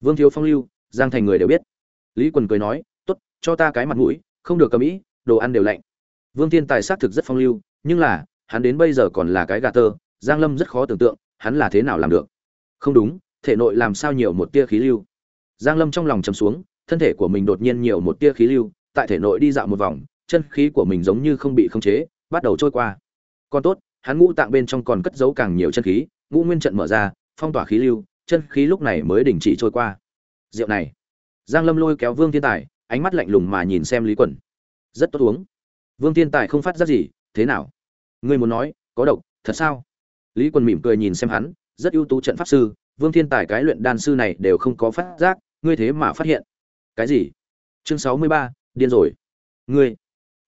vương thiếu phong lưu, giang thành người đều biết. Lý quần cười nói, tốt, cho ta cái mặt mũi, không được cầm ĩ đồ ăn đều lạnh. Vương thiên tài xác thực rất phong lưu, nhưng là, hắn đến bây giờ còn là cái gà tơ, giang lâm rất khó tưởng tượng, hắn là thế nào làm được. Không đúng, thể nội làm sao nhiều một tia khí lưu? Giang lâm trong lòng trầm xuống, thân thể của mình đột nhiên nhiều một tia khí lưu, tại thể nội đi dạo một vòng, chân khí của mình giống như không bị khống chế, bắt đầu trôi qua. Còn tốt, hắn ngũ tạng bên trong còn cất giấu càng nhiều chân khí, ngũ nguyên trận mở ra, phong tỏa khí lưu chân khí lúc này mới đình chỉ trôi qua. Rượu này. Giang lâm lôi kéo vương thiên tài, ánh mắt lạnh lùng mà nhìn xem lý quẩn. Rất tốt uống. Vương thiên tài không phát ra gì, thế nào? Ngươi muốn nói, có độc, thật sao? Lý quần mỉm cười nhìn xem hắn, rất ưu tú trận pháp sư, vương thiên tài cái luyện đan sư này đều không có phát giác, ngươi thế mà phát hiện. Cái gì? Chương sáu mươi ba, điên rồi. Ngươi.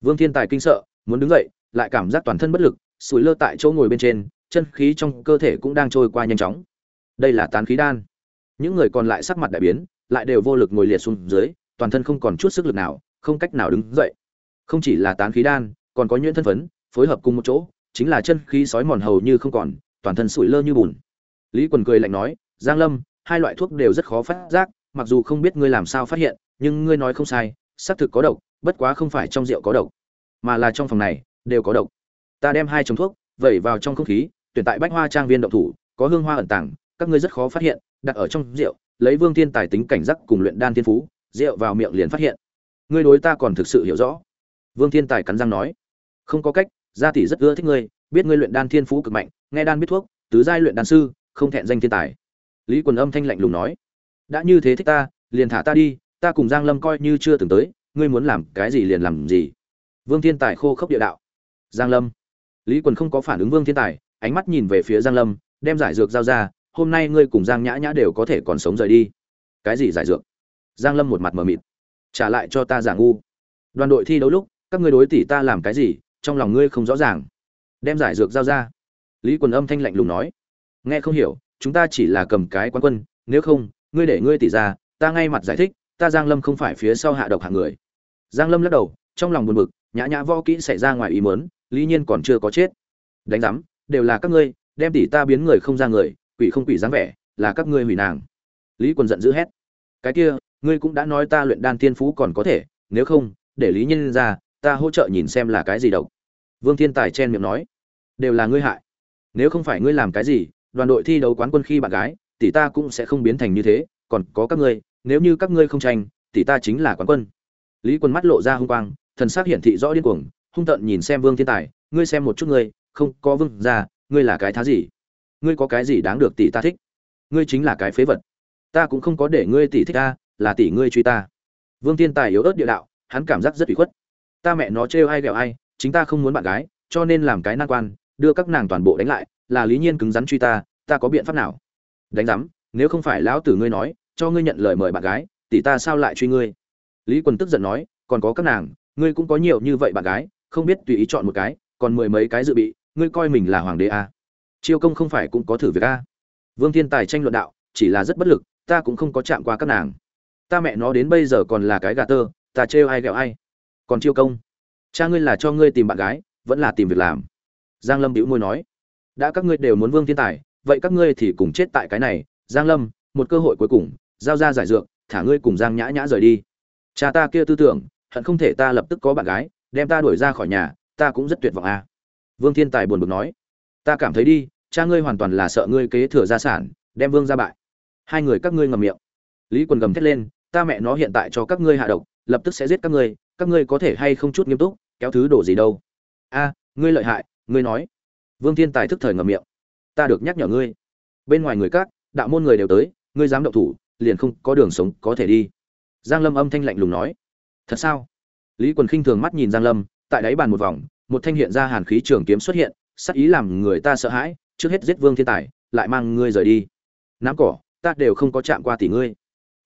Vương thiên tài kinh sợ, muốn đứng dậy, lại cảm giác toàn thân bất lực, sủi lơ tại chỗ ngồi bên trên, chân khí trong cơ thể cũng đang trôi qua nhanh chóng đây là tán khí đan. Những người còn lại sắc mặt đại biến, lại đều vô lực ngồi liệt xuống dưới, toàn thân không còn chút sức lực nào, không cách nào đứng dậy. Không chỉ là tán khí đan, còn có nhuyễn thân phấn, phối hợp cùng một chỗ, chính là chân khí sói mòn hầu như không còn, toàn thân sủi lơ như bùn. Lý quần cười lạnh nói, giang lâm, hai loại thuốc đều rất khó phát giác, mặc dù không biết ngươi làm sao phát hiện, nhưng ngươi nói không sai, xác thực có độc, bất quá không phải trong rượu có độc, mà là trong phòng này đều có độc. Ta đem hai chồng thuốc vẩy vào trong không khí, tuyển tại bách hoa trang viên động thủ, có hương hoa ẩn tàng các ngươi rất khó phát hiện, đặt ở trong rượu, lấy vương thiên tài tính cảnh giác cùng luyện đan thiên phú, rượu vào miệng liền phát hiện. Ngươi đối ta còn thực sự hiểu rõ. Vương thiên tài cắn răng nói. Không có cách, gia tỷ rất ưa thích ngươi, biết ngươi luyện đan thiên phú cực mạnh, nghe đan biết thuốc, tứ giai luyện đan sư, không thẹn danh thiên tài. Lý quần âm thanh lạnh lùng nói. Đã như thế thích ta, liền thả ta đi, ta cùng giang lâm coi như chưa từng tới, ngươi muốn làm cái gì liền làm gì. Vương thiên tài khô khốc địa đạo. Giang lâm. Lý quần không có phản ứng vương thiên tài, ánh mắt nhìn về phía giang lâm, đem giải dược giao ra hôm nay ngươi cùng giang nhã nhã đều có thể còn sống rời đi. Cái gì giải dược? Giang lâm một mặt mờ mịt. Trả lại cho ta giả ngu. Đoàn đội thi đấu lúc, các ngươi đối tỷ ta làm cái gì, trong lòng ngươi không rõ ràng. Đem giải dược giao ra. Lý quần âm thanh lạnh lùng nói. Nghe không hiểu, chúng ta chỉ là cầm cái quán quân, nếu không, ngươi để ngươi tỷ ra, ta ngay mặt giải thích, ta giang lâm không phải phía sau hạ độc hạng người. Giang lâm lắc đầu, trong lòng buồn bực, nhã nhã võ kỹ xảy ra ngoài ý mớn lý nhiên còn chưa có chết. Đánh giám, đều là các ngươi, đem tỷ ta biến người không ra người quỷ không quỷ dáng vẻ, là các ngươi hủy nàng. Lý Quân giận dữ hét. Cái kia, ngươi cũng đã nói ta luyện đan thiên phú còn có thể, nếu không, để lý nhân ra, ta hỗ trợ nhìn xem là cái gì độc. Vương thiên tài chen miệng nói. Đều là ngươi hại. Nếu không phải ngươi làm cái gì, đoàn đội thi đấu quán quân khi bạn gái, tỷ ta cũng sẽ không biến thành như thế, còn có các ngươi, nếu như các ngươi không tranh, tỷ ta chính là quán quân. Lý quân mắt lộ ra hung quang, thần sắc hiển thị rõ điên cuồng, hung tợn nhìn xem vương thiên tài. Ngươi xem một chút ngươi, không có vương ra ngươi là cái thá gì? Ngươi có cái gì đáng được tỷ ta thích? Ngươi chính là cái phế vật. Ta cũng không có để ngươi tỷ thích ta, là tỷ ngươi truy ta. Vương thiên tài yếu ớt địa đạo, hắn cảm giác rất ủy khuất. Ta mẹ nó trêu ai ghẹo ai, chính ta không muốn bạn gái, cho nên làm cái nan quan, đưa các nàng toàn bộ đánh lại, là lý nhiên cứng rắn truy ta ta có biện pháp nào? Đánh rắm nếu không phải lão tử ngươi nói, cho ngươi nhận lời mời bạn gái, tỷ ta sao lại truy ngươi? Lý quần tức giận nói, còn có các nàng, ngươi cũng có nhiều như vậy bạn gái, không biết tùy ý chọn một cái, còn mười mấy cái dự bị, ngươi coi mình là hoàng đế à chiêu công không phải cũng có thử việc à. vương thiên tài tranh luận đạo, chỉ là rất bất lực, ta cũng không có chạm qua các nàng. Ta mẹ nó đến bây giờ còn là cái gà tơ, ta trêu ai ghẹo ai. Còn chiêu công, cha ngươi là cho ngươi tìm bạn gái, vẫn là tìm việc làm. Giang lâm bĩu môi nói, đã các ngươi đều muốn vương thiên tài, vậy các ngươi thì cùng chết tại cái này. Giang lâm, một cơ hội cuối cùng, giao ra giải dược, thả ngươi cùng giang nhã nhã rời đi. Cha ta kia tư tưởng, hận không thể ta lập tức có bạn gái, đem ta đuổi ra khỏi nhà, ta cũng rất tuyệt vọng à vương thiên tài buồn bực nói ta cảm thấy đi, cha ngươi hoàn toàn là sợ ngươi kế thừa gia sản, đem vương ra bại. Hai người các ngươi ngầm miệng. Lý quần gầm thét lên, ta mẹ nó hiện tại cho các ngươi hạ độc, lập tức sẽ giết các ngươi các ngươi có thể hay không chút nghiêm túc, kéo thứ đổ gì đâu. A, ngươi lợi hại, ngươi nói. Vương thiên tài thức thời ngầm miệng. Ta được nhắc nhở ngươi. Bên ngoài người các, đạo môn người đều tới, ngươi dám động thủ, liền không có đường sống có thể đi. Giang lâm âm thanh lạnh lùng nói. Thật sao? Lý quần khinh thường mắt nhìn giang lâm, tại đáy bàn một vòng, một thanh hiện ra hàn khí trường kiếm xuất hiện sắc ý làm người ta sợ hãi, trước hết giết vương thiên tài, lại mang ngươi rời đi. Nắm cỏ, ta đều không có chạm qua tỷ ngươi.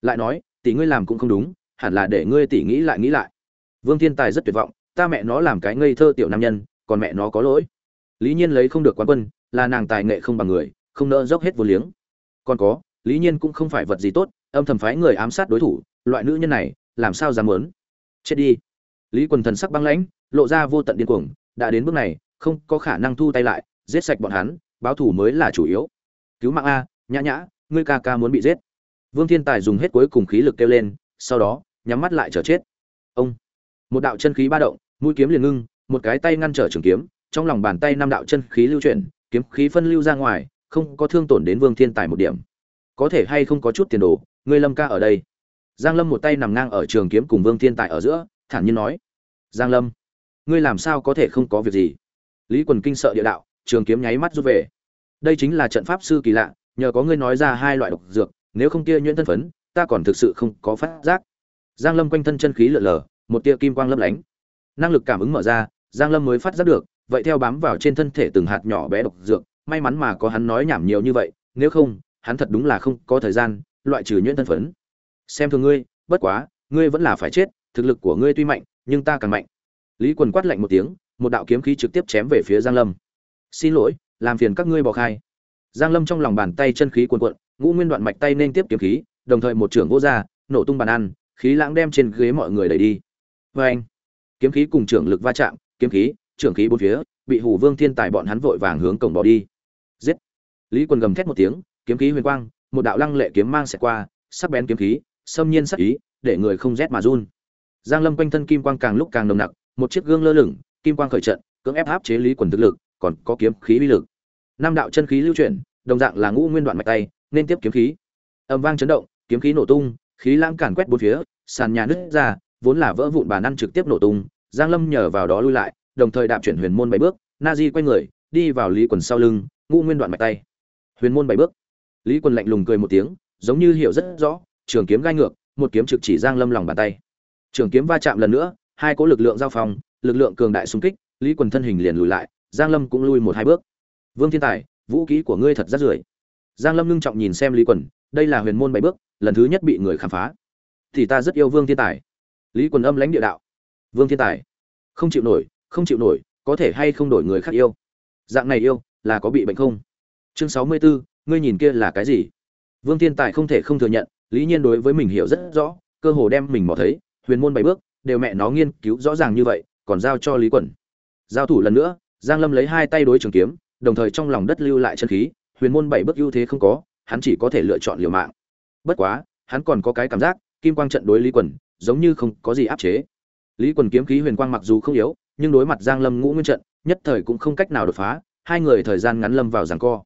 Lại nói, tỷ ngươi làm cũng không đúng, hẳn là để ngươi tỷ nghĩ lại nghĩ lại. Vương thiên tài rất tuyệt vọng, ta mẹ nó làm cái ngây thơ tiểu nam nhân, còn mẹ nó có lỗi. Lý nhiên lấy không được quán quân, là nàng tài nghệ không bằng người, không nỡ dốc hết vô liếng. Còn có, lý nhiên cũng không phải vật gì tốt, âm thầm phái người ám sát đối thủ, loại nữ nhân này, làm sao dám muốn? Chết đi. Lý quần thần sắc băng lãnh, lộ ra vô tận điên cuồng, đã đến bước này không có khả năng thu tay lại, giết sạch bọn hắn, báo thủ mới là chủ yếu. Cứu mạng a, nhã nhã, ngươi ca ca muốn bị giết. Vương thiên tài dùng hết cuối cùng khí lực kêu lên, sau đó, nhắm mắt lại chờ chết. Ông. Một đạo chân khí ba động, mũi kiếm liền ngưng, một cái tay ngăn trở trường kiếm, trong lòng bàn tay năm đạo chân khí lưu chuyển, kiếm khí phân lưu ra ngoài, không có thương tổn đến vương thiên tài một điểm. Có thể hay không có chút tiền đồ, ngươi lâm ca ở đây. Giang lâm một tay nằm ngang ở trường kiếm cùng vương thiên tài ở giữa, thản nhiên nói. Giang lâm, ngươi làm sao có thể không có việc gì? Lý quần kinh sợ địa đạo, trường kiếm nháy mắt rút về. Đây chính là trận pháp sư kỳ lạ, nhờ có ngươi nói ra hai loại độc dược, nếu không kia nhuyễn thân phấn, ta còn thực sự không có phát giác. Giang lâm quanh thân chân khí lượn lờ một tia kim quang lấp lánh. Năng lực cảm ứng mở ra, giang lâm mới phát giác được, vậy theo bám vào trên thân thể từng hạt nhỏ bé độc dược, may mắn mà có hắn nói nhảm nhiều như vậy, nếu không, hắn thật đúng là không có thời gian, loại trừ nhuyễn thân phấn. Xem thường ngươi, bất quá, ngươi vẫn là phải chết, thực lực của ngươi tuy mạnh, nhưng ta càng mạnh. Lý quần quát lạnh một tiếng một đạo kiếm khí trực tiếp chém về phía giang lâm. Xin lỗi, làm phiền các ngươi bỏ khai. Giang lâm trong lòng bàn tay chân khí cuồn cuộn, ngũ nguyên đoạn mạch tay nên tiếp kiếm khí, đồng thời một trưởng gỗ ra nổ tung bàn ăn, khí lãng đem trên ghế mọi người đẩy đi. Vê anh kiếm khí cùng trưởng lực va chạm, kiếm khí, trưởng khí bốn phía, bị hủ vương thiên tài bọn hắn vội vàng hướng cổng bỏ đi. Giết! Lý Quân gầm thét một tiếng, kiếm khí huyền quang, một đạo lăng lệ kiếm mang sẽ qua, sắc bén kiếm khí, xâm nhiên sắc ý, để người không rét mà run. Giang lâm quanh thân kim quang càng lúc càng nồng nặc, một chiếc gương lơ lửng kim quang khởi trận, cưỡng ép áp chế lý quần thực lực, còn có kiếm khí uy lực. Năm đạo chân khí lưu chuyển, đồng dạng là ngũ nguyên đoạn mạch tay, nên tiếp kiếm khí. Âm vang chấn động, kiếm khí nổ tung, khí lãng càn quét bốn phía, sàn nhà nứt ra, vốn là vỡ vụn bàn ăn trực tiếp nổ tung. Giang lâm nhờ vào đó lui lại, đồng thời đạp chuyển huyền môn bảy bước, na di quay người, đi vào lý quần sau lưng, ngũ nguyên đoạn mạch tay. Huyền môn bảy bước. Lý quần lạnh lùng cười một tiếng, giống như hiểu rất rõ, trường kiếm gai ngược, một kiếm trực chỉ giang lâm lòng bàn tay. Trường kiếm va chạm lần nữa, hai cỗ lực lượng giao phong lực lượng cường đại xung kích lý quần thân hình liền lùi lại giang lâm cũng lui một hai bước. Vương thiên tài vũ khí của ngươi thật rất rưởi. Giang lâm ngưng trọng nhìn xem lý quần đây là huyền môn bảy bước lần thứ nhất bị người khám phá. Thì ta rất yêu vương thiên tài. Lý quần âm lãnh địa đạo. Vương thiên tài không chịu nổi không chịu nổi có thể hay không đổi người khác yêu? Dạng này yêu là có bị bệnh không? Chương sáu mươi 64, ngươi nhìn kia là cái gì? Vương thiên tài không thể không thừa nhận lý nhiên đối với mình hiểu rất rõ cơ hồ đem mình mò thấy huyền môn bảy bước đều mẹ nó nghiên cứu rõ ràng như vậy còn giao cho lý Quẩn. Giao thủ lần nữa, giang lâm lấy hai tay đối trường kiếm, đồng thời trong lòng đất lưu lại chân khí, huyền môn bảy bước ưu thế không có, hắn chỉ có thể lựa chọn liều mạng. Bất quá, hắn còn có cái cảm giác, kim quang trận đối lý Quẩn, giống như không có gì áp chế. Lý Quẩn kiếm khí huyền quang mặc dù không yếu, nhưng đối mặt giang lâm ngũ nguyên trận, nhất thời cũng không cách nào đột phá, hai người thời gian ngắn lâm vào giằng co.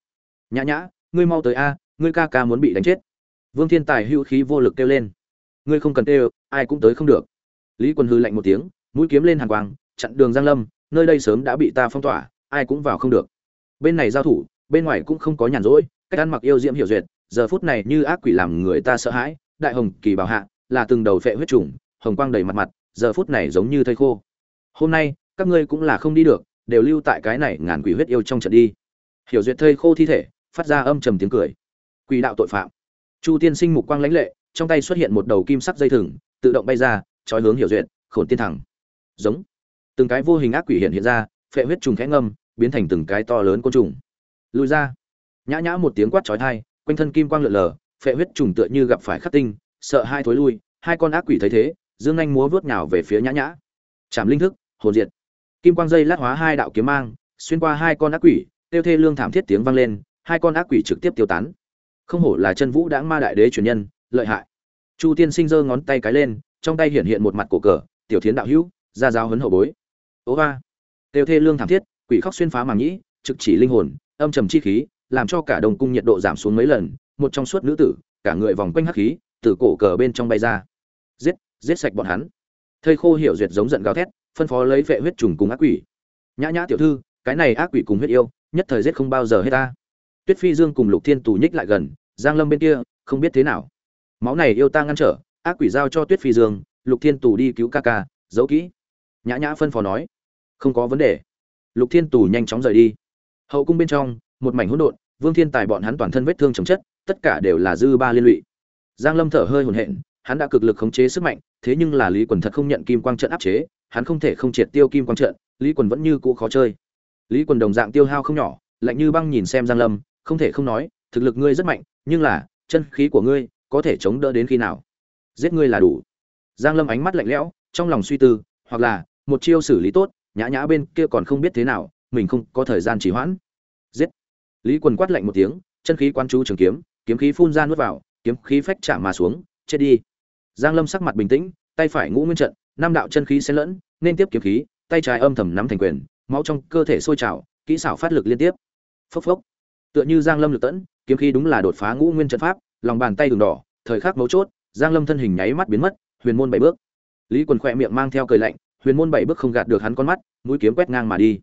Nhã nhã, ngươi mau tới a, ngươi ca ca muốn bị đánh chết. Vương thiên tài hữu khí vô lực kêu lên. Ngươi không cần kêu, ai cũng tới không được. Lý quân hư lạnh một tiếng mũi kiếm lên hàng quang, chặn đường giang lâm, nơi đây sớm đã bị ta phong tỏa, ai cũng vào không được. Bên này giao thủ, bên ngoài cũng không có nhàn rỗi, cách ăn mặc yêu diễm hiểu duyệt, giờ phút này như ác quỷ làm người ta sợ hãi, đại hồng kỳ bảo hạ, là từng đầu phệ huyết trùng, hồng quang đầy mặt mặt, giờ phút này giống như thây khô. Hôm nay, các ngươi cũng là không đi được, đều lưu tại cái này ngàn quỷ huyết yêu trong trận đi. Hiểu duyệt thây khô thi thể, phát ra âm trầm tiếng cười. Quỷ đạo tội phạm. Chu tiên sinh mục quang lãnh lệ, trong tay xuất hiện một đầu kim sắc dây thừng, tự động bay ra, trói hướng hiểu duyệt, khổn tiên thẳng giống. Từng cái vô hình ác quỷ hiện hiện ra, phệ huyết trùng khẽ ngâm, biến thành từng cái to lớn côn trùng. Lùi ra. Nhã nhã một tiếng quát chói tai, quanh thân kim quang lượn lờ, phệ huyết trùng tựa như gặp phải khắc tinh, sợ hai thối lui, hai con ác quỷ thấy thế, dương anh múa vớt nhào về phía nhã nhã. Chạm linh thức, hồn diệt. Kim quang dây lát hóa hai đạo kiếm mang, xuyên qua hai con ác quỷ, tiêu thê lương thảm thiết tiếng vang lên, hai con ác quỷ trực tiếp tiêu tán. Không hổ là chân vũ đãng ma đại đế truyền nhân, lợi hại. Chu tiên sinh giơ ngón tay cái lên, trong tay hiện hiện một mặt cổ cờ, tiểu thiến đạo hữu ra giáo huấn hậu bối. Ố va tiêu thê lương thảm thiết, quỷ khóc xuyên phá màng nhĩ, trực chỉ linh hồn, âm trầm chi khí, làm cho cả đồng cung nhiệt độ giảm xuống mấy lần, một trong suốt nữ tử, cả người vòng quanh hắc khí, từ cổ cờ bên trong bay ra. Giết giết sạch bọn hắn. Thây khô hiểu duyệt giống giận gào thét, phân phó lấy vệ huyết trùng cùng ác quỷ. Nhã nhã tiểu thư, cái này ác quỷ cùng huyết yêu, nhất thời giết không bao giờ hết ta. Tuyết phi dương cùng lục thiên tù nhích lại gần, giang lâm bên kia, không biết thế nào. Máu này yêu ta ngăn trở, ác quỷ giao cho tuyết phi dương, lục thiên tù đi cứu ca ca, giấu kỹ nhã nhã phân phó nói, không có vấn đề. Lục thiên tù nhanh chóng rời đi. Hậu cung bên trong, một mảnh hỗn độn, vương thiên tài bọn hắn toàn thân vết thương chồng chất, tất cả đều là dư ba liên lụy. Giang lâm thở hơi hồn hện hắn đã cực lực khống chế sức mạnh, thế nhưng là lý quần thật không nhận kim quang trận áp chế, hắn không thể không triệt tiêu kim quang trận, lý quần vẫn như cũ khó chơi. Lý quần đồng dạng tiêu hao không nhỏ, lạnh như băng nhìn xem giang lâm, không thể không nói, thực lực ngươi rất mạnh, nhưng là, chân khí của ngươi có thể chống đỡ đến khi nào? Giết ngươi là đủ. Giang lâm ánh mắt lạnh lẽo, trong lòng suy tư, hoặc là một chiêu xử lý tốt, nhã nhã bên kia còn không biết thế nào, mình không có thời gian trì hoãn. Giết. Lý quần quát lạnh một tiếng, chân khí quan chú trường kiếm kiếm khí phun ra nuốt vào, kiếm khí phách chạm mà xuống, chết đi. Giang lâm sắc mặt bình tĩnh, tay phải ngũ nguyên trận, năm đạo chân khí xen lẫn, nên tiếp kiếm khí, tay trái âm thầm nắm thành quyền, máu trong cơ thể sôi trào, kỹ xảo phát lực liên tiếp. Phốc phốc. Tựa như giang lâm lực tẫn, kiếm khí đúng là đột phá ngũ nguyên trận pháp, lòng bàn tay đường đỏ, thời khắc mấu chốt, giang lâm thân hình nháy mắt biến mất, huyền môn bảy bước. Lý quần khỏe miệng mang theo cười lạnh huyền môn bảy bước không gạt được hắn con mắt, mũi kiếm quét ngang mà đi.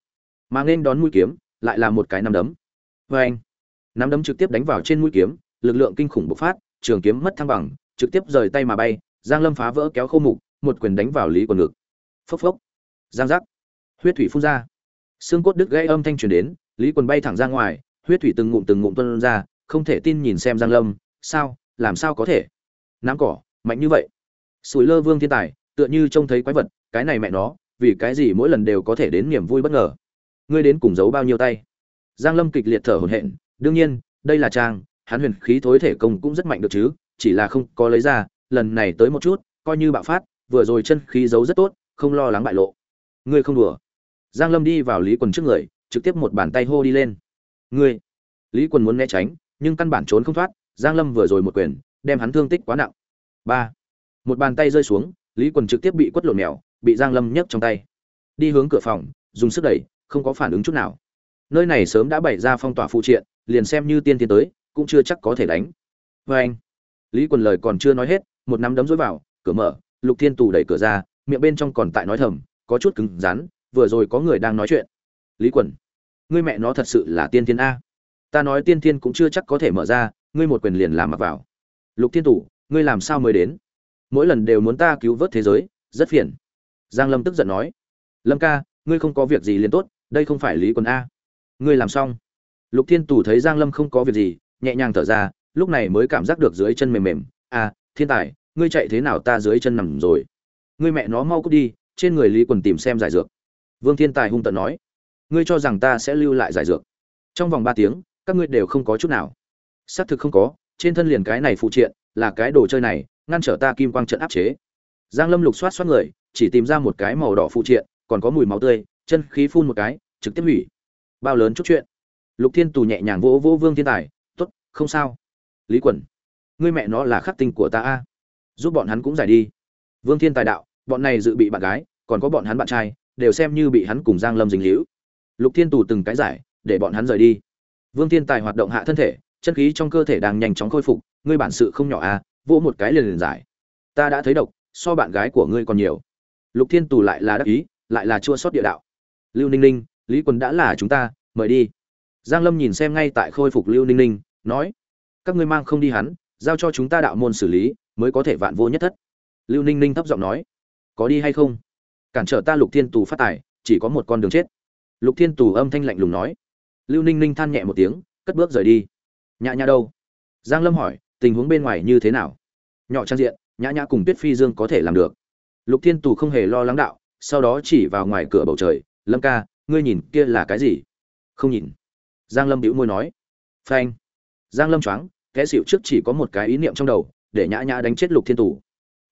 Mà nên đón mũi kiếm, lại là một cái nắm đấm. Vê anh, nắm đấm trực tiếp đánh vào trên mũi kiếm, lực lượng kinh khủng bộc phát, trường kiếm mất thăng bằng, trực tiếp rời tay mà bay, giang lâm phá vỡ kéo khô mục, một quyền đánh vào lý quần ngực. Phốc phốc. Giang giác. Huyết thủy phun ra. Xương cốt đứt gãy âm thanh truyền đến, lý quần bay thẳng ra ngoài, huyết thủy từng ngụm từng ngụm tuôn ra, không thể tin nhìn xem giang lâm, sao, làm sao có thể? Nắm cỏ, mạnh như vậy. Sủi lơ vương thiên tài, tựa như trông thấy quái vật cái này mẹ nó, vì cái gì mỗi lần đều có thể đến niềm vui bất ngờ? Ngươi đến cùng giấu bao nhiêu tay? Giang lâm kịch liệt thở hổn hển, đương nhiên, đây là trang, hắn huyền khí thối thể công cũng rất mạnh được chứ, chỉ là không có lấy ra, lần này tới một chút, coi như bạo phát, vừa rồi chân khí giấu rất tốt, không lo lắng bại lộ. Ngươi không đùa. Giang lâm đi vào lý quần trước người, trực tiếp một bàn tay hô đi lên. Ngươi. Lý quần muốn né tránh, nhưng căn bản trốn không thoát, giang lâm vừa rồi một quyền, đem hắn thương tích quá nặng. Ba. Một bàn tay rơi xuống, lý quần trực tiếp bị quất lộn mèo bị giang lâm nhấc trong tay. Đi hướng cửa phòng, dùng sức đẩy, không có phản ứng chút nào. Nơi này sớm đã bày ra phong tỏa phụ triện, liền xem như tiên tiến tới, cũng chưa chắc có thể đánh. Với anh, lý quần lời còn chưa nói hết, một nắm đấm dối vào, cửa mở, lục thiên tù đẩy cửa ra, miệng bên trong còn tại nói thầm, có chút cứng rắn, vừa rồi có người đang nói chuyện. Lý quần, ngươi mẹ nó thật sự là tiên thiên a. Ta nói tiên thiên cũng chưa chắc có thể mở ra, ngươi một quyền liền làm mặc vào. Lục thiên tù, ngươi làm sao mới đến? Mỗi lần đều muốn ta cứu vớt thế giới, rất phiền giang lâm tức giận nói, lâm ca, ngươi không có việc gì liền tốt, đây không phải lý quần a. Ngươi làm xong. Lục thiên tù thấy giang lâm không có việc gì, nhẹ nhàng thở ra, lúc này mới cảm giác được dưới chân mềm mềm. À thiên tài, ngươi chạy thế nào ta dưới chân nằm rồi? Ngươi mẹ nó mau cút đi, trên người lý quần tìm xem giải dược. Vương thiên tài hung tận nói, ngươi cho rằng ta sẽ lưu lại giải dược? Trong vòng ba tiếng, các ngươi đều không có chút nào. Xác thực không có, trên thân liền cái này phụ triện, là cái đồ chơi này, ngăn trở ta kim quang trận áp chế. Giang lâm lục soát soát người chỉ tìm ra một cái màu đỏ phụ triện, còn có mùi máu tươi, chân khí phun một cái, trực tiếp hủy. Bao lớn chút chuyện. Lục thiên tù nhẹ nhàng vỗ vỗ vương thiên tài, tốt, không sao. Lý quẩn, ngươi mẹ nó là khắc tinh của ta a. Giúp bọn hắn cũng giải đi. Vương thiên tài đạo, bọn này dự bị bạn gái, còn có bọn hắn bạn trai, đều xem như bị hắn cùng giang lâm dính hữu lục thiên tù từng cái giải, để bọn hắn rời đi. Vương thiên tài hoạt động hạ thân thể, chân khí trong cơ thể đang nhanh chóng khôi phục, ngươi bản sự không nhỏ a, vỗ một cái liền liền giải. Ta đã thấy độc, so bạn gái của ngươi còn nhiều lục thiên tù lại là đắc ý, lại là chua sót địa đạo. Lưu ninh ninh, lý quân đã là chúng ta, mời đi. Giang lâm nhìn xem ngay tại khôi phục lưu ninh ninh, nói, các ngươi mang không đi hắn, giao cho chúng ta đạo môn xử lý, mới có thể vạn vô nhất thất. Lưu ninh ninh thấp giọng nói, có đi hay không? Cản trở ta lục thiên tù phát tài, chỉ có một con đường chết. Lục thiên tù âm thanh lạnh lùng nói. Lưu ninh ninh than nhẹ một tiếng, cất bước rời đi. Nhã nhã đâu? Giang lâm hỏi, tình huống bên ngoài như thế nào? Nhỏ trang diện, nhã nhã cùng tuyết phi dương có thể làm được lục thiên tù không hề lo lắng đạo, sau đó chỉ vào ngoài cửa bầu trời, lâm ca, ngươi nhìn kia là cái gì? Không nhìn. Giang lâm bĩu môi nói. Phanh. Giang lâm choáng kẻ xịu trước chỉ có một cái ý niệm trong đầu, để nhã nhã đánh chết lục thiên tù.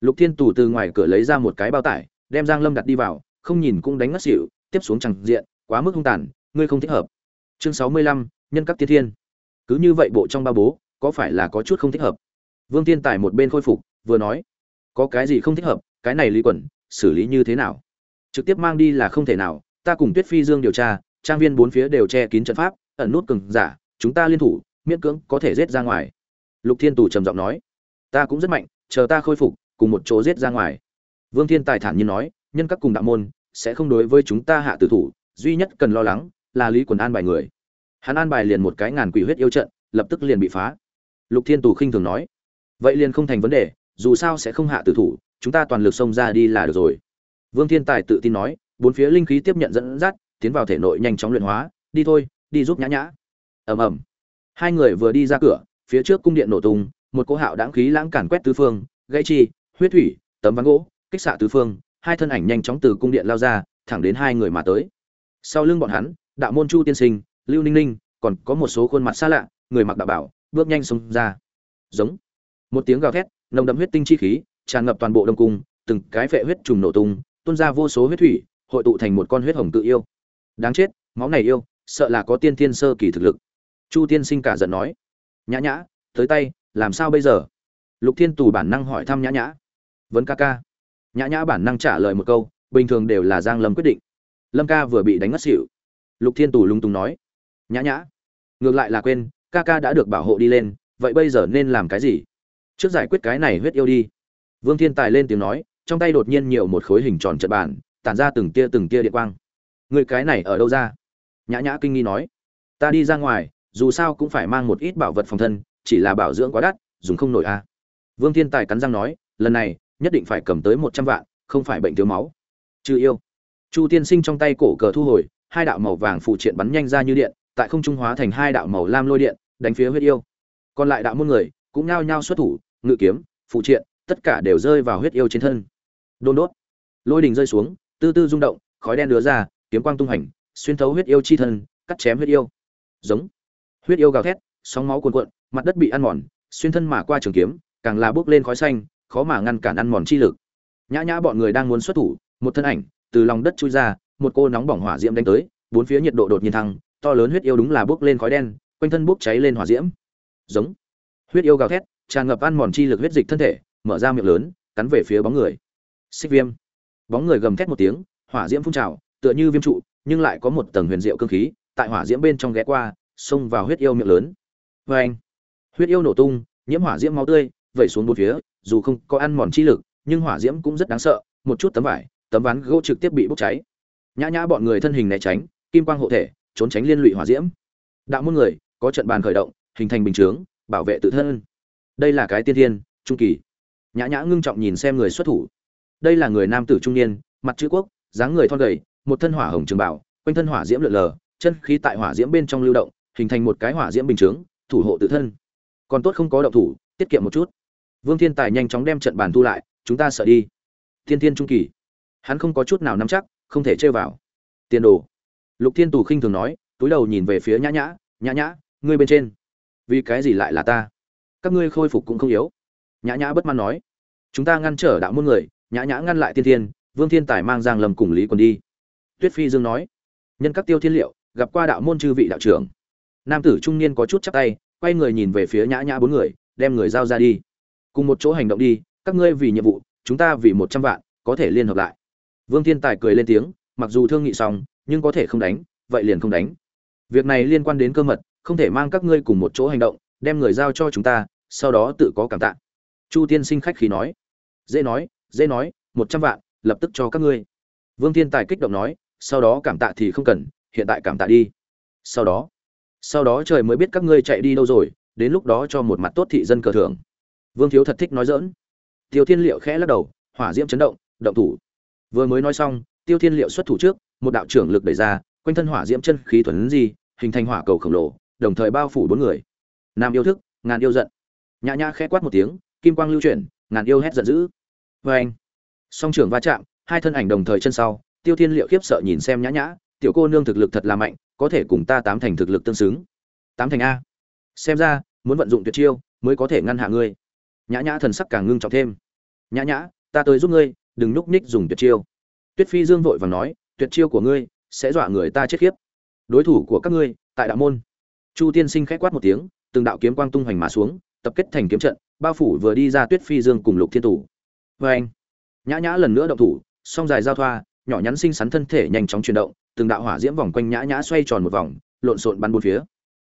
Lục thiên tù từ ngoài cửa lấy ra một cái bao tải, đem giang lâm đặt đi vào, không nhìn cũng đánh ngất xỉu, tiếp xuống chẳng diện, quá mức hung tàn, ngươi không thích hợp. Chương sáu mươi lăm, nhân các tiên thiên. Cứ như vậy bộ trong ba bố, có phải là có chút không thích hợp? Vương tiên tài một bên khôi phục, vừa nói. Có cái gì không thích hợp cái này lý quẩn xử lý như thế nào? Trực tiếp mang đi là không thể nào, ta cùng tuyết phi dương điều tra, trang viên bốn phía đều che kín trận pháp, ẩn nút cừng giả, chúng ta liên thủ, miễn cưỡng có thể giết ra ngoài. Lục thiên tù trầm giọng nói, ta cũng rất mạnh, chờ ta khôi phục, cùng một chỗ giết ra ngoài. Vương thiên tài thản nhiên nói, nhân các cùng đạo môn, sẽ không đối với chúng ta hạ tử thủ, duy nhất cần lo lắng, là lý quần an bài người. Hắn an bài liền một cái ngàn quỷ huyết yêu trận, lập tức liền bị phá. Lục thiên tù khinh thường nói, vậy liền không thành vấn đề, dù sao sẽ không hạ tử thủ chúng ta toàn lực xông ra đi là được rồi. Vương thiên tài tự tin nói, bốn phía linh khí tiếp nhận dẫn dắt, tiến vào thể nội nhanh chóng luyện hóa, đi thôi, đi giúp nhã nhã. Ầm ầm. Hai người vừa đi ra cửa, phía trước cung điện nổ tung, một cỗ hạo đáng khí lãng cản quét tứ phương, gãy chi, huyết thủy, tấm ván gỗ, kích xạ tứ phương, hai thân ảnh nhanh chóng từ cung điện lao ra, thẳng đến hai người mà tới. Sau lưng bọn hắn, đạo môn chu tiên sinh, lưu ninh ninh, còn có một số khuôn mặt xa lạ, người mặc đạo bảo, bước nhanh xông ra. Giống. Một tiếng gào thét, nồng đậm huyết tinh chi khí tràn ngập toàn bộ đông cung, từng cái phệ huyết trùng nổ tung, tuôn ra vô số huyết thủy, hội tụ thành một con huyết hồng tự yêu. Đáng chết, máu này yêu, sợ là có tiên thiên sơ kỳ thực lực. Chu tiên sinh cả giận nói. Nhã nhã, tới tay, làm sao bây giờ? Lục thiên tù bản năng hỏi thăm nhã nhã. Vấn ca ca. Nhã nhã bản năng trả lời một câu, bình thường đều là giang lâm quyết định. Lâm ca vừa bị đánh ngất xỉu. Lục thiên tù lung tung nói. Nhã nhã, ngược lại là quên, ca ca đã được bảo hộ đi lên, vậy bây giờ nên làm cái gì? Trước giải quyết cái này huyết yêu đi vương thiên tài lên tiếng nói, trong tay đột nhiên nhiều một khối hình tròn trận bàn tản ra từng tia từng tia điện quang. Người cái này ở đâu ra? Nhã nhã kinh nghi nói, ta đi ra ngoài, dù sao cũng phải mang một ít bảo vật phòng thân, chỉ là bảo dưỡng quá đắt, dùng không nổi a. Vương thiên tài cắn răng nói, lần này, nhất định phải cầm tới một trăm vạn, không phải bệnh thiếu máu. Trừ yêu. Chu tiên sinh trong tay cổ cờ thu hồi, hai đạo màu vàng phụ triện bắn nhanh ra như điện, tại không trung hóa thành hai đạo màu lam lôi điện, đánh phía huyết yêu. Còn lại đạo môn người, cũng nhao nhao xuất thủ, ngự kiếm, phụ triện tất cả đều rơi vào huyết yêu trên thân. Đôn đốt. Lôi đình rơi xuống, tư tư rung động, khói đen đứa ra, kiếm quang tung hành xuyên thấu huyết yêu chi thân, cắt chém huyết yêu. Giống. Huyết yêu gào thét, sóng máu cuồn cuộn, mặt đất bị ăn mòn, xuyên thân mà qua trường kiếm, càng là bước lên khói xanh, khó mà ngăn cản ăn mòn chi lực. Nhã nhã bọn người đang muốn xuất thủ, một thân ảnh từ lòng đất chui ra, một cô nóng bỏng hỏa diễm đánh tới, bốn phía nhiệt độ đột nhiên thăng, to lớn huyết yêu đúng là bước lên khói đen, quanh thân bốc cháy lên hỏa diễm. Giống. Huyết yêu gào thét, tràn ngập ăn mòn chi lực huyết dịch thân thể mở ra miệng lớn, cắn về phía bóng người. Xích viêm. Bóng người gầm thét một tiếng, hỏa diễm phun trào, tựa như viêm trụ, nhưng lại có một tầng huyền diệu cương khí, tại hỏa diễm bên trong ghé qua, xông vào huyết yêu miệng lớn. Vê anh, huyết yêu nổ tung, nhiễm hỏa diễm máu tươi, vẩy xuống bốn phía, dù không có ăn mòn chi lực, nhưng hỏa diễm cũng rất đáng sợ, một chút tấm vải, tấm ván gỗ trực tiếp bị bốc cháy. Nhã nhã bọn người thân hình né tránh, kim quang hộ thể, trốn tránh liên lụy hỏa diễm. Đạo môn người, có trận bàn khởi động, hình thành bình chướng, bảo vệ tự thân. Đây là cái tiên thiên, trung kỳ nhã nhã ngưng trọng nhìn xem người xuất thủ. Đây là người nam tử trung niên, mặt chữ quốc, dáng người thon gầy, một thân hỏa hồng trường bảo quanh thân hỏa diễm lượn lờ, chân khí tại hỏa diễm bên trong lưu động, hình thành một cái hỏa diễm bình chướng, thủ hộ tự thân. Còn tốt không có động thủ, tiết kiệm một chút. Vương thiên tài nhanh chóng đem trận bàn thu lại, chúng ta sợ đi. Thiên thiên trung kỳ. Hắn không có chút nào nắm chắc, không thể chơi vào. Tiền đồ. Lục thiên tù khinh thường nói, túi đầu nhìn về phía nhã nhã nhã nhã, ngươi bên trên. Vì cái gì lại là ta? Các ngươi khôi phục cũng không yếu nhã nhã bất mãn nói. Chúng ta ngăn trở đạo môn người, nhã nhã ngăn lại tiên thiên, vương thiên tài mang giang lầm cùng lý quần đi. Tuyết phi dương nói. Nhân các tiêu thiên liệu, gặp qua đạo môn chư vị đạo trưởng. Nam tử trung niên có chút chắp tay, quay người nhìn về phía nhã nhã bốn người, đem người giao ra đi. Cùng một chỗ hành động đi, các ngươi vì nhiệm vụ, chúng ta vì một trăm vạn, có thể liên hợp lại. Vương thiên tài cười lên tiếng, mặc dù thương nghị xong, nhưng có thể không đánh, vậy liền không đánh. Việc này liên quan đến cơ mật, không thể mang các ngươi cùng một chỗ hành động, đem người giao cho chúng ta, sau đó tự có cảm tạ chu tiên sinh khách khí nói. Dễ nói dễ nói, một trăm vạn, lập tức cho các ngươi. Vương thiên tài kích động nói, sau đó cảm tạ thì không cần, hiện tại cảm tạ đi. Sau đó sau đó trời mới biết các ngươi chạy đi đâu rồi, đến lúc đó cho một mặt tốt thị dân cờ thưởng. Vương thiếu thật thích nói dỡn tiêu thiên liệu khẽ lắc đầu, hỏa diễm chấn động động thủ. Vừa mới nói xong, tiêu thiên liệu xuất thủ trước, một đạo trưởng lực đẩy ra, quanh thân hỏa diễm chân khí thuần di, hình thành hỏa cầu khổng lồ, đồng thời bao phủ bốn người. Nam yêu thức, ngàn yêu giận. Nhã nhã khẽ quát một tiếng kim quang lưu chuyển, ngàn yêu hét giận dữ. Vê anh. Song trưởng va chạm, hai thân ảnh đồng thời chân sau, tiêu thiên liệu khiếp sợ nhìn xem nhã nhã, tiểu cô nương thực lực thật là mạnh, có thể cùng ta tám thành thực lực tương xứng. Tám thành a. Xem ra, muốn vận dụng tuyệt chiêu, mới có thể ngăn hạ ngươi. Nhã nhã thần sắc càng ngưng trọng thêm. Nhã nhã, ta tới giúp ngươi, đừng núp ních dùng tuyệt chiêu. Tuyết phi dương vội vàng nói, tuyệt chiêu của ngươi sẽ dọa người ta chết khiếp. Đối thủ của các ngươi, tại đạo môn. Chu tiên sinh khẽ quát một tiếng, từng đạo kiếm quang tung hoành mà xuống tập kết thành kiếm trận, bao phủ vừa đi ra tuyết phi dương cùng lục thiên tủ vê anh, nhã nhã lần nữa động thủ, song dài giao thoa, nhỏ nhắn xinh xắn thân thể nhanh chóng chuyển động, từng đạo hỏa diễm vòng quanh nhã nhã xoay tròn một vòng, lộn xộn bắn bốn phía.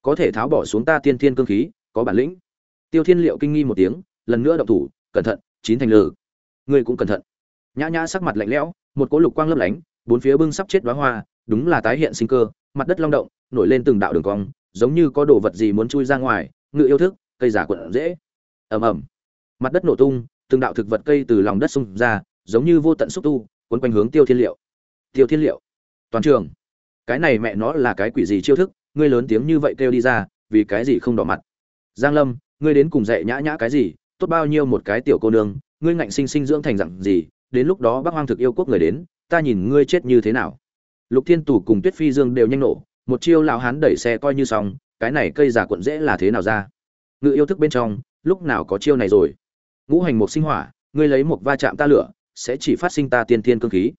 Có thể tháo bỏ xuống ta tiên thiên cương khí, có bản lĩnh. Tiêu thiên liệu kinh nghi một tiếng, lần nữa động thủ, cẩn thận, chín thành lử ngươi cũng cẩn thận. Nhã nhã sắc mặt lạnh lẽo, một cỗ lục quang lấp lánh, bốn phía bưng sắp chết đóa hoa, đúng là tái hiện sinh cơ, mặt đất long động, nổi lên từng đạo đường cong, giống như có đồ vật gì muốn chui ra ngoài, ngự yêu thức cây giả quận dễ ầm ầm. Mặt đất nổ tung, từng đạo thực vật cây từ lòng đất xung ra, giống như vô tận xúc tu quấn quanh hướng tiêu thiên liệu. Tiêu thiên liệu. Toàn trường. Cái này mẹ nó là cái quỷ gì chiêu thức, ngươi lớn tiếng như vậy kêu đi ra, vì cái gì không đỏ mặt? Giang lâm, ngươi đến cùng dạy nhã nhã cái gì, tốt bao nhiêu một cái tiểu cô nương, ngươi ngạnh sinh sinh dưỡng thành dặn gì, đến lúc đó bác hoang thực yêu quốc người đến, ta nhìn ngươi chết như thế nào. Lục thiên tù cùng tuyết phi dương đều nhanh nổ, một chiêu lão hán đẩy xe coi như xong, cái này cây giả cuộn dễ là thế nào ra? Ngự yêu thức bên trong, lúc nào có chiêu này rồi? Ngũ hành một sinh hỏa, ngươi lấy một va chạm ta lửa, sẽ chỉ phát sinh ta tiên thiên cương khí.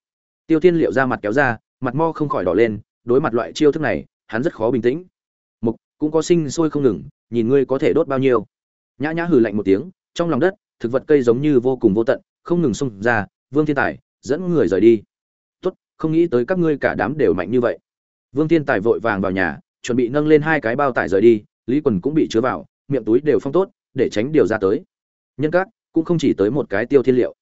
Tiêu tiên liệu ra mặt kéo ra, mặt mo không khỏi đỏ lên, đối mặt loại chiêu thức này, hắn rất khó bình tĩnh. Mục, cũng có sinh sôi không ngừng, nhìn ngươi có thể đốt bao nhiêu. Nhã nhã hừ lạnh một tiếng, trong lòng đất, thực vật cây giống như vô cùng vô tận, không ngừng xông ra, vương thiên tài, dẫn người rời đi. Tốt, không nghĩ tới các ngươi cả đám đều mạnh như vậy. Vương thiên tài vội vàng vào nhà, chuẩn bị nâng lên hai cái bao tải rời đi, lý quần cũng bị chứa vào miệng túi đều phong tốt, để tránh điều ra tới. Nhân các, cũng không chỉ tới một cái tiêu thiên liệu.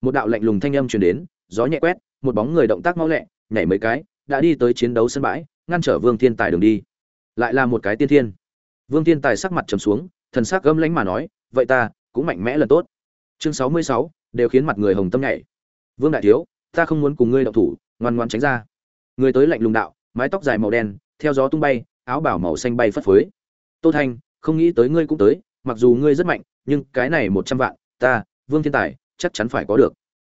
Một đạo lạnh lùng thanh âm truyền đến, gió nhẹ quét, một bóng người động tác mau lẹ, nhảy mấy cái, đã đi tới chiến đấu sân bãi, ngăn trở vương thiên tài đường đi. Lại là một cái tiên thiên. Vương thiên tài sắc mặt trầm xuống, thần sắc gâm lãnh mà nói, vậy ta, cũng mạnh mẽ lần tốt. Chương sáu mươi sáu, đều khiến mặt người hồng tâm nhảy. Vương đại thiếu, ta không muốn cùng ngươi động thủ, ngoan ngoan tránh ra. Người tới lạnh lùng đạo, mái tóc dài màu đen, theo gió tung bay, áo bảo màu xanh bay phất phới. Tô thanh không nghĩ tới ngươi cũng tới, mặc dù ngươi rất mạnh, nhưng cái này một trăm vạn, ta, vương thiên tài, chắc chắn phải có được.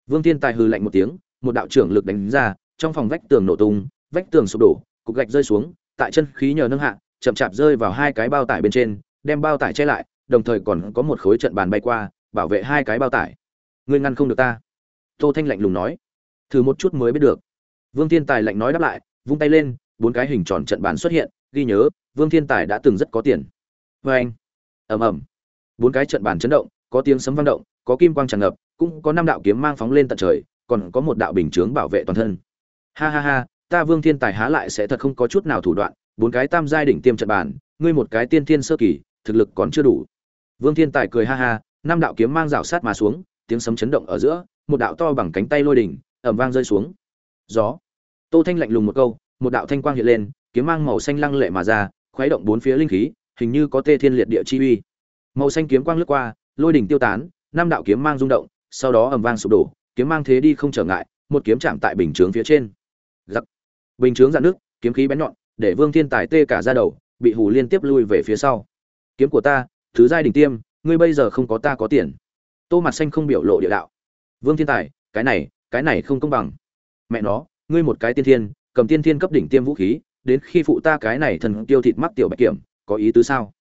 Vương thiên tài hừ lạnh một tiếng, một đạo trưởng lực đánh ra, trong phòng vách tường nổ tung, vách tường sụp đổ, cục gạch rơi xuống, tại chân khí nhờ nâng hạ, chậm chạp rơi vào hai cái bao tải bên trên, đem bao tải che lại, đồng thời còn có một khối trận bàn bay qua, bảo vệ hai cái bao tải. Ngươi ngăn không được ta. Tô thanh lạnh lùng nói. Thử một chút mới biết được. Vương thiên tài lạnh nói đáp lại, vung tay lên, bốn cái hình tròn trận bàn xuất hiện, ghi nhớ, vương thiên tài đã từng rất có tiền vê anh. Ầm ầm. Bốn cái trận bàn chấn động, có tiếng sấm vang động, có kim quang tràn ngập, cũng có năm đạo kiếm mang phóng lên tận trời, còn có một đạo bình chướng bảo vệ toàn thân. Ha ha ha, ta vương thiên tài há lại sẽ thật không có chút nào thủ đoạn, bốn cái tam giai đỉnh tiêm trận bàn, ngươi một cái tiên thiên sơ kỳ, thực lực còn chưa đủ. Vương thiên tài cười ha ha, năm đạo kiếm mang rào sát mà xuống, tiếng sấm chấn động ở giữa, một đạo to bằng cánh tay lôi đỉnh ẩm vang rơi xuống. Gió. Tô thanh lạnh lùng một câu, một đạo thanh quang hiện lên, kiếm mang màu xanh lăng lệ mà ra, khuấy động bốn phía linh khí hình như có tê thiên liệt địa chi uy. Màu xanh kiếm quang lướt qua, lôi đỉnh tiêu tán, năm đạo kiếm mang rung động, sau đó ầm vang sụp đổ, kiếm mang thế đi không trở ngại, một kiếm chạm tại bình chướng phía trên. Giặc. Bình chướng rạn nước kiếm khí bén nhọn, để vương thiên tài tê cả ra đầu, bị hù liên tiếp lui về phía sau. Kiếm của ta, thứ giai đỉnh tiêm, ngươi bây giờ không có ta có tiền. Tô mặt xanh không biểu lộ địa đạo. Vương thiên tài, cái này cái này không công bằng. Mẹ nó, ngươi một cái tiên thiên, cầm tiên thiên cấp đỉnh tiêm vũ khí, đến khi phụ ta cái này thần tiêu thịt mắt tiểu bạch kiểm có ý tứ sao?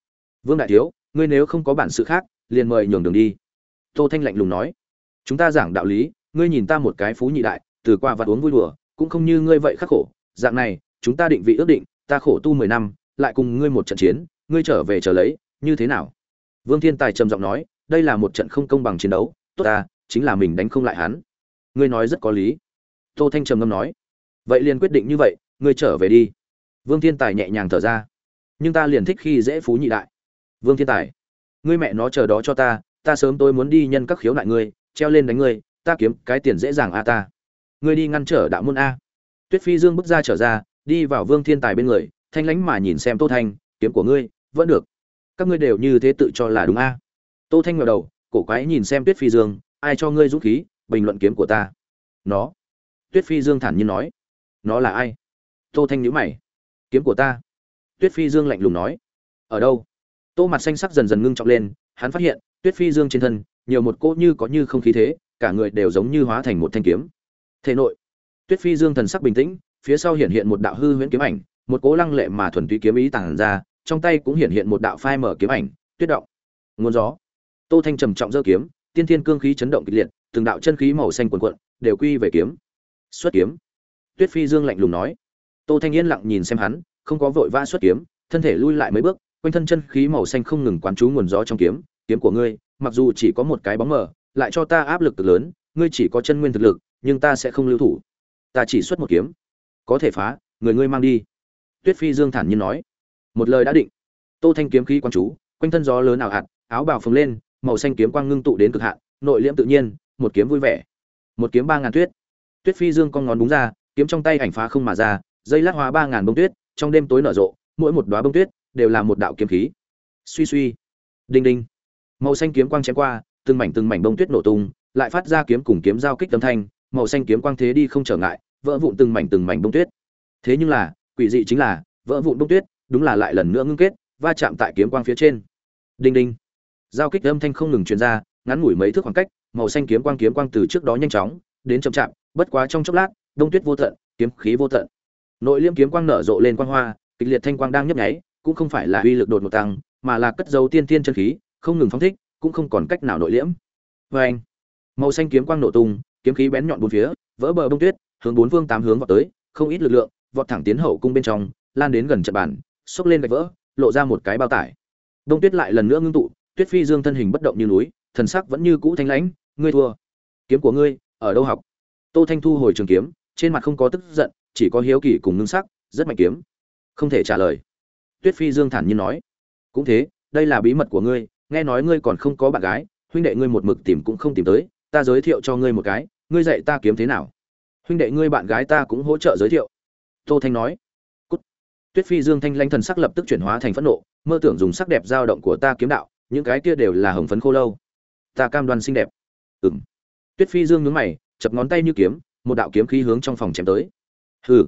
Vương đại thiếu, ngươi nếu không có bản sự khác, liền mời nhường đường đi. Tô thanh lạnh lùng nói. Chúng ta giảng đạo lý, ngươi nhìn ta một cái phú nhị đại, từ qua vặt uống vui đùa, cũng không như ngươi vậy khắc khổ. Dạng này, chúng ta định vị ước định, ta khổ tu mười năm, lại cùng ngươi một trận chiến, ngươi trở về trở lấy, như thế nào? Vương thiên tài trầm giọng nói, đây là một trận không công bằng chiến đấu, tốt ta, chính là mình đánh không lại hắn. Ngươi nói rất có lý. Tô thanh trầm ngâm nói. Vậy liền quyết định như vậy, ngươi trở về đi. Vương thiên tài nhẹ nhàng thở ra nhưng ta liền thích khi dễ phú nhị đại. Vương thiên tài, ngươi mẹ nó chờ đó cho ta ta sớm tôi muốn đi nhân các khiếu nại ngươi, treo lên đánh ngươi, ta kiếm cái tiền dễ dàng a ta. Ngươi đi ngăn trở đạo môn a. Tuyết phi dương bước ra trở ra, đi vào vương thiên tài bên người, thanh lánh mà nhìn xem tô thanh, kiếm của ngươi, vẫn được. Các ngươi đều như thế tự cho là đúng a. Tô thanh ngẩng đầu, cổ quái nhìn xem tuyết phi dương, ai cho ngươi dũng khí, bình luận kiếm của ta. Nó. Tuyết phi dương thản nhiên nói. Nó là ai? Tô thanh nhíu mày. Kiếm của ta tuyết phi dương lạnh lùng nói. Ở đâu? Tô mặt xanh sắc dần dần ngưng trọng lên, hắn phát hiện, tuyết phi dương trên thân, nhiều một cỗ như có như không khí thế, cả người đều giống như hóa thành một thanh kiếm. Thể nội, tuyết phi dương thần sắc bình tĩnh, phía sau hiện hiện một đạo hư huyễn kiếm ảnh, một cỗ lăng lệ mà thuần túy kiếm ý tàng ra, trong tay cũng hiện hiện một đạo phai mở kiếm ảnh, tuyết động ngôn gió. Tô thanh trầm trọng giơ kiếm, tiên thiên cương khí chấn động kịch liệt, từng đạo chân khí màu xanh cuồn cuộn, đều quy về kiếm. Xuất kiếm. Tuyết phi dương lạnh lùng nói. Tô thanh yên lặng nhìn xem hắn không có vội vã xuất kiếm, thân thể lui lại mấy bước, quanh thân chân khí màu xanh không ngừng quán trú nguồn gió trong kiếm kiếm của ngươi, mặc dù chỉ có một cái bóng mờ, lại cho ta áp lực cực lớn, ngươi chỉ có chân nguyên thực lực, nhưng ta sẽ không lưu thủ. Ta chỉ xuất một kiếm. Có thể phá, người ngươi mang đi. Tuyết phi dương thản nhiên nói. Một lời đã định. Tô thanh kiếm khí quán chú, quanh thân gió lớn ảo hạt, áo bào phồng lên, màu xanh kiếm quang ngưng tụ đến cực hạn, nội liễm tự nhiên, một kiếm vui vẻ. Một kiếm ba ngàn tuyết. Tuyết phi dương con ngón đúng ra, kiếm trong tay ảnh phá không mà ra, dây lát hóa ba ngàn bông tuyết trong đêm tối nở rộ, mỗi một đóa bông tuyết đều là một đạo kiếm khí. Suy suy, đinh đinh, màu xanh kiếm quang chém qua, từng mảnh từng mảnh bông tuyết nổ tung, lại phát ra kiếm cùng kiếm giao kích âm thanh, màu xanh kiếm quang thế đi không trở ngại, vỡ vụn từng mảnh từng mảnh bông tuyết. Thế nhưng là, quỷ dị chính là, vỡ vụn bông tuyết, đúng là lại lần nữa ngưng kết, va chạm tại kiếm quang phía trên. Đinh đinh, giao kích âm thanh không ngừng truyền ra, ngắn ngủi mấy thước khoảng cách, màu xanh kiếm quang kiếm quang từ trước đó nhanh chóng, đến chậm chạp, bất quá trong chốc lát đông tuyết vô tận, kiếm khí vô tận nội liêm kiếm quang nở rộ lên quang hoa, kịch liệt thanh quang đang nhấp nháy, cũng không phải là uy lực đột ngột tăng, mà là cất dấu tiên tiên chân khí, không ngừng phóng thích, cũng không còn cách nào nội liễm. Vê anh, màu xanh kiếm quang nổ tung, kiếm khí bén nhọn bốn phía, vỡ bờ bông tuyết, hướng bốn phương tám hướng vào tới, không ít lực lượng vọt thẳng tiến hậu cung bên trong, lan đến gần trận bàn, xốc lên gạch vỡ, lộ ra một cái bao tải. Đông tuyết lại lần nữa ngưng tụ, tuyết phi dương thân hình bất động như núi, thần sắc vẫn như cũ thanh lãnh, ngươi thua. Kiếm của ngươi ở đâu học? Tô thanh thu hồi trường kiếm, trên mặt không có tức giận chỉ có hiếu kỳ cùng ngưng sắc, rất mạnh kiếm. Không thể trả lời. Tuyết phi dương thản nhiên nói. Cũng thế, đây là bí mật của ngươi, nghe nói ngươi còn không có bạn gái, huynh đệ ngươi một mực tìm cũng không tìm tới, ta giới thiệu cho ngươi một cái, ngươi dạy ta kiếm thế nào. Huynh đệ ngươi bạn gái ta cũng hỗ trợ giới thiệu. Tô thanh nói. Cút. tuyết phi dương thanh lanh thần sắc lập tức chuyển hóa thành phẫn nộ, mơ tưởng dùng sắc đẹp dao động của ta kiếm đạo, những cái kia đều là hồng phấn khô lâu. Ta cam đoan xinh đẹp. Ừng tuyết phi dương nhướng mày, chập ngón tay như kiếm, một đạo kiếm khí hướng trong phòng chém tới hừ.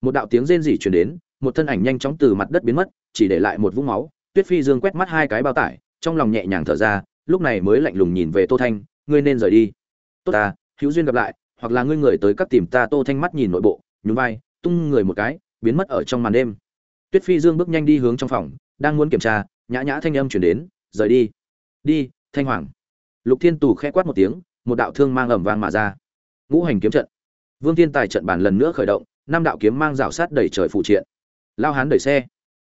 Một đạo tiếng rên rỉ truyền đến, một thân ảnh nhanh chóng từ mặt đất biến mất, chỉ để lại một vũng máu. Tuyết phi dương quét mắt hai cái bao tải, trong lòng nhẹ nhàng thở ra, lúc này mới lạnh lùng nhìn về tô thanh, ngươi nên rời đi. Tốt ta, hữu duyên gặp lại, hoặc là ngươi người tới các tìm ta. Tô thanh mắt nhìn nội bộ, nhún vai, tung người một cái, biến mất ở trong màn đêm. Tuyết phi dương bước nhanh đi hướng trong phòng, đang muốn kiểm tra, nhã nhã thanh âm chuyển đến, rời đi. Đi, thanh hoàng. Lục thiên tù khẽ quát một tiếng, một đạo thương mang ẩm vang mà ra. Ngũ hành kiếm trận. Vương thiên tài trận bản lần nữa khởi động năm đạo kiếm mang rào sát đẩy trời phụ triện. Lao hán đẩy xe.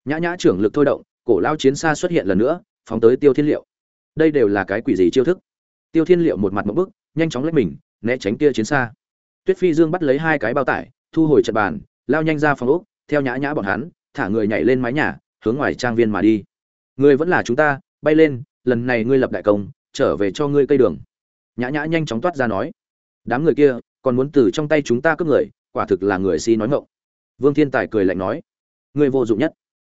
Nhã nhã trưởng lực thôi động, cổ lao chiến xa xuất hiện lần nữa, phóng tới tiêu thiên liệu. Đây đều là cái quỷ gì chiêu thức? Tiêu thiên liệu một mặt một bức, nhanh chóng lấy mình, né tránh kia chiến xa. Tuyết phi dương bắt lấy hai cái bao tải, thu hồi trận bàn, lao nhanh ra phòng úc theo nhã nhã bọn hắn, thả người nhảy lên mái nhà, hướng ngoài trang viên mà đi. Người vẫn là chúng ta, bay lên, lần này ngươi lập đại công, trở về cho ngươi cây đường. Nhã nhã nhanh chóng toát ra nói. Đám người kia, còn muốn từ trong tay chúng ta cướp người quả thực là người si nói ngộng vương thiên tài cười lạnh nói, ngươi vô dụng nhất.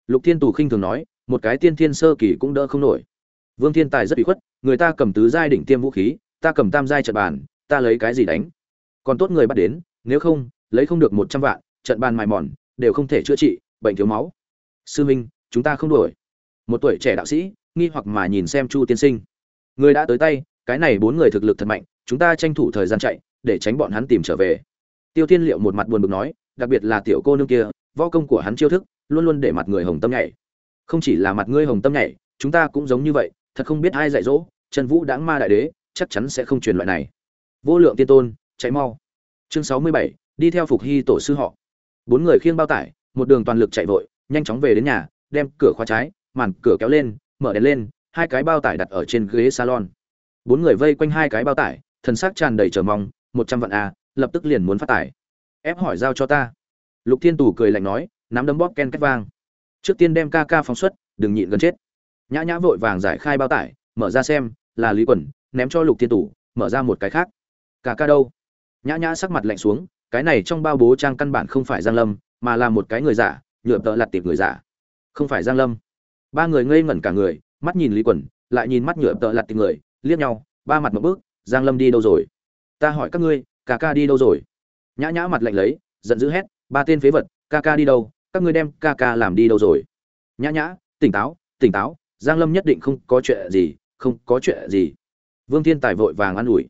Lục thiên tù khinh thường nói, một cái tiên thiên sơ kỳ cũng đỡ không nổi. Vương thiên tài rất bị khuất, người ta cầm tứ giai đỉnh tiêm vũ khí, ta cầm tam giai trận bàn, ta lấy cái gì đánh? Còn tốt người bắt đến, nếu không, lấy không được một trăm vạn, trận bàn mài mòn, đều không thể chữa trị, bệnh thiếu máu. Sư minh, chúng ta không đuổi. Một tuổi trẻ đạo sĩ, nghi hoặc mà nhìn xem chu tiên sinh. Người đã tới tay, cái này bốn người thực lực thật mạnh, chúng ta tranh thủ thời gian chạy, để tránh bọn hắn tìm trở về tiêu Thiên liệu một mặt buồn bực nói, đặc biệt là tiểu cô nương kia, võ công của hắn chiêu thức, luôn luôn để mặt người hồng tâm nhảy. Không chỉ là mặt ngươi hồng tâm nhảy, chúng ta cũng giống như vậy, thật không biết ai dạy dỗ, trần vũ đáng ma đại đế, chắc chắn sẽ không truyền loại này. Vô lượng tiên tôn, chạy mau. Chương sáu mươi bảy, đi theo phục hy tổ sư họ. Bốn người khiêng bao tải, một đường toàn lực chạy vội, nhanh chóng về đến nhà, đem cửa khóa trái, màn cửa kéo lên, mở đèn lên, hai cái bao tải đặt ở trên ghế salon. Bốn người vây quanh hai cái bao tải, thần sắc tràn đầy chờ mong, một trăm vạn a lập tức liền muốn phát tải. Ép hỏi giao cho ta. Lục thiên tù cười lạnh nói, nắm đấm bóp ken cách vang. Trước tiên đem ca ca phóng xuất, đừng nhịn gần chết. Nhã nhã vội vàng giải khai bao tải, mở ra xem, là lý quần ném cho lục thiên tù, mở ra một cái khác. Ca ca đâu? Nhã nhã sắc mặt lạnh xuống, cái này trong bao bố trang căn bản không phải giang lâm, mà là một cái người giả, nhựa tợ lặt tiệp người giả. Không phải giang lâm. Ba người ngây ngẩn cả người, mắt nhìn lý quần lại nhìn mắt nhựa tợ lặt tiệp người, liếc nhau, ba mặt một bước, giang lâm đi đâu rồi? Ta hỏi các ngươi ca ca đi đâu rồi? Nhã nhã mặt lạnh lấy, giận dữ hét, ba tên phế vật, ca ca đi đâu? Các ngươi đem ca ca làm đi đâu rồi? Nhã nhã, tỉnh táo tỉnh táo, giang lâm nhất định không có chuyện gì, không có chuyện gì. Vương thiên tài vội vàng an ủi.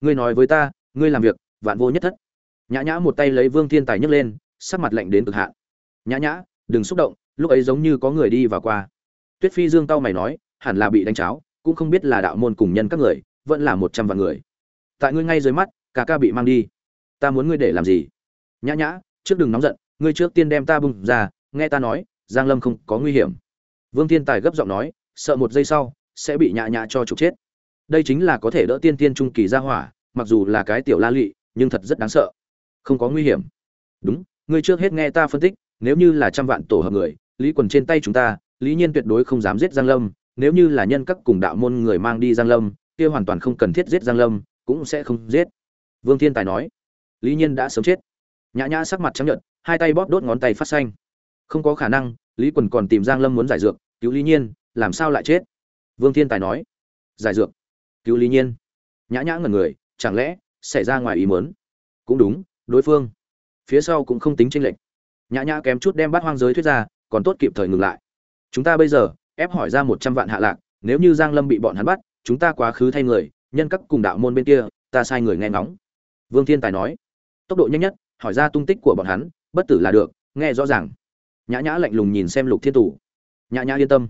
Ngươi nói với ta, ngươi làm việc, vạn vô nhất thất. Nhã nhã một tay lấy vương thiên tài nhấc lên, sắc mặt lạnh đến cực hạn. Nhã nhã, đừng xúc động, lúc ấy giống như có người đi và qua. Tuyết phi dương tao mày nói, hẳn là bị đánh cháo, cũng không biết là đạo môn cùng nhân các người, vẫn là một trăm vạn người. Tại ngươi ngay dưới mắt cả ca bị mang đi. Ta muốn ngươi để làm gì? Nhã nhã, trước đừng nóng giận, ngươi trước tiên đem ta bung ra, nghe ta nói, giang lâm không có nguy hiểm. Vương thiên tài gấp giọng nói, sợ một giây sau, sẽ bị nhã nhã cho trục chết. Đây chính là có thể đỡ tiên tiên trung kỳ ra hỏa, mặc dù là cái tiểu la lị, nhưng thật rất đáng sợ. Không có nguy hiểm. Đúng, ngươi trước hết nghe ta phân tích, nếu như là trăm vạn tổ hợp người, lý quần trên tay chúng ta, lý nhiên tuyệt đối không dám giết giang lâm, nếu như là nhân các cùng đạo môn người mang đi giang lâm, kia hoàn toàn không cần thiết giết giang lâm, cũng sẽ không giết vương thiên tài nói, lý nhiên đã sớm chết. Nhã nhã sắc mặt trắng nhợt, hai tay bóp đốt ngón tay phát xanh. Không có khả năng, lý quần còn tìm giang lâm muốn giải dược, cứu lý nhiên, làm sao lại chết? Vương thiên tài nói, giải dược, cứu lý nhiên. Nhã nhã ngẩn người, chẳng lẽ xảy ra ngoài ý muốn? Cũng đúng, đối phương. Phía sau cũng không tính tranh lệch. Nhã nhã kém chút đem bắt hoang giới thuyết ra, còn tốt kịp thời ngừng lại. Chúng ta bây giờ, ép hỏi ra một trăm vạn hạ lạc, nếu như giang lâm bị bọn hắn bắt, chúng ta quá khứ thay người, nhân các cùng đạo môn bên kia, ta sai người nghe ngóng vương thiên tài nói. Tốc độ nhanh nhất, hỏi ra tung tích của bọn hắn, bất tử là được, nghe rõ ràng. Nhã nhã lạnh lùng nhìn xem lục thiên tù. Nhã nhã yên tâm.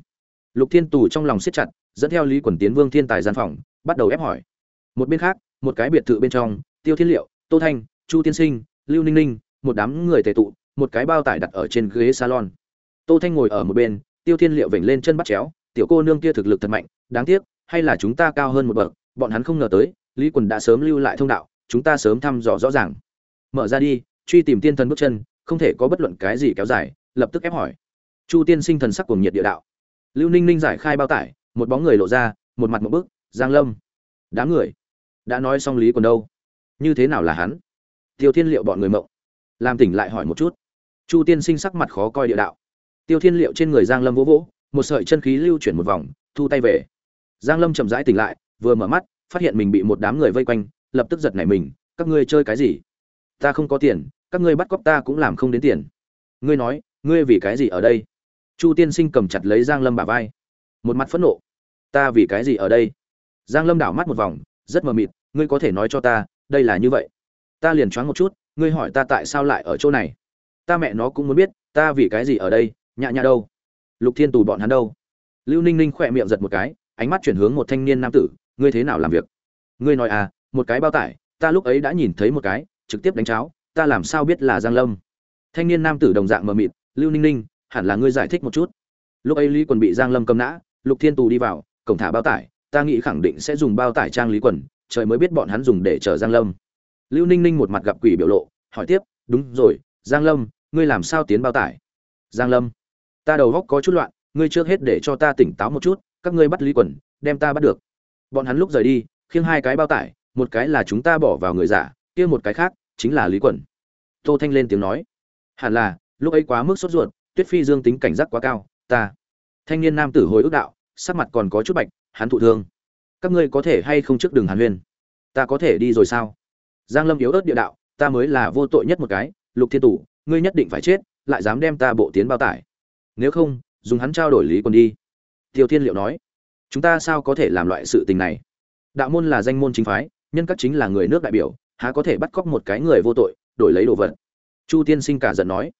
Lục thiên tù trong lòng siết chặt, dẫn theo lý quần tiến vương thiên tài gian phòng, bắt đầu ép hỏi. Một bên khác, một cái biệt thự bên trong, tiêu thiên liệu, tô thanh, chu tiên sinh, lưu ninh ninh, một đám người tề tụ, một cái bao tải đặt ở trên ghế salon. Tô thanh ngồi ở một bên, tiêu thiên liệu vểnh lên chân bắt chéo, tiểu cô nương kia thực lực thật mạnh, đáng tiếc, hay là chúng ta cao hơn một bậc, bọn hắn không ngờ tới, lý quần đã sớm lưu lại thông đạo chúng ta sớm thăm dò rõ ràng. Mở ra đi, truy tìm tiên thần bước chân, không thể có bất luận cái gì kéo dài, lập tức ép hỏi. Chu tiên sinh thần sắc cuồng nhiệt địa đạo. Lưu ninh ninh giải khai bao tải, một bóng người lộ ra, một mặt một bức giang lâm. Đám người, đã nói xong lý còn đâu? Như thế nào là hắn? Tiêu thiên liệu bọn người mộng. Làm tỉnh lại hỏi một chút. Chu tiên sinh sắc mặt khó coi địa đạo. Tiêu thiên liệu trên người giang lâm vỗ vỗ, một sợi chân khí lưu chuyển một vòng, thu tay về. Giang lâm chậm rãi tỉnh lại, vừa mở mắt, phát hiện mình bị một đám người vây quanh lập tức giật nảy mình, các ngươi chơi cái gì? Ta không có tiền, các ngươi bắt cóc ta cũng làm không đến tiền. Ngươi nói, ngươi vì cái gì ở đây? Chu tiên sinh cầm chặt lấy giang lâm bả vai. Một mặt phẫn nộ. Ta vì cái gì ở đây? Giang lâm đảo mắt một vòng, rất mờ mịt, ngươi có thể nói cho ta, đây là như vậy. Ta liền choáng một chút, ngươi hỏi ta tại sao lại ở chỗ này? Ta mẹ nó cũng muốn biết, ta vì cái gì ở đây nhạ nhạ đâu? Lục thiên tù bọn hắn đâu? Lưu ninh ninh khỏe miệng giật một cái, ánh mắt chuyển hướng một thanh niên nam tử, ngươi thế nào làm việc? Ngươi nói à một cái bao tải, ta lúc ấy đã nhìn thấy một cái, trực tiếp đánh cháo, ta làm sao biết là giang lâm? Thanh niên nam tử đồng dạng mờ mịt, lưu ninh ninh, hẳn là ngươi giải thích một chút. Lúc ấy lý quần bị giang lâm cầm nã, lục thiên tù đi vào, cổng thả bao tải, ta nghĩ khẳng định sẽ dùng bao tải trang lý quần, trời mới biết bọn hắn dùng để chở giang lâm. Lưu ninh ninh một mặt gặp quỷ biểu lộ, hỏi tiếp, đúng rồi, giang lâm, ngươi làm sao tiến bao tải? Giang lâm, ta đầu góc có chút loạn, ngươi trước hết để cho ta tỉnh táo một chút, các ngươi bắt lý quần, đem ta bắt được. Bọn hắn lúc rời đi, khiêng hai cái bao tải một cái là chúng ta bỏ vào người giả, kia một cái khác chính là lý quần tô thanh lên tiếng nói, hẳn là, lúc ấy quá mức sốt ruột, tuyết phi dương tính cảnh giác quá cao, ta. Thanh niên nam tử hồi ức đạo, sắc mặt còn có chút bạch, hắn thụ thương. Các ngươi có thể hay không trước đường hàn huyên? Ta có thể đi rồi sao? Giang lâm yếu ớt địa đạo, ta mới là vô tội nhất một cái, lục thiên tủ, ngươi nhất định phải chết, lại dám đem ta bộ tiến bao tải. Nếu không, dùng hắn trao đổi lý còn đi. Tiêu thiên liệu nói, chúng ta sao có thể làm loại sự tình này? Đạo môn là danh môn chính phái nhân các chính là người nước đại biểu, há có thể bắt cóc một cái người vô tội, đổi lấy đồ vật? Chu tiên sinh cả giận nói.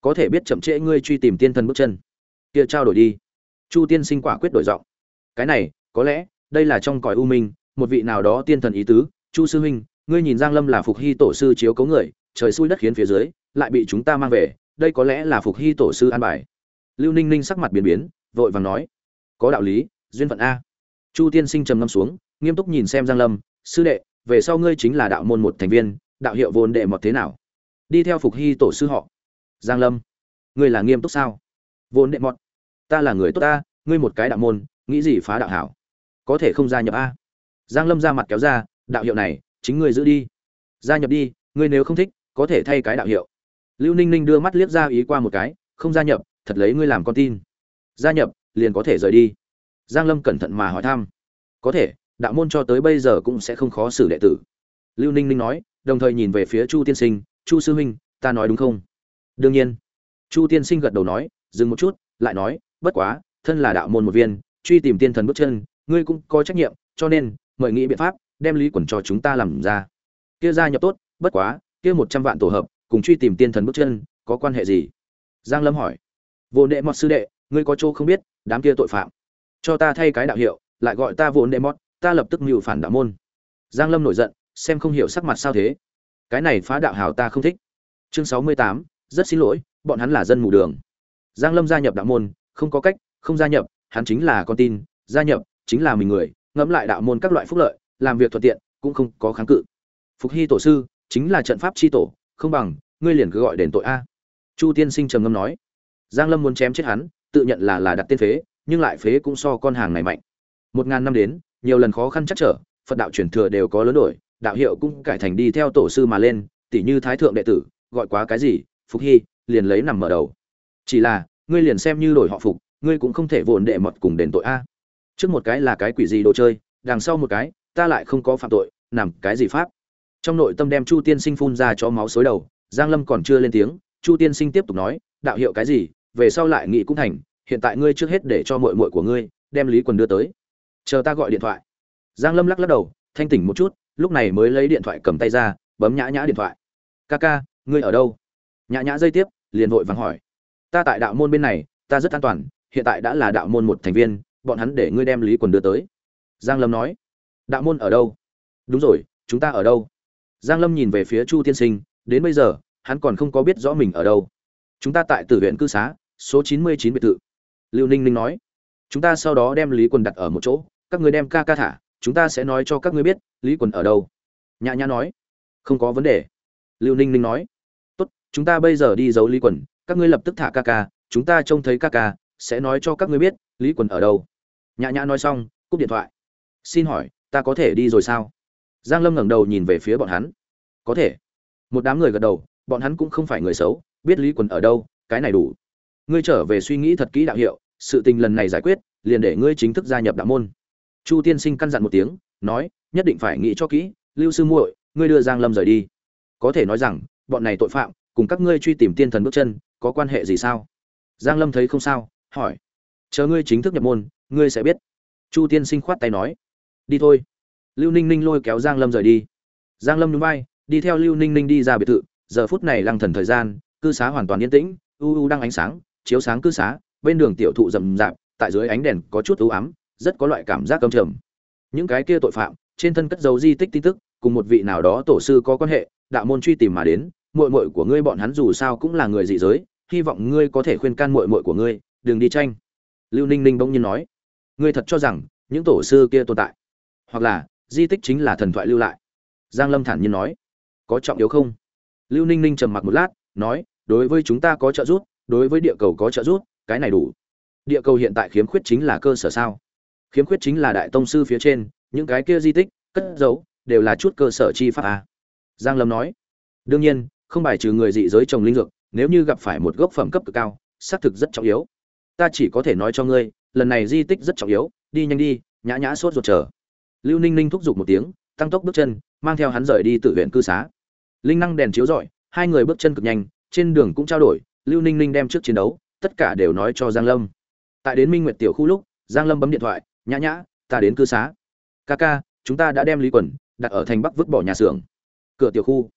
Có thể biết chậm trễ ngươi truy tìm tiên thần bước chân. Kia trao đổi đi. Chu tiên sinh quả quyết đổi giọng. Cái này, có lẽ, đây là trong cõi u minh, một vị nào đó tiên thần ý tứ. Chu sư huynh, ngươi nhìn giang lâm là phục hy tổ sư chiếu cấu người, trời xui đất khiến phía dưới, lại bị chúng ta mang về, đây có lẽ là phục hy tổ sư an bài. Lưu ninh ninh sắc mặt biến biến, vội vàng nói. Có đạo lý, duyên phận a. Chu tiên sinh trầm ngâm xuống, nghiêm túc nhìn xem giang lâm sư đệ, về sau ngươi chính là đạo môn một thành viên, đạo hiệu vốn đệ mọt thế nào? Đi theo phục hy tổ sư họ. Giang lâm. Ngươi là nghiêm túc sao? Vốn đệ mọt. Ta là người tốt ta, ngươi một cái đạo môn, nghĩ gì phá đạo hảo? Có thể không gia nhập a? Giang lâm ra mặt kéo ra, đạo hiệu này, chính ngươi giữ đi. Gia nhập đi, ngươi nếu không thích, có thể thay cái đạo hiệu. Lưu ninh ninh đưa mắt liếc ra ý qua một cái, không gia nhập, thật lấy ngươi làm con tin. Gia nhập, liền có thể rời đi. Giang lâm cẩn thận mà hỏi thăm. Có thể đạo môn cho tới bây giờ cũng sẽ không khó xử đệ tử. Lưu ninh ninh nói, đồng thời nhìn về phía chu tiên sinh, chu sư huynh, ta nói đúng không? Đương nhiên. Chu tiên sinh gật đầu nói, dừng một chút, lại nói, bất quá, thân là đạo môn một viên, truy tìm tiên thần bước chân, ngươi cũng có trách nhiệm, cho nên, mời nghĩ biện pháp, đem lý quẩn cho chúng ta làm ra. Kia gia nhập tốt, bất quá, kia một trăm vạn tổ hợp, cùng truy tìm tiên thần bước chân, có quan hệ gì? Giang lâm hỏi. Vô đệ mọt sư đệ, ngươi có chỗ không biết, đám kia tội phạm. Cho ta thay cái đạo hiệu, lại gọi ta vô đệ mọt ta lập tức mưu phản đạo môn. Giang lâm nổi giận xem không hiểu sắc mặt sao thế. Cái này phá đạo hào ta không thích. Chương sáu mươi tám, rất xin lỗi bọn hắn là dân mù đường. Giang lâm gia nhập đạo môn không có cách không gia nhập hắn chính là con tin gia nhập chính là mình người ngẫm lại đạo môn các loại phúc lợi làm việc thuận tiện cũng không có kháng cự. Phục hy tổ sư chính là trận pháp chi tổ không bằng ngươi liền cứ gọi đền tội a. Chu tiên sinh trầm ngâm nói. Giang lâm muốn chém chết hắn tự nhận là là đặt tên phế nhưng lại phế cũng so con hàng này mạnh. Một ngàn năm đến nhiều lần khó khăn chắc trở, phật đạo truyền thừa đều có lớn đổi, đạo hiệu cũng cải thành đi theo tổ sư mà lên tỷ như thái thượng đệ tử, gọi quá cái gì, phục hy, liền lấy nằm mở đầu. Chỉ là, ngươi liền xem như đổi họ phục, ngươi cũng không thể vồn đệ mật cùng đền tội a. Trước một cái là cái quỷ gì đồ chơi, đằng sau một cái, ta lại không có phạm tội, nằm cái gì pháp. Trong nội tâm đem chu tiên sinh phun ra cho máu xối đầu, giang lâm còn chưa lên tiếng, chu tiên sinh tiếp tục nói, đạo hiệu cái gì, về sau lại nghị cũng thành, hiện tại ngươi trước hết để cho muội muội của ngươi, đem lý quần đưa tới chờ ta gọi điện thoại. Giang lâm lắc lắc đầu, thanh tỉnh một chút, lúc này mới lấy điện thoại cầm tay ra, bấm nhã nhã điện thoại. Ca ca, ngươi ở đâu? Nhã nhã dây tiếp, liền vội vàng hỏi. Ta tại đạo môn bên này, ta rất an toàn, hiện tại đã là đạo môn một thành viên, bọn hắn để ngươi đem lý quần đưa tới. Giang lâm nói. Đạo môn ở đâu? Đúng rồi, chúng ta ở đâu? Giang lâm nhìn về phía chu tiên sinh, đến bây giờ, hắn còn không có biết rõ mình ở đâu. Chúng ta tại tử huyện cư xá, số chín mươi chín biệt thự. Lưu ninh ninh nói. Chúng ta sau đó đem lý quần đặt ở một chỗ các ngươi đem ca ca thả, chúng ta sẽ nói cho các ngươi biết, lý quần ở đâu. Nhã nhã nói. Không có vấn đề. Lưu ninh ninh nói. Tốt, chúng ta bây giờ đi giấu lý quần, các ngươi lập tức thả ca ca, chúng ta trông thấy ca ca, sẽ nói cho các ngươi biết, lý quần ở đâu. Nhã nhã nói xong, cúp điện thoại. Xin hỏi, ta có thể đi rồi sao? Giang lâm ngẩng đầu nhìn về phía bọn hắn. Có thể. Một đám người gật đầu, bọn hắn cũng không phải người xấu, biết lý quần ở đâu, cái này đủ. Ngươi trở về suy nghĩ thật kỹ đạo hiệu, sự tình lần này giải quyết, liền để ngươi chính thức gia nhập đạo môn chu tiên sinh căn dặn một tiếng, nói, nhất định phải nghĩ cho kỹ, lưu sư muội, ngươi đưa giang lâm rời đi. Có thể nói rằng, bọn này tội phạm, cùng các ngươi truy tìm tiên thần bước chân, có quan hệ gì sao? Giang lâm thấy không sao, hỏi, chờ ngươi chính thức nhập môn, ngươi sẽ biết. Chu tiên sinh khoát tay nói, đi thôi. Lưu ninh ninh lôi kéo giang lâm rời đi. Giang lâm nhún vai, đi theo lưu ninh ninh đi ra biệt thự. Giờ phút này lăng thần thời gian, cư xá hoàn toàn yên tĩnh, u u đang ánh sáng, chiếu sáng cư xá, bên đường tiểu thụ rậm rạp, tại dưới ánh đèn có chút u ám rất có loại cảm giác căm trầm. Những cái kia tội phạm, trên thân cất dấu di tích tin tức, cùng một vị nào đó tổ sư có quan hệ, đạo môn truy tìm mà đến, muội muội của ngươi bọn hắn dù sao cũng là người dị giới, hy vọng ngươi có thể khuyên can muội muội của ngươi, đừng đi tranh. Lưu ninh ninh bỗng nhiên nói, ngươi thật cho rằng những tổ sư kia tồn tại? Hoặc là, di tích chính là thần thoại lưu lại? Giang lâm thản nhiên nói, có trọng yếu không? Lưu ninh ninh trầm mặc một lát, nói, đối với chúng ta có trợ giúp, đối với địa cầu có trợ giúp, cái này đủ. Địa cầu hiện tại khiếm khuyết chính là cơ sở sao? Khiếm khuyết chính là đại tông sư phía trên những cái kia di tích cất giấu đều là chút cơ sở chi pháp à. giang lâm nói đương nhiên không bài trừ người dị giới trồng linh dược nếu như gặp phải một gốc phẩm cấp cực cao xác thực rất trọng yếu. Ta chỉ có thể nói cho ngươi lần này di tích rất trọng yếu đi nhanh đi nhã nhã sốt ruột chờ. Lưu ninh ninh thúc giục một tiếng tăng tốc bước chân mang theo hắn rời đi tự huyện cư xá. Linh năng đèn chiếu rọi hai người bước chân cực nhanh trên đường cũng trao đổi lưu ninh ninh đem trước chiến đấu tất cả đều nói cho giang lâm. Tại đến minh nguyệt tiểu khu lúc giang lâm bấm điện thoại nhã nhã, ta đến cư xá. Ca ca, chúng ta đã đem lý quần đặt ở thành bắc vứt bỏ nhà xưởng. Cửa tiểu khu.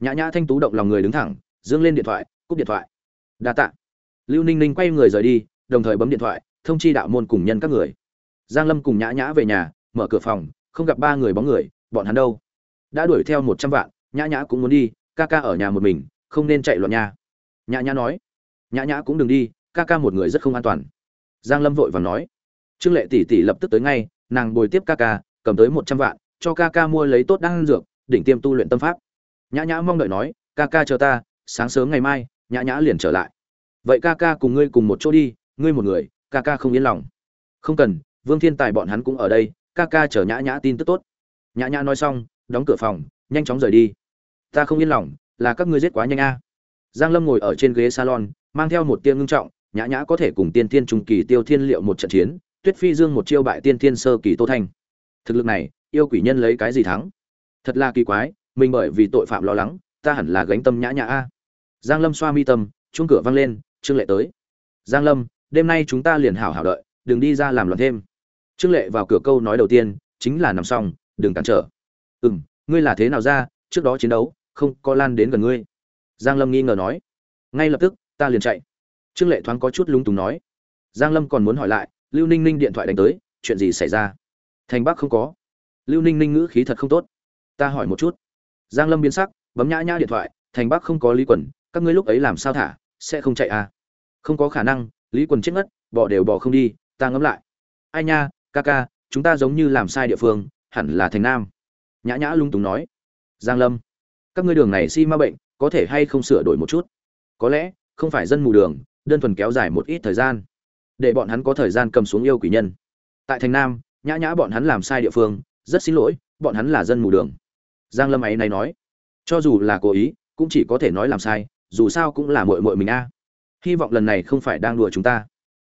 Nhã nhã thanh tú động lòng người đứng thẳng, dương lên điện thoại, cúp điện thoại. Đa tạ. Lưu ninh ninh quay người rời đi, đồng thời bấm điện thoại, thông chi đạo môn cùng nhân các người. Giang lâm cùng nhã nhã về nhà, mở cửa phòng, không gặp ba người bóng người, bọn hắn đâu? Đã đuổi theo một trăm vạn, nhã nhã cũng muốn đi, ca ca ở nhà một mình, không nên chạy loạn nhà. Nhã nhã nói. Nhã nhã cũng đừng đi, ca ca một người rất không an toàn. Giang lâm vội vàng nói trương lệ tỷ tỷ lập tức tới ngay, nàng bồi tiếp ca ca, cầm tới một trăm vạn, cho ca ca mua lấy tốt đan dược, đỉnh tiêm tu luyện tâm pháp. Nhã nhã mong đợi nói, ca ca chờ ta, sáng sớm ngày mai, nhã nhã liền trở lại. Vậy ca ca cùng ngươi cùng một chỗ đi, ngươi một người, ca ca không yên lòng. Không cần, vương thiên tài bọn hắn cũng ở đây, ca ca chờ nhã nhã tin tức tốt. Nhã nhã nói xong, đóng cửa phòng, nhanh chóng rời đi. Ta không yên lòng, là các ngươi giết quá nhanh a. Giang lâm ngồi ở trên ghế salon, mang theo một tiên ngưng trọng, nhã nhã có thể cùng tiên thiên trung kỳ tiêu thiên liệu một trận chiến tuyết phi dương một chiêu bại tiên thiên sơ kỳ tô thanh. Thực lực này, yêu quỷ nhân lấy cái gì thắng? Thật là kỳ quái, mình bởi vì tội phạm lo lắng, ta hẳn là gánh tâm nhã nhã a. Giang lâm xoa mi tâm, chuông cửa vang lên, trương lệ tới. Giang lâm, đêm nay chúng ta liền hảo hảo đợi, đừng đi ra làm loạn thêm. Trương lệ vào cửa câu nói đầu tiên, chính là nằm xong, đừng cản trở. Ừ ngươi là thế nào ra, trước đó chiến đấu, không có lan đến gần ngươi. Giang lâm nghi ngờ nói. Ngay lập tức, ta liền chạy. Trương lệ thoáng có chút lung túng nói. Giang lâm còn muốn hỏi lại lưu ninh ninh điện thoại đánh tới, chuyện gì xảy ra? Thành bắc không có. Lưu ninh ninh ngữ khí thật không tốt. Ta hỏi một chút. Giang lâm biến sắc, bấm nhã nhã điện thoại, thành bắc không có lý quần các ngươi lúc ấy làm sao thả? Sẽ không chạy à? Không có khả năng, lý quần chết ngất, bỏ đều bỏ không đi, ta ngẫm lại. Ai nha, ca ca, chúng ta giống như làm sai địa phương, hẳn là thành nam. Nhã nhã lung túng nói. Giang lâm. Các ngươi đường này si ma bệnh, có thể hay không sửa đổi một chút? Có lẽ, không phải dân mù đường, đơn thuần kéo dài một ít thời gian để bọn hắn có thời gian cầm xuống yêu quỷ nhân. Tại thành nam, nhã nhã bọn hắn làm sai địa phương, rất xin lỗi, bọn hắn là dân mù đường. Giang lâm ấy này nói, cho dù là cố ý, cũng chỉ có thể nói làm sai, dù sao cũng là muội muội mình a. Hy vọng lần này không phải đang đùa chúng ta.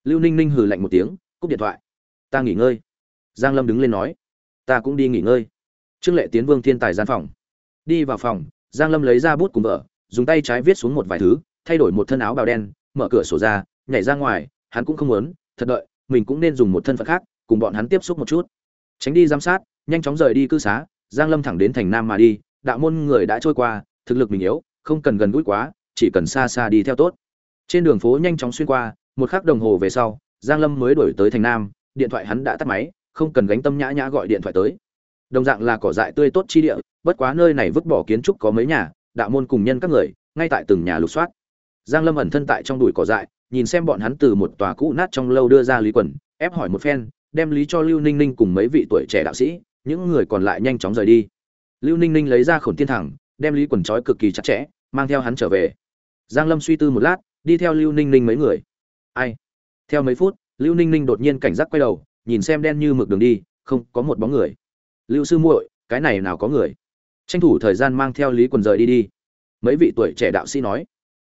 Lưu ninh ninh hừ lạnh một tiếng, cúp điện thoại. Ta nghỉ ngơi. Giang lâm đứng lên nói, ta cũng đi nghỉ ngơi. Trương lệ tiến vương thiên tài gian phòng. Đi vào phòng, giang lâm lấy ra bút cùng vợ dùng tay trái viết xuống một vài thứ, thay đổi một thân áo bào đen, mở cửa sổ ra, nhảy ra ngoài hắn cũng không muốn, thật đợi, mình cũng nên dùng một thân phận khác, cùng bọn hắn tiếp xúc một chút. Tránh đi giám sát, nhanh chóng rời đi cư xá, giang lâm thẳng đến thành nam mà đi, đạo môn người đã trôi qua, thực lực mình yếu, không cần gần gũi quá, chỉ cần xa xa đi theo tốt. Trên đường phố nhanh chóng xuyên qua, một khắc đồng hồ về sau, giang lâm mới đổi tới thành nam, điện thoại hắn đã tắt máy, không cần gánh tâm nhã nhã gọi điện thoại tới. Đồng dạng là cỏ dại tươi tốt chi địa, bất quá nơi này vứt bỏ kiến trúc có mấy nhà, đạo môn cùng nhân các người, ngay tại từng nhà lục soát. Giang lâm ẩn thân tại trong đùi cỏ dại nhìn xem bọn hắn từ một tòa cũ nát trong lâu đưa ra lý quần, ép hỏi một phen, đem lý cho lưu ninh ninh cùng mấy vị tuổi trẻ đạo sĩ, những người còn lại nhanh chóng rời đi. Lưu ninh ninh lấy ra khổn thiên thẳng, đem lý quần trói cực kỳ chặt chẽ, mang theo hắn trở về. Giang lâm suy tư một lát, đi theo lưu ninh ninh mấy người. Ai? Theo mấy phút, lưu ninh ninh đột nhiên cảnh giác quay đầu, nhìn xem đen như mực đường đi, không có một bóng người. Lưu sư muội, cái này nào có người? Tranh thủ thời gian mang theo lý quần rời đi đi. Mấy vị tuổi trẻ đạo sĩ nói.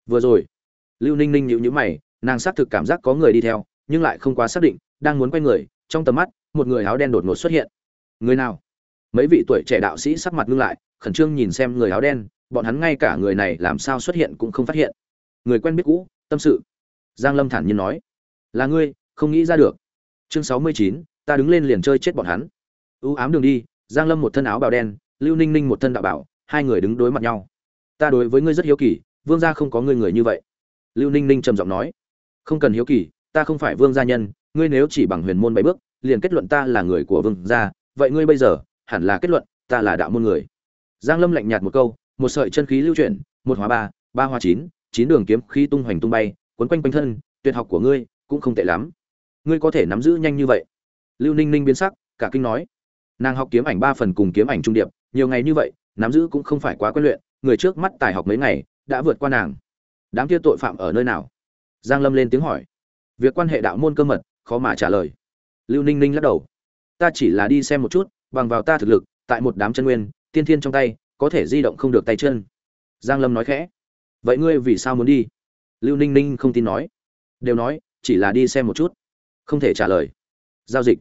Vừa rồi, lưu ninh ninh nhịu nhữ mày nàng xác thực cảm giác có người đi theo, nhưng lại không quá xác định, đang muốn quay người, trong tầm mắt, một người áo đen đột ngột xuất hiện. Người nào? Mấy vị tuổi trẻ đạo sĩ sắc mặt ngưng lại, khẩn trương nhìn xem người áo đen, bọn hắn ngay cả người này làm sao xuất hiện cũng không phát hiện. Người quen biết cũ, tâm sự. Giang lâm thản nhiên nói, là ngươi, không nghĩ ra được. Chương sáu mươi chín, ta đứng lên liền chơi chết bọn hắn. Ưu ám đường đi. Giang lâm một thân áo bào đen, lưu ninh ninh một thân đạo bảo, hai người đứng đối mặt nhau. Ta đối với ngươi rất hiếu kỳ, vương gia không có ngươi người như vậy. Lưu ninh ninh trầm giọng nói không cần hiếu kỳ, ta không phải vương gia nhân, ngươi nếu chỉ bằng huyền môn bảy bước, liền kết luận ta là người của vương gia, vậy ngươi bây giờ, hẳn là kết luận, ta là đạo môn người. Giang lâm lạnh nhạt một câu, một sợi chân khí lưu chuyển, một hóa ba ba hóa chín chín đường kiếm khí tung hoành tung bay quấn quanh quanh thân, tuyệt học của ngươi cũng không tệ lắm. Ngươi có thể nắm giữ nhanh như vậy. Lưu ninh ninh biến sắc, cả kinh nói. Nàng học kiếm ảnh ba phần cùng kiếm ảnh trung điệp, nhiều ngày như vậy, nắm giữ cũng không phải quá quen luyện, người trước mắt tài học mấy ngày, đã vượt qua nàng. Đám kia tội phạm ở nơi nào? Giang lâm lên tiếng hỏi. Việc quan hệ đạo môn cơ mật, khó mà trả lời. Lưu ninh ninh lắc đầu. Ta chỉ là đi xem một chút, bằng vào ta thực lực, tại một đám chân nguyên, tiên thiên trong tay, có thể di động không được tay chân. Giang lâm nói khẽ. Vậy ngươi vì sao muốn đi? Lưu ninh ninh không tin nói. Đều nói, chỉ là đi xem một chút. Không thể trả lời. Giao dịch.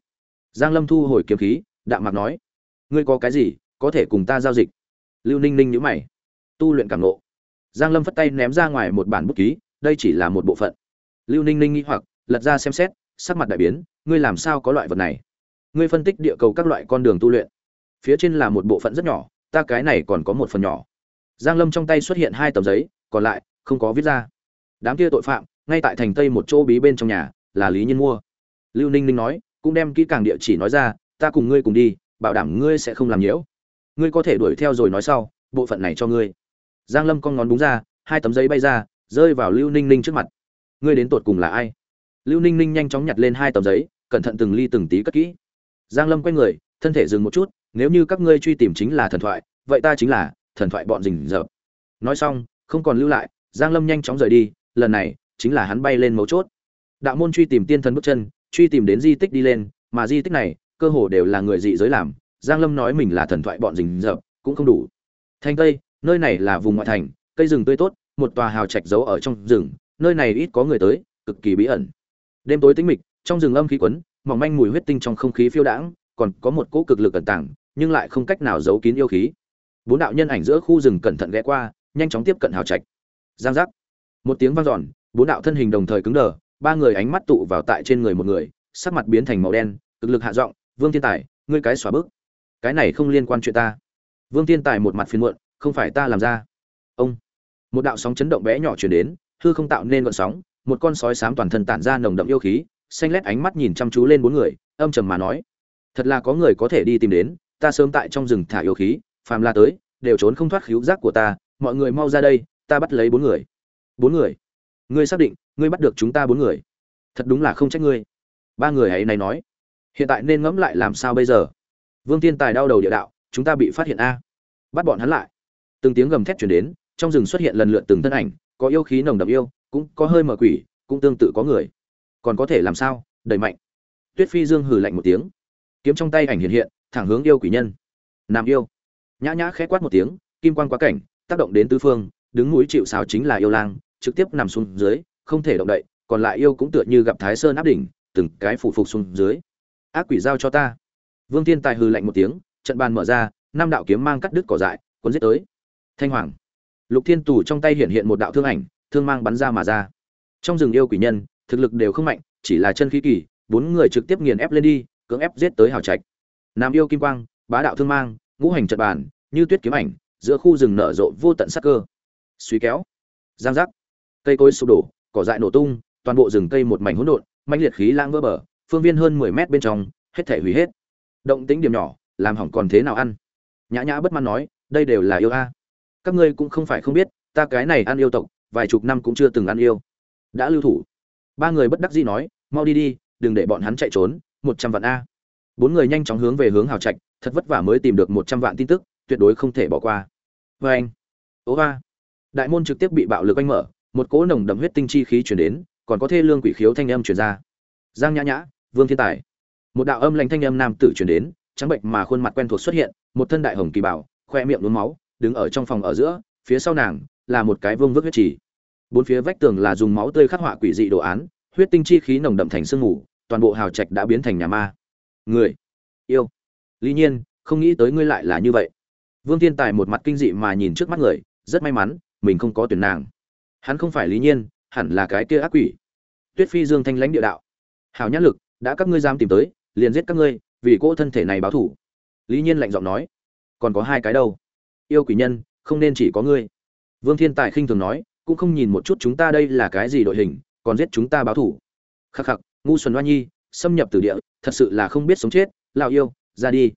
Giang lâm thu hồi kiếm khí, đạm mạc nói. Ngươi có cái gì, có thể cùng ta giao dịch? Lưu ninh ninh nhíu mày. Tu luyện cảm nộ giang lâm phất tay ném ra ngoài một bản bút ký đây chỉ là một bộ phận. Lưu ninh ninh nghĩ hoặc, lật ra xem xét, sắc mặt đại biến, ngươi làm sao có loại vật này? Ngươi phân tích địa cầu các loại con đường tu luyện. Phía trên là một bộ phận rất nhỏ, ta cái này còn có một phần nhỏ. Giang lâm trong tay xuất hiện hai tấm giấy, còn lại, không có viết ra. Đám kia tội phạm, ngay tại thành tây một chỗ bí bên trong nhà, là lý nhiên mua. Lưu ninh ninh nói, cũng đem kỹ càng địa chỉ nói ra, ta cùng ngươi cùng đi, bảo đảm ngươi sẽ không làm nhiễu. Ngươi có thể đuổi theo rồi nói sau, bộ phận này cho ngươi. Giang lâm con ngón đúng ra, hai tấm giấy bay ra rơi vào lưu ninh ninh trước mặt. Ngươi đến tột cùng là ai? Lưu ninh ninh nhanh chóng nhặt lên hai tờ giấy, cẩn thận từng ly từng tí cất kỹ. Giang lâm quay người, thân thể dừng một chút, nếu như các ngươi truy tìm chính là thần thoại, vậy ta chính là thần thoại bọn rình rập. nói xong, không còn lưu lại, giang lâm nhanh chóng rời đi, lần này, chính là hắn bay lên mấu chốt. Đạo môn truy tìm tiên thần bước chân, truy tìm đến di tích đi lên, mà di tích này, cơ hồ đều là người dị giới làm. Giang lâm nói mình là thần thoại bọn rình rập, cũng không đủ. Thanh tây, nơi này là vùng ngoại thành, cây rừng tươi tốt một tòa hào trạch giấu ở trong rừng, nơi này ít có người tới, cực kỳ bí ẩn. Đêm tối tĩnh mịch, trong rừng âm khí quấn, mỏng manh mùi huyết tinh trong không khí phiêu đãng, còn có một cỗ cực lực ẩn tàng, nhưng lại không cách nào giấu kín yêu khí. Bốn đạo nhân ảnh giữa khu rừng cẩn thận ghé qua, nhanh chóng tiếp cận hào trạch. Giang giác. Một tiếng vang dọn, bốn đạo thân hình đồng thời cứng đờ, ba người ánh mắt tụ vào tại trên người một người, sắc mặt biến thành màu đen, cực lực hạ giọng, vương thiên tài, ngươi cái xóa bước cái này không liên quan chuyện ta. Vương thiên tài một mặt phiền muộn, không phải ta làm ra. Ông một đạo sóng chấn động bé nhỏ chuyển đến, hư không tạo nên gọn sóng, một con sói sám toàn thân tản ra nồng đậm yêu khí, xanh lét ánh mắt nhìn chăm chú lên bốn người, âm trầm mà nói, thật là có người có thể đi tìm đến, ta sớm tại trong rừng thả yêu khí, phàm la tới, đều trốn không thoát khíu giác của ta, mọi người mau ra đây, ta bắt lấy bốn người. Bốn người? Ngươi xác định, ngươi bắt được chúng ta bốn người? Thật đúng là không trách ngươi. Ba người hãy này nói. Hiện tại nên ngẫm lại làm sao bây giờ? Vương tiên tài đau đầu địa đạo, chúng ta bị phát hiện a. Bắt bọn hắn lại. Từng tiếng gầm thét chuyển đến trong rừng xuất hiện lần lượt từng thân ảnh, có yêu khí nồng đậm yêu, cũng có hơi mở quỷ, cũng tương tự có người. Còn có thể làm sao? Đẩy mạnh. Tuyết phi dương hừ lạnh một tiếng. Kiếm trong tay ảnh hiện hiện, thẳng hướng yêu quỷ nhân. Nam yêu. Nhã nhã khẽ quát một tiếng, kim quan quá cảnh, tác động đến tứ phương, đứng núi chịu sào chính là yêu lang, trực tiếp nằm xuống dưới, không thể động đậy, còn lại yêu cũng tựa như gặp thái sơn áp đỉnh, từng cái phủ phục xuống dưới. Ác quỷ giao cho ta. Vương tiên tài hừ lạnh một tiếng, trận bàn mở ra, năm đạo kiếm mang cắt đứt cỏ dại, cuốn giết tới. Thanh hoàng lục thiên tù trong tay hiện hiện một đạo thương ảnh, thương mang bắn ra mà ra. Trong rừng yêu quỷ nhân, thực lực đều không mạnh, chỉ là chân khí kỳ, bốn người trực tiếp nghiền ép lên đi, cưỡng ép giết tới hào trạch. Nam yêu kim quang, bá đạo thương mang, ngũ hành trật bàn, như tuyết kiếm ảnh, giữa khu rừng nở rộ vô tận sắc cơ. Suy kéo. Giang giác. Cây cối sụp đổ, cỏ dại nổ tung, toàn bộ rừng cây một mảnh hỗn độn, mãnh liệt khí lang vỡ bờ, phương viên hơn mười mét bên trong, hết thể hủy hết. Động tĩnh điểm nhỏ, làm hỏng còn thế nào ăn? Nhã nhã bất mãn nói, đây đều là yêu a các ngươi cũng không phải không biết, ta cái này ăn yêu tộc, vài chục năm cũng chưa từng ăn yêu. Đã lưu thủ. Ba người bất đắc dĩ nói, mau đi đi, đừng để bọn hắn chạy trốn, một trăm vạn a. Bốn người nhanh chóng hướng về hướng hào trạch, thật vất vả mới tìm được một trăm vạn tin tức, tuyệt đối không thể bỏ qua. Vê anh. Ố ba đại môn trực tiếp bị bạo lực anh mở, một cỗ nồng đậm huyết tinh chi khí chuyển đến, còn có thê lương quỷ khiếu thanh âm chuyển ra. Giang nhã nhã, vương thiên tài. Một đạo âm lành thanh âm nam tử chuyển đến, trắng bệnh mà khuôn mặt quen thuộc xuất hiện, một thân đại hồng kỳ bảo, khoe miệng nhuốm máu đứng ở trong phòng ở giữa, phía sau nàng là một cái vương vức huyết trì. Bốn phía vách tường là dùng máu tươi khắc họa quỷ dị đồ án, huyết tinh chi khí nồng đậm thành sương mù, toàn bộ hào trạch đã biến thành nhà ma. Người, yêu. Lý nhiên, không nghĩ tới ngươi lại là như vậy. Vương thiên tài một mặt kinh dị mà nhìn trước mắt người, rất may mắn, mình không có tuyển nàng. Hắn không phải lý nhiên, hẳn là cái kia ác quỷ. Tuyết phi dương thanh lãnh địa đạo. Hào nhãn lực, đã các ngươi dám tìm tới, liền giết các ngươi, vì cỗ thân thể này báo thủ. Lý nhiên lạnh giọng nói, còn có hai cái đâu? Yêu quỷ nhân, không nên chỉ có ngươi. Vương thiên tài khinh thường nói, cũng không nhìn một chút chúng ta đây là cái gì đội hình, còn giết chúng ta báo thủ. Khắc khắc, ngu xuẩn hoa nhi, xâm nhập từ địa, thật sự là không biết sống chết lao yêu, ra đi.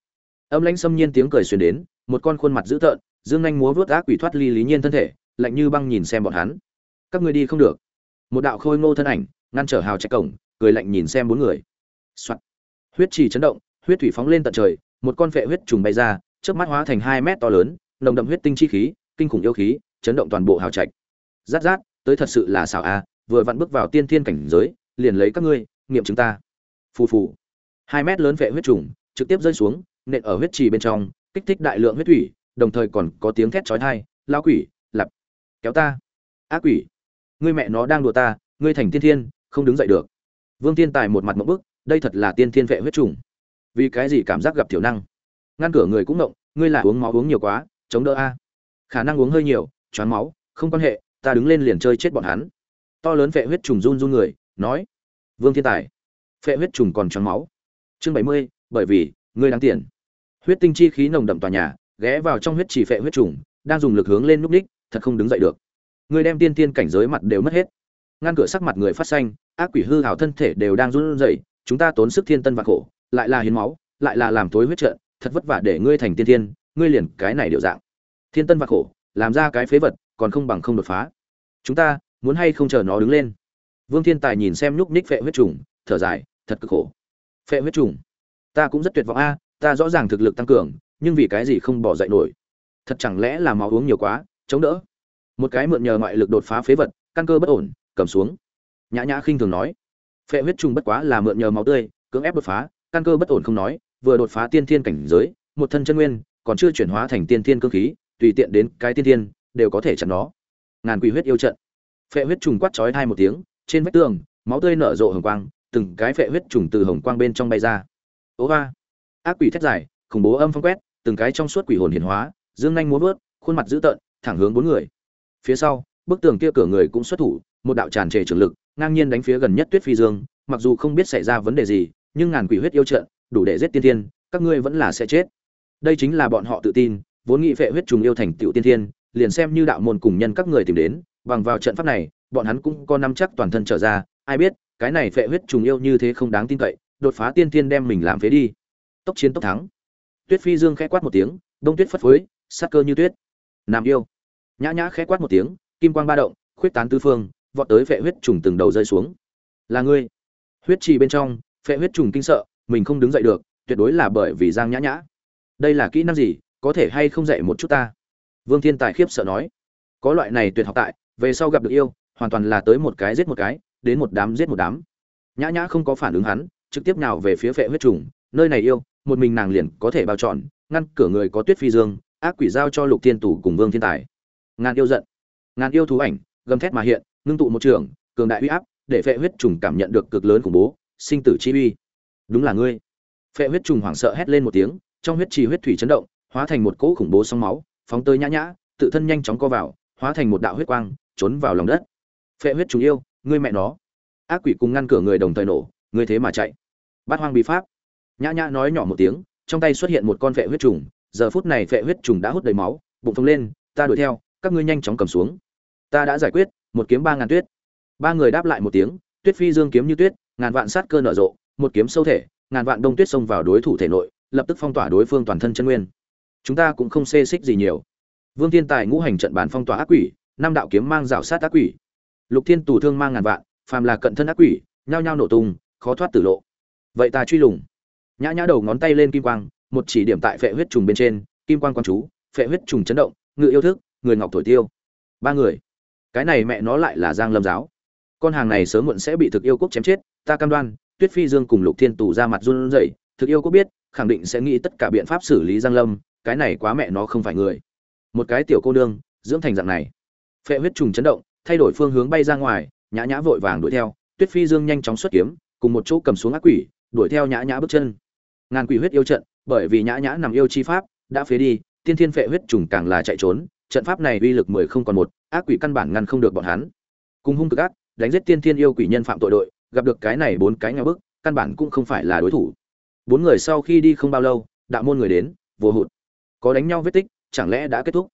Âm lãnh xâm nhiên tiếng cười xuyên đến, một con khuôn mặt dữ tợn, dương anh múa vớt ác quỷ thoát ly lý nhiên thân thể, lạnh như băng nhìn xem bọn hắn. Các ngươi đi không được. Một đạo khôi ngô thân ảnh, ngăn trở hào chạy cổng, cười lạnh nhìn xem bốn người. Soạn. huyết trì chấn động, huyết thủy phóng lên tận trời, một con phệ huyết trùng bay ra trước mắt hóa thành hai mét to lớn nồng đậm huyết tinh chi khí, kinh khủng yêu khí, chấn động toàn bộ hào trạch. Rát rát, tới thật sự là xảo a, vừa vặn bước vào tiên thiên cảnh giới, liền lấy các ngươi, nghiệm chúng ta. Phù phù. Hai mét lớn vệ huyết trùng, trực tiếp rơi xuống, nện ở huyết trì bên trong, kích thích đại lượng huyết thủy, đồng thời còn có tiếng thét chói tai, lão quỷ lặp kéo ta. Ác quỷ, ngươi mẹ nó đang đùa ta, ngươi thành tiên thiên, không đứng dậy được. Vương tiên tài một mặt ngộp bức, đây thật là tiên thiên vệ huyết trùng. Vì cái gì cảm giác gặp thiểu năng? Ngăn cửa người cũng động ngươi là uống máu uống nhiều quá chống đỡ a. Khả năng uống hơi nhiều, choáng máu, không quan hệ, ta đứng lên liền chơi chết bọn hắn. To lớn vệ huyết trùng run run người, nói, vương thiên tài, phệ huyết trùng còn choáng máu. Chương bảy mươi, bởi vì, ngươi đáng tiền. Huyết tinh chi khí nồng đậm tòa nhà, ghé vào trong huyết chỉ phệ huyết trùng, đang dùng lực hướng lên núp đích, thật không đứng dậy được. Ngươi đem tiên tiên cảnh giới mặt đều mất hết. Ngăn cửa sắc mặt người phát xanh, ác quỷ hư hào thân thể đều đang run rẩy, chúng ta tốn sức thiên tân và khổ, lại là hiến máu, lại là làm tối huyết trận, thật vất vả để ngươi thành tiên tiên ngươi liền cái này điệu dạng. Thiên tân vạc khổ, làm ra cái phế vật, còn không bằng không đột phá. Chúng ta, muốn hay không chờ nó đứng lên? Vương thiên tài nhìn xem nhúc ních phệ huyết trùng, thở dài, thật cực khổ. Phệ huyết trùng, ta cũng rất tuyệt vọng a, ta rõ ràng thực lực tăng cường, nhưng vì cái gì không bỏ dậy nổi? Thật chẳng lẽ là máu uống nhiều quá, chống đỡ? Một cái mượn nhờ ngoại lực đột phá phế vật, căn cơ bất ổn, cầm xuống. Nhã nhã khinh thường nói. Phệ huyết trùng bất quá là mượn nhờ máu tươi, cưỡng ép đột phá, căn cơ bất ổn không nói, vừa đột phá tiên thiên cảnh giới, một thân chân nguyên còn chưa chuyển hóa thành tiên thiên cương khí, tùy tiện đến cái tiên thiên, đều có thể chặn nó. Ngàn quỷ huyết yêu trận. Phệ huyết trùng quát chói hai một tiếng, trên vách tường, máu tươi nở rộ hồng quang, từng cái phệ huyết trùng từ hồng quang bên trong bay ra. Ố ác quỷ thét dài, khủng bố âm phong quét, từng cái trong suốt quỷ hồn hiển hóa, dương nhanh múa vớt, khuôn mặt dữ tợn, thẳng hướng bốn người. Phía sau, bức tường kia cửa người cũng xuất thủ, một đạo tràn trề trường lực, ngang nhiên đánh phía gần nhất tuyết phi dương, mặc dù không biết xảy ra vấn đề gì, nhưng ngàn quỷ huyết yêu trận, đủ để giết tiên thiên, các ngươi vẫn là sẽ chết đây chính là bọn họ tự tin, vốn nghị vệ huyết trùng yêu thành tựu tiên thiên, liền xem như đạo môn cùng nhân các người tìm đến, bằng vào trận pháp này, bọn hắn cũng có nắm chắc toàn thân trở ra, ai biết, cái này phệ huyết trùng yêu như thế không đáng tin cậy, đột phá tiên thiên đem mình làm phế đi. Tốc chiến tốc thắng. Tuyết phi dương khẽ quát một tiếng, đông tuyết phất phới sát cơ như tuyết. Nam yêu. Nhã nhã khẽ quát một tiếng, kim quang ba động, khuyết tán tứ phương, vọt tới phệ huyết trùng từng đầu rơi xuống. Là ngươi. Huyết trì bên trong, phệ huyết trùng kinh sợ, mình không đứng dậy được, tuyệt đối là bởi vì giang nhã nhã đây là kỹ năng gì, có thể hay không dạy một chút ta? Vương thiên tài khiếp sợ nói. Có loại này tuyệt học tại, về sau gặp được yêu, hoàn toàn là tới một cái giết một cái, đến một đám giết một đám. Nhã nhã không có phản ứng hắn, trực tiếp nào về phía phệ huyết trùng, nơi này yêu, một mình nàng liền có thể bao trọn, ngăn cửa người có tuyết phi dương, ác quỷ giao cho lục thiên tủ cùng vương thiên tài. Ngàn yêu giận, ngàn yêu thú ảnh, gầm thét mà hiện, ngưng tụ một trường, cường đại uy áp, để phệ huyết trùng cảm nhận được cực lớn khủng bố, sinh tử chi uy. Đúng là ngươi. Phệ huyết trùng hoảng sợ hét lên một tiếng trong huyết trì huyết thủy chấn động, hóa thành một cỗ khủng bố sóng máu, phóng tới nhã nhã, tự thân nhanh chóng co vào, hóa thành một đạo huyết quang, trốn vào lòng đất. Phệ huyết trùng yêu, ngươi mẹ nó. Ác quỷ cùng ngăn cửa người đồng thời nổ, ngươi thế mà chạy. Bát hoang bí pháp. Nhã nhã nói nhỏ một tiếng, trong tay xuất hiện một con phệ huyết trùng, giờ phút này phệ huyết trùng đã hút đầy máu, bụng phồng lên, ta đuổi theo, các ngươi nhanh chóng cầm xuống. Ta đã giải quyết, một kiếm ba ngàn tuyết. Ba người đáp lại một tiếng, tuyết phi dương kiếm như tuyết, ngàn vạn sát cơ nở rộ, một kiếm sâu thể, ngàn vạn đông tuyết xông vào đối thủ thể nội lập tức phong tỏa đối phương toàn thân chân nguyên. Chúng ta cũng không xê xích gì nhiều. Vương thiên tài ngũ hành trận bản phong tỏa ác quỷ, năm đạo kiếm mang rào sát ác quỷ. Lục thiên tù thương mang ngàn vạn, phàm là cận thân ác quỷ, nhao nhao nổ tung, khó thoát tử lộ. Vậy ta truy lùng. Nhã nhã đầu ngón tay lên kim quang, một chỉ điểm tại phệ huyết trùng bên trên, kim quang quang chú, phệ huyết trùng chấn động, ngự yêu thức, người ngọc thổi tiêu. Ba người. Cái này mẹ nó lại là giang lâm giáo. Con hàng này sớm muộn sẽ bị thực yêu quốc chém chết, ta cam đoan, tuyết phi dương cùng lục thiên tù ra mặt run rẩy thực yêu có biết, khẳng định sẽ nghĩ tất cả biện pháp xử lý giang lâm, cái này quá mẹ nó không phải người. Một cái tiểu cô nương, dưỡng thành dạng này. Phệ huyết trùng chấn động, thay đổi phương hướng bay ra ngoài, nhã nhã vội vàng đuổi theo. Tuyết phi dương nhanh chóng xuất kiếm, cùng một chỗ cầm xuống ác quỷ, đuổi theo nhã nhã bước chân. Ngàn quỷ huyết yêu trận, bởi vì nhã nhã nằm yêu chi pháp, đã phế đi, tiên thiên phệ huyết trùng càng là chạy trốn, trận pháp này uy lực mười không còn một, ác quỷ căn bản ngăn không được bọn hắn. Cùng hung cực ác, đánh giết tiên thiên yêu quỷ nhân phạm tội đội, gặp được cái này bốn cái nhà bức, căn bản cũng không phải là đối thủ bốn người sau khi đi không bao lâu, đạo môn người đến, vô hụt. Có đánh nhau vết tích, chẳng lẽ đã kết thúc?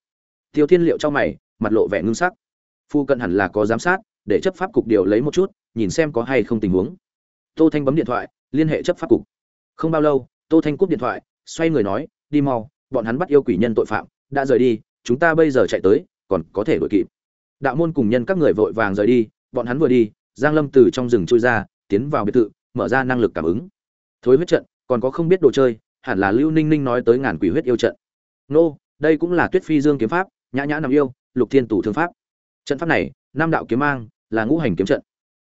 Tiêu thiên liệu trong mày, mặt lộ vẻ ngưng sắc. Phu cận hẳn là có giám sát, để chấp pháp cục điều lấy một chút, nhìn xem có hay không tình huống. Tô thanh bấm điện thoại, liên hệ chấp pháp cục. Không bao lâu, tô thanh cúp điện thoại, xoay người nói, đi mau, bọn hắn bắt yêu quỷ nhân tội phạm, đã rời đi, chúng ta bây giờ chạy tới, còn có thể đuổi kịp. Đạo môn cùng nhân các người vội vàng rời đi, bọn hắn vừa đi, giang lâm từ trong rừng trôi ra, tiến vào biệt thự, mở ra năng lực cảm ứng. Thối huyết trận còn có không biết đồ chơi, hẳn là lưu ninh ninh nói tới ngàn quỷ huyết yêu trận. Nô, đây cũng là tuyết phi dương kiếm pháp, nhã nhã nằm yêu, lục thiên tủ thương pháp. Trận pháp này, nam đạo kiếm mang, là ngũ hành kiếm trận.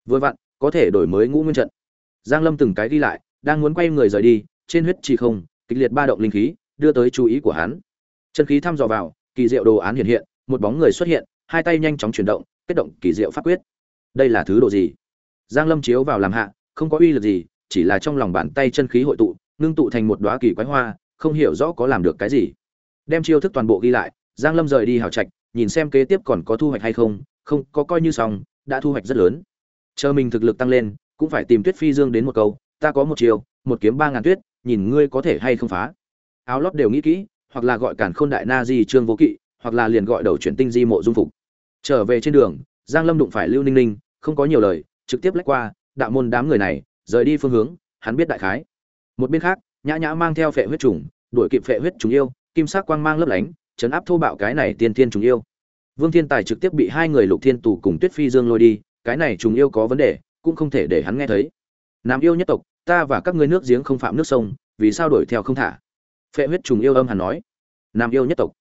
Vừa vặn, có thể đổi mới ngũ nguyên trận. Giang lâm từng cái đi lại, đang muốn quay người rời đi, trên huyết chi không, kịch liệt ba động linh khí, đưa tới chú ý của hắn. Chân khí thăm dò vào, kỳ diệu đồ án hiện hiện, một bóng người xuất hiện, hai tay nhanh chóng chuyển động, kết động kỳ diệu pháp quyết. Đây là thứ đồ gì? Giang lâm chiếu vào làm hạ, không có uy lực gì chỉ là trong lòng bàn tay chân khí hội tụ, ngưng tụ thành một đóa kỳ quái hoa, không hiểu rõ có làm được cái gì. Đem chiêu thức toàn bộ ghi lại, giang lâm rời đi hào trạch, nhìn xem kế tiếp còn có thu hoạch hay không không, có coi như xong, đã thu hoạch rất lớn. Chờ mình thực lực tăng lên, cũng phải tìm tuyết phi dương đến một câu, ta có một chiều một kiếm ba ngàn tuyết, nhìn ngươi có thể hay không phá. Áo lót đều nghĩ kỹ, hoặc là gọi cản khôn đại na di trương vô kỵ, hoặc là liền gọi đầu chuyển tinh di mộ dung phục. Trở về trên đường, giang lâm đụng phải lưu ninh ninh, không có nhiều lời, trực tiếp lách qua, đạo môn đám người này rời đi phương hướng, hắn biết đại khái. Một bên khác, nhã nhã mang theo phệ huyết trùng, đuổi kịp phệ huyết trùng yêu, kim sắc quang mang lấp lánh chấn áp thô bạo cái này tiên thiên trùng yêu. Vương thiên tài trực tiếp bị hai người lục thiên tù cùng tuyết phi dương lôi đi, cái này trùng yêu có vấn đề, cũng không thể để hắn nghe thấy. Nam yêu nhất tộc, ta và các ngươi nước giếng không phạm nước sông, vì sao đuổi theo không thả? Phệ huyết trùng yêu âm hắn nói. Nam yêu nhất tộc.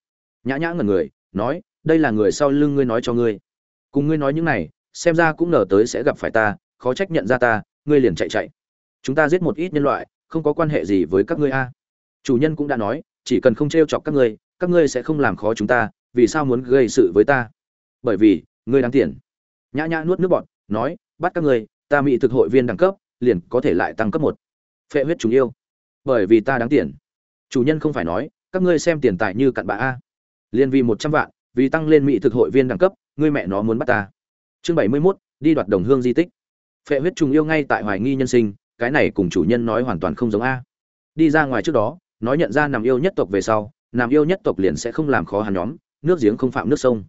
Nhã nhã ngẩn người, nói, đây là người sau lưng ngươi nói cho ngươi. Cùng ngươi nói những này, xem ra cũng ngờ tới sẽ gặp phải ta, khó trách nhận ra ta ngươi liền chạy chạy. Chúng ta giết một ít nhân loại không có quan hệ gì với các ngươi a. Chủ nhân cũng đã nói chỉ cần không t r e o chọc các ngươi các ngươi sẽ không làm khó chúng ta vì sao muốn gây sự với ta? Bởi vì ngươi đáng tiền. Nhã nhã nuốt nước bọn nói bắt các ngươi ta mỹ thực hội viên đẳng cấp liền có thể lại tăng cấp một. Phệ huyết chúng yêu. Bởi vì ta đáng tiền. Chủ nhân không phải nói các ngươi xem tiền tài như cặn bã a. Liên vì một trăm vạn vì tăng lên mỹ thực hội viên đẳng cấp ngươi mẹ nó muốn bắt ta. Chương bảy mươi 71, đi đoạt đồng hương di tích phệ huyết trùng yêu ngay tại hoài nghi nhân sinh, cái này cùng chủ nhân nói hoàn toàn không giống a. Đi ra ngoài trước đó, nói nhận ra nằm yêu nhất tộc về sau, nằm yêu nhất tộc liền sẽ không làm khó hàn nhóm, nước giếng không phạm nước sông.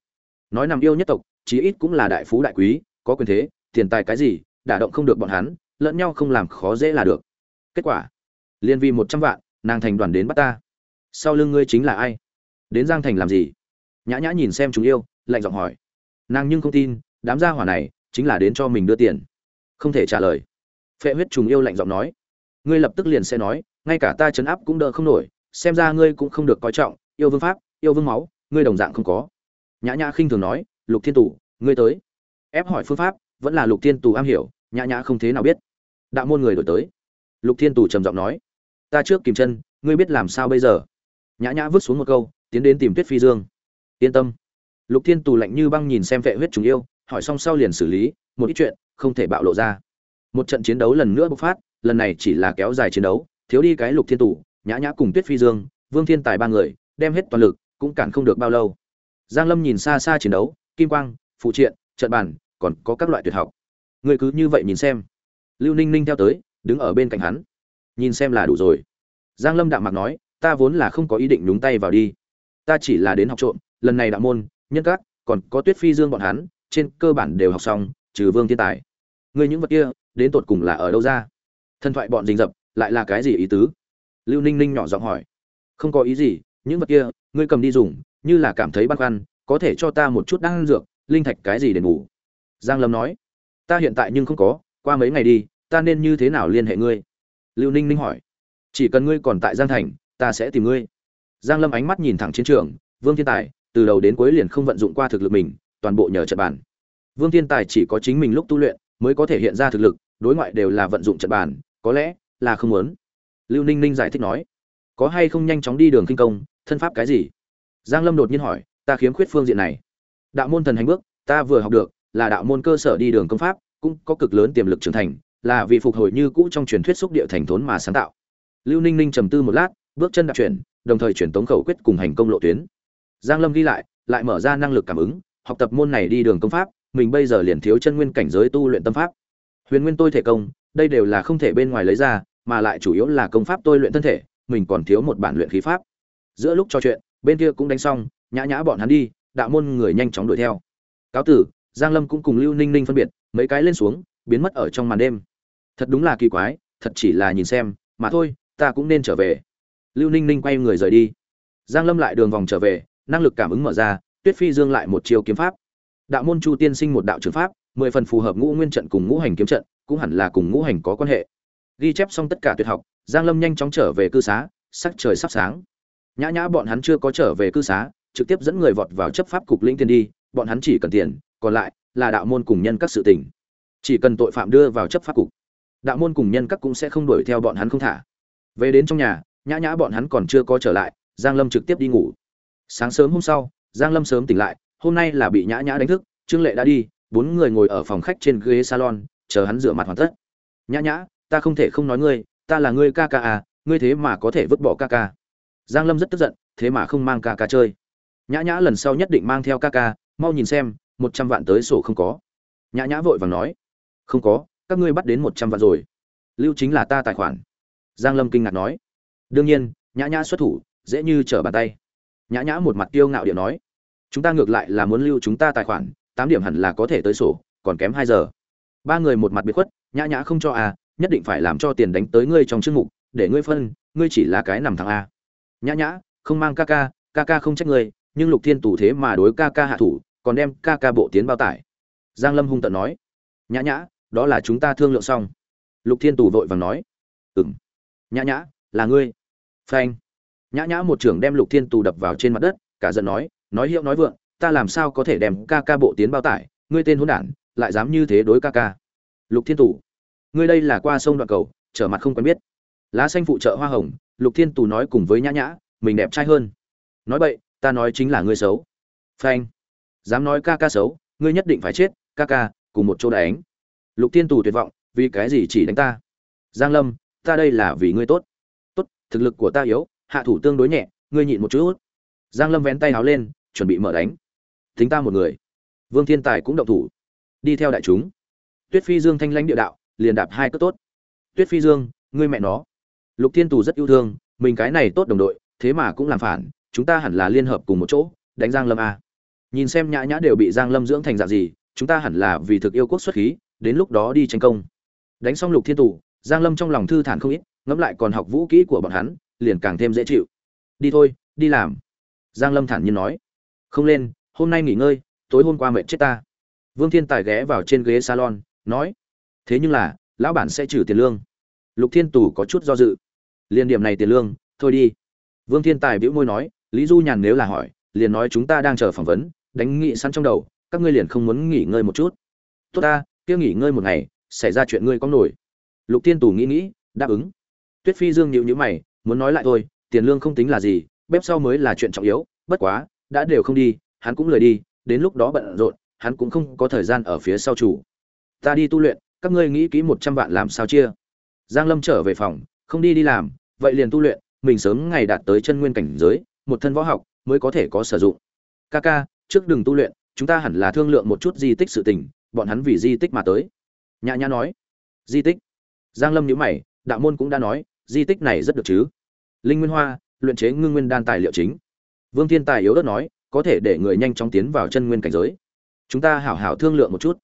Nói nằm yêu nhất tộc, chí ít cũng là đại phú đại quý, có quyền thế, tiền tài cái gì, đả động không được bọn hắn, lẫn nhau không làm khó dễ là được. Kết quả, liên vi một trăm vạn, nàng thành đoàn đến bắt ta. Sau lưng ngươi chính là ai? Đến giang thành làm gì? Nhã nhã nhìn xem chúng yêu, lạnh giọng hỏi. Nàng nhưng không tin, đám gia hỏa này chính là đến cho mình đưa tiền không thể trả lời. Phệ huyết trùng yêu lạnh giọng nói. Ngươi lập tức liền sẽ nói, ngay cả ta chấn áp cũng đỡ không nổi, xem ra ngươi cũng không được coi trọng, yêu vương pháp, yêu vương máu, ngươi đồng dạng không có. Nhã nhã khinh thường nói, lục thiên tù, ngươi tới. Ép hỏi phương pháp, vẫn là lục thiên tù am hiểu, nhã nhã không thế nào biết. Đạo môn người đổi tới. Lục thiên tù trầm giọng nói, ta trước kìm chân, ngươi biết làm sao bây giờ? Nhã nhã vứt xuống một câu, tiến đến tìm tuyết phi dương. Yên tâm. Lục thiên tù lạnh như băng nhìn xem vệ huyết Trùng yêu, hỏi xong sau liền xử lý, một ít chuyện không thể bạo lộ ra. Một trận chiến đấu lần nữa bộc phát, lần này chỉ là kéo dài chiến đấu, thiếu đi cái lục thiên tù, nhã nhã cùng tuyết phi dương, vương thiên tài ba người, đem hết toàn lực, cũng cản không được bao lâu. Giang lâm nhìn xa xa chiến đấu, kim quang, phụ triện, trận bàn còn có các loại tuyệt học. Người cứ như vậy nhìn xem. Lưu ninh ninh theo tới, đứng ở bên cạnh hắn. Nhìn xem là đủ rồi. Giang lâm đạm mạc nói, ta vốn là không có ý định nhúng tay vào đi. Ta chỉ là đến học trộm, lần này đạo môn, nhân các, còn có tuyết phi dương bọn hắn, trên cơ bản đều học xong, trừ vương thiên tài ngươi những vật kia, đến tột cùng là ở đâu ra? Thân thoại bọn rình rập, lại là cái gì ý tứ? Lưu ninh ninh nhỏ giọng hỏi. Không có ý gì, những vật kia, ngươi cầm đi dùng, như là cảm thấy băn khoăn, có thể cho ta một chút đan dược, linh thạch cái gì để ngủ? Giang lâm nói. Ta hiện tại nhưng không có, qua mấy ngày đi, ta nên như thế nào liên hệ ngươi? Lưu ninh ninh hỏi. Chỉ cần ngươi còn tại giang thành, ta sẽ tìm ngươi. Giang lâm ánh mắt nhìn thẳng chiến trường, vương thiên tài, từ đầu đến cuối liền không vận dụng qua thực lực mình, toàn bộ nhờ trận bản. vương thiên tài chỉ có chính mình lúc tu luyện mới có thể hiện ra thực lực, đối ngoại đều là vận dụng trận bàn, có lẽ là không muốn. Lưu ninh ninh giải thích nói, có hay không nhanh chóng đi đường kinh công, thân pháp cái gì? Giang lâm đột nhiên hỏi, ta khiếm khuyết phương diện này. Đạo môn thần hành bước, ta vừa học được, là đạo môn cơ sở đi đường công pháp, cũng có cực lớn tiềm lực trưởng thành, là vì phục hồi như cũ trong truyền thuyết xúc địa thành thốn mà sáng tạo. Lưu ninh ninh trầm tư một lát, bước chân đạp chuyển, đồng thời chuyển tống khẩu quyết cùng hành công lộ tuyến. Giang lâm ghi lại lại mở ra năng lực cảm ứng, học tập môn này đi đường công pháp mình bây giờ liền thiếu chân nguyên cảnh giới tu luyện tâm pháp. Huyền nguyên tôi thể công, đây đều là không thể bên ngoài lấy ra, mà lại chủ yếu là công pháp tôi luyện thân thể, mình còn thiếu một bản luyện khí pháp. Giữa lúc trò chuyện, bên kia cũng đánh xong, nhã nhã bọn hắn đi, đạo môn người nhanh chóng đuổi theo. Cáo tử, giang lâm cũng cùng lưu ninh ninh phân biệt, mấy cái lên xuống, biến mất ở trong màn đêm. Thật đúng là kỳ quái, thật chỉ là nhìn xem, mà thôi, ta cũng nên trở về. Lưu ninh ninh quay người rời đi. Giang lâm lại đường vòng trở về, năng lực cảm ứng mở ra, tuyết phi dương lại một chiều kiếm pháp đạo môn chu tiên sinh một đạo trường pháp, mười phần phù hợp ngũ nguyên trận cùng ngũ hành kiếm trận, cũng hẳn là cùng ngũ hành có quan hệ. Ghi chép xong tất cả tuyệt học, giang lâm nhanh chóng trở về cư xá, sắc trời sắp sáng. Nhã nhã bọn hắn chưa có trở về cư xá, trực tiếp dẫn người vọt vào chấp pháp cục lĩnh tiền đi, bọn hắn chỉ cần tiền, còn lại là đạo môn cùng nhân các sự tình. Chỉ cần tội phạm đưa vào chấp pháp cục, đạo môn cùng nhân các cũng sẽ không đuổi theo bọn hắn không thả. Về đến trong nhà, nhã nhã bọn hắn còn chưa có trở lại, giang lâm trực tiếp đi ngủ. Sáng sớm hôm sau, giang lâm sớm tỉnh lại hôm nay là bị nhã nhã đánh thức, trương lệ đã đi, bốn người ngồi ở phòng khách trên ghế salon, chờ hắn rửa mặt hoàn tất. Nhã nhã, ta không thể không nói ngươi, ta là ngươi ca ca à ngươi thế mà có thể vứt bỏ ca ca. Giang lâm rất tức giận, thế mà không mang ca ca chơi. Nhã nhã lần sau nhất định mang theo ca ca, mau nhìn xem, một trăm vạn tới sổ không có. Nhã nhã vội vàng nói, không có, các ngươi bắt đến một trăm vạn rồi. Lưu chính là ta tài khoản. Giang lâm kinh ngạc nói, đương nhiên, nhã nhã xuất thủ, dễ như trở bàn tay. Nhã nhã một mặt tiêu ngạo điện nói chúng ta ngược lại là muốn lưu chúng ta tài khoản, tám điểm hẳn là có thể tới sổ, còn kém hai giờ. Ba người một mặt biệt khuất, nhã nhã không cho à nhất định phải làm cho tiền đánh tới ngươi trong chương mục, để ngươi phân, ngươi chỉ là cái nằm thằng a à. nhã nhã, không mang ca ca ca ca không trách ngươi, nhưng lục thiên tù thế mà đối ca ca hạ thủ, còn đem ca ca bộ tiến bao tải. Giang lâm hung tận nói, nhã nhã, đó là chúng ta thương lượng xong. Lục thiên tù vội vàng nói ừng nhã nhã, là ngươi. Phanh. Nhã nhã một trưởng đem lục thiên tù đập vào trên mặt đất, cả giận nói nói hiệu nói vượng, ta làm sao có thể đem ca ca bộ tiến bao tải, ngươi tên hỗn đản, lại dám như thế đối ca ca. Lục thiên tù, ngươi đây là qua sông đoạn cầu, trở mặt không quen biết. Lá xanh phụ trợ hoa hồng, lục thiên tù nói cùng với nhã nhã, mình đẹp trai hơn. Nói vậy ta nói chính là ngươi xấu. Phanh. Dám nói ca ca xấu, ngươi nhất định phải chết, ca ca, cùng một chỗ đánh. Lục thiên tù tuyệt vọng, vì cái gì chỉ đánh ta? Giang lâm, ta đây là vì ngươi tốt. Tốt, thực lực của ta yếu, hạ thủ tương đối nhẹ, ngươi nhịn một chút. Giang lâm vén tay áo lên chuẩn bị mở đánh. Tính ta một người. Vương thiên tài cũng động thủ. Đi theo đại chúng. Tuyết phi dương thanh lãnh địa đạo, liền đạp hai cất tốt. Tuyết phi dương, ngươi mẹ nó. Lục thiên tù rất yêu thương, mình cái này tốt đồng đội, thế mà cũng làm phản, chúng ta hẳn là liên hợp cùng một chỗ, đánh giang lâm a. Nhìn xem nhã nhã đều bị giang lâm dưỡng thành dạng gì, chúng ta hẳn là vì thực yêu quốc xuất khí, đến lúc đó đi tranh công. Đánh xong lục thiên tù, giang lâm trong lòng thư thản không ít, ngẫm lại còn học vũ kỹ của bọn hắn, liền càng thêm dễ chịu. Đi thôi, đi làm. Giang lâm thản nhiên nói không lên, hôm nay nghỉ ngơi, tối hôm qua mệt chết ta. Vương thiên tài ghé vào trên ghế salon, nói, thế nhưng là, lão bản sẽ trừ tiền lương. Lục thiên tù có chút do dự. Liên điểm này tiền lương, thôi đi. Vương thiên tài bĩu môi nói, lý du nhàn nếu là hỏi, liền nói chúng ta đang chờ phỏng vấn, đánh nghị sẵn trong đầu, các ngươi liền không muốn nghỉ ngơi một chút. Tốt ta, kia nghỉ ngơi một ngày, xảy ra chuyện ngươi có nổi. Lục thiên tù nghĩ nghĩ, đáp ứng. Tuyết phi dương nhịu nhữ mày, muốn nói lại thôi, tiền lương không tính là gì, bếp sau mới là chuyện trọng yếu, bất quá đã đều không đi, hắn cũng lười đi, đến lúc đó bận rộn, hắn cũng không có thời gian ở phía sau chủ. Ta đi tu luyện, các ngươi nghĩ kỹ một trăm vạn làm sao chia? Giang lâm trở về phòng, không đi đi làm, vậy liền tu luyện, mình sớm ngày đạt tới chân nguyên cảnh giới, một thân võ học mới có thể có sử dụng. Ca ca, trước đừng tu luyện, chúng ta hẳn là thương lượng một chút di tích sự tình, bọn hắn vì di tích mà tới. Nhã nhã nói. Di tích? Giang lâm nhíu mày, đạo môn cũng đã nói, di tích này rất được chứ. Linh nguyên hoa, luyện chế ngưng nguyên đan tài liệu chính vương thiên tài yếu ớt nói, có thể để người nhanh chóng tiến vào chân nguyên cảnh giới. Chúng ta hảo hảo thương lượng một chút.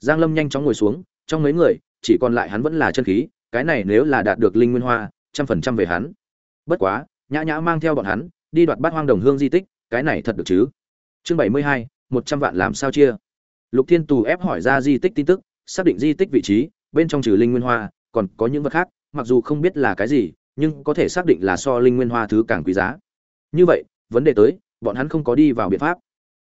Giang lâm nhanh chóng ngồi xuống, trong mấy người, chỉ còn lại hắn vẫn là chân khí, cái này nếu là đạt được linh nguyên hoa, trăm phần trăm về hắn. Bất quá, nhã nhã mang theo bọn hắn, đi đoạt bát hoang đồng hương di tích, cái này thật được chứ? Chương bảy mươi hai, một trăm vạn làm sao chia? Lục thiên tù ép hỏi ra di tích tin tức, xác định di tích vị trí, bên trong trừ linh nguyên hoa, còn có những vật khác, mặc dù không biết là cái gì, nhưng có thể xác định là so linh nguyên hoa thứ càng quý giá. Như vậy vấn đề tới, bọn hắn không có đi vào biện pháp.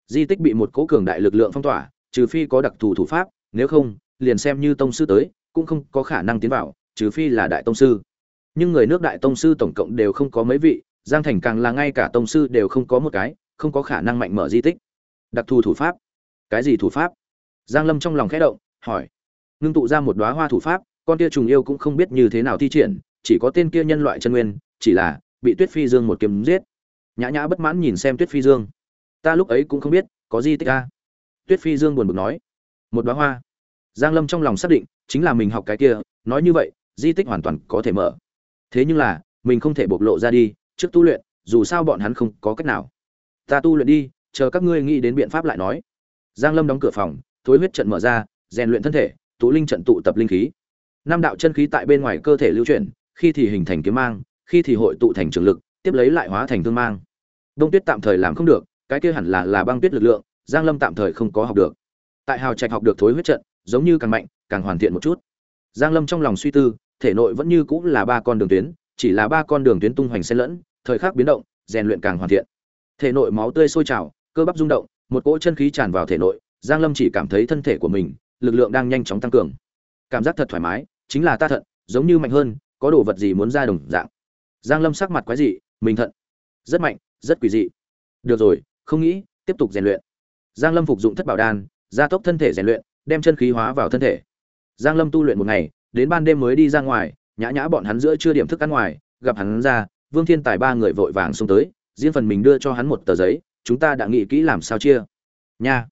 Di tích bị một cố cường đại lực lượng phong tỏa, trừ phi có đặc thù thủ pháp, nếu không, liền xem như tông sư tới, cũng không có khả năng tiến vào, trừ phi là đại tông sư. Nhưng người nước đại tông sư tổng cộng đều không có mấy vị, giang thành càng là ngay cả tông sư đều không có một cái, không có khả năng mạnh mở di tích. Đặc thù thủ pháp? Cái gì thủ pháp? Giang lâm trong lòng khẽ động, hỏi. Ngưng tụ ra một đóa hoa thủ pháp, con kia trùng yêu cũng không biết như thế nào thi triển, chỉ có tên kia nhân loại chân nguyên, chỉ là bị tuyết phi dương một kiếm giết nhã nhã bất mãn nhìn xem tuyết phi dương. Ta lúc ấy cũng không biết, có di tích a? Tuyết phi dương buồn bực nói. Một bá hoa. Giang lâm trong lòng xác định, chính là mình học cái kia, nói như vậy, di tích hoàn toàn có thể mở. Thế nhưng là, mình không thể bộc lộ ra đi, trước tu luyện, dù sao bọn hắn không có cách nào. Ta tu luyện đi, chờ các ngươi nghĩ đến biện pháp lại nói. Giang lâm đóng cửa phòng, thối huyết trận mở ra, rèn luyện thân thể tụ linh trận tụ tập linh khí. Năm đạo chân khí tại bên ngoài cơ thể lưu chuyển, khi thì hình thành kiếm mang, khi thì hội tụ thành trường lực, tiếp lấy lại hóa thành thương mang đông tuyết tạm thời làm không được, cái kia hẳn là là băng tuyết lực lượng, giang lâm tạm thời không có học được. Tại hào trạch học được thối huyết trận, giống như càng mạnh, càng hoàn thiện một chút. Giang lâm trong lòng suy tư, thể nội vẫn như cũng là ba con đường tuyến, chỉ là ba con đường tuyến tung hoành xen lẫn, thời khắc biến động, rèn luyện càng hoàn thiện. Thể nội máu tươi sôi trào, cơ bắp rung động, một cỗ chân khí tràn vào thể nội, giang lâm chỉ cảm thấy thân thể của mình, lực lượng đang nhanh chóng tăng cường. Cảm giác thật thoải mái, chính là ta thận, giống như mạnh hơn, có đồ vật gì muốn ra đồng dạng. Giang lâm sắc mặt quái dị, mình thận rất mạnh rất quỷ dị. Được rồi, không nghĩ, tiếp tục rèn luyện. Giang lâm phục dụng thất bảo đan, gia tốc thân thể rèn luyện, đem chân khí hóa vào thân thể. Giang lâm tu luyện một ngày, đến ban đêm mới đi ra ngoài, nhã nhã bọn hắn giữa chưa điểm thức ăn ngoài, gặp hắn ra, vương thiên tài ba người vội vàng xông tới, riêng phần mình đưa cho hắn một tờ giấy, chúng ta đã nghĩ kỹ làm sao chia. Nha.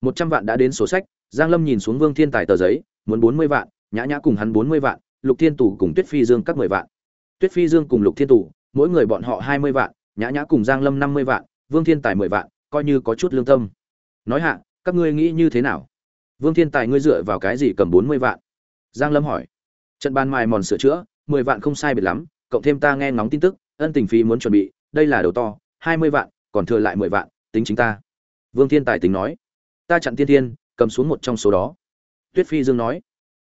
Một trăm vạn đã đến sổ sách, giang lâm nhìn xuống vương thiên tài tờ giấy, muốn bốn mươi vạn, nhã nhã cùng hắn bốn mươi vạn, lục thiên tù cùng tuyết phi dương các mười vạn. Tuyết phi dương cùng lục thiên tù, mỗi người bọn họ hai mươi vạn nhã nhã cùng giang lâm năm mươi vạn, vương thiên tài mười vạn, coi như có chút lương tâm. Nói hạ, các ngươi nghĩ như thế nào? Vương thiên tài ngươi dựa vào cái gì cầm bốn mươi vạn? Giang lâm hỏi. Trận ban mài mòn sửa chữa, mười vạn không sai biệt lắm, cộng thêm ta nghe ngóng tin tức, ân tình phí muốn chuẩn bị, đây là đầu to, hai mươi vạn, còn thừa lại mười vạn, tính chính ta. Vương thiên tài tính nói. Ta chặn tiên thiên cầm xuống một trong số đó. Tuyết phi dương nói.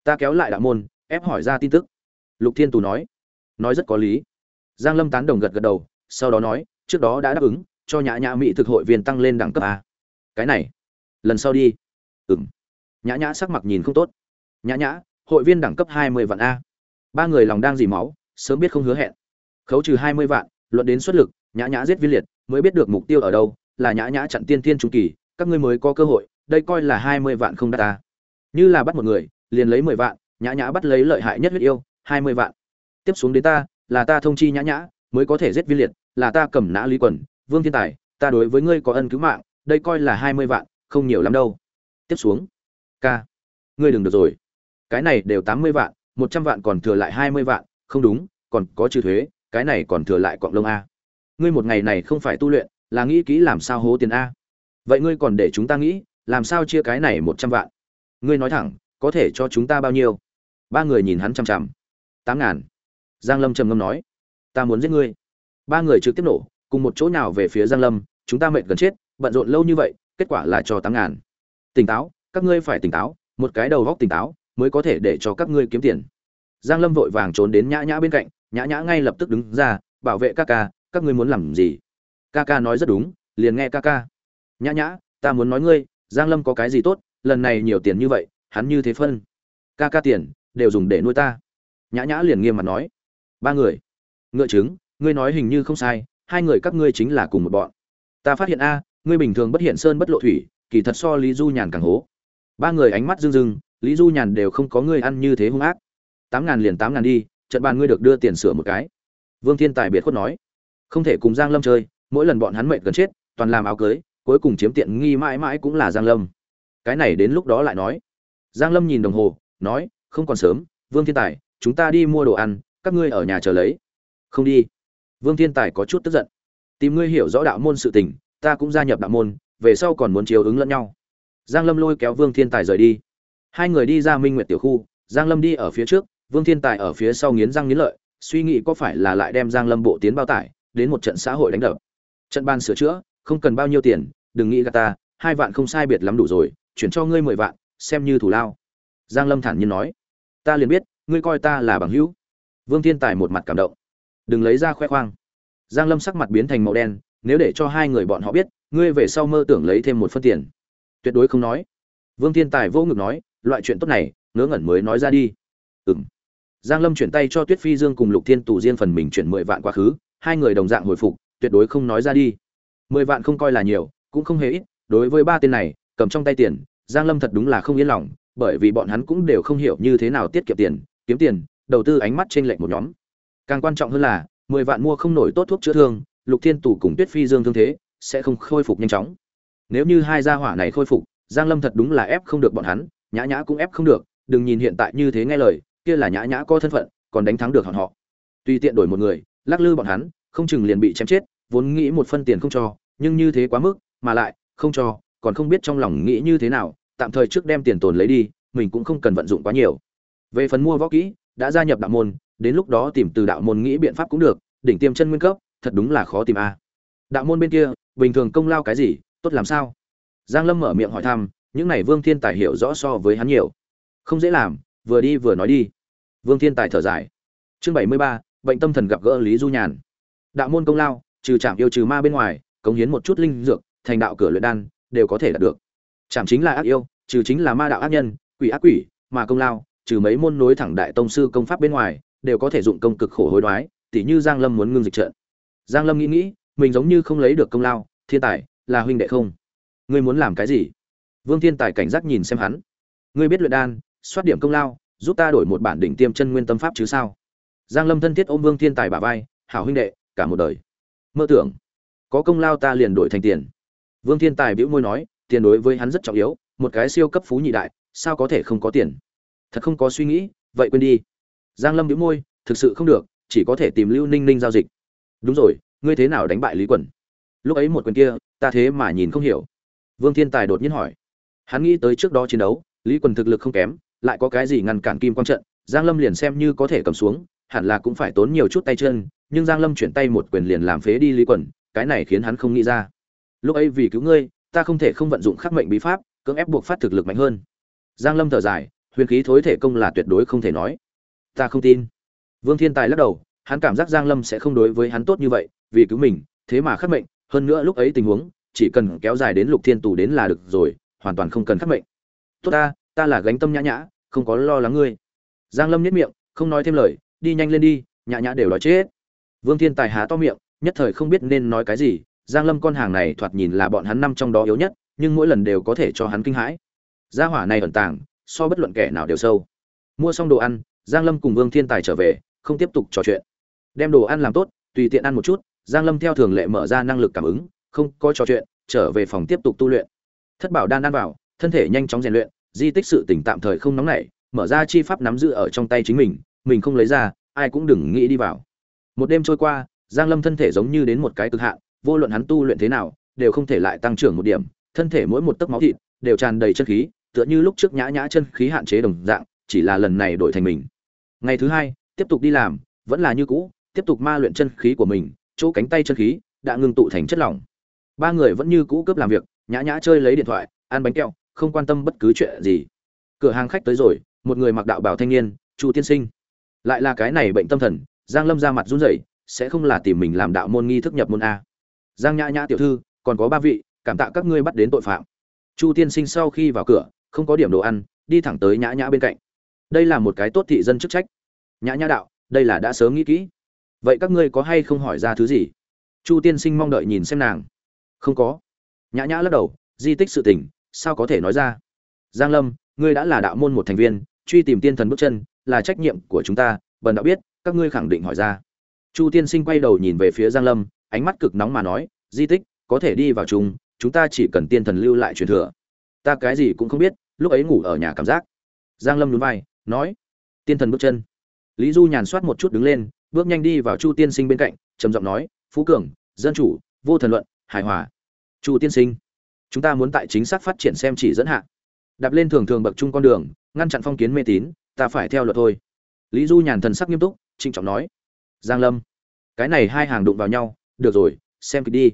Ta kéo lại đạo môn, ép hỏi ra tin tức. Lục thiên tù nói. Nói rất có lý. Giang lâm tán đồng gật gật đầu sau đó nói, trước đó đã đáp ứng, cho nhã nhã mỹ thực hội viên tăng lên đẳng cấp a. Cái này, lần sau đi. Ừm. Nhã nhã sắc mặt nhìn không tốt. Nhã nhã, hội viên đẳng cấp hai mươi vạn a. Ba người lòng đang dì máu, sớm biết không hứa hẹn. Khấu trừ hai mươi vạn, luận đến xuất lực, nhã nhã giết viên liệt, mới biết được mục tiêu ở đâu, là nhã nhã chặn tiên thiên trung kỳ, các ngươi mới có cơ hội, đây coi là hai mươi vạn không đắt ta. Như là bắt một người, liền lấy mười vạn, nhã nhã bắt lấy lợi hại nhất huyết yêu, hai mươi vạn. Tiếp xuống đến ta, là ta thông chi nhã nhã mới có thể giết viên liệt, là ta cầm nã lý quần vương thiên tài, ta đối với ngươi có ân cứu mạng, đây coi là hai mươi vạn, không nhiều lắm đâu. Tiếp xuống. K ngươi đừng được rồi. Cái này đều tám mươi vạn, một trăm vạn còn thừa lại hai mươi vạn, không đúng, còn có trừ thuế, cái này còn thừa lại cọng lông a. Ngươi một ngày này không phải tu luyện, là nghĩ kỹ làm sao hố tiền a. Vậy ngươi còn để chúng ta nghĩ, làm sao chia cái này một trăm vạn? Ngươi nói thẳng, có thể cho chúng ta bao nhiêu? Ba người nhìn hắn chằm chằm. Tám ngàn. Giang lâm trầm ngâm nói ta muốn giết ngươi. Ba người trực tiếp nổ, cùng một chỗ nào về phía giang lâm, chúng ta mệt gần chết, bận rộn lâu như vậy, kết quả là cho tám ngàn. Tỉnh táo, các ngươi phải tỉnh táo, một cái đầu góc tỉnh táo, mới có thể để cho các ngươi kiếm tiền. Giang lâm vội vàng trốn đến nhã nhã bên cạnh, nhã nhã ngay lập tức đứng ra, bảo vệ ca ca, các ngươi muốn làm gì? Ca ca nói rất đúng, liền nghe ca ca. Nhã nhã, ta muốn nói ngươi, giang lâm có cái gì tốt, lần này nhiều tiền như vậy, hắn như thế phân. Ca ca tiền, đều dùng để nuôi ta. Nhã nhã liền nghiêm mặt nói. Ba người ngựa trứng, ngươi nói hình như không sai hai người các ngươi chính là cùng một bọn. Ta phát hiện a ngươi bình thường bất hiện sơn bất lộ thủy kỳ thật so lý du nhàn càng hố. Ba người ánh mắt rưng rưng lý du nhàn đều không có ngươi ăn như thế hung ác. Tám ngàn liền tám ngàn đi trận bàn ngươi được đưa tiền sửa một cái. Vương thiên tài biệt khuất nói. Không thể cùng giang lâm chơi mỗi lần bọn hắn mệt gần chết toàn làm áo cưới cuối cùng chiếm tiện nghi mãi mãi cũng là giang lâm. Cái này đến lúc đó lại nói. Giang lâm nhìn đồng hồ nói không còn sớm vương thiên tài chúng ta đi mua đồ ăn các ngươi ở nhà chờ lấy không đi. Vương thiên tài có chút tức giận. Tìm ngươi hiểu rõ đạo môn sự tình, ta cũng gia nhập đạo môn, về sau còn muốn chiếu ứng lẫn nhau. Giang lâm lôi kéo vương thiên tài rời đi. Hai người đi ra minh nguyệt tiểu khu, giang lâm đi ở phía trước, vương thiên tài ở phía sau nghiến răng nghiến lợi, suy nghĩ có phải là lại đem giang lâm bộ tiến bao tải, đến một trận xã hội đánh đập. Trận ban sửa chữa, không cần bao nhiêu tiền, đừng nghĩ gà ta, hai vạn không sai biệt lắm đủ rồi, chuyển cho ngươi mười vạn, xem như thủ lao. Giang lâm thản nhiên nói. Ta liền biết, ngươi coi ta là bằng hữu. Vương thiên tài một mặt cảm động đừng lấy ra khoe khoang. Giang lâm sắc mặt biến thành màu đen, nếu để cho hai người bọn họ biết, ngươi về sau mơ tưởng lấy thêm một phân tiền. Tuyệt đối không nói. Vương thiên tài vô ngực nói, loại chuyện tốt này, ngớ ngẩn mới nói ra đi. Ừm. Giang lâm chuyển tay cho tuyết phi dương cùng lục thiên tù riêng phần mình chuyển mười vạn quá khứ, hai người đồng dạng hồi phục, tuyệt đối không nói ra đi. Mười vạn không coi là nhiều, cũng không hề ít, đối với ba tên này, cầm trong tay tiền, giang lâm thật đúng là không yên lòng, bởi vì bọn hắn cũng đều không hiểu như thế nào tiết kiệm tiền, kiếm tiền, đầu tư ánh mắt trên lệnh một nhóm càng quan trọng hơn là, mười vạn mua không nổi tốt thuốc chữa thương, lục thiên tù cùng tuyết phi dương thương thế, sẽ không khôi phục nhanh chóng. Nếu như hai gia hỏa này khôi phục, giang lâm thật đúng là ép không được bọn hắn, nhã nhã cũng ép không được, đừng nhìn hiện tại như thế nghe lời, kia là nhã nhã có thân phận, còn đánh thắng được bọn họ. Tùy tiện đổi một người, lắc lư bọn hắn, không chừng liền bị chém chết, vốn nghĩ một phân tiền không cho, nhưng như thế quá mức, mà lại, không cho, còn không biết trong lòng nghĩ như thế nào, tạm thời trước đem tiền tồn lấy đi, mình cũng không cần vận dụng quá nhiều. Về phần mua võ kỹ, đã gia nhập đạo môn đến lúc đó tìm từ đạo môn nghĩ biện pháp cũng được, đỉnh tiêm chân nguyên cấp, thật đúng là khó tìm a. Đạo môn bên kia, bình thường công lao cái gì, tốt làm sao? Giang lâm mở miệng hỏi thăm, những này vương thiên tài hiểu rõ so với hắn nhiều. Không dễ làm, vừa đi vừa nói đi. Vương thiên tài thở dài. Chương bảy mươi ba, bệnh tâm thần gặp gỡ lý du nhàn. Đạo môn công lao, trừ trạm yêu trừ ma bên ngoài, cống hiến một chút linh dược, thành đạo cửa luyện đan, đều có thể đạt được. Trạm chính là ác yêu, trừ chính là ma đạo ác nhân, quỷ ác quỷ, mà công lao, trừ mấy môn nối thẳng đại tông sư công pháp bên ngoài đều có thể dụng công cực khổ hối đoái, tỉ như giang lâm muốn ngưng dịch trận. Giang lâm nghĩ nghĩ, mình giống như không lấy được công lao, thiên tài, là huynh đệ không? Ngươi muốn làm cái gì? Vương thiên tài cảnh giác nhìn xem hắn. Ngươi biết luyện đan, soát điểm công lao, giúp ta đổi một bản đỉnh tiêm chân nguyên tâm pháp chứ sao? Giang lâm thân thiết ôm vương thiên tài bả vai, hảo huynh đệ, cả một đời. Mơ tưởng, có công lao ta liền đổi thành tiền. Vương thiên tài bĩu môi nói, tiền đối với hắn rất trọng yếu, một cái siêu cấp phú nhị đại, sao có thể không có tiền? Thật không có suy nghĩ, vậy quên đi giang lâm nhíu môi, thực sự không được, chỉ có thể tìm lưu ninh ninh giao dịch. Đúng rồi, ngươi thế nào đánh bại lý quẩn? Lúc ấy một quyền kia, ta thế mà nhìn không hiểu. Vương thiên tài đột nhiên hỏi. Hắn nghĩ tới trước đó chiến đấu, lý quần thực lực không kém, lại có cái gì ngăn cản kim quang trận, giang lâm liền xem như có thể cầm xuống, hẳn là cũng phải tốn nhiều chút tay chân, nhưng giang lâm chuyển tay một quyền liền làm phế đi lý quần cái này khiến hắn không nghĩ ra. Lúc ấy vì cứu ngươi, ta không thể không vận dụng khắc mệnh bí pháp, cưỡng ép buộc phát thực lực mạnh hơn. Giang lâm thở dài, huyền khí thối thể công là tuyệt đối không thể nói ta không tin. Vương thiên tài lắc đầu, hắn cảm giác giang lâm sẽ không đối với hắn tốt như vậy, vì cứu mình, thế mà khắc mệnh, hơn nữa lúc ấy tình huống, chỉ cần kéo dài đến lục thiên tù đến là được rồi, hoàn toàn không cần khắc mệnh. Tốt ta ta là gánh tâm nhã nhã, không có lo lắng ngươi. Giang lâm nhếch miệng, không nói thêm lời, đi nhanh lên đi, nhã nhã đều nói chết. Vương thiên tài há to miệng, nhất thời không biết nên nói cái gì, giang lâm con hàng này thoạt nhìn là bọn hắn năm trong đó yếu nhất, nhưng mỗi lần đều có thể cho hắn kinh hãi. Gia hỏa này ẩn tàng, so bất luận kẻ nào đều sâu. Mua xong đồ ăn giang lâm cùng vương thiên tài trở về, không tiếp tục trò chuyện. Đem đồ ăn làm tốt, tùy tiện ăn một chút, giang lâm theo thường lệ mở ra năng lực cảm ứng, không có trò chuyện, trở về phòng tiếp tục tu luyện. Thất bảo đan ăn vào, thân thể nhanh chóng rèn luyện, di tích sự tỉnh tạm thời không nóng nảy, mở ra chi pháp nắm giữ ở trong tay chính mình mình không lấy ra, ai cũng đừng nghĩ đi vào. Một đêm trôi qua, giang lâm thân thể giống như đến một cái cực hạn, vô luận hắn tu luyện thế nào, đều không thể lại tăng trưởng một điểm, thân thể mỗi một tấc máu thịt đều tràn đầy chân khí, tựa như lúc trước nhã nhã chân khí hạn chế đồng dạng, chỉ là lần này đổi thành mình ngày thứ hai, tiếp tục đi làm, vẫn là như cũ, tiếp tục ma luyện chân khí của mình, chỗ cánh tay chân khí đã ngưng tụ thành chất lỏng. Ba người vẫn như cũ cướp làm việc, nhã nhã chơi lấy điện thoại, ăn bánh kẹo, không quan tâm bất cứ chuyện gì. Cửa hàng khách tới rồi, một người mặc đạo bảo thanh niên, chu tiên sinh. Lại là cái này bệnh tâm thần, giang lâm ra mặt run rẩy, sẽ không là tìm mình làm đạo môn nghi thức nhập môn a. Giang nhã nhã tiểu thư, còn có ba vị, cảm tạ các ngươi bắt đến tội phạm. Chu tiên sinh sau khi vào cửa, không có điểm đồ ăn, đi thẳng tới nhã nhã bên cạnh đây là một cái tốt thị dân chức trách. Nhã nhã đạo, đây là đã sớm nghĩ kỹ. Vậy các ngươi có hay không hỏi ra thứ gì? Chu tiên sinh mong đợi nhìn xem nàng. Không có. Nhã nhã lắc đầu, di tích sự tình, sao có thể nói ra? Giang lâm, ngươi đã là đạo môn một thành viên, truy tìm tiên thần bước chân, là trách nhiệm của chúng ta, bần đạo biết, các ngươi khẳng định hỏi ra. Chu tiên sinh quay đầu nhìn về phía giang lâm, ánh mắt cực nóng mà nói, di tích, có thể đi vào chung, chúng ta chỉ cần tiên thần lưu lại truyền thừa. Ta cái gì cũng không biết, lúc ấy ngủ ở nhà cảm giác. Giang lâm nhún vai nói, tiên thần bước chân. Lý du nhàn soát một chút đứng lên, bước nhanh đi vào chu tiên sinh bên cạnh, trầm giọng nói, phú cường, dân chủ, vô thần luận, hài hòa. Chu tiên sinh, chúng ta muốn tại chính xác phát triển xem chỉ dẫn hạ. Đạp lên thường thường bậc trung con đường, ngăn chặn phong kiến mê tín, ta phải theo luật thôi. Lý du nhàn thần sắc nghiêm túc, trịnh trọng nói, giang lâm, cái này hai hàng đụng vào nhau, được rồi, xem kịch đi.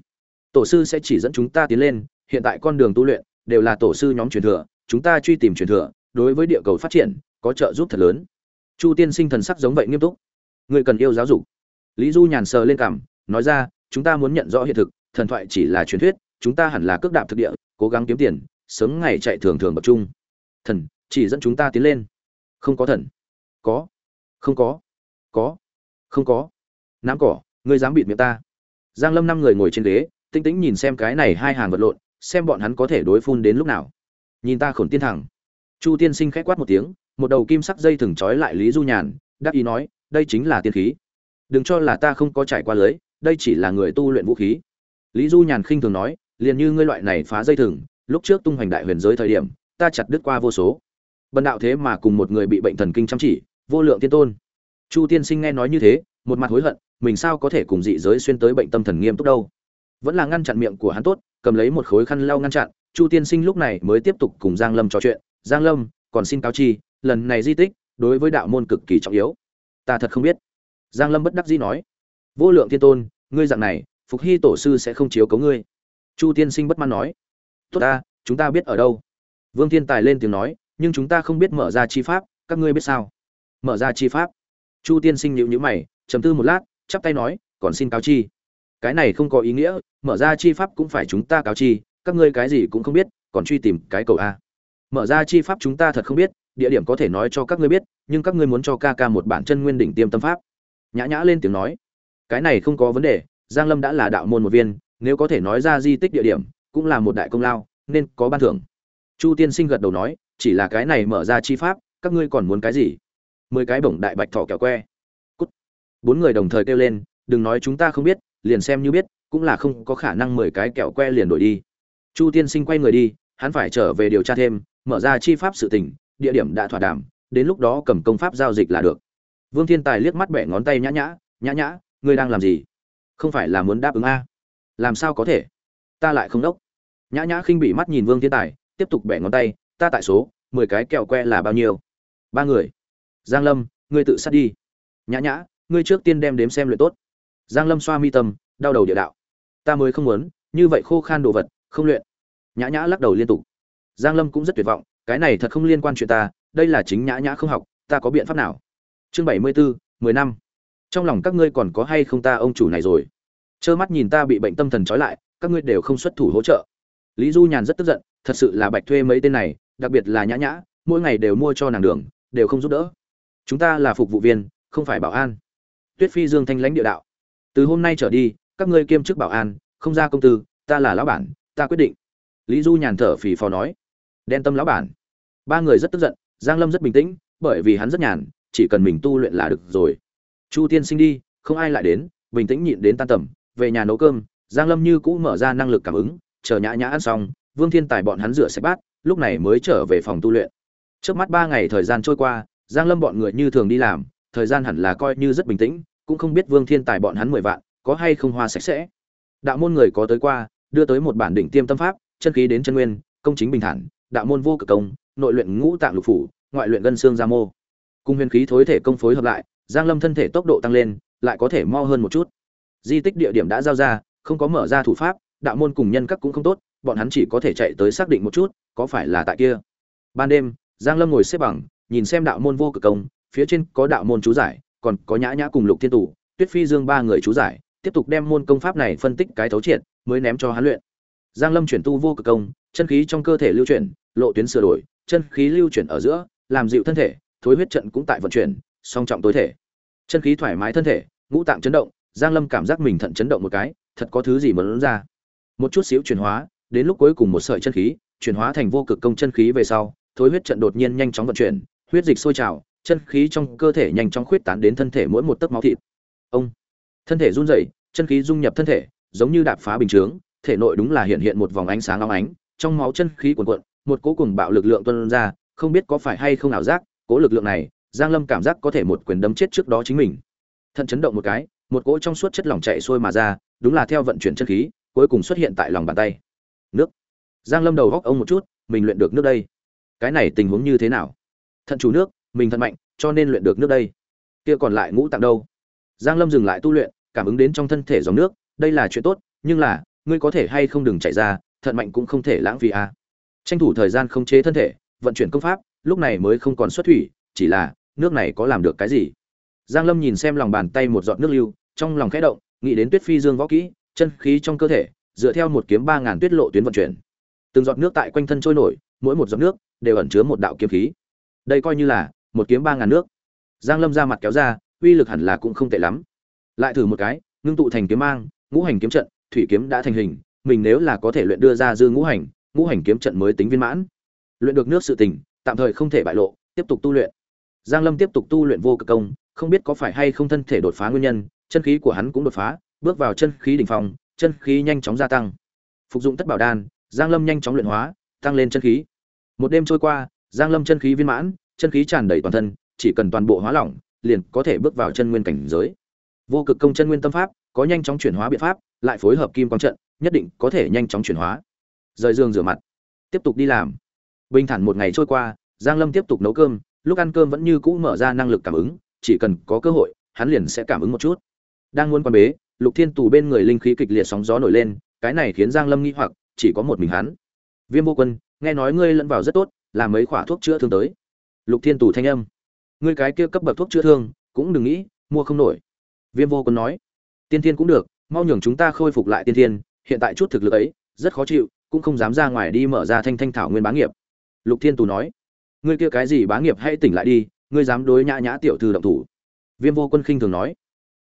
Tổ sư sẽ chỉ dẫn chúng ta tiến lên, hiện tại con đường tu luyện đều là tổ sư nhóm truyền thừa, chúng ta truy tìm truyền thừa, đối với địa cầu phát triển có trợ giúp thật lớn. Chu tiên sinh thần sắc giống vậy nghiêm túc. Người cần yêu giáo dục. Lý du nhàn sờ lên cảm nói ra, chúng ta muốn nhận rõ hiện thực, thần thoại chỉ là truyền thuyết, chúng ta hẳn là cước đạp thực địa, cố gắng kiếm tiền, sớm ngày chạy thường thường tập trung. Thần, chỉ dẫn chúng ta tiến lên. Không có thần. Có. Không có. Có. Không có. Nám cỏ, ngươi dám bịt miệng ta. Giang lâm năm người ngồi trên ghế, tinh tĩnh nhìn xem cái này hai hàng vật lộn, xem bọn hắn có thể đối phun đến lúc nào. Nhìn ta khổn tiên thẳng. Chu tiên sinh khẽ quát một tiếng một đầu kim sắc dây thừng trói lại lý du nhàn, đắc ý nói, đây chính là tiên khí. Đừng cho là ta không có trải qua lưới, đây chỉ là người tu luyện vũ khí. Lý du nhàn khinh thường nói, liền như ngươi loại này phá dây thừng, lúc trước tung hoành đại huyền giới thời điểm, ta chặt đứt qua vô số. Bần đạo thế mà cùng một người bị bệnh thần kinh chăm chỉ, vô lượng tiên tôn. Chu tiên sinh nghe nói như thế, một mặt hối hận, mình sao có thể cùng dị giới xuyên tới bệnh tâm thần nghiêm túc đâu. Vẫn là ngăn chặn miệng của hắn tốt, cầm lấy một khối khăn lau ngăn chặn, chu tiên sinh lúc này mới tiếp tục cùng giang lâm trò chuyện. Giang lâm, còn xin cáo chi lần này di tích đối với đạo môn cực kỳ trọng yếu. Ta thật không biết. Giang lâm bất đắc dĩ nói. Vô lượng thiên tôn, ngươi dạng này, phục hy tổ sư sẽ không chiếu cấu ngươi. Chu tiên sinh bất mãn nói. Tốt ta, chúng ta biết ở đâu. Vương thiên tài lên tiếng nói, nhưng chúng ta không biết mở ra chi pháp, các ngươi biết sao? Mở ra chi pháp. Chu tiên sinh nhịu nhữ mày chấm tư một lát, chắp tay nói, còn xin cáo chi. Cái này không có ý nghĩa, mở ra chi pháp cũng phải chúng ta cáo chi, các ngươi cái gì cũng không biết, còn truy tìm cái cầu a. Mở ra chi pháp chúng ta thật không biết địa điểm có thể nói cho các ngươi biết, nhưng các ngươi muốn cho ca ca một bản chân nguyên đỉnh tiêm tâm pháp. Nhã nhã lên tiếng nói, cái này không có vấn đề, giang lâm đã là đạo môn một viên, nếu có thể nói ra di tích địa điểm, cũng là một đại công lao, nên có ban thưởng. Chu tiên sinh gật đầu nói, chỉ là cái này mở ra chi pháp, các ngươi còn muốn cái gì? Mười cái bổng đại bạch thỏ kẹo que. Cút. Bốn người đồng thời kêu lên, đừng nói chúng ta không biết, liền xem như biết, cũng là không có khả năng mười cái kẹo que liền đổi đi. Chu tiên sinh quay người đi, hắn phải trở về điều tra thêm, mở ra chi pháp sự tình địa điểm đã thỏa đàm, đến lúc đó cầm công pháp giao dịch là được. Vương thiên tài liếc mắt bẻ ngón tay nhã nhã nhã nhã, ngươi đang làm gì? Không phải là muốn đáp ứng a. Làm sao có thể? Ta lại không đốc. Nhã nhã khinh bị mắt nhìn vương thiên tài, tiếp tục bẻ ngón tay, ta tại số, mười cái kẹo que là bao nhiêu? Ba người. Giang lâm, ngươi tự sát đi. Nhã nhã, ngươi trước tiên đem đếm xem luyện tốt. Giang lâm xoa mi tâm, đau đầu địa đạo. Ta mới không muốn, như vậy khô khan đồ vật, không luyện. Nhã nhã lắc đầu liên tục. Giang lâm cũng rất tuyệt vọng cái này thật không liên quan chuyện ta, đây là chính nhã nhã không học, ta có biện pháp nào? Chương bảy mươi bốn mười năm. Trong lòng các ngươi còn có hay không ta ông chủ này rồi? Trơ mắt nhìn ta bị bệnh tâm thần trói lại, các ngươi đều không xuất thủ hỗ trợ. Lý du nhàn rất tức giận, thật sự là bạch thuê mấy tên này, đặc biệt là nhã nhã, mỗi ngày đều mua cho nàng đường, đều không giúp đỡ. Chúng ta là phục vụ viên, không phải bảo an. Tuyết phi dương thanh lãnh địa đạo. Từ hôm nay trở đi, các ngươi kiêm chức bảo an, không ra công tư, ta là lão bản, ta quyết định. Lý du nhàn thở phì phò nói. Đen tâm lão bản ba người rất tức giận, giang lâm rất bình tĩnh, bởi vì hắn rất nhàn, chỉ cần mình tu luyện là được rồi. Chu tiên sinh đi, không ai lại đến, bình tĩnh nhịn đến tan tầm, về nhà nấu cơm, giang lâm như cũ mở ra năng lực cảm ứng, chờ nhã nhã ăn xong, vương thiên tài bọn hắn rửa sạch bát, lúc này mới trở về phòng tu luyện. Trước mắt ba ngày thời gian trôi qua, giang lâm bọn người như thường đi làm, thời gian hẳn là coi như rất bình tĩnh, cũng không biết vương thiên tài bọn hắn mười vạn, có hay không hoa sạch sẽ. Đạo môn người có tới qua, đưa tới một bản đỉnh tiêm tâm pháp, chân khí đến chân nguyên, công chính bình thản, đạo môn vô cực công nội luyện ngũ tạng lục phủ, ngoại luyện gân xương da mô. Cùng huyền khí thối thể công phối hợp lại, giang lâm thân thể tốc độ tăng lên, lại có thể mau hơn một chút. Di tích địa điểm đã giao ra, không có mở ra thủ pháp, đạo môn cùng nhân các cũng không tốt, bọn hắn chỉ có thể chạy tới xác định một chút, có phải là tại kia. Ban đêm, giang lâm ngồi xếp bằng, nhìn xem đạo môn vô cực công, phía trên có đạo môn chú giải, còn có nhã nhã cùng lục thiên tủ tuyết phi dương ba người chú giải, tiếp tục đem môn công pháp này phân tích cái thấu triệt, mới ném cho hắn luyện. Giang lâm chuyển tu vô cực công, chân khí trong cơ thể lưu chuyển, lộ tuyến sửa đổi chân khí lưu chuyển ở giữa, làm dịu thân thể, thối huyết trận cũng tại vận chuyển, song trọng tối thể. Chân khí thoải mái thân thể, ngũ tạng chấn động, giang lâm cảm giác mình thận chấn động một cái, thật có thứ gì muốn ra. Một chút xíu chuyển hóa, đến lúc cuối cùng một sợi chân khí, chuyển hóa thành vô cực công chân khí về sau, thối huyết trận đột nhiên nhanh chóng vận chuyển, huyết dịch sôi trào, chân khí trong cơ thể nhanh chóng khuyết tán đến thân thể mỗi một tấc máu thịt. Ông, thân thể run rẩy, chân khí dung nhập thân thể, giống như đạp phá bình chướng, thể nội đúng là hiện hiện một vòng ánh sáng long ánh, trong máu chân khí cuồn cuộn một cỗ cùng bạo lực lượng tuôn ra, không biết có phải hay không ảo giác cỗ lực lượng này, giang lâm cảm giác có thể một quyền đấm chết trước đó chính mình. Thân chấn động một cái, một cỗ trong suốt chất lỏng chạy xuôi mà ra, đúng là theo vận chuyển chân khí, cuối cùng xuất hiện tại lòng bàn tay. Nước. Giang lâm đầu góc ông một chút, mình luyện được nước đây. Cái này tình huống như thế nào? Thận chủ nước, mình thận mạnh, cho nên luyện được nước đây. Kia còn lại ngũ tạng đâu? Giang lâm dừng lại tu luyện, cảm ứng đến trong thân thể dòng nước, đây là chuyện tốt, nhưng là, ngươi có thể hay không đừng chạy ra, thận mạnh cũng không thể lãng phí à tranh thủ thời gian không chế thân thể, vận chuyển công pháp, lúc này mới không còn xuất thủy, chỉ là, nước này có làm được cái gì? Giang lâm nhìn xem lòng bàn tay một giọt nước lưu, trong lòng khẽ động, nghĩ đến tuyết phi dương võ kỹ, chân khí trong cơ thể, dựa theo một kiếm ba ngàn tuyết lộ tuyến vận chuyển. Từng giọt nước tại quanh thân trôi nổi, mỗi một giọt nước đều ẩn chứa một đạo kiếm khí. Đây coi như là một kiếm ba ngàn nước. Giang lâm ra mặt kéo ra, uy lực hẳn là cũng không tệ lắm. Lại thử một cái, ngưng tụ thành kiếm mang, ngũ hành kiếm trận, thủy kiếm đã thành hình, mình nếu là có thể luyện đưa ra dư ngũ hành ngũ hành kiếm trận mới tính viên mãn. Luyện được nước sự tình, tạm thời không thể bại lộ, tiếp tục tu luyện. Giang lâm tiếp tục tu luyện vô cực công, không biết có phải hay không thân thể đột phá nguyên nhân, chân khí của hắn cũng đột phá, bước vào chân khí đỉnh phong, chân khí nhanh chóng gia tăng. Phục dụng tất bảo đan, giang lâm nhanh chóng luyện hóa, tăng lên chân khí. Một đêm trôi qua, giang lâm chân khí viên mãn, chân khí tràn đầy toàn thân, chỉ cần toàn bộ hóa lỏng, liền có thể bước vào chân nguyên cảnh giới. Vô cực công chân nguyên tâm pháp, có nhanh chóng chuyển hóa biện pháp, lại phối hợp kim quang trận, nhất định có thể nhanh chóng chuyển hóa rời giường rửa mặt, tiếp tục đi làm. Bình thản một ngày trôi qua, giang lâm tiếp tục nấu cơm, lúc ăn cơm vẫn như cũ mở ra năng lực cảm ứng, chỉ cần có cơ hội, hắn liền sẽ cảm ứng một chút. Đang muốn quan bế, lục thiên tù bên người linh khí kịch liệt sóng gió nổi lên, cái này khiến giang lâm nghi hoặc, chỉ có một mình hắn. Viêm vô quân, nghe nói ngươi lẫn vào rất tốt làm mấy khỏa thuốc chữa thương tới. Lục thiên tù thanh âm, ngươi cái kia cấp bậc thuốc chữa thương, cũng đừng nghĩ, mua không nổi. Viêm vô quân nói, tiên thiên cũng được, mau nhường chúng ta khôi phục lại tiên thiên, hiện tại chút thực lực ấy, rất khó chịu cũng không dám ra ngoài đi mở ra thanh thanh thảo nguyên bá nghiệp. Lục thiên tù nói, ngươi kia cái gì bá nghiệp hãy tỉnh lại đi, ngươi dám đối nhã nhã tiểu thư động thủ. Viêm vô quân khinh thường nói,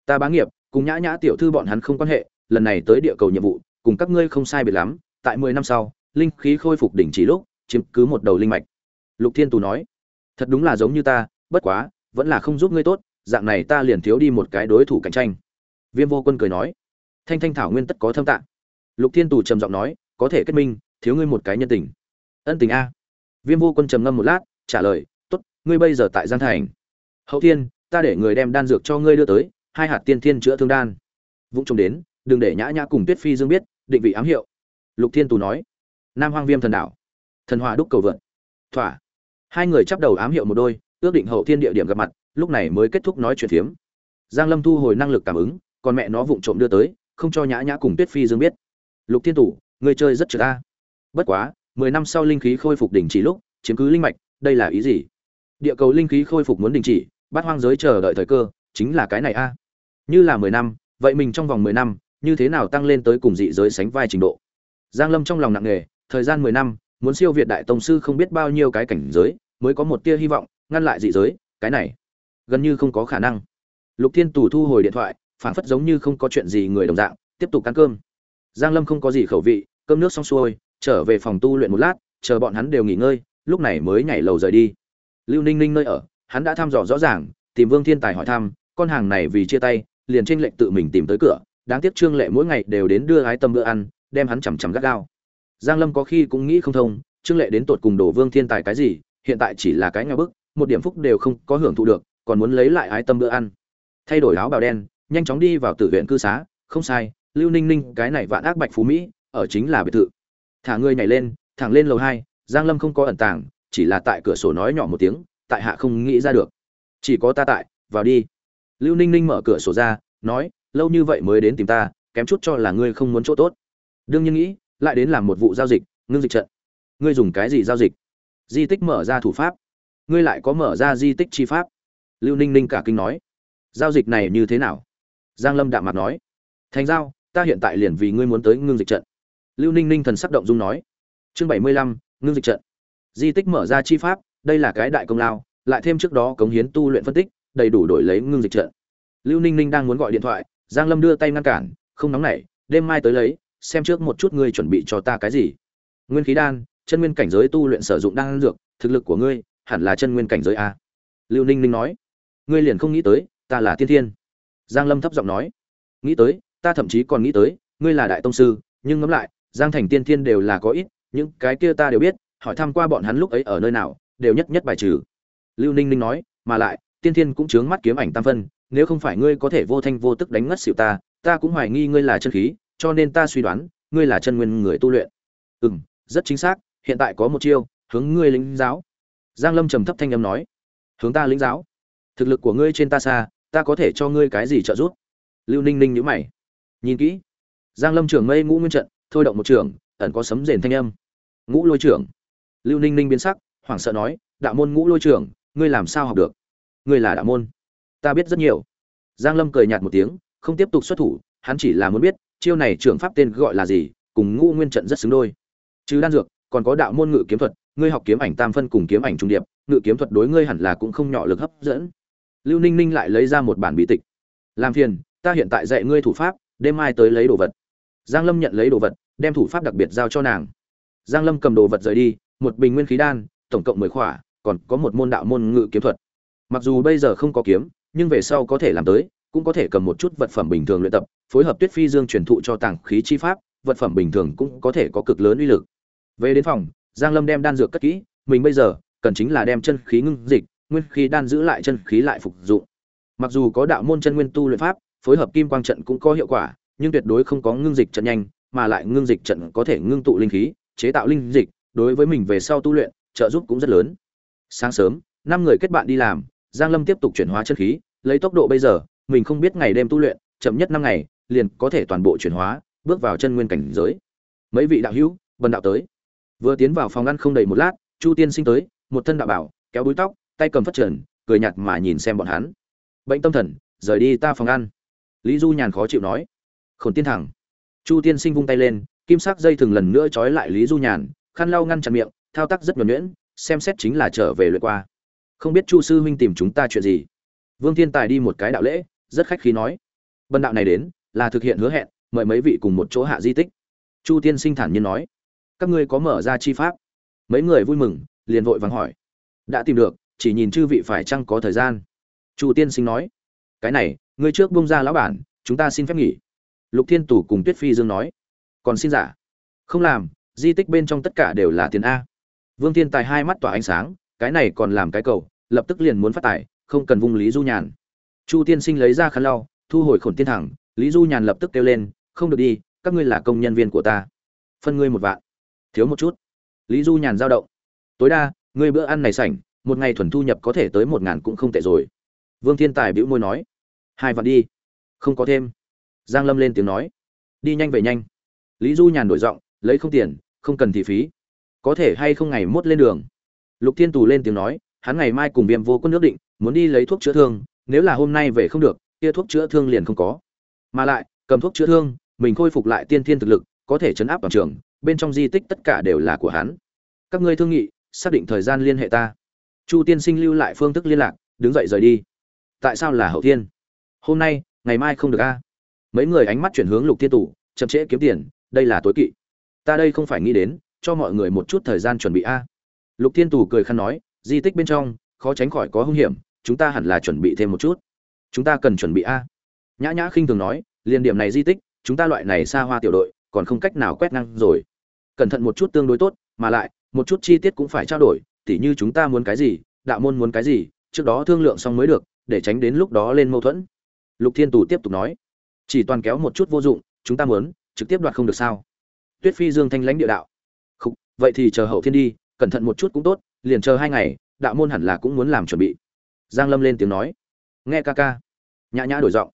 ta bá nghiệp, cùng nhã nhã tiểu thư bọn hắn không quan hệ, lần này tới địa cầu nhiệm vụ, cùng các ngươi không sai biệt lắm, tại mười năm sau, linh khí khôi phục đỉnh chỉ lúc, chiếm cứ một đầu linh mạch. Lục thiên tù nói, thật đúng là giống như ta, bất quá, vẫn là không giúp ngươi tốt, dạng này ta liền thiếu đi một cái đối thủ cạnh tranh. Viêm vô quân cười nói, thanh thanh thảo nguyên tất có thâm tạng. Lục thiên tù trầm giọng nói có thể kết minh, thiếu ngươi một cái nhân tình. Ân tình a. Viêm vô quân trầm ngâm một lát, trả lời, tốt, ngươi bây giờ tại giang thành. Hậu thiên, ta để người đem đan dược cho ngươi đưa tới, hai hạt tiên thiên chữa thương đan. Vũng trông đến, đừng để nhã nhã cùng tuyết phi dương biết, định vị ám hiệu. Lục thiên tù nói, nam hoang viêm thần đảo thần hòa đúc cầu vượn. Thỏa. Hai người chắp đầu ám hiệu một đôi, ước định hậu thiên địa điểm gặp mặt, lúc này mới kết thúc nói chuyện phiếm. Giang lâm thu hồi năng lực cảm ứng, còn mẹ nó vụng trộm đưa tới, không cho nhã nhã cùng tuyết phi dương biết. Lục thiên tù người chơi rất trượt ta bất quá, mười năm sau linh khí khôi phục đỉnh chỉ lúc, chiếm cứ linh mạch, đây là ý gì? Địa cầu linh khí khôi phục muốn đình chỉ bắt hoang giới chờ đợi thời cơ, chính là cái này a. Như là mười năm, vậy mình trong vòng mười năm, như thế nào tăng lên tới cùng dị giới sánh vai trình độ? Giang lâm trong lòng nặng nề, thời gian mười năm, muốn siêu việt đại tông sư không biết bao nhiêu cái cảnh giới, mới có một tia hy vọng, ngăn lại dị giới, cái này, gần như không có khả năng. Lục thiên tù thu hồi điện thoại, phảng phất giống như không có chuyện gì người đồng dạng, tiếp tục ăn cơm. Giang lâm không có gì khẩu vị cơm nước xong xuôi, trở về phòng tu luyện một lát, chờ bọn hắn đều nghỉ ngơi, lúc này mới nhảy lầu rời đi. Lưu ninh ninh nơi ở, hắn đã thăm dò rõ ràng, tìm vương thiên tài hỏi thăm, con hàng này vì chia tay, liền trên lệnh tự mình tìm tới cửa, đáng tiếc trương lệ mỗi ngày đều đến đưa ái tâm bữa ăn, đem hắn chằm chằm gắt gao. Giang lâm có khi cũng nghĩ không thông, trương lệ đến tột cùng đổ vương thiên tài cái gì, hiện tại chỉ là cái nhà bức, một điểm phúc đều không có hưởng thụ được, còn muốn lấy lại ái tâm bữa ăn. Thay đổi áo bào đen, nhanh chóng đi vào tử viện cư xá, không sai, lưu ninh ninh, cái này vạn ác bạch phú mỹ ở chính là biệt thự. Thả người nhảy lên, thẳng lên lầu hai, giang lâm không có ẩn tàng, chỉ là tại cửa sổ nói nhỏ một tiếng, tại hạ không nghĩ ra được. Chỉ có ta tại, vào đi. Lưu ninh ninh mở cửa sổ ra, nói, lâu như vậy mới đến tìm ta, kém chút cho là ngươi không muốn chỗ tốt. Đương nhiên nghĩ, lại đến làm một vụ giao dịch, ngưng dịch trận. Ngươi dùng cái gì giao dịch? Di tích mở ra thủ pháp. Ngươi lại có mở ra di tích chi pháp. Lưu ninh ninh cả kinh nói. Giao dịch này như thế nào? Giang lâm đạm mặt nói. Thành giao, ta hiện tại liền vì ngươi muốn tới ngưng dịch trận lưu ninh ninh thần sắc động dung nói. Chương bảy mươi lăm, ngưng dịch trận. Di tích mở ra chi pháp, đây là cái đại công lao, lại thêm trước đó cống hiến tu luyện phân tích, đầy đủ đổi lấy ngưng dịch trận. Lưu ninh ninh đang muốn gọi điện thoại, giang lâm đưa tay ngăn cản, không nóng nảy, đêm mai tới lấy, xem trước một chút ngươi chuẩn bị cho ta cái gì. Nguyên khí đan, chân nguyên cảnh giới tu luyện sử dụng đan dược, thực lực của ngươi, hẳn là chân nguyên cảnh giới a. Lưu ninh ninh nói. Ngươi liền không nghĩ tới, ta là tiên thiên. Giang lâm thấp giọng nói. Nghĩ tới, ta thậm chí còn nghĩ tới, ngươi là đại tông sư, nhưng ngẫm lại giang thành tiên thiên đều là có ít, những cái kia ta đều biết, hỏi thăm qua bọn hắn lúc ấy ở nơi nào, đều nhất nhất bài trừ. Lưu ninh ninh nói, mà lại, tiên thiên cũng chướng mắt kiếm ảnh tam phân, nếu không phải ngươi có thể vô thanh vô tức đánh ngất xịu ta ta cũng hoài nghi ngươi là chân khí, cho nên ta suy đoán, ngươi là chân nguyên người tu luyện. Ừ rất chính xác, hiện tại có một chiêu, hướng ngươi lĩnh giáo. Giang lâm trầm thấp thanh âm nói, hướng ta lĩnh giáo. Thực lực của ngươi trên ta xa, ta có thể cho ngươi cái gì trợ giúp? Lưu ninh ninh nhíu mày, nhìn kỹ. Giang lâm trưởng mây ngũ nguyên trận thôi động một trường, ẩn có sấm rền thanh âm. Ngũ lôi trưởng. Lưu ninh ninh biến sắc, hoảng sợ nói, đạo môn ngũ lôi trưởng, ngươi làm sao học được? Ngươi là đạo môn. Ta biết rất nhiều. Giang lâm cười nhạt một tiếng, không tiếp tục xuất thủ, hắn chỉ là muốn biết, chiêu này trưởng pháp tên gọi là gì, cùng ngũ nguyên trận rất xứng đôi. Chứ đan dược, còn có đạo môn ngự kiếm thuật, ngươi học kiếm ảnh tam phân cùng kiếm ảnh trung điệp, ngự kiếm thuật đối ngươi hẳn là cũng không nhỏ lực hấp dẫn. Lưu ninh ninh lại lấy ra một bản bí tịch. Làm phiền, ta hiện tại dạy ngươi thủ pháp, đêm mai tới lấy đồ vật giang lâm nhận lấy đồ vật, đem thủ pháp đặc biệt giao cho nàng. Giang lâm cầm đồ vật rời đi, một bình nguyên khí đan, tổng cộng mười khỏa, còn có một môn đạo môn ngự kiếm thuật. Mặc dù bây giờ không có kiếm, nhưng về sau có thể làm tới, cũng có thể cầm một chút vật phẩm bình thường luyện tập, phối hợp tuyết phi dương truyền thụ cho tàng khí chi pháp, vật phẩm bình thường cũng có thể có cực lớn uy lực. Về đến phòng, giang lâm đem đan dược cất kỹ, mình bây giờ cần chính là đem chân khí ngưng dịch, nguyên khí đan giữ lại chân khí lại phục dụng. Mặc dù có đạo môn chân nguyên tu luyện pháp, phối hợp kim quang trận cũng có hiệu quả nhưng tuyệt đối không có ngưng dịch trận nhanh, mà lại ngưng dịch trận có thể ngưng tụ linh khí, chế tạo linh dịch, đối với mình về sau tu luyện, trợ giúp cũng rất lớn. Sáng sớm, năm người kết bạn đi làm, giang lâm tiếp tục chuyển hóa chân khí, lấy tốc độ bây giờ, mình không biết ngày đêm tu luyện, chậm nhất năm ngày, liền có thể toàn bộ chuyển hóa, bước vào chân nguyên cảnh giới. Mấy vị đạo hữu vân đạo tới. Vừa tiến vào phòng ăn không đầy một lát, chu tiên sinh tới, một thân đạo bảo, kéo búi tóc, tay cầm phất trần, cười nhạt mà nhìn xem bọn hắn. Bệnh tâm thần, rời đi ta phòng ăn. Lý du nhàn khó chịu nói khổn tiên thẳng. Chu tiên sinh vung tay lên, kim sắc dây thừng lần nữa trói lại lý du nhàn, khăn lau ngăn chặn miệng, thao tác rất nhuẩn nhuyễn, xem xét chính là trở về lượt qua. Không biết chu sư huynh tìm chúng ta chuyện gì? Vương thiên tài đi một cái đạo lễ, rất khách khí nói. Bần đạo này đến, là thực hiện hứa hẹn, mời mấy vị cùng một chỗ hạ di tích. Chu tiên sinh thản nhiên nói. Các ngươi có mở ra chi pháp? Mấy người vui mừng, liền vội vàng hỏi. Đã tìm được, chỉ nhìn chư vị phải chăng có thời gian? Chu tiên sinh nói. Cái này, ngươi trước bông ra lão bản, chúng ta xin phép nghỉ lục thiên tù cùng tuyết phi dương nói, còn xin giả. Không làm, di tích bên trong tất cả đều là tiền a. Vương thiên tài hai mắt tỏa ánh sáng, cái này còn làm cái cầu, lập tức liền muốn phát tài, không cần vung lý du nhàn. Chu tiên sinh lấy ra khăn lau, thu hồi khổn tiên thẳng, lý du nhàn lập tức kêu lên, không được đi, các ngươi là công nhân viên của ta. Phân ngươi một vạn. Thiếu một chút. Lý du nhàn giao động, tối đa, ngươi bữa ăn này sảnh, một ngày thuần thu nhập có thể tới một ngàn cũng không tệ rồi. Vương thiên tài bĩu môi nói, hai vạn đi, không có thêm giang lâm lên tiếng nói. Đi nhanh về nhanh. Lý du nhàn đổi giọng, lấy không tiền, không cần thị phí. Có thể hay không ngày mốt lên đường? Lục thiên tù lên tiếng nói, hắn ngày mai cùng viêm vô quân nước định, muốn đi lấy thuốc chữa thương, nếu là hôm nay về không được, kia thuốc chữa thương liền không có. Mà lại, cầm thuốc chữa thương, mình khôi phục lại tiên thiên thực lực, có thể chấn áp toàn trường, bên trong di tích tất cả đều là của hắn. Các ngươi thương nghị, xác định thời gian liên hệ ta. Chu tiên sinh lưu lại phương thức liên lạc, đứng dậy rời đi. Tại sao là hậu thiên? Hôm nay, ngày mai không được a? Mấy người ánh mắt chuyển hướng lục thiên tủ chậm trễ kiếm tiền, đây là tối kỵ. Ta đây không phải nghĩ đến, cho mọi người một chút thời gian chuẩn bị a. Lục thiên tù cười khăn nói, di tích bên trong, khó tránh khỏi có hung hiểm, chúng ta hẳn là chuẩn bị thêm một chút. Chúng ta cần chuẩn bị a. Nhã nhã khinh thường nói liên điểm này di tích, chúng ta loại này xa hoa tiểu đội, còn không cách nào quét ngang rồi. Cẩn thận một chút tương đối tốt, mà lại, một chút chi tiết cũng phải trao đổi, tỉ như chúng ta muốn cái gì, đạo môn muốn cái gì, trước đó thương lượng xong mới được, để tránh đến lúc đó lên mâu thuẫn. Lục thiên tù tiếp tục nói chỉ toàn kéo một chút vô dụng, chúng ta muốn, trực tiếp đoạt không được sao? Tuyết phi dương thanh lãnh địa đạo. Không vậy thì chờ hậu thiên đi, cẩn thận một chút cũng tốt, liền chờ hai ngày, đạo môn hẳn là cũng muốn làm chuẩn bị. Giang lâm lên tiếng nói. Nghe ca ca. Nhã nhã đổi giọng.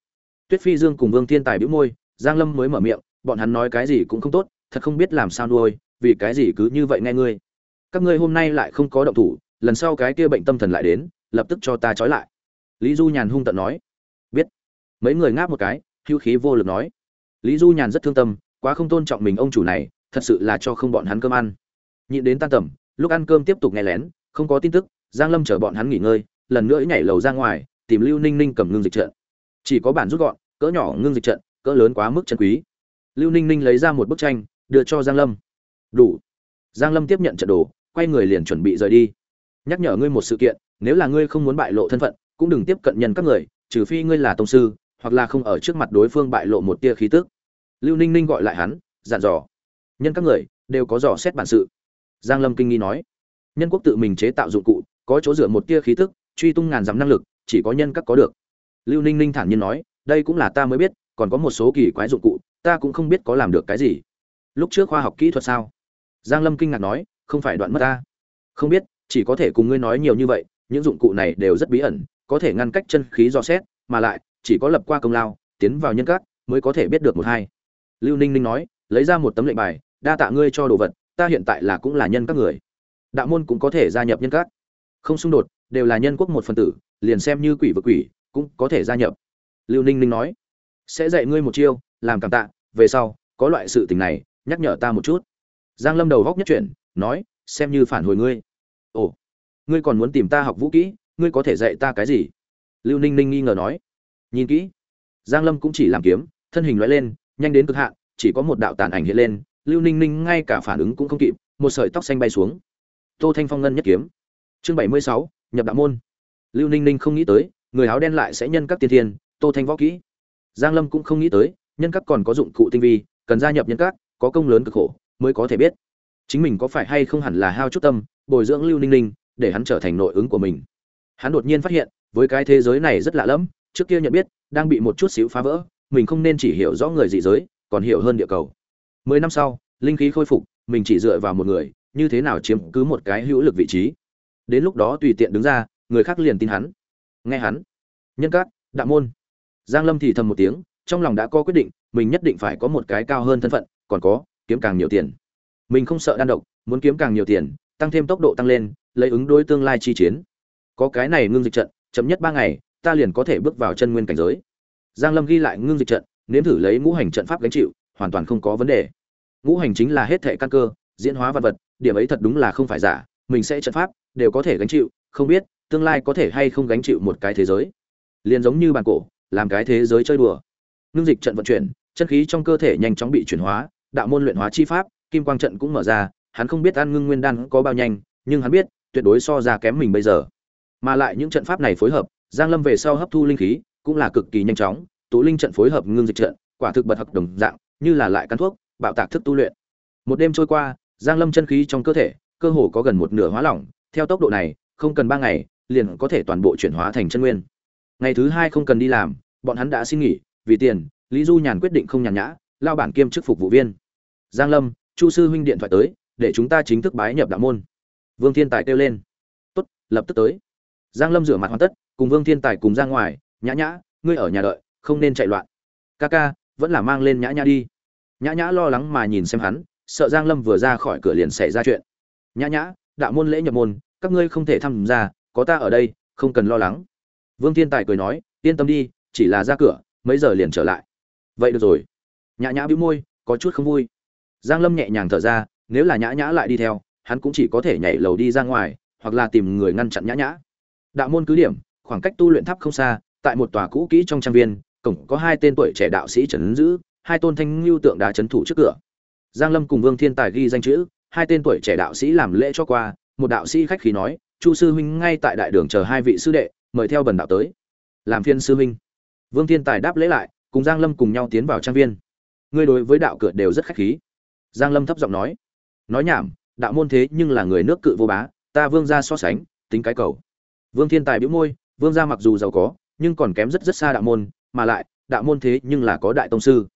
Tuyết phi dương cùng vương thiên tài bĩu môi, giang lâm mới mở miệng, bọn hắn nói cái gì cũng không tốt, thật không biết làm sao nuôi, vì cái gì cứ như vậy nghe ngươi. Các ngươi hôm nay lại không có động thủ, lần sau cái kia bệnh tâm thần lại đến, lập tức cho ta trói lại. Lý du nhàn hung tận nói. Biết. Mấy người ngáp một cái hưu khí vô lực nói. Lý du nhàn rất thương tâm, quá không tôn trọng mình ông chủ này, thật sự là cho không bọn hắn cơm ăn. Nhịn đến tan tầm, lúc ăn cơm tiếp tục nghe lén, không có tin tức, giang lâm chở bọn hắn nghỉ ngơi, lần nữa nhảy lầu ra ngoài, tìm lưu ninh ninh cầm ngưng dịch trận. Chỉ có bản rút gọn, cỡ nhỏ ngưng dịch trận, cỡ lớn quá mức chân quý. Lưu ninh ninh lấy ra một bức tranh, đưa cho giang lâm. Đủ. Giang lâm tiếp nhận trận đồ, quay người liền chuẩn bị rời đi. Nhắc nhở ngươi một sự kiện, nếu là ngươi không muốn bại lộ thân phận, cũng đừng tiếp cận nhân các người, trừ phi ngươi là tông sư hoặc là không ở trước mặt đối phương bại lộ một tia khí tức. Lưu ninh ninh gọi lại hắn, dặn dò. Nhân các người, đều có dò xét bản sự. Giang lâm kinh nghi nói. Nhân quốc tự mình chế tạo dụng cụ, có chỗ dựa một tia khí tức, truy tung ngàn dặm năng lực, chỉ có nhân các có được. Lưu ninh ninh thản nhiên nói, đây cũng là ta mới biết, còn có một số kỳ quái dụng cụ, ta cũng không biết có làm được cái gì. Lúc trước khoa học kỹ thuật sao? Giang lâm kinh ngạc nói, không phải đoạn mất ta. Không biết, chỉ có thể cùng ngươi nói nhiều như vậy, những dụng cụ này đều rất bí ẩn, có thể ngăn cách chân khí do xét, mà lại chỉ có lập qua công lao, tiến vào nhân các, mới có thể biết được một hai. Lưu ninh ninh nói, lấy ra một tấm lệnh bài, đa tạ ngươi cho đồ vật, ta hiện tại là cũng là nhân các người. Đạo môn cũng có thể gia nhập nhân các. Không xung đột, đều là nhân quốc một phần tử, liền xem như quỷ vực quỷ, cũng có thể gia nhập. Lưu ninh ninh nói, sẽ dạy ngươi một chiêu, làm cảm tạ, về sau, có loại sự tình này, nhắc nhở ta một chút. Giang lâm đầu góc nhất chuyển, nói, xem như phản hồi ngươi. Ồ, ngươi còn muốn tìm ta học vũ kỹ, ngươi có thể dạy ta cái gì? Lưu ninh ninh nghi ngờ nói nhìn kỹ. Giang lâm cũng chỉ làm kiếm, thân hình lóe lên, nhanh đến cực hạn, chỉ có một đạo tàn ảnh hiện lên, lưu ninh ninh ngay cả phản ứng cũng không kịp, một sợi tóc xanh bay xuống. Tô thanh phong ngân nhất kiếm. Chương bảy mươi sáu, nhập đạo môn. Lưu ninh ninh không nghĩ tới, người áo đen lại sẽ nhân các tiên thiên, tô thanh võ kỹ. Giang lâm cũng không nghĩ tới, nhân các còn có dụng cụ tinh vi, cần gia nhập nhân các, có công lớn cực khổ, mới có thể biết. Chính mình có phải hay không hẳn là hao chút tâm, bồi dưỡng lưu ninh ninh, để hắn trở thành nội ứng của mình. Hắn đột nhiên phát hiện, với cái thế giới này rất lạ lẫm trước kia nhận biết, đang bị một chút xíu phá vỡ, mình không nên chỉ hiểu rõ người dị giới, còn hiểu hơn địa cầu. Mười năm sau, linh khí khôi phục, mình chỉ dựa vào một người, như thế nào chiếm cứ một cái hữu lực vị trí? Đến lúc đó tùy tiện đứng ra, người khác liền tin hắn. Nghe hắn. Nhân các, đạo môn. Giang lâm thì thầm một tiếng, trong lòng đã có quyết định, mình nhất định phải có một cái cao hơn thân phận, còn có, kiếm càng nhiều tiền. Mình không sợ đan độc, muốn kiếm càng nhiều tiền, tăng thêm tốc độ tăng lên, lấy ứng đối tương lai chi chiến. Có cái này ngưng dịch trận, chậm nhất ba ngày ta liền có thể bước vào chân nguyên cảnh giới. Giang lâm ghi lại ngưng dịch trận, nếm thử lấy ngũ hành trận pháp gánh chịu, hoàn toàn không có vấn đề. Ngũ hành chính là hết thể căn cơ, diễn hóa vật vật, điểm ấy thật đúng là không phải giả, mình sẽ trận pháp đều có thể gánh chịu, không biết tương lai có thể hay không gánh chịu một cái thế giới. Liền giống như bàn cổ, làm cái thế giới chơi đùa. Ngưng dịch trận vận chuyển, chân khí trong cơ thể nhanh chóng bị chuyển hóa, đạo môn luyện hóa chi pháp, kim quang trận cũng mở ra, hắn không biết ăn ngưng nguyên đan có bao nhanh, nhưng hắn biết tuyệt đối so ra kém mình bây giờ. Mà lại những trận pháp này phối hợp giang lâm về sau hấp thu linh khí, cũng là cực kỳ nhanh chóng, tụ linh trận phối hợp ngưng dịch trận, quả thực bật học đồng dạng, như là lại căn thuốc, bạo tạc thức tu luyện. Một đêm trôi qua, giang lâm chân khí trong cơ thể, cơ hồ có gần một nửa hóa lỏng, theo tốc độ này, không cần ba ngày, liền có thể toàn bộ chuyển hóa thành chân nguyên. Ngày thứ hai không cần đi làm, bọn hắn đã xin nghỉ, vì tiền, lý du nhàn quyết định không nhàn nhã, lao bản kiêm chức phục vụ viên. Giang lâm, chu sư huynh điện thoại tới, để chúng ta chính thức bái nhập đạo môn. Vương thiên tài kêu lên. Tốt, lập tức tới giang lâm rửa mặt hoàn tất, cùng vương thiên tài cùng ra ngoài, nhã nhã, ngươi ở nhà đợi, không nên chạy loạn. Ca ca, vẫn là mang lên nhã nhã đi. Nhã nhã lo lắng mà nhìn xem hắn, sợ giang lâm vừa ra khỏi cửa liền xảy ra chuyện. Nhã nhã, đạo môn lễ nhập môn, các ngươi không thể tham gia, có ta ở đây, không cần lo lắng. Vương thiên tài cười nói, yên tâm đi, chỉ là ra cửa, mấy giờ liền trở lại. Vậy được rồi. Nhã nhã bĩu môi, có chút không vui. Giang lâm nhẹ nhàng thở ra, nếu là nhã nhã lại đi theo, hắn cũng chỉ có thể nhảy lầu đi ra ngoài, hoặc là tìm người ngăn chặn nhã nhã đạo môn cứ điểm, khoảng cách tu luyện tháp không xa, tại một tòa cũ kỹ trong trang viên, cổng có hai tên tuổi trẻ đạo sĩ trấn giữ, hai tôn thanh lưu tượng đá trấn thủ trước cửa. Giang lâm cùng vương thiên tài ghi danh chữ, hai tên tuổi trẻ đạo sĩ làm lễ cho qua, một đạo sĩ khách khí nói, chu sư huynh ngay tại đại đường chờ hai vị sư đệ, mời theo bần đạo tới. Làm phiên sư huynh. Vương thiên tài đáp lễ lại, cùng giang lâm cùng nhau tiến vào trang viên. Ngươi đối với đạo cửa đều rất khách khí. Giang lâm thấp giọng nói. Nói nhảm, đạo môn thế nhưng là người nước cự vô bá, ta vương gia so sánh, tính cái cầu vương thiên tài bĩu môi, vương gia mặc dù giàu có, nhưng còn kém rất rất xa đạo môn, mà lại, đạo môn thế nhưng là có đại tông sư.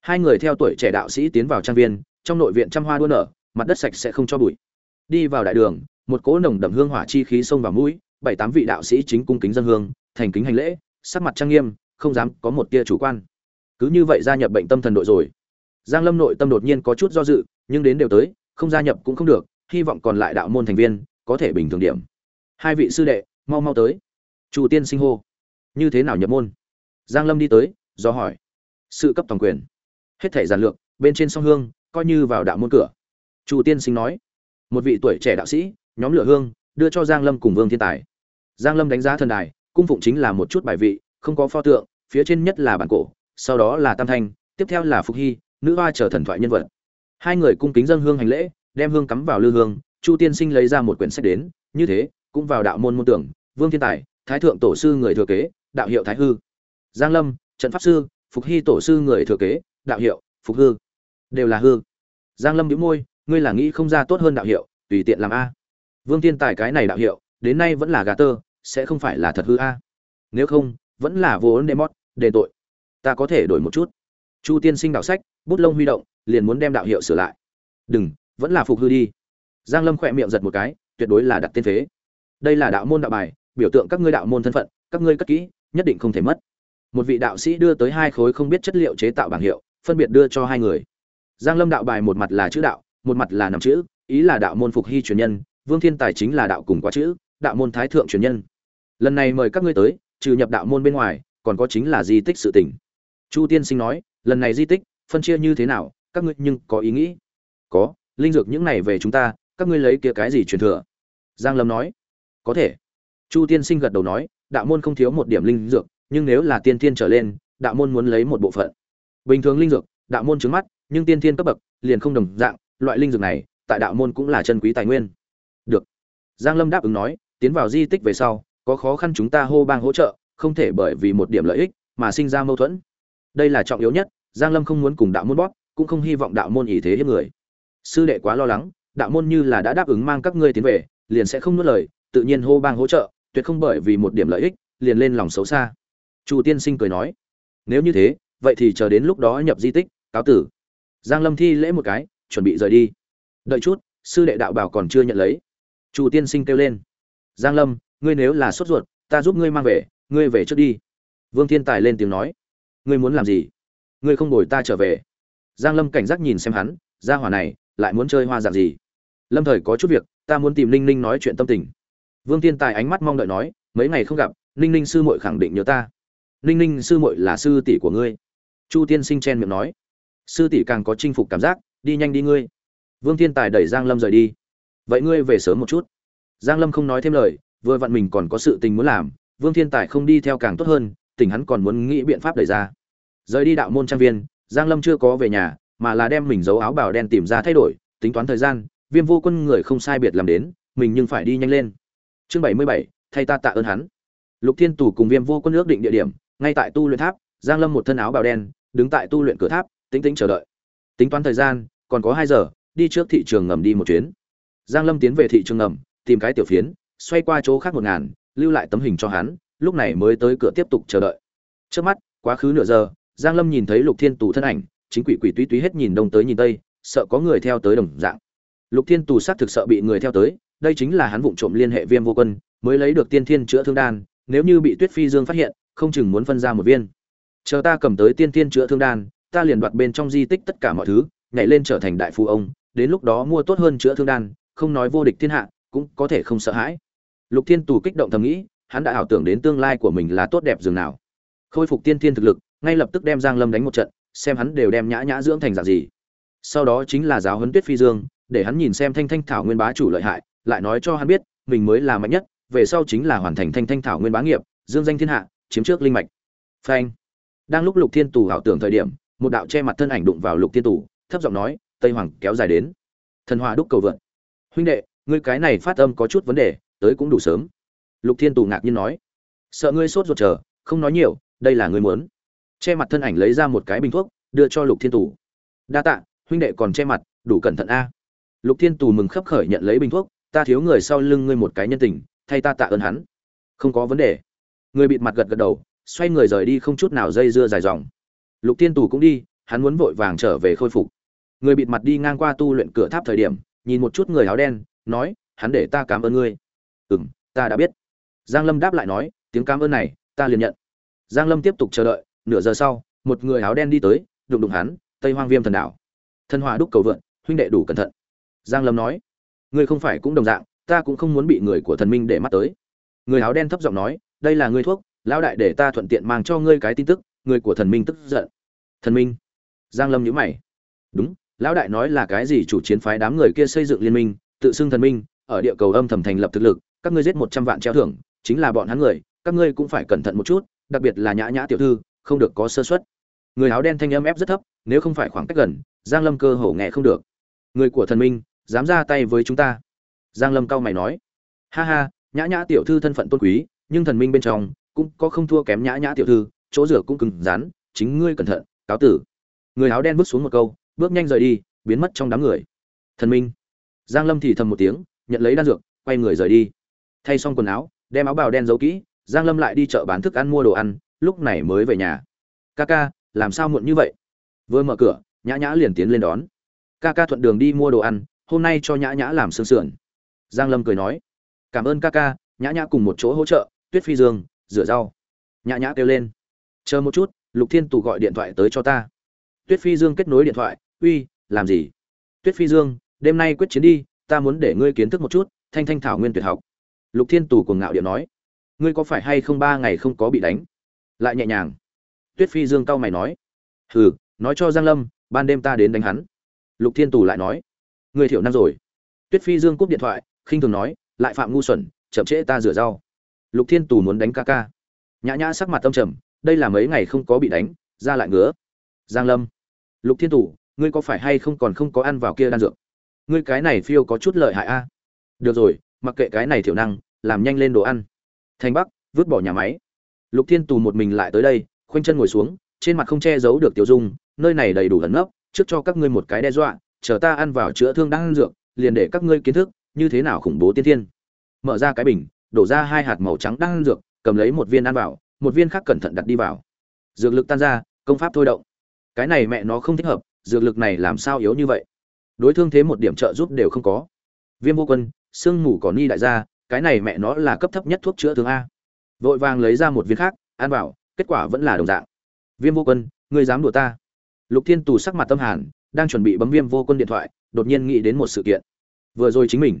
Hai người theo tuổi trẻ đạo sĩ tiến vào trang viên, trong nội viện trăm hoa đua nở, mặt đất sạch sẽ không cho bụi. Đi vào đại đường, một cỗ nồng đậm hương hỏa chi khí xông vào mũi, bảy tám vị đạo sĩ chính cung kính dân hương, thành kính hành lễ, sắc mặt trang nghiêm, không dám có một tia chủ quan. Cứ như vậy gia nhập bệnh tâm thần đội rồi. Giang lâm nội tâm đột nhiên có chút do dự, nhưng đến đều tới, không gia nhập cũng không được, hy vọng còn lại đạo môn thành viên có thể bình thường điểm. Hai vị sư đệ mau mau tới. Chu tiên sinh hô. Như thế nào nhập môn? Giang lâm đi tới, do hỏi. Sự cấp toàn quyền. Hết thể giản lược, bên trên song hương, coi như vào đạo môn cửa. Chu tiên sinh nói. Một vị tuổi trẻ đạo sĩ, nhóm lửa hương, đưa cho giang lâm cùng vương thiên tài. Giang lâm đánh giá thần đài, cung phụng chính là một chút bài vị, không có pho tượng, phía trên nhất là bản cổ, sau đó là tam thanh, tiếp theo là phục hy, nữ hoa trở thần thoại nhân vật. Hai người cung kính dân hương hành lễ, đem hương cắm vào lư hương, chu tiên sinh lấy ra một quyển sách đến, như thế, cũng vào đạo môn môn tưởng vương thiên tài, thái thượng tổ sư người thừa kế, đạo hiệu thái hư. Giang lâm, trận pháp sư, phục hy tổ sư người thừa kế, đạo hiệu, phục hư. Đều là hư. Giang lâm nhíu môi, ngươi là nghĩ không ra tốt hơn đạo hiệu, tùy tiện làm a. Vương thiên tài cái này đạo hiệu, đến nay vẫn là gà tơ, sẽ không phải là thật hư a. Nếu không, vẫn là vô ấn đệ mót đề tội. Ta có thể đổi một chút. Chu tiên sinh đạo sách, bút lông huy động, liền muốn đem đạo hiệu sửa lại. Đừng, vẫn là phục hư đi. Giang lâm khỏe miệng giật một cái, tuyệt đối là đặt tên phế. Đây là đạo môn đạo bài biểu tượng các ngươi đạo môn thân phận, các ngươi cất kỹ, nhất định không thể mất. Một vị đạo sĩ đưa tới hai khối không biết chất liệu chế tạo bảng hiệu, phân biệt đưa cho hai người. Giang lâm đạo bài một mặt là chữ đạo, một mặt là nằm chữ, ý là đạo môn phục hy truyền nhân, vương thiên tài chính là đạo cùng quá chữ, đạo môn thái thượng truyền nhân. Lần này mời các ngươi tới, trừ nhập đạo môn bên ngoài, còn có chính là di tích sự tình. Chu tiên sinh nói, lần này di tích, phân chia như thế nào, các ngươi nhưng có ý nghĩ. Có, linh dược những này về chúng ta, các ngươi lấy kia cái gì truyền thừa? Giang lâm nói, có thể chu tiên sinh gật đầu nói, đạo môn không thiếu một điểm linh dược, nhưng nếu là tiên thiên trở lên, đạo môn muốn lấy một bộ phận. Bình thường linh dược, đạo môn trứng mắt, nhưng tiên thiên cấp bậc, liền không đồng dạng, loại linh dược này, tại đạo môn cũng là chân quý tài nguyên. Được. Giang lâm đáp ứng nói, tiến vào di tích về sau, có khó khăn chúng ta hô bang hỗ trợ, không thể bởi vì một điểm lợi ích, mà sinh ra mâu thuẫn. Đây là trọng yếu nhất, giang lâm không muốn cùng đạo môn bóp, cũng không hy vọng đạo môn ý thế hiếp người. Sư đệ quá lo lắng, đạo môn như là đã đáp ứng mang các ngươi tiến về, liền sẽ không nuốt lời, tự nhiên hô bang hỗ trợ tuyệt không bởi vì một điểm lợi ích, liền lên lòng xấu xa. Chu tiên sinh cười nói, nếu như thế, vậy thì chờ đến lúc đó nhập di tích, cáo tử. Giang lâm thi lễ một cái, chuẩn bị rời đi. Đợi chút, sư đệ đạo bảo còn chưa nhận lấy. Chu tiên sinh kêu lên, giang lâm, ngươi nếu là sốt ruột, ta giúp ngươi mang về, ngươi về trước đi. Vương thiên tài lên tiếng nói, ngươi muốn làm gì? Ngươi không đổi ta trở về. Giang lâm cảnh giác nhìn xem hắn, gia hỏa này, lại muốn chơi hoa dạng gì? Lâm thời có chút việc, ta muốn tìm linh linh nói chuyện tâm tình vương thiên tài ánh mắt mong đợi nói, mấy ngày không gặp, ninh ninh sư muội khẳng định nhớ ta. Ninh ninh sư muội là sư tỷ của ngươi. Chu tiên sinh chen miệng nói. Sư tỷ càng có chinh phục cảm giác, đi nhanh đi ngươi. Vương thiên tài đẩy giang lâm rời đi. Vậy ngươi về sớm một chút. Giang lâm không nói thêm lời, vừa vặn mình còn có sự tình muốn làm, vương thiên tài không đi theo càng tốt hơn, tỉnh hắn còn muốn nghĩ biện pháp đẩy ra. Rời đi đạo môn trang viên, giang lâm chưa có về nhà, mà là đem mình giấu áo bào đen tìm ra thay đổi, tính toán thời gian, viêm vô quân người không sai biệt làm đến, mình nhưng phải đi nhanh lên chương bảy mươi bảy, thay ta tạ ơn hắn. Lục thiên tù cùng viêm vô quân ước định địa điểm, ngay tại tu luyện tháp, giang lâm một thân áo bào đen, đứng tại tu luyện cửa tháp tính tính chờ đợi. Tính toán thời gian, còn có hai giờ, đi trước thị trường ngầm đi một chuyến. Giang lâm tiến về thị trường ngầm, tìm cái tiểu phiến, xoay qua chỗ khác một ngàn, lưu lại tấm hình cho hắn, lúc này mới tới cửa tiếp tục chờ đợi. Trước mắt, quá khứ nửa giờ, giang lâm nhìn thấy lục thiên tù thân ảnh, chính quỷ quỷ túy túy hết nhìn đông tới nhìn tây, sợ có người theo tới đồng dạng. Lục thiên tù xác thực sợ bị người theo tới đây chính là hắn vụng trộm liên hệ viêm vô quân, mới lấy được tiên thiên chữa thương đan, nếu như bị tuyết phi dương phát hiện, không chừng muốn phân ra một viên. Chờ ta cầm tới tiên thiên chữa thương đan, ta liền đoạt bên trong di tích tất cả mọi thứ, nhảy lên trở thành đại phu ông, đến lúc đó mua tốt hơn chữa thương đan, không nói vô địch thiên hạ, cũng có thể không sợ hãi. Lục thiên tù kích động thầm nghĩ, hắn đã ảo tưởng đến tương lai của mình là tốt đẹp dường nào. Khôi phục tiên thiên thực lực, ngay lập tức đem giang lâm đánh một trận, xem hắn đều đem nhã nhã dưỡng thành dạng gì. Sau đó chính là giáo huấn tuyết phi dương, để hắn nhìn xem thanh thanh thảo nguyên bá chủ lợi hại lại nói cho hắn biết, mình mới là mạnh nhất, về sau chính là hoàn thành thanh thanh thảo nguyên bá nghiệp, dương danh thiên hạ, chiếm trước linh mạch. Phanh. Đang lúc lục thiên tù ảo tưởng thời điểm, một đạo che mặt thân ảnh đụng vào lục thiên tù, thấp giọng nói, tây hoàng, kéo dài đến. Thần hòa đúc cầu vượn. Huynh đệ, ngươi cái này phát âm có chút vấn đề, tới cũng đủ sớm. Lục thiên tù ngạc nhiên nói, sợ ngươi sốt ruột chờ, không nói nhiều, đây là ngươi muốn. Che mặt thân ảnh lấy ra một cái bình thuốc, đưa cho lục thiên tù. Đa tạ, huynh đệ còn che mặt, đủ cẩn thận a. Lục thiên tù mừng khấp khởi nhận lấy bình thuốc ta thiếu người sau lưng ngươi một cái nhân tình, thay ta tạ ơn hắn. Không có vấn đề. Người bịt mặt gật gật đầu, xoay người rời đi không chút nào dây dưa dài dòng. Lục tiên tù cũng đi, hắn muốn vội vàng trở về khôi phục. Người bịt mặt đi ngang qua tu luyện cửa tháp thời điểm, nhìn một chút người áo đen, nói, hắn để ta cảm ơn ngươi. Ừ m ta đã biết. Giang lâm đáp lại nói, tiếng cảm ơn này, ta liền nhận. Giang lâm tiếp tục chờ đợi, nửa giờ sau, một người áo đen đi tới, đụng đụng hắn, tây hoang viêm thần đảo thân hòa đúc cầu vượn, huynh đệ đủ cẩn thận. Giang lâm nói ngươi không phải cũng đồng dạng, ta cũng không muốn bị người của thần minh để mắt tới. Người áo đen thấp giọng nói, đây là ngươi thuốc, lão đại để ta thuận tiện mang cho ngươi cái tin tức, người của thần minh tức giận. Thần minh? Giang lâm nhíu mày. Đúng, lão đại nói là cái gì chủ chiến phái đám người kia xây dựng liên minh, tự xưng thần minh, ở địa cầu âm thầm thành lập thực lực, các ngươi giết một trăm vạn treo thưởng, chính là bọn hắn người, các ngươi cũng phải cẩn thận một chút, đặc biệt là nhã nhã tiểu thư, không được có sơ suất. Người áo đen thanh âm ép rất thấp, nếu không phải khoảng cách gần, giang lâm cơ hồ nghe không được. Người của thần minh dám ra tay với chúng ta. Giang lâm cao mày nói. Ha ha, nhã nhã tiểu thư thân phận tôn quý, nhưng thần minh bên trong cũng có không thua kém nhã nhã tiểu thư, chỗ rửa cũng cứng rắn, chính ngươi cẩn thận, cáo tử. Người áo đen bước xuống một câu, bước nhanh rời đi, biến mất trong đám người. Thần minh. Giang lâm thì thầm một tiếng, nhận lấy đan dược, quay người rời đi. Thay xong quần áo, đem áo bào đen giấu kỹ, giang lâm lại đi chợ bán thức ăn mua đồ ăn, lúc này mới về nhà. Ca ca, làm sao muộn như vậy? Vừa mở cửa, nhã nhã liền tiến lên đón. Ca ca thuận đường đi mua đồ ăn hôm nay cho nhã nhã làm sương sườn. Giang lâm cười nói, cảm ơn ca ca, nhã nhã cùng một chỗ hỗ trợ, tuyết phi dương, rửa rau. Nhã nhã kêu lên, chờ một chút, lục thiên tù gọi điện thoại tới cho ta. Tuyết phi dương kết nối điện thoại, uy, làm gì? Tuyết phi dương, đêm nay quyết chiến đi, ta muốn để ngươi kiến thức một chút, thanh thanh thảo nguyên tuyệt học. Lục thiên tù cùng ngạo điện nói, ngươi có phải hay không ba ngày không có bị đánh? Lại nhẹ nhàng. Tuyết phi dương cau mày nói, hừ, nói cho giang lâm, ban đêm ta đến đánh hắn. Lục thiên tù lại nói ngươi thiểu năng rồi. Tuyết phi dương cúp điện thoại, khinh thường nói, lại phạm ngu xuẩn, chậm trễ ta rửa rau. Lục thiên tù muốn đánh ca ca. Nhã nhã sắc mặt tâm trầm, đây là mấy ngày không có bị đánh, ra lại ngứa. Giang lâm. Lục thiên tù, ngươi có phải hay không còn không có ăn vào kia đan dược? Ngươi cái này phiêu có chút lợi hại a. Được rồi, mặc kệ cái này thiểu năng, làm nhanh lên đồ ăn. Thành bắc, vứt bỏ nhà máy. Lục thiên tù một mình lại tới đây, khoanh chân ngồi xuống, trên mặt không che giấu được tiểu dung, nơi này đầy đủ ẩn nấp, trước cho các ngươi một cái đe dọa chờ ta ăn vào chữa thương đang ăn dược, liền để các ngươi kiến thức, như thế nào khủng bố tiên thiên. Mở ra cái bình, đổ ra hai hạt màu trắng đang ăn dược, cầm lấy một viên ăn vào, một viên khác cẩn thận đặt đi vào. Dược lực tan ra, công pháp thôi động. Cái này mẹ nó không thích hợp, dược lực này làm sao yếu như vậy? Đối thương thế một điểm trợ giúp đều không có. Viêm vô quân, sương mù cỏ ni đại gia, cái này mẹ nó là cấp thấp nhất thuốc chữa thương a. Vội vàng lấy ra một viên khác, ăn vào, kết quả vẫn là đồng dạng. Viêm vô quân, ngươi dám đùa ta? Lục thiên tù sắc mặt tâm hàn đang chuẩn bị bấm viêm vô quân điện thoại, đột nhiên nghĩ đến một sự kiện. Vừa rồi chính mình.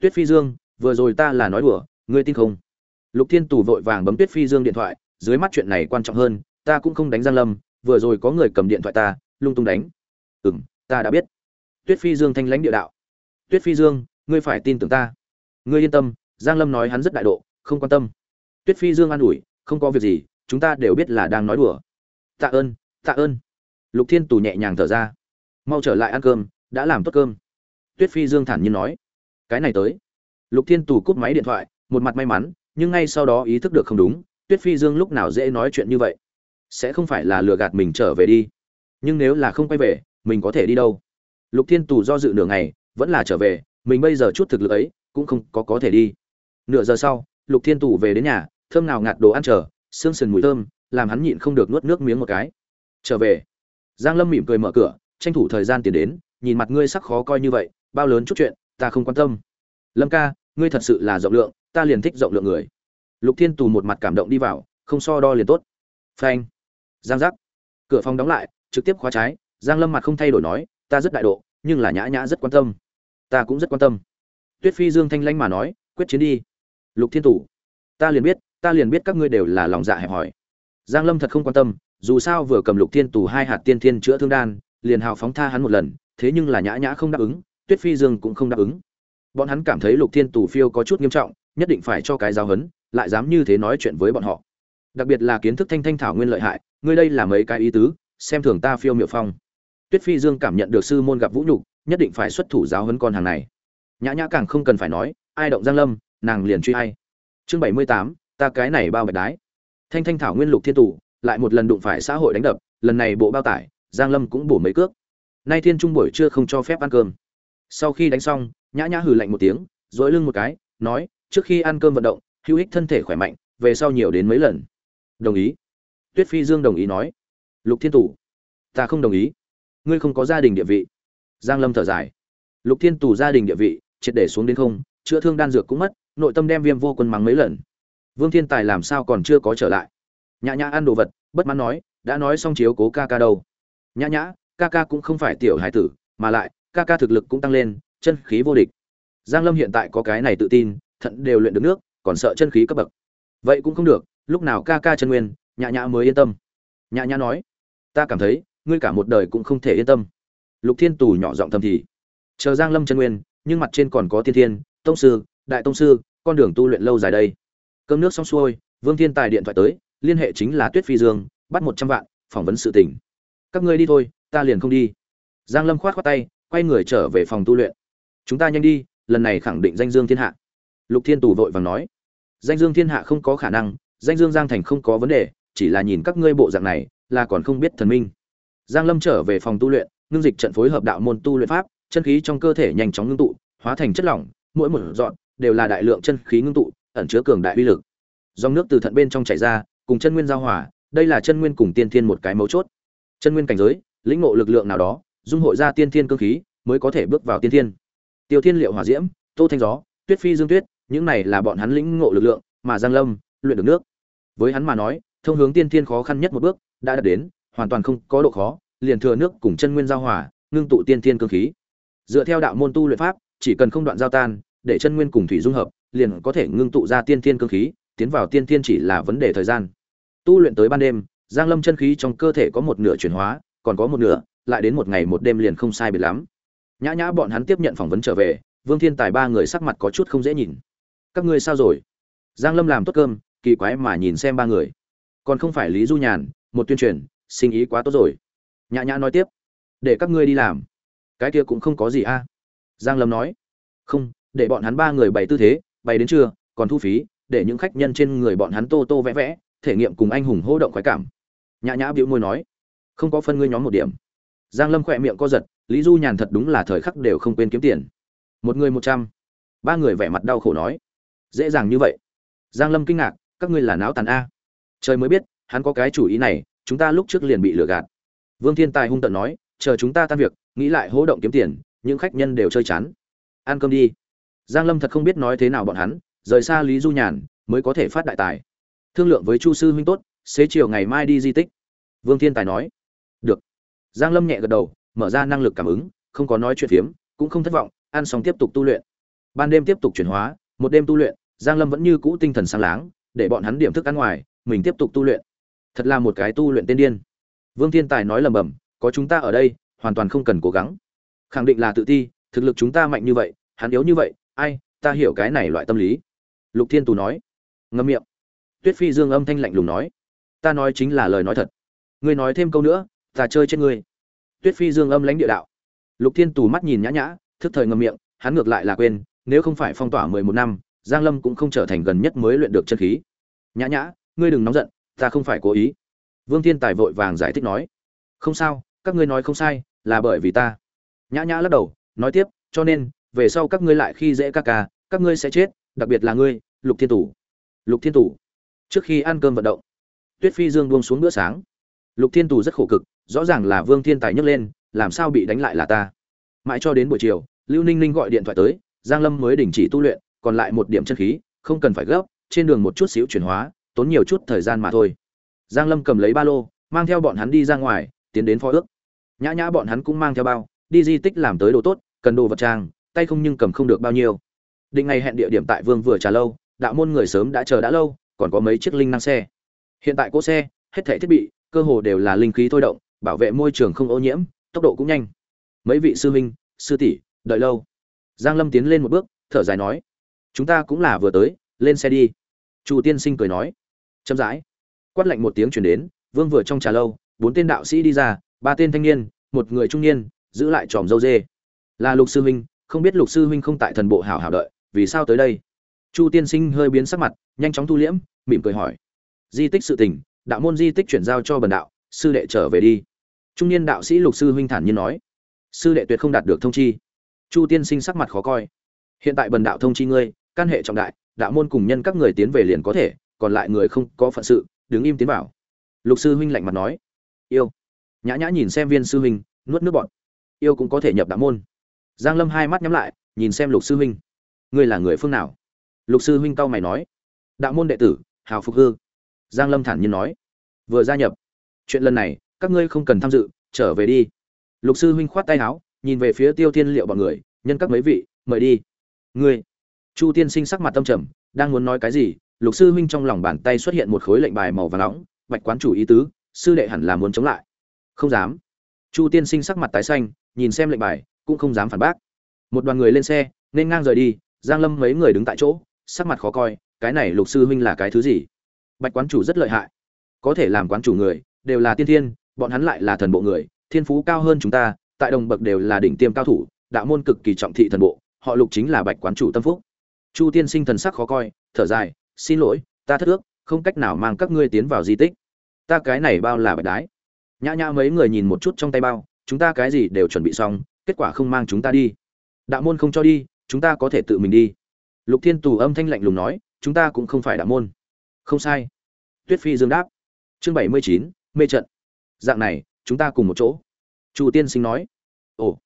Tuyết phi dương, vừa rồi ta là nói đùa, ngươi tin không? Lục thiên tù vội vàng bấm tuyết phi dương điện thoại, dưới mắt chuyện này quan trọng hơn, ta cũng không đánh giang lâm, vừa rồi có người cầm điện thoại ta, lung tung đánh. Ừ m ta đã biết. Tuyết phi dương thanh lãnh địa đạo. Tuyết phi dương, ngươi phải tin tưởng ta. Ngươi yên tâm, giang lâm nói hắn rất đại độ, không quan tâm. Tuyết phi dương an ủi, không có việc gì, chúng ta đều biết là đang nói đùa. Tạ ơn tạ ơn. Lục thiên tù nhẹ nhàng thở ra mau trở lại ăn cơm, đã làm tốt cơm. Tuyết phi dương thản nhiên nói. Cái này tới. Lục thiên tù cúp máy điện thoại, một mặt may mắn, nhưng ngay sau đó ý thức được không đúng, tuyết phi dương lúc nào dễ nói chuyện như vậy? Sẽ không phải là lừa gạt mình trở về đi. Nhưng nếu là không quay về, mình có thể đi đâu? Lục thiên tù do dự nửa ngày, vẫn là trở về, mình bây giờ chút thực lực ấy, cũng không có có thể đi. Nửa giờ sau, lục thiên tù về đến nhà, thơm nào ngạt đồ ăn chờ xương sần mùi thơm, làm hắn nhịn không được nuốt nước miếng một cái. Trở về. Giang lâm mỉm cười mở cửa tranh thủ thời gian tiền đến, nhìn mặt ngươi sắc khó coi như vậy, bao lớn chút chuyện, ta không quan tâm. Lâm ca, ngươi thật sự là rộng lượng, ta liền thích rộng lượng người. Lục thiên tù một mặt cảm động đi vào, không so đo liền tốt. Phanh. Giang giác. Cửa phòng đóng lại, trực tiếp khóa trái, giang lâm mặt không thay đổi nói, ta rất đại độ, nhưng là nhã nhã rất quan tâm. Ta cũng rất quan tâm. Tuyết phi dương thanh lanh mà nói, quyết chiến đi. Lục thiên tù. Ta liền biết, ta liền biết các ngươi đều là lòng dạ hẹp hòi. Giang lâm thật không quan tâm, dù sao vừa cầm lục thiên tù hai hạt tiên thiên chữa thương đan liền hào phóng tha hắn một lần, thế nhưng là nhã nhã không đáp ứng, tuyết phi dương cũng không đáp ứng. Bọn hắn cảm thấy lục thiên tù phiêu có chút nghiêm trọng, nhất định phải cho cái giáo hấn lại dám như thế nói chuyện với bọn họ. Đặc biệt là kiến thức thanh thanh thảo nguyên lợi hại, ngươi đây là mấy cái ý tứ, xem thường ta phiêu miệu phong. Tuyết phi dương cảm nhận được sư môn gặp vũ nhục, nhất định phải xuất thủ giáo hấn con hàng này. Nhã nhã càng không cần phải nói, ai động giang lâm, nàng liền truy ai. Chương bảy mươi tám, ta cái này bao bạch đái. Thanh thanh thảo nguyên lục thiên tù, lại một lần đụng phải xã hội đánh đập, lần này bộ bao tải giang lâm cũng bổ mấy cước. Nay thiên trung buổi trưa không cho phép ăn cơm. Sau khi đánh xong, nhã nhã hừ lạnh một tiếng, dỗi lưng một cái, nói, trước khi ăn cơm vận động, hữu ích thân thể khỏe mạnh, về sau nhiều đến mấy lần. Đồng ý. Tuyết phi dương đồng ý nói. Lục thiên tù ta không đồng ý. Ngươi không có gia đình địa vị. Giang lâm thở dài. Lục thiên tù gia đình địa vị, triệt để xuống đến không, chữa thương đan dược cũng mất, nội tâm đem viêm vô quân mắng mấy lần. Vương thiên tài làm sao còn chưa có trở lại? Nhã nhã ăn đồ vật, bất mãn nói, đã nói xong chiếu cố ca ca đâu nhã nhã, ca ca cũng không phải tiểu hải tử, mà lại, ca ca thực lực cũng tăng lên, chân khí vô địch. Giang lâm hiện tại có cái này tự tin, thận đều luyện được nước, còn sợ chân khí cấp bậc. Vậy cũng không được, lúc nào ca ca chân nguyên, nhã nhã mới yên tâm. Nhã nhã nói, ta cảm thấy, ngươi cả một đời cũng không thể yên tâm. Lục thiên tù nhỏ giọng thầm thì, chờ giang lâm chân nguyên, nhưng mặt trên còn có tiên thiên, tông sư, đại tông sư, con đường tu luyện lâu dài đây. Cơm nước xong xuôi, vương thiên tài điện thoại tới, liên hệ chính là tuyết phi dương, bắt một trăm vạn, phỏng vấn sự tình các ngươi đi thôi, ta liền không đi. Giang lâm khoát khoát tay, quay người trở về phòng tu luyện. Chúng ta nhanh đi, lần này khẳng định danh dương thiên hạ. Lục thiên tù vội vàng nói. Danh dương thiên hạ không có khả năng, danh dương giang thành không có vấn đề, chỉ là nhìn các ngươi bộ dạng này, là còn không biết thần minh. Giang lâm trở về phòng tu luyện, ngưng dịch trận phối hợp đạo môn tu luyện pháp, chân khí trong cơ thể nhanh chóng ngưng tụ, hóa thành chất lỏng, mỗi một dọn đều là đại lượng chân khí ngưng tụ, ẩn chứa cường đại uy lực. Dòng nước từ thận bên trong chảy ra, cùng chân nguyên giao hòa, đây là chân nguyên cùng tiên thiên một cái mấu chốt chân nguyên cảnh giới, lĩnh ngộ lực lượng nào đó, dung hội ra tiên thiên cơ khí, mới có thể bước vào tiên thiên. Tiêu thiên liệu hỏa diễm, tô thanh gió, tuyết phi dương tuyết, những này là bọn hắn lĩnh ngộ lực lượng mà giang lâm luyện được nước. Với hắn mà nói, thông hướng tiên thiên khó khăn nhất một bước, đã đạt đến, hoàn toàn không có độ khó, liền thừa nước cùng chân nguyên giao hòa, ngưng tụ tiên thiên cơ khí. Dựa theo đạo môn tu luyện pháp, chỉ cần không đoạn giao tan, để chân nguyên cùng thủy dung hợp, liền có thể ngưng tụ ra tiên thiên cơ khí, tiến vào tiên thiên chỉ là vấn đề thời gian. Tu luyện tới ban đêm giang lâm chân khí trong cơ thể có một nửa chuyển hóa, còn có một nửa, lại đến một ngày một đêm liền không sai biệt lắm. Nhã nhã bọn hắn tiếp nhận phỏng vấn trở về, vương thiên tài ba người sắc mặt có chút không dễ nhìn. Các ngươi sao rồi? Giang lâm làm tốt cơm, kỳ quái mà nhìn xem ba người. Còn không phải lý du nhàn, một tuyên truyền, sinh ý quá tốt rồi. Nhã nhã nói tiếp. Để các ngươi đi làm. Cái kia cũng không có gì a. Giang lâm nói. Không, để bọn hắn ba người bày tư thế, bày đến trưa, còn thu phí, để những khách nhân trên người bọn hắn tô tô vẽ vẽ thể nghiệm cùng anh hùng hô động khoái cảm. Nhã nhã bĩu môi nói, không có phân ngươi nhóm một điểm. Giang lâm khỏe miệng co giật, lý du nhàn thật đúng là thời khắc đều không quên kiếm tiền. Một người một trăm. Ba người vẻ mặt đau khổ nói, dễ dàng như vậy. Giang lâm kinh ngạc, các ngươi là não tàn a. Trời mới biết, hắn có cái chủ ý này, chúng ta lúc trước liền bị lừa gạt. Vương thiên tài hung tận nói, chờ chúng ta tan việc, nghĩ lại hỗ động kiếm tiền, những khách nhân đều chơi chán. Ăn cơm đi. Giang lâm thật không biết nói thế nào bọn hắn, rời xa lý du nhàn, mới có thể phát đại tài thương lượng với chu sư huynh tốt, xế chiều ngày mai đi di tích. Vương thiên tài nói. Được. Giang lâm nhẹ gật đầu, mở ra năng lực cảm ứng, không có nói chuyện phiếm, cũng không thất vọng, ăn xong tiếp tục tu luyện. Ban đêm tiếp tục chuyển hóa, một đêm tu luyện, giang lâm vẫn như cũ tinh thần sáng láng, để bọn hắn điểm thức ăn ngoài, mình tiếp tục tu luyện. Thật là một cái tu luyện tiên điên. Vương thiên tài nói lầm bầm có chúng ta ở đây, hoàn toàn không cần cố gắng. Khẳng định là tự ti, thực lực chúng ta mạnh như vậy, hắn yếu như vậy, ai, ta hiểu cái này loại tâm lý. Lục thiên tù nói. Ngâm miệng tuyết phi dương âm thanh lạnh lùng nói. Ta nói chính là lời nói thật. Ngươi nói thêm câu nữa, ta chơi trên ngươi. Tuyết phi dương âm lãnh địa đạo. Lục thiên tù mắt nhìn nhã nhã, thức thời ngậm miệng, hắn ngược lại là quên, nếu không phải phong tỏa mười một năm, giang lâm cũng không trở thành gần nhất mới luyện được chân khí. Nhã nhã, ngươi đừng nóng giận, ta không phải cố ý. Vương thiên tài vội vàng giải thích nói. Không sao, các ngươi nói không sai, là bởi vì ta. Nhã nhã lắc đầu, nói tiếp, cho nên, về sau các ngươi lại khi dễ ca ca, các ngươi sẽ chết, đặc biệt là ngươi, lục thiên Tù. lục thiên Tù trước khi ăn cơm vận động. Tuyết phi dương buông xuống bữa sáng. Lục thiên tù rất khổ cực, rõ ràng là vương thiên tài nhấc lên, làm sao bị đánh lại là ta. Mãi cho đến buổi chiều, lưu ninh ninh gọi điện thoại tới, giang lâm mới đình chỉ tu luyện, còn lại một điểm chân khí, không cần phải gấp, trên đường một chút xíu chuyển hóa, tốn nhiều chút thời gian mà thôi. Giang lâm cầm lấy ba lô, mang theo bọn hắn đi ra ngoài, tiến đến phó ước. Nhã nhã bọn hắn cũng mang theo bao, đi di tích làm tới đồ tốt, cần đồ vật trang, tay không nhưng cầm không được bao nhiêu. Định ngày hẹn địa điểm tại vương vừa trà lâu, đạo môn người sớm đã chờ đã lâu còn có mấy chiếc linh năng xe. Hiện tại cỗ xe, hết thảy thiết bị, cơ hồ đều là linh khí thôi động, bảo vệ môi trường không ô nhiễm, tốc độ cũng nhanh. Mấy vị sư huynh, sư tỷ, đợi lâu. Giang lâm tiến lên một bước, thở dài nói, chúng ta cũng là vừa tới, lên xe đi. Chu tiên sinh cười nói, chậm rãi. Quát lạnh một tiếng chuyển đến, vương vừa trong trà lâu, bốn tên đạo sĩ đi ra, ba tên thanh niên, một người trung niên, giữ lại tròm dâu dê. Là lục sư huynh, không biết lục sư huynh không tại thần bộ hảo hảo đợi, vì sao tới đây? Chu tiên sinh hơi biến sắc mặt, nhanh chóng thu liễm, mỉm cười hỏi. Di tích sự tình, đạo môn di tích chuyển giao cho bần đạo, sư đệ trở về đi. Trung niên đạo sĩ lục sư huynh thản nhiên nói. Sư đệ tuyệt không đạt được thông chi. Chu tiên sinh sắc mặt khó coi. Hiện tại bần đạo thông chi ngươi căn hệ trọng đại, đạo môn cùng nhân các người tiến về liền có thể, còn lại người không có phận sự, đứng im tiến vào. Lục sư huynh lạnh mặt nói. Yêu. Nhã nhã nhìn xem viên sư huynh, nuốt nước bọt. Yêu cũng có thể nhập đạo môn. Giang lâm hai mắt nhắm lại, nhìn xem lục sư huynh. Ngươi là người phương nào? Lục sư huynh cao mày nói. Đạo môn đệ tử, hào phục hư. Giang lâm thản nhiên nói. Vừa gia nhập. Chuyện lần này, các ngươi không cần tham dự, trở về đi. Lục sư huynh khoát tay áo, nhìn về phía tiêu thiên liệu bọn người, nhân các mấy vị, mời đi. Ngươi. Chu tiên sinh sắc mặt tâm trầm, đang muốn nói cái gì, lục sư huynh trong lòng bàn tay xuất hiện một khối lệnh bài màu vàng nóng, bạch quán chủ ý tứ, sư đệ hẳn là muốn chống lại. Không dám. Chu tiên sinh sắc mặt tái xanh, nhìn xem lệnh bài, cũng không dám phản bác. Một đoàn người lên xe, nên ngang rời đi, giang lâm mấy người đứng tại chỗ sắc mặt khó coi, cái này lục sư huynh là cái thứ gì? Bạch quán chủ rất lợi hại. Có thể làm quán chủ người, đều là tiên thiên, bọn hắn lại là thần bộ người, thiên phú cao hơn chúng ta, tại đồng bậc đều là đỉnh tiêm cao thủ, đạo môn cực kỳ trọng thị thần bộ, họ lục chính là bạch quán chủ tâm phúc. Chu tiên sinh thần sắc khó coi, thở dài, xin lỗi, ta thất ước, không cách nào mang các ngươi tiến vào di tích. Ta cái này bao là bạch đái. Nhã nhã mấy người nhìn một chút trong tay bao, chúng ta cái gì đều chuẩn bị xong, kết quả không mang chúng ta đi. Đạo môn không cho đi, chúng ta có thể tự mình đi lục thiên tù âm thanh lạnh lùng nói, chúng ta cũng không phải đạo môn. Không sai. Tuyết phi dương đáp. Chương bảy mươi chín, mê trận. Dạng này, chúng ta cùng một chỗ. Chu tiên sinh nói. Ồ,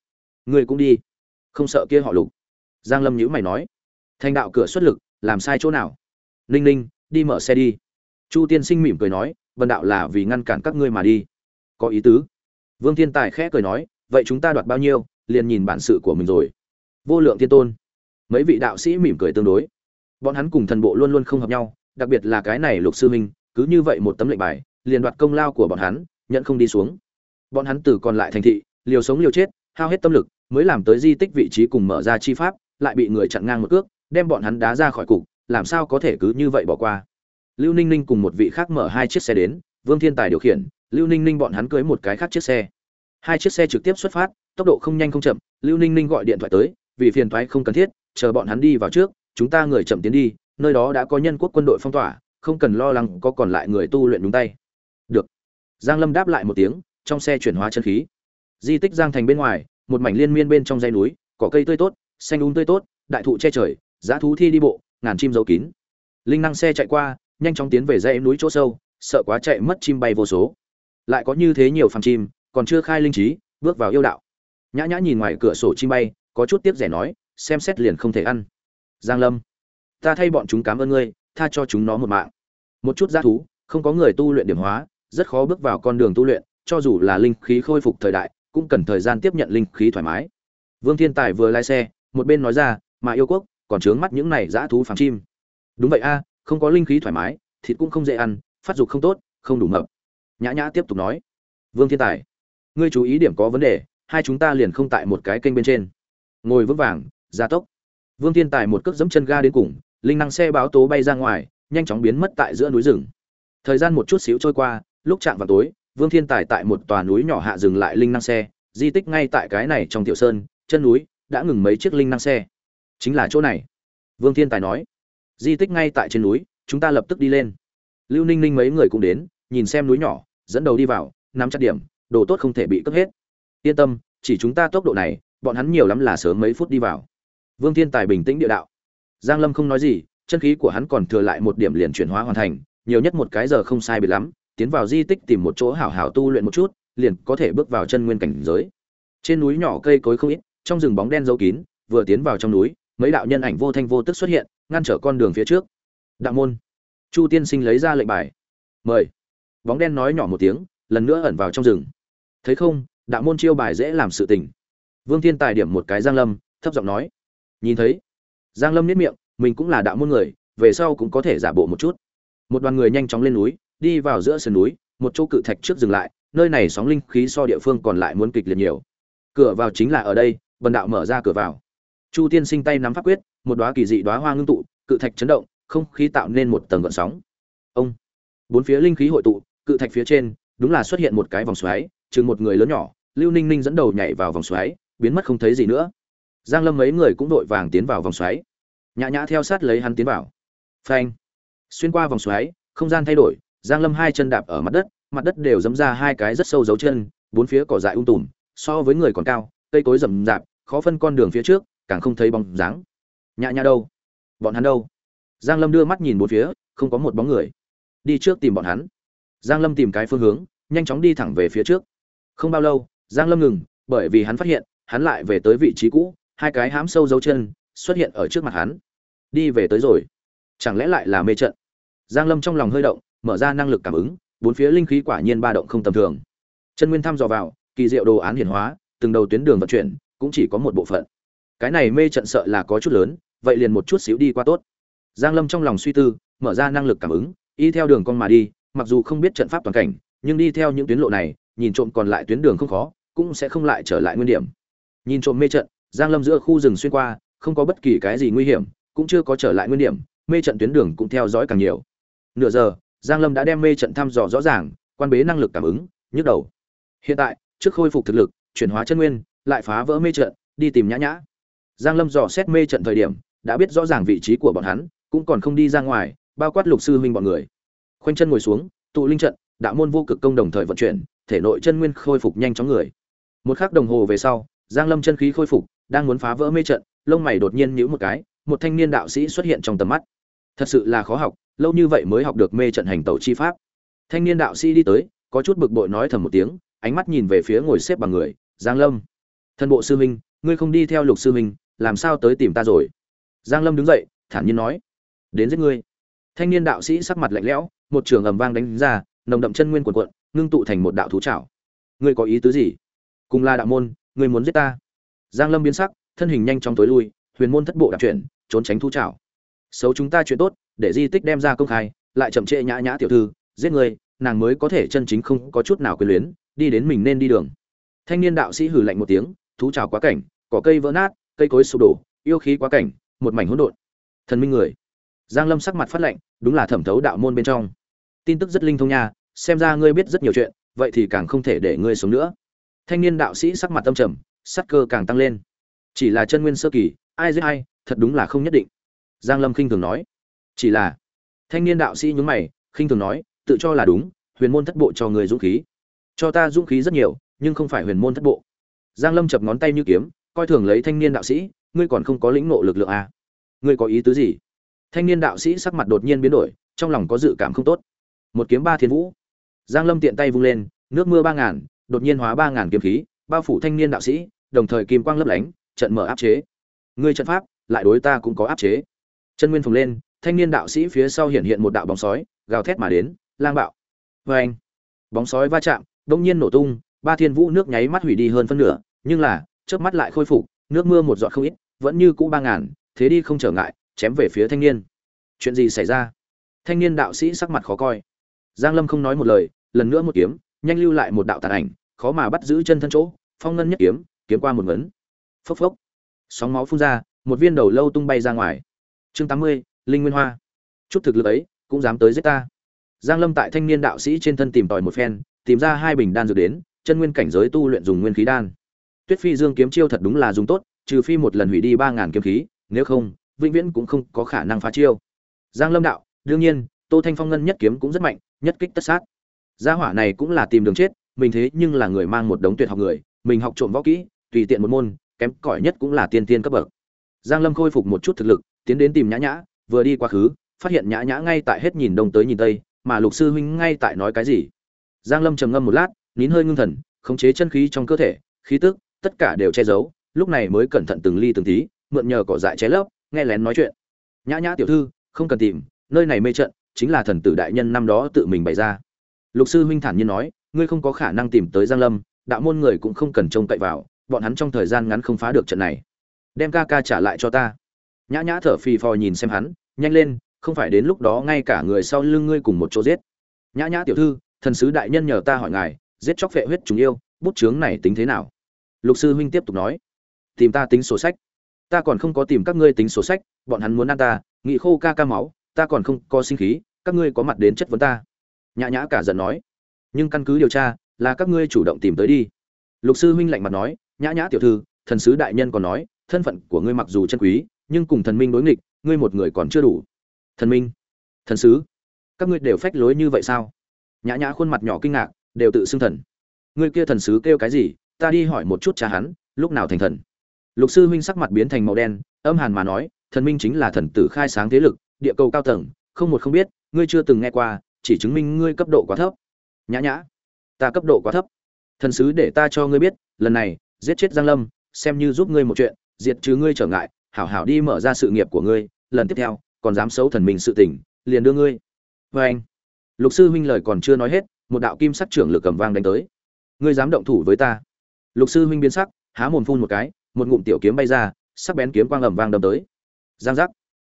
người cũng đi. Không sợ kia họ lục. Giang lâm nhữ mày nói. Thành đạo cửa xuất lực, làm sai chỗ nào? Ninh ninh, đi mở xe đi. Chu tiên sinh mỉm cười nói, vân đạo là vì ngăn cản các ngươi mà đi. Có ý tứ. Vương thiên tài khẽ cười nói, vậy chúng ta đoạt bao nhiêu, liền nhìn bản sự của mình rồi. Vô lượng thiên tôn mấy vị đạo sĩ mỉm cười tương đối. Bọn hắn cùng thần bộ luôn luôn không hợp nhau, đặc biệt là cái này lục sư huynh, cứ như vậy một tấm lệnh bài, liền đoạt công lao của bọn hắn nhận không đi xuống. Bọn hắn từ còn lại thành thị, liều sống liều chết, hao hết tâm lực, mới làm tới di tích vị trí cùng mở ra chi pháp, lại bị người chặn ngang một cước, đem bọn hắn đá ra khỏi cục, làm sao có thể cứ như vậy bỏ qua. Lưu ninh ninh cùng một vị khác mở hai chiếc xe đến, vương thiên tài điều khiển, lưu ninh ninh bọn hắn cưới một cái khác chiếc xe. Hai chiếc xe trực tiếp xuất phát, tốc độ không nhanh không chậm, lưu ninh ninh gọi điện thoại tới vì phiền thoái không cần thiết, chờ bọn hắn đi vào trước, chúng ta người chậm tiến đi, nơi đó đã có nhân quốc quân đội phong tỏa, không cần lo lắng có còn lại người tu luyện đúng tay. Được. Giang lâm đáp lại một tiếng, trong xe chuyển hóa chân khí. Di tích giang thành bên ngoài, một mảnh liên miên bên trong dãy núi, cỏ cây tươi tốt, xanh um tươi tốt, đại thụ che trời giá thú thi đi bộ, ngàn chim giấu kín. Linh năng xe chạy qua, nhanh chóng tiến về dãy núi chỗ sâu, sợ quá chạy mất chim bay vô số. Lại có như thế nhiều phàm chim, còn chưa khai linh trí, bước vào yêu đạo. Nhã nhã nhìn ngoài cửa sổ chim bay có chút tiếc rẻ nói, xem xét liền không thể ăn. Giang lâm, ta thay bọn chúng cảm ơn ngươi, tha cho chúng nó một mạng. Một chút giá thú, không có người tu luyện điểm hóa, rất khó bước vào con đường tu luyện, cho dù là linh khí khôi phục thời đại, cũng cần thời gian tiếp nhận linh khí thoải mái. Vương thiên tài vừa lái xe, một bên nói ra, mà yêu quốc, còn trướng mắt những này dã thú phàm chim. Đúng vậy a, không có linh khí thoải mái, thịt cũng không dễ ăn, phát dục không tốt, không đủ mập. Nhã nhã tiếp tục nói. Vương thiên tài, ngươi chú ý điểm có vấn đề, hai chúng ta liền không tại một cái kênh bên trên ngồi vững vàng, gia tốc. Vương thiên tài một cước dẫm chân ga đến cùng, linh năng xe báo tố bay ra ngoài, nhanh chóng biến mất tại giữa núi rừng. Thời gian một chút xíu trôi qua, lúc chạm vào tối, vương thiên tài tại một tòa núi nhỏ hạ dừng lại linh năng xe, di tích ngay tại cái này trong tiểu sơn, chân núi, đã ngừng mấy chiếc linh năng xe. Chính là chỗ này. Vương thiên tài nói. Di tích ngay tại trên núi, chúng ta lập tức đi lên. Lưu ninh ninh mấy người cũng đến, nhìn xem núi nhỏ, dẫn đầu đi vào, nắm chặt điểm, đồ tốt không thể bị cướp hết. Yên tâm, chỉ chúng ta tốc độ này bọn hắn nhiều lắm là sớm mấy phút đi vào. Vương thiên tài bình tĩnh địa đạo. Giang lâm không nói gì, chân khí của hắn còn thừa lại một điểm liền chuyển hóa hoàn thành, nhiều nhất một cái giờ không sai biệt lắm, tiến vào di tích tìm một chỗ hảo hảo tu luyện một chút, liền có thể bước vào chân nguyên cảnh giới. Trên núi nhỏ cây cối không ít, trong rừng bóng đen giấu kín, vừa tiến vào trong núi, mấy đạo nhân ảnh vô thanh vô tức xuất hiện, ngăn trở con đường phía trước. Đạo môn. Chu tiên sinh lấy ra lệnh bài. Mời. Bóng đen nói nhỏ một tiếng, lần nữa ẩn vào trong rừng. Thấy không, đạo môn chiêu bài dễ làm sự tình vương thiên tài điểm một cái giang lâm, thấp giọng nói. Nhìn thấy, giang lâm nhếch miệng, mình cũng là đạo môn người, về sau cũng có thể giả bộ một chút. Một đoàn người nhanh chóng lên núi, đi vào giữa sườn núi, một chỗ cự thạch trước dừng lại, nơi này sóng linh khí so địa phương còn lại muốn kịch liệt nhiều. Cửa vào chính là ở đây, bần đạo mở ra cửa vào. Chu tiên sinh tay nắm pháp quyết, một đóa kỳ dị đóa hoa ngưng tụ, cự thạch chấn động, không khí tạo nên một tầng gợn sóng. Ông, bốn phía linh khí hội tụ, cự thạch phía trên, đúng là xuất hiện một cái vòng xoáy, chừng một người lớn nhỏ, lưu ninh ninh dẫn đầu nhảy vào vòng xoáy biến mất không thấy gì nữa. Giang lâm mấy người cũng đội vàng tiến vào vòng xoáy. Nhã nhã theo sát lấy hắn tiến vào. Phanh. Xuyên qua vòng xoáy, không gian thay đổi, giang lâm hai chân đạp ở mặt đất mặt đất đều dẫm ra hai cái rất sâu dấu chân, bốn phía cỏ dại ung um tùm, so với người còn cao, cây cối rậm rạp, khó phân con đường phía trước, càng không thấy bóng dáng. Nhã nhã đâu? Bọn hắn đâu? Giang lâm đưa mắt nhìn bốn phía, không có một bóng người. Đi trước tìm bọn hắn. Giang lâm tìm cái phương hướng, nhanh chóng đi thẳng về phía trước. Không bao lâu, giang lâm ngừng, bởi vì hắn phát hiện hắn lại về tới vị trí cũ, hai cái hám sâu dấu chân xuất hiện ở trước mặt hắn. Đi về tới rồi. Chẳng lẽ lại là mê trận? Giang lâm trong lòng hơi động, mở ra năng lực cảm ứng, bốn phía linh khí quả nhiên ba động không tầm thường. Chân nguyên thăm dò vào, kỳ diệu đồ án hiển hóa, từng đầu tuyến đường vận chuyển, cũng chỉ có một bộ phận. Cái này mê trận sợ là có chút lớn, vậy liền một chút xíu đi qua tốt. Giang lâm trong lòng suy tư, mở ra năng lực cảm ứng, y theo đường con mà đi, mặc dù không biết trận pháp toàn cảnh, nhưng đi theo những tuyến lộ này, nhìn trộm còn lại tuyến đường không khó, cũng sẽ không lại trở lại nguyên điểm nhìn trộm mê trận, giang lâm giữa khu rừng xuyên qua, không có bất kỳ cái gì nguy hiểm, cũng chưa có trở lại nguyên điểm, mê trận tuyến đường cũng theo dõi càng nhiều. Nửa giờ, giang lâm đã đem mê trận thăm dò rõ ràng, quan bế năng lực cảm ứng, nhức đầu. Hiện tại, trước khôi phục thực lực, chuyển hóa chân nguyên, lại phá vỡ mê trận, đi tìm nhã nhã. Giang lâm dò xét mê trận thời điểm, đã biết rõ ràng vị trí của bọn hắn, cũng còn không đi ra ngoài, bao quát lục sư huynh bọn người. Khoanh chân ngồi xuống, tụ linh trận, đạo môn vô cực công đồng thời vận chuyển, thể nội chân nguyên khôi phục nhanh chóng người. Một khắc đồng hồ về sau giang lâm chân khí khôi phục, đang muốn phá vỡ mê trận, lông mày đột nhiên nhíu một cái, một thanh niên đạo sĩ xuất hiện trong tầm mắt. Thật sự là khó học, lâu như vậy mới học được mê trận hành tẩu chi pháp. Thanh niên đạo sĩ đi tới, có chút bực bội nói thầm một tiếng, ánh mắt nhìn về phía ngồi xếp bằng người, giang lâm, thân bộ sư minh ngươi không đi theo lục sư minh làm sao tới tìm ta rồi? Giang lâm đứng dậy, thản nhiên nói, đến giết ngươi. Thanh niên đạo sĩ sắc mặt lạnh lẽo, một trường ầm vang đánh ra, nồng đậm chân nguyên cuộn cuộn, ngưng tụ thành một đạo thú trảo ngươi có ý tứ gì? Cùng là đạo môn ngươi muốn giết ta? Giang lâm biến sắc, thân hình nhanh chóng tối lui, huyền môn thất bộ đạp chuyển, trốn tránh thu trảo. Xấu chúng ta chuyện tốt, để di tích đem ra công khai, lại chậm trễ nhã nhã tiểu thư, giết người, nàng mới có thể chân chính không có chút nào quyền luyến, đi đến mình nên đi đường. Thanh niên đạo sĩ hừ lạnh một tiếng, thú trào quá cảnh, cỏ cây vỡ nát, cây cối sụp đổ, yêu khí quá cảnh, một mảnh hỗn độn. Thần minh người. Giang lâm sắc mặt phát lạnh, đúng là thẩm thấu đạo môn bên trong. Tin tức rất linh thông nha, xem ra ngươi biết rất nhiều chuyện, vậy thì càng không thể để ngươi sống nữa thanh niên đạo sĩ sắc mặt tâm trầm, sắc cơ càng tăng lên. Chỉ là chân nguyên sơ kỳ, ai giết ai, thật đúng là không nhất định. Giang lâm khinh thường nói. Chỉ là, thanh niên đạo sĩ nhún mày, khinh thường nói, tự cho là đúng, huyền môn thất bộ cho người dũng khí. Cho ta dũng khí rất nhiều, nhưng không phải huyền môn thất bộ. Giang lâm chập ngón tay như kiếm, coi thường lấy thanh niên đạo sĩ, ngươi còn không có lĩnh ngộ lực lượng à? ngươi có ý tứ gì? Thanh niên đạo sĩ sắc mặt đột nhiên biến đổi, trong lòng có dự cảm không tốt. Một kiếm ba thiên vũ. Giang lâm tiện tay vung lên, nước mưa ba ngàn đột nhiên hóa ba ngàn kiếm khí, bao phủ thanh niên đạo sĩ, đồng thời kim quang lấp lánh, trận mở áp chế. Ngươi trận pháp, lại đối ta cũng có áp chế. Chân nguyên phồng lên, thanh niên đạo sĩ phía sau hiện hiện một đạo bóng sói, gào thét mà đến, lang bạo. Vê anh bóng sói va chạm đông nhiên nổ tung, ba thiên vũ nước nháy mắt hủy đi hơn phân nửa, nhưng là, chớp mắt lại khôi phục, nước mưa một giọt không ít, vẫn như cũ ba ngàn, thế đi không trở ngại, chém về phía thanh niên. Chuyện gì xảy ra? Thanh niên đạo sĩ sắc mặt khó coi. Giang lâm không nói một lời, lần nữa một kiếm, nhanh lưu lại một đạo tàn ảnh khó mà bắt giữ chân thân chỗ, phong ngân nhất kiếm kiếm qua một ngấn. Phốc phốc. Sóng máu phun ra, một viên đầu lâu tung bay ra ngoài. Chương tám mươi, linh nguyên hoa. Chút thực lực ấy, cũng dám tới giết ta. Giang lâm tại thanh niên đạo sĩ trên thân tìm tòi một phen, tìm ra hai bình đan dược đến, chân nguyên cảnh giới tu luyện dùng nguyên khí đan. Tuyết phi dương kiếm chiêu thật đúng là dùng tốt, trừ phi một lần hủy đi ba ngàn kiếm khí, nếu không, vĩnh viễn cũng không có khả năng phá chiêu. Giang lâm đạo, đương nhiên, tô thanh phong ngân nhất kiếm cũng rất mạnh, nhất kích tất sát. Gia hỏa này cũng là tìm đường chết mình thế nhưng là người mang một đống tuyệt học người, mình học trộm võ kỹ, tùy tiện một môn, kém cỏi nhất cũng là tiên tiên cấp bậc. Giang lâm khôi phục một chút thực lực, tiến đến tìm nhã nhã, vừa đi quá khứ, phát hiện nhã nhã ngay tại hết nhìn đông tới nhìn tây, mà lục sư huynh ngay tại nói cái gì? Giang lâm trầm ngâm một lát, nín hơi ngưng thần, khống chế chân khí trong cơ thể, khí tức, tất cả đều che giấu, lúc này mới cẩn thận từng ly từng tí, mượn nhờ cỏ dại che lấp, nghe lén nói chuyện. Nhã nhã tiểu thư, không cần tìm, nơi này mê trận, chính là thần tử đại nhân năm đó tự mình bày ra. Lục sư huynh thản nhiên nói ngươi không có khả năng tìm tới giang lâm, đạo môn người cũng không cần trông cậy vào, bọn hắn trong thời gian ngắn không phá được trận này. Đem ca ca trả lại cho ta. Nhã nhã thở phì phò nhìn xem hắn, nhanh lên, không phải đến lúc đó ngay cả người sau lưng ngươi cùng một chỗ giết. Nhã nhã tiểu thư, thần sứ đại nhân nhờ ta hỏi ngài, giết chóc phệ huyết chúng yêu, bút chướng này tính thế nào? Lục sư huynh tiếp tục nói, tìm ta tính sổ sách. Ta còn không có tìm các ngươi tính sổ sách, bọn hắn muốn ăn ta, nghị khô ca ca máu, ta còn không có sinh khí, các ngươi có mặt đến chất vấn ta. Nhã nhã cả giận nói nhưng căn cứ điều tra, là các ngươi chủ động tìm tới đi. Lục sư huynh lạnh mặt nói, nhã nhã tiểu thư, thần sứ đại nhân còn nói, thân phận của ngươi mặc dù chân quý, nhưng cùng thần minh đối nghịch, ngươi một người còn chưa đủ. Thần minh? Thần sứ? Các ngươi đều phách lối như vậy sao? Nhã nhã khuôn mặt nhỏ kinh ngạc, đều tự xưng thần. Ngươi kia thần sứ kêu cái gì? Ta đi hỏi một chút cha hắn, lúc nào thành thần? Lục sư huynh sắc mặt biến thành màu đen, âm hàn mà nói, thần minh chính là thần tử khai sáng thế lực, địa cầu cao tầng, không một không biết, ngươi chưa từng nghe qua, chỉ chứng minh ngươi cấp độ quá thấp nhã nhã, ta cấp độ quá thấp. Thần sứ để ta cho ngươi biết, lần này, giết chết giang lâm, xem như giúp ngươi một chuyện, diệt trừ ngươi trở ngại, hảo hảo đi mở ra sự nghiệp của ngươi, lần tiếp theo, còn dám xấu thần mình sự tình, liền đưa ngươi. Với anh, lục sư huynh lời còn chưa nói hết, một đạo kim sắc trưởng lực cầm vang đánh tới. Ngươi dám động thủ với ta. Lục sư huynh biến sắc, há mồm phun một cái, một ngụm tiểu kiếm bay ra, sắc bén kiếm quang ầm vang đâm tới. Giang giác.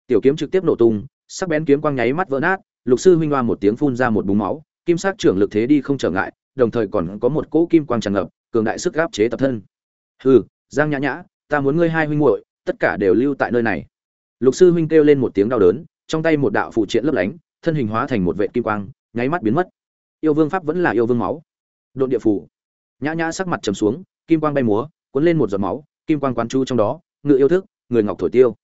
Tiểu kiếm trực tiếp nổ tung, sắc bén kiếm quang nháy mắt vỡ nát, lục sư huynh hoa một tiếng phun ra một búng máu kim sắc trưởng lực thế đi không trở ngại, đồng thời còn có một cỗ kim quang tràn ngập, cường đại sức áp chế tập thân. Hừ, giang nhã nhã, ta muốn ngươi hai huynh muội, tất cả đều lưu tại nơi này. Lục sư huynh kêu lên một tiếng đau đớn, trong tay một đạo phụ triện lấp lánh, thân hình hóa thành một vệ kim quang, nháy mắt biến mất. Yêu vương pháp vẫn là yêu vương máu. Độn địa phủ. Nhã nhã sắc mặt trầm xuống, kim quang bay múa, cuốn lên một giọt máu, kim quang quán chu trong đó, ngự yêu thức, người ngọc thổi tiêu.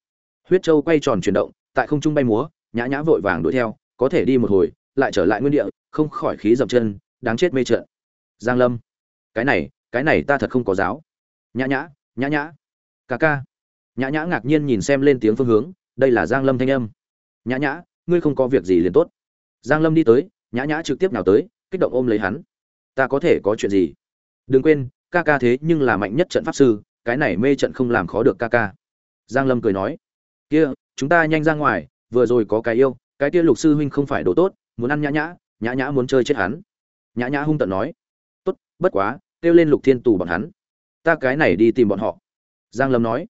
Huyết châu quay tròn chuyển động, tại không trung bay múa, nhã nhã vội vàng đuổi theo, có thể đi một hồi lại trở lại nguyên địa, không khỏi khí dập chân, đáng chết mê trợn. Giang lâm, cái này cái này ta thật không có giáo. Nhã nhã nhã nhã. Ca ca. Nhã nhã ngạc nhiên nhìn xem lên tiếng phương hướng, đây là giang lâm thanh âm. Nhã nhã, ngươi không có việc gì liền tốt. Giang lâm đi tới, nhã nhã trực tiếp nào tới, kích động ôm lấy hắn. Ta có thể có chuyện gì? Đừng quên, ca ca thế nhưng là mạnh nhất trận pháp sư, cái này mê trận không làm khó được ca ca. Giang lâm cười nói. Kia, chúng ta nhanh ra ngoài, vừa rồi có cái yêu, cái kia lục sư huynh không phải đồ tốt muốn ăn nhã nhã nhã nhã muốn chơi chết hắn. Nhã nhã hung tận nói, tốt, bất quá, kêu lên lục thiên tù bọn hắn. Ta cái này đi tìm bọn họ. Giang lâm nói,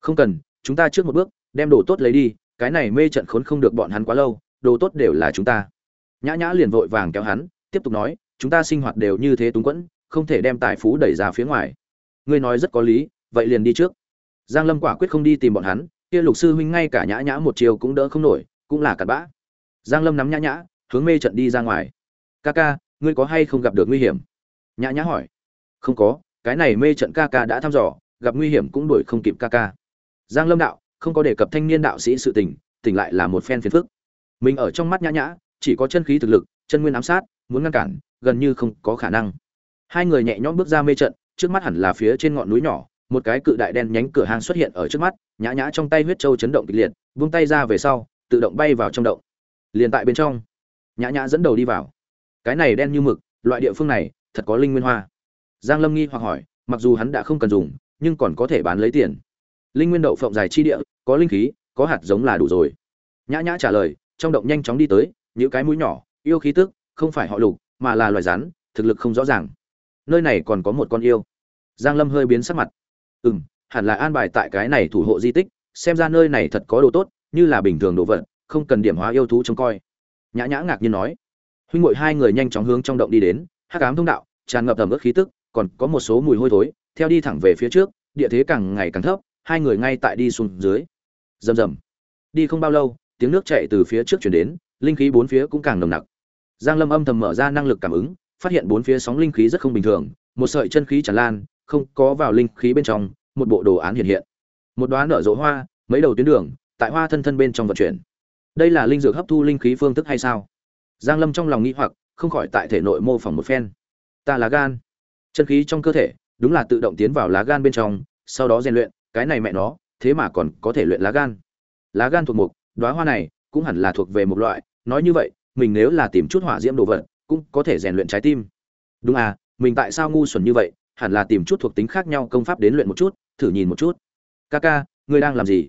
không cần, chúng ta trước một bước, đem đồ tốt lấy đi, cái này mê trận khốn không được bọn hắn quá lâu, đồ tốt đều là chúng ta. Nhã nhã liền vội vàng kéo hắn, tiếp tục nói, chúng ta sinh hoạt đều như thế túng quẫn, không thể đem tài phú đẩy ra phía ngoài. Ngươi nói rất có lý, vậy liền đi trước. Giang lâm quả quyết không đi tìm bọn hắn, kia lục sư huynh ngay cả nhã nhã một chiều cũng đỡ không nổi, cũng là cặn bã. Giang lâm nắm nhã nhã hướng mê trận đi ra ngoài. Ca ca, ngươi có hay không gặp được nguy hiểm? Nhã nhã hỏi. Không có, cái này mê trận ca ca đã thăm dò, gặp nguy hiểm cũng đuổi không kịp ca ca. Giang lâm đạo, không có đề cập thanh niên đạo sĩ sự tình, tỉnh lại là một phen phiền phức. Mình ở trong mắt nhã nhã, chỉ có chân khí thực lực, chân nguyên ám sát, muốn ngăn cản, gần như không có khả năng. Hai người nhẹ nhõm bước ra mê trận, trước mắt hẳn là phía trên ngọn núi nhỏ, một cái cự đại đen nhánh cửa hang xuất hiện ở trước mắt, nhã nhã trong tay huyết châu chấn động kịch liệt vung tay ra về sau, tự động bay vào trong động. Liền tại bên trong nhã nhã dẫn đầu đi vào. Cái này đen như mực, loại địa phương này, thật có linh nguyên hoa. Giang lâm nghi hoặc hỏi, mặc dù hắn đã không cần dùng, nhưng còn có thể bán lấy tiền. Linh nguyên đậu phộng dài chi địa, có linh khí, có hạt giống là đủ rồi. Nhã nhã trả lời, trong động nhanh chóng đi tới những cái mũi nhỏ, yêu khí tức, không phải họ lục, mà là loài rắn, thực lực không rõ ràng. Nơi này còn có một con yêu. Giang lâm hơi biến sắc mặt. Ừ m hẳn là an bài tại cái này thủ hộ di tích, xem ra nơi này thật có đồ tốt, như là bình thường đồ vật, không cần điểm hóa yêu thú trông coi nhã nhã ngạc nhiên nói. Huynh ngội hai người nhanh chóng hướng trong động đi đến, hắc ám thông đạo, tràn ngập tầm ướt khí tức, còn có một số mùi hôi thối, theo đi thẳng về phía trước, địa thế càng ngày càng thấp, hai người ngay tại đi xuống dưới. Rầm rầm. Đi không bao lâu, tiếng nước chạy từ phía trước chuyển đến, linh khí bốn phía cũng càng nồng nặc. Giang lâm âm thầm mở ra năng lực cảm ứng, phát hiện bốn phía sóng linh khí rất không bình thường, một sợi chân khí tràn lan, không có vào linh khí bên trong, một bộ đồ án hiện hiện. Một đoá nở rộ hoa, mấy đầu tuyến đường, tại hoa thân thân bên trong vận chuyển đây là linh dược hấp thu linh khí phương thức hay sao? Giang lâm trong lòng nghĩ hoặc, không khỏi tại thể nội mô phỏng một phen. Ta là gan. Chân khí trong cơ thể, đúng là tự động tiến vào lá gan bên trong, sau đó rèn luyện, cái này mẹ nó, thế mà còn có thể luyện lá gan. Lá gan thuộc mục, đóa hoa này, cũng hẳn là thuộc về một loại, nói như vậy, mình nếu là tìm chút hỏa diễm đồ vật, cũng có thể rèn luyện trái tim. Đúng à mình tại sao ngu xuẩn như vậy, hẳn là tìm chút thuộc tính khác nhau công pháp đến luyện một chút, thử nhìn một chút. Ca ca, ngươi đang làm gì?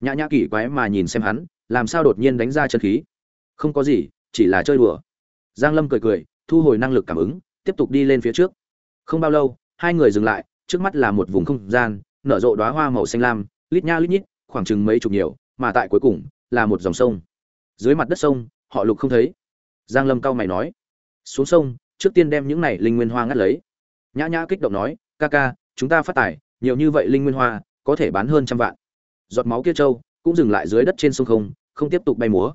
Nhã nhã kỳ quái mà nhìn xem hắn làm sao đột nhiên đánh ra chân khí? Không có gì, chỉ là chơi đùa. Giang lâm cười cười, thu hồi năng lực cảm ứng, tiếp tục đi lên phía trước. Không bao lâu, hai người dừng lại, trước mắt là một vùng không gian, nở rộ đóa hoa màu xanh lam, lít nha lít nhít, khoảng chừng mấy chục nhiều, mà tại cuối cùng, là một dòng sông. Dưới mặt đất sông, họ lục không thấy. Giang lâm cao mày nói, xuống sông, trước tiên đem những này linh nguyên hoa ngắt lấy. Nhã nhã kích động nói, ca ca, chúng ta phát tài, nhiều như vậy linh nguyên hoa, có thể bán hơn trăm vạn. Giọt máu kia trâu cũng dừng lại dưới đất trên sông không không tiếp tục bay múa.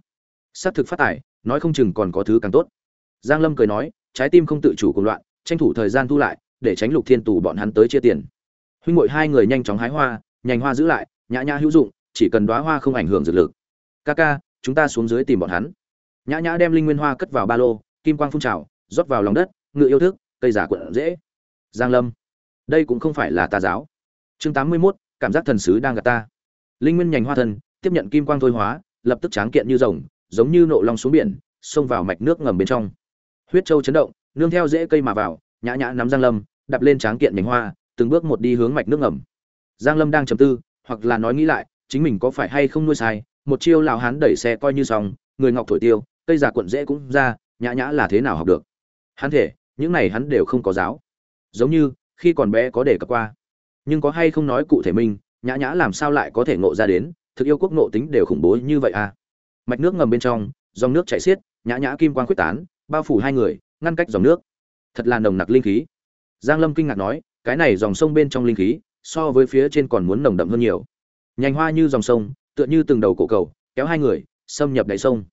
Xác thực phát tải, nói không chừng còn có thứ càng tốt. Giang lâm cười nói trái tim không tự chủ cùng loạn tranh thủ thời gian thu lại để tránh lục thiên tù bọn hắn tới chia tiền. Huynh ngội hai người nhanh chóng hái hoa nhành hoa giữ lại nhã nhã hữu dụng chỉ cần đóa hoa không ảnh hưởng dược lực. Ca ca chúng ta xuống dưới tìm bọn hắn. Nhã nhã đem linh nguyên hoa cất vào ba lô kim quang phun trào rót vào lòng đất ngựa yêu thức cây giả quận dễ. Giang lâm đây cũng không phải là tà giáo. Chương tám mươi 81, cảm giác thần sứ đang gặp ta linh nguyên nhành hoa thần tiếp nhận kim quang thôi hóa, lập tức tráng kiện như rồng, giống như nộ long xuống biển, xông vào mạch nước ngầm bên trong. Huyết châu chấn động, nương theo rễ cây mà vào, nhã nhã nắm giang lâm, đạp lên tráng kiện nhành hoa, từng bước một đi hướng mạch nước ngầm. Giang lâm đang trầm tư, hoặc là nói nghĩ lại, chính mình có phải hay không nuôi sai, một chiêu lão hán đẩy xe coi như xong, người ngọc thổi tiêu, cây giả cuộn rễ cũng ra, nhã nhã là thế nào học được? Hắn thể, những này hắn đều không có giáo. Giống như, khi còn bé có đề cập qua. Nhưng có hay không nói cụ thể mình nhã nhã làm sao lại có thể ngộ ra đến, thực yêu quốc ngộ tính đều khủng bố như vậy à? Mạch nước ngầm bên trong, dòng nước chảy xiết, nhã nhã kim quang quyết tán, bao phủ hai người, ngăn cách dòng nước. Thật là nồng nặc linh khí. Giang lâm kinh ngạc nói, cái này dòng sông bên trong linh khí, so với phía trên còn muốn nồng đậm hơn nhiều. Nhành hoa như dòng sông, tựa như từng đầu cổ cầu, kéo hai người, xâm nhập đáy sông.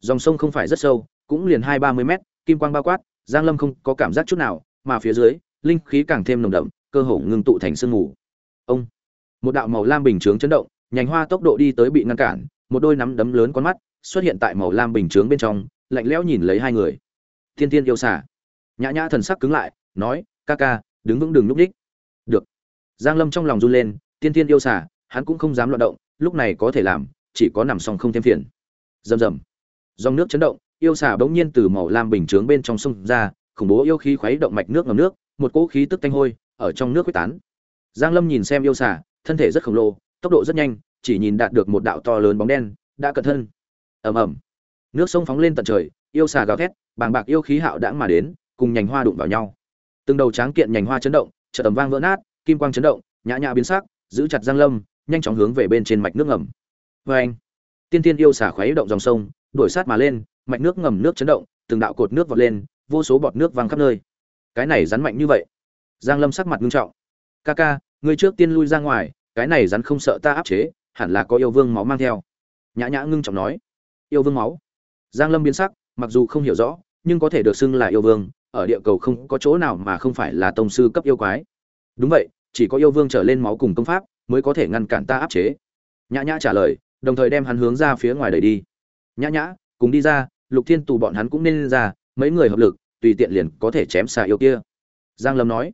Dòng sông không phải rất sâu, cũng liền hai ba mươi mét, kim quang bao quát, giang lâm không có cảm giác chút nào, mà phía dưới, linh khí càng thêm nồng đậm, cơ hồ ngưng tụ thành sương mù. Ông! Một đạo màu lam bình chướng chấn động, nhành hoa tốc độ đi tới bị ngăn cản, một đôi nắm đấm lớn con mắt xuất hiện tại màu lam bình chướng bên trong, lạnh lẽo nhìn lấy hai người. Thiên tiên yêu xả nhã nhã thần sắc cứng lại, nói, ca ca, đứng vững đừng lúc đích. Được. Giang lâm trong lòng run lên tiên tiên yêu xả hắn cũng không dám loạn động, lúc này có thể làm, chỉ có nằm xong không thêm phiền. Rầm rầm. Dòng nước chấn động, yêu xả bỗng nhiên từ màu lam bình chướng bên trong sông ra, khủng bố yêu khí khuấy động mạch nước ngầm nước, một cỗ khí tức tanh hôi, ở trong nước quyết tán. Giang lâm nhìn xem yêu xả thân thể rất khổng lồ, tốc độ rất nhanh, chỉ nhìn đạt được một đạo to lớn bóng đen, đã cận thân. Ầm ầm. Nước sông phóng lên tận trời, yêu xà gào thét, bàng bạc yêu khí hạo đãng mà đến, cùng nhành hoa đụng vào nhau. Từng đầu tráng kiện nhành hoa chấn động chợt tầm vang vỡ nát, kim quang chấn động, nhã nhã biến sắc, giữ chặt giang lâm, nhanh chóng hướng về bên trên mạch nước ngầm. Vê anh, tiên tiên yêu xà khuấy động dòng sông, đuổi sát mà lên, mạch nước ngầm nước chấn động, từng đạo cột nước vọt lên, vô số bọt nước văng khắp nơi. Cái này rắn mạnh như vậy. Giang lâm sắc mặt nghiêm trọng. Ca ca ngươi trước tiên lui ra ngoài, cái này rắn không sợ ta áp chế, hẳn là có yêu vương máu mang theo. Nhã nhã ngưng trọng nói. Yêu vương máu? Giang lâm biến sắc, mặc dù không hiểu rõ, nhưng có thể được xưng là yêu vương, ở địa cầu không có chỗ nào mà không phải là tông sư cấp yêu quái. Đúng vậy, chỉ có yêu vương trở lên máu cùng công pháp mới có thể ngăn cản ta áp chế. Nhã nhã trả lời, đồng thời đem hắn hướng ra phía ngoài đẩy đi. Nhã nhã, cùng đi ra, lục thiên tù bọn hắn cũng nên ra, mấy người hợp lực, tùy tiện liền có thể chém xà yêu kia. Giang lâm nói.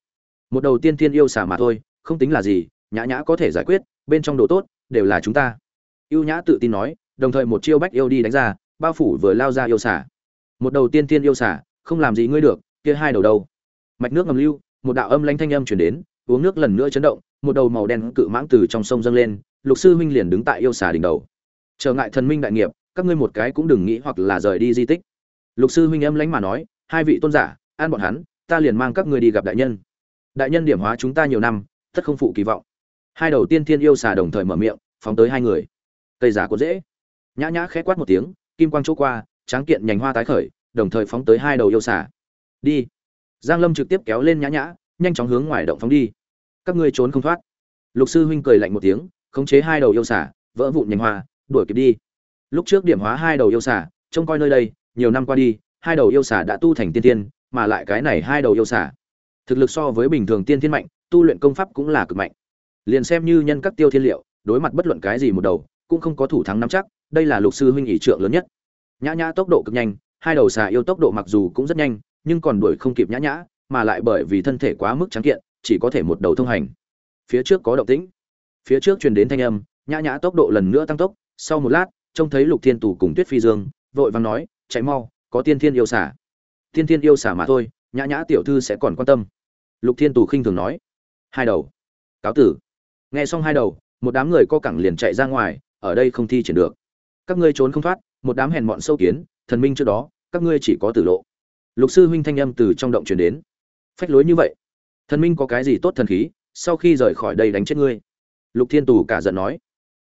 Một đầu tiên thiên yêu xà mà thôi không tính là gì nhã nhã có thể giải quyết bên trong đồ tốt đều là chúng ta. Yêu nhã tự tin nói đồng thời một chiêu bách yêu đi đánh ra bao phủ vừa lao ra yêu xả. một đầu tiên tiên yêu xả, không làm gì ngươi được kia hai đầu đâu? Mạch nước ngầm lưu một đạo âm lãnh thanh âm truyền đến uống nước lần nữa chấn động một đầu màu đen cự mãng từ trong sông dâng lên lục sư huynh liền đứng tại yêu xà đỉnh đầu. Trở ngại thần minh đại nghiệp các ngươi một cái cũng đừng nghĩ hoặc là rời đi di tích. Lục sư huynh âm lãnh mà nói hai vị tôn giả an bọn hắn ta liền mang các ngươi đi gặp đại nhân. Đại nhân điểm hóa chúng ta nhiều năm tất không phụ kỳ vọng. Hai đầu tiên thiên yêu xà đồng thời mở miệng, phóng tới hai người. Cây giả có dễ. Nhã nhã khẽ quát một tiếng, kim quang chỗ qua, tráng kiện nhành hoa tái khởi, đồng thời phóng tới hai đầu yêu xà. Đi. Giang lâm trực tiếp kéo lên nhã nhã, nhanh chóng hướng ngoài động phóng đi. Các ngươi trốn không thoát. Lục sư huynh cười lạnh một tiếng, khống chế hai đầu yêu xà, vỡ vụn nhành hoa, đuổi kịp đi. Lúc trước điểm hóa hai đầu yêu xà, trông coi nơi đây, nhiều năm qua đi, hai đầu yêu xà đã tu thành tiên tiên, mà lại cái này hai đầu yêu xà thực lực so với bình thường tiên thiên mạnh, tu luyện công pháp cũng là cực mạnh. Liền xem như nhân các tiêu thiên liệu, đối mặt bất luận cái gì một đầu, cũng không có thủ thắng nắm chắc, đây là lục sư huynh ỷ trượng lớn nhất. Nhã nhã tốc độ cực nhanh, hai đầu xà yêu tốc độ mặc dù cũng rất nhanh, nhưng còn đuổi không kịp nhã nhã, mà lại bởi vì thân thể quá mức trắng kiện, chỉ có thể một đầu thông hành. Phía trước có động tĩnh. Phía trước truyền đến thanh âm, nhã nhã tốc độ lần nữa tăng tốc, sau một lát, trông thấy lục thiên tù cùng tuyết phi dương, vội vàng nói, chạy mau, có tiên thiên yêu xả tiên thiên yêu xả mà thôi, nhã nhã tiểu thư sẽ còn quan tâm lục thiên tù khinh thường nói. Hai đầu. Cáo tử. Nghe xong hai đầu, một đám người co cẳng liền chạy ra ngoài, ở đây không thi triển được. Các ngươi trốn không thoát, một đám hèn mọn sâu kiến, thần minh trước đó, các ngươi chỉ có tử lộ. Lục sư huynh thanh âm từ trong động truyền đến. Phách lối như vậy. Thần minh có cái gì tốt thần khí, sau khi rời khỏi đây đánh chết ngươi? Lục thiên tù cả giận nói.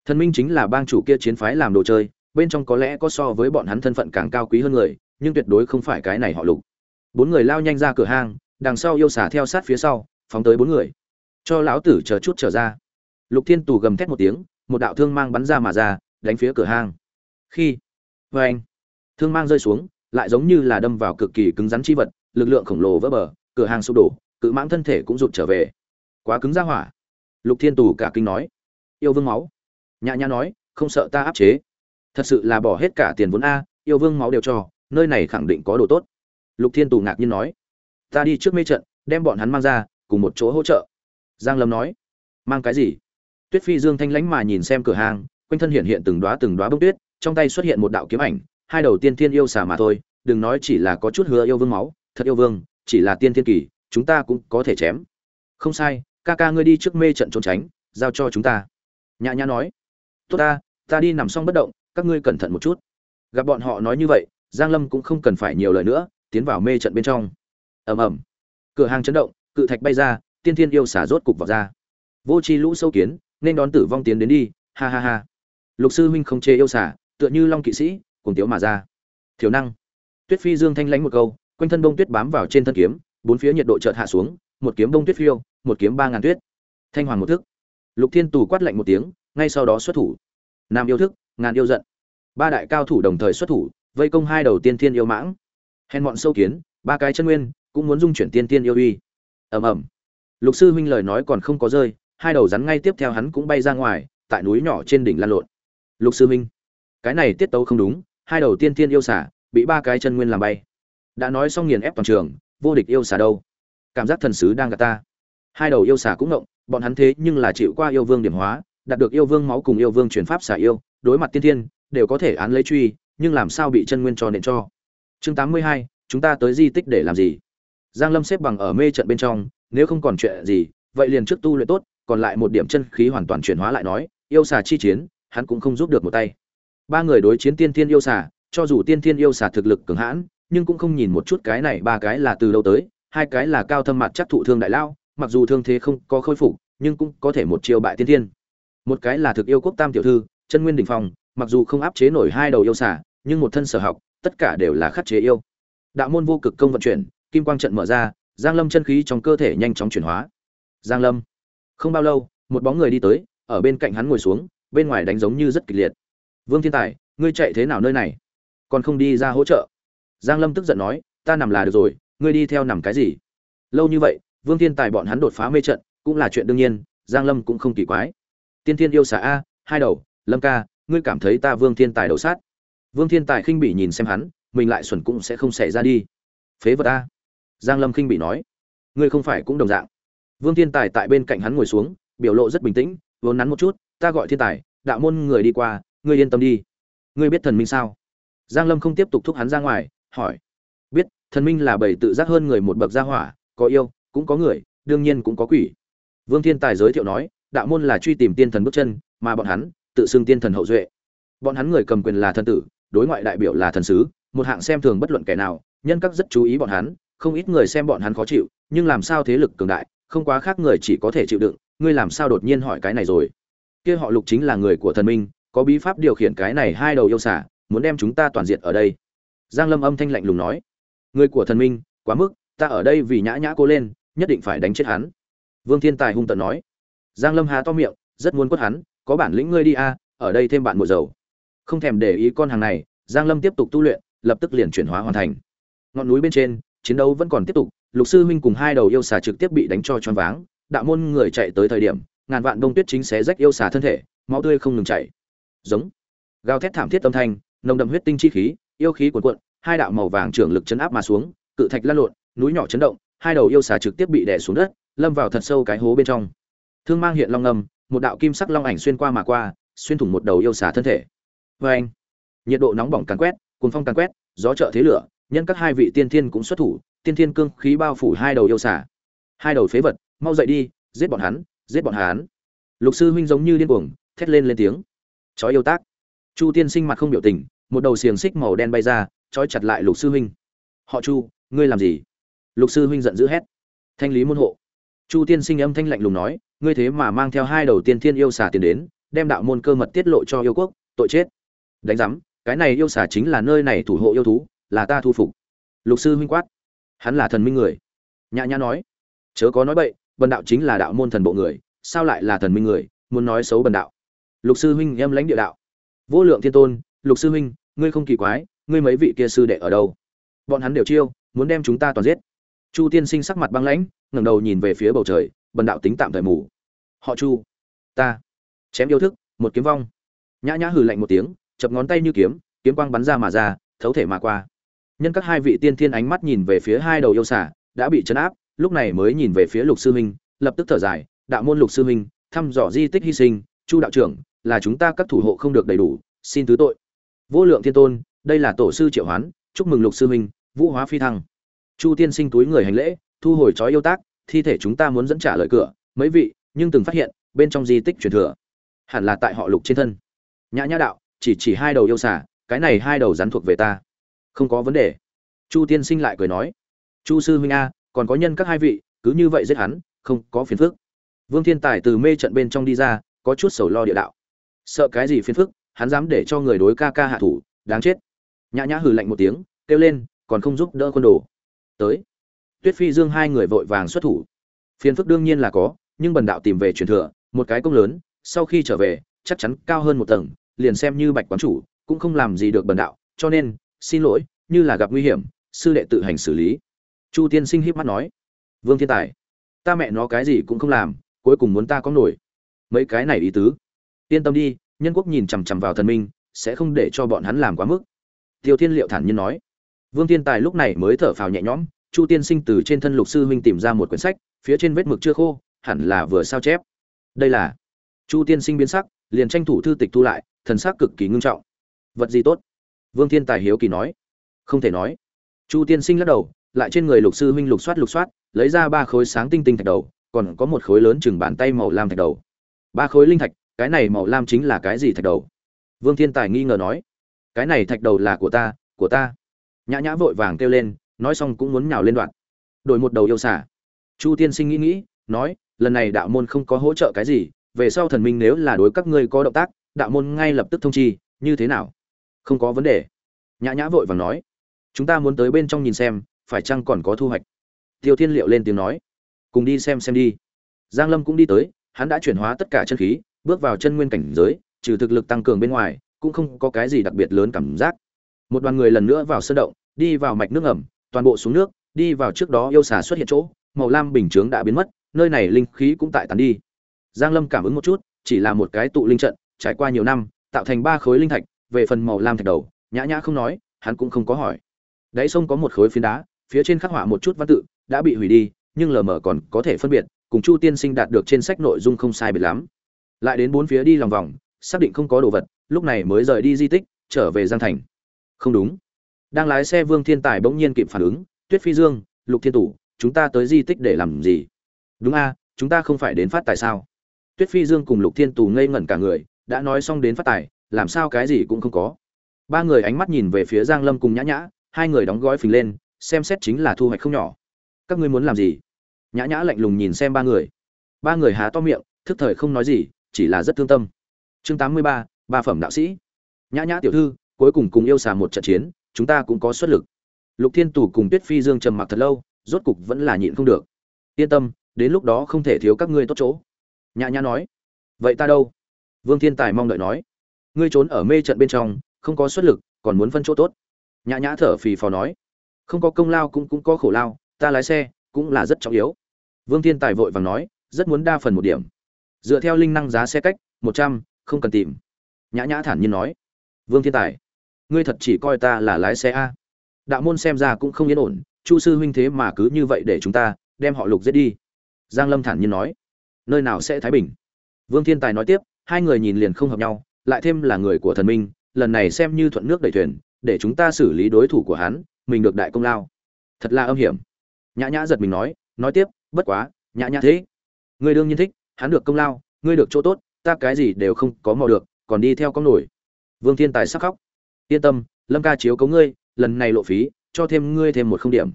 Thần minh chính là bang chủ kia chiến phái làm đồ chơi, bên trong có lẽ có so với bọn hắn thân phận càng cao quý hơn người, nhưng tuyệt đối không phải cái này họ lục. Bốn người lao nhanh ra cửa hang đằng sau yêu xả theo sát phía sau, phóng tới bốn người. Cho lão tử chờ chút trở ra. Lục thiên tù gầm thét một tiếng, một đạo thương mang bắn ra mà ra, đánh phía cửa hang. Khi vê anh, thương mang rơi xuống, lại giống như là đâm vào cực kỳ cứng rắn chi vật, lực lượng khổng lồ vỡ bờ, cửa hàng sụp đổ, cự mãng thân thể cũng rụt trở về. Quá cứng ra hỏa. Lục thiên tù cả kinh nói. Yêu vương máu. Nhã nhã nói, không sợ ta áp chế. Thật sự là bỏ hết cả tiền vốn a, yêu vương máu đều cho, nơi này khẳng định có đồ tốt. Lục thiên tù ngạc nhiên nói ta đi trước mê trận, đem bọn hắn mang ra, cùng một chỗ hỗ trợ. Giang lâm nói, mang cái gì? Tuyết phi dương thanh lãnh mà nhìn xem cửa hàng, quanh thân hiện hiện từng đóa từng đóa bông tuyết, trong tay xuất hiện một đạo kiếm ảnh, hai đầu tiên thiên yêu xà mà thôi, đừng nói chỉ là có chút hứa yêu vương máu, thật yêu vương, chỉ là tiên thiên kỳ, chúng ta cũng có thể chém. Không sai, ca ca ngươi đi trước mê trận trốn tránh, giao cho chúng ta. Nhã nhã nói, tốt ta ta đi nằm xong bất động, các ngươi cẩn thận một chút. Gặp bọn họ nói như vậy, giang lâm cũng không cần phải nhiều lời nữa, tiến vào mê trận bên trong ầm ầm. Cửa hàng chấn động, cự thạch bay ra, tiên thiên yêu xả rốt cục vào ra. Vô chi lũ sâu kiến, nên đón tử vong tiến đến đi, ha ha ha. Lục sư huynh không chê yêu xả tựa như long kỵ sĩ cùng tiếu mà ra. Thiếu năng. Tuyết phi dương thanh lãnh một câu, quanh thân bông tuyết bám vào trên thân kiếm, bốn phía nhiệt độ chợt hạ xuống, một kiếm bông tuyết phiêu, một kiếm ba ngàn tuyết. Thanh hoàng một thức. Lục thiên tù quát lạnh một tiếng, ngay sau đó xuất thủ. Nam yêu thức, ngàn yêu giận. Ba đại cao thủ đồng thời xuất thủ, vây công hai đầu tiên thiên yêu mãng. Hèn mọn sâu kiến, ba cái chân nguyên cũng muốn dung chuyển tiên tiên yêu uy. Ầm ầm. Lục sư huynh lời nói còn không có rơi, hai đầu rắn ngay tiếp theo hắn cũng bay ra ngoài, tại núi nhỏ trên đỉnh lan lộn. Lục sư huynh, cái này tiết tấu không đúng, hai đầu tiên tiên yêu xả, bị ba cái chân nguyên làm bay. Đã nói xong nghiền ép toàn trường, vô địch yêu xả đâu? Cảm giác thần sứ đang gặp ta. Hai đầu yêu xả cũng ngộng, bọn hắn thế nhưng là chịu qua yêu vương điểm hóa, đạt được yêu vương máu cùng yêu vương truyền pháp xả yêu, đối mặt tiên thiên đều có thể án lấy truy, nhưng làm sao bị chân nguyên cho nện cho? Chương tám mươi hai, chúng ta tới di tích để làm gì? Giang lâm xếp bằng ở mê trận bên trong nếu không còn chuyện gì vậy liền trước tu luyện tốt còn lại một điểm chân khí hoàn toàn chuyển hóa lại nói yêu xà chi chiến hắn cũng không giúp được một tay. Ba người đối chiến tiên thiên yêu xà cho dù tiên thiên yêu xà thực lực cường hãn nhưng cũng không nhìn một chút cái này ba cái là từ đâu tới hai cái là cao thâm mặt chắc thụ thương đại lao mặc dù thương thế không có khôi phục nhưng cũng có thể một chiêu bại tiên thiên. Một cái là thực yêu quốc tam tiểu thư chân nguyên đỉnh phòng, mặc dù không áp chế nổi hai đầu yêu xà nhưng một thân sở học tất cả đều là khắc chế yêu. Đạo môn vô cực công vận chuyển kim quang trận mở ra, giang lâm chân khí trong cơ thể nhanh chóng chuyển hóa. Giang lâm. Không bao lâu, một bóng người đi tới, ở bên cạnh hắn ngồi xuống, bên ngoài đánh giống như rất kịch liệt. Vương thiên tài, ngươi chạy thế nào nơi này? Còn không đi ra hỗ trợ. Giang lâm tức giận nói, ta nằm là được rồi, ngươi đi theo nằm cái gì? Lâu như vậy, vương thiên tài bọn hắn đột phá mê trận, cũng là chuyện đương nhiên, giang lâm cũng không kỳ quái. Tiên thiên yêu xả a, hai đầu, lâm ca, ngươi cảm thấy ta vương thiên tài đầu sát? Vương thiên tài khinh bỉ nhìn xem hắn, mình lại xuẩn cũng sẽ không xảy ra đi. Phế vật a giang lâm khinh bỉ nói, ngươi không phải cũng đồng dạng. Vương thiên tài tại bên cạnh hắn ngồi xuống, biểu lộ rất bình tĩnh, vốn nắn một chút, ta gọi thiên tài, đạo môn người đi qua, ngươi yên tâm đi. Ngươi biết thần minh sao? Giang lâm không tiếp tục thúc hắn ra ngoài, hỏi, biết, thần minh là bảy tự giác hơn người một bậc gia hỏa, có yêu, cũng có người, đương nhiên cũng có quỷ. Vương thiên tài giới thiệu nói, đạo môn là truy tìm tiên thần bước chân, mà bọn hắn, tự xưng tiên thần hậu duệ. Bọn hắn người cầm quyền là thần tử, đối ngoại đại biểu là thần sứ, một hạng xem thường bất luận kẻ nào, nhân các rất chú ý bọn hắn không ít người xem bọn hắn khó chịu, nhưng làm sao thế lực cường đại, không quá khác người chỉ có thể chịu đựng, ngươi làm sao đột nhiên hỏi cái này rồi? Kia họ lục chính là người của thần minh, có bí pháp điều khiển cái này hai đầu yêu xả muốn đem chúng ta toàn diện ở đây. Giang lâm âm thanh lạnh lùng nói, người của thần minh, quá mức, ta ở đây vì nhã nhã cô lên, nhất định phải đánh chết hắn. Vương thiên tài hung tận nói. Giang lâm há to miệng, rất muốn quất hắn, có bản lĩnh ngươi đi a, ở đây thêm bạn một dầu không thèm để ý con hàng này, giang lâm tiếp tục tu luyện, lập tức liền chuyển hóa hoàn thành. Ngọn núi bên trên chiến đấu vẫn còn tiếp tục, lục sư huynh cùng hai đầu yêu xà trực tiếp bị đánh cho choáng váng, đạo môn người chạy tới thời điểm, ngàn vạn đông tuyết chính xé rách yêu xà thân thể, máu tươi không ngừng chảy. Giống. Gào thét thảm thiết âm thanh, nồng đậm huyết tinh chi khí, yêu khí cuồn cuộn, hai đạo màu vàng trưởng lực chấn áp mà xuống, cự thạch lăn lộn, núi nhỏ chấn động, hai đầu yêu xà trực tiếp bị đè xuống đất, lâm vào thật sâu cái hố bên trong. Thương mang hiện long ngầm một đạo kim sắc long ảnh xuyên qua mà qua, xuyên thủng một đầu yêu xà thân thể. Vê anh nhiệt độ nóng bỏng càn quét cuốn phong càn quét, gió trợ thế lửa nhân các hai vị tiên thiên cũng xuất thủ, tiên thiên cương khí bao phủ hai đầu yêu xà. Hai đầu phế vật, mau dậy đi, giết bọn hắn, giết bọn hắn. Lục sư huynh giống như điên cuồng, thét lên lên tiếng. Chói yêu tác. Chu tiên sinh mặt không biểu tình, một đầu xiềng xích màu đen bay ra, trói chặt lại lục sư huynh. Họ chu, ngươi làm gì? Lục sư huynh giận dữ hét. Thanh lý môn hộ. Chu tiên sinh âm thanh lạnh lùng nói, ngươi thế mà mang theo hai đầu tiên thiên yêu xà tiền đến, đem đạo môn cơ mật tiết lộ cho yêu quốc, tội chết. Đánh giám, cái này yêu xà chính là nơi này thủ hộ yêu thú là ta thu phục. Lục sư huynh quát. Hắn là thần minh người. Nhã nhã nói. Chớ có nói bậy, bần đạo chính là đạo môn thần bộ người, sao lại là thần minh người, muốn nói xấu bần đạo? Lục sư huynh em lãnh địa đạo. Vô lượng thiên tôn, lục sư huynh, ngươi không kỳ quái, ngươi mấy vị kia sư đệ ở đâu? Bọn hắn đều chiêu, muốn đem chúng ta toàn giết. Chu tiên sinh sắc mặt băng lãnh, ngẩng đầu nhìn về phía bầu trời, bần đạo tính tạm thời mù. Họ chu, ta chém yêu thức, một kiếm vong. Nhã nhã hừ lạnh một tiếng, chập ngón tay như kiếm kiếm quang bắn ra mà ra, thấu thể mà qua nhân các hai vị tiên thiên ánh mắt nhìn về phía hai đầu yêu xả đã bị chấn áp, lúc này mới nhìn về phía lục sư huynh lập tức thở dài, đạo môn lục sư huynh thăm dò di tích hy sinh, chu đạo trưởng, là chúng ta các thủ hộ không được đầy đủ, xin thứ tội. Vô lượng thiên tôn, đây là tổ sư triệu hoán, chúc mừng lục sư huynh vũ hóa phi thăng. Chu tiên sinh túi người hành lễ, thu hồi chói yêu tác, thi thể chúng ta muốn dẫn trả lời cửa, mấy vị, nhưng từng phát hiện, bên trong di tích truyền thừa, hẳn là tại họ lục trên thân. Nhã nhã đạo, chỉ chỉ hai đầu yêu xả cái này hai đầu rắn thuộc về ta không có vấn đề. Chu tiên sinh lại cười nói, chu sư huynh a, còn có nhân các hai vị, cứ như vậy giết hắn, không có phiền phức. Vương thiên tài từ mê trận bên trong đi ra, có chút sầu lo địa đạo. Sợ cái gì phiền phức, hắn dám để cho người đối ca ca hạ thủ, đáng chết. Nhã nhã hừ lạnh một tiếng, kêu lên, còn không giúp đỡ quân đồ? Tới. Tuyết phi dương hai người vội vàng xuất thủ. Phiền phức đương nhiên là có, nhưng bần đạo tìm về truyền thừa, một cái công lớn, sau khi trở về, chắc chắn cao hơn một tầng, liền xem như bạch quán chủ, cũng không làm gì được bần đạo, cho nên xin lỗi, như là gặp nguy hiểm, sư đệ tự hành xử lý. Chu tiên sinh híp mắt nói, vương thiên tài, ta mẹ nó cái gì cũng không làm, cuối cùng muốn ta có nổi. Mấy cái này ý tứ. Yên tâm đi, nhân quốc nhìn chằm chằm vào thần minh, sẽ không để cho bọn hắn làm quá mức. Tiêu thiên liệu thản nhiên nói. Vương thiên tài lúc này mới thở phào nhẹ nhõm, chu tiên sinh từ trên thân lục sư huynh tìm ra một quyển sách, phía trên vết mực chưa khô, hẳn là vừa sao chép. Đây là chu tiên sinh biến sắc, liền tranh thủ thư tịch thu lại, thần sắc cực kỳ ngưng trọng. Vật gì tốt? Vương thiên tài hiếu kỳ nói. Không thể nói. Chu tiên sinh lắc đầu, lại trên người lục sư huynh lục soát lục soát, lấy ra ba khối sáng tinh tinh thạch đầu, còn có một khối lớn chừng bàn tay màu lam thạch đầu. Ba khối linh thạch, cái này màu lam chính là cái gì thạch đầu? Vương thiên tài nghi ngờ nói. Cái này thạch đầu là của ta của ta. Nhã nhã vội vàng kêu lên, nói xong cũng muốn nhào lên đoạn. Đổi một đầu yêu xả chu tiên sinh nghĩ nghĩ, nói, lần này đạo môn không có hỗ trợ cái gì, về sau thần minh nếu là đối các ngươi có động tác, đạo môn ngay lập tức thông chi, như thế nào? Không có vấn đề. Nhã nhã vội vàng nói, chúng ta muốn tới bên trong nhìn xem, phải chăng còn có thu hoạch? Tiêu thiên liệu lên tiếng nói, cùng đi xem xem đi. Giang lâm cũng đi tới, hắn đã chuyển hóa tất cả chân khí, bước vào chân nguyên cảnh giới, trừ thực lực tăng cường bên ngoài, cũng không có cái gì đặc biệt lớn cảm giác. Một đoàn người lần nữa vào sân động, đi vào mạch nước ẩm, toàn bộ xuống nước, đi vào trước đó yêu xà xuất hiện chỗ, màu lam bình chướng đã biến mất, nơi này linh khí cũng tại tán đi. Giang lâm cảm ứng một chút, chỉ là một cái tụ linh trận, trải qua nhiều năm, tạo thành ba khối linh thạch về phần màu lam thạch đầu, nhã nhã không nói, hắn cũng không có hỏi. Đáy sông có một khối phiến đá, phía trên khắc họa một chút văn tự, đã bị hủy đi, nhưng lờ mờ còn có thể phân biệt, cùng chu tiên sinh đạt được trên sách nội dung không sai biệt lắm. Lại đến bốn phía đi lòng vòng, xác định không có đồ vật, lúc này mới rời đi di tích, trở về giang thành. Không đúng. Đang lái xe vương thiên tài bỗng nhiên kịp phản ứng, tuyết phi dương, lục thiên tủ, chúng ta tới di tích để làm gì? Đúng a, chúng ta không phải đến phát tài sao? Tuyết phi dương cùng lục thiên tù ngây ngẩn cả người, đã nói xong đến phát tài làm sao cái gì cũng không có. Ba người ánh mắt nhìn về phía giang lâm cùng nhã nhã, hai người đóng gói phình lên, xem xét chính là thu hoạch không nhỏ. Các ngươi muốn làm gì? Nhã nhã lạnh lùng nhìn xem ba người. Ba người há to miệng, thức thời không nói gì, chỉ là rất thương tâm. Chương tám mươi ba ba phẩm đạo sĩ. Nhã nhã tiểu thư, cuối cùng cùng yêu xà một trận chiến, chúng ta cũng có xuất lực. Lục thiên tù cùng tuyết phi dương trầm mặc thật lâu, rốt cục vẫn là nhịn không được. Yên tâm, đến lúc đó không thể thiếu các ngươi tốt chỗ. Nhã nhã nói. Vậy ta đâu? Vương thiên tài mong đợi nói ngươi trốn ở mê trận bên trong, không có xuất lực, còn muốn phân chỗ tốt. Nhã nhã thở phì phò nói, không có công lao cũng cũng có khổ lao, ta lái xe cũng là rất trọng yếu. Vương thiên tài vội vàng nói, rất muốn đa phần một điểm. Dựa theo linh năng giá xe cách, một trăm, không cần tìm. Nhã nhã thản nhiên nói, vương thiên tài, ngươi thật chỉ coi ta là lái xe a. Đạo môn xem ra cũng không yên ổn, chu sư huynh thế mà cứ như vậy để chúng ta đem họ lục giết đi. Giang lâm thản nhiên nói, nơi nào sẽ thái bình? Vương thiên tài nói tiếp, hai người nhìn liền không hợp nhau lại thêm là người của thần minh, lần này xem như thuận nước đẩy thuyền, để chúng ta xử lý đối thủ của hắn, mình được đại công lao. Thật là âm hiểm. Nhã nhã giật mình nói nói tiếp, bất quá, nhã nhã thế. Ngươi đương nhiên thích, hắn được công lao, ngươi được chỗ tốt, ta cái gì đều không có mò được, còn đi theo con nổi. Vương thiên tài sắc khóc. Yên tâm, lâm ca chiếu cố ngươi, lần này lộ phí, cho thêm ngươi thêm một không điểm.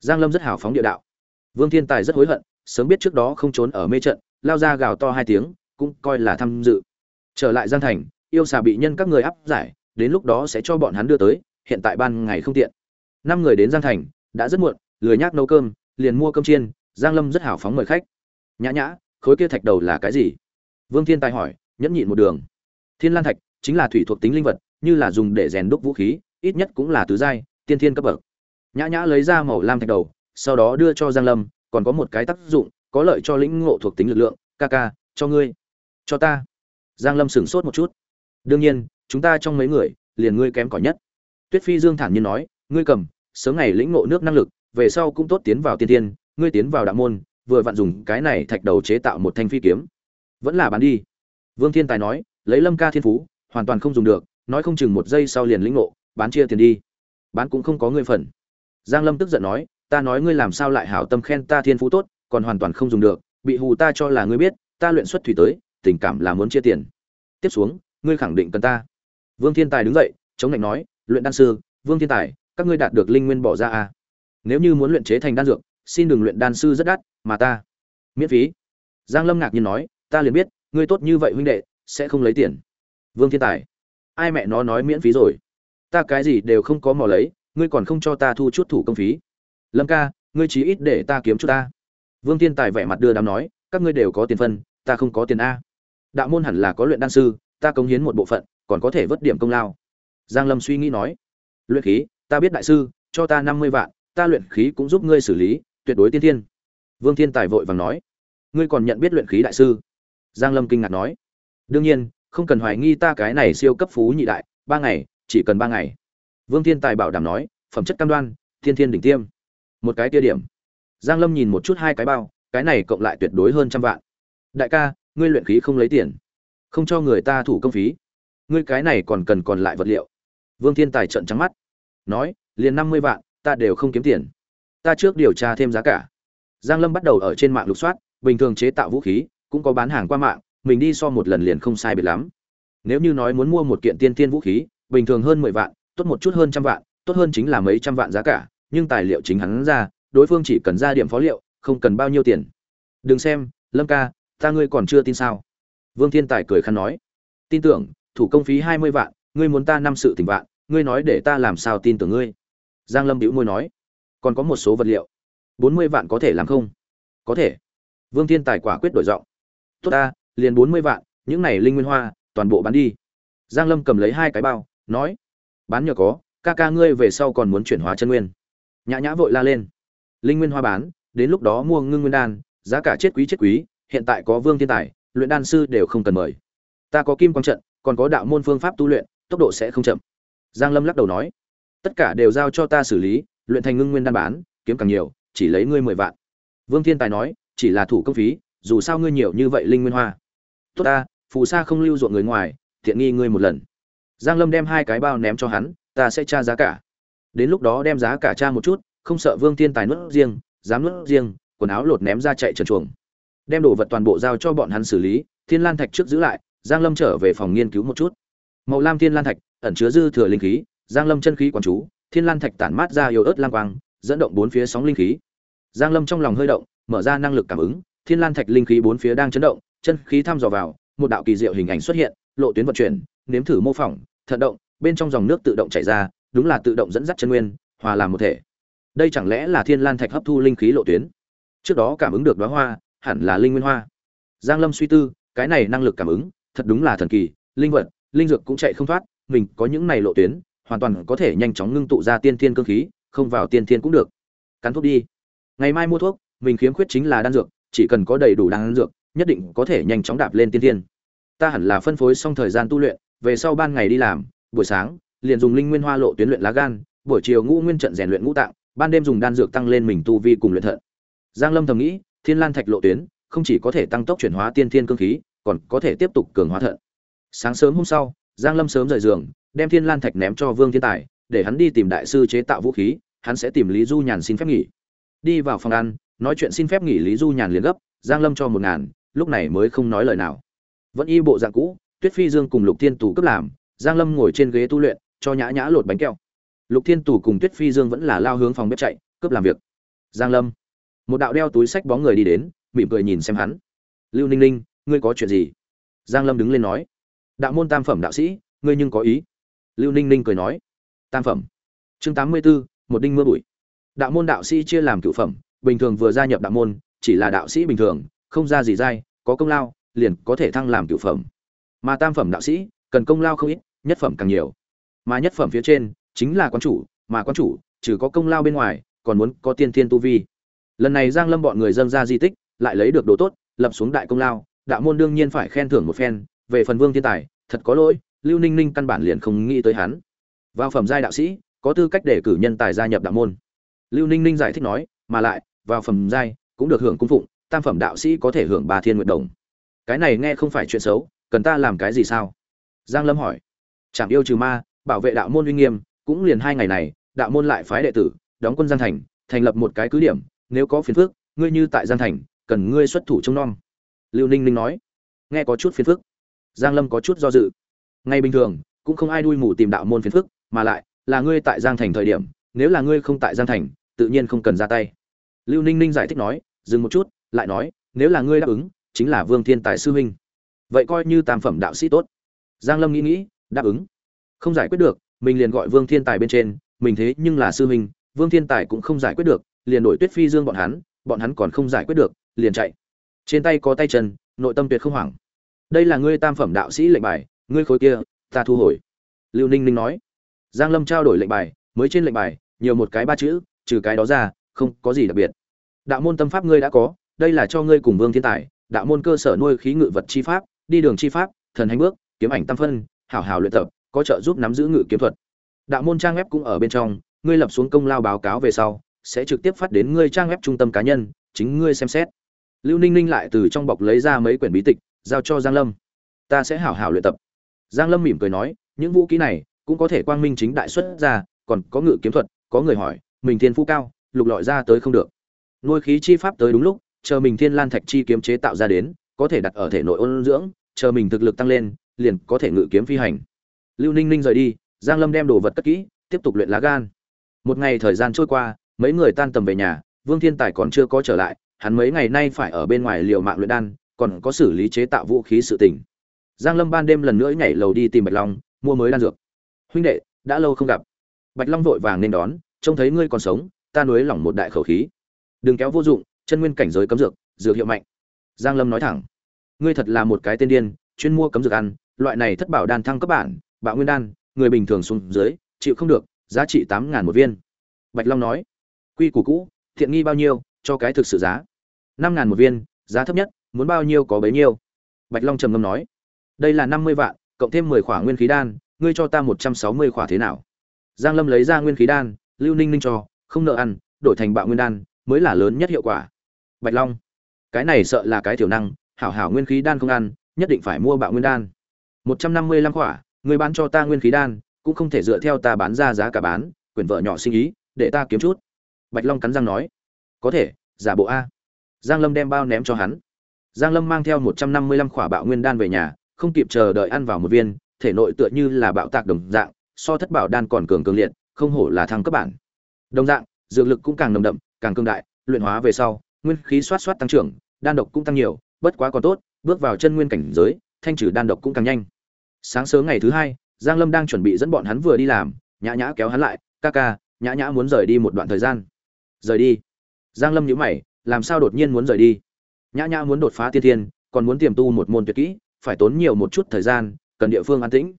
Giang lâm rất hào phóng địa đạo. Vương thiên tài rất hối hận, sớm biết trước đó không trốn ở mê trận, lao ra gào to hai tiếng, cũng coi là tham dự trở lại giang thành, yêu xà bị nhân các người áp giải, đến lúc đó sẽ cho bọn hắn đưa tới, hiện tại ban ngày không tiện. Năm người đến giang thành, đã rất muộn, lười nhác nấu cơm, liền mua cơm chiên, giang lâm rất hào phóng mời khách. Nhã nhã, khối kia thạch đầu là cái gì? Vương thiên tài hỏi, nhẫn nhịn một đường. Thiên lan thạch, chính là thủy thuộc tính linh vật, như là dùng để rèn đúc vũ khí, ít nhất cũng là tứ giai, tiên thiên cấp bậc. Nhã nhã lấy ra màu lam thạch đầu, sau đó đưa cho giang lâm, còn có một cái tác dụng, có lợi cho lĩnh ngộ thuộc tính lực lượng, ca ca, cho ngươi. Cho ta giang lâm sửng sốt một chút. Đương nhiên, chúng ta trong mấy người, liền ngươi kém cỏi nhất. Tuyết phi dương thản nhiên nói, ngươi cầm, sớm ngày lĩnh ngộ nước năng lực, về sau cũng tốt tiến vào tiên tiên, ngươi tiến vào đạo môn, vừa vặn dùng cái này thạch đầu chế tạo một thanh phi kiếm. Vẫn là bán đi. Vương thiên tài nói, lấy lâm ca thiên phú, hoàn toàn không dùng được, nói không chừng một giây sau liền lĩnh ngộ, bán chia tiền đi. Bán cũng không có ngươi phần. Giang lâm tức giận nói, ta nói ngươi làm sao lại hảo tâm khen ta thiên phú tốt, còn hoàn toàn không dùng được, bị hù ta cho là ngươi biết, ta luyện xuất thủy tới tình cảm là muốn chia tiền. Tiếp xuống, ngươi khẳng định cần ta. Vương thiên tài đứng dậy, chống lạnh nói, luyện đan sư, vương thiên tài, các ngươi đạt được linh nguyên bỏ ra à. nếu như muốn luyện chế thành đan dược, xin đừng luyện đan sư rất đắt, mà ta miễn phí. Giang lâm ngạc nhiên nói, ta liền biết, ngươi tốt như vậy huynh đệ, sẽ không lấy tiền. Vương thiên tài, ai mẹ nó nói miễn phí rồi? Ta cái gì đều không có mò lấy, ngươi còn không cho ta thu chút thủ công phí. Lâm ca, ngươi chí ít để ta kiếm chút ta. Vương thiên tài vẻ mặt đưa đám nói, các ngươi đều có tiền phân, ta không có tiền a đạo môn hẳn là có luyện đan sư, ta cống hiến một bộ phận, còn có thể vớt điểm công lao. Giang lâm suy nghĩ nói, luyện khí, ta biết đại sư, cho ta năm mươi vạn, ta luyện khí cũng giúp ngươi xử lý, tuyệt đối tiên thiên. Vương thiên tài vội vàng nói, ngươi còn nhận biết luyện khí đại sư? Giang lâm kinh ngạc nói, đương nhiên, không cần hoài nghi ta cái này siêu cấp phú nhị đại, ba ngày, chỉ cần ba ngày. Vương thiên tài bảo đảm nói, phẩm chất cam đoan thiên thiên đỉnh tiêm. Một cái tia điểm. Giang lâm nhìn một chút hai cái bao, cái này cộng lại tuyệt đối hơn trăm vạn. Đại ca ngươi luyện khí không lấy tiền, không cho người ta thủ công phí. Ngươi cái này còn cần còn lại vật liệu. Vương thiên tài trợn trắng mắt, nói, liền năm mươi vạn, ta đều không kiếm tiền. Ta trước điều tra thêm giá cả. Giang lâm bắt đầu ở trên mạng lục soát, bình thường chế tạo vũ khí, cũng có bán hàng qua mạng, mình đi so một lần liền không sai biệt lắm. Nếu như nói muốn mua một kiện tiên tiên vũ khí, bình thường hơn mười vạn, tốt một chút hơn trăm vạn, tốt hơn chính là mấy trăm vạn giá cả, nhưng tài liệu chính hắn ra, đối phương chỉ cần ra điểm phó liệu, không cần bao nhiêu tiền. Đừng xem, lâm ca ta ngươi còn chưa tin sao? Vương thiên tài cười khăn nói. Tin tưởng, thủ công phí hai mươi vạn, ngươi muốn ta năm sự tình vạn, ngươi nói để ta làm sao tin tưởng ngươi? Giang lâm bĩu môi nói. Còn có một số vật liệu. Bốn mươi vạn có thể làm không? Có thể. Vương thiên tài quả quyết đổi giọng. Tốt ta, liền bốn mươi vạn, những này linh nguyên hoa, toàn bộ bán đi. Giang lâm cầm lấy hai cái bao, nói. Bán nhờ có, ca ca ngươi về sau còn muốn chuyển hóa chân nguyên. Nhã nhã vội la lên. Linh nguyên hoa bán, đến lúc đó mua ngưng nguyên đan, giá cả chết quý chết quý hiện tại có vương thiên tài, luyện đan sư đều không cần mời. Ta có kim quang trận, còn có đạo môn phương pháp tu luyện, tốc độ sẽ không chậm. Giang lâm lắc đầu nói, tất cả đều giao cho ta xử lý, luyện thành ngưng nguyên đan bán, kiếm càng nhiều, chỉ lấy ngươi mười vạn. Vương thiên tài nói, chỉ là thủ công phí, dù sao ngươi nhiều như vậy linh nguyên hoa. Tốt ta, phù sa không lưu ruộng người ngoài thiện nghi ngươi một lần. Giang lâm đem hai cái bao ném cho hắn, ta sẽ tra giá cả. Đến lúc đó đem giá cả tra một chút, không sợ vương thiên tài nuốt riêng, dám nuốt riêng, quần áo lột ném ra chạy trần chuồng đem đồ vật toàn bộ giao cho bọn hắn xử lý, thiên lan thạch trước giữ lại, giang lâm trở về phòng nghiên cứu một chút. Màu lam thiên lan thạch, ẩn chứa dư thừa linh khí, giang lâm chân khí quán chú, thiên lan thạch tản mát ra yếu ớt lang quang, dẫn động bốn phía sóng linh khí. Giang lâm trong lòng hơi động, mở ra năng lực cảm ứng, thiên lan thạch linh khí bốn phía đang chấn động, chân khí thăm dò vào, một đạo kỳ diệu hình ảnh xuất hiện, lộ tuyến vận chuyển, nếm thử mô phỏng, thận động, bên trong dòng nước tự động chảy ra, đúng là tự động dẫn dắt chân nguyên, hòa làm một thể. Đây chẳng lẽ là thiên lan thạch hấp thu linh khí lộ tuyến? Trước đó cảm ứng được đóa hoa hẳn là linh nguyên hoa. Giang lâm suy tư, cái này năng lực cảm ứng, thật đúng là thần kỳ, linh vật, linh dược cũng chạy không thoát, mình có những này lộ tuyến, hoàn toàn có thể nhanh chóng ngưng tụ ra tiên thiên cương khí, không vào tiên thiên cũng được. Cắn thuốc đi. Ngày mai mua thuốc, mình khiếm khuyết chính là đan dược, chỉ cần có đầy đủ đan dược, nhất định có thể nhanh chóng đạp lên tiên thiên. Ta hẳn là phân phối xong thời gian tu luyện, về sau ban ngày đi làm, buổi sáng, liền dùng linh nguyên hoa lộ tuyến luyện lá gan, buổi chiều ngũ nguyên trận rèn luyện ngũ tạng, ban đêm dùng đan dược tăng lên mình tu vi cùng luyện thận. Giang lâm thầm nghĩ thiên lan thạch lộ tuyến, không chỉ có thể tăng tốc chuyển hóa tiên thiên cương khí, còn có thể tiếp tục cường hóa thận. Sáng sớm hôm sau, giang lâm sớm rời giường, đem thiên lan thạch ném cho vương thiên tài, để hắn đi tìm đại sư chế tạo vũ khí, hắn sẽ tìm lý du nhàn xin phép nghỉ. Đi vào phòng ăn, nói chuyện xin phép nghỉ lý du nhàn liền gấp, giang lâm cho một ngàn, lúc này mới không nói lời nào. Vẫn y bộ dạng cũ, tuyết phi dương cùng lục thiên tù cấp làm, giang lâm ngồi trên ghế tu luyện, cho nhã nhã lột bánh kẹo. Lục thiên tù cùng tuyết phi dương vẫn là lao hướng phòng bếp chạy cướp làm việc. Giang lâm một đạo đeo túi sách bóng người đi đến mỉm cười nhìn xem hắn. Lưu ninh ninh ngươi có chuyện gì? Giang lâm đứng lên nói. Đạo môn tam phẩm đạo sĩ ngươi nhưng có ý. Lưu ninh ninh cười nói. Tam phẩm. Chương tám mươi 84, một đinh mưa bụi. Đạo môn đạo sĩ chia làm cựu phẩm bình thường vừa gia nhập đạo môn chỉ là đạo sĩ bình thường không ra gì dai có công lao liền có thể thăng làm cựu phẩm. Mà tam phẩm đạo sĩ cần công lao không ít nhất phẩm càng nhiều. Mà nhất phẩm phía trên chính là quán chủ mà quán chủ trừ có công lao bên ngoài còn muốn có tiên thiên tu vi lần này giang lâm bọn người dâng ra di tích, lại lấy được đồ tốt, lập xuống đại công lao. Đạo môn đương nhiên phải khen thưởng một phen, về phần vương thiên tài, thật có lỗi, lưu ninh ninh căn bản liền không nghĩ tới hắn. Vào phẩm giai đạo sĩ, có tư cách để cử nhân tài gia nhập đạo môn. Lưu ninh ninh giải thích nói, mà lại, vào phẩm giai, cũng được hưởng cung phụng, tam phẩm đạo sĩ có thể hưởng ba thiên nguyện đồng. Cái này nghe không phải chuyện xấu, cần ta làm cái gì sao? Giang lâm hỏi. Chẳng yêu trừ ma, bảo vệ đạo môn uy nghiêm, cũng liền hai ngày này, đạo môn lại phái đệ tử, đóng quân giang thành thành lập một cái cứ điểm nếu có phiền phức, ngươi như tại giang thành, cần ngươi xuất thủ trông nom. Lưu ninh ninh nói. Nghe có chút phiền phức. Giang lâm có chút do dự. Ngay bình thường, cũng không ai đuôi mù tìm đạo môn phiền phức, mà lại là ngươi tại giang thành thời điểm, nếu là ngươi không tại giang thành, tự nhiên không cần ra tay. Lưu ninh ninh giải thích nói, dừng một chút, lại nói, nếu là ngươi đáp ứng, chính là vương thiên tài sư huynh. Vậy coi như tam phẩm đạo sĩ tốt. Giang lâm nghĩ nghĩ, đáp ứng. Không giải quyết được, mình liền gọi vương thiên tài bên trên, mình thế nhưng là sư huynh, vương thiên tài cũng không giải quyết được liền đổi tuyết phi dương bọn hắn bọn hắn còn không giải quyết được, liền chạy. Trên tay có tay chân, nội tâm tuyệt không hoảng. Đây là ngươi tam phẩm đạo sĩ lệnh bài, ngươi khối kia, ta thu hồi. Lưu ninh ninh nói. Giang lâm trao đổi lệnh bài, mới trên lệnh bài, nhiều một cái ba chữ, trừ cái đó ra, không có gì đặc biệt. Đạo môn tâm pháp ngươi đã có, đây là cho ngươi cùng vương thiên tài, đạo môn cơ sở nuôi khí ngự vật chi pháp, đi đường chi pháp, thần hành bước, kiếm ảnh tam phân, hảo hảo luyện tập, có trợ giúp nắm giữ ngự kiếm thuật. Đạo môn trang web cũng ở bên trong, ngươi lập xuống công lao báo cáo về sau sẽ trực tiếp phát đến ngươi trang web trung tâm cá nhân, chính ngươi xem xét. Lưu ninh ninh lại từ trong bọc lấy ra mấy quyển bí tịch, giao cho giang lâm. Ta sẽ hảo hảo luyện tập. Giang lâm mỉm cười nói, những vũ khí này cũng có thể quang minh chính đại xuất ra, còn có ngự kiếm thuật, có người hỏi, mình thiên phú cao, lục lọi ra tới không được. Nuôi khí chi pháp tới đúng lúc, chờ mình thiên lan thạch chi kiếm chế tạo ra đến, có thể đặt ở thể nội ôn dưỡng, chờ mình thực lực tăng lên, liền có thể ngự kiếm phi hành. Lưu ninh ninh rời đi, giang lâm đem đồ vật cất kỹ, tiếp tục luyện lá gan. Một ngày thời gian trôi qua mấy người tan tầm về nhà, vương thiên tài còn chưa có trở lại, hắn mấy ngày nay phải ở bên ngoài liều mạng luyện đan, còn có xử lý chế tạo vũ khí sự tình. Giang lâm ban đêm lần nữa nhảy lầu đi tìm bạch long, mua mới đan dược. Huynh đệ, đã lâu không gặp. Bạch long vội vàng nên đón, trông thấy ngươi còn sống, ta nuối lỏng một đại khẩu khí. Đừng kéo vô dụng, chân nguyên cảnh giới cấm dược dược hiệu mạnh. Giang lâm nói thẳng, ngươi thật là một cái tên điên, chuyên mua cấm dược ăn, loại này thất bảo đan thăng cấp bản, bạo nguyên đan, người bình thường xuống dưới, chịu không được, giá trị tám ngàn một viên. Bạch long nói quy củ cũ, thiện nghi bao nhiêu, cho cái thực sự giá. Năm ngàn một viên, giá thấp nhất, muốn bao nhiêu có bấy nhiêu. Bạch long trầm ngâm nói, đây là năm mươi vạn, cộng thêm mười khỏa nguyên khí đan, ngươi cho ta một trăm sáu mươi khỏa thế nào? Giang lâm lấy ra nguyên khí đan, lưu ninh ninh cho, không nợ ăn, đổi thành bạo nguyên đan, mới là lớn nhất hiệu quả. Bạch long, cái này sợ là cái thiểu năng, hảo hảo nguyên khí đan không ăn, nhất định phải mua bạo nguyên đan. Một trăm năm mươi lăm khỏa người bán cho ta nguyên khí đan, cũng không thể dựa theo ta bán ra giá cả bán quyển vợ nhỏ sinh ý, để ta kiếm chút bạch long cắn răng nói, có thể, giả bộ a. Giang lâm đem bao ném cho hắn. Giang lâm mang theo một trăm năm mươi lăm khỏa bạo nguyên đan về nhà, không kịp chờ đợi ăn vào một viên, thể nội tựa như là bạo tạc đồng dạng, so thất bảo đan còn cường cường liệt, không hổ là thăng cấp bản. Đồng dạng, dược lực cũng càng nồng đậm, càng cương đại, luyện hóa về sau, nguyên khí xoát xoát tăng trưởng, đan độc cũng tăng nhiều, bất quá còn tốt, bước vào chân nguyên cảnh giới, thanh trừ đan độc cũng càng nhanh. Sáng sớm ngày thứ hai, giang lâm đang chuẩn bị dẫn bọn hắn vừa đi làm, nhã nhã kéo hắn lại, ca ca, nhã nhã muốn rời đi một đoạn thời gian rời đi. Giang lâm nhíu mày, làm sao đột nhiên muốn rời đi? Nhã nhã muốn đột phá tiên thiên, còn muốn tiềm tu một môn tuyệt kỹ, phải tốn nhiều một chút thời gian, cần địa phương an tĩnh.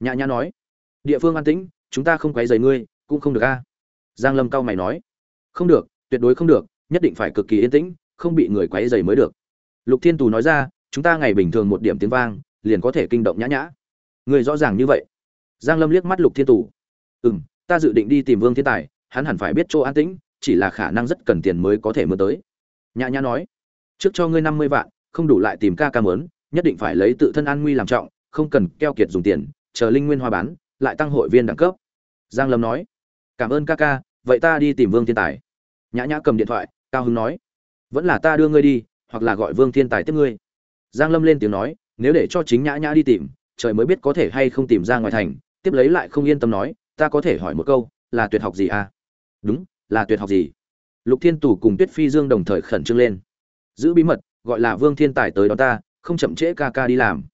Nhã nhã nói, địa phương an tĩnh, chúng ta không quấy rầy ngươi, cũng không được a. Giang lâm cao mày nói, không được, tuyệt đối không được, nhất định phải cực kỳ yên tĩnh, không bị người quấy rầy mới được. Lục thiên tù nói ra, chúng ta ngày bình thường một điểm tiếng vang, liền có thể kinh động nhã nhã. Người rõ ràng như vậy. Giang lâm liếc mắt lục thiên tù, ừm, ta dự định đi tìm vương thiên tài, hắn hẳn phải biết chỗ an tĩnh chỉ là khả năng rất cần tiền mới có thể mượn tới. Nhã nhã nói, trước cho ngươi năm mươi vạn, không đủ lại tìm ca ca mớn nhất định phải lấy tự thân an nguy làm trọng, không cần keo kiệt dùng tiền, chờ linh nguyên hoa bán, lại tăng hội viên đẳng cấp. Giang lâm nói, cảm ơn ca ca, vậy ta đi tìm vương thiên tài. Nhã nhã cầm điện thoại, cao hưng nói, vẫn là ta đưa ngươi đi, hoặc là gọi vương thiên tài tiếp ngươi. Giang lâm lên tiếng nói, nếu để cho chính nhã nhã đi tìm, trời mới biết có thể hay không tìm ra ngoài thành, tiếp lấy lại không yên tâm nói, ta có thể hỏi một câu, là tuyệt học gì à? Đúng là tuyệt học gì? Lục thiên tù cùng tuyết phi dương đồng thời khẩn trương lên. Giữ bí mật, gọi là vương thiên tài tới đó ta, không chậm trễ ca ca đi làm.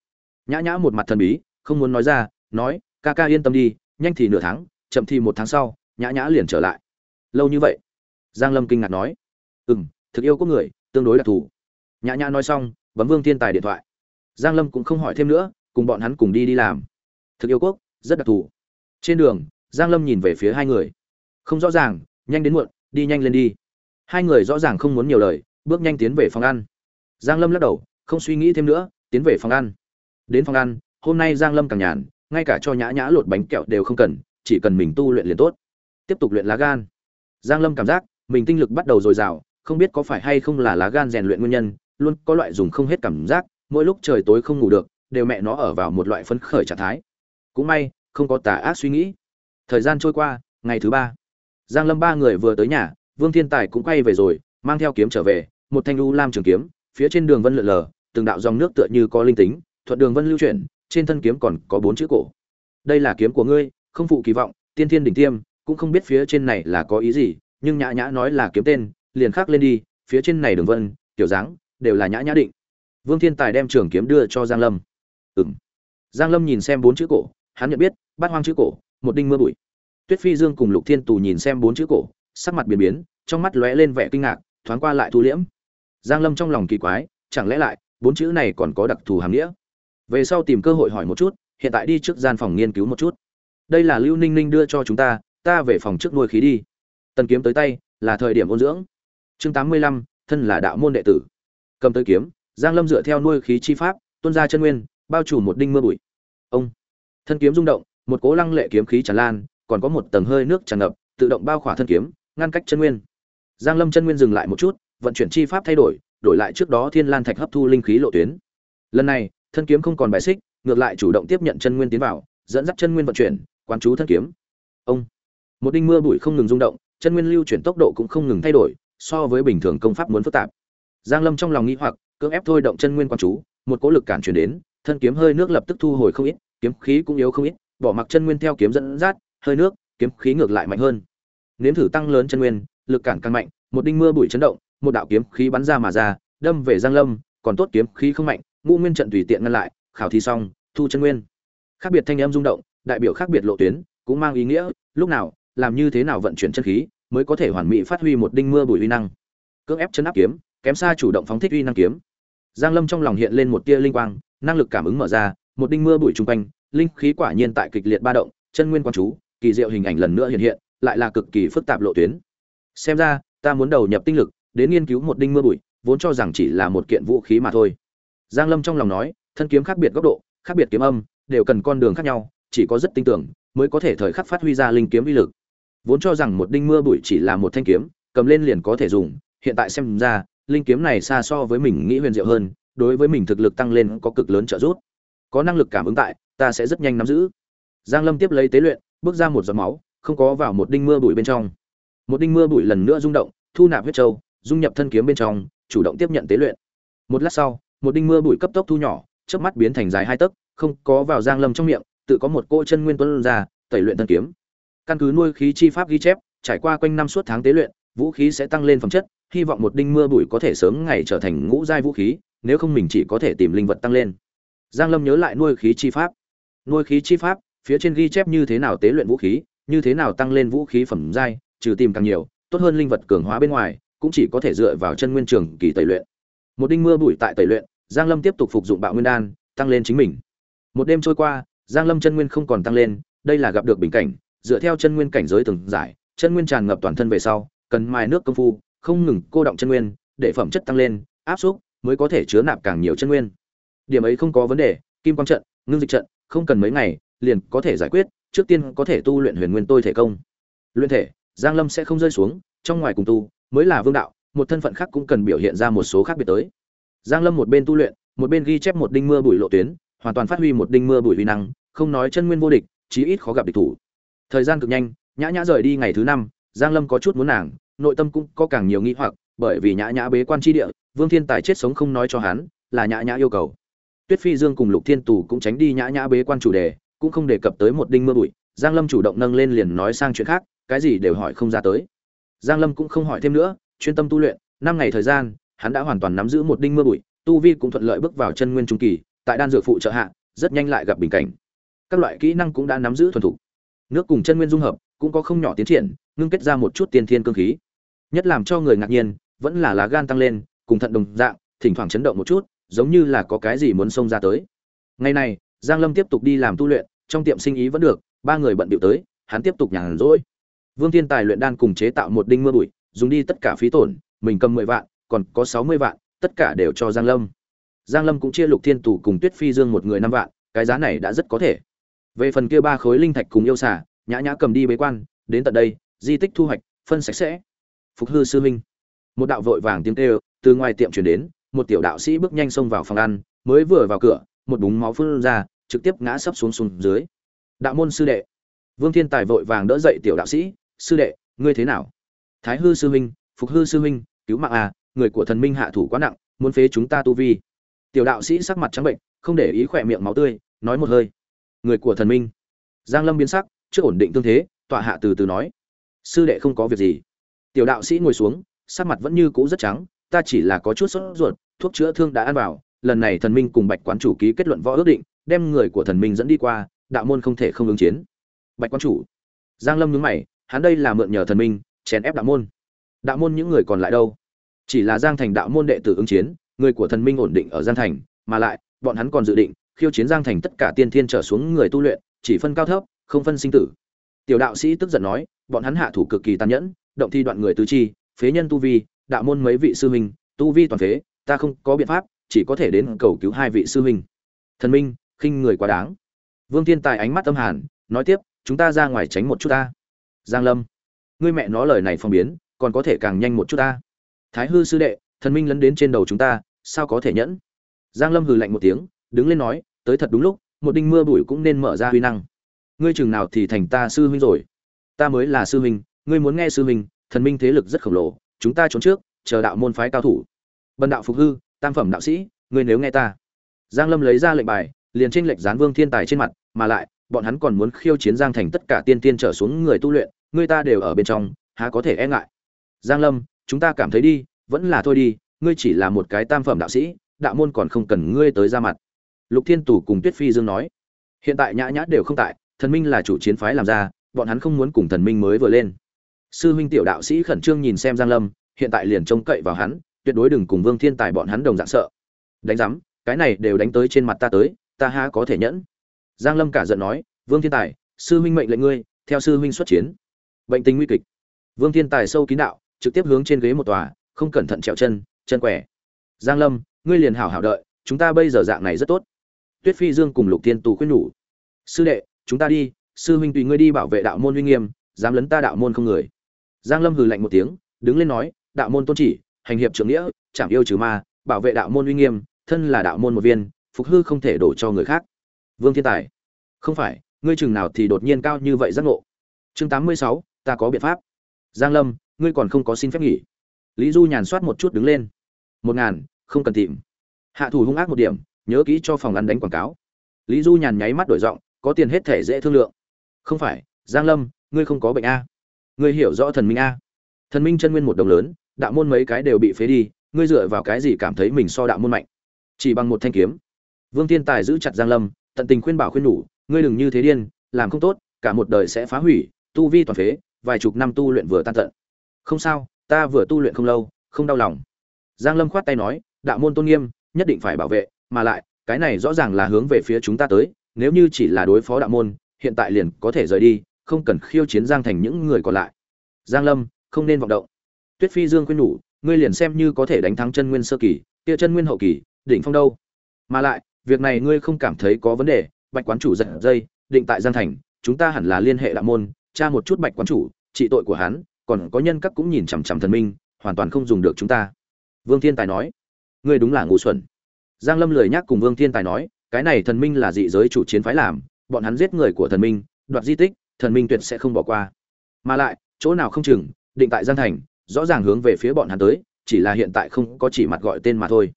Nhã nhã một mặt thần bí, không muốn nói ra, nói, ca ca yên tâm đi, nhanh thì nửa tháng, chậm thì một tháng sau, nhã nhã liền trở lại. Lâu như vậy, giang lâm kinh ngạc nói ừ m thực yêu có người, tương đối đặc thù. Nhã nhã nói xong, bấm vương thiên tài điện thoại. Giang lâm cũng không hỏi thêm nữa, cùng bọn hắn cùng đi đi làm. Thực yêu quốc, rất đặc thù. Trên đường, giang lâm nhìn về phía hai người. Không rõ ràng nhanh đến muộn, đi nhanh lên đi. Hai người rõ ràng không muốn nhiều lời, bước nhanh tiến về phòng ăn. Giang lâm lắc đầu, không suy nghĩ thêm nữa, tiến về phòng ăn. Đến phòng ăn, hôm nay giang lâm càng nhàn, ngay cả cho nhã nhã lột bánh kẹo đều không cần, chỉ cần mình tu luyện liền tốt. Tiếp tục luyện lá gan. Giang lâm cảm giác, mình tinh lực bắt đầu dồi dào, không biết có phải hay không là lá gan rèn luyện nguyên nhân, luôn có loại dùng không hết cảm giác, mỗi lúc trời tối không ngủ được, đều mẹ nó ở vào một loại phấn khởi trạng thái. Cũng may, không có tà ác suy nghĩ. Thời gian trôi qua, ngày thứ ba giang lâm ba người vừa tới nhà, vương thiên tài cũng quay về rồi, mang theo kiếm trở về, một thanh u lam trường kiếm, phía trên đường vân lượn lờ, từng đạo dòng nước tựa như có linh tính, thuận đường vân lưu chuyển, trên thân kiếm còn có bốn chữ cổ. Đây là kiếm của ngươi, không phụ kỳ vọng, tiên thiên đỉnh tiêm, cũng không biết phía trên này là có ý gì, nhưng nhã nhã nói là kiếm tên, liền khắc lên đi, phía trên này đường vân tiểu dáng, đều là nhã nhã định. Vương thiên tài đem trường kiếm đưa cho giang lâm. Ừm. Giang lâm nhìn xem bốn chữ cổ, hắn nhận biết bát hoang chữ cổ, một đinh mưa bụi tuyết phi dương cùng lục thiên tù nhìn xem bốn chữ cổ, sắc mặt biến biến, trong mắt lóe lên vẻ kinh ngạc, thoáng qua lại thu liễm. Giang lâm trong lòng kỳ quái, chẳng lẽ lại, bốn chữ này còn có đặc thù hàm nghĩa? Về sau tìm cơ hội hỏi một chút, hiện tại đi trước gian phòng nghiên cứu một chút. Đây là lưu ninh ninh đưa cho chúng ta ta về phòng trước nuôi khí đi. Tần kiếm tới tay, là thời điểm ôn dưỡng. Chương tám mươi lăm, thân là đạo môn đệ tử. Cầm tới kiếm, giang lâm dựa theo nuôi khí chi pháp, tuôn ra chân nguyên, bao trùm một đinh mưa bụi. Ông, thân kiếm rung động, một cố lăng lệ kiếm khí tràn lan còn có một tầng hơi nước tràn ngập, tự động bao khỏa thân kiếm, ngăn cách chân nguyên. Giang lâm chân nguyên dừng lại một chút, vận chuyển chi pháp thay đổi đổi lại trước đó thiên lan thạch hấp thu linh khí lộ tuyến. Lần này, thân kiếm không còn bài xích, ngược lại chủ động tiếp nhận chân nguyên tiến vào, dẫn dắt chân nguyên vận chuyển, quán chú thân kiếm. Ông. Một đinh mưa bụi không ngừng rung động, chân nguyên lưu chuyển tốc độ cũng không ngừng thay đổi, so với bình thường công pháp muốn phức tạp. Giang lâm trong lòng nghĩ hoặc, cưỡng ép thôi động chân nguyên quán chú, một cỗ lực cản truyền đến, thân kiếm hơi nước lập tức thu hồi không ít, kiếm khí cũng yếu không ít, bỏ mặc chân nguyên theo kiếm dẫn dắt hơi nước, kiếm khí ngược lại mạnh hơn. Nếm thử tăng lớn chân nguyên, lực cản càng mạnh, một đinh mưa bụi chấn động, một đạo kiếm khí bắn ra mà ra, đâm về giang lâm, còn tốt kiếm khí không mạnh, ngũ nguyên trận tùy tiện ngăn lại, khảo thí xong, thu chân nguyên. Khác biệt thanh âm rung động, đại biểu khác biệt lộ tuyến, cũng mang ý nghĩa, lúc nào, làm như thế nào vận chuyển chân khí, mới có thể hoàn mỹ phát huy một đinh mưa bụi uy năng. Cưỡng ép chân áp kiếm, kém xa chủ động phóng thích uy năng kiếm. Giang lâm trong lòng hiện lên một tia linh quang, năng lực cảm ứng mở ra, một đinh mưa bụi trung quanh, linh khí quả nhiên tại kịch liệt ba động, chân nguyên quan chú kỳ diệu hình ảnh lần nữa hiện hiện, lại là cực kỳ phức tạp lộ tuyến. Xem ra, ta muốn đầu nhập tinh lực, đến nghiên cứu một đinh mưa bụi, vốn cho rằng chỉ là một kiện vũ khí mà thôi. Giang lâm trong lòng nói, thân kiếm khác biệt góc độ, khác biệt kiếm âm, đều cần con đường khác nhau, chỉ có rất tinh tưởng, mới có thể thời khắc phát huy ra linh kiếm uy lực. Vốn cho rằng một đinh mưa bụi chỉ là một thanh kiếm, cầm lên liền có thể dùng, hiện tại xem ra, linh kiếm này xa so với mình nghĩ huyền diệu hơn, đối với mình thực lực tăng lên có cực lớn trợ giúp. Có năng lực cảm ứng tại, ta sẽ rất nhanh nắm giữ. Giang lâm tiếp lấy tế luyện bước ra một giọt máu, không có vào một đinh mưa bụi bên trong. Một đinh mưa bụi lần nữa rung động, thu nạp huyết châu dung nhập thân kiếm bên trong, chủ động tiếp nhận tế luyện. Một lát sau, một đinh mưa bụi cấp tốc thu nhỏ, chớp mắt biến thành dài hai tấc, không có vào giang lâm trong miệng, tự có một cô chân nguyên tuấn ra, tẩy luyện thân kiếm. Căn cứ nuôi khí chi pháp ghi chép, trải qua quanh năm suốt tháng tế luyện, vũ khí sẽ tăng lên phẩm chất, hy vọng một đinh mưa bụi có thể sớm ngày trở thành ngũ giai vũ khí, nếu không mình chỉ có thể tìm linh vật tăng lên. Giang lâm nhớ lại nuôi khí chi pháp. Nuôi khí chi pháp phía trên ghi chép như thế nào tế luyện vũ khí, như thế nào tăng lên vũ khí phẩm giai, trừ tìm càng nhiều, tốt hơn linh vật cường hóa bên ngoài, cũng chỉ có thể dựa vào chân nguyên trường kỳ tẩy luyện. Một đinh mưa bụi tại tẩy luyện, giang lâm tiếp tục phục dụng bạo nguyên đan, tăng lên chính mình. Một đêm trôi qua, giang lâm chân nguyên không còn tăng lên, đây là gặp được bình cảnh, dựa theo chân nguyên cảnh giới từng giải, chân nguyên tràn ngập toàn thân về sau, cần mài nước công phu, không ngừng cô động chân nguyên, để phẩm chất tăng lên, áp xúc mới có thể chứa nạp càng nhiều chân nguyên. Điểm ấy không có vấn đề, kim quang trận, ngưng dịch trận, không cần mấy ngày liền có thể giải quyết, trước tiên có thể tu luyện huyền nguyên tôi thể công. Luyện thể, giang lâm sẽ không rơi xuống, trong ngoài cùng tu, mới là vương đạo, một thân phận khác cũng cần biểu hiện ra một số khác biệt tới. Giang lâm một bên tu luyện, một bên ghi chép một đinh mưa bụi lộ tuyến, hoàn toàn phát huy một đinh mưa bụi uy năng, không nói chân nguyên vô địch, chí ít khó gặp địch thủ. Thời gian cực nhanh, nhã nhã rời đi ngày thứ năm, giang lâm có chút muốn nàng, nội tâm cũng có càng nhiều nghi hoặc, bởi vì nhã nhã bế quan tri địa, vương thiên tài chết sống không nói cho hắn, là nhã nhã yêu cầu. Tuyết phi dương cùng lục thiên tù cũng tránh đi nhã nhã bế quan chủ đề cũng không đề cập tới một đinh mưa bụi, giang lâm chủ động nâng lên liền nói sang chuyện khác, cái gì đều hỏi không ra tới. Giang lâm cũng không hỏi thêm nữa, chuyên tâm tu luyện, năm ngày thời gian, hắn đã hoàn toàn nắm giữ một đinh mưa bụi, tu vi cũng thuận lợi bước vào chân nguyên trung kỳ, tại đan dược phụ trợ hạ, rất nhanh lại gặp bình cảnh. Các loại kỹ năng cũng đã nắm giữ thuần thục. Nước cùng chân nguyên dung hợp, cũng có không nhỏ tiến triển, ngưng kết ra một chút tiên thiên cương khí. Nhất làm cho người ngạc nhiên, vẫn là lá gan tăng lên, cùng thận đồng dạng, thỉnh thoảng chấn động một chút, giống như là có cái gì muốn xông ra tới. Ngày này giang lâm tiếp tục đi làm tu luyện, trong tiệm sinh ý vẫn được, ba người bận điệu tới, hắn tiếp tục nhàn rỗi. Vương thiên tài luyện đan cùng chế tạo một đinh mưa bụi, dùng đi tất cả phí tổn, mình cầm mười vạn, còn có sáu mươi vạn, tất cả đều cho giang lâm. Giang lâm cũng chia lục thiên tù cùng tuyết phi dương một người năm vạn, cái giá này đã rất có thể. Về phần kia ba khối linh thạch cùng yêu xả nhã nhã cầm đi bế quan, đến tận đây, di tích thu hoạch, phân sạch sẽ. Phục hư sư minh một đạo vội vàng tiếng kêu, từ ngoài tiệm chuyển đến, một tiểu đạo sĩ bước nhanh xông vào phòng ăn, mới vừa vào cửa một búng máu phun ra, trực tiếp ngã sấp xuống xuống dưới. Đạo môn sư đệ, vương thiên tài vội vàng đỡ dậy tiểu đạo sĩ, sư đệ, ngươi thế nào? Thái hư sư huynh, phục hư sư huynh, cứu mạng à người của thần minh hạ thủ quá nặng, muốn phế chúng ta tu vi. Tiểu đạo sĩ sắc mặt trắng bệnh, không để ý khỏe miệng máu tươi, nói một hơi. Người của thần minh. Giang lâm biến sắc chưa ổn định tương thế, tọa hạ từ từ nói. Sư đệ không có việc gì. Tiểu đạo sĩ ngồi xuống, sắc mặt vẫn như cũ rất trắng, ta chỉ là có chút sốt ruột, thuốc chữa thương đã ăn vào lần này thần minh cùng bạch quán chủ ký kết luận võ ước định, đem người của thần minh dẫn đi qua, đạo môn không thể không ứng chiến. Bạch quán chủ. Giang lâm nhướng mày, hắn đây là mượn nhờ thần minh, chèn ép đạo môn. Đạo môn những người còn lại đâu? Chỉ là giang thành đạo môn đệ tử ứng chiến, người của thần minh ổn định ở giang thành, mà lại, bọn hắn còn dự định, khiêu chiến giang thành tất cả tiên thiên trở xuống người tu luyện, chỉ phân cao thấp, không phân sinh tử. Tiểu đạo sĩ tức giận nói, bọn hắn hạ thủ cực kỳ tàn nhẫn, động thi đoạn người tứ chi, phế nhân tu vi, đạo môn mấy vị sư huynh, tu vi toàn phế, ta không có biện pháp chỉ có thể đến cầu cứu hai vị sư huynh. Thần minh, khinh người quá đáng. Vương thiên tài ánh mắt âm hàn, nói tiếp, chúng ta ra ngoài tránh một chút ta. Giang lâm, ngươi mẹ nói lời này phong biến, còn có thể càng nhanh một chút ta. Thái hư sư đệ, thần minh lấn đến trên đầu chúng ta, sao có thể nhẫn? Giang lâm hừ lạnh một tiếng, đứng lên nói, tới thật đúng lúc, một đinh mưa bụi cũng nên mở ra huy năng. Ngươi chừng nào thì thành ta sư huynh rồi. Ta mới là sư huynh, ngươi muốn nghe sư huynh, thần minh thế lực rất khổng lồ, chúng ta trốn trước, chờ đạo môn phái cao thủ. Bần đạo phục hư tam phẩm đạo sĩ, ngươi nếu nghe ta. Giang lâm lấy ra lệnh bài, liền trên lệnh gián vương thiên tài trên mặt, mà lại, bọn hắn còn muốn khiêu chiến giang thành tất cả tiên tiên trở xuống người tu luyện, ngươi ta đều ở bên trong, há có thể e ngại. Giang lâm, chúng ta cảm thấy đi, vẫn là thôi đi, ngươi chỉ là một cái tam phẩm đạo sĩ, đạo môn còn không cần ngươi tới ra mặt. Lục thiên tù cùng tuyết phi dương nói, hiện tại nhã nhã đều không tại, thần minh là chủ chiến phái làm ra, bọn hắn không muốn cùng thần minh mới vừa lên. Sư huynh tiểu đạo sĩ khẩn trương nhìn xem giang lâm, hiện tại liền trông cậy vào hắn tuyệt đối đừng cùng vương thiên tài bọn hắn đồng dạng sợ. Đánh rắm, cái này đều đánh tới trên mặt ta tới ta ha có thể nhẫn. Giang lâm cả giận nói vương thiên tài sư huynh mệnh lệnh ngươi theo sư huynh xuất chiến. Bệnh tình nguy kịch. Vương thiên tài sâu kín đạo trực tiếp hướng trên ghế một tòa không cẩn thận trèo chân chân quẻ. Giang lâm ngươi liền hảo hảo đợi chúng ta bây giờ dạng này rất tốt. Tuyết phi dương cùng lục thiên tù khuyên nhủ. Sư đệ chúng ta đi sư huynh tùy ngươi đi bảo vệ đạo môn uy nghiêm dám lấn ta đạo môn không người. Giang lâm hừ lạnh một tiếng đứng lên nói đạo môn tôn chỉ hành hiệp trưởng nghĩa, chảm yêu trừ ma, bảo vệ đạo môn uy nghiêm, thân là đạo môn một viên, phục hư không thể đổ cho người khác. Vương thiên tài, không phải, ngươi chừng nào thì đột nhiên cao như vậy giác ngộ. Chương tám mươi sáu, ta có biện pháp. Giang lâm, ngươi còn không có xin phép nghỉ. Lý du nhàn soát một chút đứng lên. Một ngàn, không cần tìm. Hạ thủ hung ác một điểm, nhớ kỹ cho phòng ăn đánh quảng cáo. Lý du nhàn nháy mắt đổi giọng, có tiền hết thể dễ thương lượng. Không phải, giang lâm, ngươi không có bệnh a. Ngươi hiểu rõ thần minh a. Thần minh chân nguyên một đồng lớn đạo môn mấy cái đều bị phế đi ngươi dựa vào cái gì cảm thấy mình so đạo môn mạnh? Chỉ bằng một thanh kiếm. Vương thiên tài giữ chặt giang lâm tận tình khuyên bảo khuyên đủ, ngươi đừng như thế điên làm không tốt cả một đời sẽ phá hủy tu vi toàn phế vài chục năm tu luyện vừa tan tận. Không sao ta vừa tu luyện không lâu không đau lòng. Giang lâm khoát tay nói đạo môn tôn nghiêm nhất định phải bảo vệ mà lại cái này rõ ràng là hướng về phía chúng ta tới nếu như chỉ là đối phó đạo môn hiện tại liền có thể rời đi không cần khiêu chiến giang thành những người còn lại. Giang lâm không nên vọng động tuyết phi dương khuyên nhủ, ngươi liền xem như có thể đánh thắng chân nguyên sơ kỳ, kia chân nguyên hậu kỳ, đỉnh phong đâu? Mà lại, việc này ngươi không cảm thấy có vấn đề, bạch quán chủ giật dây, định tại giang thành, chúng ta hẳn là liên hệ đạo môn, tra một chút bạch quán chủ, trị tội của hắn, còn có nhân các cũng nhìn chằm chằm thần minh, hoàn toàn không dùng được chúng ta. Vương thiên tài nói, ngươi đúng là ngu xuẩn. Giang lâm lười nhắc cùng vương thiên tài nói, cái này thần minh là dị giới chủ chiến phái làm, bọn hắn giết người của thần minh, đoạt di tích, thần minh tuyệt sẽ không bỏ qua. Mà lại, chỗ nào không chừng, định tại giang thành rõ ràng hướng về phía bọn hắn tới, chỉ là hiện tại không có chỉ mặt gọi tên mà thôi.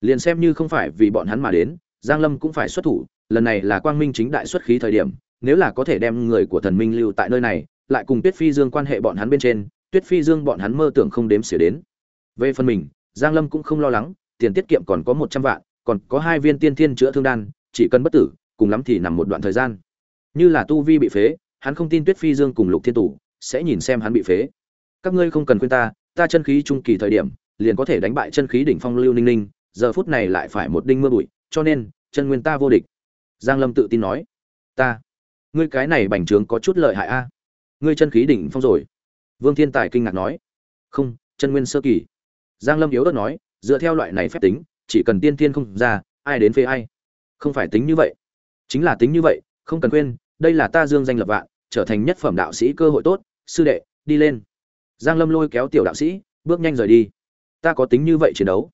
Liền xem như không phải vì bọn hắn mà đến, giang lâm cũng phải xuất thủ, lần này là quang minh chính đại xuất khí thời điểm, nếu là có thể đem người của thần minh lưu tại nơi này, lại cùng tuyết phi dương quan hệ bọn hắn bên trên, tuyết phi dương bọn hắn mơ tưởng không đếm xỉa đến. Về phần mình, giang lâm cũng không lo lắng, tiền tiết kiệm còn có một trăm vạn, còn có hai viên tiên thiên chữa thương đan, chỉ cần bất tử, cùng lắm thì nằm một đoạn thời gian. Như là tu vi bị phế, hắn không tin tuyết phi dương cùng lục thiên tủ sẽ nhìn xem hắn bị phế các ngươi không cần khuyên ta ta chân khí trung kỳ thời điểm, liền có thể đánh bại chân khí đỉnh phong lưu ninh ninh, giờ phút này lại phải một đinh mưa bụi, cho nên, chân nguyên ta vô địch. Giang lâm tự tin nói. Ta, ngươi cái này bành trướng có chút lợi hại a. Ngươi chân khí đỉnh phong rồi. Vương thiên tài kinh ngạc nói. Không, chân nguyên sơ kỳ. Giang lâm yếu ớt nói. Dựa theo loại này phép tính, chỉ cần tiên tiên không ra, ai đến phê ai. Không phải tính như vậy. Chính là tính như vậy, không cần quên đây là ta dương danh lập vạn, trở thành nhất phẩm đạo sĩ cơ hội tốt, sư đệ, đi lên giang lâm lôi kéo tiểu đạo sĩ, bước nhanh rời đi. Ta có tính như vậy chiến đấu.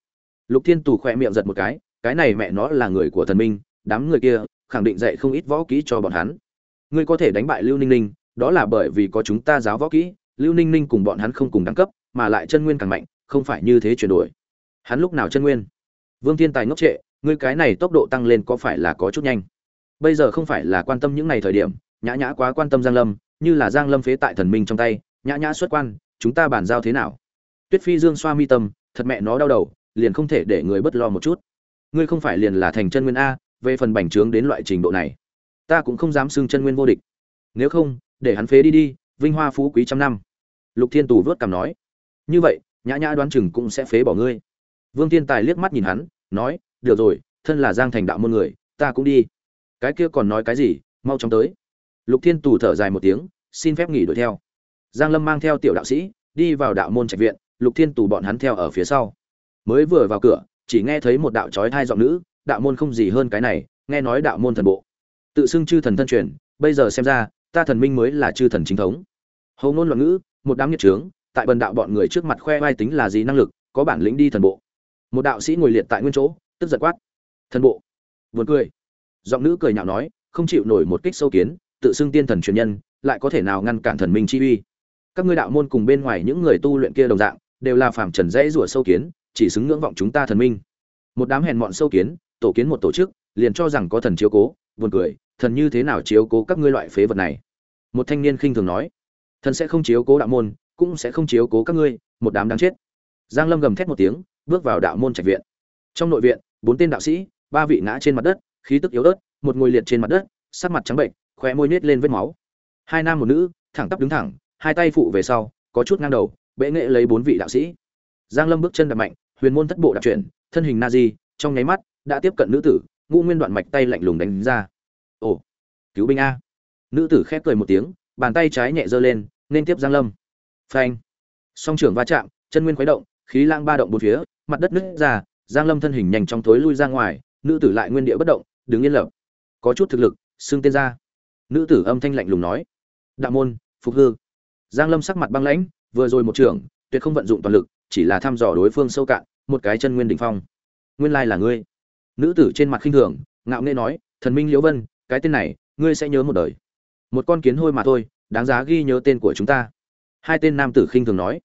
Lục thiên tù khỏe miệng giật một cái cái này mẹ nó là người của thần minh, đám người kia khẳng định dạy không ít võ kỹ cho bọn hắn. Ngươi có thể đánh bại lưu ninh ninh, đó là bởi vì có chúng ta giáo võ kỹ, lưu ninh ninh cùng bọn hắn không cùng đẳng cấp, mà lại chân nguyên càng mạnh, không phải như thế chuyển đổi. Hắn lúc nào chân nguyên? Vương thiên tài ngốc trệ, ngươi cái này tốc độ tăng lên có phải là có chút nhanh? Bây giờ không phải là quan tâm những ngày thời điểm, nhã nhã quá quan tâm giang lâm, như là giang lâm phế tại thần minh trong tay, nhã nhã xuất quan chúng ta bàn giao thế nào? Tuyết phi dương xoa mi tâm, thật mẹ nó đau đầu, liền không thể để người bất lo một chút. Ngươi không phải liền là thành chân nguyên a, về phần bành trướng đến loại trình độ này, ta cũng không dám xưng chân nguyên vô địch. Nếu không, để hắn phế đi đi, vinh hoa phú quý trăm năm. Lục thiên tù vớt cằm nói, như vậy, nhã nhã đoán chừng cũng sẽ phế bỏ ngươi. Vương thiên tài liếc mắt nhìn hắn, nói, được rồi, thân là giang thành đạo môn người, ta cũng đi. Cái kia còn nói cái gì, mau chóng tới. Lục thiên tù thở dài một tiếng, xin phép nghỉ đuổi theo giang lâm mang theo tiểu đạo sĩ, đi vào đạo môn trạch viện, lục thiên tù bọn hắn theo ở phía sau. Mới vừa vào cửa, chỉ nghe thấy một đạo chói hai giọng nữ, đạo môn không gì hơn cái này, nghe nói đạo môn thần bộ. Tự xưng chư thần thân truyền, bây giờ xem ra, ta thần minh mới là chư thần chính thống. Hồ ngôn loạn ngữ, một đám nhiệt trướng, tại bần đạo bọn người trước mặt khoe vai tính là gì năng lực, có bản lĩnh đi thần bộ. Một đạo sĩ ngồi liệt tại nguyên chỗ, tức giật quát, thần bộ. Buồn cười. Giọng nữ cười nhạo nói, không chịu nổi một kích sâu kiến, tự xưng tiên thần truyền nhân, lại có thể nào ngăn cản thần minh chi uy? Các ngươi đạo môn cùng bên ngoài những người tu luyện kia đồng dạng, đều là phàm trần dễ rủa sâu kiến, chỉ xứng ngưỡng vọng chúng ta thần minh. Một đám hèn mọn sâu kiến, tổ kiến một tổ chức, liền cho rằng có thần chiếu cố, buồn cười, thần như thế nào chiếu cố các ngươi loại phế vật này? Một thanh niên khinh thường nói, thần sẽ không chiếu cố đạo môn, cũng sẽ không chiếu cố các ngươi, một đám đáng chết. Giang lâm gầm thét một tiếng, bước vào đạo môn trạch viện. Trong nội viện, bốn tên đạo sĩ, ba vị ngã trên mặt đất, khí tức yếu ớt, một ngồi liệt trên mặt đất, sắc mặt trắng bệnh khóe môi nhếch lên vết máu. Hai nam một nữ, thẳng tắp đứng thẳng hai tay phụ về sau, có chút ngang đầu, bệ nghệ lấy bốn vị đạo sĩ. Giang lâm bước chân đập mạnh, huyền môn thất bộ đạp chuyển, thân hình na di trong nháy mắt, đã tiếp cận nữ tử, ngũ nguyên đoạn mạch tay lạnh lùng đánh ra. Ồ, cứu binh a. Nữ tử khép cười một tiếng, bàn tay trái nhẹ giơ lên, nên tiếp giang lâm. Phanh. Song trưởng va chạm, chân nguyên khuấy động, khí lang ba động bốn phía, mặt đất nứt ra, giang lâm thân hình nhanh chóng thối lui ra ngoài, nữ tử lại nguyên địa bất động, đứng yên lập. Có chút thực lực xương tên ra. Nữ tử âm thanh lạnh lùng nói. Đạo môn, phục hư giang lâm sắc mặt băng lãnh vừa rồi một trưởng tuyệt không vận dụng toàn lực chỉ là thăm dò đối phương sâu cạn một cái chân nguyên đỉnh phong. Nguyên lai là ngươi. Nữ tử trên mặt khinh thường ngạo nghễ nói thần minh liễu vân cái tên này ngươi sẽ nhớ một đời. Một con kiến hôi mà thôi đáng giá ghi nhớ tên của chúng ta. Hai tên nam tử khinh thường nói.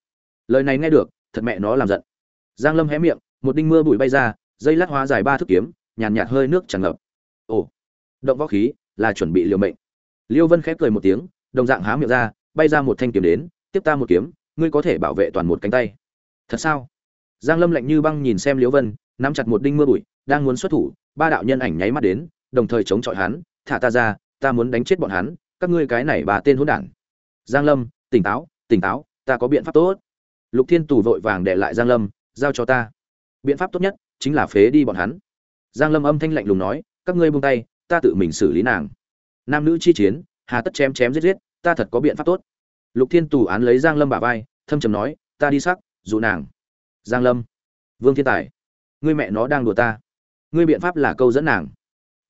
Lời này nghe được thật mẹ nó làm giận. Giang lâm hé miệng một đinh mưa bụi bay ra dây lát hóa dài ba thước kiếm nhàn nhạt, nhạt hơi nước tràn ngập. Ồ động võ khí là chuẩn bị liều mệnh. Liêu vân khép cười một tiếng đồng dạng há miệng ra bay ra một thanh kiếm đến, tiếp ta một kiếm, ngươi có thể bảo vệ toàn một cánh tay. Thật sao? Giang lâm lạnh như băng nhìn xem Liễu vân, nắm chặt một đinh mưa bụi, đang muốn xuất thủ, ba đạo nhân ảnh nháy mắt đến, đồng thời chống chọi hắn, thả ta ra, ta muốn đánh chết bọn hắn, các ngươi cái này bà tên hỗn đản. Giang lâm, tỉnh táo tỉnh táo, ta có biện pháp tốt. Lục thiên tù vội vàng để lại giang lâm, giao cho ta. Biện pháp tốt nhất chính là phế đi bọn hắn. Giang lâm âm thanh lạnh lùng nói, các ngươi buông tay, ta tự mình xử lý nàng. Nam nữ chi chiến, hà tất chém chém giết giết ta thật có biện pháp tốt. Lục thiên tù án lấy giang lâm bả vai, thâm trầm nói, ta đi sắc, dụ nàng. Giang lâm. Vương thiên tài. Ngươi mẹ nó đang đùa ta. Ngươi biện pháp là câu dẫn nàng.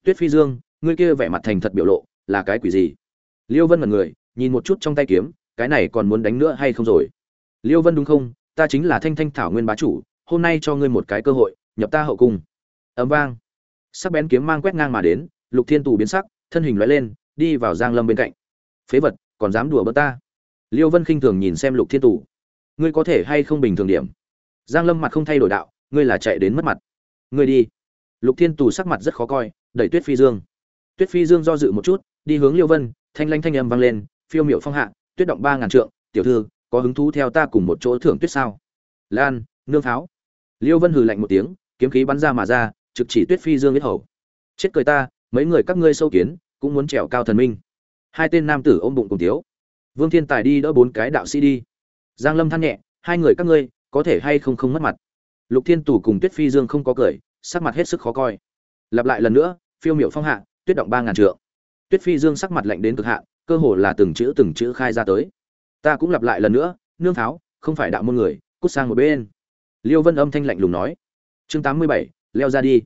Tuyết phi dương, ngươi kia vẻ mặt thành thật biểu lộ, là cái quỷ gì? Liêu vân mật người, nhìn một chút trong tay kiếm, cái này còn muốn đánh nữa hay không rồi? Liêu vân đúng không? Ta chính là thanh thanh thảo nguyên bá chủ, hôm nay cho ngươi một cái cơ hội, nhập ta hậu cung. Ấm vang. Sắc bén kiếm mang quét ngang mà đến, lục thiên tù biến sắc, thân hình lóe lên, đi vào giang lâm bên cạnh. Phế vật còn dám đùa bỡ ta? Liêu vân khinh thường nhìn xem lục thiên tù ngươi có thể hay không bình thường điểm? Giang lâm mặt không thay đổi đạo, ngươi là chạy đến mất mặt. Ngươi đi. Lục thiên tù sắc mặt rất khó coi, đẩy tuyết phi dương. Tuyết phi dương do dự một chút, đi hướng liêu vân, thanh lanh thanh âm vang lên, phiêu miệu phong hạ, tuyết động ba ngàn trượng, tiểu thư, có hứng thú theo ta cùng một chỗ thưởng tuyết sao? Lan, nương pháo. Liêu vân hừ lạnh một tiếng, kiếm khí bắn ra mà ra, trực chỉ tuyết phi dương biết hầu. Chết cười ta, mấy người các ngươi sâu kiến, cũng muốn trèo cao thần minh hai tên nam tử ôm bụng cùng tiếu. Vương thiên tài đi đỡ bốn cái đạo sĩ đi. Giang lâm than nhẹ, hai người các ngươi, có thể hay không không mất mặt? Lục thiên tù cùng tuyết phi dương không có cười, sắc mặt hết sức khó coi. Lặp lại lần nữa, phiêu miệu phong hạ, tuyết động ba ngàn trượng. Tuyết phi dương sắc mặt lạnh đến cực hạn cơ hồ là từng chữ từng chữ khai ra tới. Ta cũng lặp lại lần nữa, nương tháo, không phải đạo môn người, cút sang một bên. Liêu vân âm thanh lạnh lùng nói. Chương tám mươi bảy, leo ra đi.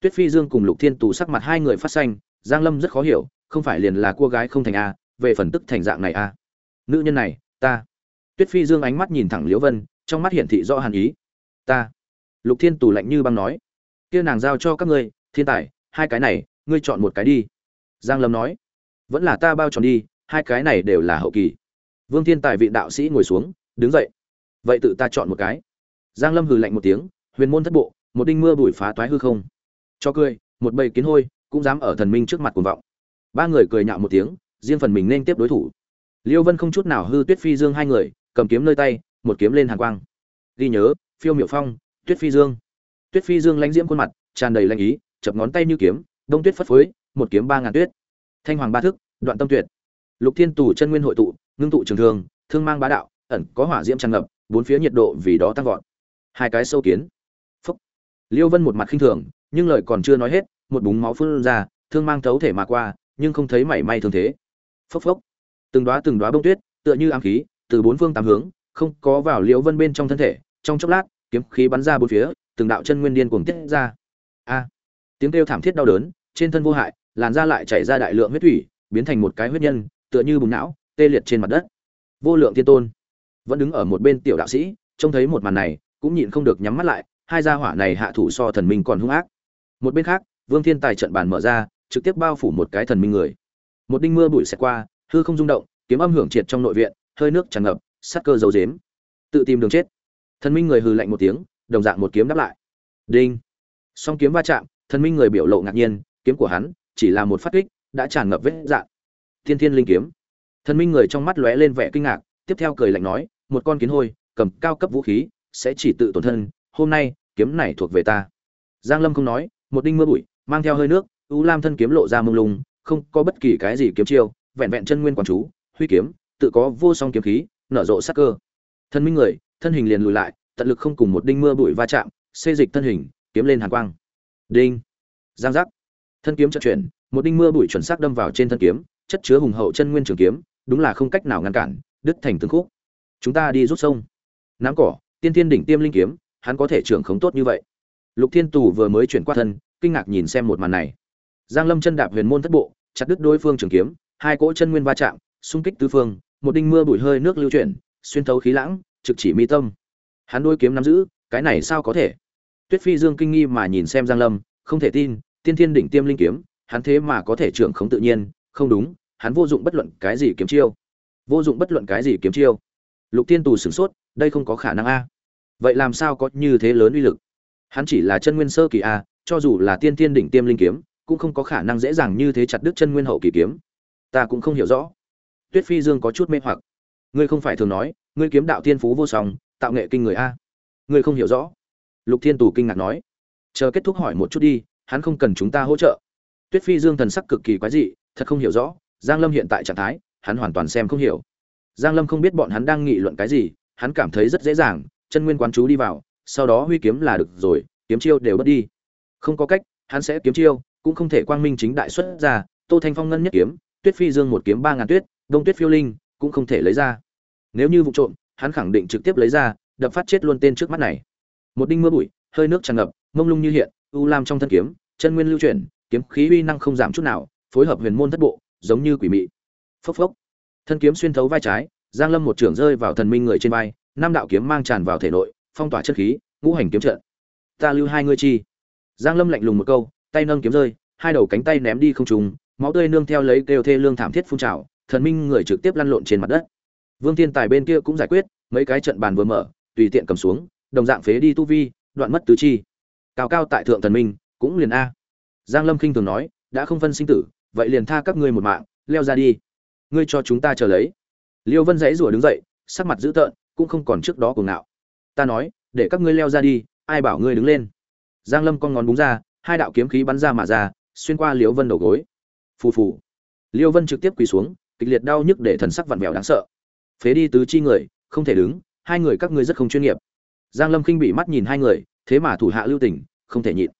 Tuyết phi dương cùng lục thiên tù sắc mặt hai người phát xanh, giang lâm rất khó hiểu không phải liền là cô gái không thành a, về phần tức thành dạng này a. Nữ nhân này, ta. Tuyết phi dương ánh mắt nhìn thẳng liễu vân, trong mắt hiển thị rõ hàn ý. Ta. Lục thiên tù lạnh như băng nói. Kia nàng giao cho các ngươi, thiên tài, hai cái này, ngươi chọn một cái đi. Giang lâm nói. Vẫn là ta bao tròn đi, hai cái này đều là hậu kỳ. Vương thiên tài vị đạo sĩ ngồi xuống, đứng dậy. Vậy tự ta chọn một cái. Giang lâm hừ lạnh một tiếng, huyền môn thất bộ, một đinh mưa bụi phá toái hư không. Cho cười, một bầy kiến hôi, cũng dám ở thần minh trước mặt cuồng vọng ba người cười nhạo một tiếng, riêng phần mình nên tiếp đối thủ. Liêu vân không chút nào hư tuyết phi dương hai người, cầm kiếm nơi tay, một kiếm lên hàn quang. Ghi nhớ, phiêu miệu phong, tuyết phi dương. Tuyết phi dương lãnh diễm khuôn mặt, tràn đầy lãnh ý, chập ngón tay như kiếm, đông tuyết phất phới, một kiếm ba ngàn tuyết. Thanh hoàng ba thức, đoạn tâm tuyệt. Lục thiên tù chân nguyên hội tụ, ngưng tụ trường thương thương mang bá đạo, ẩn có hỏa diễm tràn ngập, bốn phía nhiệt độ vì đó tăng vọt. Hai cái sâu kiến. Phúc. Liêu vân một mặt khinh thường, nhưng lời còn chưa nói hết, một búng máu phun ra, thương mang thấu thể mà qua nhưng không thấy mảy may thương thế. Phốc phốc. Từng đóa từng đóa bông tuyết, tựa như ám khí, từ bốn phương tám hướng, không có vào liễu vân bên trong thân thể, trong chốc lát, kiếm khí bắn ra bốn phía, từng đạo chân nguyên điên cuồng tiết ra. A! Tiếng kêu thảm thiết đau đớn, trên thân vô hại, làn da lại chảy ra đại lượng huyết thủy, biến thành một cái huyết nhân, tựa như bùng não, tê liệt trên mặt đất. Vô lượng thiên tôn. Vẫn đứng ở một bên tiểu đạo sĩ, trông thấy một màn này, cũng nhịn không được nhắm mắt lại, hai gia hỏa này hạ thủ so thần minh còn hung ác. Một bên khác, vương thiên tài trận bàn mở ra trực tiếp bao phủ một cái thần minh người. Một đinh mưa bụi xẹt qua, hư không rung động, kiếm âm hưởng triệt trong nội viện, hơi nước tràn ngập, sát cơ dấu dếm tự tìm đường chết. Thần minh người hừ lạnh một tiếng, đồng dạng một kiếm đáp lại. Đinh. Song kiếm va chạm, thần minh người biểu lộ ngạc nhiên, kiếm của hắn chỉ là một phát kích, đã tràn ngập vết dạn. thiên thiên linh kiếm. Thần minh người trong mắt lóe lên vẻ kinh ngạc, tiếp theo cười lạnh nói, một con kiến hôi, cầm cao cấp vũ khí, sẽ chỉ tự tổn thân, hôm nay kiếm này thuộc về ta. Giang lâm không nói, một đinh mưa bụi, mang theo hơi nước u lam thân kiếm lộ ra mông lung, không có bất kỳ cái gì kiếm chiêu, vẹn vẹn chân nguyên quán chú, huy kiếm, tự có vô song kiếm khí, nở rộ sắc cơ. Thân minh người, thân hình liền lùi lại, tận lực không cùng một đinh mưa bụi va chạm, xê dịch thân hình, kiếm lên hàn quang. Đinh. Giang giác. Thân kiếm chợt chuyển, một đinh mưa bụi chuẩn xác đâm vào trên thân kiếm, chất chứa hùng hậu chân nguyên trường kiếm, đúng là không cách nào ngăn cản, đứt thành từng khúc. Chúng ta đi rút sông. Nắm cỏ, tiên thiên đỉnh tiêm linh kiếm, hắn có thể trưởng khống tốt như vậy. Lục thiên tù vừa mới chuyển qua thân, kinh ngạc nhìn xem một màn này giang lâm chân đạp huyền môn thất bộ, chặt đứt đối phương trường kiếm, hai cỗ chân nguyên va chạm, xung kích tứ phương, một đinh mưa bụi hơi nước lưu chuyển, xuyên thấu khí lãng, trực chỉ mi tâm. Hắn đôi kiếm nắm giữ, cái này sao có thể? Tuyết phi dương kinh nghi mà nhìn xem giang lâm, không thể tin, tiên thiên đỉnh tiêm linh kiếm, hắn thế mà có thể trưởng khống tự nhiên, không đúng, hắn vô dụng bất luận cái gì kiếm chiêu. Vô dụng bất luận cái gì kiếm chiêu. Lục tiên tù sửng sốt, đây không có khả năng a. Vậy làm sao có như thế lớn uy lực? Hắn chỉ là chân nguyên sơ kỳ a, cho dù là tiên Thiên đỉnh tiêm linh kiếm cũng không có khả năng dễ dàng như thế chặt đứt chân nguyên hậu kỳ kiếm. Ta cũng không hiểu rõ. Tuyết phi dương có chút mê hoặc. Ngươi không phải thường nói, ngươi kiếm đạo tiên phú vô song, tạo nghệ kinh người a. Ngươi không hiểu rõ. Lục thiên tù kinh ngạc nói. Chờ kết thúc hỏi một chút đi, hắn không cần chúng ta hỗ trợ. Tuyết phi dương thần sắc cực kỳ quái dị, thật không hiểu rõ, giang lâm hiện tại trạng thái, hắn hoàn toàn xem không hiểu. Giang lâm không biết bọn hắn đang nghị luận cái gì, hắn cảm thấy rất dễ dàng, chân nguyên quán chú đi vào, sau đó huy kiếm là được rồi, kiếm chiêu đều mất đi. Không có cách, hắn sẽ kiếm chiêu cũng không thể quang minh chính đại xuất ra, tô thanh phong ngân nhất kiếm, tuyết phi dương một kiếm ba ngàn tuyết, đông tuyết phiêu linh cũng không thể lấy ra. Nếu như vụ trộm, hắn khẳng định trực tiếp lấy ra, đập phát chết luôn tên trước mắt này. Một đinh mưa bụi, hơi nước tràn ngập, mông lung như hiện, u lam trong thân kiếm, chân nguyên lưu chuyển, kiếm khí uy năng không giảm chút nào, phối hợp huyền môn thất bộ, giống như quỷ mị. Phốc phốc. Thân kiếm xuyên thấu vai trái, giang lâm một trưởng rơi vào thần minh người trên vai, năm đạo kiếm mang tràn vào thể nội, phong tỏa chất khí, ngũ hành kiếm trận. Ta lưu hai ngươi chi. Giang lâm lạnh lùng một câu tay nâng kiếm rơi, hai đầu cánh tay ném đi không trùng máu tươi nương theo lấy kêu thê lương thảm thiết phun trào, thần minh người trực tiếp lăn lộn trên mặt đất. Vương thiên tài bên kia cũng giải quyết, mấy cái trận bàn vừa mở, tùy tiện cầm xuống, đồng dạng phế đi tu vi, đoạn mất tứ chi. Cao cao tại thượng thần minh, cũng liền a. Giang lâm khinh thường nói, đã không phân sinh tử, vậy liền tha các ngươi một mạng, leo ra đi. Ngươi cho chúng ta chờ lấy. Liêu vân dãy rủa đứng dậy, sắc mặt dữ tợn, cũng không còn trước đó cuồng ngạo. Ta nói, để các ngươi leo ra đi, ai bảo ngươi đứng lên? Giang lâm con ngón búng ra hai đạo kiếm khí bắn ra mà ra, xuyên qua liêu vân đầu gối. Phù phù. Liêu vân trực tiếp quỳ xuống, kịch liệt đau nhức để thần sắc vặn vẹo đáng sợ. Phế đi tứ chi người, không thể đứng, hai người các ngươi rất không chuyên nghiệp. Giang lâm khinh bị mắt nhìn hai người, thế mà thủ hạ lưu tình, không thể nhịn.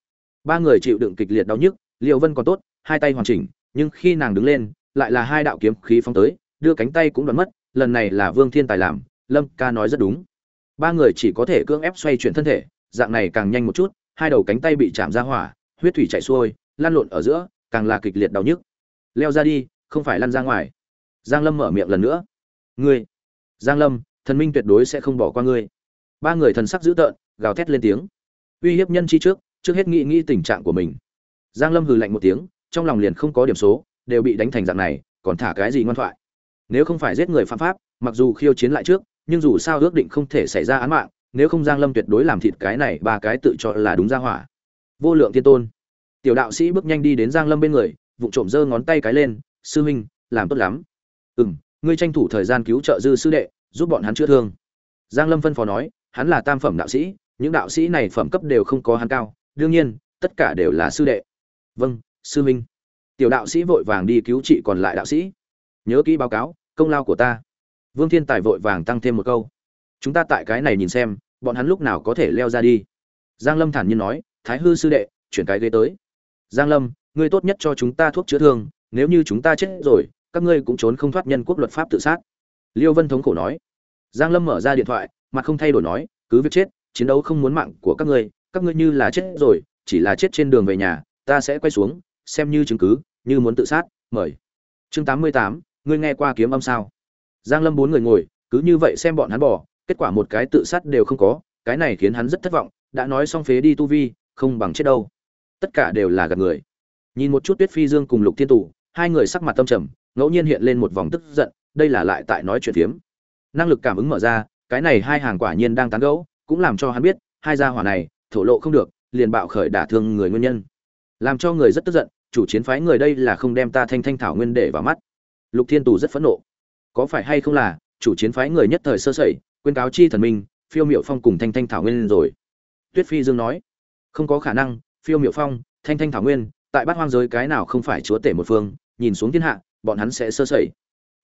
Ba người chịu đựng kịch liệt đau nhức liêu vân còn tốt, hai tay hoàn chỉnh, nhưng khi nàng đứng lên, lại là hai đạo kiếm khí phóng tới, đưa cánh tay cũng đoán mất, lần này là vương thiên tài làm, lâm ca nói rất đúng. Ba người chỉ có thể cưỡng ép xoay chuyển thân thể, dạng này càng nhanh một chút hai đầu cánh tay bị chạm ra hỏa, huyết thủy chảy xuôi, lan lộn ở giữa, càng là kịch liệt đau nhức. Leo ra đi, không phải lăn ra ngoài. Giang lâm mở miệng lần nữa. Ngươi, giang lâm, thần minh tuyệt đối sẽ không bỏ qua ngươi. Ba người thần sắc dữ tợn, gào thét lên tiếng. Uy hiếp nhân chi trước trước hết nghĩ nghĩ tình trạng của mình. Giang lâm hừ lạnh một tiếng, trong lòng liền không có điểm số, đều bị đánh thành dạng này, còn thả cái gì ngoan thoại. Nếu không phải giết người phạm pháp, mặc dù khiêu chiến lại trước, nhưng dù sao ước định không thể xảy ra án mạng nếu không giang lâm tuyệt đối làm thịt cái này, ba cái tự cho là đúng ra hỏa. Vô lượng thiên tôn. Tiểu đạo sĩ bước nhanh đi đến giang lâm bên người, vụng trộm giơ ngón tay cái lên, sư huynh, làm tốt lắm. Ừm, ngươi tranh thủ thời gian cứu trợ dư sư đệ, giúp bọn hắn chữa thương. Giang lâm phân phó nói, hắn là tam phẩm đạo sĩ, những đạo sĩ này phẩm cấp đều không có hắn cao, đương nhiên, tất cả đều là sư đệ. Vâng sư huynh. Tiểu đạo sĩ vội vàng đi cứu trị còn lại đạo sĩ. Nhớ kỹ báo cáo, công lao của ta. Vương thiên tài vội vàng tăng thêm một câu chúng ta tại cái này nhìn xem, bọn hắn lúc nào có thể leo ra đi? Giang lâm thản nhiên nói, thái hư sư đệ, chuyển cái ghế tới. Giang lâm, ngươi tốt nhất cho chúng ta thuốc chữa thương, nếu như chúng ta chết rồi, các ngươi cũng trốn không thoát nhân quốc luật pháp tự sát. Liêu vân thống khổ nói. Giang lâm mở ra điện thoại, mặt không thay đổi nói, cứ việc chết, chiến đấu không muốn mạng của các ngươi các ngươi như là chết rồi, chỉ là chết trên đường về nhà, ta sẽ quay xuống, xem như chứng cứ, như muốn tự sát, mời. Chương tám mươi tám, ngươi nghe qua kiếm âm sao? Giang lâm bốn người ngồi, cứ như vậy xem bọn hắn bỏ kết quả một cái tự sát đều không có, cái này khiến hắn rất thất vọng, đã nói xong phế đi tu vi, không bằng chết đâu. Tất cả đều là gạt người. Nhìn một chút tuyết phi dương cùng lục thiên tủ hai người sắc mặt tâm trầm, ngẫu nhiên hiện lên một vòng tức giận, đây là lại tại nói chuyện phiếm. Năng lực cảm ứng mở ra, cái này hai hàng quả nhiên đang tán gẫu, cũng làm cho hắn biết, hai gia hỏa này, thổ lộ không được, liền bạo khởi đả thương người nguyên nhân. Làm cho người rất tức giận, chủ chiến phái người đây là không đem ta thanh thanh thảo nguyên để vào mắt. Lục thiên tù rất phẫn nộ. Có phải hay không là, chủ chiến phái người nhất thời sơ sẩy quên cáo chi thần minh, phiêu miệu phong cùng thanh thanh thảo nguyên rồi. Tuyết phi dương nói, không có khả năng, phiêu miệu phong, thanh thanh thảo nguyên, tại bát hoang giới cái nào không phải chúa tể một phương, nhìn xuống thiên hạ, bọn hắn sẽ sơ sẩy.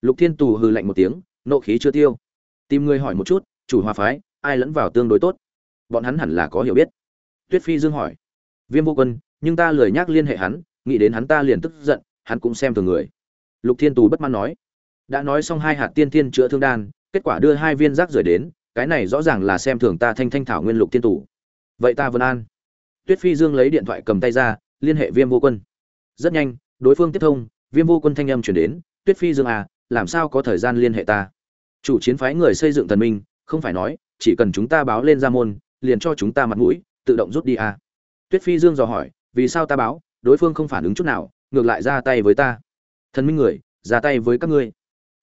Lục thiên tù hừ lạnh một tiếng, nộ khí chưa tiêu. Tìm người hỏi một chút, chủ hòa phái, ai lẫn vào tương đối tốt? Bọn hắn hẳn là có hiểu biết. Tuyết phi dương hỏi, viêm vô quân, nhưng ta lười nhắc liên hệ hắn, nghĩ đến hắn ta liền tức giận, hắn cũng xem thường người. Lục thiên tù bất mãn nói, đã nói xong hai hạt tiên thiên chữa thương đan kết quả đưa hai viên rác rưởi đến, cái này rõ ràng là xem thường ta thanh thanh thảo nguyên lục thiên tù. Vậy ta vân an. Tuyết phi dương lấy điện thoại cầm tay ra, liên hệ viêm vô quân. Rất nhanh, đối phương tiếp thông, viêm vô quân thanh âm chuyển đến, tuyết phi dương à làm sao có thời gian liên hệ ta? Chủ chiến phái người xây dựng thần minh, không phải nói, chỉ cần chúng ta báo lên ra môn, liền cho chúng ta mặt mũi, tự động rút đi à? Tuyết phi dương dò hỏi, vì sao ta báo? Đối phương không phản ứng chút nào, ngược lại ra tay với ta. Thần minh người, ra tay với các ngươi.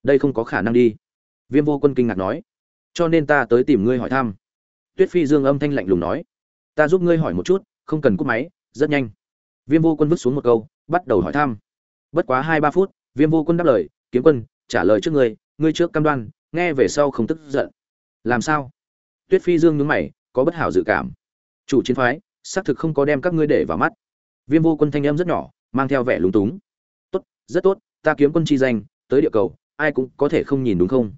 Đây không có khả năng đi viêm vô quân kinh ngạc nói, cho nên ta tới tìm ngươi hỏi thăm. Tuyết phi dương âm thanh lạnh lùng nói, ta giúp ngươi hỏi một chút, không cần cúp máy, rất nhanh. Viêm vô quân vứt xuống một câu, bắt đầu hỏi thăm. Bất quá hai ba phút, viêm vô quân đáp lời, kiếm quân, trả lời trước ngươi ngươi trước cam đoan, nghe về sau không tức giận. Làm sao? Tuyết phi dương nhướng mày, có bất hảo dự cảm. Chủ chiến phái, xác thực không có đem các ngươi để vào mắt. Viêm vô quân thanh âm rất nhỏ, mang theo vẻ lúng túng. Tốt, rất tốt, ta kiếm quân chi danh, tới địa cầu, ai cũng có thể không nhìn đúng không?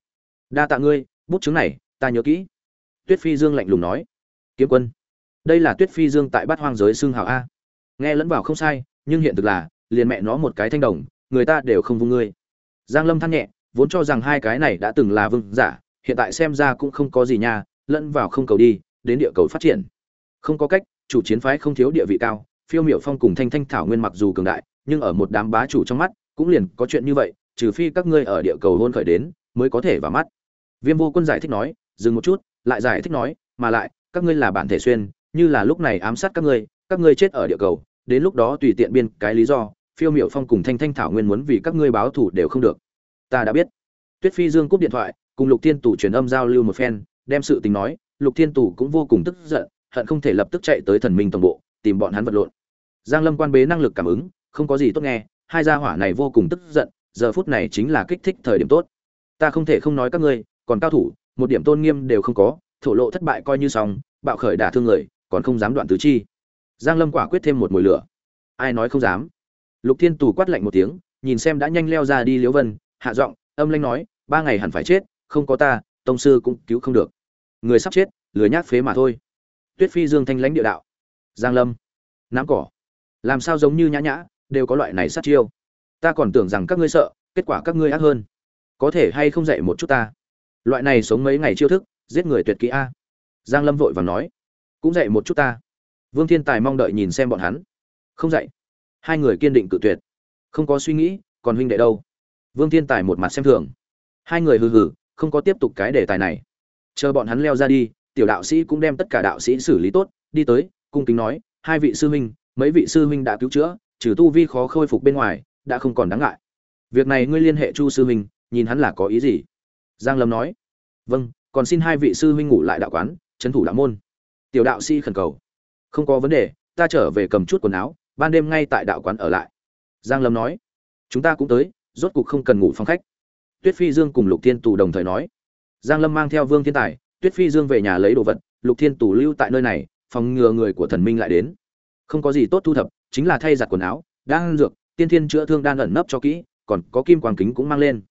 Đa tạ ngươi, bút chứng này, ta nhớ kỹ. Tuyết phi dương lạnh lùng nói. Kiếm quân. Đây là tuyết phi dương tại bát hoang giới xương hào a. Nghe lẫn vào không sai, nhưng hiện thực là, liền mẹ nó một cái thanh đồng, người ta đều không vung ngươi. Giang lâm than nhẹ, vốn cho rằng hai cái này đã từng là vương giả, hiện tại xem ra cũng không có gì nha, lẫn vào không cầu đi, đến địa cầu phát triển. Không có cách, chủ chiến phái không thiếu địa vị cao, phiêu miểu phong cùng thanh thanh thảo nguyên mặc dù cường đại, nhưng ở một đám bá chủ trong mắt, cũng liền có chuyện như vậy, trừ phi các ngươi ở địa cầu hôn khởi đến, mới có thể vào mắt viêm vô quân giải thích nói, dừng một chút, lại giải thích nói, mà lại, các ngươi là bản thể xuyên, như là lúc này ám sát các ngươi các ngươi chết ở địa cầu, đến lúc đó tùy tiện biên cái lý do, phiêu miểu phong cùng thanh thanh thảo nguyên muốn vì các ngươi báo thù đều không được. Ta đã biết. Tuyết phi dương cúp điện thoại, cùng lục thiên tù truyền âm giao lưu một phen, đem sự tình nói, lục thiên tù cũng vô cùng tức giận, hận không thể lập tức chạy tới thần minh tổng bộ, tìm bọn hắn vật lộn. Giang lâm quan bế năng lực cảm ứng, không có gì tốt nghe, hai gia hỏa này vô cùng tức giận, giờ phút này chính là kích thích thời điểm tốt. Ta không thể không nói các ngươi còn cao thủ, một điểm tôn nghiêm đều không có, thổ lộ thất bại coi như xong, bạo khởi đả thương người, còn không dám đoạn tứ chi. Giang lâm quả quyết thêm một mùi lửa. Ai nói không dám? Lục thiên tù quát lạnh một tiếng, nhìn xem đã nhanh leo ra đi liễu vân, hạ giọng, âm lanh nói, ba ngày hẳn phải chết, không có ta, tông sư cũng cứu không được. Người sắp chết, lười nhác phế mà thôi. Tuyết phi dương thanh lãnh địa đạo. Giang lâm. Nám cỏ. Làm sao giống như nhã nhã, đều có loại này sát chiêu. Ta còn tưởng rằng các ngươi sợ, kết quả các ngươi ác hơn. Có thể hay không dạy một chút ta? Loại này sống mấy ngày chiêu thức, giết người tuyệt kỹ a. Giang lâm vội vàng nói, cũng dạy một chút ta. Vương thiên tài mong đợi nhìn xem bọn hắn. Không dạy. Hai người kiên định cự tuyệt. Không có suy nghĩ, còn huynh đệ đâu? Vương thiên tài một mặt xem thường. Hai người hừ hừ, không có tiếp tục cái đề tài này. Chờ bọn hắn leo ra đi, tiểu đạo sĩ cũng đem tất cả đạo sĩ xử lý tốt, đi tới, cung kính nói, hai vị sư huynh, mấy vị sư huynh đã cứu chữa, trừ tu vi khó khôi phục bên ngoài, đã không còn đáng ngại. Việc này ngươi liên hệ chu sư huynh, nhìn hắn là có ý gì? Giang lâm nói vâng còn xin hai vị sư huynh ngủ lại đạo quán, trấn thủ đạo môn. Tiểu đạo sĩ khẩn cầu, không có vấn đề, ta trở về cầm chút quần áo, ban đêm ngay tại đạo quán ở lại. Giang lâm nói, chúng ta cũng tới, rốt cục không cần ngủ phòng khách. Tuyết phi dương cùng lục thiên tù đồng thời nói, giang lâm mang theo vương thiên tài, tuyết phi dương về nhà lấy đồ vật, lục thiên tù lưu tại nơi này, phòng ngừa người của thần minh lại đến. Không có gì tốt thu thập, chính là thay giặt quần áo đang dược, tiên thiên chữa thương đang ẩn nấp cho kỹ, còn có kim quang kính cũng mang lên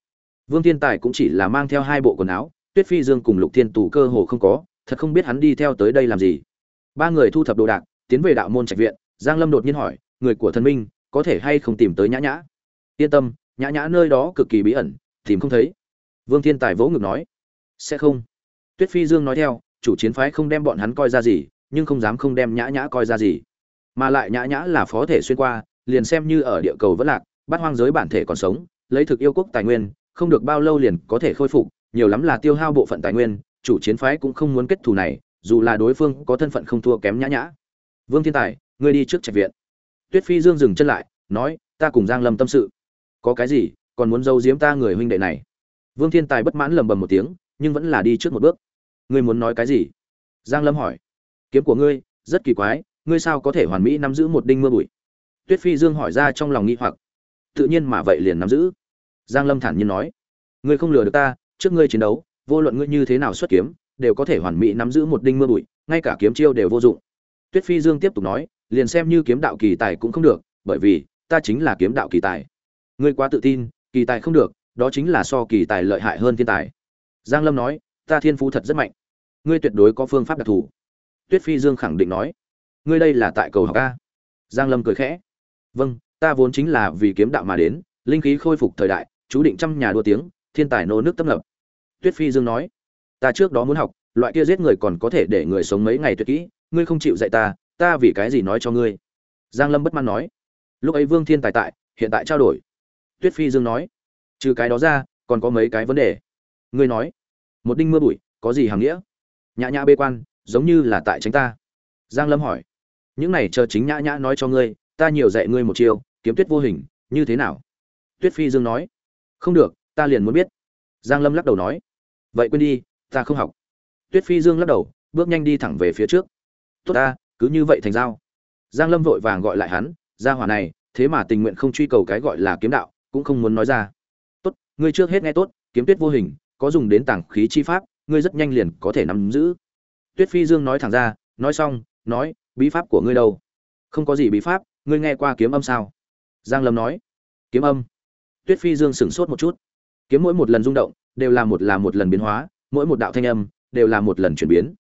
vương thiên tài cũng chỉ là mang theo hai bộ quần áo, tuyết phi dương cùng lục thiên tù cơ hồ không có, thật không biết hắn đi theo tới đây làm gì. Ba người thu thập đồ đạc, tiến về đạo môn trạch viện, giang lâm đột nhiên hỏi, người của thần minh, có thể hay không tìm tới nhã nhã? Yên tâm, nhã nhã nơi đó cực kỳ bí ẩn, tìm không thấy. Vương thiên tài vỗ ngực nói, sẽ không. Tuyết phi dương nói theo, chủ chiến phái không đem bọn hắn coi ra gì, nhưng không dám không đem nhã nhã coi ra gì. Mà lại nhã nhã là phó thể xuyên qua, liền xem như ở địa cầu vẫn lạc bắt hoang giới bản thể còn sống, lấy thực yêu quốc tài nguyên không được bao lâu liền có thể khôi phục, nhiều lắm là tiêu hao bộ phận tài nguyên, chủ chiến phái cũng không muốn kết thù này, dù là đối phương có thân phận không thua kém nhã nhã. Vương thiên tài, ngươi đi trước trạch viện. Tuyết phi dương dừng chân lại, nói, ta cùng giang lâm tâm sự. Có cái gì, còn muốn giấu giếm ta người huynh đệ này? Vương thiên tài bất mãn lầm bầm một tiếng, nhưng vẫn là đi trước một bước. Ngươi muốn nói cái gì? Giang lâm hỏi. Kiếm của ngươi, rất kỳ quái, ngươi sao có thể hoàn mỹ nắm giữ một đinh mưa bụi? Tuyết phi dương hỏi ra trong lòng nghi hoặc. Tự nhiên mà vậy liền nắm giữ giang lâm thản nhiên nói, ngươi không lừa được ta, trước ngươi chiến đấu, vô luận ngươi như thế nào xuất kiếm, đều có thể hoàn mỹ nắm giữ một đinh mưa bụi, ngay cả kiếm chiêu đều vô dụng. Tuyết phi dương tiếp tục nói, liền xem như kiếm đạo kỳ tài cũng không được, bởi vì ta chính là kiếm đạo kỳ tài. Ngươi quá tự tin, kỳ tài không được, đó chính là so kỳ tài lợi hại hơn thiên tài. Giang lâm nói, ta thiên phú thật rất mạnh, ngươi tuyệt đối có phương pháp đặc thù. Tuyết phi dương khẳng định nói, ngươi đây là tại cầu học a. Giang lâm cười khẽ vâng ta vốn chính là vì kiếm đạo mà đến, linh khí khôi phục thời đại chú định trăm nhà đua tiếng, thiên tài nô nước tấp nập. Tuyết phi dương nói, ta trước đó muốn học, loại kia giết người còn có thể để người sống mấy ngày tuyệt kỹ, ngươi không chịu dạy ta ta vì cái gì nói cho ngươi? Giang lâm bất mãn nói, lúc ấy vương thiên tài tại, hiện tại trao đổi. Tuyết phi dương nói, trừ cái đó ra, còn có mấy cái vấn đề. Ngươi nói, một đinh mưa bụi, có gì hàm nghĩa? Nhã nhã bê quan, giống như là tại tránh ta. Giang lâm hỏi, những này chờ chính nhã nhã nói cho ngươi, ta nhiều dạy ngươi một chiêu, kiếm tuyết vô hình, như thế nào? Tuyết phi dương nói không được, ta liền muốn biết. Giang lâm lắc đầu nói. Vậy quên đi, ta không học. Tuyết phi dương lắc đầu, bước nhanh đi thẳng về phía trước. Tốt ta, cứ như vậy thành giao. Giang lâm vội vàng gọi lại hắn. Gia hỏa này, thế mà tình nguyện không truy cầu cái gọi là kiếm đạo, cũng không muốn nói ra. Tốt, ngươi trước hết nghe tốt, kiếm tuyết vô hình, có dùng đến tảng khí chi pháp, ngươi rất nhanh liền có thể nắm giữ. Tuyết phi dương nói thẳng ra, nói xong, nói, bí pháp của ngươi đâu? Không có gì bí pháp, ngươi nghe qua kiếm âm sao? Giang lâm nói. Kiếm âm? Tuyết phi dương sửng sốt một chút. Kiếm mỗi một lần rung động đều là một là một lần biến hóa mỗi một đạo thanh âm đều là một lần chuyển biến.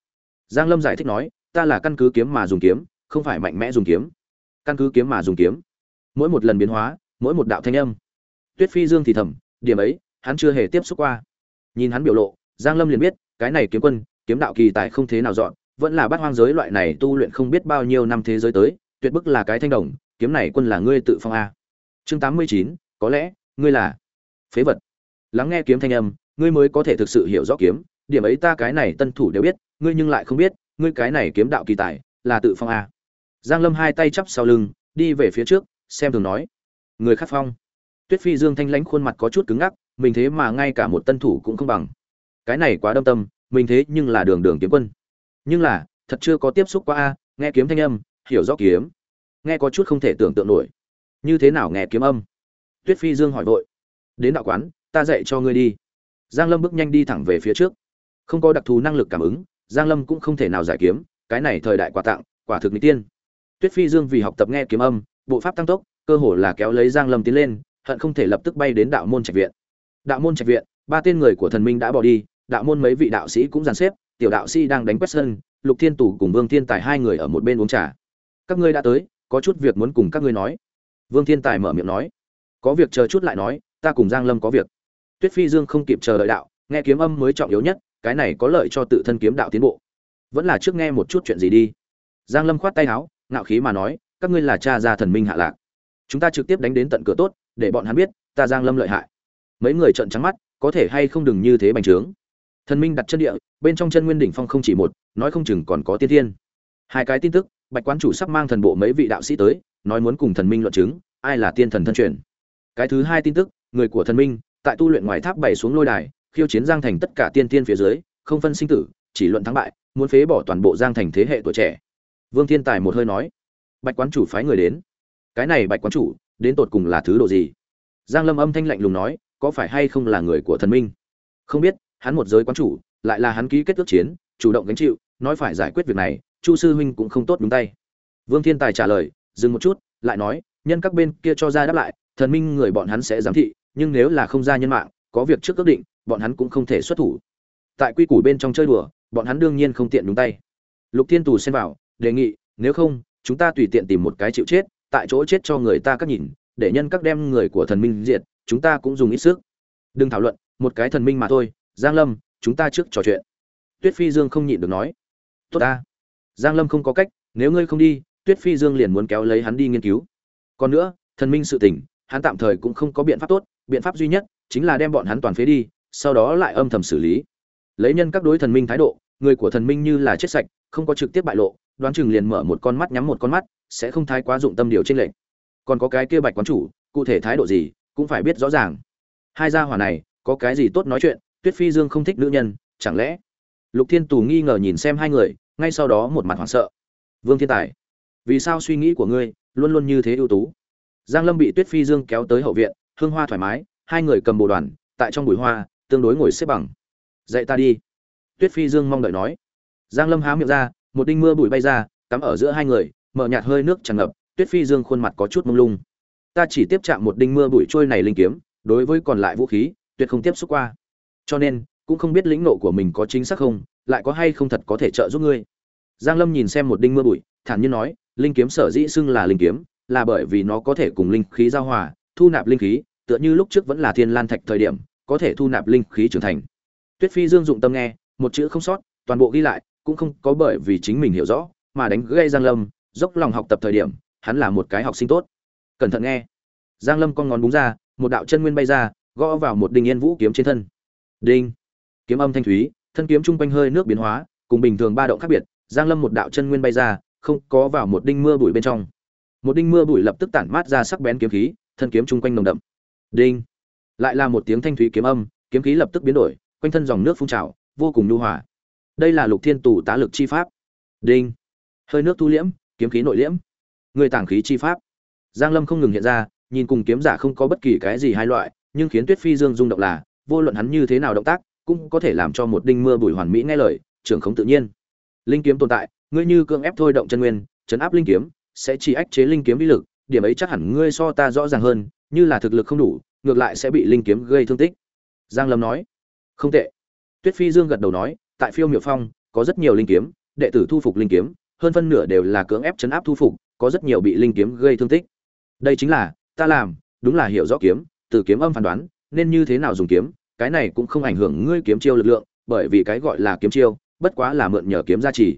Giang lâm giải thích nói ta là căn cứ kiếm mà dùng kiếm không phải mạnh mẽ dùng kiếm. Căn cứ kiếm mà dùng kiếm. Mỗi một lần biến hóa mỗi một đạo thanh âm. Tuyết phi dương thì thầm điểm ấy hắn chưa hề tiếp xúc qua. Nhìn hắn biểu lộ giang lâm liền biết cái này kiếm quân kiếm đạo kỳ tài không thế nào dọn vẫn là bát hoang giới loại này tu luyện không biết bao nhiêu năm thế giới tới tuyệt bức là cái thanh đồng kiếm này quân là ngươi tự phong a. Chương 89, có lẽ ngươi là phế vật. Lắng nghe kiếm thanh âm, ngươi mới có thể thực sự hiểu rõ kiếm. Điểm ấy ta cái này tân thủ đều biết, ngươi nhưng lại không biết, ngươi cái này kiếm đạo kỳ tài, là tự phong a. Giang lâm hai tay chắp sau lưng, đi về phía trước, xem thường nói. Người khắc phong. Tuyết phi dương thanh lãnh khuôn mặt có chút cứng ngắc, mình thế mà ngay cả một tân thủ cũng không bằng. Cái này quá đâm tâm, mình thế nhưng là đường đường kiếm quân. Nhưng là, thật chưa có tiếp xúc qua a, nghe kiếm thanh âm, hiểu rõ kiếm. Nghe có chút không thể tưởng tượng nổi. Như thế nào nghe kiếm âm? Tuyết phi dương hỏi vội, đến đạo quán, ta dạy cho ngươi đi. Giang lâm bước nhanh đi thẳng về phía trước. Không có đặc thù năng lực cảm ứng, giang lâm cũng không thể nào giải kiếm, cái này thời đại quà tặng, quả thực mỹ tiên. Tuyết phi dương vì học tập nghe kiếm âm, bộ pháp tăng tốc, cơ hồ là kéo lấy giang lâm tiến lên, hận không thể lập tức bay đến đạo môn trạch viện. Đạo môn trạch viện, ba tên người của thần minh đã bỏ đi, đạo môn mấy vị đạo sĩ cũng dàn xếp, tiểu đạo sĩ đang đánh quét sân, lục thiên tủ cùng vương thiên tài hai người ở một bên uống trà. Các ngươi đã tới, có chút việc muốn cùng các ngươi nói. Vương thiên tài mở miệng nói có việc chờ chút lại nói, ta cùng giang lâm có việc. Tuyết phi dương không kịp chờ đợi đạo, nghe kiếm âm mới trọng yếu nhất, cái này có lợi cho tự thân kiếm đạo tiến bộ. Vẫn là trước nghe một chút chuyện gì đi. Giang lâm khoát tay áo, ngạo khí mà nói, các ngươi là cha gia thần minh hạ lạc. Chúng ta trực tiếp đánh đến tận cửa tốt, để bọn hắn biết, ta giang lâm lợi hại. Mấy người trợn trắng mắt, có thể hay không đừng như thế bành trướng. Thần minh đặt chân địa, bên trong chân nguyên đỉnh phong không chỉ một, nói không chừng còn có tiên thiên. Hai cái tin tức, bạch quán chủ sắp mang thần bộ mấy vị đạo sĩ tới, nói muốn cùng thần minh luận chứng, ai là tiên thần thân truyền cái thứ hai tin tức, người của thần minh, tại tu luyện ngoài tháp bảy xuống lôi đài, khiêu chiến giang thành tất cả tiên tiên phía dưới, không phân sinh tử, chỉ luận thắng bại, muốn phế bỏ toàn bộ giang thành thế hệ tuổi trẻ. Vương thiên tài một hơi nói, bạch quán chủ phái người đến. Cái này bạch quán chủ, đến tột cùng là thứ độ gì? Giang lâm âm thanh lạnh lùng nói, có phải hay không là người của thần minh? Không biết, hắn một giới quán chủ, lại là hắn ký kết ước chiến, chủ động gánh chịu, nói phải giải quyết việc này, chu sư huynh cũng không tốt đúng tay. Vương thiên tài trả lời, dừng một chút, lại nói, nhân các bên kia cho ra đáp lại thần minh người bọn hắn sẽ giám thị, nhưng nếu là không ra nhân mạng, có việc trước ước định, bọn hắn cũng không thể xuất thủ. Tại quy củ bên trong chơi đùa, bọn hắn đương nhiên không tiện đúng tay. Lục thiên tù xen vào, đề nghị, nếu không, chúng ta tùy tiện tìm một cái chịu chết, tại chỗ chết cho người ta các nhìn, để nhân các đem người của thần minh diệt, chúng ta cũng dùng ít sức. Đừng thảo luận, một cái thần minh mà thôi, giang lâm, chúng ta trước trò chuyện. Tuyết phi dương không nhịn được nói. Tốt ta. Giang lâm không có cách, nếu ngươi không đi, tuyết phi dương liền muốn kéo lấy hắn đi nghiên cứu. Còn nữa, thần minh sự tình hắn tạm thời cũng không có biện pháp tốt, biện pháp duy nhất chính là đem bọn hắn toàn phế đi, sau đó lại âm thầm xử lý. Lấy nhân các đối thần minh thái độ, người của thần minh như là chết sạch, không có trực tiếp bại lộ, đoán chừng liền mở một con mắt nhắm một con mắt, sẽ không thái quá dụng tâm điều trên lệnh còn có cái kia bạch quán chủ, cụ thể thái độ gì, cũng phải biết rõ ràng. Hai gia hỏa này, có cái gì tốt nói chuyện, tuyết phi dương không thích nữ nhân, chẳng lẽ? Lục thiên tù nghi ngờ nhìn xem hai người, ngay sau đó một mặt hoảng sợ. Vương thiên tài, vì sao suy nghĩ của ngươi, luôn luôn như thế ưu tú? Giang lâm bị tuyết phi dương kéo tới hậu viện, hương hoa thoải mái, hai người cầm bồ đoàn, tại trong bụi hoa, tương đối ngồi xếp bằng. Dậy ta đi. Tuyết phi dương mong đợi nói. Giang lâm há miệng ra, một đinh mưa bụi bay ra, cắm ở giữa hai người, mở nhạt hơi nước tràn ngập, tuyết phi dương khuôn mặt có chút mông lung. Ta chỉ tiếp chạm một đinh mưa bụi trôi này linh kiếm, đối với còn lại vũ khí, tuyệt không tiếp xúc qua. Cho nên, cũng không biết lĩnh nộ của mình có chính xác không, lại có hay không thật có thể trợ giúp ngươi. Giang lâm nhìn xem một đinh mưa bụi, thản nhiên nói, linh kiếm sở dĩ xưng là linh kiếm là bởi vì nó có thể cùng linh khí giao hòa, thu nạp linh khí, tựa như lúc trước vẫn là thiên lan thạch thời điểm, có thể thu nạp linh khí trưởng thành. Tuyết phi dương dụng tâm nghe, một chữ không sót, toàn bộ ghi lại, cũng không có bởi vì chính mình hiểu rõ, mà đánh gây giang lâm, dốc lòng học tập thời điểm, hắn là một cái học sinh tốt. Cẩn thận nghe. Giang lâm con ngón búng ra, một đạo chân nguyên bay ra, gõ vào một đinh yên vũ kiếm trên thân. Đinh. Kiếm âm thanh thúy, thân kiếm trung quanh hơi nước biến hóa, cùng bình thường ba động khác biệt, giang lâm một đạo chân nguyên bay ra, không có vào một đinh mưa bụi bên trong một đinh mưa bụi lập tức tản mát ra sắc bén kiếm khí, thân kiếm trung quanh nồng đậm. Đinh! Lại là một tiếng thanh thúy kiếm âm, kiếm khí lập tức biến đổi, quanh thân dòng nước phun trào, vô cùng nhu hòa. Đây là lục thiên tù tá lực chi pháp. Đinh! Hơi nước thu liễm, kiếm khí nội liễm. Người tàng khí chi pháp. Giang lâm không ngừng hiện ra, nhìn cùng kiếm giả không có bất kỳ cái gì hai loại, nhưng khiến tuyết phi dương rung động là, vô luận hắn như thế nào động tác, cũng có thể làm cho một đinh mưa bụi hoàn mỹ nghe lời, trưởng không tự nhiên. Linh kiếm tồn tại, ngươi như cưỡng ép thôi động chân nguyên, chấn áp linh kiếm sẽ chỉ ách chế linh kiếm uy lực, điểm ấy chắc hẳn ngươi so ta rõ ràng hơn, như là thực lực không đủ, ngược lại sẽ bị linh kiếm gây thương tích. Giang lâm nói. Không tệ. Tuyết phi dương gật đầu nói, tại phiêu miệu phong, có rất nhiều linh kiếm, đệ tử thu phục linh kiếm, hơn phân nửa đều là cưỡng ép chấn áp thu phục, có rất nhiều bị linh kiếm gây thương tích. Đây chính là, ta làm, đúng là hiểu rõ kiếm, từ kiếm âm phán đoán, nên như thế nào dùng kiếm, cái này cũng không ảnh hưởng ngươi kiếm chiêu lực lượng, bởi vì cái gọi là kiếm chiêu, bất quá là mượn nhờ kiếm gia trì.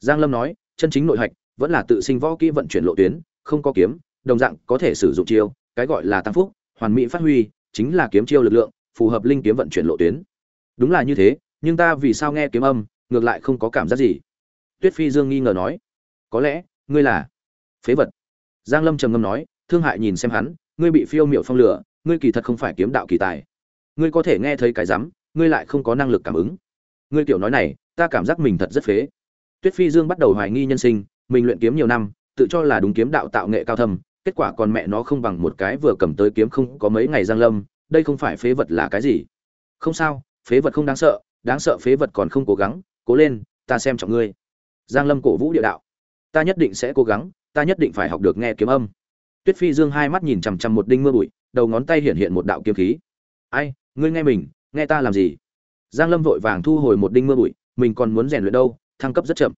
Giang lâm nói, chân chính nội hạch vẫn là tự sinh võ kỹ vận chuyển lộ tuyến, không có kiếm, đồng dạng có thể sử dụng chiêu, cái gọi là tăng phúc, hoàn mỹ phát huy, chính là kiếm chiêu lực lượng, phù hợp linh kiếm vận chuyển lộ tuyến. Đúng là như thế, nhưng ta vì sao nghe kiếm âm, ngược lại không có cảm giác gì? Tuyết phi dương nghi ngờ nói, có lẽ, ngươi là phế vật. Giang lâm trầm ngâm nói, thương hại nhìn xem hắn, ngươi bị phiêu miểu phong lửa, ngươi kỳ thật không phải kiếm đạo kỳ tài. Ngươi có thể nghe thấy cái rắm, ngươi lại không có năng lực cảm ứng. Ngươi tiểu nói này, ta cảm giác mình thật rất phế. Tuyết phi dương bắt đầu hoài nghi nhân sinh mình luyện kiếm nhiều năm, tự cho là đúng kiếm đạo tạo nghệ cao thâm, kết quả còn mẹ nó không bằng một cái vừa cầm tới kiếm không có mấy ngày giang lâm, đây không phải phế vật là cái gì? Không sao, phế vật không đáng sợ đáng sợ phế vật còn không cố gắng, cố lên, ta xem trọng ngươi. Giang lâm cổ vũ địa đạo. Ta nhất định sẽ cố gắng, ta nhất định phải học được nghe kiếm âm. Tuyết phi dương hai mắt nhìn chằm chằm một đinh mưa bụi, đầu ngón tay hiện hiện một đạo kiếm khí. Ai, ngươi nghe mình, nghe ta làm gì? Giang lâm vội vàng thu hồi một đinh mưa bụi, mình còn muốn rèn luyện đâu, thăng cấp rất chậm.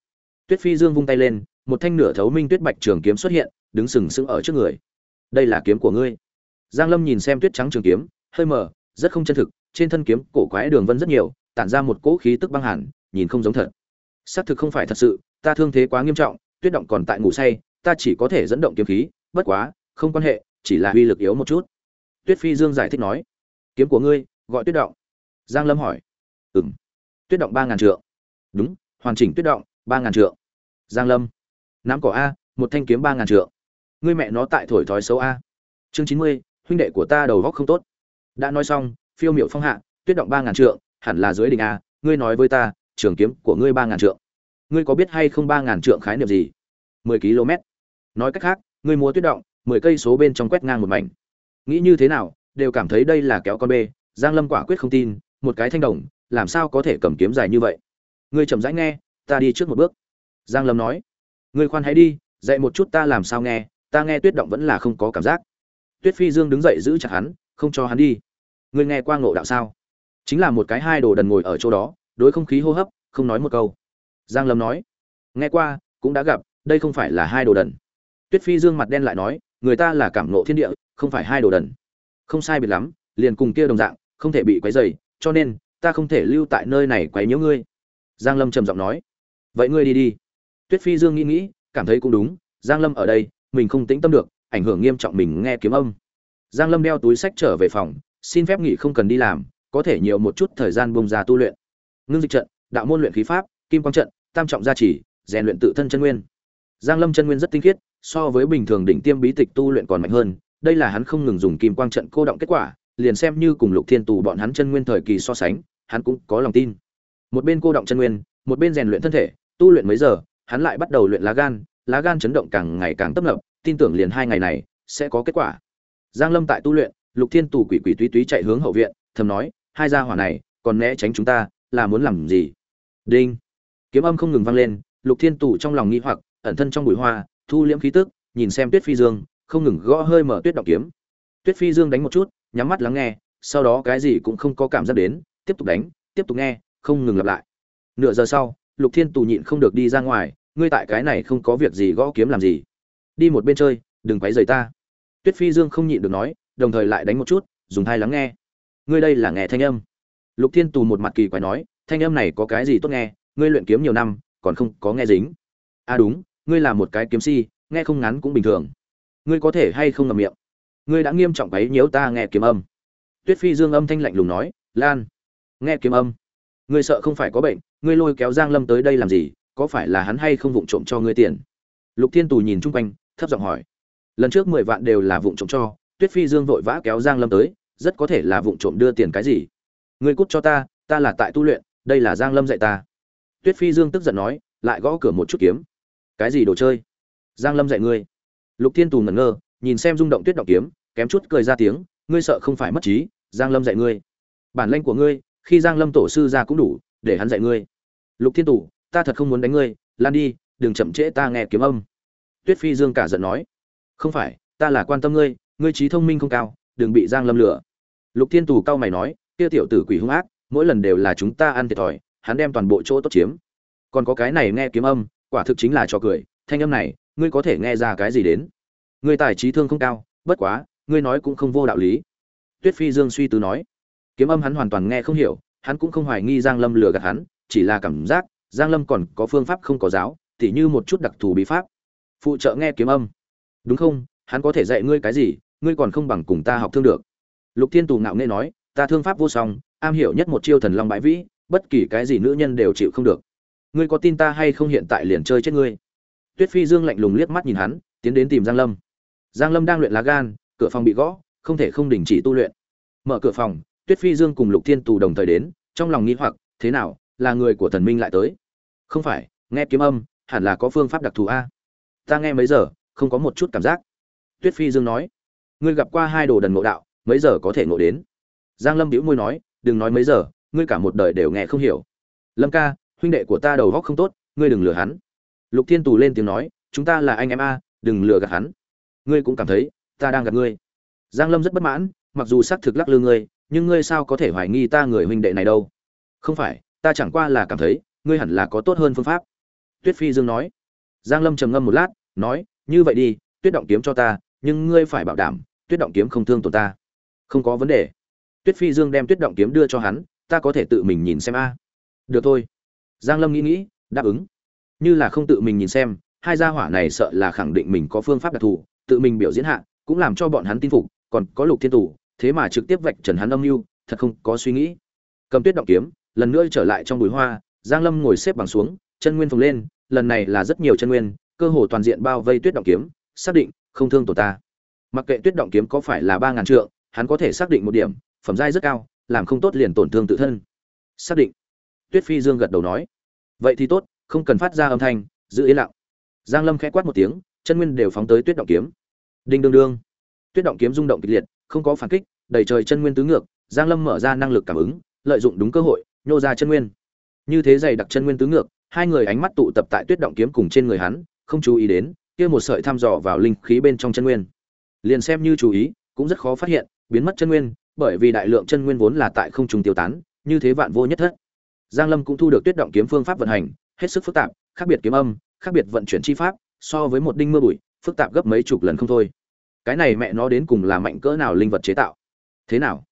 Tuyết phi dương vung tay lên một thanh nửa thấu minh tuyết bạch trường kiếm xuất hiện, đứng sừng sững ở trước người. Đây là kiếm của ngươi. Giang lâm nhìn xem tuyết trắng trường kiếm, hơi mờ rất không chân thực, trên thân kiếm cổ quái đường vân rất nhiều, tản ra một cỗ khí tức băng hẳn nhìn không giống thật. Xác thực không phải thật sự, ta thương thế quá nghiêm trọng, tuyết động còn tại ngủ say, ta chỉ có thể dẫn động kiếm khí, bất quá, không quan hệ, chỉ là uy lực yếu một chút. Tuyết phi dương giải thích nói. Kiếm của ngươi, gọi tuyết động. Giang lâm hỏi. Ừm. Tuyết động ba ngàn trượng. Đúng, hoàn chỉnh tuyết động, ba ngàn trượng. Giang lâm nắm cỏ a, một thanh kiếm ba ngàn trượng. Ngươi mẹ nó tại thổi thói xấu a. Chương chín mươi, huynh đệ của ta đầu góc không tốt. Đã nói xong, phiêu miệu phong hạ, tuyết động ba ngàn trượng, hẳn là dưới đỉnh a, ngươi nói với ta, trường kiếm của ngươi ba ngàn trượng. Ngươi có biết hay không ba ngàn trượng khái niệm gì? Mười km. Nói cách khác, ngươi múa tuyết động, mười cây số bên trong quét ngang một mảnh. Nghĩ như thế nào, đều cảm thấy đây là kéo con bê, giang lâm quả quyết không tin, một cái thanh đồng, làm sao có thể cầm kiếm dài như vậy? Ngươi chậm rãi nghe, ta đi trước một bước. Giang lâm nói ngươi khoan hãy đi dạy một chút ta làm sao nghe ta nghe tuyết động vẫn là không có cảm giác. Tuyết phi dương đứng dậy giữ chặt hắn không cho hắn đi. Ngươi nghe qua ngộ đạo sao? Chính là một cái hai đồ đần ngồi ở chỗ đó đối không khí hô hấp không nói một câu. Giang lâm nói nghe qua cũng đã gặp đây không phải là hai đồ đần. Tuyết phi dương mặt đen lại nói người ta là cảm ngộ thiên địa không phải hai đồ đần. Không sai biệt lắm liền cùng kia đồng dạng không thể bị quấy rầy, cho nên ta không thể lưu tại nơi này quấy nhiễu ngươi. Giang lâm trầm giọng nói vậy ngươi đi đi tuyết phi dương nghĩ nghĩ, cảm thấy cũng đúng, giang lâm ở đây, mình không tĩnh tâm được, ảnh hưởng nghiêm trọng mình nghe kiếm âm. Giang lâm đeo túi sách trở về phòng, xin phép nghỉ không cần đi làm, có thể nhiều một chút thời gian bung ra tu luyện. Ngưng dịch trận, đạo môn luyện khí pháp, kim quang trận, tam trọng gia trì, rèn luyện tự thân chân nguyên. Giang lâm chân nguyên rất tinh khiết, so với bình thường đỉnh tiêm bí tịch tu luyện còn mạnh hơn, đây là hắn không ngừng dùng kim quang trận cô động kết quả, liền xem như cùng lục thiên tù bọn hắn chân nguyên thời kỳ so sánh, hắn cũng có lòng tin. Một bên cô động chân nguyên, một bên rèn luyện thân thể, tu luyện mấy giờ hắn lại bắt đầu luyện lá gan lá gan chấn động càng ngày càng tấp nập, tin tưởng liền hai ngày này sẽ có kết quả. Giang lâm tại tu luyện, lục thiên tù quỷ quỷ túy túy chạy hướng hậu viện, thầm nói, hai gia hỏa này, còn né tránh chúng ta, là muốn làm gì? Đinh. Kiếm âm không ngừng vang lên, lục thiên tù trong lòng nghi hoặc, ẩn thân trong bụi hoa, thu liễm khí tức, nhìn xem tuyết phi dương, không ngừng gõ hơi mở tuyết đọc kiếm. Tuyết phi dương đánh một chút, nhắm mắt lắng nghe, sau đó cái gì cũng không có cảm giác đến, tiếp tục đánh, tiếp tục nghe, không ngừng lặp lại. Nửa giờ sau lục thiên tù nhịn không được đi ra ngoài, ngươi tại cái này không có việc gì gõ kiếm làm gì? Đi một bên chơi, đừng quấy rầy ta. Tuyết phi dương không nhịn được nói, đồng thời lại đánh một chút, dùng thai lắng nghe. Ngươi đây là nghe thanh âm. Lục thiên tù một mặt kỳ quái nói, thanh âm này có cái gì tốt nghe, ngươi luyện kiếm nhiều năm, còn không có nghe dính. À đúng, ngươi là một cái kiếm si, nghe không ngắn cũng bình thường. Ngươi có thể hay không ngậm miệng? Ngươi đã nghiêm trọng bấy nhiễu ta nghe kiếm âm. Tuyết phi dương âm thanh lạnh lùng nói, lan, nghe kiếm âm. Ngươi sợ không phải có bệnh ngươi lôi kéo giang lâm tới đây làm gì, có phải là hắn hay không vụng trộm cho ngươi tiền? Lục thiên tù nhìn chung quanh, thấp giọng hỏi. Lần trước mười vạn đều là vụng trộm cho, tuyết phi dương vội vã kéo giang lâm tới, rất có thể là vụng trộm đưa tiền cái gì? Ngươi cút cho ta ta là tại tu luyện, đây là giang lâm dạy ta. Tuyết phi dương tức giận nói, lại gõ cửa một chút kiếm. Cái gì đồ chơi? Giang lâm dạy ngươi. Lục thiên tù ngẩn ngơ, nhìn xem rung động tuyết động kiếm, kém chút cười ra tiếng, ngươi sợ không phải mất trí, giang lâm dạy ngươi. Bản lanh của ngươi, khi giang lâm tổ sư ra cũng đủ, để hắn dạy ngươi lục thiên tù, ta thật không muốn đánh ngươi, lan đi, đừng chậm trễ ta nghe kiếm âm. Tuyết phi dương cả giận nói. Không phải, ta là quan tâm ngươi ngươi trí thông minh không cao, đừng bị giang lâm lừa. Lục thiên tù cao mày nói, kia tiểu tử quỷ hung ác, mỗi lần đều là chúng ta ăn thiệt thòi, hắn đem toàn bộ chỗ tốt chiếm. Còn có cái này nghe kiếm âm, quả thực chính là trò cười, thanh âm này, ngươi có thể nghe ra cái gì đến? Ngươi tài trí thương không cao, bất quá, ngươi nói cũng không vô đạo lý. Tuyết phi dương suy tư nói. Kiếm âm hắn hoàn toàn nghe không hiểu, hắn cũng không hoài nghi giang lâm lừa gạt hắn chỉ là cảm giác, giang lâm còn có phương pháp không có giáo, tỉ như một chút đặc thù bí pháp. Phụ trợ nghe kiếm âm. Đúng không? Hắn có thể dạy ngươi cái gì, ngươi còn không bằng cùng ta học thương được. Lục thiên tù ngạo nghe nói, ta thương pháp vô song, am hiểu nhất một chiêu thần long bãi vĩ, bất kỳ cái gì nữ nhân đều chịu không được. Ngươi có tin ta hay không hiện tại liền chơi chết ngươi? Tuyết phi dương lạnh lùng liếc mắt nhìn hắn, tiến đến tìm giang lâm. Giang lâm đang luyện lá gan, cửa phòng bị gõ, không thể không đình chỉ tu luyện. Mở cửa phòng, tuyết phi dương cùng lục thiên tù đồng thời đến, trong lòng nghĩ hoặc, thế nào là người của thần minh lại tới. Không phải, nghe kiếm âm, hẳn là có phương pháp đặc thù a. Ta nghe mấy giờ, không có một chút cảm giác. Tuyết phi dương nói, ngươi gặp qua hai đồ đần ngộ đạo, mấy giờ có thể ngộ đến? Giang lâm bĩu môi nói, đừng nói mấy giờ, ngươi cả một đời đều nghe không hiểu. Lâm ca, huynh đệ của ta đầu góc không tốt, ngươi đừng lừa hắn. Lục thiên tù lên tiếng nói, chúng ta là anh em a, đừng lừa gạt hắn. Ngươi cũng cảm thấy, ta đang gạt ngươi. Giang lâm rất bất mãn, mặc dù xác thực lắc lư ngươi, nhưng ngươi sao có thể hoài nghi ta người huynh đệ này đâu? Không phải ta chẳng qua là cảm thấy, ngươi hẳn là có tốt hơn phương pháp. Tuyết phi dương nói. Giang lâm trầm ngâm một lát, nói, như vậy đi, tuyết động kiếm cho ta, nhưng ngươi phải bảo đảm, tuyết động kiếm không thương tổn ta. Không có vấn đề. Tuyết phi dương đem tuyết động kiếm đưa cho hắn, ta có thể tự mình nhìn xem a. Được thôi. Giang lâm nghĩ nghĩ, đáp ứng. Như là không tự mình nhìn xem, hai gia hỏa này sợ là khẳng định mình có phương pháp đặc thù, tự mình biểu diễn hạ, cũng làm cho bọn hắn tin phục, còn có lục thiên tủ thế mà trực tiếp vạch trần hắn âm mưu, thật không có suy nghĩ. Cầm tuyết động kiếm lần nữa trở lại trong bụi hoa, giang lâm ngồi xếp bằng xuống, chân nguyên phồng lên, lần này là rất nhiều chân nguyên, cơ hồ toàn diện bao vây tuyết động kiếm, xác định không thương tổ ta. Mặc kệ tuyết động kiếm có phải là ba ngàn trượng, hắn có thể xác định một điểm, phẩm giai rất cao, làm không tốt liền tổn thương tự thân. Xác định. Tuyết phi dương gật đầu nói. Vậy thì tốt, không cần phát ra âm thanh, giữ yên lặng. Giang lâm khẽ quát một tiếng, chân nguyên đều phóng tới tuyết động kiếm. Đinh đương đương. Tuyết động kiếm rung động kịch liệt, không có phản kích, đầy trời chân nguyên tứ ngược, giang lâm mở ra năng lực cảm ứng, lợi dụng đúng cơ hội nhô ra chân nguyên. Như thế dày đặc chân nguyên tứ ngược, hai người ánh mắt tụ tập tại tuyết động kiếm cùng trên người hắn, không chú ý đến, kia một sợi thăm dò vào linh khí bên trong chân nguyên. Liền xem như chú ý, cũng rất khó phát hiện, biến mất chân nguyên, bởi vì đại lượng chân nguyên vốn là tại không trùng tiêu tán, như thế vạn vô nhất thất. Giang lâm cũng thu được tuyết động kiếm phương pháp vận hành, hết sức phức tạp, khác biệt kiếm âm, khác biệt vận chuyển chi pháp, so với một đinh mưa bụi, phức tạp gấp mấy chục lần không thôi. Cái này mẹ nó đến cùng là mạnh cỡ nào linh vật chế tạo? Thế nào?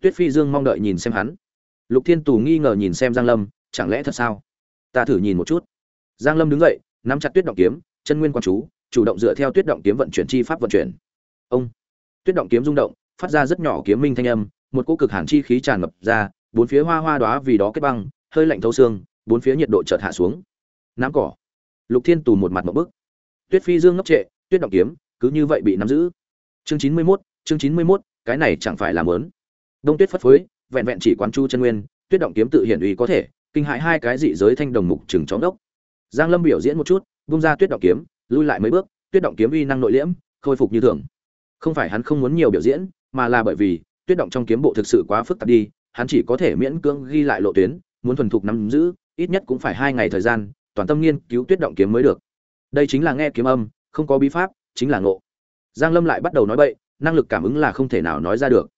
Tuyết phi dương mong đợi nhìn xem hắn lục thiên tù nghi ngờ nhìn xem giang lâm chẳng lẽ thật sao? Ta thử nhìn một chút. Giang lâm đứng dậy nắm chặt tuyết động kiếm chân nguyên quan chú chủ động dựa theo tuyết động kiếm vận chuyển chi pháp vận chuyển. Ông. Tuyết động kiếm rung động phát ra rất nhỏ kiếm minh thanh âm một cỗ cực hàn chi khí tràn ngập ra bốn phía hoa hoa đóa vì đó kết băng hơi lạnh thấu xương bốn phía nhiệt độ chợt hạ xuống. Nám cỏ. Lục thiên tù một mặt một bức. Tuyết phi dương ngốc trệ tuyết động kiếm cứ như vậy bị nắm giữ. Chương chín mươi 91, chương chín mươi 91, cái này chẳng phải là mớn. Đông tuyết phất phới vẹn vẹn chỉ quán chu chân nguyên, tuyết động kiếm tự hiển uy có thể, kinh hại hai cái dị giới thanh đồng mục trừng chóng đốc. Giang lâm biểu diễn một chút bung ra tuyết động kiếm, lui lại mấy bước, tuyết động kiếm uy năng nội liễm, khôi phục như thường. Không phải hắn không muốn nhiều biểu diễn, mà là bởi vì tuyết động trong kiếm bộ thực sự quá phức tạp đi, hắn chỉ có thể miễn cưỡng ghi lại lộ tuyến, muốn thuần thục nắm giữ, ít nhất cũng phải hai ngày thời gian, toàn tâm nghiên cứu tuyết động kiếm mới được. Đây chính là nghe kiếm âm, không có bí pháp, chính là ngộ. Giang lâm lại bắt đầu nói bậy, năng lực cảm ứng là không thể nào nói ra được.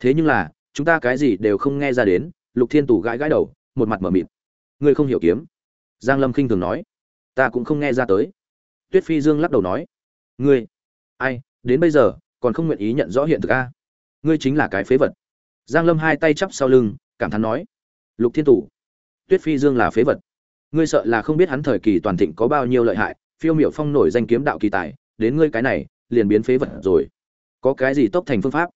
Thế nhưng là chúng ta cái gì đều không nghe ra đến, lục thiên tù gãi gãi đầu, một mặt mở mịt. Ngươi không hiểu kiếm. Giang lâm khinh thường nói. Ta cũng không nghe ra tới. Tuyết phi dương lắc đầu nói. Ngươi, ai, đến bây giờ, còn không nguyện ý nhận rõ hiện thực a? Ngươi chính là cái phế vật. Giang lâm hai tay chắp sau lưng, cảm thán nói. Lục thiên tù, tuyết phi dương là phế vật. Ngươi sợ là không biết hắn thời kỳ toàn thịnh có bao nhiêu lợi hại, phiêu miểu phong nổi danh kiếm đạo kỳ tài, đến ngươi cái này, liền biến phế vật rồi. Có cái gì tốc thành phương pháp?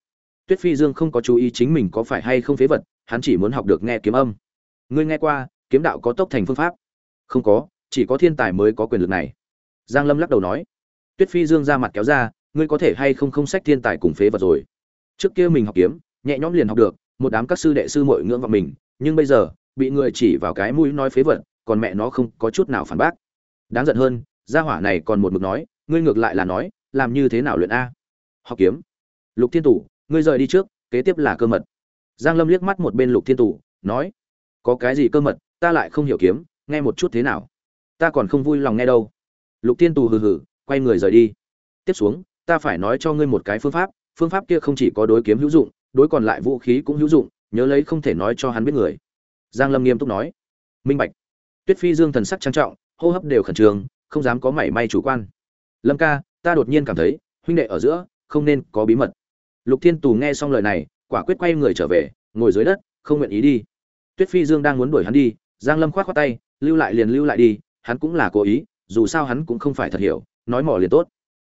Tuyết phi dương không có chú ý chính mình có phải hay không phế vật, hắn chỉ muốn học được nghe kiếm âm. Ngươi nghe qua, kiếm đạo có tốc thành phương pháp? Không có, chỉ có thiên tài mới có quyền lực này. Giang lâm lắc đầu nói. Tuyết phi dương ra mặt kéo ra, ngươi có thể hay không không sách thiên tài cùng phế vật rồi. Trước kia mình học kiếm, nhẹ nhõm liền học được, một đám các sư đệ sư muội ngưỡng vào mình, nhưng bây giờ, bị người chỉ vào cái mũi nói phế vật, còn mẹ nó không có chút nào phản bác. Đáng giận hơn, gia hỏa này còn một mực nói, ngươi ngược lại là nói, làm như thế nào luyện a? Học kiếm. Lục thiên tủ ngươi rời đi trước, kế tiếp là cơ mật. Giang lâm liếc mắt một bên lục thiên tù nói, có cái gì cơ mật, ta lại không hiểu kiếm, nghe một chút thế nào? Ta còn không vui lòng nghe đâu. Lục thiên tù hừ hừ, quay người rời đi. Tiếp xuống, ta phải nói cho ngươi một cái phương pháp phương pháp kia không chỉ có đối kiếm hữu dụng, đối còn lại vũ khí cũng hữu dụng, nhớ lấy không thể nói cho hắn biết người. Giang lâm nghiêm túc nói, minh bạch. Tuyết phi dương thần sắc trang trọng, hô hấp đều khẩn trương, không dám có mảy may chủ quan. Lâm ca, ta đột nhiên cảm thấy, huynh đệ ở giữa, không nên có bí mật lục thiên tù nghe xong lời này, quả quyết quay người trở về, ngồi dưới đất, không nguyện ý đi. Tuyết phi dương đang muốn đuổi hắn đi, giang lâm khoát khoát tay, lưu lại liền lưu lại đi, hắn cũng là cố ý, dù sao hắn cũng không phải thật hiểu, nói mỏ liền tốt.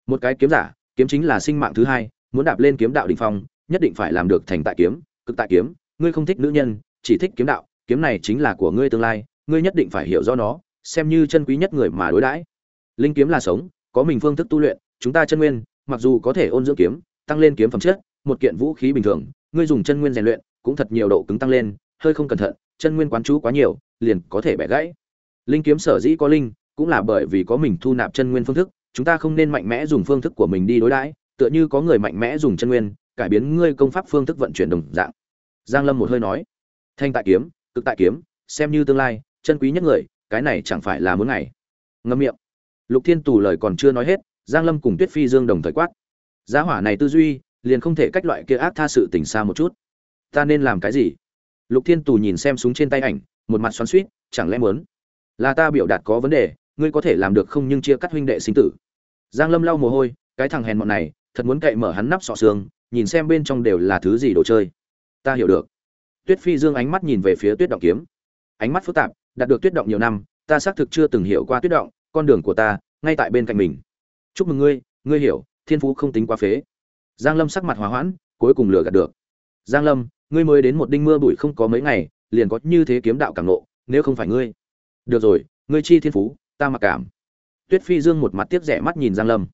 Một cái kiếm giả, kiếm chính là sinh mạng thứ hai, muốn đạp lên kiếm đạo đỉnh phong, nhất định phải làm được thành tại kiếm, cực tại kiếm, ngươi không thích nữ nhân, chỉ thích kiếm đạo, kiếm này chính là của ngươi tương lai, ngươi nhất định phải hiểu rõ nó, xem như chân quý nhất người mà đối đãi. Linh kiếm là sống, có mình phương thức tu luyện, chúng ta chân nguyên, mặc dù có thể ôn dưỡng kiếm tăng lên kiếm phẩm chất, một kiện vũ khí bình thường, ngươi dùng chân nguyên rèn luyện, cũng thật nhiều độ cứng tăng lên, hơi không cẩn thận, chân nguyên quán chú quá nhiều, liền có thể bẻ gãy. Linh kiếm sở dĩ có linh, cũng là bởi vì có mình thu nạp chân nguyên phương thức, chúng ta không nên mạnh mẽ dùng phương thức của mình đi đối đãi, tựa như có người mạnh mẽ dùng chân nguyên, cải biến ngươi công pháp phương thức vận chuyển đồng dạng. Giang lâm một hơi nói, thanh tại kiếm, cực tại kiếm, xem như tương lai, chân quý nhất người, cái này chẳng phải là muốn ngày. Ngâm miệng. Lục thiên tù lời còn chưa nói hết, giang lâm cùng tuyết phi dương đồng thời quát giá hỏa này tư duy liền không thể cách loại kia ác tha sự tình xa một chút. Ta nên làm cái gì? Lục thiên tù nhìn xem súng trên tay ảnh một mặt xoắn xuýt, chẳng lẽ muốn? Là ta biểu đạt có vấn đề ngươi có thể làm được không nhưng chia cắt huynh đệ sinh tử. Giang lâm lau mồ hôi cái thằng hèn mọn này thật muốn cậy mở hắn nắp sọ xương nhìn xem bên trong đều là thứ gì đồ chơi. Ta hiểu được. Tuyết phi dương ánh mắt nhìn về phía tuyết động kiếm. Ánh mắt phức tạp đạt được tuyết động nhiều năm ta xác thực chưa từng hiểu qua tuyết động con đường của ta ngay tại bên cạnh mình. Chúc mừng ngươi ngươi hiểu thiên phú không tính quá phế. Giang lâm sắc mặt hòa hoãn, cuối cùng lừa gạt được. Giang lâm, ngươi mới đến một đinh mưa bụi không có mấy ngày, liền có như thế kiếm đạo cảm nộ nếu không phải ngươi. Được rồi, ngươi chi thiên phú, ta mặc cảm. Tuyết phi dương một mặt tiếp rẻ mắt nhìn giang lâm.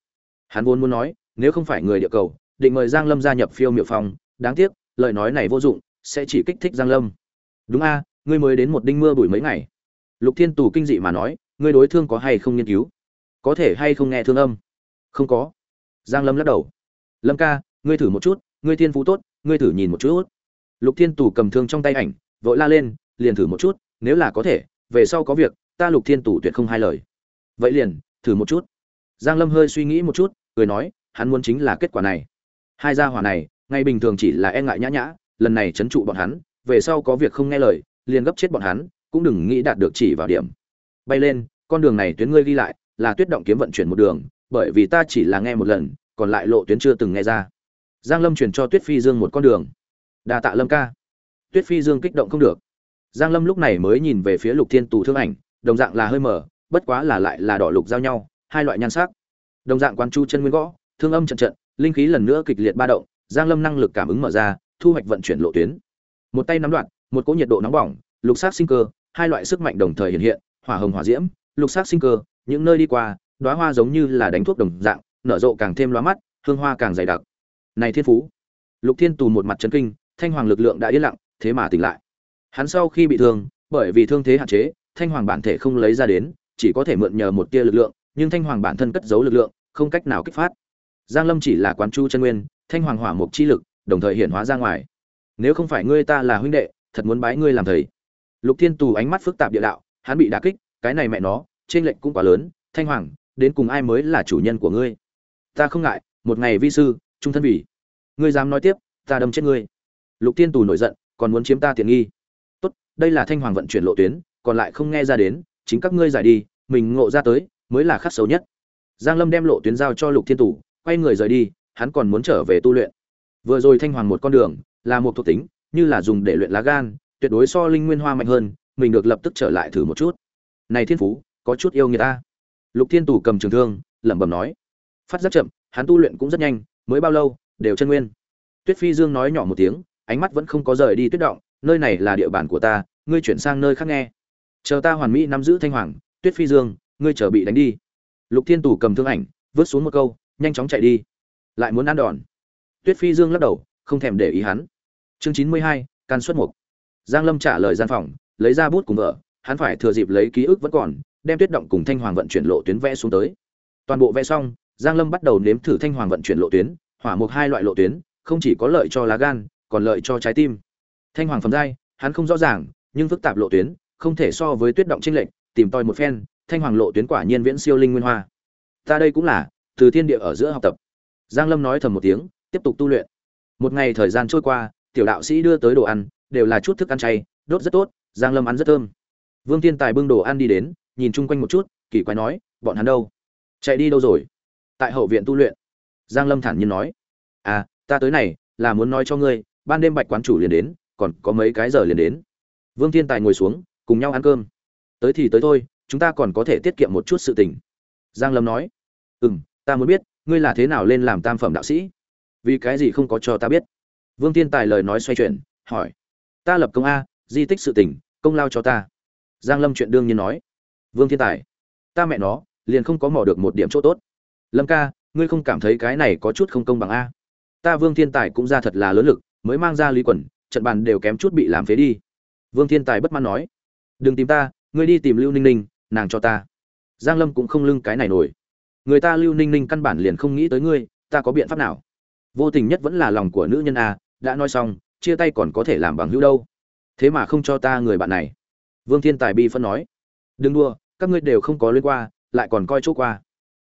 Hắn vốn muốn nói, nếu không phải người địa cầu, định mời giang lâm gia nhập phiêu miệu phòng đáng tiếc, lời nói này vô dụng, sẽ chỉ kích thích giang lâm. Đúng a, ngươi mới đến một đinh mưa bụi mấy ngày. Lục thiên tù kinh dị mà nói, ngươi đối thương có hay không nghiên cứu? Có thể hay không nghe thương âm? Không có giang lâm lắc đầu. Lâm ca, ngươi thử một chút, ngươi thiên phú tốt, ngươi thử nhìn một chút. Lục thiên tù cầm thương trong tay ảnh, vội la lên, liền thử một chút, nếu là có thể, về sau có việc, ta lục thiên tù tuyệt không hai lời. Vậy liền, thử một chút. Giang lâm hơi suy nghĩ một chút, cười nói, hắn muốn chính là kết quả này. Hai gia hỏa này ngay bình thường chỉ là e ngại nhã nhã, lần này chấn trụ bọn hắn, về sau có việc không nghe lời, liền gấp chết bọn hắn, cũng đừng nghĩ đạt được chỉ vào điểm. Bay lên, con đường này tuyến ngươi ghi lại, là tuyết động kiếm vận chuyển một đường bởi vì ta chỉ là nghe một lần, còn lại lộ tuyến chưa từng nghe ra. Giang lâm truyền cho tuyết phi dương một con đường. Đa tạ lâm ca. Tuyết phi dương kích động không được. Giang lâm lúc này mới nhìn về phía lục thiên tù thương ảnh, đồng dạng là hơi mở, bất quá là lại là đỏ lục giao nhau, hai loại nhan sắc. Đồng dạng quan chu chân nguyên gõ, thương âm trận trận, linh khí lần nữa kịch liệt ba động, giang lâm năng lực cảm ứng mở ra, thu hoạch vận chuyển lộ tuyến. Một tay nắm đoạn một cỗ nhiệt độ nóng bỏng, lục sắc sinh cơ, hai loại sức mạnh đồng thời hiện hiện, hỏa hồng hỏa diễm, lục sắc sinh cơ, những nơi đi qua đóa hoa giống như là đánh thuốc đồng dạng, nở rộ càng thêm loa mắt, hương hoa càng dày đặc. Này thiên phú! Lục thiên tù một mặt chấn kinh, thanh hoàng lực lượng đã yên lặng, thế mà tỉnh lại. Hắn sau khi bị thương, bởi vì thương thế hạn chế, thanh hoàng bản thể không lấy ra đến, chỉ có thể mượn nhờ một tia lực lượng, nhưng thanh hoàng bản thân cất giấu lực lượng, không cách nào kích phát. Giang lâm chỉ là quán chu chân nguyên, thanh hoàng hỏa mục chi lực, đồng thời hiện hóa ra ngoài. Nếu không phải ngươi ta là huynh đệ, thật muốn bái ngươi làm thầy. Lục thiên tù ánh mắt phức tạp địa đạo, hắn bị đả kích, cái này mẹ nó trên lệnh cũng quá lớn, thanh hoàng đến cùng ai mới là chủ nhân của ngươi? Ta không ngại, một ngày vi sư, trung thân vì. Ngươi dám nói tiếp, ta đâm chết ngươi. Lục thiên tù nổi giận, còn muốn chiếm ta tiện nghi. Tốt, đây là thanh hoàng vận chuyển lộ tuyến, còn lại không nghe ra đến, chính các ngươi giải đi, mình ngộ ra tới, mới là khắc xấu nhất. Giang lâm đem lộ tuyến giao cho lục thiên tù, quay người rời đi, hắn còn muốn trở về tu luyện. Vừa rồi thanh hoàng một con đường, là một thuộc tính, như là dùng để luyện lá gan, tuyệt đối so linh nguyên hoa mạnh hơn, mình được lập tức trở lại thử một chút. Này thiên phú, có chút yêu người ta lục thiên tù cầm trường thương, lẩm bẩm nói. Phát rất chậm, hắn tu luyện cũng rất nhanh, mới bao lâu, đều chân nguyên. Tuyết phi dương nói nhỏ một tiếng, ánh mắt vẫn không có rời đi tuyết động, nơi này là địa bàn của ta, ngươi chuyển sang nơi khác nghe. Chờ ta hoàn mỹ nắm giữ thanh hoàng, tuyết phi dương, ngươi chờ bị đánh đi. Lục thiên tù cầm thương ảnh, vứt xuống một câu, nhanh chóng chạy đi. Lại muốn ăn đòn. Tuyết phi dương lắc đầu, không thèm để ý hắn. Chương chín mươi hai, can xuất mục. Giang lâm trả lời gian phòng, lấy ra bút cùng vợ hắn phải thừa dịp lấy ký ức vẫn còn đem tuyết động cùng thanh hoàng vận chuyển lộ tuyến vẽ xuống tới. Toàn bộ vẽ xong, giang lâm bắt đầu nếm thử thanh hoàng vận chuyển lộ tuyến, hỏa mục hai loại lộ tuyến, không chỉ có lợi cho lá gan, còn lợi cho trái tim. Thanh hoàng phẩm giai, hắn không rõ ràng, nhưng phức tạp lộ tuyến, không thể so với tuyết động trinh lệnh tìm tòi một phen, thanh hoàng lộ tuyến quả nhiên viễn siêu linh nguyên hoa. Ta đây cũng là, từ thiên địa ở giữa học tập. Giang lâm nói thầm một tiếng, tiếp tục tu luyện. Một ngày thời gian trôi qua, tiểu đạo sĩ đưa tới đồ ăn, đều là chút thức ăn chay, đốt rất tốt, giang lâm ăn rất thơm. Vương thiên tài bưng đồ ăn đi đến nhìn chung quanh một chút, kỳ quái nói, bọn hắn đâu? Chạy đi đâu rồi? Tại hậu viện tu luyện. Giang lâm thản nhiên nói à ta tới này, là muốn nói cho ngươi, ban đêm bạch quán chủ liền đến, còn có mấy cái giờ liền đến. Vương thiên tài ngồi xuống, cùng nhau ăn cơm. Tới thì tới thôi, chúng ta còn có thể tiết kiệm một chút sự tình. Giang lâm nói ừ m ta muốn biết, ngươi là thế nào lên làm tam phẩm đạo sĩ? Vì cái gì không có cho ta biết? Vương thiên tài lời nói xoay chuyển, hỏi, ta lập công a, di tích sự tình, công lao cho ta. Giang lâm chuyện đương nhiên nói vương thiên tài. Ta mẹ nó, liền không có mò được một điểm chỗ tốt. Lâm ca, ngươi không cảm thấy cái này có chút không công bằng a? Ta vương thiên tài cũng ra thật là lớn lực, mới mang ra lý quần, trận bàn đều kém chút bị làm phế đi. Vương thiên tài bất mãn nói. Đừng tìm ta, ngươi đi tìm lưu ninh ninh, nàng cho ta. Giang lâm cũng không lưng cái này nổi. Người ta lưu ninh ninh căn bản liền không nghĩ tới ngươi, ta có biện pháp nào? Vô tình nhất vẫn là lòng của nữ nhân a, đã nói xong, chia tay còn có thể làm bằng hữu đâu. Thế mà không cho ta người bạn này. Vương thiên tài bi phân nói. Đừng đua các ngươi đều không có liên qua, lại còn coi chỗ qua.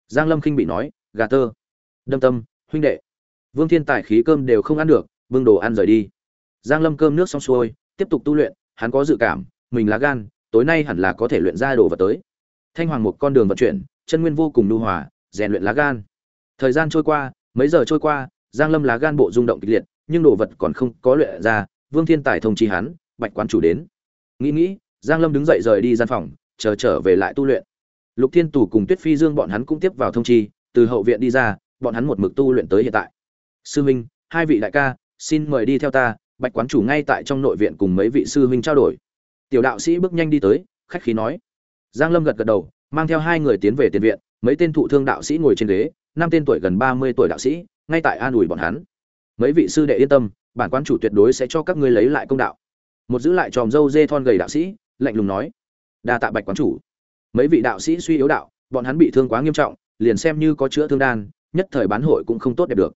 Giang lâm khinh bị nói, gà tơ. Đâm tâm, huynh đệ. Vương thiên tài khí cơm đều không ăn được, bưng đồ ăn rời đi. Giang lâm cơm nước xong xuôi, tiếp tục tu luyện, hắn có dự cảm, mình lá gan, tối nay hẳn là có thể luyện ra đồ vật tới. Thanh hoàng một con đường vận chuyển, chân nguyên vô cùng nhu hòa, rèn luyện lá gan. Thời gian trôi qua, mấy giờ trôi qua, giang lâm lá gan bộ rung động kịch liệt, nhưng đồ vật còn không có luyện ra, vương thiên tài thông chi hắn, bạch quán chủ đến. Nghĩ nghĩ, giang lâm đứng dậy rời đi gian phòng chờ trở về lại tu luyện. Lục thiên tù cùng tuyết phi dương bọn hắn cũng tiếp vào thông chi từ hậu viện đi ra bọn hắn một mực tu luyện tới hiện tại. Sư huynh, hai vị đại ca xin mời đi theo ta bạch quán chủ ngay tại trong nội viện cùng mấy vị sư huynh trao đổi. Tiểu đạo sĩ bước nhanh đi tới khách khí nói. Giang lâm gật gật đầu mang theo hai người tiến về tiền viện mấy tên thụ thương đạo sĩ ngồi trên ghế năm tên tuổi gần ba mươi tuổi đạo sĩ ngay tại an ủi bọn hắn. Mấy vị sư đệ yên tâm bản quán chủ tuyệt đối sẽ cho các ngươi lấy lại công đạo. Một giữ lại tròm dâu dê thon gầy đạo sĩ lạnh lùng nói đa tạ bạch quán chủ. Mấy vị đạo sĩ suy yếu đạo, bọn hắn bị thương quá nghiêm trọng, liền xem như có chữa thương đan, nhất thời bán hội cũng không tốt đẹp được.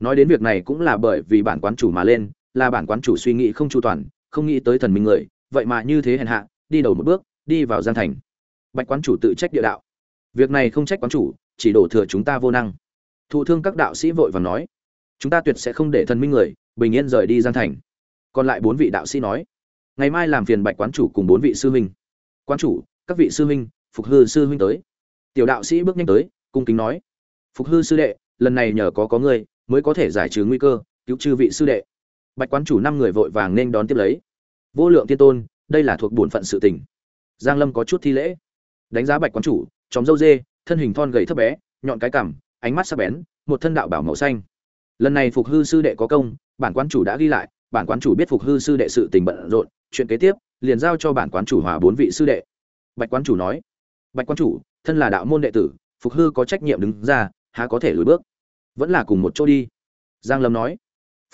Nói đến việc này cũng là bởi vì bản quán chủ mà lên, là bản quán chủ suy nghĩ không chu toàn, không nghĩ tới thần minh người, vậy mà như thế hèn hạ, đi đầu một bước, đi vào giang thành. Bạch quán chủ tự trách địa đạo. Việc này không trách quán chủ, chỉ đổ thừa chúng ta vô năng. Thụ thương các đạo sĩ vội và nói, chúng ta tuyệt sẽ không để thần minh người bình yên rời đi giang thành. Còn lại bốn vị đạo sĩ nói, ngày mai làm phiền bạch quán chủ cùng bốn vị sư huynh quán chủ, các vị sư huynh, phục hư sư huynh tới. Tiểu đạo sĩ bước nhanh tới, cung kính nói. Phục hư sư đệ, lần này nhờ có có ngươi, mới có thể giải trừ nguy cơ, cứu chư vị sư đệ. Bạch quán chủ năm người vội vàng nên đón tiếp lấy. Vô lượng tiên tôn, đây là thuộc bổn phận sự tình. Giang lâm có chút thi lễ. Đánh giá bạch quán chủ, chóm dâu dê, thân hình thon gầy thấp bé, nhọn cái cằm, ánh mắt sắc bén, một thân đạo bảo màu xanh. Lần này phục hư sư đệ có công, bản quán chủ đã ghi lại, bản quán chủ biết phục hư sư đệ sự tình bận rộn, chuyện kế tiếp liền giao cho bản quán chủ hòa bốn vị sư đệ. Bạch quán chủ nói, bạch quán chủ, thân là đạo môn đệ tử, phục hư có trách nhiệm đứng ra, há có thể lùi bước? Vẫn là cùng một chỗ đi. Giang lâm nói,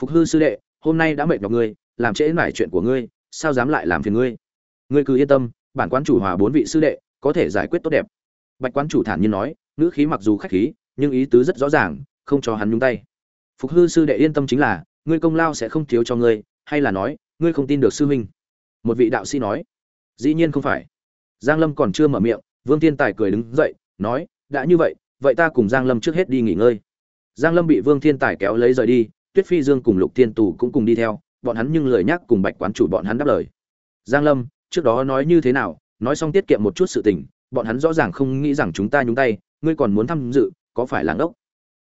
phục hư sư đệ, hôm nay đã mệt nhọc ngươi, làm trễ nải chuyện của ngươi, sao dám lại làm phiền ngươi? Ngươi cứ yên tâm, bản quán chủ hòa bốn vị sư đệ có thể giải quyết tốt đẹp. Bạch quán chủ thản nhiên nói, ngữ khí mặc dù khách khí, nhưng ý tứ rất rõ ràng, không cho hắn nhúng tay. Phục hư sư đệ yên tâm chính là, ngươi công lao sẽ không thiếu cho ngươi, hay là nói, ngươi không tin được sư huynh? Một vị đạo sĩ nói, dĩ nhiên không phải. Giang lâm còn chưa mở miệng, vương thiên tài cười đứng dậy, nói, đã như vậy vậy ta cùng giang lâm trước hết đi nghỉ ngơi. Giang lâm bị vương thiên tài kéo lấy rời đi, tuyết phi dương cùng lục thiên tù cũng cùng đi theo, bọn hắn nhưng lời nhắc cùng bạch quán chủ bọn hắn đáp lời. Giang lâm, trước đó nói như thế nào, nói xong tiết kiệm một chút sự tình, bọn hắn rõ ràng không nghĩ rằng chúng ta nhúng tay, ngươi còn muốn tham dự, có phải làng ốc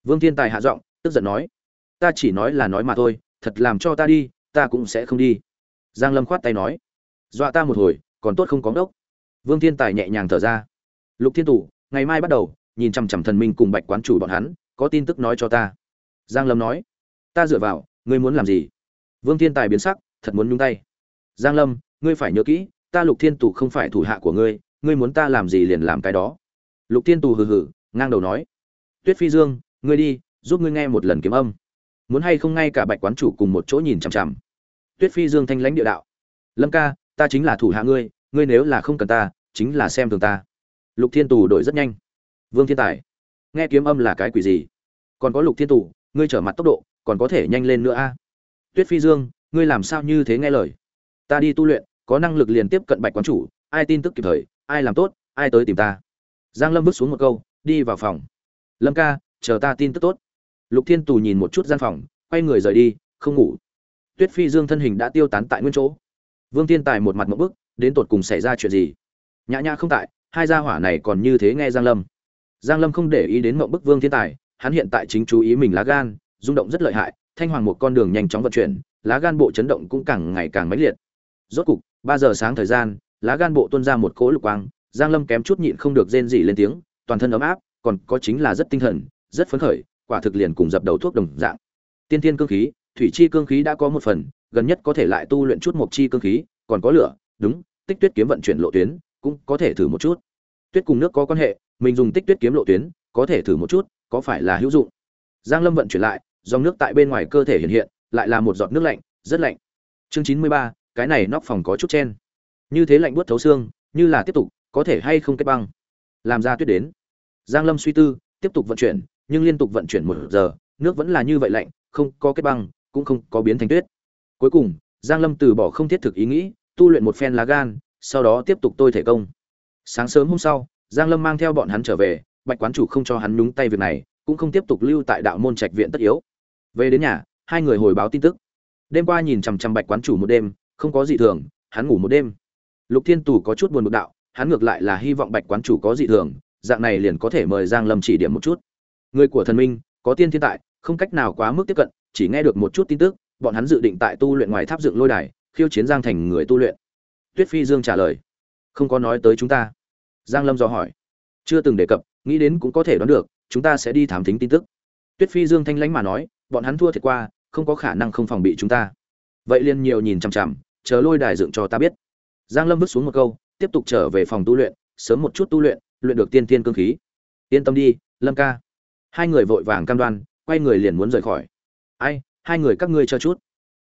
vương thiên tài hạ giọng, tức giận nói, ta chỉ nói là nói mà thôi, thật làm cho ta đi, ta cũng sẽ không đi. Giang lâm khoát tay nói dọa ta một hồi, còn tốt không có đốc vương thiên tài nhẹ nhàng thở ra. Lục thiên tủ ngày mai bắt đầu, nhìn chằm chằm thần minh cùng bạch quán chủ bọn hắn, có tin tức nói cho ta. Giang lâm nói. Ta dựa vào, ngươi muốn làm gì? Vương thiên tài biến sắc, thật muốn nhúng tay. Giang lâm, ngươi phải nhớ kỹ, ta lục thiên tù không phải thủ hạ của ngươi ngươi muốn ta làm gì liền làm cái đó. Lục thiên tù hừ hừ, ngang đầu nói. Tuyết phi dương, ngươi đi, giúp ngươi nghe một lần kiếm âm. Muốn hay không ngay cả bạch quán chủ cùng một chỗ nhìn chằm chằm. Tuyết phi dương thanh lãnh địa đạo. Lâm ca ta chính là thủ hạ ngươi ngươi nếu là không cần ta, chính là xem thường ta. Lục thiên tù đổi rất nhanh. Vương thiên tài, nghe kiếm âm là cái quỷ gì? Còn có lục thiên tù, ngươi trở mặt tốc độ, còn có thể nhanh lên nữa a. Tuyết phi dương, ngươi làm sao như thế nghe lời? Ta đi tu luyện, có năng lực liền tiếp cận bạch quán chủ, ai tin tức kịp thời, ai làm tốt, ai tới tìm ta. Giang lâm bước xuống một câu, đi vào phòng. Lâm ca, chờ ta tin tức tốt. Lục thiên tù nhìn một chút gian phòng, quay người rời đi, không ngủ. Tuyết phi dương thân hình đã tiêu tán tại nguyên chỗ vương thiên tài một mặt mẫu bức, đến tột cùng xảy ra chuyện gì? Nhã nhã không tại, hai gia hỏa này còn như thế nghe giang lâm. Giang lâm không để ý đến mộng bức vương thiên tài, hắn hiện tại chính chú ý mình lá gan, rung động rất lợi hại, thanh hoàng một con đường nhanh chóng vận chuyển, lá gan bộ chấn động cũng càng ngày càng mãnh liệt. Rốt cục, ba giờ sáng thời gian, lá gan bộ tuôn ra một cỗ lục quang, giang lâm kém chút nhịn không được rên rỉ lên tiếng, toàn thân ấm áp, còn có chính là rất tinh thần, rất phấn khởi, quả thực liền cùng dập đầu thuốc đồng dạng. Tiên thiên cương khí, thủy chi cương khí đã có một phần gần nhất có thể lại tu luyện chút mộc chi cương khí còn có lửa đúng tích tuyết kiếm vận chuyển lộ tuyến cũng có thể thử một chút. Tuyết cùng nước có quan hệ mình dùng tích tuyết kiếm lộ tuyến có thể thử một chút có phải là hữu dụng. Giang lâm vận chuyển lại dòng nước tại bên ngoài cơ thể hiện hiện lại là một giọt nước lạnh rất lạnh. Chương chín mươi ba, cái này nóc phòng có chút chen. Như thế lạnh buốt thấu xương như là tiếp tục có thể hay không kết băng? Làm ra tuyết đến. Giang lâm suy tư tiếp tục vận chuyển nhưng liên tục vận chuyển một giờ nước vẫn là như vậy lạnh không có kết băng cũng không có biến thành tuyết cuối cùng, giang lâm từ bỏ không thiết thực ý nghĩ, tu luyện một phen lá gan, sau đó tiếp tục tôi thể công. Sáng sớm hôm sau, giang lâm mang theo bọn hắn trở về, bạch quán chủ không cho hắn nhúng tay việc này, cũng không tiếp tục lưu tại đạo môn trạch viện tất yếu. Về đến nhà, hai người hồi báo tin tức. Đêm qua nhìn chằm chằm bạch quán chủ một đêm, không có gì thường, hắn ngủ một đêm. Lục thiên tù có chút buồn bực đạo, hắn ngược lại là hy vọng bạch quán chủ có dị thường, dạng này liền có thể mời giang lâm chỉ điểm một chút. Người của thần minh, có tiên thiên tại, không cách nào quá mức tiếp cận, chỉ nghe được một chút tin tức bọn hắn dự định tại tu luyện ngoài tháp dựng lôi đài, khiêu chiến giang thành người tu luyện. Tuyết phi dương trả lời, không có nói tới chúng ta. Giang lâm do hỏi, chưa từng đề cập, nghĩ đến cũng có thể đoán được, chúng ta sẽ đi thám thính tin tức. Tuyết phi dương thanh lãnh mà nói, bọn hắn thua thiệt qua, không có khả năng không phòng bị chúng ta. Vậy liền nhiều nhìn chằm chằm, chờ lôi đài dựng cho ta biết. Giang lâm vứt xuống một câu, tiếp tục trở về phòng tu luyện, sớm một chút tu luyện luyện được tiên tiên cương khí. Yên tâm đi, lâm ca. Hai người vội vàng cam đoan, quay người liền muốn rời khỏi. Ai hai người các ngươi cho chút.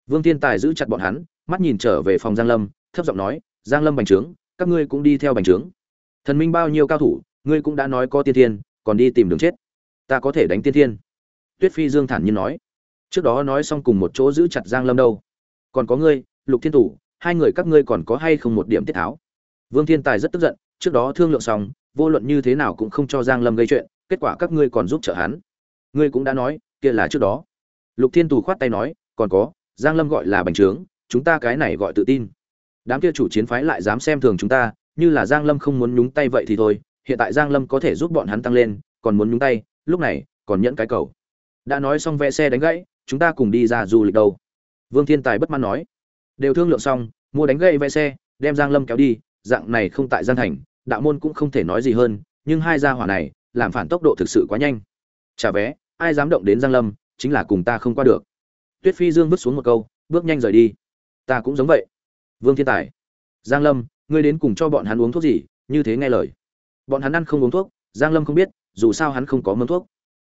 Vương Thiên tài giữ chặt bọn hắn, mắt nhìn trở về phòng giang lâm, thấp giọng nói, giang lâm bành trướng, các ngươi cũng đi theo bành trướng. Thần minh bao nhiêu cao thủ, ngươi cũng đã nói có tiên thiên, còn đi tìm đường chết. Ta có thể đánh tiên thiên. Tuyết phi dương thản nhiên nói. Trước đó nói xong cùng một chỗ giữ chặt giang lâm đâu. Còn có ngươi, lục thiên thủ hai người các ngươi còn có hay không một điểm tiết tháo? Vương thiên tài rất tức giận, trước đó thương lượng xong, vô luận như thế nào cũng không cho giang lâm gây chuyện, kết quả các ngươi còn giúp trợ hắn. Ngươi cũng đã nói, kia là trước đó lục thiên tù khoát tay nói, còn có, giang lâm gọi là bành trướng, chúng ta cái này gọi tự tin. Đám kia chủ chiến phái lại dám xem thường chúng ta, như là giang lâm không muốn nhúng tay vậy thì thôi, hiện tại giang lâm có thể giúp bọn hắn tăng lên, còn muốn nhúng tay, lúc này, còn nhẫn cái cầu. Đã nói xong vẽ xe đánh gãy, chúng ta cùng đi ra du lịch đâu. Vương thiên tài bất mãn nói, đều thương lượng xong, mua đánh gãy vẽ xe, đem giang lâm kéo đi, dạng này không tại giang thành, đạo môn cũng không thể nói gì hơn, nhưng hai gia hỏa này, làm phản tốc độ thực sự quá nhanh. Trả vé, ai dám động đến giang lâm chính là cùng ta không qua được. Tuyết phi dương bước xuống một câu, bước nhanh rời đi. Ta cũng giống vậy. Vương thiên tài. Giang lâm, ngươi đến cùng cho bọn hắn uống thuốc gì, như thế nghe lời. Bọn hắn ăn không uống thuốc, giang lâm không biết, dù sao hắn không có mâm thuốc.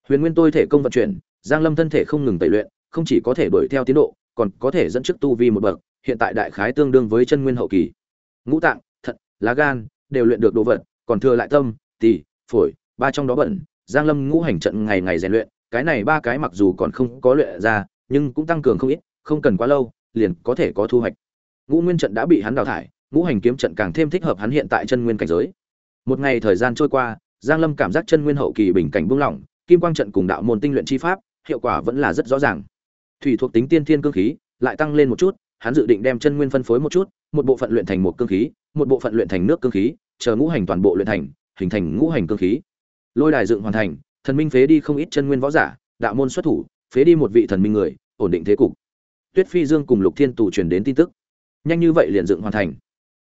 Huyền nguyên tôi thể công vận chuyển, giang lâm thân thể không ngừng tẩy luyện, không chỉ có thể đuổi theo tiến độ, còn có thể dẫn trước tu vi một bậc, hiện tại đại khái tương đương với chân nguyên hậu kỳ. Ngũ tạng, thận, lá gan, đều luyện được đồ vật, còn thừa lại tâm, tỳ, phổi, ba trong đó bẩn. Giang lâm ngũ hành trận ngày ngày rèn luyện cái này ba cái mặc dù còn không có luyện ra, nhưng cũng tăng cường không ít, không cần quá lâu, liền có thể có thu hoạch. Ngũ nguyên trận đã bị hắn đào thải, ngũ hành kiếm trận càng thêm thích hợp hắn hiện tại chân nguyên cảnh giới. Một ngày thời gian trôi qua, giang lâm cảm giác chân nguyên hậu kỳ bình cảnh buông lỏng, kim quang trận cùng đạo môn tinh luyện chi pháp, hiệu quả vẫn là rất rõ ràng. Thủy thuộc tính tiên thiên cương khí, lại tăng lên một chút, hắn dự định đem chân nguyên phân phối một chút, một bộ phận luyện thành một cương khí, một bộ phận luyện thành nước cương khí, chờ ngũ hành toàn bộ luyện thành, hình thành ngũ hành cương khí. Lôi đài dựng hoàn thành thần minh phế đi không ít chân nguyên võ giả, đạo môn xuất thủ, phế đi một vị thần minh người, ổn định thế cục. Tuyết phi dương cùng lục thiên tù truyền đến tin tức. Nhanh như vậy liền dựng hoàn thành.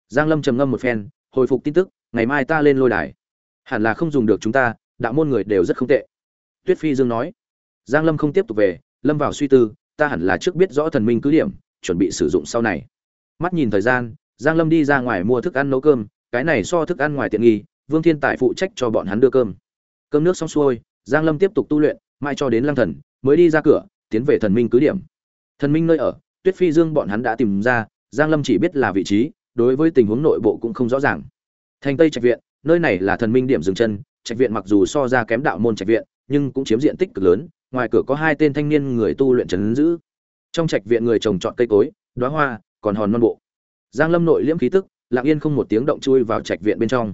Giang lâm trầm ngâm một phen, hồi phục tin tức, ngày mai ta lên lôi đài. Hẳn là không dùng được chúng ta, đạo môn người đều rất không tệ. Tuyết phi dương nói. Giang lâm không tiếp tục về, lâm vào suy tư, ta hẳn là trước biết rõ thần minh cứ điểm, chuẩn bị sử dụng sau này. Mắt nhìn thời gian, giang lâm đi ra ngoài mua thức ăn nấu cơm, cái này so thức ăn ngoài tiện nghi, vương thiên tài phụ trách cho bọn hắn đưa cơm cơm nước xong xuôi, giang lâm tiếp tục tu luyện mai cho đến lăng thần mới đi ra cửa, tiến về thần minh cứ điểm. Thần minh nơi ở, tuyết phi dương bọn hắn đã tìm ra, giang lâm chỉ biết là vị trí, đối với tình huống nội bộ cũng không rõ ràng. Thành tây trạch viện, nơi này là thần minh điểm dừng chân, trạch viện mặc dù so ra kém đạo môn trạch viện, nhưng cũng chiếm diện tích cực lớn, ngoài cửa có hai tên thanh niên người tu luyện trấn giữ. Trong trạch viện người trồng trọt cây cối, đóa hoa, còn hòn non bộ. Giang lâm nội liễm khí tức, lặng yên không một tiếng động chui vào trạch viện bên trong.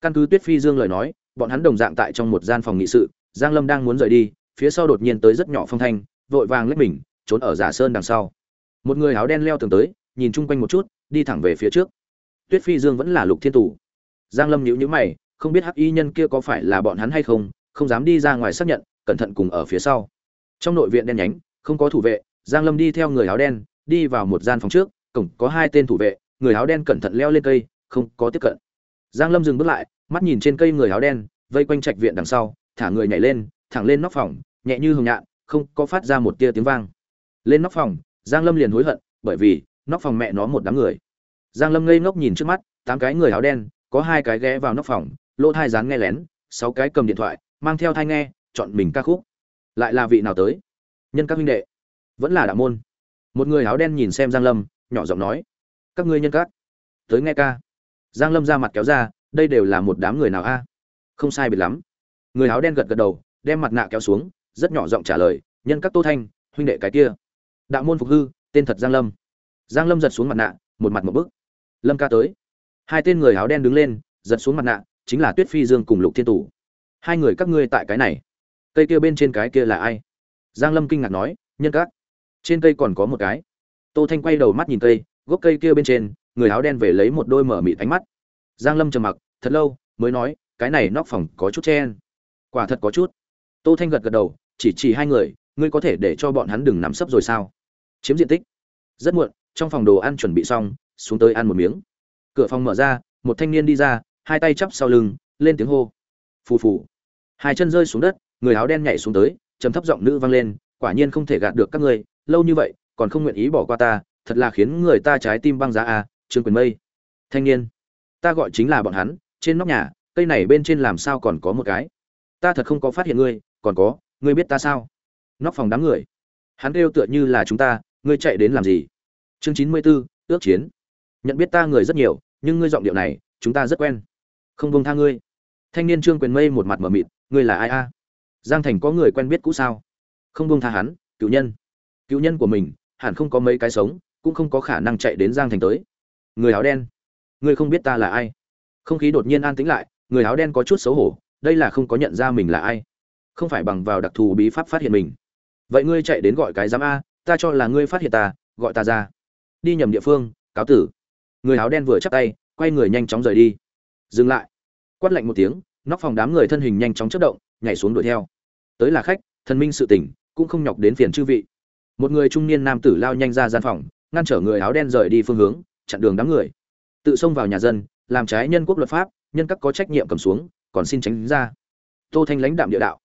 Căn cứ tuyết phi dương lời nói bọn hắn đồng dạng tại trong một gian phòng nghị sự, giang lâm đang muốn rời đi, phía sau đột nhiên tới rất nhỏ phong thanh, vội vàng lách mình, trốn ở giả sơn đằng sau. Một người áo đen leo tường tới, nhìn chung quanh một chút, đi thẳng về phía trước. Tuyết phi dương vẫn là lục thiên tù. Giang lâm nhíu nhíu mày, không biết hắc y nhân kia có phải là bọn hắn hay không không dám đi ra ngoài xác nhận, cẩn thận cùng ở phía sau. Trong nội viện đen nhánh, không có thủ vệ, giang lâm đi theo người áo đen, đi vào một gian phòng trước, cổng có hai tên thủ vệ, người áo đen cẩn thận leo lên cây, không có tiếp cận. Giang lâm dừng bước lại mắt nhìn trên cây người áo đen, vây quanh trạch viện đằng sau, thả người nhảy lên, thẳng lên nóc phòng, nhẹ như hồng nhạn, không có phát ra một tia tiếng vang. Lên nóc phòng, giang lâm liền hối hận, bởi vì, nóc phòng mẹ nó một đám người. Giang lâm ngây ngốc nhìn trước mắt, tám cái người áo đen, có hai cái ghé vào nóc phòng, lỗ thai dán nghe lén, sáu cái cầm điện thoại, mang theo thai nghe, chọn mình ca khúc. Lại là vị nào tới? Nhân các huynh đệ. Vẫn là đạo môn. Một người áo đen nhìn xem giang lâm, nhỏ giọng nói, các ngươi nhân các, tới nghe ca. Giang lâm ra mặt kéo ra đây đều là một đám người nào a? Không sai biệt lắm. Người áo đen gật gật đầu, đem mặt nạ kéo xuống, rất nhỏ giọng trả lời, nhân các tô thanh, huynh đệ cái kia. Đạo môn phục hư, tên thật giang lâm. Giang lâm giật xuống mặt nạ, một mặt một bức. Lâm ca tới. Hai tên người áo đen đứng lên, giật xuống mặt nạ, chính là tuyết phi dương cùng lục thiên tủ hai người các ngươi tại cái này, cây kia bên trên cái kia là ai? Giang lâm kinh ngạc nói, nhân các, trên cây còn có một cái. Tô thanh quay đầu mắt nhìn cây, gốc cây kia bên trên, người áo đen về lấy một đôi mở mịt ánh mắt giang lâm trầm mặc, thật lâu, mới nói, cái này nóc phòng có chút chen. Quả thật có chút. Tô thanh gật gật đầu, chỉ chỉ hai người, ngươi có thể để cho bọn hắn đừng nắm sấp rồi sao? Chiếm diện tích. Rất muộn, trong phòng đồ ăn chuẩn bị xong, xuống tới ăn một miếng. Cửa phòng mở ra, một thanh niên đi ra, hai tay chắp sau lưng, lên tiếng hô. Phù phù. Hai chân rơi xuống đất, người áo đen nhảy xuống tới, trầm thấp giọng nữ vang lên, quả nhiên không thể gạt được các ngươi, lâu như vậy, còn không nguyện ý bỏ qua ta, thật là khiến người ta trái tim băng giá à trương quyền mây. Thanh niên ta gọi chính là bọn hắn trên nóc nhà cây này bên trên làm sao còn có một cái? Ta thật không có phát hiện ngươi còn có ngươi biết ta sao? Nóc phòng đám người. Hắn kêu tựa như là chúng ta ngươi chạy đến làm gì? Chương chín mươi 94, ước chiến. Nhận biết ta người rất nhiều nhưng ngươi giọng điệu này chúng ta rất quen. Không bông tha ngươi. Thanh niên trương quyền mây một mặt mở mịt ngươi là ai a? Giang thành có người quen biết cũ sao? Không bông tha hắn cựu nhân. Cựu nhân của mình hẳn không có mấy cái sống cũng không có khả năng chạy đến giang thành tới. Người áo đen ngươi không biết ta là ai. Không khí đột nhiên an tĩnh lại, người áo đen có chút xấu hổ, đây là không có nhận ra mình là ai. Không phải bằng vào đặc thù bí pháp phát hiện mình. Vậy ngươi chạy đến gọi cái giám a, ta cho là ngươi phát hiện ta, gọi ta ra. Đi nhầm địa phương, cáo tử. Người áo đen vừa chắp tay, quay người nhanh chóng rời đi. Dừng lại. Quát lạnh một tiếng, nóc phòng đám người thân hình nhanh chóng chất động, nhảy xuống đuổi theo. Tới là khách, thần minh sự tỉnh cũng không nhọc đến phiền chư vị. Một người trung niên nam tử lao nhanh ra gian phòng, ngăn trở người áo đen rời đi phương hướng, chặn đường đám người tự xông vào nhà dân, làm trái nhân quốc luật pháp, nhân các có trách nhiệm cầm xuống, còn xin tránh ra. Tô thanh lãnh đạm địa đạo.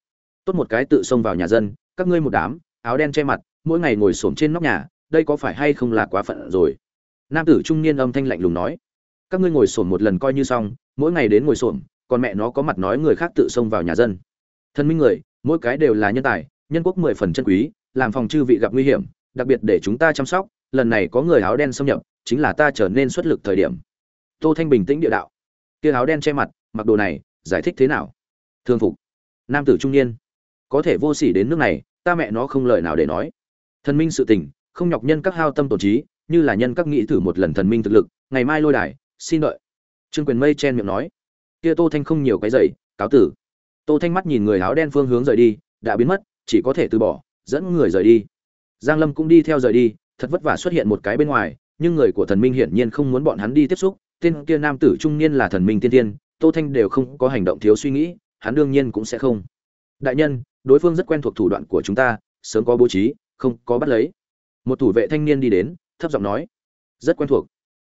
Tốt một cái tự xông vào nhà dân, các ngươi một đám, áo đen che mặt, mỗi ngày ngồi xổm trên nóc nhà, đây có phải hay không là quá phận rồi? Nam tử trung niên âm thanh lạnh lùng nói. Các ngươi ngồi xổm một lần coi như xong, mỗi ngày đến ngồi xổm, còn mẹ nó có mặt nói người khác tự xông vào nhà dân. Thân minh người, mỗi cái đều là nhân tài, nhân quốc mười phần chân quý, làm phòng chư vị gặp nguy hiểm, đặc biệt để chúng ta chăm sóc, lần này có người áo đen xâm nhập, chính là ta trở nên xuất lực thời điểm tô thanh bình tĩnh địa đạo. Kia áo đen che mặt, mặc đồ này, giải thích thế nào? Thương phục. Nam tử trung niên. Có thể vô sỉ đến nước này, ta mẹ nó không lời nào để nói. Thần minh sự tình, không nhọc nhân các hao tâm tổ trí, như là nhân các nghĩ thử một lần thần minh thực lực, ngày mai lôi đài, xin đợi. Trương quyền mây chen miệng nói. Kia tô thanh không nhiều cái dậy, cáo tử. Tô thanh mắt nhìn người áo đen phương hướng rời đi, đã biến mất, chỉ có thể từ bỏ, dẫn người rời đi. Giang lâm cũng đi theo rời đi, thật vất vả xuất hiện một cái bên ngoài, nhưng người của thần minh hiển nhiên không muốn bọn hắn đi tiếp xúc tên kia nam tử trung niên là thần minh tiên tiên tô thanh đều không có hành động thiếu suy nghĩ, hắn đương nhiên cũng sẽ không. Đại nhân, đối phương rất quen thuộc thủ đoạn của chúng ta, sớm có bố trí, không có bắt lấy. Một thủ vệ thanh niên đi đến, thấp giọng nói, rất quen thuộc.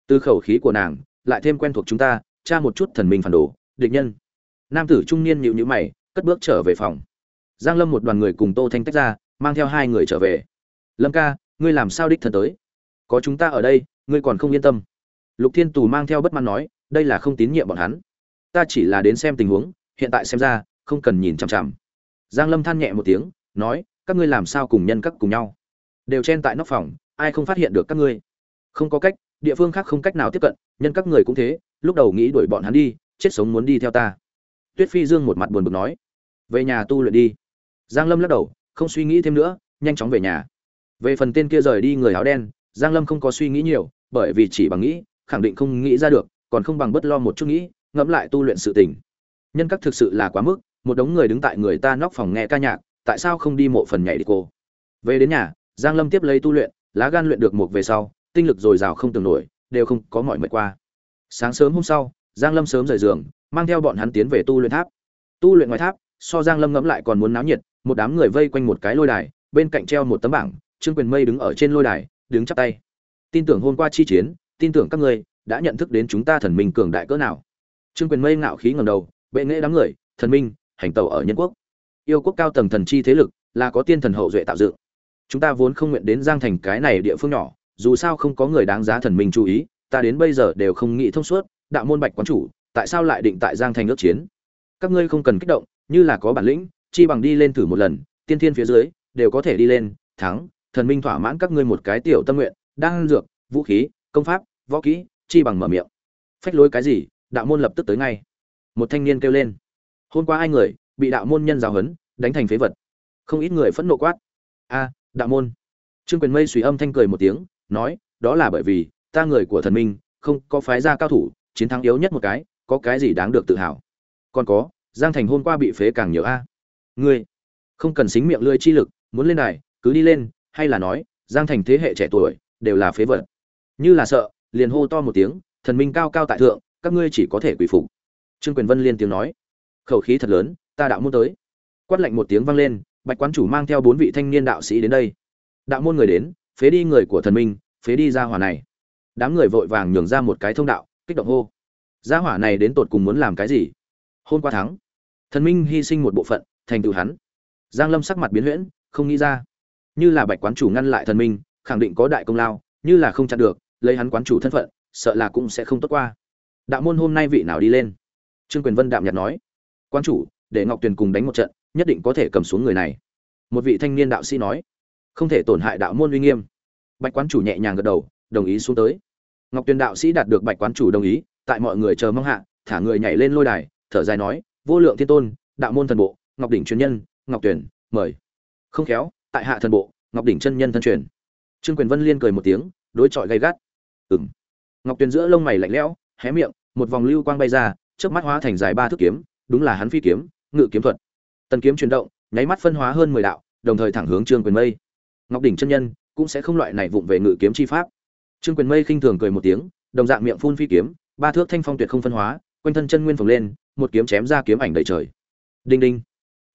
Từ khẩu khí của nàng, lại thêm quen thuộc chúng ta, tra một chút thần minh phản đồ, địch nhân. Nam tử trung niên nhịu nhữ mày, cất bước trở về phòng. Giang lâm một đoàn người cùng tô thanh tách ra, mang theo hai người trở về. Lâm ca, ngươi làm sao đích thân tới? Có chúng ta ở đây, ngươi còn không yên tâm lục thiên tù mang theo bất mãn nói, đây là không tín nhiệm bọn hắn. Ta chỉ là đến xem tình huống, hiện tại xem ra, không cần nhìn chằm chằm. Giang lâm than nhẹ một tiếng, nói, các ngươi làm sao cùng nhân các cùng nhau? Đều chen tại nóc phòng, ai không phát hiện được các ngươi? Không có cách, địa phương khác không cách nào tiếp cận, nhân các người cũng thế, lúc đầu nghĩ đuổi bọn hắn đi, chết sống muốn đi theo ta. Tuyết phi dương một mặt buồn bực nói, về nhà tu luyện đi. Giang lâm lắc đầu, không suy nghĩ thêm nữa, nhanh chóng về nhà. Về phần tên kia rời đi người áo đen, giang lâm không có suy nghĩ nhiều, bởi vì chỉ bằng nghĩ khẳng định không nghĩ ra được, còn không bằng bất lo một chút nghĩ, ngẫm lại tu luyện sự tình. Nhân các thực sự là quá mức, một đống người đứng tại người ta nóc phòng nghe ca nhạc, tại sao không đi mộ phần nhảy đi cô? Về đến nhà, giang lâm tiếp lấy tu luyện, lá gan luyện được một về sau, tinh lực dồi dào không tưởng nổi, đều không có mỏi mệt qua. Sáng sớm hôm sau, giang lâm sớm rời giường, mang theo bọn hắn tiến về tu luyện tháp. Tu luyện ngoài tháp, so giang lâm ngẫm lại còn muốn náo nhiệt, một đám người vây quanh một cái lôi đài, bên cạnh treo một tấm bảng, trương quyền mây đứng ở trên lôi đài, đứng chắp tay. Tin tưởng hôm qua chi chiến tin tưởng các ngươi, đã nhận thức đến chúng ta thần minh cường đại cỡ nào. Trương quyền mây ngạo khí ngầm đầu, bệ nghệ đám người, thần minh, hành tàu ở nhân quốc. Yêu quốc cao tầng thần chi thế lực, là có tiên thần hậu duệ tạo dựng. Chúng ta vốn không nguyện đến giang thành cái này địa phương nhỏ, dù sao không có người đáng giá thần minh chú ý, ta đến bây giờ đều không nghĩ thông suốt, đạo môn bạch quán chủ, tại sao lại định tại giang thành ước chiến? Các ngươi không cần kích động, như là có bản lĩnh, chi bằng đi lên thử một lần, tiên thiên phía dưới, đều có thể đi lên, thắng, thần minh thỏa mãn các ngươi một cái tiểu tâm nguyện đang dược, vũ khí công pháp, võ kỹ, chi bằng mở miệng. Phách lối cái gì, đạo môn lập tức tới ngay. Một thanh niên kêu lên. Hôm qua hai người, bị đạo môn nhân giáo huấn, đánh thành phế vật. Không ít người phẫn nộ quát. A, đạo môn. Trương quyền mây suy âm thanh cười một tiếng, nói, đó là bởi vì, ta người của thần minh, không có phái gia cao thủ, chiến thắng yếu nhất một cái, có cái gì đáng được tự hào. Còn có, giang thành hôm qua bị phế càng nhiều a. Ngươi, không cần xính miệng lưỡi chi lực, muốn lên đài, cứ đi lên, hay là nói, giang thành thế hệ trẻ tuổi, đều là phế vật như là sợ, liền hô to một tiếng, thần minh cao cao tại thượng, các ngươi chỉ có thể quỳ phục. Trương quyền vân liên tiếng nói. Khẩu khí thật lớn, ta đạo môn tới. Quát lạnh một tiếng vang lên, bạch quán chủ mang theo bốn vị thanh niên đạo sĩ đến đây. Đạo môn người đến, phế đi người của thần minh, phế đi gia hỏa này. Đám người vội vàng nhường ra một cái thông đạo, kích động hô. Gia hỏa này đến tột cùng muốn làm cái gì? Hôn qua thắng. Thần minh hy sinh một bộ phận, thành tựu hắn. Giang lâm sắc mặt biến huyễn, không nghĩ ra. Như là bạch quán chủ ngăn lại thần minh, khẳng định có đại công lao, như là không chặn được lấy hắn quán chủ thân phận, sợ là cũng sẽ không tốt qua. Đạo môn hôm nay vị nào đi lên? Trương quyền vân đạm nhạt nói. Quán chủ, để ngọc tuyền cùng đánh một trận, nhất định có thể cầm xuống người này. Một vị thanh niên đạo sĩ nói. Không thể tổn hại đạo môn uy nghiêm. Bạch quán chủ nhẹ nhàng gật đầu, đồng ý xuống tới. Ngọc tuyền đạo sĩ đạt được bạch quán chủ đồng ý, tại mọi người chờ mong hạ, thả người nhảy lên lôi đài, thở dài nói, vô lượng thiên tôn, đạo môn thần bộ, ngọc đỉnh truyền nhân, ngọc tuyền, mời. Không khéo, tại hạ thần bộ, ngọc đỉnh chân nhân thân truyền. Trương quyền vân liên cười một tiếng, đối chọi gay gắt ừng ngọc tuyền giữa lông mày lạnh lẽo, hé miệng, một vòng lưu quang bay ra trước mắt hóa thành dài ba thước kiếm, đúng là hắn phi kiếm, ngự kiếm thuật. Tần kiếm chuyển động, nháy mắt phân hóa hơn mười đạo, đồng thời thẳng hướng trương quyền mây. Ngọc đỉnh chân nhân cũng sẽ không loại này vụng về ngự kiếm chi pháp. Trương quyền mây khinh thường cười một tiếng, đồng dạng miệng phun phi kiếm, ba thước thanh phong tuyệt không phân hóa, quanh thân chân nguyên phồng lên, một kiếm chém ra kiếm ảnh đầy trời. Đinh đinh.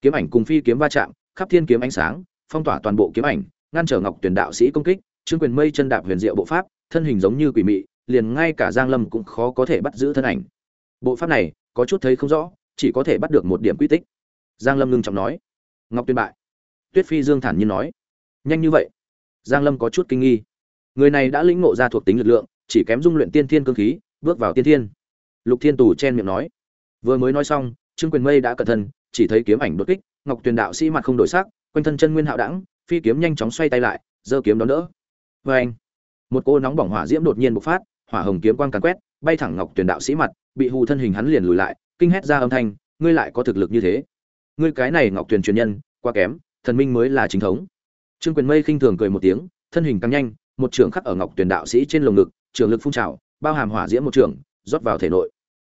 Kiếm ảnh cùng phi kiếm va chạm, khắp thiên kiếm ánh sáng, phong tỏa toàn bộ kiếm ảnh, ngăn trở ngọc tuyển đạo sĩ công kích, trương quyền mây chân đạp huyền diệu bộ pháp thân hình giống như quỷ mị, liền ngay cả giang lâm cũng khó có thể bắt giữ thân ảnh. Bộ pháp này, có chút thấy không rõ, chỉ có thể bắt được một điểm quy tích. Giang lâm ngưng trọng nói. Ngọc tuyên bại. Tuyết phi dương thản nhiên nói. Nhanh như vậy. Giang lâm có chút kinh nghi. Người này đã lĩnh ngộ ra thuộc tính lực lượng, chỉ kém dung luyện tiên thiên cương khí, bước vào tiên thiên. Lục thiên tù chen miệng nói. Vừa mới nói xong, trương quyền mây đã cẩn thận, chỉ thấy kiếm ảnh đột kích, ngọc tuyền đạo sĩ mặt không đổi sắc, quanh thân chân nguyên hạo đẳng, phi kiếm nhanh chóng xoay tay lại, giơ kiếm đón đỡ. Vê anh một cô nóng bỏng hỏa diễm đột nhiên bộc phát, hỏa hồng kiếm quang càn quét, bay thẳng ngọc tuyển đạo sĩ mặt, bị hù thân hình hắn liền lùi lại, kinh hét ra âm thanh, ngươi lại có thực lực như thế? Ngươi cái này ngọc tuyển truyền nhân, quá kém, thần minh mới là chính thống. Trương quyền mây khinh thường cười một tiếng, thân hình càng nhanh, một trường khắc ở ngọc tuyển đạo sĩ trên lồng ngực, trường lực phun trào, bao hàm hỏa diễm một trường, rót vào thể nội.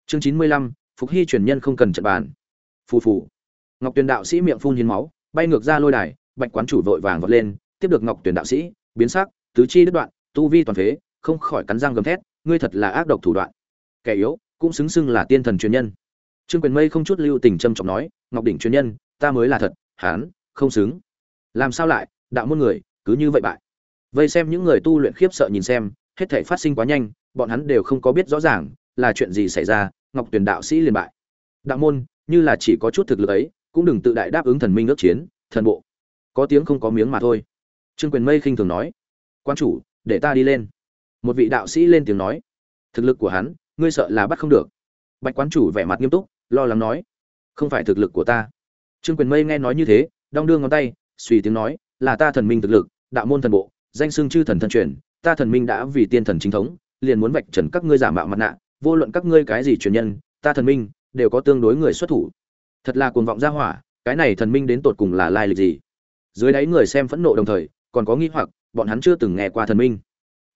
Chương chín mươi lăm, phục hy truyền nhân không cần trận bàn. Phù phù. Ngọc tuyển đạo sĩ miệng phun hiến máu, bay ngược ra lôi đài, bạch quán chủ vội vàng vọt lên, tiếp được ngọc tuyển đạo sĩ, biến sắc, tứ chi đứt đoạn tu vi toàn phế, không khỏi cắn răng gầm thét, ngươi thật là ác độc thủ đoạn. Kẻ yếu, cũng xứng xưng là tiên thần truyền nhân. Trương quyền mây không chút lưu tình trâm trọng nói, ngọc đỉnh truyền nhân, ta mới là thật hán không xứng. Làm sao lại, đạo môn người, cứ như vậy bại. Vây xem những người tu luyện khiếp sợ nhìn xem, hết thảy phát sinh quá nhanh, bọn hắn đều không có biết rõ ràng, là chuyện gì xảy ra, ngọc tuyển đạo sĩ liền bại. Đạo môn, như là chỉ có chút thực lực ấy, cũng đừng tự đại đáp ứng thần minh ước chiến, thần bộ. Có tiếng không có miếng mà thôi. Trương quyền mây khinh thường nói, quan chủ để ta đi lên. Một vị đạo sĩ lên tiếng nói. Thực lực của hắn, ngươi sợ là bắt không được. Bạch quán chủ vẻ mặt nghiêm túc, lo lắng nói. Không phải thực lực của ta. Trương quyền mây nghe nói như thế, đong đưa ngón tay, suy tiếng nói, là ta thần minh thực lực, đạo môn thần bộ, danh xưng chư thần thần truyền, ta thần minh đã vì tiên thần chính thống, liền muốn vạch trần các ngươi giả mạo mặt nạ, vô luận các ngươi cái gì truyền nhân, ta thần minh đều có tương đối người xuất thủ. Thật là cuồng vọng ra hỏa, cái này thần minh đến tột cùng là lai lịch gì? Dưới đáy người xem phẫn nộ đồng thời, còn có nghi hoặc bọn hắn chưa từng nghe qua thần minh.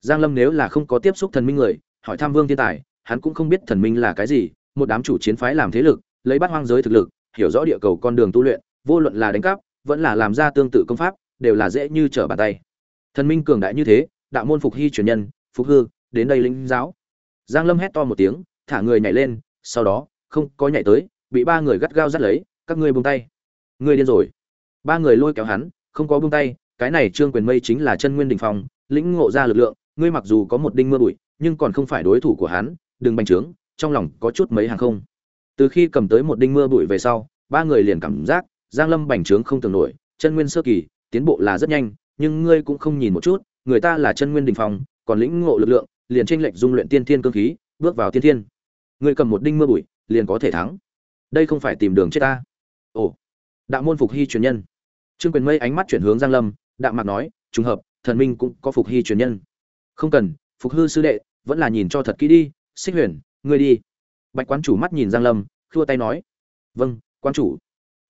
Giang lâm nếu là không có tiếp xúc thần minh người, hỏi tham vương thiên tài, hắn cũng không biết thần minh là cái gì, một đám chủ chiến phái làm thế lực, lấy bắt hoang giới thực lực, hiểu rõ địa cầu con đường tu luyện, vô luận là đánh cắp, vẫn là làm ra tương tự công pháp, đều là dễ như trở bàn tay. Thần minh cường đại như thế, đạo môn phục hy truyền nhân, phục hư, đến đây lĩnh giáo. Giang lâm hét to một tiếng, thả người nhảy lên, sau đó, không có nhảy tới, bị ba người gắt gao dắt lấy, các ngươi buông tay. Ngươi điên rồi. Ba người lôi kéo hắn, không có buông tay cái này trương quyền mây chính là chân nguyên đình phong, lĩnh ngộ ra lực lượng, ngươi mặc dù có một đinh mưa bụi, nhưng còn không phải đối thủ của hắn, đừng bành trướng, trong lòng có chút mấy hàng không. Từ khi cầm tới một đinh mưa bụi về sau, ba người liền cảm giác, giang lâm bành trướng không tưởng nổi, chân nguyên sơ kỳ, tiến bộ là rất nhanh, nhưng ngươi cũng không nhìn một chút, người ta là chân nguyên đình phong, còn lĩnh ngộ lực lượng, liền tranh lệch dung luyện tiên thiên cương khí, bước vào tiên thiên. Ngươi cầm một đinh mưa bụi, liền có thể thắng. Đây không phải tìm đường chết ta. Ồ, đạo môn phục hy truyền nhân. Trương quyền mây ánh mắt chuyển hướng giang lâm đạm mạc nói, trùng hợp, thần minh cũng có phục hy truyền nhân. Không cần, phục hư sư đệ, vẫn là nhìn cho thật kỹ đi, xích huyền, ngươi đi. Bạch quán chủ mắt nhìn giang lâm, khua tay nói. Vâng quan chủ.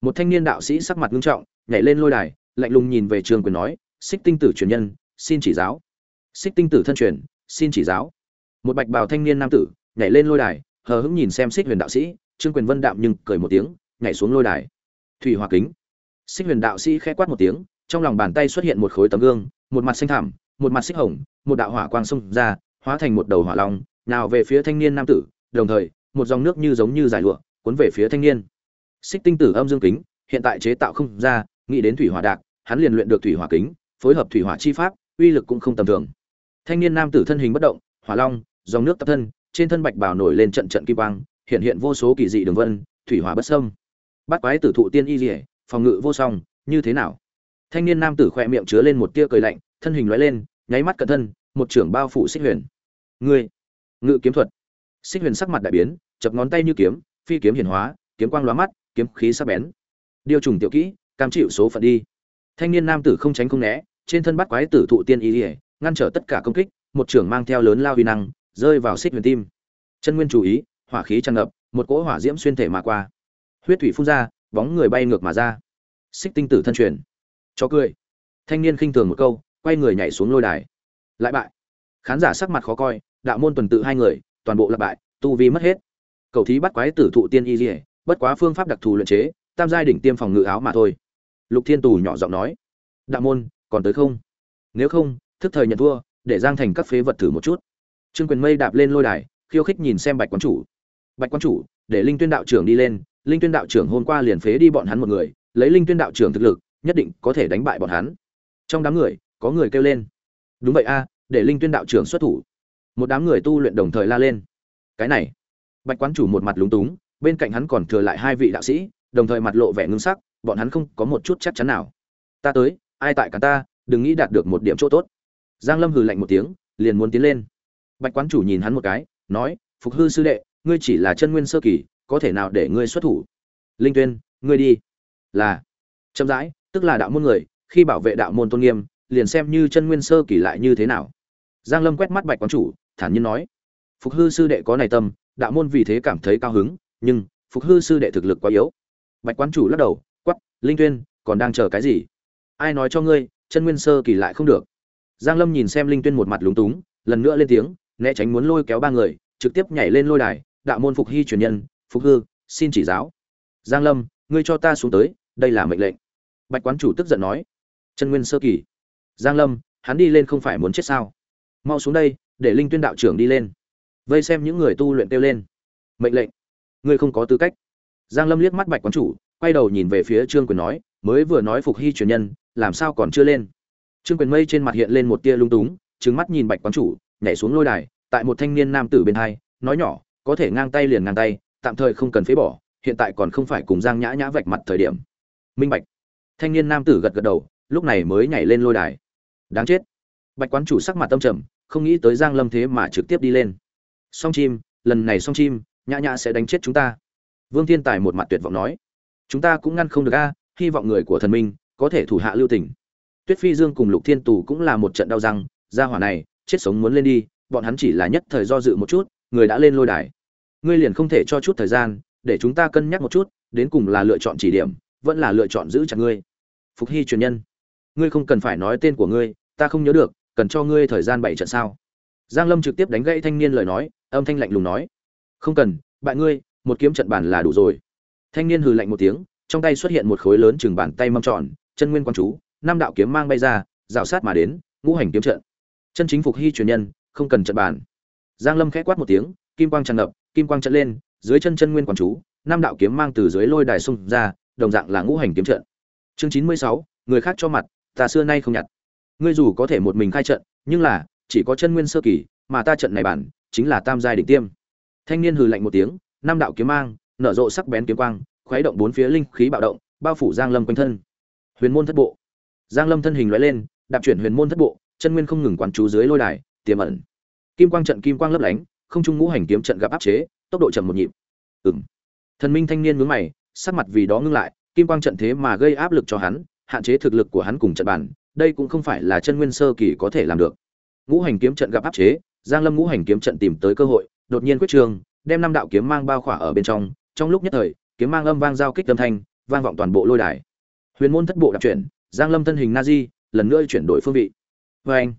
Một thanh niên đạo sĩ sắc mặt nghiêm trọng, nhảy lên lôi đài, lạnh lùng nhìn về trường quyền nói, xích tinh tử truyền nhân, xin chỉ giáo. Xích tinh tử thân truyền, xin chỉ giáo. Một bạch bào thanh niên nam tử, nhảy lên lôi đài, hờ hững nhìn xem xích huyền đạo sĩ, trương quyền vân đạm nhưng cười một tiếng, nhảy xuống lôi đài. Thủy hòa kính. Xích huyền đạo sĩ khẽ quát một tiếng trong lòng bàn tay xuất hiện một khối tấm gương, một mặt xanh thảm một mặt xích hồng, một đạo hỏa quang xông ra, hóa thành một đầu hỏa long, nào về phía thanh niên nam tử, đồng thời, một dòng nước như giống như giải lụa, cuốn về phía thanh niên. Xích tinh tử âm dương kính, hiện tại chế tạo không ra, nghĩ đến thủy hỏa đạc, hắn liền luyện được thủy hỏa kính, phối hợp thủy hỏa chi pháp, uy lực cũng không tầm thường. Thanh niên nam tử thân hình bất động, hỏa long, dòng nước tập thân, trên thân bạch bào nổi lên trận trận kim quang, hiện hiện vô số kỳ dị đường vân, thủy hỏa bất sâm bắt quái tử thụ tiên y dỉa phòng ngự vô song, như thế nào? Thanh niên nam tử khỏe miệng chứa lên một tia cười lạnh, thân hình lóe lên, nháy mắt cận thân, một trưởng bao phủ xích huyền. Ngươi, ngự kiếm thuật. Xích huyền sắc mặt đại biến, chập ngón tay như kiếm, phi kiếm hiển hóa, kiếm quang lóa mắt, kiếm khí sắc bén. Điều trùng tiểu kỹ, cam chịu số phận đi. Thanh niên nam tử không tránh không né, trên thân bắt quái tử thụ tiên ý ỉa ngăn trở tất cả công kích, một trưởng mang theo lớn lao huy năng, rơi vào xích huyền tim. Chân nguyên chú ý, hỏa khí tràn ngập, một cỗ hỏa diễm xuyên thể mà qua. Huyết thủy phun ra, bóng người bay ngược mà ra. Xích tinh tử thân truyền cho cười. Thanh niên khinh thường một câu, quay người nhảy xuống lôi đài. Lại bại. Khán giả sắc mặt khó coi, đạo môn tuần tự hai người, toàn bộ là bại, tu vi mất hết. Cầu thí bắt quái tử thụ tiên y dỉa bất quá phương pháp đặc thù luyện chế, tam giai đỉnh tiêm phòng ngự áo mà thôi. Lục thiên tù nhỏ giọng nói, đạo môn, còn tới không? Nếu không, thức thời nhận thua, để giang thành các phế vật thử một chút. Trương quyền mây đạp lên lôi đài, khiêu khích nhìn xem bạch quán chủ. Bạch quán chủ, để linh tuyên đạo trưởng đi lên, linh tuyên đạo trưởng hôm qua liền phế đi bọn hắn một người, lấy linh tuyên đạo trưởng thực lực nhất định có thể đánh bại bọn hắn. Trong đám người, có người kêu lên. Đúng vậy a, để linh tuyên đạo trưởng xuất thủ. Một đám người tu luyện đồng thời la lên. Cái này, bạch quán chủ một mặt lúng túng, bên cạnh hắn còn thừa lại hai vị đạo sĩ, đồng thời mặt lộ vẻ ngưng sắc, bọn hắn không có một chút chắc chắn nào. Ta tới, ai tại cả ta, đừng nghĩ đạt được một điểm chỗ tốt. Giang lâm hừ lạnh một tiếng, liền muốn tiến lên. Bạch quán chủ nhìn hắn một cái, nói, phục hư sư đệ, ngươi chỉ là chân nguyên sơ kỳ, có thể nào để ngươi xuất thủ? Linh tuyên, ngươi đi. Là. Chậm rãi tức là đạo môn người, khi bảo vệ đạo môn tôn nghiêm, liền xem như chân nguyên sơ kỳ lại như thế nào. Giang lâm quét mắt bạch quán chủ, thản nhiên nói, phục hư sư đệ có này tâm, đạo môn vì thế cảm thấy cao hứng, nhưng phục hư sư đệ thực lực quá yếu. Bạch quán chủ lắc đầu quắp linh tuyên, còn đang chờ cái gì? Ai nói cho ngươi, chân nguyên sơ kỳ lại không được? Giang lâm nhìn xem linh tuyên một mặt lúng túng, lần nữa lên tiếng, né tránh muốn lôi kéo ba người, trực tiếp nhảy lên lôi đài, đạo môn phục hy truyền nhân, phục hư, xin chỉ giáo. Giang lâm, ngươi cho ta xuống tới, đây là mệnh lệnh bạch quán chủ tức giận nói, chân nguyên sơ kỳ, giang lâm, hắn đi lên không phải muốn chết sao? Mau xuống đây, để linh tuyên đạo trưởng đi lên. Vây xem những người tu luyện kêu lên. Mệnh lệnh. Ngươi không có tư cách. Giang lâm liếc mắt bạch quán chủ, quay đầu nhìn về phía trương quyền nói, mới vừa nói phục hy truyền nhân, làm sao còn chưa lên? Trương quyền mây trên mặt hiện lên một tia lung túng, trừng mắt nhìn bạch quán chủ, nhảy xuống lôi đài, tại một thanh niên nam tử bên hai, nói nhỏ, có thể ngang tay liền ngang tay, tạm thời không cần phế bỏ, hiện tại còn không phải cùng giang nhã nhã vạch mặt thời điểm. Minh bạch thanh niên nam tử gật gật đầu, lúc này mới nhảy lên lôi đài. Đáng chết. Bạch quán chủ sắc mặt tâm trầm, không nghĩ tới giang lâm thế mà trực tiếp đi lên. Song chim, lần này song chim, nhã nhã sẽ đánh chết chúng ta. Vương thiên tài một mặt tuyệt vọng nói. Chúng ta cũng ngăn không được a, hy vọng người của thần minh có thể thủ hạ lưu tỉnh. tuyết phi dương cùng lục thiên tù cũng là một trận đau răng, gia hỏa này, chết sống muốn lên đi, bọn hắn chỉ là nhất thời do dự một chút, người đã lên lôi đài. Ngươi liền không thể cho chút thời gian, để chúng ta cân nhắc một chút, đến cùng là lựa chọn chỉ điểm, vẫn là lựa chọn giữ chặt ngươi phục hy truyền nhân. Ngươi không cần phải nói tên của ngươi, ta không nhớ được, cần cho ngươi thời gian bảy trận sao? Giang lâm trực tiếp đánh gãy thanh niên lời nói, âm thanh lạnh lùng nói. Không cần, bại ngươi, một kiếm trận bản là đủ rồi. Thanh niên hừ lạnh một tiếng, trong tay xuất hiện một khối lớn chừng bàn tay mâm tròn, chân nguyên quan chú, năm đạo kiếm mang bay ra, rào sát mà đến, ngũ hành kiếm trận. Chân chính phục hy truyền nhân, không cần trận bàn. Giang lâm khẽ quát một tiếng, kim quang tràn ngập, kim quang trận lên, dưới chân chân nguyên quan chú, năm đạo kiếm mang từ dưới lôi đài xung ra, đồng dạng là ngũ hành kiếm trận chương chín mươi sáu, người khác cho mặt, ta xưa nay không nhặt. Ngươi dù có thể một mình khai trận, nhưng là, chỉ có chân nguyên sơ kỳ, mà ta trận này bản, chính là tam giai đỉnh tiêm. Thanh niên hừ lạnh một tiếng, năm đạo kiếm mang, nở rộ sắc bén kiếm quang, khuấy động bốn phía linh khí bạo động, bao phủ giang lâm quanh thân. Huyền môn thất bộ. Giang lâm thân hình lóe lên, đạp chuyển huyền môn thất bộ, chân nguyên không ngừng quán chú dưới lôi đài, tiềm ẩn. Kim quang trận kim quang lấp lánh, không trung ngũ hành kiếm trận gặp áp chế, tốc độ chậm một nhịp. Ừm. Thần minh thanh niên nhướng mày, sắc mặt vì đó ngưng lại kim quang trận thế mà gây áp lực cho hắn, hạn chế thực lực của hắn cùng trận bản đây cũng không phải là chân nguyên sơ kỳ có thể làm được. Ngũ hành kiếm trận gặp áp chế, giang lâm ngũ hành kiếm trận tìm tới cơ hội, đột nhiên quyết trường, đem năm đạo kiếm mang bao khỏa ở bên trong trong lúc nhất thời, kiếm mang âm vang giao kích âm thanh, vang vọng toàn bộ lôi đài. Huyền môn thất bộ đặc chuyển, giang lâm thân hình na di, lần nữa chuyển đổi phương vị. Vê anh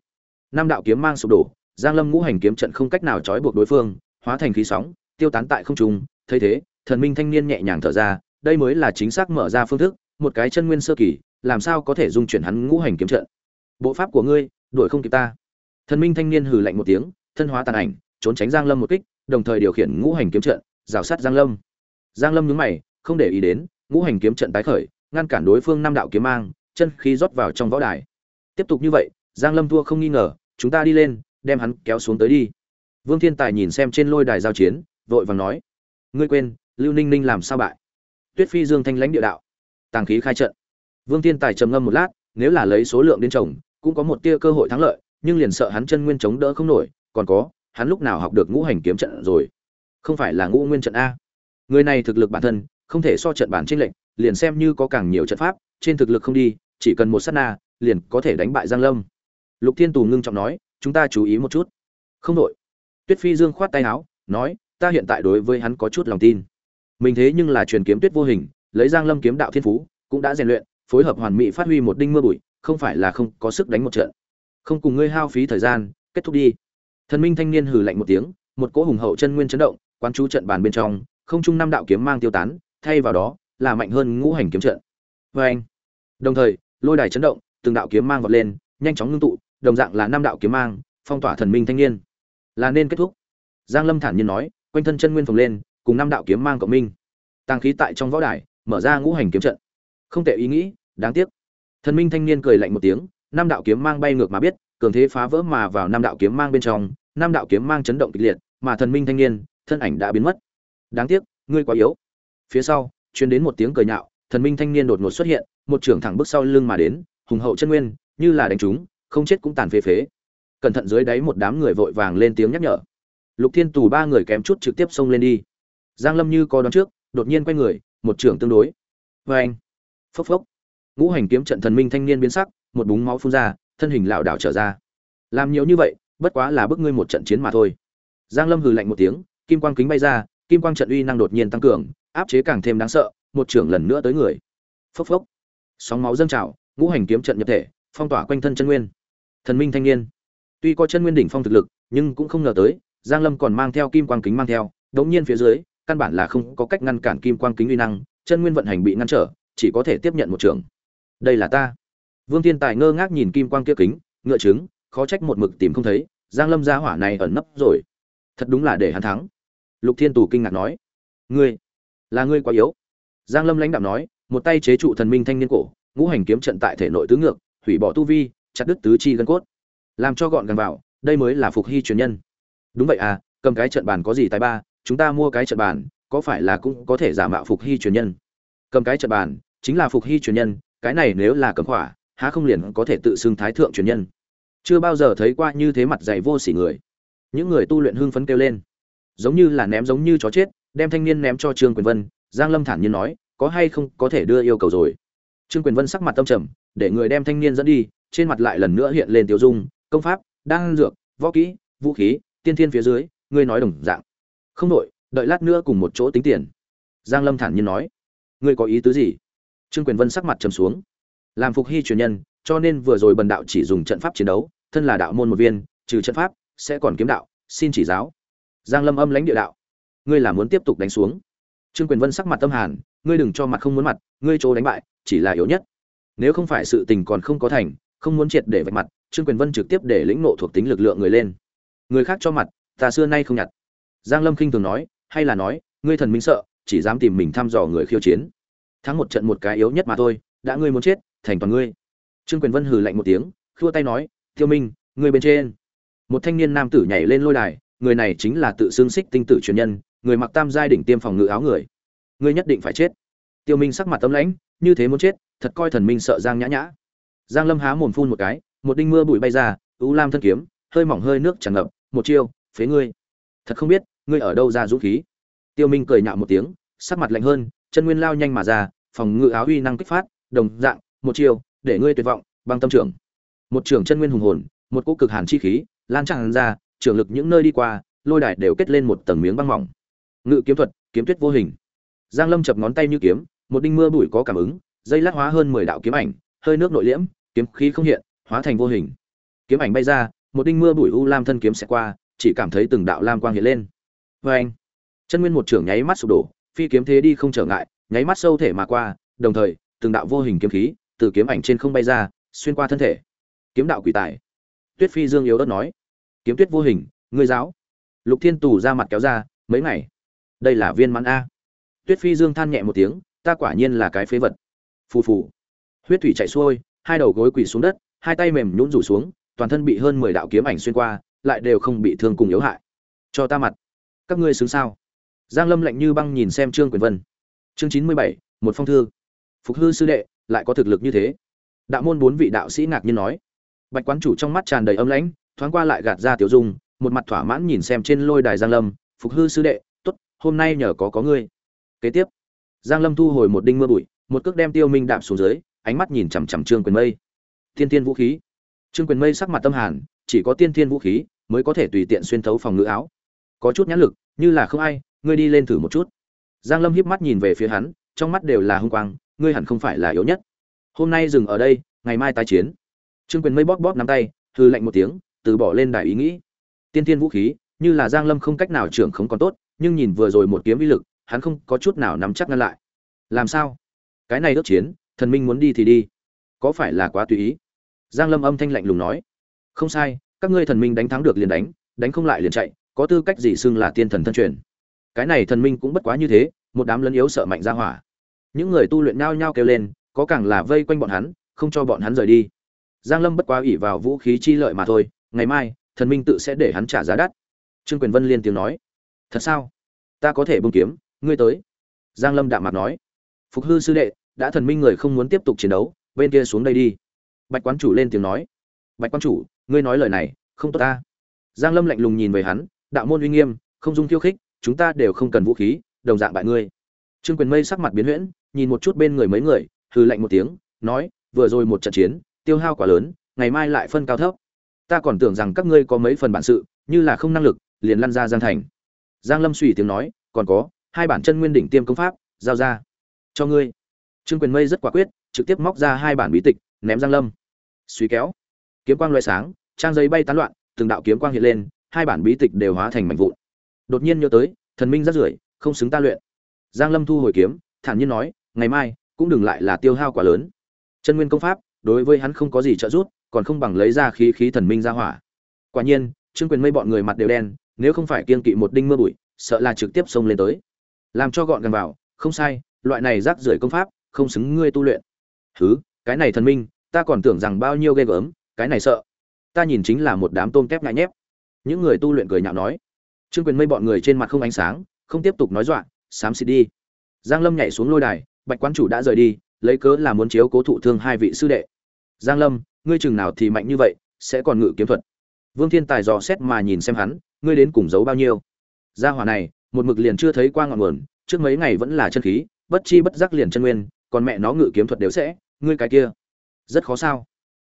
năm đạo kiếm mang sụp đổ, giang lâm ngũ hành kiếm trận không cách nào trói buộc đối phương, hóa thành khí sóng, tiêu tán tại không trung. Thấy thế, thần minh thanh niên nhẹ nhàng thở ra đây mới là chính xác mở ra phương thức, một cái chân nguyên sơ kỳ, làm sao có thể dung chuyển hắn ngũ hành kiếm trận? Bộ pháp của ngươi, đuổi không kịp ta. Thần minh thanh niên hừ lạnh một tiếng, thân hóa tàn ảnh, trốn tránh giang lâm một kích, đồng thời điều khiển ngũ hành kiếm trận, rào sát giang lâm. Giang lâm nhướng mày, không để ý đến, ngũ hành kiếm trận tái khởi, ngăn cản đối phương năm đạo kiếm mang, chân khí rót vào trong võ đài. Tiếp tục như vậy, giang lâm thua không nghi ngờ, chúng ta đi lên, đem hắn kéo xuống tới đi. Vương thiên tài nhìn xem trên lôi đài giao chiến, vội vàng nói, ngươi quên, lưu ninh ninh làm sao bại? Tuyết phi dương thanh lãnh địa đạo. Tàng khí khai trận. Vương thiên tài trầm ngâm một lát, nếu là lấy số lượng đến chồng cũng có một tia cơ hội thắng lợi, nhưng liền sợ hắn chân nguyên chống đỡ không nổi, còn có, hắn lúc nào học được ngũ hành kiếm trận rồi? Không phải là ngũ nguyên trận a. Người này thực lực bản thân, không thể so trận bản trên lệnh liền xem như có càng nhiều trận pháp, trên thực lực không đi, chỉ cần một sát na, liền có thể đánh bại giang lâm. Lục thiên tù ngưng trọng nói, chúng ta chú ý một chút. Không đội. Tuyết phi dương khoát tay áo, nói, ta hiện tại đối với hắn có chút lòng tin mình thế nhưng là truyền kiếm tuyết vô hình, lấy giang lâm kiếm đạo thiên phú, cũng đã rèn luyện, phối hợp hoàn mỹ phát huy một đinh mưa bụi, không phải là không có sức đánh một trận. Không cùng ngươi hao phí thời gian, kết thúc đi. Thần minh thanh niên hừ lạnh một tiếng, một cỗ hùng hậu chân nguyên chấn động, quán chú trận bàn bên trong, không trung năm đạo kiếm mang tiêu tán, thay vào đó, là mạnh hơn ngũ hành kiếm trận. Với anh đồng thời, lôi đài chấn động, từng đạo kiếm mang vọt lên, nhanh chóng ngưng tụ, đồng dạng là năm đạo kiếm mang, phong tỏa thần minh thanh niên. Là nên kết thúc. Giang lâm thản nhiên nói, quanh thân chân nguyên phồng lên cùng năm đạo kiếm mang cộng minh. Tăng khí tại trong võ đài, mở ra ngũ hành kiếm trận. Không tệ ý nghĩ, đáng tiếc. Thần minh thanh niên cười lạnh một tiếng, năm đạo kiếm mang bay ngược mà biết, cường thế phá vỡ mà vào năm đạo kiếm mang bên trong, năm đạo kiếm mang chấn động kịch liệt, mà thần minh thanh niên, thân ảnh đã biến mất. Đáng tiếc, ngươi quá yếu. Phía sau, truyền đến một tiếng cười nhạo, thần minh thanh niên đột ngột xuất hiện, một trưởng thẳng bước sau lưng mà đến, hùng hậu chân nguyên, như là đánh chúng không chết cũng tàn phế phế. Cẩn thận dưới đáy một đám người vội vàng lên tiếng nhắc nhở. Lục thiên tù ba người kém chút trực tiếp xông lên đi giang lâm như có đón trước, đột nhiên quay người, một trưởng tương đối. Vê anh. Phốc phốc. Ngũ hành kiếm trận thần minh thanh niên biến sắc, một búng máu phun ra, thân hình lảo đảo trở ra. Làm nhiều như vậy, bất quá là bức ngươi một trận chiến mà thôi. Giang lâm hừ lạnh một tiếng, kim quang kính bay ra, kim quang trận uy năng đột nhiên tăng cường, áp chế càng thêm đáng sợ, một trưởng lần nữa tới người. Phốc phốc. Sóng máu dâng trào, ngũ hành kiếm trận nhập thể, phong tỏa quanh thân chân nguyên. Thần minh thanh niên. Tuy có chân nguyên đỉnh phong thực lực, nhưng cũng không ngờ tới, giang lâm còn mang theo kim quang kính mang theo đống nhiên phía dưới căn bản là không có cách ngăn cản kim quang kính uy năng, chân nguyên vận hành bị ngăn trở, chỉ có thể tiếp nhận một trường. Đây là ta. Vương thiên tài ngơ ngác nhìn kim quang kia kính, ngựa trứng, khó trách một mực tìm không thấy, giang lâm gia hỏa này ẩn nấp rồi. Thật đúng là để hắn thắng. Lục thiên tù kinh ngạc nói. Ngươi, là ngươi quá yếu. Giang lâm lãnh đạo nói, một tay chế trụ thần minh thanh niên cổ, ngũ hành kiếm trận tại thể nội tứ ngược, hủy bỏ tu vi, chặt đứt tứ chi gân cốt. Làm cho gọn gàng vào, đây mới là phục hy truyền nhân. Đúng vậy à cầm cái trận bàn có gì tài ba chúng ta mua cái trận bàn, có phải là cũng có thể giả mạo phục hy truyền nhân? Cầm cái trận bàn, chính là phục hy truyền nhân, cái này nếu là cầm khỏa, há không liền có thể tự xưng thái thượng truyền nhân? Chưa bao giờ thấy qua như thế mặt dày vô sỉ người. Những người tu luyện hưng phấn kêu lên. Giống như là ném giống như chó chết, đem thanh niên ném cho trương quyền vân, giang lâm thản nhiên nói, có hay không có thể đưa yêu cầu rồi? Trương quyền vân sắc mặt tâm trầm, để người đem thanh niên dẫn đi, trên mặt lại lần nữa hiện lên tiêu dung, công pháp, đan dược, võ kỹ, vũ khí, tiên thiên phía dưới, ngươi nói đồng dạng không đội đợi lát nữa cùng một chỗ tính tiền. Giang lâm thản nhiên nói. Ngươi có ý tứ gì? Trương quyền vân sắc mặt trầm xuống. Làm phục hy truyền nhân, cho nên vừa rồi bần đạo chỉ dùng trận pháp chiến đấu, thân là đạo môn một viên, trừ trận pháp, sẽ còn kiếm đạo, xin chỉ giáo. Giang lâm âm lãnh địa đạo. Ngươi là muốn tiếp tục đánh xuống. Trương quyền vân sắc mặt tâm hàn, ngươi đừng cho mặt không muốn mặt, ngươi chỗ đánh bại, chỉ là yếu nhất. Nếu không phải sự tình còn không có thành, không muốn triệt để vạch mặt, trương quyền vân trực tiếp để lĩnh nộ thuộc tính lực lượng người lên. Người khác cho mặt, ta xưa nay không nhặt giang lâm khinh thường nói, hay là nói, ngươi thần minh sợ, chỉ dám tìm mình thăm dò người khiêu chiến. Thắng một trận một cái yếu nhất mà thôi, đã ngươi muốn chết, thành toàn ngươi. Trương quyền vân hừ lạnh một tiếng, khua tay nói, tiêu minh, ngươi bên trên. Một thanh niên nam tử nhảy lên lôi đài, người này chính là tự xưng xích tinh tử truyền nhân, người mặc tam giai đỉnh tiêm phòng ngự áo người. Ngươi nhất định phải chết. Tiêu minh sắc mặt tấm lãnh, như thế muốn chết, thật coi thần minh sợ giang nhã nhã. Giang lâm há mồm phun một cái, một đinh mưa bụi bay ra, u lam thân kiếm, hơi mỏng hơi nước tràn ngập, một chiêu, phế ngươi. Thật không biết ngươi ở đâu ra dũng khí? Tiêu minh cười nhạo một tiếng sắc mặt lạnh hơn chân nguyên lao nhanh mà ra phòng ngự áo uy năng kích phát đồng dạng một chiều, để ngươi tuyệt vọng băng tâm trưởng. Một trưởng chân nguyên hùng hồn một cỗ cực hàn chi khí lan tràn ra trường lực những nơi đi qua lôi đài đều kết lên một tầng miếng băng mỏng. Ngự kiếm thuật kiếm tuyết vô hình. Giang lâm chập ngón tay như kiếm một đinh mưa bụi có cảm ứng dây lát hóa hơn mười đạo kiếm ảnh hơi nước nội liễm kiếm khí không hiện hóa thành vô hình. Kiếm ảnh bay ra một đinh mưa bụi u lam thân kiếm sẽ qua chỉ cảm thấy từng đạo lam quang hiện lên vê anh. Chân nguyên một trưởng nháy mắt sụp đổ, phi kiếm thế đi không trở ngại, nháy mắt sâu thể mà qua, đồng thời, từng đạo vô hình kiếm khí từ kiếm ảnh trên không bay ra, xuyên qua thân thể. Kiếm đạo quỷ tài. Tuyết phi dương yếu đất nói. Kiếm tuyết vô hình, ngươi giáo. Lục thiên tù ra mặt kéo ra, mấy ngày. Đây là viên mãn a. Tuyết phi dương than nhẹ một tiếng, ta quả nhiên là cái phế vật. Phù phù. Huyết thủy chạy xuôi, hai đầu gối quỳ xuống đất, hai tay mềm nhũn rủ xuống, toàn thân bị hơn mười đạo kiếm ảnh xuyên qua, lại đều không bị thương cùng yếu hại. Cho ta mặt các ngươi xứng sao? Giang lâm lạnh như băng nhìn xem trương quyền vân. Chương chín mươi bảy, một phong thư. Phục hư sư đệ, lại có thực lực như thế. Đạo môn bốn vị đạo sĩ ngạc nhiên nói. Bạch quán chủ trong mắt tràn đầy âm lãnh, thoáng qua lại gạt ra tiểu dung, một mặt thỏa mãn nhìn xem trên lôi đài giang lâm. Phục hư sư đệ, tốt, hôm nay nhờ có có ngươi. Kế tiếp, giang lâm thu hồi một đinh mưa bụi, một cước đem tiêu minh đạp xuống dưới, ánh mắt nhìn chằm chằm trương quyền mây. Thiên Thiên vũ khí. Trương quyền mây sắc mặt tâm hàn, chỉ có tiên Thiên vũ khí mới có thể tùy tiện xuyên thấu phòng ngự áo có chút nhãn lực, như là không ai, ngươi đi lên thử một chút. Giang lâm híp mắt nhìn về phía hắn, trong mắt đều là hung quang, ngươi hẳn không phải là yếu nhất. Hôm nay dừng ở đây, ngày mai tái chiến. Trương quyền mây bóp bóp nắm tay hư lạnh một tiếng, từ bỏ lên đài ý nghĩ. Tiên tiên vũ khí, như là giang lâm không cách nào trưởng không còn tốt, nhưng nhìn vừa rồi một kiếm uy lực, hắn không có chút nào nắm chắc ngăn lại. Làm sao? Cái này ước chiến, thần minh muốn đi thì đi. Có phải là quá tùy ý? Giang lâm âm thanh lạnh lùng nói. Không sai, các ngươi thần minh đánh thắng được liền đánh đánh không lại liền chạy có tư cách gì xưng là tiên thần thân truyền? Cái này thần minh cũng bất quá như thế, một đám lấn yếu sợ mạnh ra hỏa. Những người tu luyện nhao nhao kêu lên, có càng là vây quanh bọn hắn, không cho bọn hắn rời đi. Giang lâm bất quá ủy vào vũ khí chi lợi mà thôi, ngày mai, thần minh tự sẽ để hắn trả giá đắt. Trương quyền vân liên tiếng nói. Thật sao? Ta có thể bông kiếm, ngươi tới. Giang lâm đạm mặt nói. Phục hư sư đệ, đã thần minh người không muốn tiếp tục chiến đấu, bên kia xuống đây đi. Bạch quán chủ lên tiếng nói. Bạch quán chủ, ngươi nói lời này, không tốt ta. Giang lâm lạnh lùng nhìn về hắn đạo môn uy nghiêm, không dung khiêu khích, chúng ta đều không cần vũ khí, đồng dạng bại ngươi. Trương quyền mây sắc mặt biến huyễn, nhìn một chút bên người mấy người, hừ lạnh một tiếng, nói, vừa rồi một trận chiến, tiêu hao quá lớn, ngày mai lại phân cao thấp. Ta còn tưởng rằng các ngươi có mấy phần bản sự, như là không năng lực, liền lăn ra giang thành. Giang lâm suy tiếng nói, còn có, hai bản chân nguyên đỉnh tiêm công pháp, giao ra. Cho ngươi. Trương quyền mây rất quả quyết, trực tiếp móc ra hai bản bí tịch, ném giang lâm. Suy kéo. Kiếm quang loại sáng, trang giấy bay tán loạn, từng đạo kiếm quang hiện lên hai bản bí tịch đều hóa thành mảnh vụn. Đột nhiên nhớ tới, thần minh rất rưởi không xứng ta luyện. Giang lâm thu hồi kiếm, thản nhiên nói, ngày mai, cũng đừng lại là tiêu hao quá lớn. Chân nguyên công pháp, đối với hắn không có gì trợ giúp, còn không bằng lấy ra khí khí thần minh ra hỏa. Quả nhiên, trương quyền mây bọn người mặt đều đen, nếu không phải kiên kỵ một đinh mưa bụi, sợ là trực tiếp xông lên tới. Làm cho gọn gàng vào, không sai, loại này rác rưởi công pháp, không xứng ngươi tu luyện. Thứ cái này thần minh, ta còn tưởng rằng bao nhiêu ghê gớm, cái này sợ. Ta nhìn chính là một đám tôm tép ngại nhép những người tu luyện cười nhạo nói, trương quyền mây bọn người trên mặt không ánh sáng, không tiếp tục nói dọa, xám xịt đi. Giang lâm nhảy xuống lôi đài, bạch quán chủ đã rời đi, lấy cớ là muốn chiếu cố thụ thương hai vị sư đệ. Giang lâm, ngươi chừng nào thì mạnh như vậy, sẽ còn ngự kiếm thuật. Vương thiên tài dò xét mà nhìn xem hắn, ngươi đến cùng giấu bao nhiêu? Gia hỏa này, một mực liền chưa thấy qua ngọn nguồn, trước mấy ngày vẫn là chân khí, bất chi bất giác liền chân nguyên, còn mẹ nó ngự kiếm thuật đều sẽ, ngươi cái kia, rất khó sao?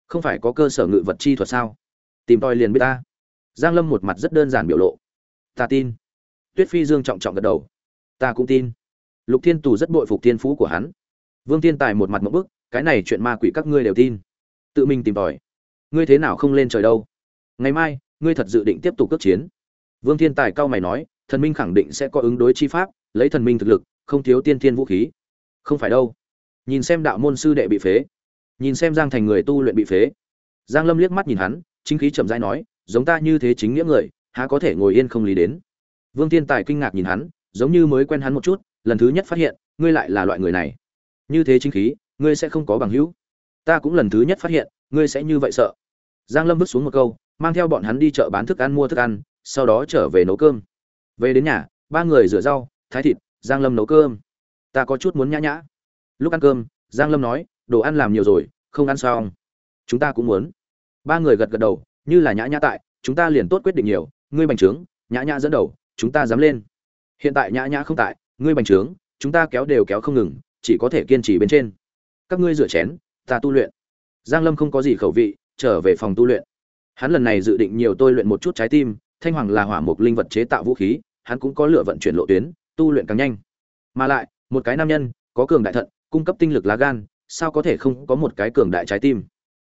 Không phải có cơ sở ngự vật chi thuật sao? Tìm tòi liền biết ta giang lâm một mặt rất đơn giản biểu lộ. Ta tin. Tuyết phi dương trọng trọng gật đầu. Ta cũng tin. Lục thiên tù rất bội phục thiên phú của hắn. Vương thiên tài một mặt một bức, cái này chuyện ma quỷ các ngươi đều tin. Tự mình tìm tòi. Ngươi thế nào không lên trời đâu? Ngày mai, ngươi thật dự định tiếp tục cước chiến. Vương thiên tài cao mày nói, thần minh khẳng định sẽ có ứng đối chi pháp, lấy thần minh thực lực, không thiếu tiên thiên vũ khí. Không phải đâu. Nhìn xem đạo môn sư đệ bị phế. Nhìn xem giang thành người tu luyện bị phế. Giang lâm liếc mắt nhìn hắn, chính khí chậm rãi nói giống ta như thế chính nghĩa người, há có thể ngồi yên không lý đến. Vương thiên tài kinh ngạc nhìn hắn, giống như mới quen hắn một chút, lần thứ nhất phát hiện, ngươi lại là loại người này. Như thế chính khí, ngươi sẽ không có bằng hữu. Ta cũng lần thứ nhất phát hiện, ngươi sẽ như vậy sợ. Giang lâm vứt xuống một câu, mang theo bọn hắn đi chợ bán thức ăn mua thức ăn, sau đó trở về nấu cơm. Về đến nhà, ba người rửa rau, thái thịt, giang lâm nấu cơm. Ta có chút muốn nhã nhã. Lúc ăn cơm, giang lâm nói, đồ ăn làm nhiều rồi, không ăn xong. Chúng ta cũng muốn. Ba người gật gật đầu như là nhã nhã tại, chúng ta liền tốt quyết định nhiều, ngươi bành trướng, nhã nhã dẫn đầu, chúng ta dám lên. Hiện tại nhã nhã không tại, ngươi bành trướng, chúng ta kéo đều kéo không ngừng, chỉ có thể kiên trì bên trên. Các ngươi rửa chén, ta tu luyện. Giang lâm không có gì khẩu vị, trở về phòng tu luyện. Hắn lần này dự định nhiều tôi luyện một chút trái tim, thanh hoàng là hỏa mục linh vật chế tạo vũ khí, hắn cũng có lựa vận chuyển lộ tuyến, tu luyện càng nhanh. Mà lại, một cái nam nhân, có cường đại thận, cung cấp tinh lực lá gan, sao có thể không có một cái cường đại trái tim?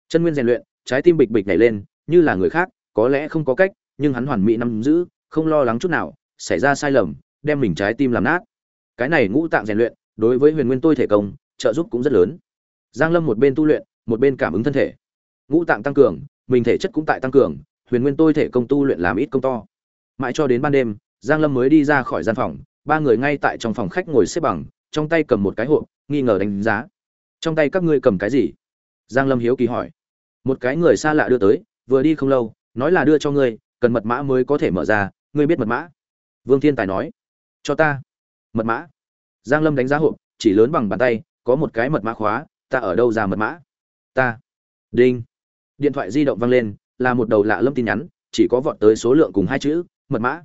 Chân nguyên rèn luyện, trái tim bịch bịch nhảy lên như là người khác, có lẽ không có cách, nhưng hắn hoàn mỹ nắm giữ, không lo lắng chút nào, xảy ra sai lầm, đem mình trái tim làm nát. Cái này ngũ tạng rèn luyện, đối với huyền nguyên tôi thể công, trợ giúp cũng rất lớn. Giang lâm một bên tu luyện, một bên cảm ứng thân thể. Ngũ tạng tăng cường, mình thể chất cũng tại tăng cường, huyền nguyên tôi thể công tu luyện làm ít công to. Mãi cho đến ban đêm, giang lâm mới đi ra khỏi gian phòng, ba người ngay tại trong phòng khách ngồi xếp bằng, trong tay cầm một cái hộp, nghi ngờ đánh giá. Trong tay các ngươi cầm cái gì? Giang lâm hiếu kỳ hỏi. Một cái người xa lạ đưa tới vừa đi không lâu, nói là đưa cho ngươi, cần mật mã mới có thể mở ra, ngươi biết mật mã? Vương thiên tài nói. Cho ta. Mật mã. Giang lâm đánh giá hộp, chỉ lớn bằng bàn tay, có một cái mật mã khóa, ta ở đâu ra mật mã? Ta. Đinh. Điện thoại di động vang lên, là một đầu lạ lâm tin nhắn, chỉ có vọt tới số lượng cùng hai chữ, mật mã.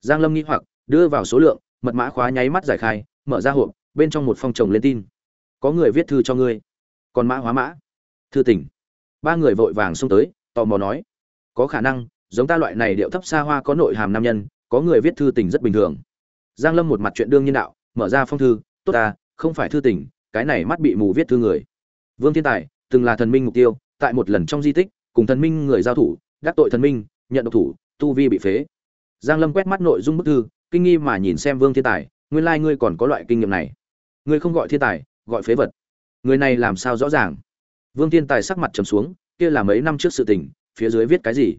Giang lâm nghi hoặc, đưa vào số lượng, mật mã khóa nháy mắt giải khai, mở ra hộp, bên trong một phong chồng lên tin. Có người viết thư cho ngươi. Còn mã hóa mã. Thư tỉnh. Ba người vội vàng xông tới tò mò nói, có khả năng, giống ta loại này điệu thấp xa hoa có nội hàm nam nhân, có người viết thư tình rất bình thường. Giang lâm một mặt chuyện đương nhiên đạo, mở ra phong thư, tốt ta, không phải thư tình, cái này mắt bị mù viết thư người. Vương thiên tài, từng là thần minh mục tiêu, tại một lần trong di tích, cùng thần minh người giao thủ, đắc tội thần minh, nhận độc thủ, tu vi bị phế. Giang lâm quét mắt nội dung bức thư, kinh nghi mà nhìn xem vương thiên tài, nguyên lai like ngươi còn có loại kinh nghiệm này. Ngươi không gọi thiên tài, gọi phế vật. Người này làm sao rõ ràng? Vương thiên tài sắc mặt trầm xuống kia là mấy năm trước sự tình, phía dưới viết cái gì?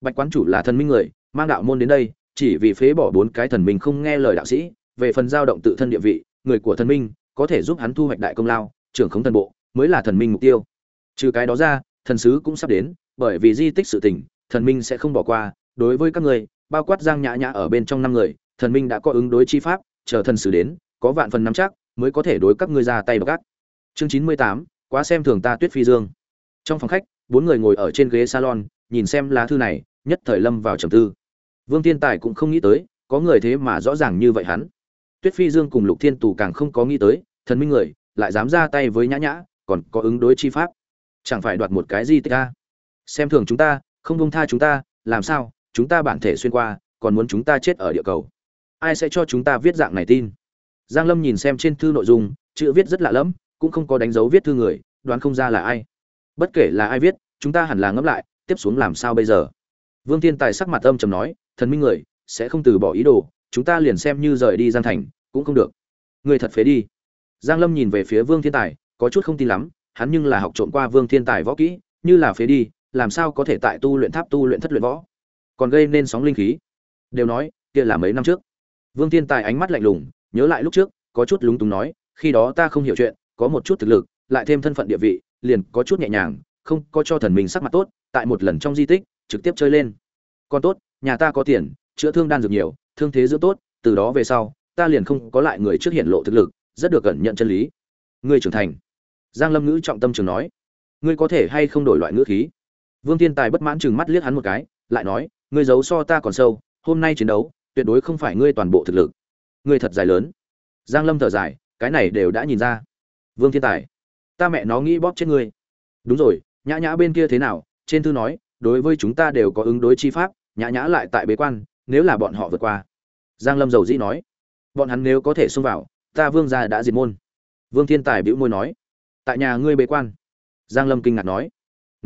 Bạch quán chủ là thần minh người, mang đạo môn đến đây, chỉ vì phế bỏ bốn cái thần minh không nghe lời đạo sĩ, về phần giao động tự thân địa vị, người của thần minh có thể giúp hắn thu hoạch đại công lao, trưởng khống thần bộ, mới là thần minh mục tiêu. Trừ cái đó ra, thần sứ cũng sắp đến, bởi vì di tích sự tình, thần minh sẽ không bỏ qua. Đối với các người, bao quát giang nhã nhã ở bên trong năm người, thần minh đã có ứng đối chi pháp, chờ thần sứ đến, có vạn phần nắm chắc, mới có thể đối các ngươi ra tay gác chương chín mươi tám, quá xem thường ta tuyết phi dương. Trong phòng khách bốn người ngồi ở trên ghế salon, nhìn xem lá thư này, nhất thời lâm vào trầm tư. Vương thiên tài cũng không nghĩ tới, có người thế mà rõ ràng như vậy hắn. Tuyết phi dương cùng lục thiên tù càng không có nghĩ tới, thần minh người, lại dám ra tay với nhã nhã, còn có ứng đối chi pháp. Chẳng phải đoạt một cái gì tích ca xem thường chúng ta, không bông tha chúng ta, làm sao, chúng ta bản thể xuyên qua, còn muốn chúng ta chết ở địa cầu. Ai sẽ cho chúng ta viết dạng này tin? Giang lâm nhìn xem trên thư nội dung, chữ viết rất lạ lẫm, cũng không có đánh dấu viết thư người, đoán không ra là ai bất kể là ai viết, chúng ta hẳn là ngẫm lại, tiếp xuống làm sao bây giờ? Vương thiên tài sắc mặt âm trầm nói, thần minh người, sẽ không từ bỏ ý đồ, chúng ta liền xem như rời đi gian thành, cũng không được. Người thật phế đi. Giang lâm nhìn về phía vương thiên tài, có chút không tin lắm, hắn nhưng là học trộm qua vương thiên tài võ kỹ, như là phế đi, làm sao có thể tại tu luyện tháp tu luyện thất luyện võ? Còn gây nên sóng linh khí. Đều nói, kia là mấy năm trước. Vương thiên tài ánh mắt lạnh lùng, nhớ lại lúc trước, có chút lúng túng nói, khi đó ta không hiểu chuyện, có một chút thực lực, lại thêm thân phận địa vị liền có chút nhẹ nhàng, không có cho thần mình sắc mặt tốt, tại một lần trong di tích, trực tiếp chơi lên. Còn tốt, nhà ta có tiền, chữa thương đan dược nhiều, thương thế dưỡng tốt, từ đó về sau, ta liền không có lại người trước hiện lộ thực lực, rất được cẩn nhận chân lý. Ngươi trưởng thành. Giang lâm ngữ trọng tâm trường nói. Ngươi có thể hay không đổi loại ngữ khí? Vương thiên tài bất mãn chừng mắt liếc hắn một cái, lại nói, ngươi giấu so ta còn sâu, hôm nay chiến đấu, tuyệt đối không phải ngươi toàn bộ thực lực. Ngươi thật dài lớn. Giang lâm thở dài, cái này đều đã nhìn ra. Vương thiên tài ta mẹ nó nghĩ bóp chết ngươi. Đúng rồi, nhã nhã bên kia thế nào? Trên thư nói, đối với chúng ta đều có ứng đối chi pháp, nhã nhã lại tại bế quan, nếu là bọn họ vượt qua. Giang lâm dầu dĩ nói, bọn hắn nếu có thể xông vào, ta vương gia đã diệt môn. Vương thiên tài bĩu môi nói, tại nhà ngươi bế quan. Giang lâm kinh ngạc nói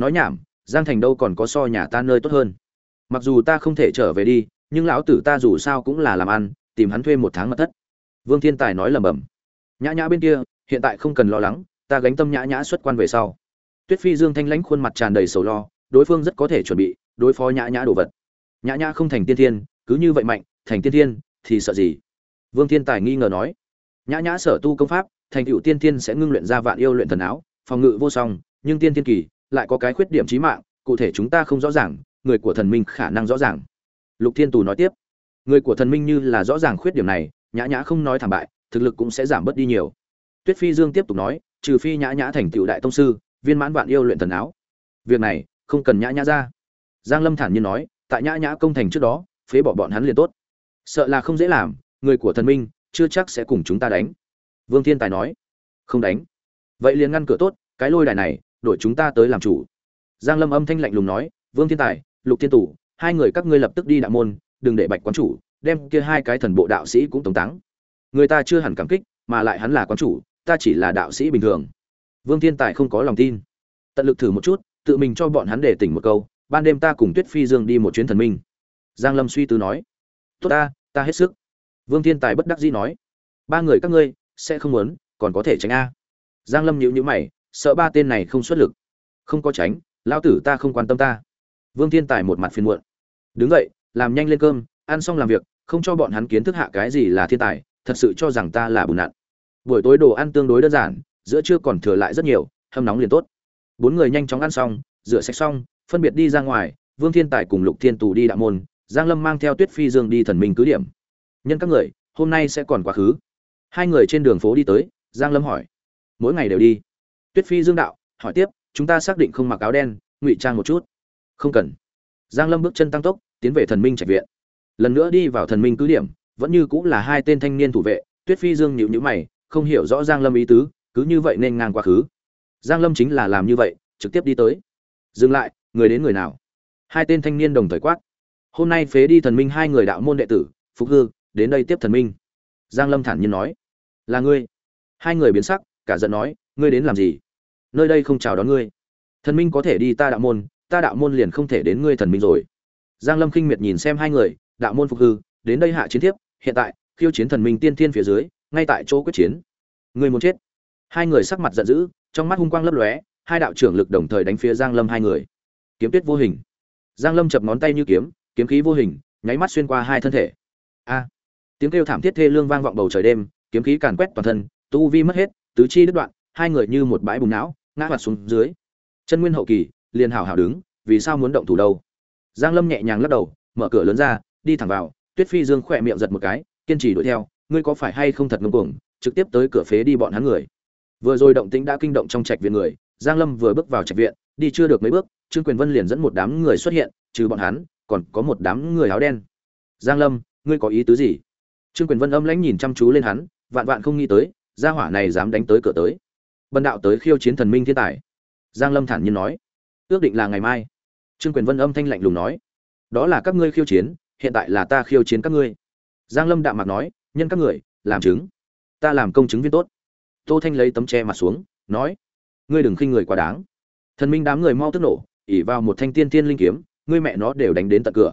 nói nhảm, giang thành đâu còn có so nhà ta nơi tốt hơn. Mặc dù ta không thể trở về đi, nhưng lão tử ta dù sao cũng là làm ăn, tìm hắn thuê một tháng mật thất. Vương thiên tài nói lầm bầm nhã nhã bên kia, hiện tại không cần lo lắng ta gánh tâm nhã nhã xuất quan về sau. Tuyết phi dương thanh lãnh khuôn mặt tràn đầy sầu lo, đối phương rất có thể chuẩn bị đối phó nhã nhã đồ vật. Nhã nhã không thành tiên thiên, cứ như vậy mạnh, thành tiên thiên thì sợ gì? Vương thiên tài nghi ngờ nói. Nhã nhã sở tu công pháp, thành cựu tiên thiên sẽ ngưng luyện ra vạn yêu luyện thần áo, phòng ngự vô song, nhưng tiên thiên kỳ lại có cái khuyết điểm trí mạng, cụ thể chúng ta không rõ ràng, người của thần minh khả năng rõ ràng. Lục thiên tù nói tiếp. Người của thần minh như là rõ ràng khuyết điểm này, nhã nhã không nói thảm bại, thực lực cũng sẽ giảm bớt đi nhiều. Tuyết phi dương tiếp tục nói trừ phi nhã nhã thành tựu đại tông sư, viên mãn vạn yêu luyện thần áo. Việc này, không cần nhã nhã ra. Giang lâm thản nhiên nói, tại nhã nhã công thành trước đó, phế bỏ bọn hắn liền tốt. Sợ là không dễ làm, người của thần minh, chưa chắc sẽ cùng chúng ta đánh. Vương thiên tài nói, không đánh. Vậy liền ngăn cửa tốt, cái lôi đài này, đổi chúng ta tới làm chủ. Giang lâm âm thanh lạnh lùng nói, vương thiên tài, lục thiên tủ hai người các ngươi lập tức đi đạo môn, đừng để bạch quán chủ đem kia hai cái thần bộ đạo sĩ cũng tống táng. Người ta chưa hẳn cảm kích, mà lại hắn là quán chủ ta chỉ là đạo sĩ bình thường. Vương thiên tài không có lòng tin. Tận lực thử một chút, tự mình cho bọn hắn để tỉnh một câu, ban đêm ta cùng tuyết phi dương đi một chuyến thần minh. Giang lâm suy tư nói, tốt ta ta hết sức. Vương thiên tài bất đắc dĩ nói, ba người các ngươi, sẽ không muốn, còn có thể tránh a. Giang lâm nhíu nhíu mày, sợ ba tên này không xuất lực. Không có tránh, lão tử ta không quan tâm ta. Vương thiên tài một mặt phiền muộn. Đứng dậy, làm nhanh lên cơm, ăn xong làm việc, không cho bọn hắn kiến thức hạ cái gì là thiên tài, thật sự cho rằng ta là bùn nặn buổi tối đồ ăn tương đối đơn giản, giữa trưa còn thừa lại rất nhiều, hâm nóng liền tốt. Bốn người nhanh chóng ăn xong, rửa sạch xong, phân biệt đi ra ngoài, vương thiên tài cùng lục thiên tù đi đạo môn, giang lâm mang theo tuyết phi dương đi thần minh cứ điểm. Nhân các người, hôm nay sẽ còn quá khứ. Hai người trên đường phố đi tới, giang lâm hỏi. Mỗi ngày đều đi. Tuyết phi dương đạo, hỏi tiếp, chúng ta xác định không mặc áo đen, ngụy trang một chút. Không cần. Giang lâm bước chân tăng tốc, tiến về thần minh trạch viện. Lần nữa đi vào thần minh cứ điểm, vẫn như cũng là hai tên thanh niên thủ vệ, tuyết phi dương nhịu nhữ mày không hiểu rõ giang lâm ý tứ, cứ như vậy nên ngang quá khứ. Giang lâm chính là làm như vậy, trực tiếp đi tới. Dừng lại, người đến người nào? Hai tên thanh niên đồng thời quát. Hôm nay phế đi thần minh hai người đạo môn đệ tử, phục hư, đến đây tiếp thần minh. Giang lâm thản nhiên nói. Là ngươi. Hai người biến sắc, cả giận nói, ngươi đến làm gì? Nơi đây không chào đón ngươi. Thần minh có thể đi ta đạo môn, ta đạo môn liền không thể đến ngươi thần minh rồi. Giang lâm khinh miệt nhìn xem hai người, đạo môn phục hư, đến đây hạ chiến tiếp hiện tại, khiêu chiến thần minh tiên thiên phía dưới ngay tại chỗ quyết chiến. Ngươi muốn chết. Hai người sắc mặt giận dữ, trong mắt hung quang lấp lóe, hai đạo trưởng lực đồng thời đánh phía giang lâm hai người. Kiếm tuyết vô hình. Giang lâm chập ngón tay như kiếm kiếm khí vô hình, nháy mắt xuyên qua hai thân thể. A! Tiếng kêu thảm thiết thê lương vang vọng bầu trời đêm, kiếm khí càn quét toàn thân, tu vi mất hết, tứ chi đứt đoạn, hai người như một bãi bùng não, ngã hoạt xuống dưới. Chân nguyên hậu kỳ, liền hảo hảo đứng, vì sao muốn động thủ đâu? Giang lâm nhẹ nhàng lắc đầu, mở cửa lớn ra, đi thẳng vào, tuyết phi dương khỏe miệng giật một cái, kiên trì đuổi theo ngươi có phải hay không thật ngông cuồng, trực tiếp tới cửa phế đi bọn hắn người? Vừa rồi động tĩnh đã kinh động trong trạch viện người, giang lâm vừa bước vào trạch viện, đi chưa được mấy bước, trương quyền vân liền dẫn một đám người xuất hiện, trừ bọn hắn, còn có một đám người áo đen. Giang lâm, ngươi có ý tứ gì? Trương quyền vân âm lãnh nhìn chăm chú lên hắn, vạn vạn không nghĩ tới, gia hỏa này dám đánh tới cửa tới. Bần đạo tới khiêu chiến thần minh thiên tài. Giang lâm thản nhiên nói. Ước định là ngày mai. Trương quyền vân âm thanh lạnh lùng nói. Đó là các ngươi khiêu chiến, hiện tại là ta khiêu chiến các ngươi. Giang lâm đạm mặt nói nhân các người, làm chứng. Ta làm công chứng viên tốt. Tô thanh lấy tấm che mặt xuống, nói, ngươi đừng khinh người quá đáng. Thần minh đám người mau tức nổ, ỉ vào một thanh tiên tiên linh kiếm, ngươi mẹ nó đều đánh đến tận cửa.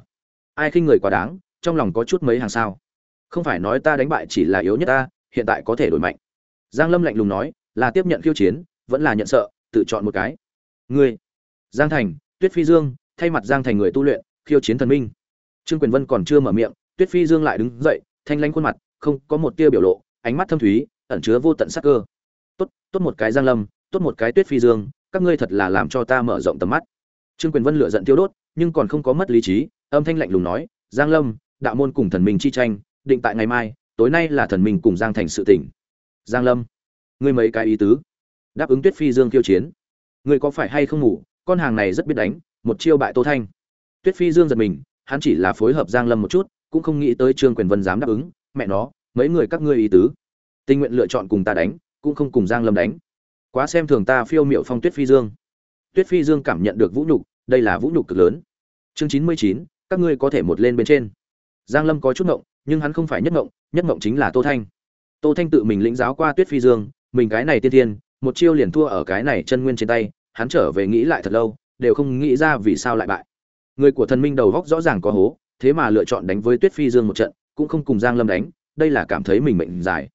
Ai khinh người quá đáng, trong lòng có chút mấy hàng sao. Không phải nói ta đánh bại chỉ là yếu nhất ta, hiện tại có thể đổi mạnh. Giang lâm lạnh lùng nói, là tiếp nhận khiêu chiến, vẫn là nhận sợ, tự chọn một cái. Ngươi. Giang thành, tuyết phi dương, thay mặt giang thành người tu luyện, khiêu chiến thần minh. Trương quyền vân còn chưa mở miệng, tuyết phi dương lại đứng dậy, thanh lãnh khuôn mặt không có một tia biểu lộ, ánh mắt thâm thúy, ẩn chứa vô tận sắc cơ. Tốt tốt một cái giang lâm, tốt một cái tuyết phi dương, các ngươi thật là làm cho ta mở rộng tầm mắt. Trương quyền vân lựa giận tiêu đốt, nhưng còn không có mất lý trí, âm thanh lạnh lùng nói, giang lâm, đạo môn cùng thần minh chi tranh, định tại ngày mai, tối nay là thần minh cùng giang thành sự tỉnh giang lâm, ngươi mấy cái ý tứ? Đáp ứng tuyết phi dương Tiêu chiến. Ngươi có phải hay không ngủ? Con hàng này rất biết đánh, một chiêu bại tô thanh. Tuyết phi dương giật mình, hắn chỉ là phối hợp giang lâm một chút, cũng không nghĩ tới trương quyền vân dám đáp ứng mẹ nó, mấy người các ngươi ý tứ. Tình nguyện lựa chọn cùng ta đánh, cũng không cùng giang lâm đánh. Quá xem thường ta phiêu miệu phong tuyết phi dương. Tuyết phi dương cảm nhận được vũ nhục, đây là vũ nhục cực lớn. Chương chín mươi chín, các ngươi có thể một lên bên trên. Giang lâm có chút ngộng, nhưng hắn không phải nhất ngộng nhất ngộng chính là tô thanh. Tô thanh tự mình lĩnh giáo qua tuyết phi dương, mình cái này tiên thiên một chiêu liền thua ở cái này chân nguyên trên tay, hắn trở về nghĩ lại thật lâu, đều không nghĩ ra vì sao lại bại. Người của thần minh đầu góc rõ ràng có hố, thế mà lựa chọn đánh với tuyết phi dương một trận cũng không cùng giang lâm đánh, đây là cảm thấy mình mệnh dài.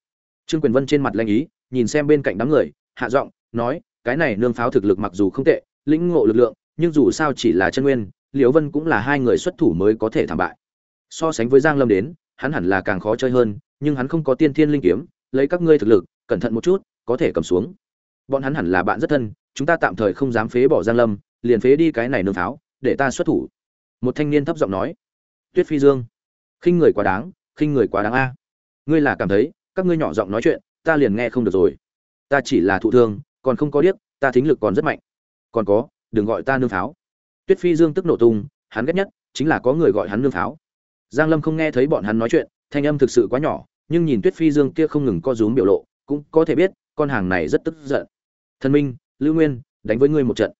Trương quyền vân trên mặt lanh ý, nhìn xem bên cạnh đám người, hạ giọng, nói, cái này nương pháo thực lực mặc dù không tệ, lĩnh ngộ lực lượng, nhưng dù sao chỉ là chân nguyên, liễu vân cũng là hai người xuất thủ mới có thể thảm bại. So sánh với giang lâm đến, hắn hẳn là càng khó chơi hơn, nhưng hắn không có tiên thiên linh kiếm, lấy các ngươi thực lực, cẩn thận một chút, có thể cầm xuống. Bọn hắn hẳn là bạn rất thân, chúng ta tạm thời không dám phế bỏ giang lâm, liền phế đi cái này nương pháo, để ta xuất thủ. Một thanh niên thấp giọng nói. Tuyết phi dương khinh người quá đáng, khinh người quá đáng a. Ngươi là cảm thấy, các ngươi nhỏ giọng nói chuyện, ta liền nghe không được rồi. Ta chỉ là thụ thương, còn không có điếc, ta thính lực còn rất mạnh. Còn có, đừng gọi ta nương pháo tuyết phi dương tức nổ tung, hắn ghét nhất chính là có người gọi hắn nương pháo giang lâm không nghe thấy bọn hắn nói chuyện, thanh âm thực sự quá nhỏ, nhưng nhìn tuyết phi dương kia không ngừng co rúm biểu lộ, cũng có thể biết, con hàng này rất tức giận. Thân minh, lưu nguyên, đánh với ngươi một trận.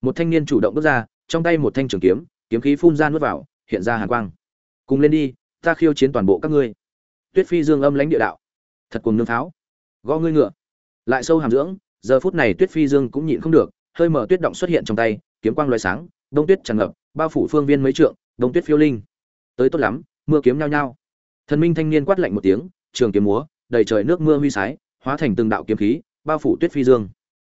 Một thanh niên chủ động bước ra, trong tay một thanh trường kiếm kiếm khí phun ra nuốt vào, hiện ra hàn quang. Cùng lên đi ta khiêu chiến toàn bộ các ngươi. Tuyết phi dương âm lãnh địa đạo. Thật cùng nương pháo gõ ngươi ngựa. Lại sâu hàm dưỡng, giờ phút này tuyết phi dương cũng nhịn không được, hơi mở tuyết động xuất hiện trong tay, kiếm quang loài sáng, đông tuyết tràn ngập, bao phủ phương viên mấy trượng, đông tuyết phiêu linh. Tới tốt lắm, mưa kiếm nhao nhao. Thần minh thanh niên quát lạnh một tiếng, trường kiếm múa, đầy trời nước mưa huy sái, hóa thành từng đạo kiếm khí, bao phủ tuyết phi dương.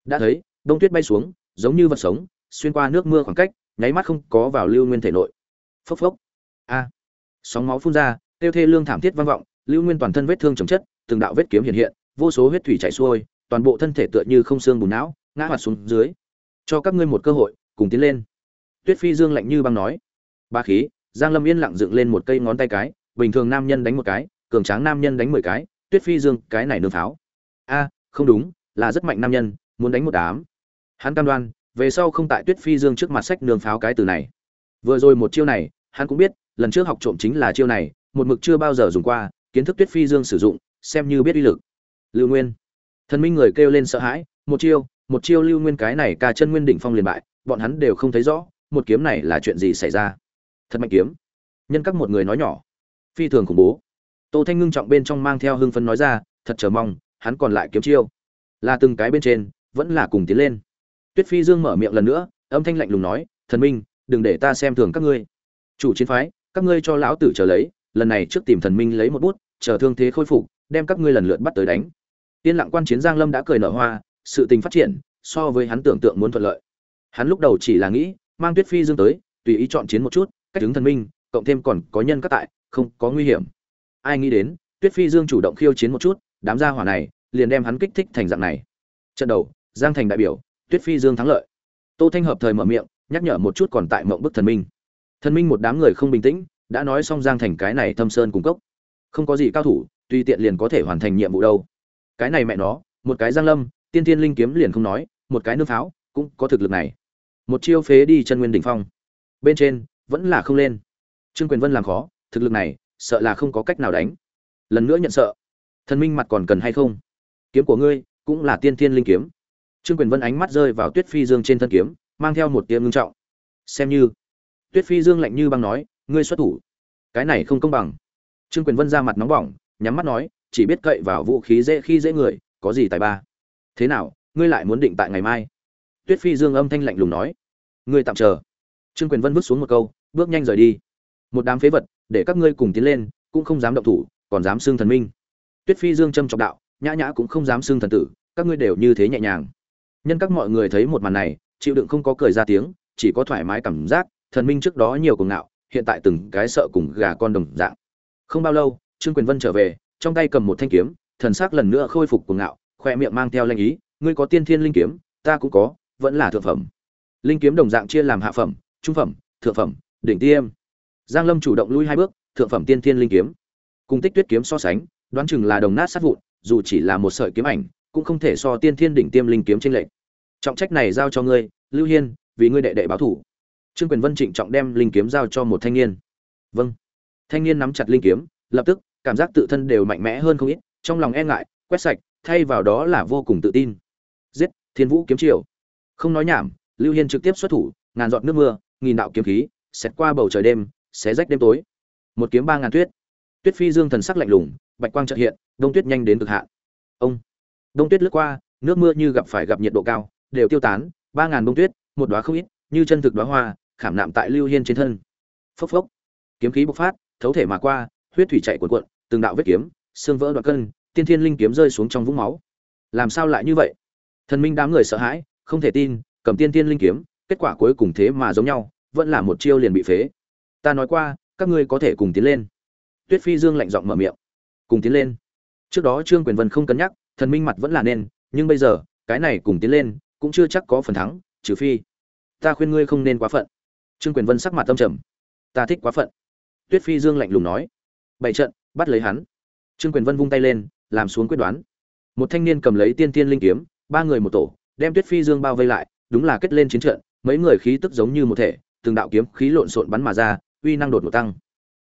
Đã thấy, đông tuyết bay xuống, giống như vật sống, xuyên qua nước mưa khoảng cách, nháy mắt không có vào lưu nguyên thể nội. Phốc phốc. A sóng máu phun ra, tiêu thê lương thảm thiết vang vọng, lưu nguyên toàn thân vết thương chồng chất, từng đạo vết kiếm hiện hiện, vô số huyết thủy chảy xuôi, toàn bộ thân thể tựa như không xương bùn não, ngã hoạt xuống dưới. Cho các ngươi một cơ hội, cùng tiến lên. Tuyết phi dương lạnh như băng nói. Ba khí, giang lâm yên lặng dựng lên một cây ngón tay cái, bình thường nam nhân đánh một cái, cường tráng nam nhân đánh mười cái, tuyết phi dương cái này nương pháo. A, không đúng, là rất mạnh nam nhân, muốn đánh một đám. Hắn cam đoan, về sau không tại tuyết phi dương trước mặt sách nương pháo cái từ này. Vừa rồi một chiêu này, hắn cũng biết lần trước học trộm chính là chiêu này, một mực chưa bao giờ dùng qua, kiến thức tuyết phi dương sử dụng, xem như biết uy lực. Lưu nguyên. Thần minh người kêu lên sợ hãi, một chiêu một chiêu lưu nguyên cái này ca chân nguyên đỉnh phong liền bại, bọn hắn đều không thấy rõ, một kiếm này là chuyện gì xảy ra. Thật mạnh kiếm. Nhân các một người nói nhỏ. Phi thường khủng bố. Tô thanh ngưng trọng bên trong mang theo hưng phấn nói ra, thật chờ mong, hắn còn lại kiếm chiêu. Là từng cái bên trên, vẫn là cùng tiến lên. Tuyết phi dương mở miệng lần nữa, âm thanh lạnh lùng nói, thần minh, đừng để ta xem thường các ngươi. Chủ chiến phái các ngươi cho lão tử chờ lấy, lần này trước tìm thần minh lấy một bút, chờ thương thế khôi phục, đem các ngươi lần lượt bắt tới đánh. Yên lặng quan chiến giang lâm đã cười nở hoa, sự tình phát triển, so với hắn tưởng tượng muốn thuận lợi. Hắn lúc đầu chỉ là nghĩ, mang tuyết phi dương tới, tùy ý chọn chiến một chút, cách đứng thần minh, cộng thêm còn có nhân các tại, không có nguy hiểm. Ai nghĩ đến, tuyết phi dương chủ động khiêu chiến một chút, đám gia hỏa này, liền đem hắn kích thích thành dạng này. Trận đầu, giang thành đại biểu, tuyết phi dương thắng lợi. Tô thanh hợp thời mở miệng, nhắc nhở một chút còn tại mộng bức thần minh thần minh một đám người không bình tĩnh, đã nói xong giang thành cái này thâm sơn cung cấp không có gì cao thủ, tùy tiện liền có thể hoàn thành nhiệm vụ đâu. Cái này mẹ nó, một cái giang lâm, tiên tiên linh kiếm liền không nói, một cái nương pháo, cũng có thực lực này. Một chiêu phế đi chân nguyên đỉnh phong. Bên trên, vẫn là không lên. Trương quyền vân làm khó, thực lực này, sợ là không có cách nào đánh. Lần nữa nhận sợ. Thần minh mặt còn cần hay không? Kiếm của ngươi, cũng là tiên thiên linh kiếm. Trương quyền vân ánh mắt rơi vào tuyết phi dương trên thân kiếm, mang theo một tia ngưng trọng. Xem như tuyết phi dương lạnh như băng nói, ngươi xuất thủ. Cái này không công bằng. Trương quyền vân ra mặt nóng bỏng, nhắm mắt nói, chỉ biết cậy vào vũ khí dễ khi dễ người, có gì tài ba? Thế nào, ngươi lại muốn định tại ngày mai? Tuyết phi dương âm thanh lạnh lùng nói, ngươi tạm chờ. Trương quyền vân vứt xuống một câu, bước nhanh rời đi. Một đám phế vật, để các ngươi cùng tiến lên, cũng không dám động thủ, còn dám xưng thần minh. Tuyết phi dương châm trọng đạo, nhã nhã cũng không dám xưng thần tử, các ngươi đều như thế nhẹ nhàng. Nhân các mọi người thấy một màn này, chịu đựng không có cười ra tiếng, chỉ có thoải mái cảm giác thần minh trước đó nhiều cuồng ngạo, hiện tại từng cái sợ cùng gà con đồng dạng. Không bao lâu, trương quyền vân trở về, trong tay cầm một thanh kiếm, thần sắc lần nữa khôi phục cuồng ngạo, khoe miệng mang theo lanh ý, ngươi có tiên thiên linh kiếm, ta cũng có, vẫn là thượng phẩm. Linh kiếm đồng dạng chia làm hạ phẩm, trung phẩm, thượng phẩm, đỉnh tiêm. Giang lâm chủ động lui hai bước, thượng phẩm tiên thiên linh kiếm. Cùng tích tuyết kiếm so sánh, đoán chừng là đồng nát sát vụn, dù chỉ là một sợi kiếm ảnh, cũng không thể so tiên thiên đỉnh tiêm linh kiếm chênh lệch. trọng trách này giao cho ngươi, lưu hiên, vì ngươi đệ đệ báo thủ trương quyền vân trịnh trọng đem linh kiếm giao cho một thanh niên. Vâng. Thanh niên nắm chặt linh kiếm, lập tức, cảm giác tự thân đều mạnh mẽ hơn không ít, trong lòng e ngại, quét sạch, thay vào đó là vô cùng tự tin. Giết, thiên vũ kiếm triều. Không nói nhảm, lưu hiên trực tiếp xuất thủ, ngàn giọt nước mưa, nghìn đạo kiếm khí xét qua bầu trời đêm, xé rách đêm tối. Một kiếm ba ngàn tuyết. Tuyết phi dương thần sắc lạnh lùng, bạch quang trợt hiện, đông tuyết nhanh đến cực hạn. Ông. Đông tuyết lướt qua, nước mưa như gặp phải gặp nhiệt độ cao, đều tiêu tán, ba ngàn đông tuyết, một đóa không ít, như chân thực đóa hoa khảm nạm tại lưu hiên trên thân. Phốc phốc. Kiếm khí bộc phát, thấu thể mà qua, huyết thủy chạy cuộn cuộn, từng đạo vết kiếm, xương vỡ đoạn cân, tiên thiên linh kiếm rơi xuống trong vũng máu. Làm sao lại như vậy? Thần minh đám người sợ hãi, không thể tin, cầm tiên thiên linh kiếm, kết quả cuối cùng thế mà giống nhau, vẫn là một chiêu liền bị phế. Ta nói qua, các ngươi có thể cùng tiến lên. Tuyết phi dương lạnh giọng mở miệng. Cùng tiến lên. Trước đó trương quyền vân không cân nhắc, thần minh mặt vẫn là nên nhưng bây giờ, cái này cùng tiến lên, cũng chưa chắc có phần thắng, trừ phi, ta khuyên ngươi không nên quá phận trương quyền vân sắc mặt tâm trầm. Ta thích quá phận. Tuyết phi dương lạnh lùng nói. Bảy trận, bắt lấy hắn. Trương quyền vân vung tay lên, làm xuống quyết đoán. Một thanh niên cầm lấy tiên tiên linh kiếm, ba người một tổ, đem tuyết phi dương bao vây lại, đúng là kết lên chiến trận, mấy người khí tức giống như một thể, từng đạo kiếm khí lộn xộn bắn mà ra, uy năng đột ngột tăng.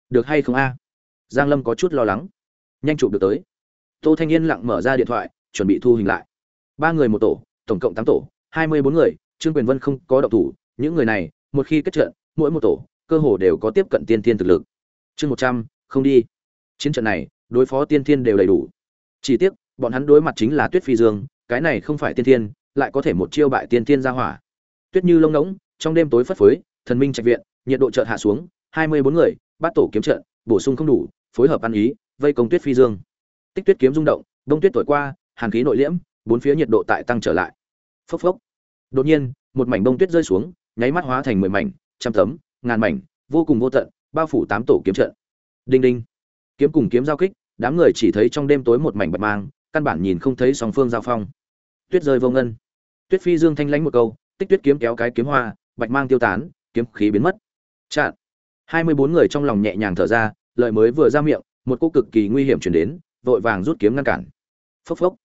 Được hay không a? Giang lâm có chút lo lắng. Nhanh chụp được tới. Tô thanh niên lặng mở ra điện thoại, chuẩn bị thu hình lại. Ba người một tổ, tổng cộng tám tổ, hai mươi bốn người, trương quyền vân không có động thủ, những người này một khi kết trận, mỗi một tổ, cơ hồ đều có tiếp cận tiên thiên thực lực. Chương một trăm, không đi. Chiến trận này, đối phó tiên thiên đều đầy đủ. Chỉ tiếc, bọn hắn đối mặt chính là tuyết phi dương, cái này không phải tiên thiên, lại có thể một chiêu bại tiên thiên ra hỏa. Tuyết như lông ngỗng, trong đêm tối phất phới, thần minh trạch viện, nhiệt độ chợt hạ xuống, hai mươi bốn người, bắt tổ kiếm trận, bổ sung không đủ, phối hợp ăn ý, vây công tuyết phi dương. Tích tuyết kiếm rung động đông tuyết thổi qua, hàn khí nội liễm, bốn phía nhiệt độ tại tăng trở lại. Phốc phốc. Đột nhiên, một mảnh đông tuyết rơi xuống nháy mắt hóa thành mười mảnh, trăm tấm, ngàn mảnh, vô cùng vô tận, bao phủ tám tổ kiếm trận. Đinh đinh. Kiếm cùng kiếm giao kích, đám người chỉ thấy trong đêm tối một mảnh bạch mang, căn bản nhìn không thấy song phương giao phong. Tuyết rơi vô ngân. Tuyết phi dương thanh lãnh một câu, tích tuyết kiếm kéo cái kiếm hoa, bạch mang tiêu tán, kiếm khí biến mất. Chặn hai mươi bốn người trong lòng nhẹ nhàng thở ra lợi mới vừa ra miệng, một cô cực kỳ nguy hiểm chuyển đến, vội vàng rút kiếm ngăn cản. Phốc phốc.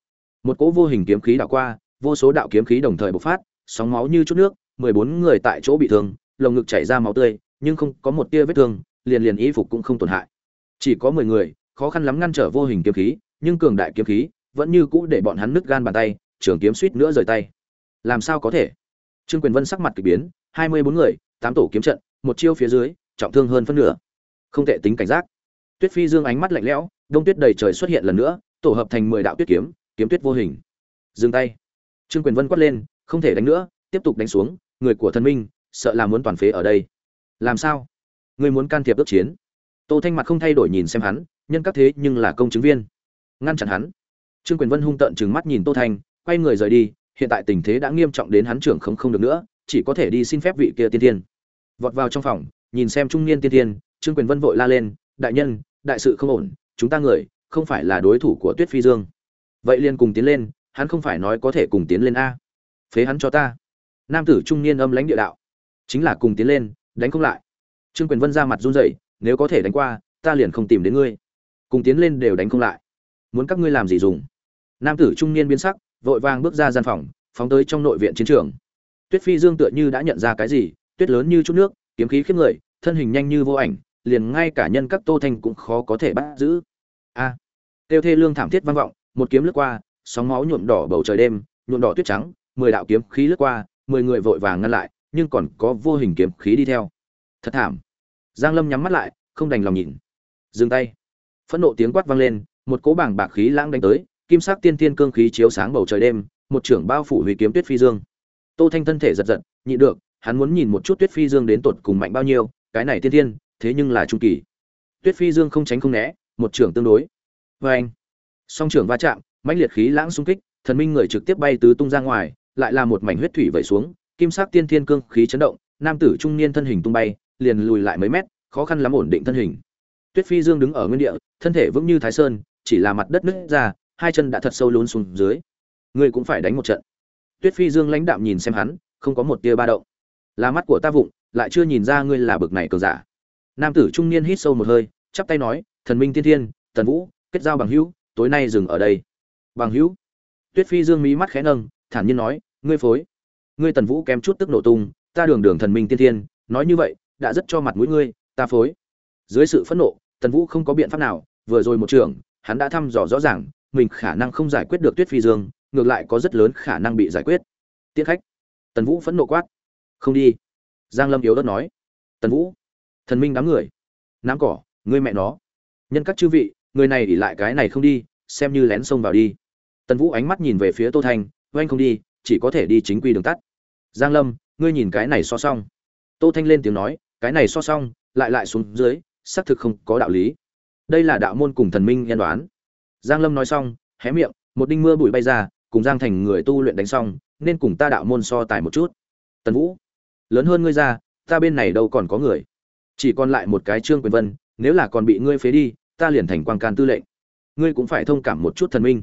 Một cỗ vô hình kiếm khí đảo qua, vô số đạo kiếm khí đồng thời bộc phát, sóng máu như chút nước mười bốn người tại chỗ bị thương, lồng ngực chảy ra máu tươi, nhưng không có một tia vết thương, liền liền y phục cũng không tổn hại. Chỉ có mười người, khó khăn lắm ngăn trở vô hình kiếm khí, nhưng cường đại kiếm khí vẫn như cũ để bọn hắn nứt gan bàn tay, trường kiếm suýt nữa rời tay. Làm sao có thể? Trương quyền vân sắc mặt kỳ biến, hai mươi bốn người, tám tổ kiếm trận, một chiêu phía dưới, trọng thương hơn phân nửa. Không thể tính cảnh giác. Tuyết phi dương ánh mắt lạnh lẽo, đông tuyết đầy trời xuất hiện lần nữa, tổ hợp thành mười đạo tuyết kiếm kiếm tuyết vô hình. Dừng tay. Trương quyền vân quát lên, không thể đánh nữa tiếp tục đánh xuống, người của thần minh, sợ là muốn toàn phế ở đây. Làm sao? Người muốn can thiệp ước chiến. Tô thanh mặt không thay đổi nhìn xem hắn, nhân các thế nhưng là công chứng viên. Ngăn chặn hắn. Trương quyền vân hung tợn trừng mắt nhìn tô thanh, quay người rời đi, hiện tại tình thế đã nghiêm trọng đến hắn trưởng không không được nữa, chỉ có thể đi xin phép vị kia tiên tiên vọt vào trong phòng, nhìn xem trung niên tiên tiên trương quyền vân vội la lên, đại nhân, đại sự không ổn, chúng ta người, không phải là đối thủ của tuyết phi dương. Vậy liền cùng tiến lên, hắn không phải nói có thể cùng tiến lên a. Phế hắn cho ta nam tử trung niên âm lãnh địa đạo. Chính là cùng tiến lên đánh không lại. Trương quyền vân ra mặt run rẩy nếu có thể đánh qua ta liền không tìm đến ngươi. Cùng tiến lên đều đánh không lại. Muốn các ngươi làm gì dùng? Nam tử trung niên biến sắc vội vàng bước ra gian phòng phóng tới trong nội viện chiến trường. Tuyết phi dương tựa như đã nhận ra cái gì tuyết lớn như chút nước kiếm khí khiếp người thân hình nhanh như vô ảnh liền ngay cả nhân các tô thanh cũng khó có thể bắt giữ. A. À, tiêu thê lương thảm thiết vang vọng một kiếm lướt qua sóng máu nhuộm đỏ bầu trời đêm nhuộm đỏ tuyết trắng mười đạo kiếm khí lướt qua mười người vội vàng ngăn lại, nhưng còn có vô hình kiếm khí đi theo. Thật thảm. Giang lâm nhắm mắt lại, không đành lòng nhìn. Dừng tay. Phẫn nộ tiếng quát vang lên, một cỗ bảng bạc khí lãng đánh tới, kim sắc tiên tiên cương khí chiếu sáng bầu trời đêm, một trưởng bao phủ hủy kiếm tuyết phi dương. Tô thanh thân thể giật giật, nhịn được, hắn muốn nhìn một chút tuyết phi dương đến tột cùng mạnh bao nhiêu, cái này tiên tiên thế nhưng là trung kỳ. Tuyết phi dương không tránh không né, một trưởng tương đối. Vê anh song trưởng va chạm, mãnh liệt khí lãng xung kích, thần minh người trực tiếp bay tứ tung ra ngoài lại là một mảnh huyết thủy vẩy xuống, kim sắc tiên thiên cương khí chấn động, nam tử trung niên thân hình tung bay, liền lùi lại mấy mét, khó khăn lắm ổn định thân hình. Tuyết phi dương đứng ở nguyên địa, thân thể vững như thái sơn, chỉ là mặt đất nứt ra, hai chân đã thật sâu lún xuống dưới. Ngươi cũng phải đánh một trận. Tuyết phi dương lãnh đạm nhìn xem hắn, không có một tia ba động. Là mắt của ta vụng, lại chưa nhìn ra ngươi là bực này cờ giả. Nam tử trung niên hít sâu một hơi, chắp tay nói, thần minh tiên thiên, tần vũ, kết giao bằng hữu, tối nay dừng ở đây. Bằng hữu? Tuyết phi dương mí mắt khẽ nâng thản nhiên nói, ngươi phối. Ngươi tần vũ kém chút tức nổ tung, ta đường đường thần minh tiên thiên, nói như vậy, đã rất cho mặt mũi ngươi, ta phối. Dưới sự phẫn nộ, tần vũ không có biện pháp nào, vừa rồi một trường hắn đã thăm dò rõ ràng, mình khả năng không giải quyết được tuyết phi dương, ngược lại có rất lớn khả năng bị giải quyết. Tiết khách. Tần vũ phẫn nộ quát. Không đi. Giang lâm yếu đất nói. Tần vũ, thần minh đám người, nám cỏ, ngươi mẹ nó. Nhân các chư vị, người này ỉ lại cái này không đi, xem như lén xông vào đi. Tần vũ ánh mắt nhìn về phía tô thanh oanh không đi, chỉ có thể đi chính quy đường tắt. Giang lâm, ngươi nhìn cái này so xong tô thanh lên tiếng nói, cái này so xong lại lại xuống dưới, xác thực không có đạo lý. Đây là đạo môn cùng thần minh nhân đoán. Giang lâm nói xong, hé miệng, một đinh mưa bụi bay ra, cùng giang thành người tu luyện đánh xong, nên cùng ta đạo môn so tài một chút. Tần vũ, lớn hơn ngươi ra, ta bên này đâu còn có người. Chỉ còn lại một cái trương quyền vân, nếu là còn bị ngươi phế đi, ta liền thành quang can tư lệnh. Ngươi cũng phải thông cảm một chút thần minh.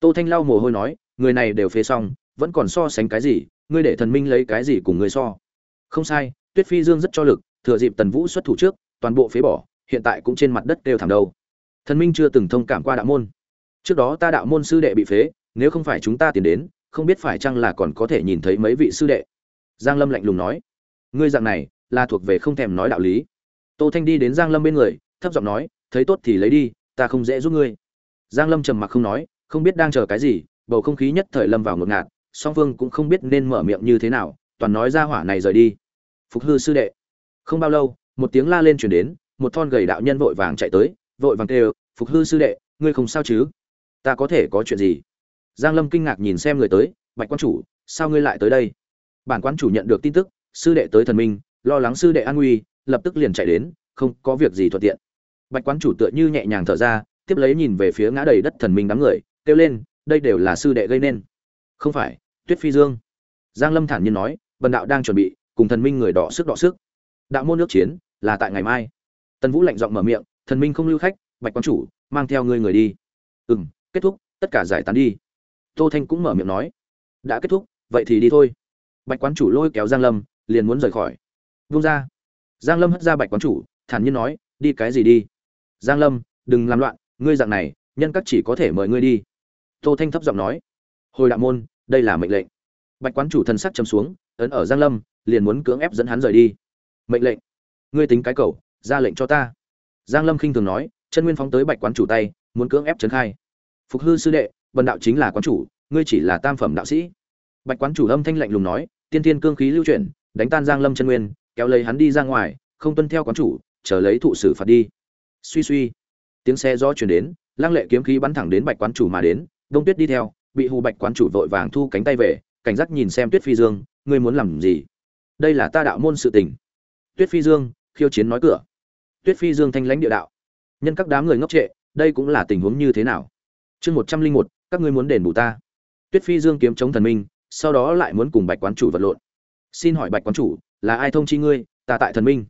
Tô thanh lau mồ hôi nói người này đều phế xong, vẫn còn so sánh cái gì, ngươi để thần minh lấy cái gì cùng ngươi so. Không sai, tuyết phi dương rất cho lực, thừa dịp tần vũ xuất thủ trước, toàn bộ phế bỏ, hiện tại cũng trên mặt đất đều thảm đầu. thần minh chưa từng thông cảm qua đạo môn. Trước đó ta đạo môn sư đệ bị phế, nếu không phải chúng ta tiến đến, không biết phải chăng là còn có thể nhìn thấy mấy vị sư đệ. Giang lâm lạnh lùng nói. Ngươi dạng này, là thuộc về không thèm nói đạo lý. Tô thanh đi đến giang lâm bên người, thấp giọng nói, thấy tốt thì lấy đi, ta không dễ giúp ngươi. Giang lâm trầm mặc không nói, không biết đang chờ cái gì bầu không khí nhất thời lâm vào ngột ngạt, song phương cũng không biết nên mở miệng như thế nào, toàn nói ra hỏa này rời đi. Phục hư sư đệ. Không bao lâu, một tiếng la lên truyền đến, một thon gầy đạo nhân vội vàng chạy tới, vội vàng kêu, phục hư sư đệ, ngươi không sao chứ? Ta có thể có chuyện gì? Giang lâm kinh ngạc nhìn xem người tới, bạch quan chủ, sao ngươi lại tới đây? Bản quan chủ nhận được tin tức, sư đệ tới thần minh, lo lắng sư đệ an nguy, lập tức liền chạy đến, không có việc gì thuận tiện. Bạch quan chủ tựa như nhẹ nhàng thở ra, tiếp lấy nhìn về phía ngã đầy đất thần minh đám người, kêu lên đây đều là sư đệ gây nên. Không phải, tuyết phi dương. Giang lâm thản nhiên nói bần đạo đang chuẩn bị, cùng thần minh người đỏ sức đỏ sức. Đạo môn nước chiến, là tại ngày mai. Tần vũ lạnh giọng mở miệng, thần minh không lưu khách, bạch quan chủ, mang theo ngươi người đi. Ừ m kết thúc, tất cả giải tán đi. Tô thanh cũng mở miệng nói, đã kết thúc, vậy thì đi thôi. Bạch quán chủ lôi kéo giang lâm, liền muốn rời khỏi. Vung ra. Giang lâm hất ra bạch quán chủ, thản nhiên nói, đi cái gì đi. Giang lâm, đừng làm loạn, ngươi dạng này, nhân các chỉ có thể mời ngươi đi tô thanh thấp giọng nói, hồi đạo môn, đây là mệnh lệnh. Bạch quán chủ thần sắc chấm xuống, ấn ở giang lâm, liền muốn cưỡng ép dẫn hắn rời đi. Mệnh lệnh? Ngươi tính cái cầu, ra lệnh cho ta. Giang lâm khinh thường nói, chân nguyên phóng tới bạch quán chủ tay, muốn cưỡng ép trấn khai. Phục hư sư đệ, bần đạo chính là quán chủ, ngươi chỉ là tam phẩm đạo sĩ. Bạch quán chủ âm thanh lạnh lùng nói, tiên thiên cương khí lưu chuyển, đánh tan giang lâm chân nguyên, kéo lấy hắn đi ra ngoài, không tuân theo quán chủ, chờ lấy thụ xử phạt đi. Suy suy, tiếng xe gió chuyển đến, lăng lệ kiếm khí bắn thẳng đến bạch quán chủ mà đến đông tuyết đi theo, bị hù bạch quán chủ vội vàng thu cánh tay về, cảnh giác nhìn xem tuyết phi dương, ngươi muốn làm gì? Đây là ta đạo môn sự tình. Tuyết phi dương, khiêu chiến nói cửa. Tuyết phi dương thanh lãnh địa đạo. Nhân các đám người ngốc trệ, đây cũng là tình huống như thế nào? Chương một trăm linh một, các ngươi muốn đền bù ta. Tuyết phi dương kiếm chống thần minh, sau đó lại muốn cùng bạch quán chủ vật lộn. Xin hỏi bạch quán chủ, là ai thông chi ngươi, ta tại thần minh?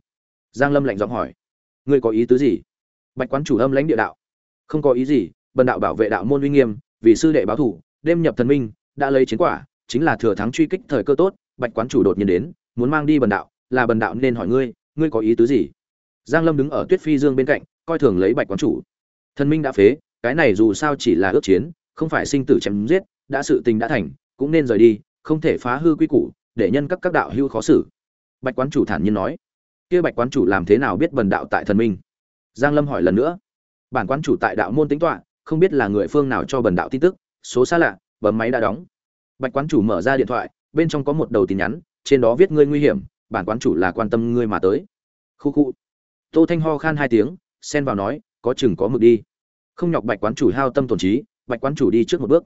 Giang lâm lạnh giọng hỏi. Ngươi có ý tứ gì? Bạch quán chủ âm lãnh địa đạo. Không có ý gì, bần đạo bảo vệ đạo môn uy nghiêm vì sư đệ báo thủ, đêm nhập thần minh, đã lấy chiến quả, chính là thừa thắng truy kích thời cơ tốt, bạch quán chủ đột nhiên đến, muốn mang đi bần đạo, là bần đạo nên hỏi ngươi ngươi có ý tứ gì? Giang lâm đứng ở tuyết phi dương bên cạnh, coi thường lấy bạch quán chủ. Thần minh đã phế, cái này dù sao chỉ là ước chiến, không phải sinh tử chém giết, đã sự tình đã thành, cũng nên rời đi, không thể phá hư quy củ, để nhân các các đạo hưu khó xử. Bạch quán chủ thản nhiên nói. Kia bạch quán chủ làm thế nào biết bần đạo tại thần minh? Giang lâm hỏi lần nữa. Bản quán chủ tại đạo môn tính toán không biết là người phương nào cho bần đạo tin tức, số xa lạ, bấm máy đã đóng. Bạch quán chủ mở ra điện thoại, bên trong có một đầu tin nhắn, trên đó viết ngươi nguy hiểm, bản quán chủ là quan tâm ngươi mà tới. Khu khu. Tô thanh ho khan hai tiếng, xen vào nói, có chừng có mực đi. Không nhọc bạch quán chủ hao tâm tổn trí, bạch quán chủ đi trước một bước.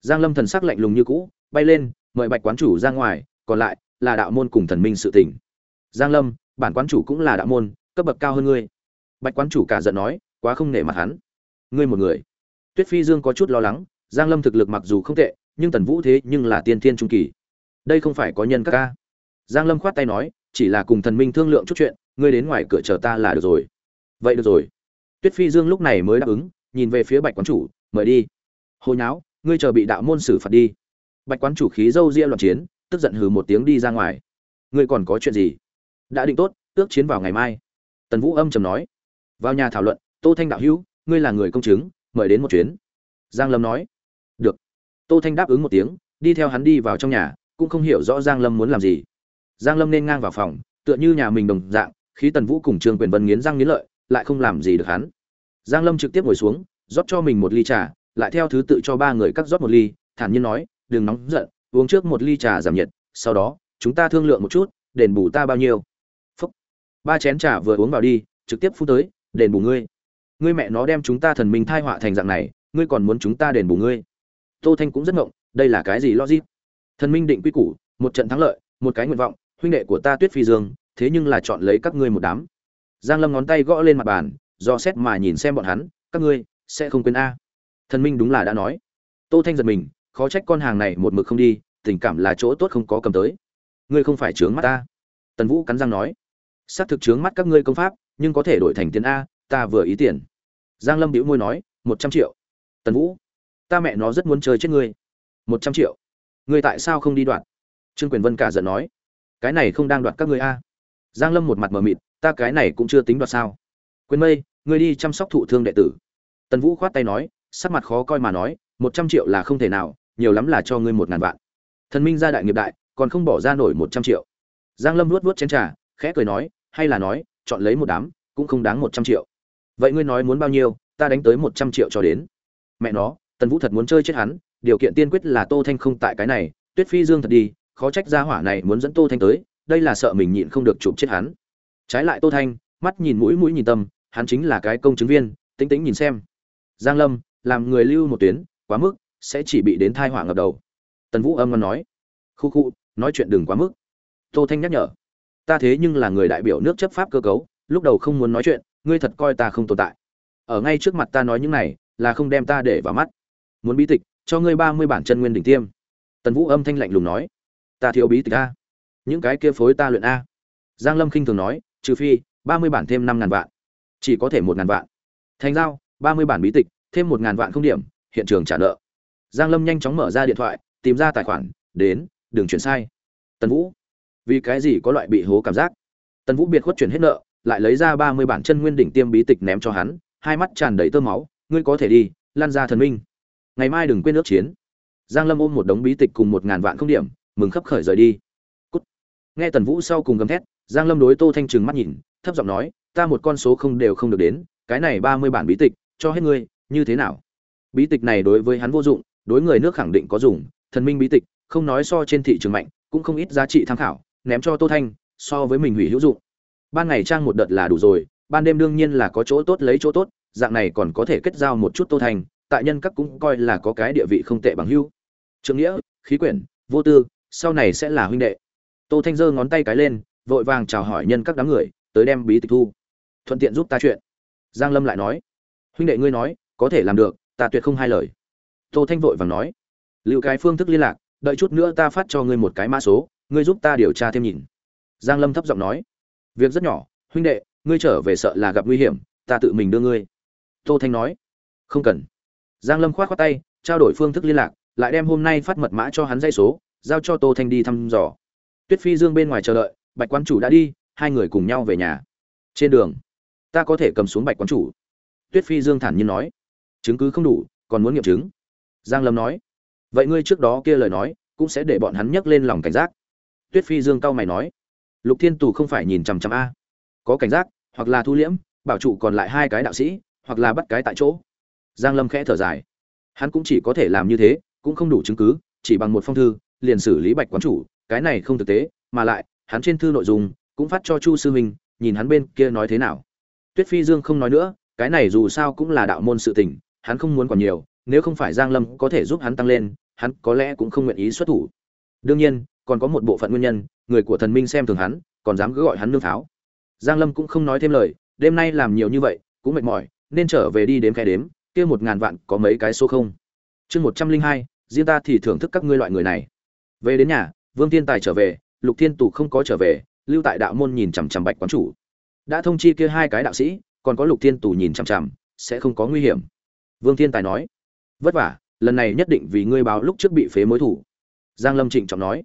Giang lâm thần sắc lạnh lùng như cũ, bay lên, mời bạch quán chủ ra ngoài, còn lại là đạo môn cùng thần minh sự tỉnh giang lâm, bản quán chủ cũng là đạo môn, cấp bậc cao hơn ngươi. Bạch quán chủ cả giận nói, quá không nể mặt hắn. Ngươi một người tuyết phi dương có chút lo lắng, giang lâm thực lực mặc dù không tệ, nhưng tần vũ thế nhưng là tiên thiên trung kỳ. Đây không phải có nhân các ca. Giang lâm khoát tay nói, chỉ là cùng thần minh thương lượng chút chuyện, ngươi đến ngoài cửa chờ ta là được rồi. Vậy được rồi. Tuyết phi dương lúc này mới đáp ứng, nhìn về phía bạch quán chủ, mời đi. Hồ nháo, ngươi chờ bị đạo môn xử phạt đi. Bạch quán chủ khí dâu ria loạn chiến, tức giận hừ một tiếng đi ra ngoài. Ngươi còn có chuyện gì? Đã định tốt ước chiến vào ngày mai. Tần vũ âm trầm nói. Vào nhà thảo luận, tô thanh đạo hữu, ngươi là người công chứng mời đến một chuyến. Giang lâm nói. Được. Tô thanh đáp ứng một tiếng, đi theo hắn đi vào trong nhà, cũng không hiểu rõ giang lâm muốn làm gì. Giang lâm nên ngang vào phòng, tựa như nhà mình đồng dạng, khí tần vũ cùng trương quyền vân nghiến răng nghiến lợi, lại không làm gì được hắn. Giang lâm trực tiếp ngồi xuống, rót cho mình một ly trà, lại theo thứ tự cho ba người cắt rót một ly, thản nhiên nói, đừng nóng giận, uống trước một ly trà giảm nhiệt, sau đó, chúng ta thương lượng một chút, đền bù ta bao nhiêu. Phúc. ba chén trà vừa uống vào đi, trực tiếp phun tới, đền bù ngươi ngươi mẹ nó đem chúng ta thần minh thai họa thành dạng này, ngươi còn muốn chúng ta đền bù ngươi. Tô thanh cũng rất ngộng, đây là cái gì logic? Thần minh định quy củ, một trận thắng lợi, một cái nguyện vọng, huynh đệ của ta tuyết phi dương, thế nhưng là chọn lấy các ngươi một đám. Giang lâm ngón tay gõ lên mặt bàn, do xét mà nhìn xem bọn hắn, các ngươi sẽ không quên a. Thần minh đúng là đã nói. Tô thanh giật mình, khó trách con hàng này một mực không đi, tình cảm là chỗ tốt không có cầm tới. Ngươi không phải trướng mắt ta. Tần vũ cắn răng nói. Xác thực trướng mắt các ngươi công pháp, nhưng có thể đổi thành tiền a, ta vừa ý tiền giang lâm bĩu môi nói, một trăm triệu. Tần vũ, ta mẹ nó rất muốn chơi chết ngươi. Một trăm triệu? Ngươi tại sao không đi đoạt? Trương quyền vân cả giận nói, cái này không đang đoạt các ngươi a. Giang lâm một mặt mờ mịt, ta cái này cũng chưa tính đoạt sao. Quyền mây, ngươi đi chăm sóc thụ thương đệ tử. Tần vũ khoát tay nói, sắc mặt khó coi mà nói, một trăm triệu là không thể nào, nhiều lắm là cho ngươi một ngàn vạn. Thần minh gia đại nghiệp đại, còn không bỏ ra nổi một trăm triệu. Giang lâm luốt vuốt chén trà, khẽ cười nói, hay là nói, chọn lấy một đám, cũng không đáng một trăm triệu vậy ngươi nói muốn bao nhiêu, ta đánh tới một trăm triệu cho đến. Mẹ nó, tần vũ thật muốn chơi chết hắn, điều kiện tiên quyết là tô thanh không tại cái này, tuyết phi dương thật đi, khó trách gia hỏa này muốn dẫn tô thanh tới, đây là sợ mình nhịn không được chụp chết hắn. Trái lại tô thanh, mắt nhìn mũi mũi nhìn tâm, hắn chính là cái công chứng viên tính tính nhìn xem. Giang lâm, làm người lưu một tuyến, quá mức, sẽ chỉ bị đến thai họa ngập đầu. Tần vũ âm ngon nói. Khu khu, nói chuyện đừng quá mức. Tô thanh nhắc nhở. Ta thế nhưng là người đại biểu nước chấp pháp cơ cấu, lúc đầu không muốn nói chuyện ngươi thật coi ta không tồn tại. Ở ngay trước mặt ta nói những này, là không đem ta để vào mắt. Muốn bí tịch, cho ngươi ba mươi bản chân nguyên đỉnh tiêm. Tần vũ âm thanh lạnh lùng nói, ta thiếu bí tịch a. Những cái kia phối ta luyện a. Giang lâm khinh thường nói, trừ phi, ba mươi bản thêm năm ngàn vạn. Chỉ có thể một ngàn vạn. Thành giao, ba mươi bản bí tịch, thêm một ngàn vạn không điểm, hiện trường trả nợ. Giang lâm nhanh chóng mở ra điện thoại, tìm ra tài khoản, đến, đừng chuyển sai. Tần vũ, vì cái gì có loại bị hố cảm giác? Tần vũ biệt khuất chuyển hết nợ lại lấy ra ba mươi bản chân nguyên đỉnh tiêm bí tịch ném cho hắn, hai mắt tràn đầy tơ máu, ngươi có thể đi, lan ra thần minh. Ngày mai đừng quên ước chiến. Giang lâm ôm một đống bí tịch cùng một ngàn vạn không điểm, mừng khấp khởi rời đi. Cút. nghe tần vũ sau cùng gầm thét, giang lâm đối tô thanh trừng mắt nhìn, thấp giọng nói, ta một con số không đều không được đến, cái này ba mươi bản bí tịch, cho hết ngươi, như thế nào? Bí tịch này đối với hắn vô dụng, đối người nước khẳng định có dùng, thần minh bí tịch, không nói so trên thị trường mạnh, cũng không ít giá trị tham khảo, ném cho tô thanh, so với mình hủy hữu dụng ban ngày trang một đợt là đủ rồi ban đêm đương nhiên là có chỗ tốt lấy chỗ tốt dạng này còn có thể kết giao một chút tô thành, tại nhân các cũng coi là có cái địa vị không tệ bằng hưu. trượng nghĩa khí quyển vô tư sau này sẽ là huynh đệ. Tô thanh giơ ngón tay cái lên vội vàng chào hỏi nhân các đám người tới đem bí tịch thu. Thuận tiện giúp ta chuyện. Giang lâm lại nói. Huynh đệ ngươi nói có thể làm được ta tuyệt không hai lời. Tô thanh vội vàng nói. Lưu cái phương thức liên lạc đợi chút nữa ta phát cho ngươi một cái mã số ngươi giúp ta điều tra thêm nhìn. Giang lâm thấp giọng nói việc rất nhỏ, huynh đệ, ngươi trở về sợ là gặp nguy hiểm, ta tự mình đưa ngươi. Tô thanh nói. Không cần. Giang lâm khoát khoát tay, trao đổi phương thức liên lạc, lại đem hôm nay phát mật mã cho hắn dây số, giao cho tô thanh đi thăm dò. Tuyết phi dương bên ngoài chờ đợi, bạch quan chủ đã đi, hai người cùng nhau về nhà. Trên đường, ta có thể cầm xuống bạch quan chủ. Tuyết phi dương thản nhiên nói. Chứng cứ không đủ, còn muốn nghiệm chứng. Giang lâm nói. Vậy ngươi trước đó kia lời nói, cũng sẽ để bọn hắn nhấc lên lòng cảnh giác. Tuyết phi dương cau mày nói lục thiên tù không phải nhìn chằm chằm a. Có cảnh giác, hoặc là thu liễm, bảo trụ còn lại hai cái đạo sĩ, hoặc là bắt cái tại chỗ. Giang lâm khẽ thở dài. Hắn cũng chỉ có thể làm như thế, cũng không đủ chứng cứ, chỉ bằng một phong thư, liền xử lý bạch quán chủ, cái này không thực tế, mà lại, hắn trên thư nội dung, cũng phát cho chu sư minh, nhìn hắn bên kia nói thế nào. Tuyết phi dương không nói nữa, cái này dù sao cũng là đạo môn sự tình, hắn không muốn còn nhiều, nếu không phải giang lâm có thể giúp hắn tăng lên, hắn có lẽ cũng không nguyện ý xuất thủ. Đương nhiên còn có một bộ phận nguyên nhân, người của thần minh xem thường hắn, còn dám cứ gọi hắn nương pháo. Giang lâm cũng không nói thêm lời, đêm nay làm nhiều như vậy, cũng mệt mỏi, nên trở về đi đếm cái đếm, kia một ngàn vạn có mấy cái số không? Chương một trăm linh hai, riêng ta thì thưởng thức các ngươi loại người này. Về đến nhà, vương thiên tài trở về, lục thiên tù không có trở về, lưu tại đạo môn nhìn chằm chằm bạch quán chủ. Đã thông chi kia hai cái đạo sĩ, còn có lục thiên tù nhìn chằm chằm, sẽ không có nguy hiểm. Vương thiên tài nói, vất vả, lần này nhất định vì ngươi báo lúc trước bị phế mối thủ. Giang lâm trịnh trọng nói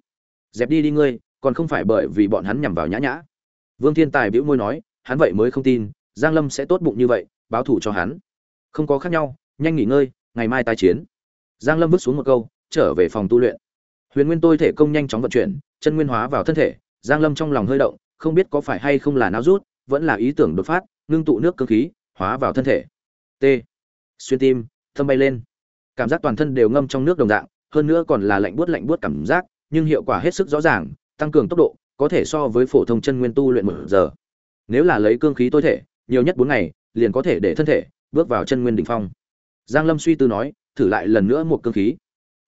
dẹp đi đi ngươi, còn không phải bởi vì bọn hắn nhằm vào nhã nhã. Vương thiên tài bĩu môi nói, hắn vậy mới không tin, giang lâm sẽ tốt bụng như vậy, báo thủ cho hắn. Không có khác nhau, nhanh nghỉ ngơi, ngày mai tái chiến. Giang lâm vứt xuống một câu, trở về phòng tu luyện. Huyền nguyên tôi thể công nhanh chóng vận chuyển, chân nguyên hóa vào thân thể, giang lâm trong lòng hơi động, không biết có phải hay không là não rút, vẫn là ý tưởng đột phát, ngưng tụ nước cơ khí, hóa vào thân thể. T. Xuyên tim, thâm bay lên. Cảm giác toàn thân đều ngâm trong nước đồng dạng, hơn nữa còn là lạnh buốt lạnh buốt cảm giác nhưng hiệu quả hết sức rõ ràng, tăng cường tốc độ, có thể so với phổ thông chân nguyên tu luyện một giờ. Nếu là lấy cương khí tối thể, nhiều nhất bốn ngày, liền có thể để thân thể bước vào chân nguyên đỉnh phong. Giang lâm suy tư nói, thử lại lần nữa một cương khí.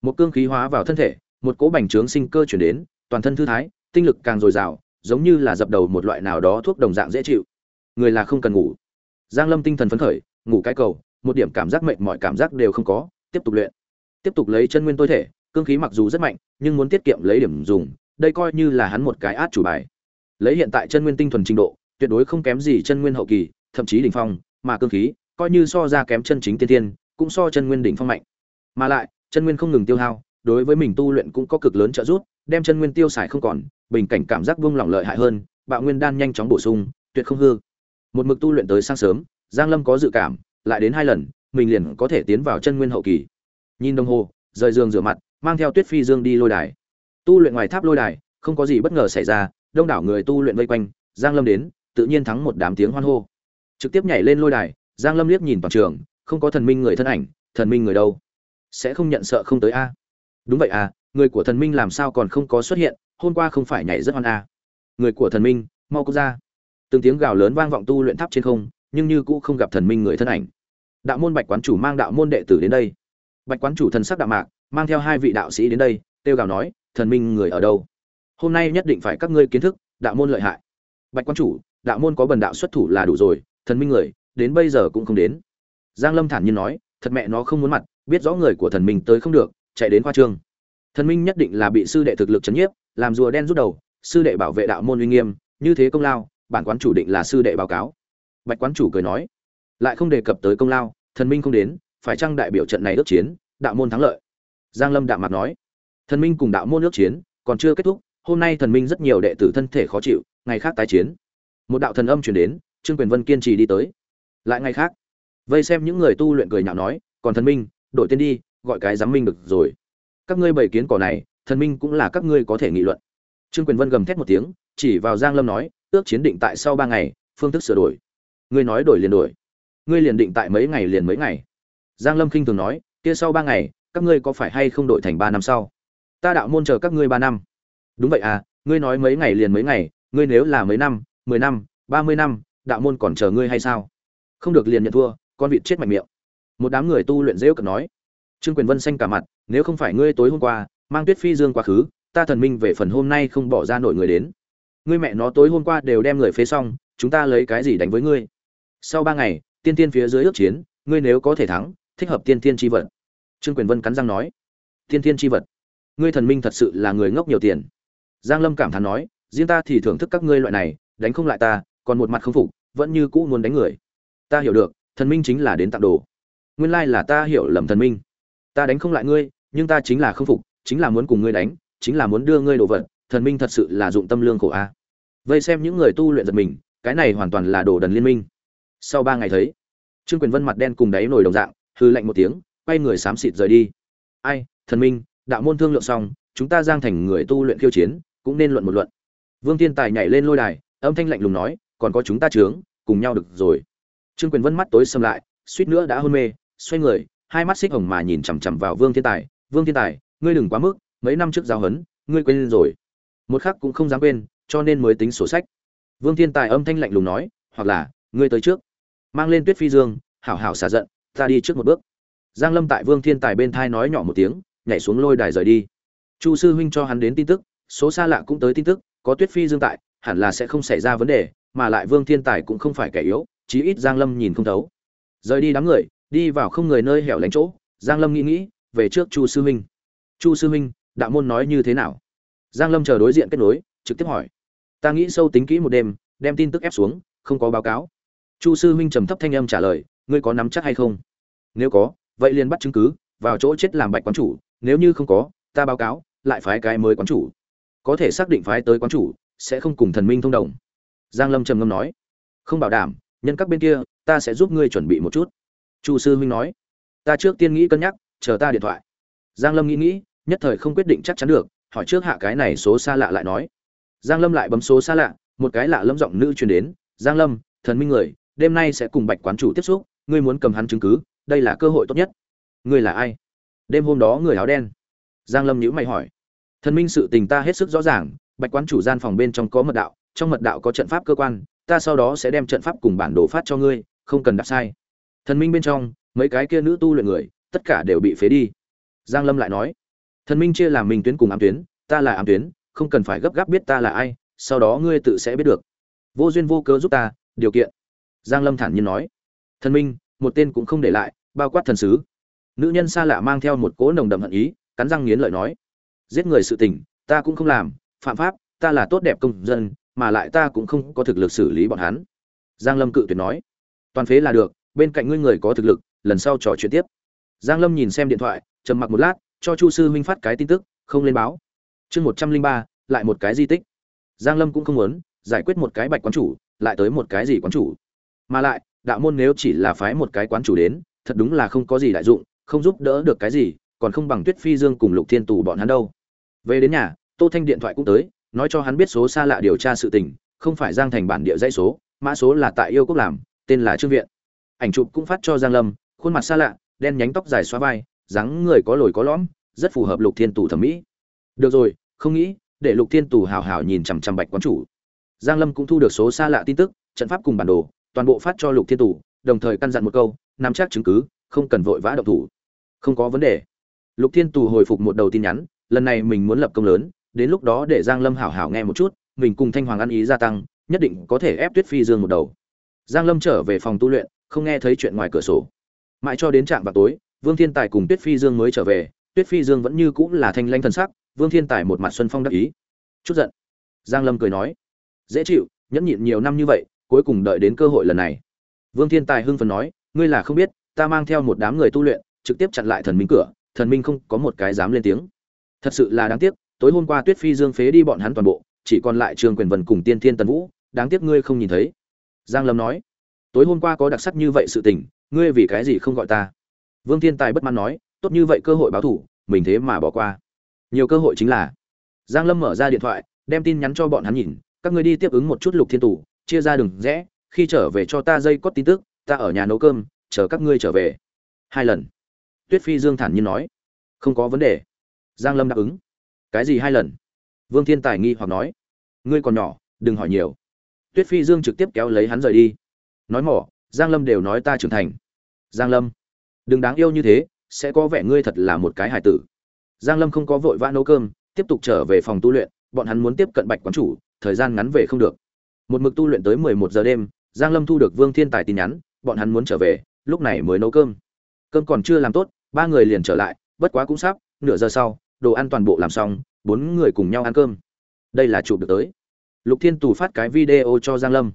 Một cương khí hóa vào thân thể, một cỗ bành trướng sinh cơ chuyển đến, toàn thân thư thái, tinh lực càng dồi dào, giống như là dập đầu một loại nào đó thuốc đồng dạng dễ chịu. Người là không cần ngủ. Giang lâm tinh thần phấn khởi, ngủ cái cầu, một điểm cảm giác mệt mỏi cảm giác đều không có, tiếp tục luyện. Tiếp tục lấy chân nguyên tối thể cương khí mặc dù rất mạnh, nhưng muốn tiết kiệm lấy điểm dùng, đây coi như là hắn một cái át chủ bài. Lấy hiện tại chân nguyên tinh thuần trình độ, tuyệt đối không kém gì chân nguyên hậu kỳ, thậm chí đỉnh phong, mà cương khí, coi như so ra kém chân chính tiên tiên cũng so chân nguyên đỉnh phong mạnh. Mà lại, chân nguyên không ngừng tiêu hao, đối với mình tu luyện cũng có cực lớn trợ giúp, đem chân nguyên tiêu xài không còn, bình cảnh cảm giác vung lòng lợi hại hơn, bạo nguyên đan nhanh chóng bổ sung, tuyệt không hư. Một mực tu luyện tới sáng sớm, giang lâm có dự cảm, lại đến hai lần, mình liền có thể tiến vào chân nguyên hậu kỳ. Nhìn đồng hồ, rời giường rửa mặt mang theo tuyết phi dương đi lôi đài. Tu luyện ngoài tháp lôi đài, không có gì bất ngờ xảy ra, đông đảo người tu luyện vây quanh, giang lâm đến, tự nhiên thắng một đám tiếng hoan hô. Trực tiếp nhảy lên lôi đài, giang lâm liếc nhìn toàn trường, không có thần minh người thân ảnh, thần minh người đâu? Sẽ không nhận sợ không tới a? Đúng vậy à người của thần minh làm sao còn không có xuất hiện, hôm qua không phải nhảy rất hoan a? Người của thần minh, mau có ra. Từng tiếng gào lớn vang vọng tu luyện tháp trên không, nhưng như cũ không gặp thần minh người thân ảnh. Đạo môn bạch quán chủ mang đạo môn đệ tử đến đây. Bạch quán chủ thần sắc đạm mạc mang theo hai vị đạo sĩ đến đây kêu gào nói, thần minh người ở đâu? Hôm nay nhất định phải các ngươi kiến thức, đạo môn lợi hại. Bạch quan chủ, đạo môn có bần đạo xuất thủ là đủ rồi, thần minh người, đến bây giờ cũng không đến. Giang lâm thản nhiên nói, thật mẹ nó không muốn mặt, biết rõ người của thần minh tới không được, chạy đến khoa trương. Thần minh nhất định là bị sư đệ thực lực chấn nhiếp, làm rùa đen rút đầu, sư đệ bảo vệ đạo môn uy nghiêm, như thế công lao, bản quán chủ định là sư đệ báo cáo. Bạch quán chủ cười nói, lại không đề cập tới công lao, thần minh không đến, phải chăng đại biểu trận này ước chiến, đạo môn thắng lợi? Giang lâm đạm mặt nói, thần minh cùng đạo môn nước chiến còn chưa kết thúc, hôm nay thần minh rất nhiều đệ tử thân thể khó chịu, ngày khác tái chiến. Một đạo thần âm truyền đến, trương quyền vân kiên trì đi tới. Lại ngày khác, vây xem những người tu luyện cười nhạo nói, còn thần minh, đổi tên đi, gọi cái giám minh được rồi. Các ngươi bày kiến cỏ này, thần minh cũng là các ngươi có thể nghị luận. Trương quyền vân gầm thét một tiếng, chỉ vào giang lâm nói, ước chiến định tại sau ba ngày, phương thức sửa đổi. Ngươi nói đổi liền đổi. Ngươi liền định tại mấy ngày liền mấy ngày. Giang lâm khinh thường nói, kia sau ba ngày các ngươi có phải hay không đổi thành ba năm sau? Ta đạo môn chờ các ngươi ba năm. Đúng vậy à ngươi nói mấy ngày liền mấy ngày, ngươi nếu là mấy năm, mười năm, ba mươi năm, đạo môn còn chờ ngươi hay sao? Không được liền nhận thua, con vịt chết mạnh miệng. Một đám người tu luyện dễ cận nói. Trương quyền vân xanh cả mặt, nếu không phải ngươi tối hôm qua, mang tuyết phi dương quá khứ, ta thần minh về phần hôm nay không bỏ ra nổi người đến. Ngươi mẹ nó tối hôm qua đều đem người phế xong, chúng ta lấy cái gì đánh với ngươi? Sau ba ngày, tiên tiên phía dưới ước chiến, ngươi nếu có thể thắng, thích hợp tiên tiên tri vật trương quyền vân cắn răng nói, Thiên Thiên tri vật, ngươi thần minh thật sự là người ngốc nhiều tiền. Giang lâm cảm thán nói, riêng ta thì thưởng thức các ngươi loại này, đánh không lại ta, còn một mặt không phục, vẫn như cũ muốn đánh người. Ta hiểu được, thần minh chính là đến tặng đồ. Nguyên lai là ta hiểu lầm thần minh. Ta đánh không lại ngươi, nhưng ta chính là không phục, chính là muốn cùng ngươi đánh, chính là muốn đưa ngươi đồ vật, thần minh thật sự là dụng tâm lương khổ a. Vây xem những người tu luyện giật mình, cái này hoàn toàn là đồ đần liên minh. Sau ba ngày thấy, trương quyền vân mặt đen cùng đáy nổi đồng dạng hư lạnh một tiếng quay người xám xịt rời đi. Ai thần minh đạo môn thương lượng xong chúng ta giang thành người tu luyện khiêu chiến cũng nên luận một luận. Vương Thiên tài nhảy lên lôi đài âm thanh lạnh lùng nói còn có chúng ta chướng, cùng nhau được rồi. Trương quyền vân mắt tối sầm lại suýt nữa đã hôn mê xoay người hai mắt xích hồng mà nhìn chằm chằm vào vương thiên tài. Vương thiên tài ngươi đừng quá mức mấy năm trước giao hấn ngươi quên rồi. Một khắc cũng không dám quên cho nên mới tính sổ sách. Vương thiên tài âm thanh lạnh lùng nói hoặc là ngươi tới trước. Mang lên tuyết phi dương hảo hảo xả giận ta đi trước một bước giang lâm tại vương thiên tài bên thai nói nhỏ một tiếng, nhảy xuống lôi đài rời đi. Chu sư huynh cho hắn đến tin tức, số xa lạ cũng tới tin tức, có tuyết phi dương tại, hẳn là sẽ không xảy ra vấn đề, mà lại vương thiên tài cũng không phải kẻ yếu, chí ít giang lâm nhìn không thấu. Rời đi đám người, đi vào không người nơi hẻo lánh chỗ, giang lâm nghĩ nghĩ, về trước chu sư huynh. Chu sư huynh, đạo môn nói như thế nào? Giang lâm chờ đối diện kết nối, trực tiếp hỏi. Ta nghĩ sâu tính kỹ một đêm, đem tin tức ép xuống, không có báo cáo. Chu sư huynh trầm thấp thanh âm trả lời, ngươi có nắm chắc hay không? Nếu có vậy liền bắt chứng cứ, vào chỗ chết làm bạch quán chủ, nếu như không có, ta báo cáo, lại phái cái mới quán chủ. Có thể xác định phái tới quán chủ, sẽ không cùng thần minh thông đồng. Giang lâm trầm ngâm nói, không bảo đảm, nhân các bên kia, ta sẽ giúp ngươi chuẩn bị một chút. Chu sư huynh nói, ta trước tiên nghĩ cân nhắc, chờ ta điện thoại. Giang lâm nghĩ nghĩ, nhất thời không quyết định chắc chắn được, hỏi trước hạ cái này số xa lạ lại nói. Giang lâm lại bấm số xa lạ, một cái lạ lâm giọng nữ truyền đến, giang lâm, thần minh người, đêm nay sẽ cùng bạch quán chủ tiếp xúc, ngươi muốn cầm hắn chứng cứ đây là cơ hội tốt nhất. Ngươi là ai? Đêm hôm đó người áo đen. Giang lâm nhíu mày hỏi. Thần minh sự tình ta hết sức rõ ràng, bạch quán chủ gian phòng bên trong có mật đạo, trong mật đạo có trận pháp cơ quan, ta sau đó sẽ đem trận pháp cùng bản đồ phát cho ngươi, không cần đặt sai. Thần minh bên trong, mấy cái kia nữ tu luyện người, tất cả đều bị phế đi. Giang lâm lại nói. Thần minh chia làm mình tuyến cùng ám tuyến, ta là ám tuyến, không cần phải gấp gáp biết ta là ai, sau đó ngươi tự sẽ biết được. Vô duyên vô cớ giúp ta, điều kiện. Giang lâm thản nhiên nói. Thần minh, một tên cũng không để lại bao quát thần sứ. Nữ nhân xa lạ mang theo một cỗ nồng đậm hận ý, cắn răng nghiến lợi nói, giết người sự tình, ta cũng không làm, phạm pháp, ta là tốt đẹp công dân, mà lại ta cũng không có thực lực xử lý bọn hắn. Giang lâm cự tuyệt nói, toàn phế là được, bên cạnh ngươi người có thực lực, lần sau trò chuyện tiếp. Giang lâm nhìn xem điện thoại, trầm mặc một lát, cho chu sư huynh phát cái tin tức, không lên báo. Chương một trăm linh ba, lại một cái di tích. Giang lâm cũng không muốn giải quyết một cái bạch quán chủ, lại tới một cái gì quán chủ. Mà lại, đạo môn nếu chỉ là phái một cái quán chủ đến thật đúng là không có gì đại dụng, không giúp đỡ được cái gì, còn không bằng tuyết phi dương cùng lục thiên tù bọn hắn đâu. Về đến nhà, tô thanh điện thoại cũng tới, nói cho hắn biết số xa lạ điều tra sự tình, không phải giang thành bản địa dãy số, mã số là tại yêu quốc làm, tên là trương viện. Ảnh chụp cũng phát cho giang lâm, khuôn mặt xa lạ, đen nhánh tóc dài xóa vai, dáng người có lồi có lõm, rất phù hợp lục thiên tù thẩm mỹ. Được rồi, không nghĩ, để lục thiên tù hào hào nhìn chằm chằm bạch quán chủ. Giang lâm cũng thu được số xa lạ tin tức, trận pháp cùng bản đồ, toàn bộ phát cho lục thiên tù, đồng thời căn dặn một câu nắm chắc chứng cứ, không cần vội vã động thủ. Không có vấn đề. Lục thiên tù hồi phục một đầu tin nhắn, lần này mình muốn lập công lớn, đến lúc đó để giang lâm hảo hảo nghe một chút, mình cùng thanh hoàng ăn ý gia tăng, nhất định có thể ép tuyết phi dương một đầu. Giang lâm trở về phòng tu luyện, không nghe thấy chuyện ngoài cửa sổ. Mãi cho đến trạm vào tối, vương thiên tài cùng tuyết phi dương mới trở về, tuyết phi dương vẫn như cũng là thanh lanh thần sắc, vương thiên tài một mặt xuân phong đắc ý. Chút giận. Giang lâm cười nói, dễ chịu, nhẫn nhịn nhiều năm như vậy, cuối cùng đợi đến cơ hội lần này. Vương thiên tài hưng phấn nói ngươi là không biết, ta mang theo một đám người tu luyện, trực tiếp chặn lại thần minh cửa, thần minh không có một cái dám lên tiếng. Thật sự là đáng tiếc, tối hôm qua tuyết phi dương phế đi bọn hắn toàn bộ, chỉ còn lại Trường quyền vần cùng tiên thiên tần vũ, đáng tiếc ngươi không nhìn thấy. Giang lâm nói, tối hôm qua có đặc sắc như vậy sự tình, ngươi vì cái gì không gọi ta? Vương thiên tài bất mãn nói, tốt như vậy cơ hội báo thủ, mình thế mà bỏ qua. Nhiều cơ hội chính là, giang lâm mở ra điện thoại, đem tin nhắn cho bọn hắn nhìn, các ngươi đi tiếp ứng một chút lục thiên tủ chia ra đường rẽ, khi trở về cho ta dây cót tin tức ta ở nhà nấu cơm, chờ các ngươi trở về. Hai lần. Tuyết phi dương thản nhiên nói. Không có vấn đề. Giang lâm đáp ứng. Cái gì hai lần? Vương thiên tài nghi hoặc nói. Ngươi còn nhỏ, đừng hỏi nhiều. Tuyết phi dương trực tiếp kéo lấy hắn rời đi. Nói mỏ, giang lâm đều nói ta trưởng thành. Giang lâm, đừng đáng yêu như thế, sẽ có vẻ ngươi thật là một cái hài tử. Giang lâm không có vội vã nấu cơm, tiếp tục trở về phòng tu luyện, bọn hắn muốn tiếp cận bạch quán chủ, thời gian ngắn về không được. Một mực tu luyện tới 11 giờ đêm, giang lâm thu được vương thiên tài tin nhắn bọn hắn muốn trở về, lúc này mới nấu cơm. Cơm còn chưa làm tốt, ba người liền trở lại, bất quá cũng sắp nửa giờ sau, đồ ăn toàn bộ làm xong, bốn người cùng nhau ăn cơm. Đây là chụp được tới. Lục thiên tù phát cái video cho giang lâm.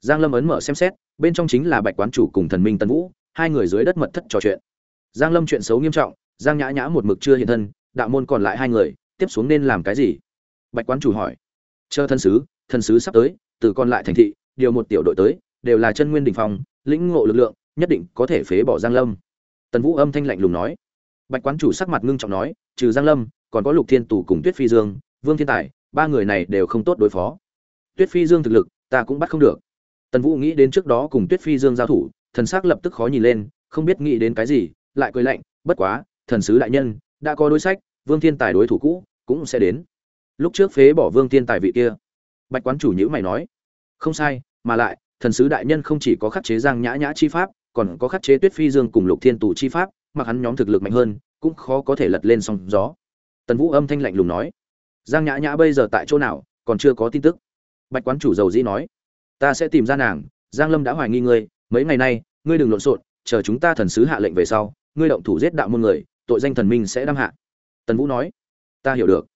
Giang lâm ấn mở xem xét, bên trong chính là bạch quán chủ cùng thần minh tân vũ, hai người dưới đất mật thất trò chuyện. Giang lâm chuyện xấu nghiêm trọng, giang nhã nhã một mực chưa hiện thân, đạo môn còn lại hai người, tiếp xuống nên làm cái gì? Bạch quán chủ hỏi. Chờ thân sứ thân sứ sắp tới, từ còn lại thành thị, điều một tiểu đội tới, đều là chân nguyên đỉnh phong lĩnh ngộ lực lượng, nhất định có thể phế bỏ giang lâm. Tần vũ âm thanh lạnh lùng nói. Bạch quán chủ sắc mặt ngưng trọng nói, trừ giang lâm, còn có lục thiên tù cùng tuyết phi dương, vương thiên tài, ba người này đều không tốt đối phó. Tuyết phi dương thực lực, ta cũng bắt không được. Tần vũ nghĩ đến trước đó cùng tuyết phi dương giao thủ, thần sắc lập tức khó nhìn lên, không biết nghĩ đến cái gì, lại cười lạnh, bất quá, thần sứ đại nhân, đã có đối sách, vương thiên tài đối thủ cũ, cũng sẽ đến. Lúc trước phế bỏ vương thiên tài vị kia. Bạch quán chủ nhữ mày nói, không sai, mà lại thần sứ đại nhân không chỉ có khắc chế giang nhã nhã chi pháp, còn có khắc chế tuyết phi dương cùng lục thiên tù chi pháp, mặc hắn nhóm thực lực mạnh hơn, cũng khó có thể lật lên sóng gió. Tần vũ âm thanh lạnh lùng nói, giang nhã nhã bây giờ tại chỗ nào, còn chưa có tin tức. Bạch quán chủ dầu dĩ nói, ta sẽ tìm ra nàng, giang lâm đã hoài nghi ngươi, mấy ngày nay, ngươi đừng lộn xộn, chờ chúng ta thần sứ hạ lệnh về sau, ngươi động thủ giết đạo môn người, tội danh thần minh sẽ đăng hạ. Tần vũ nói, ta hiểu được.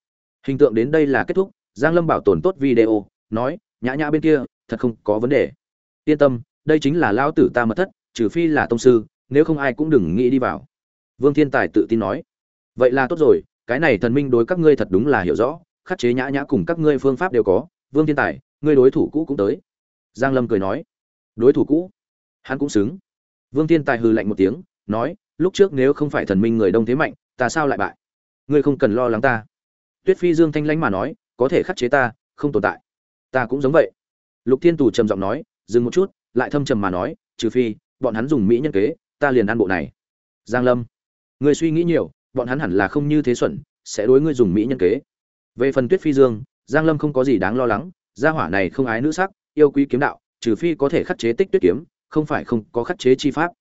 Hình tượng đến đây là kết thúc, giang lâm bảo tồn tốt video, nói, nhã nhã bên kia, thật không có vấn đề yên tâm, đây chính là lao tử ta mật thất, trừ phi là tông sư, nếu không ai cũng đừng nghĩ đi vào. Vương thiên tài tự tin nói. Vậy là tốt rồi, cái này thần minh đối các ngươi thật đúng là hiểu rõ, khắc chế nhã nhã cùng các ngươi phương pháp đều có. Vương thiên tài, ngươi đối thủ cũ cũng tới. Giang lâm cười nói. Đối thủ cũ? Hắn cũng xứng. Vương thiên tài hừ lạnh một tiếng, nói, lúc trước nếu không phải thần minh người đông thế mạnh, ta sao lại bại? Ngươi không cần lo lắng ta. Tuyết phi dương thanh lãnh mà nói, có thể khắc chế ta, không tồn tại. Ta cũng giống vậy. Lục thiên tù trầm giọng nói dừng một chút, lại thâm trầm mà nói, trừ phi, bọn hắn dùng mỹ nhân kế, ta liền ăn bộ này. Giang lâm ngươi suy nghĩ nhiều, bọn hắn hẳn là không như thế xuẩn, sẽ đối ngươi dùng mỹ nhân kế. Về phần tuyết phi dương, giang lâm không có gì đáng lo lắng, gia hỏa này không ái nữ sắc, yêu quý kiếm đạo, trừ phi có thể khắc chế tích tuyết kiếm, không phải không có khắc chế chi pháp.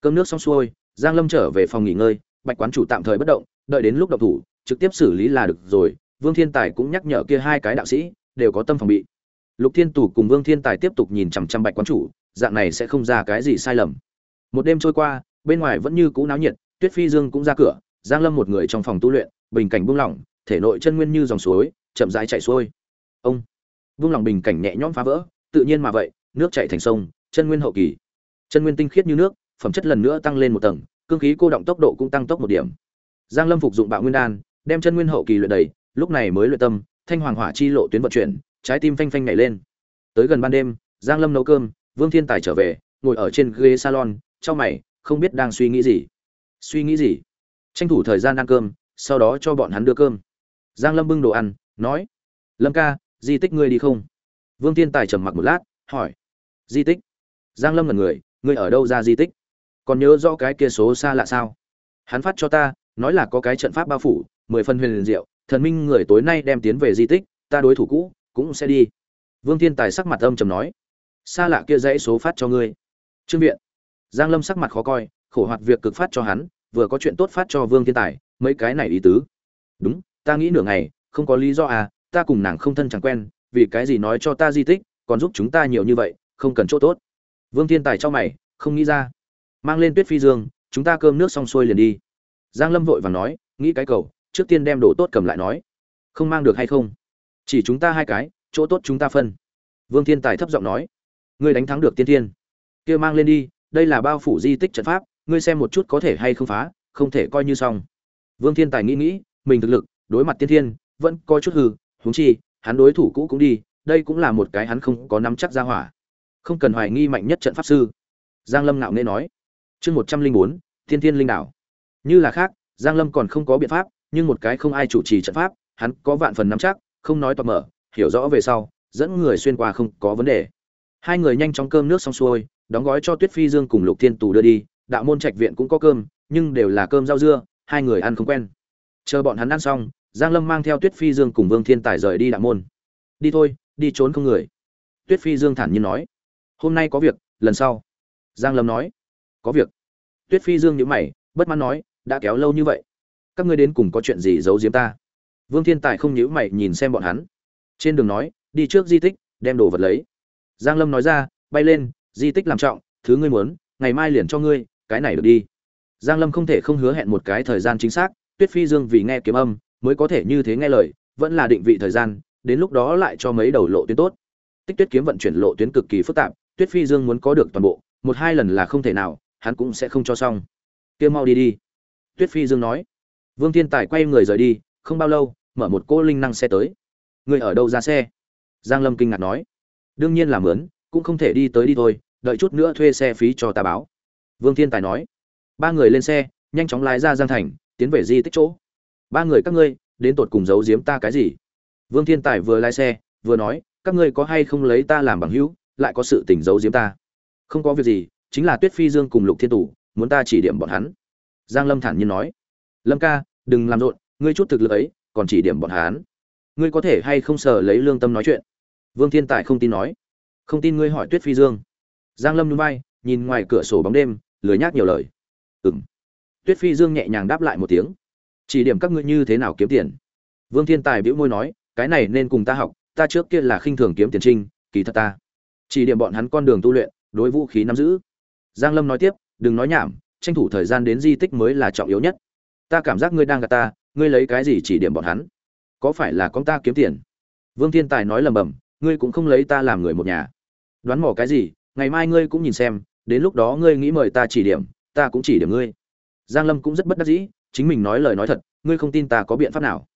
Cơm nước xong xuôi, giang lâm trở về phòng nghỉ ngơi, bạch quán chủ tạm thời bất động, đợi đến lúc độc thủ, trực tiếp xử lý là được rồi. Vương thiên tài cũng nhắc nhở kia hai cái đạo sĩ, đều có tâm phòng bị lục thiên tù cùng vương thiên tài tiếp tục nhìn chằm chằm bạch quán chủ, dạng này sẽ không ra cái gì sai lầm. Một đêm trôi qua, bên ngoài vẫn như cũ náo nhiệt, tuyết phi dương cũng ra cửa, giang lâm một người trong phòng tu luyện, bình cảnh buông lỏng, thể nội chân nguyên như dòng suối, chậm rãi chảy xuôi. Ông! Buông lỏng bình cảnh nhẹ nhõm phá vỡ, tự nhiên mà vậy, nước chảy thành sông, chân nguyên hậu kỳ. Chân nguyên tinh khiết như nước, phẩm chất lần nữa tăng lên một tầng, cương khí cô động tốc độ cũng tăng tốc một điểm. Giang lâm phục dụng bạo nguyên đan, đem chân nguyên hậu kỳ luyện đầy, lúc này mới luyện tâm, thanh hoàng hỏa chi lộ tuyến vận chuyển trái tim phanh phanh nhảy lên. Tới gần ban đêm, giang lâm nấu cơm, vương thiên tài trở về, ngồi ở trên ghế salon trong mày, không biết đang suy nghĩ gì. Suy nghĩ gì? Tranh thủ thời gian ăn cơm, sau đó cho bọn hắn đưa cơm. Giang lâm bưng đồ ăn, nói, lâm ca, di tích ngươi đi không? Vương thiên tài trầm mặc một lát, hỏi, di tích? Giang lâm là người, ngươi ở đâu ra di tích? Còn nhớ rõ cái kia số xa lạ sao? Hắn phát cho ta, nói là có cái trận pháp bao phủ, mười phần huyền liền diệu, thần minh người tối nay đem tiến về di tích, ta đối thủ cũ cũng sẽ đi. Vương thiên tài sắc mặt âm trầm nói xa lạ kia dãy số phát cho ngươi. Trương viện. Giang lâm sắc mặt khó coi, khổ hoạt việc cực phát cho hắn, vừa có chuyện tốt phát cho vương thiên tài, mấy cái này ý tứ. Đúng, ta nghĩ nửa ngày, không có lý do à ta cùng nàng không thân chẳng quen, vì cái gì nói cho ta di tích, còn giúp chúng ta nhiều như vậy, không cần chỗ tốt. Vương thiên tài cho mày, không nghĩ ra. Mang lên tuyết phi dương, chúng ta cơm nước xong xuôi liền đi. Giang lâm vội vàng nói, nghĩ cái cầu, trước tiên đem đồ tốt cầm lại nói. Không mang được hay không? Chỉ chúng ta hai cái, chỗ tốt chúng ta phân. Vương thiên tài thấp giọng nói. Ngươi đánh thắng được tiên thiên. Kia mang lên đi, đây là bao phủ di tích trận pháp, ngươi xem một chút có thể hay không phá, không thể coi như xong. Vương thiên tài nghĩ nghĩ, mình thực lực, đối mặt tiên thiên, vẫn coi chút hư huống chi, hắn đối thủ cũ cũng đi, đây cũng là một cái hắn không có nắm chắc ra hỏa. Không cần hoài nghi mạnh nhất trận pháp sư. Giang lâm ngạo nghễ nói. Chương một trăm linh bốn, thiên thiên linh đảo. Như là khác, giang lâm còn không có biện pháp, nhưng một cái không ai chủ trì trận pháp, hắn có vạn phần nắm chắc không nói toạc mở, hiểu rõ về sau, dẫn người xuyên qua không có vấn đề. Hai người nhanh chóng cơm nước xong xuôi, đóng gói cho tuyết phi dương cùng lục thiên tù đưa đi, đạo môn trạch viện cũng có cơm, nhưng đều là cơm rau dưa, hai người ăn không quen. Chờ bọn hắn ăn xong, giang lâm mang theo tuyết phi dương cùng vương thiên tài rời đi đạo môn. Đi thôi, đi trốn không người. Tuyết phi dương thản nhiên nói. Hôm nay có việc, lần sau. Giang lâm nói. Có việc. Tuyết phi dương nhíu mày, bất mãn nói, đã kéo lâu như vậy, các ngươi đến cùng có chuyện gì giấu giếm ta? Vương thiên tài không nhíu mày nhìn xem bọn hắn. Trên đường nói, đi trước di tích, đem đồ vật lấy. Giang lâm nói ra, bay lên, di tích làm trọng, thứ ngươi muốn, ngày mai liền cho ngươi, cái này được đi. Giang lâm không thể không hứa hẹn một cái thời gian chính xác, tuyết phi dương vì nghe kiếm âm, mới có thể như thế nghe lời, vẫn là định vị thời gian, đến lúc đó lại cho mấy đầu lộ tuyến tốt. Tích tuyết kiếm vận chuyển lộ tuyến cực kỳ phức tạp, tuyết phi dương muốn có được toàn bộ, một hai lần là không thể nào, hắn cũng sẽ không cho xong. Kia mau đi đi. Tuyết phi dương nói. Vương thiên tài quay người rời đi, không bao lâu mở một cô linh năng xe tới. Người ở đâu ra xe? Giang lâm kinh ngạc nói. Đương nhiên là mướn, cũng không thể đi tới đi thôi, đợi chút nữa thuê xe phí cho ta báo. Vương thiên tài nói. Ba người lên xe, nhanh chóng lái ra giang thành, tiến về di tích chỗ. Ba người các ngươi, đến tột cùng giấu giếm ta cái gì? Vương thiên tài vừa lái xe, vừa nói, các ngươi có hay không lấy ta làm bằng hữu, lại có sự tình giấu giếm ta? Không có việc gì, chính là tuyết phi dương cùng lục thiên tủ muốn ta chỉ điểm bọn hắn. Giang lâm thản nhiên nói. Lâm ca, đừng làm rộn, ngươi chút thực lực ấy còn chỉ điểm bọn hắn ngươi có thể hay không sợ lấy lương tâm nói chuyện? Vương thiên tài không tin nói. Không tin ngươi hỏi tuyết phi dương. Giang lâm núi bay nhìn ngoài cửa sổ bóng đêm, lười nhác nhiều lời. Ừm. Tuyết phi dương nhẹ nhàng đáp lại một tiếng. Chỉ điểm các ngươi như thế nào kiếm tiền? Vương thiên tài bĩu môi nói, cái này nên cùng ta học, ta trước kia là khinh thường kiếm tiền trinh, kỳ thật ta. Chỉ điểm bọn hắn con đường tu luyện, đối vũ khí nắm giữ. Giang lâm nói tiếp, đừng nói nhảm, tranh thủ thời gian đến di tích mới là trọng yếu nhất. Ta cảm giác ngươi đang gạt ta ngươi lấy cái gì chỉ điểm bọn hắn? Có phải là con ta kiếm tiền? Vương thiên tài nói lầm bầm, ngươi cũng không lấy ta làm người một nhà. Đoán mò cái gì, ngày mai ngươi cũng nhìn xem, đến lúc đó ngươi nghĩ mời ta chỉ điểm, ta cũng chỉ điểm ngươi. Giang lâm cũng rất bất đắc dĩ, chính mình nói lời nói thật, ngươi không tin ta có biện pháp nào.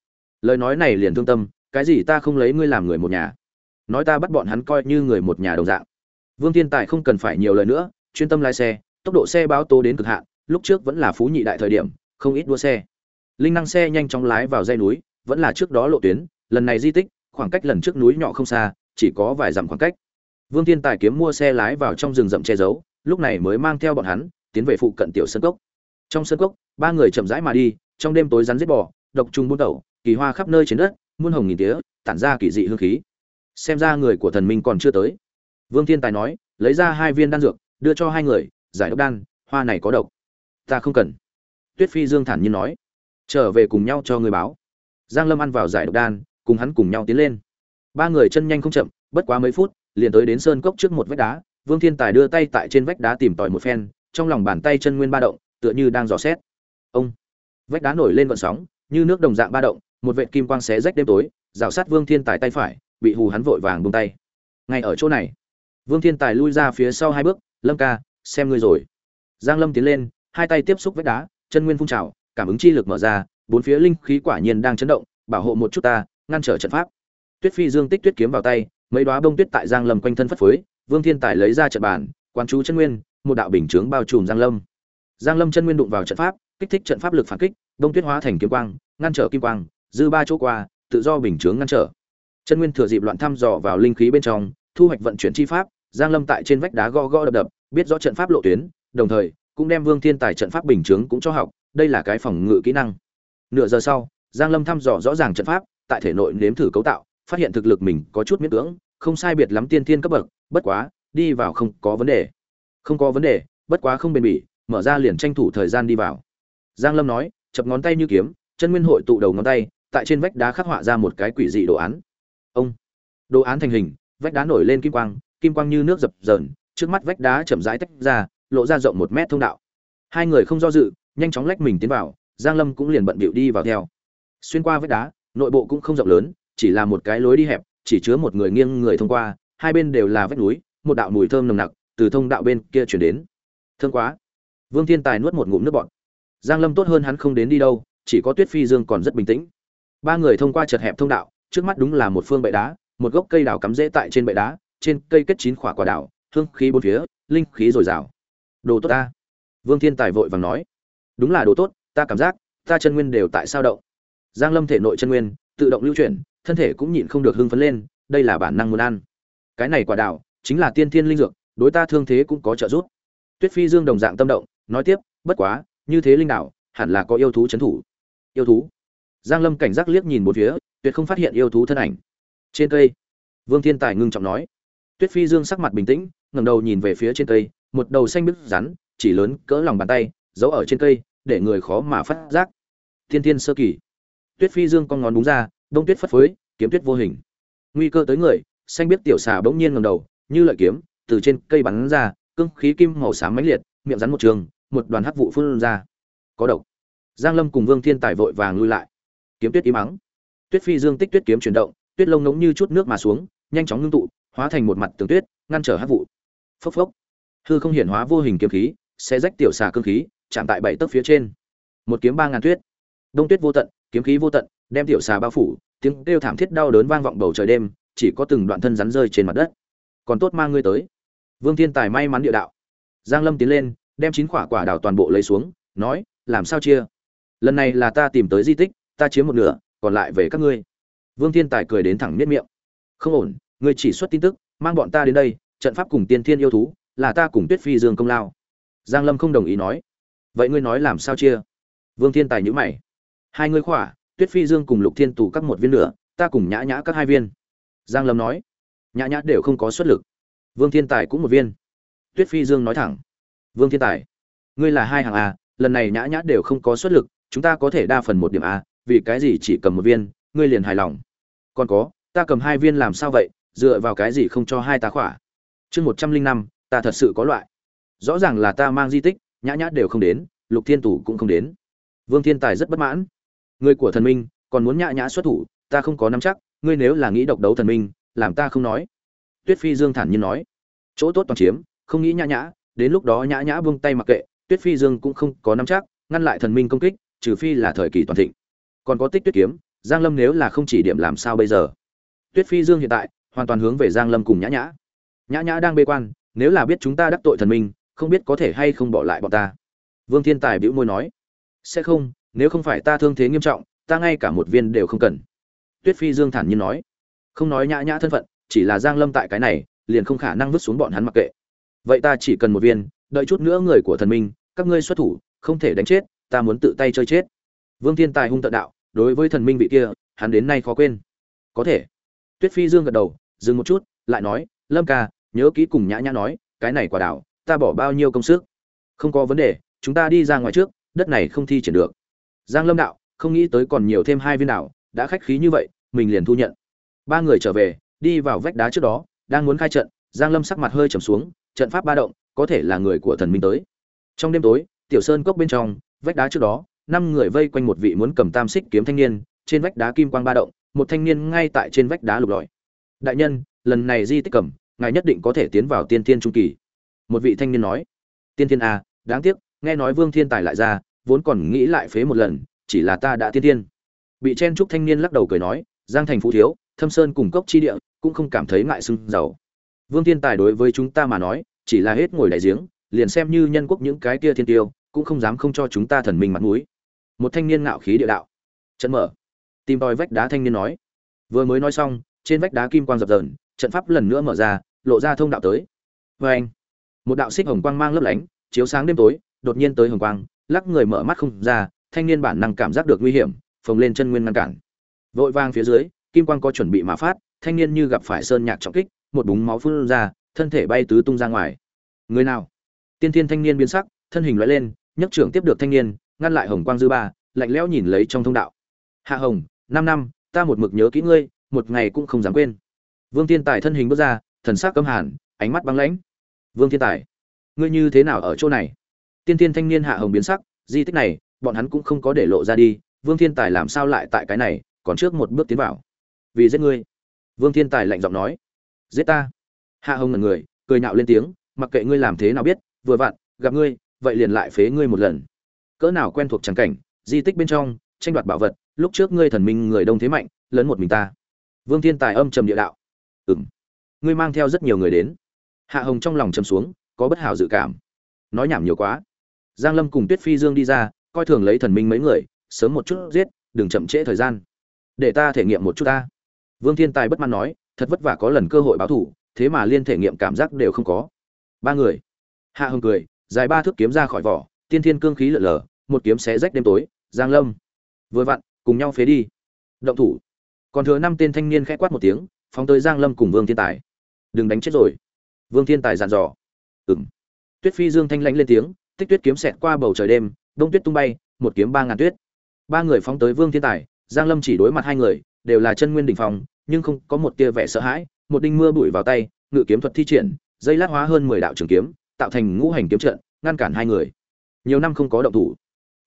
Lời nói này liền thương tâm, cái gì ta không lấy ngươi làm người một nhà? Nói ta bắt bọn hắn coi như người một nhà đồng dạng. Vương thiên tài không cần phải nhiều lời nữa, chuyên tâm lái xe, tốc độ xe báo tố đến cực hạn, lúc trước vẫn là phú nhị đại thời điểm, không ít đua xe linh năng xe nhanh chóng lái vào dây núi, vẫn là trước đó lộ tuyến, lần này di tích, khoảng cách lần trước núi nhỏ không xa, chỉ có vài dặm khoảng cách. Vương thiên tài kiếm mua xe lái vào trong rừng rậm che giấu, lúc này mới mang theo bọn hắn, tiến về phụ cận tiểu sân cốc. Trong sân cốc, ba người chậm rãi mà đi, trong đêm tối rắn giết bò, độc trùng buôn tẩu, kỳ hoa khắp nơi trên đất, muôn hồng nghìn tía, tản ra kỳ dị hương khí. Xem ra người của thần minh còn chưa tới. Vương thiên tài nói, lấy ra hai viên đan dược, đưa cho hai người, giải độc đan, hoa này có độc. Ta không cần. Tuyết phi dương thản nhiên nói trở về cùng nhau cho người báo. Giang lâm ăn vào giải độc đan, cùng hắn cùng nhau tiến lên. Ba người chân nhanh không chậm, bất quá mấy phút, liền tới đến sơn cốc trước một vách đá, vương thiên tài đưa tay tại trên vách đá tìm tòi một phen, trong lòng bàn tay chân nguyên ba động, tựa như đang dò xét. Ông! Vách đá nổi lên vận sóng, như nước đồng dạng ba động, một vệt kim quang xé rách đêm tối, rào sát vương thiên tài tay phải, bị hù hắn vội vàng buông tay. Ngay ở chỗ này, vương thiên tài lui ra phía sau hai bước, lâm ca, xem ngươi rồi. Giang lâm tiến lên, hai tay tiếp xúc vách đá, chân nguyên phun trào cảm ứng chi lực mở ra bốn phía linh khí quả nhiên đang chấn động bảo hộ một chút ta ngăn trở trận pháp. Tuyết phi dương tích tuyết kiếm vào tay mấy đóa bông tuyết tại giang lâm quanh thân phất phới vương thiên tài lấy ra trận bản, quan chú chân nguyên một đạo bình chướng bao trùm giang lâm. Giang lâm chân nguyên đụng vào trận pháp kích thích trận pháp lực phản kích bông tuyết hóa thành kiếm quang ngăn trở kim quang dư ba chỗ qua tự do bình chướng ngăn trở. Chân nguyên thừa dịp loạn thăm dò vào linh khí bên trong thu hoạch vận chuyển chi pháp giang lâm tại trên vách đá gõ gõ đập đập biết rõ trận pháp lộ tuyến đồng thời cũng đem vương thiên tài trận pháp bình chướng cũng cho học đây là cái phòng ngự kỹ năng. Nửa giờ sau, giang lâm thăm dò rõ ràng trận pháp, tại thể nội nếm thử cấu tạo, phát hiện thực lực mình có chút miễn cưỡng, không sai biệt lắm tiên thiên cấp bậc, bất quá, đi vào không có vấn đề. Không có vấn đề, bất quá không bền bỉ, mở ra liền tranh thủ thời gian đi vào. Giang lâm nói, chập ngón tay như kiếm, chân nguyên hội tụ đầu ngón tay, tại trên vách đá khắc họa ra một cái quỷ dị đồ án. Ông! Đồ án thành hình, vách đá nổi lên kim quang kim quang như nước dập dờn, trước mắt vách đá chậm rãi tách ra, lộ ra rộng một mét thông đạo. Hai người không do dự nhanh chóng lách mình tiến vào, giang lâm cũng liền bận bịu đi vào theo. Xuyên qua vách đá, nội bộ cũng không rộng lớn, chỉ là một cái lối đi hẹp, chỉ chứa một người nghiêng người thông qua, hai bên đều là vách núi, một đạo mùi thơm nồng nặc từ thông đạo bên kia chuyển đến. Thương quá. Vương thiên tài nuốt một ngụm nước bọt. Giang lâm tốt hơn hắn không đến đi đâu, chỉ có tuyết phi dương còn rất bình tĩnh. Ba người thông qua chật hẹp thông đạo, trước mắt đúng là một phương bệ đá, một gốc cây đào cắm rễ tại trên bệ đá, trên cây kết chín quả quả đào, hương khí bốn phía, linh khí dồi dào. Đồ tốt ta. Vương thiên tài vội vàng nói đúng là đồ tốt, ta cảm giác, ta chân nguyên đều tại sao động. Giang lâm thể nội chân nguyên, tự động lưu chuyển, thân thể cũng nhịn không được hưng phấn lên, đây là bản năng muốn ăn. Cái này quả đảo, chính là tiên thiên linh dược, đối ta thương thế cũng có trợ giúp. Tuyết phi dương đồng dạng tâm động, nói tiếp, bất quá, như thế linh đảo, hẳn là có yêu thú chấn thủ. Yêu thú? Giang lâm cảnh giác liếc nhìn một phía, tuyệt không phát hiện yêu thú thân ảnh. Trên cây. Vương thiên tài ngưng trọng nói. Tuyết phi dương sắc mặt bình tĩnh, ngẩng đầu nhìn về phía trên cây, một đầu xanh bức rắn, chỉ lớn cỡ lòng bàn tay giấu ở trên cây, để người khó mà phát giác. Thiên thiên sơ kỳ. Tuyết phi dương con ngón búng ra, đông tuyết phất phới, kiếm tuyết vô hình. Nguy cơ tới người, xanh biết tiểu xà bỗng nhiên ngẩng đầu, như lợi kiếm, từ trên cây bắn ra, cương khí kim màu xám mãnh liệt, miệng rắn một trường, một đoàn hắc vụ phun ra. Có độc. Giang lâm cùng vương thiên tài vội vàng lui lại. Kiếm tuyết im mắng. Tuyết phi dương tích tuyết kiếm chuyển động, tuyết lông ngống như chút nước mà xuống, nhanh chóng ngưng tụ, hóa thành một mặt tường tuyết, ngăn trở hắc vụ. Phốc phốc. Hư không hiển hóa vô hình kiếm khí sẽ rách tiểu xà cương khí chạm tại bảy tấc phía trên. Một kiếm ba ngàn tuyết. Đông tuyết vô tận, kiếm khí vô tận, đem tiểu xà bao phủ, tiếng kêu thảm thiết đau đớn vang vọng bầu trời đêm, chỉ có từng đoạn thân rắn rơi trên mặt đất. Còn tốt mang ngươi tới. Vương thiên tài may mắn địa đạo. Giang lâm tiến lên, đem chín quả quả đào toàn bộ lấy xuống, nói, làm sao chia? Lần này là ta tìm tới di tích, ta chiếm một nửa, còn lại về các ngươi. Vương thiên tài cười đến thẳng miết miệng. Không ổn, ngươi chỉ xuất tin tức, mang bọn ta đến đây, trận pháp cùng tiên thiên yêu thú, là ta cùng tuyết phi dương công lao. Giang lâm không đồng ý nói vậy ngươi nói làm sao chia? Vương thiên tài nhữ mày. Hai ngươi khỏa, tuyết phi dương cùng lục thiên tù các một viên nữa, ta cùng nhã nhã các hai viên. Giang lâm nói. Nhã nhã đều không có xuất lực. Vương thiên tài cũng một viên. Tuyết phi dương nói thẳng. Vương thiên tài, ngươi là hai hàng a, lần này nhã nhã đều không có xuất lực, chúng ta có thể đa phần một điểm a, vì cái gì chỉ cầm một viên, ngươi liền hài lòng. Còn có, ta cầm hai viên làm sao vậy, dựa vào cái gì không cho hai tá khỏa? Chương một trăm linh năm, ta thật sự có loại. Rõ ràng là ta mang di tích nhã nhã đều không đến, lục thiên tủ cũng không đến. Vương thiên tài rất bất mãn. Người của thần minh, còn muốn nhã nhã xuất thủ, ta không có nắm chắc, ngươi nếu là nghĩ độc đấu thần minh, làm ta không nói. Tuyết phi dương thản nhiên nói. Chỗ tốt toàn chiếm, không nghĩ nhã nhã, đến lúc đó nhã nhã buông tay mặc kệ, tuyết phi dương cũng không có nắm chắc, ngăn lại thần minh công kích, trừ phi là thời kỳ toàn thịnh. Còn có tích tuyết kiếm, giang lâm nếu là không chỉ điểm làm sao bây giờ? Tuyết phi dương hiện tại, hoàn toàn hướng về giang lâm cùng nhã nhã. Nhã nhã đang bê quan, nếu là biết chúng ta đắc tội thần minh không biết có thể hay không bỏ lại bọn ta. Vương thiên tài bĩu môi nói, sẽ không, nếu không phải ta thương thế nghiêm trọng, ta ngay cả một viên đều không cần. Tuyết phi dương thản nhiên nói, không nói nhã nhã thân phận, chỉ là giang lâm tại cái này, liền không khả năng vứt xuống bọn hắn mặc kệ. Vậy ta chỉ cần một viên, đợi chút nữa người của thần minh, các ngươi xuất thủ, không thể đánh chết, ta muốn tự tay chơi chết. Vương thiên tài hung tận đạo, đối với thần minh vị kia, hắn đến nay khó quên. Có thể. Tuyết phi dương gật đầu, dừng một chút, lại nói, lâm ca, nhớ kỹ cùng nhã nhã nói, cái này quả đảo ta bỏ bao nhiêu công sức? Không có vấn đề, chúng ta đi ra ngoài trước, đất này không thi triển được. Giang lâm đạo, không nghĩ tới còn nhiều thêm hai viên đảo, đã khách khí như vậy, mình liền thu nhận. Ba người trở về, đi vào vách đá trước đó, đang muốn khai trận, giang lâm sắc mặt hơi trầm xuống, trận pháp ba động, có thể là người của thần minh tới. Trong đêm tối, tiểu sơn cốc bên trong, vách đá trước đó, năm người vây quanh một vị muốn cầm tam xích kiếm thanh niên, trên vách đá kim quang ba động, một thanh niên ngay tại trên vách đá lục lọi. Đại nhân, lần này di tích cầm, ngài nhất định có thể tiến vào tiên thiên trung kỳ một vị thanh niên nói, tiên thiên a đáng tiếc, nghe nói vương thiên tài lại ra, vốn còn nghĩ lại phế một lần, chỉ là ta đã tiên thiên bị chen trúc thanh niên lắc đầu cười nói, giang thành phú thiếu, thâm sơn cùng cốc chi địa, cũng không cảm thấy ngại sưng giàu. Vương thiên tài đối với chúng ta mà nói, chỉ là hết ngồi đại giếng, liền xem như nhân quốc những cái kia thiên tiêu, cũng không dám không cho chúng ta thần minh mặt mũi. Một thanh niên ngạo khí địa đạo. Trận mở. Tìm tòi vách đá thanh niên nói. Vừa mới nói xong, trên vách đá kim quang dập dờn, trận pháp lần nữa mở ra, lộ ra thông đạo tới. Vê anh một đạo xích hồng quang mang lấp lánh, chiếu sáng đêm tối, đột nhiên tới hồng quang, lắc người mở mắt không ra, thanh niên bản năng cảm giác được nguy hiểm, phồng lên chân nguyên ngăn cản. Vội vang phía dưới, kim quang có chuẩn bị mà phát, thanh niên như gặp phải sơn nhạc trọng kích, một búng máu phun ra, thân thể bay tứ tung ra ngoài. Người nào? Tiên thiên thanh niên biến sắc, thân hình loại lên, nhấc trưởng tiếp được thanh niên, ngăn lại hồng quang dư ba, lạnh lẽo nhìn lấy trong thông đạo. Hạ hồng, năm năm, ta một mực nhớ kỹ ngươi, một ngày cũng không dám quên. Vương thiên tài thân hình bước ra, thần sắc căm hàn, ánh mắt băng lãnh vương thiên tài, ngươi như thế nào ở chỗ này? Tiên thiên thanh niên hạ hồng biến sắc, di tích này, bọn hắn cũng không có để lộ ra đi, vương thiên tài làm sao lại tại cái này, còn trước một bước tiến vào. Vì giết ngươi. Vương thiên tài lạnh giọng nói. Giết ta. Hạ hồng ngần người, cười nhạo lên tiếng, mặc kệ ngươi làm thế nào biết, vừa vặn, gặp ngươi, vậy liền lại phế ngươi một lần. Cỡ nào quen thuộc trắng cảnh, di tích bên trong, tranh đoạt bảo vật, lúc trước ngươi thần minh người đông thế mạnh lớn một mình ta. Vương thiên tài âm trầm địa đạo. Ừ m ngươi mang theo rất nhiều người đến hạ hồng trong lòng chầm xuống, có bất hảo dự cảm. Nói nhảm nhiều quá. Giang lâm cùng tuyết phi dương đi ra, coi thường lấy thần minh mấy người, sớm một chút giết, đừng chậm trễ thời gian. Để ta thể nghiệm một chút ta. Vương thiên tài bất mãn nói, thật vất vả có lần cơ hội báo thủ thế mà liên thể nghiệm cảm giác đều không có. Ba người. Hạ hồng cười, dài ba thước kiếm ra khỏi vỏ, tiên thiên cương khí lở lở, một kiếm xé rách đêm tối, giang lâm. Vừa vặn, cùng nhau phế đi. Động thủ. Còn thừa năm tên thanh niên khẽ quát một tiếng, phóng tới giang lâm cùng vương thiên tài. Đừng đánh chết rồi vương thiên tài dặn dò. Ừm. Tuyết phi dương thanh lãnh lên tiếng, tích tuyết kiếm xẹt qua bầu trời đêm, đông tuyết tung bay, một kiếm ba ngàn tuyết. Ba người phóng tới vương thiên tài, giang lâm chỉ đối mặt hai người, đều là chân nguyên đỉnh phòng nhưng không có một tia vẻ sợ hãi, một đinh mưa bụi vào tay, ngự kiếm thuật thi triển, dây lát hóa hơn mười đạo trường kiếm, tạo thành ngũ hành kiếm trận, ngăn cản hai người. Nhiều năm không có động thủ.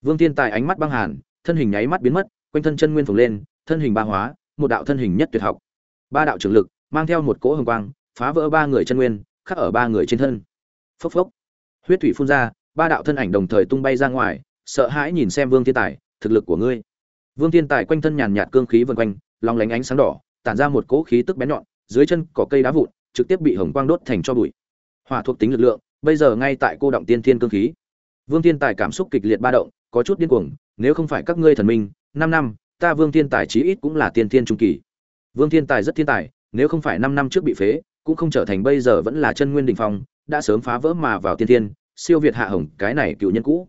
Vương thiên tài ánh mắt băng hàn, thân hình nháy mắt biến mất, quanh thân chân nguyên phồng lên, thân hình ba hóa, một đạo thân hình nhất tuyệt học. Ba đạo trường lực, mang theo một cỗ hồng quang, phá vỡ ba người chân nguyên khắc ở ba người trên thân. Phốc phốc. Huyết thủy phun ra, ba đạo thân ảnh đồng thời tung bay ra ngoài, sợ hãi nhìn xem vương thiên tài, thực lực của ngươi. Vương thiên tài quanh thân nhàn nhạt cương khí vân quanh, long lánh ánh sáng đỏ, tản ra một cỗ khí tức bén nhọn, dưới chân có cây đá vụn, trực tiếp bị hồng quang đốt thành cho bụi. Hỏa thuộc tính lực lượng, bây giờ ngay tại cô động tiên thiên cương khí. Vương thiên tài cảm xúc kịch liệt ba động, có chút điên cuồng, nếu không phải các ngươi thần minh, năm năm, ta vương thiên tài chí ít cũng là tiên thiên trung kỳ. Vương thiên tài rất thiên tài, nếu không phải năm năm trước bị phế cũng không trở thành bây giờ vẫn là chân nguyên đình phong, đã sớm phá vỡ mà vào tiên thiên, siêu việt hạ hồng, cái này cựu nhân cũ.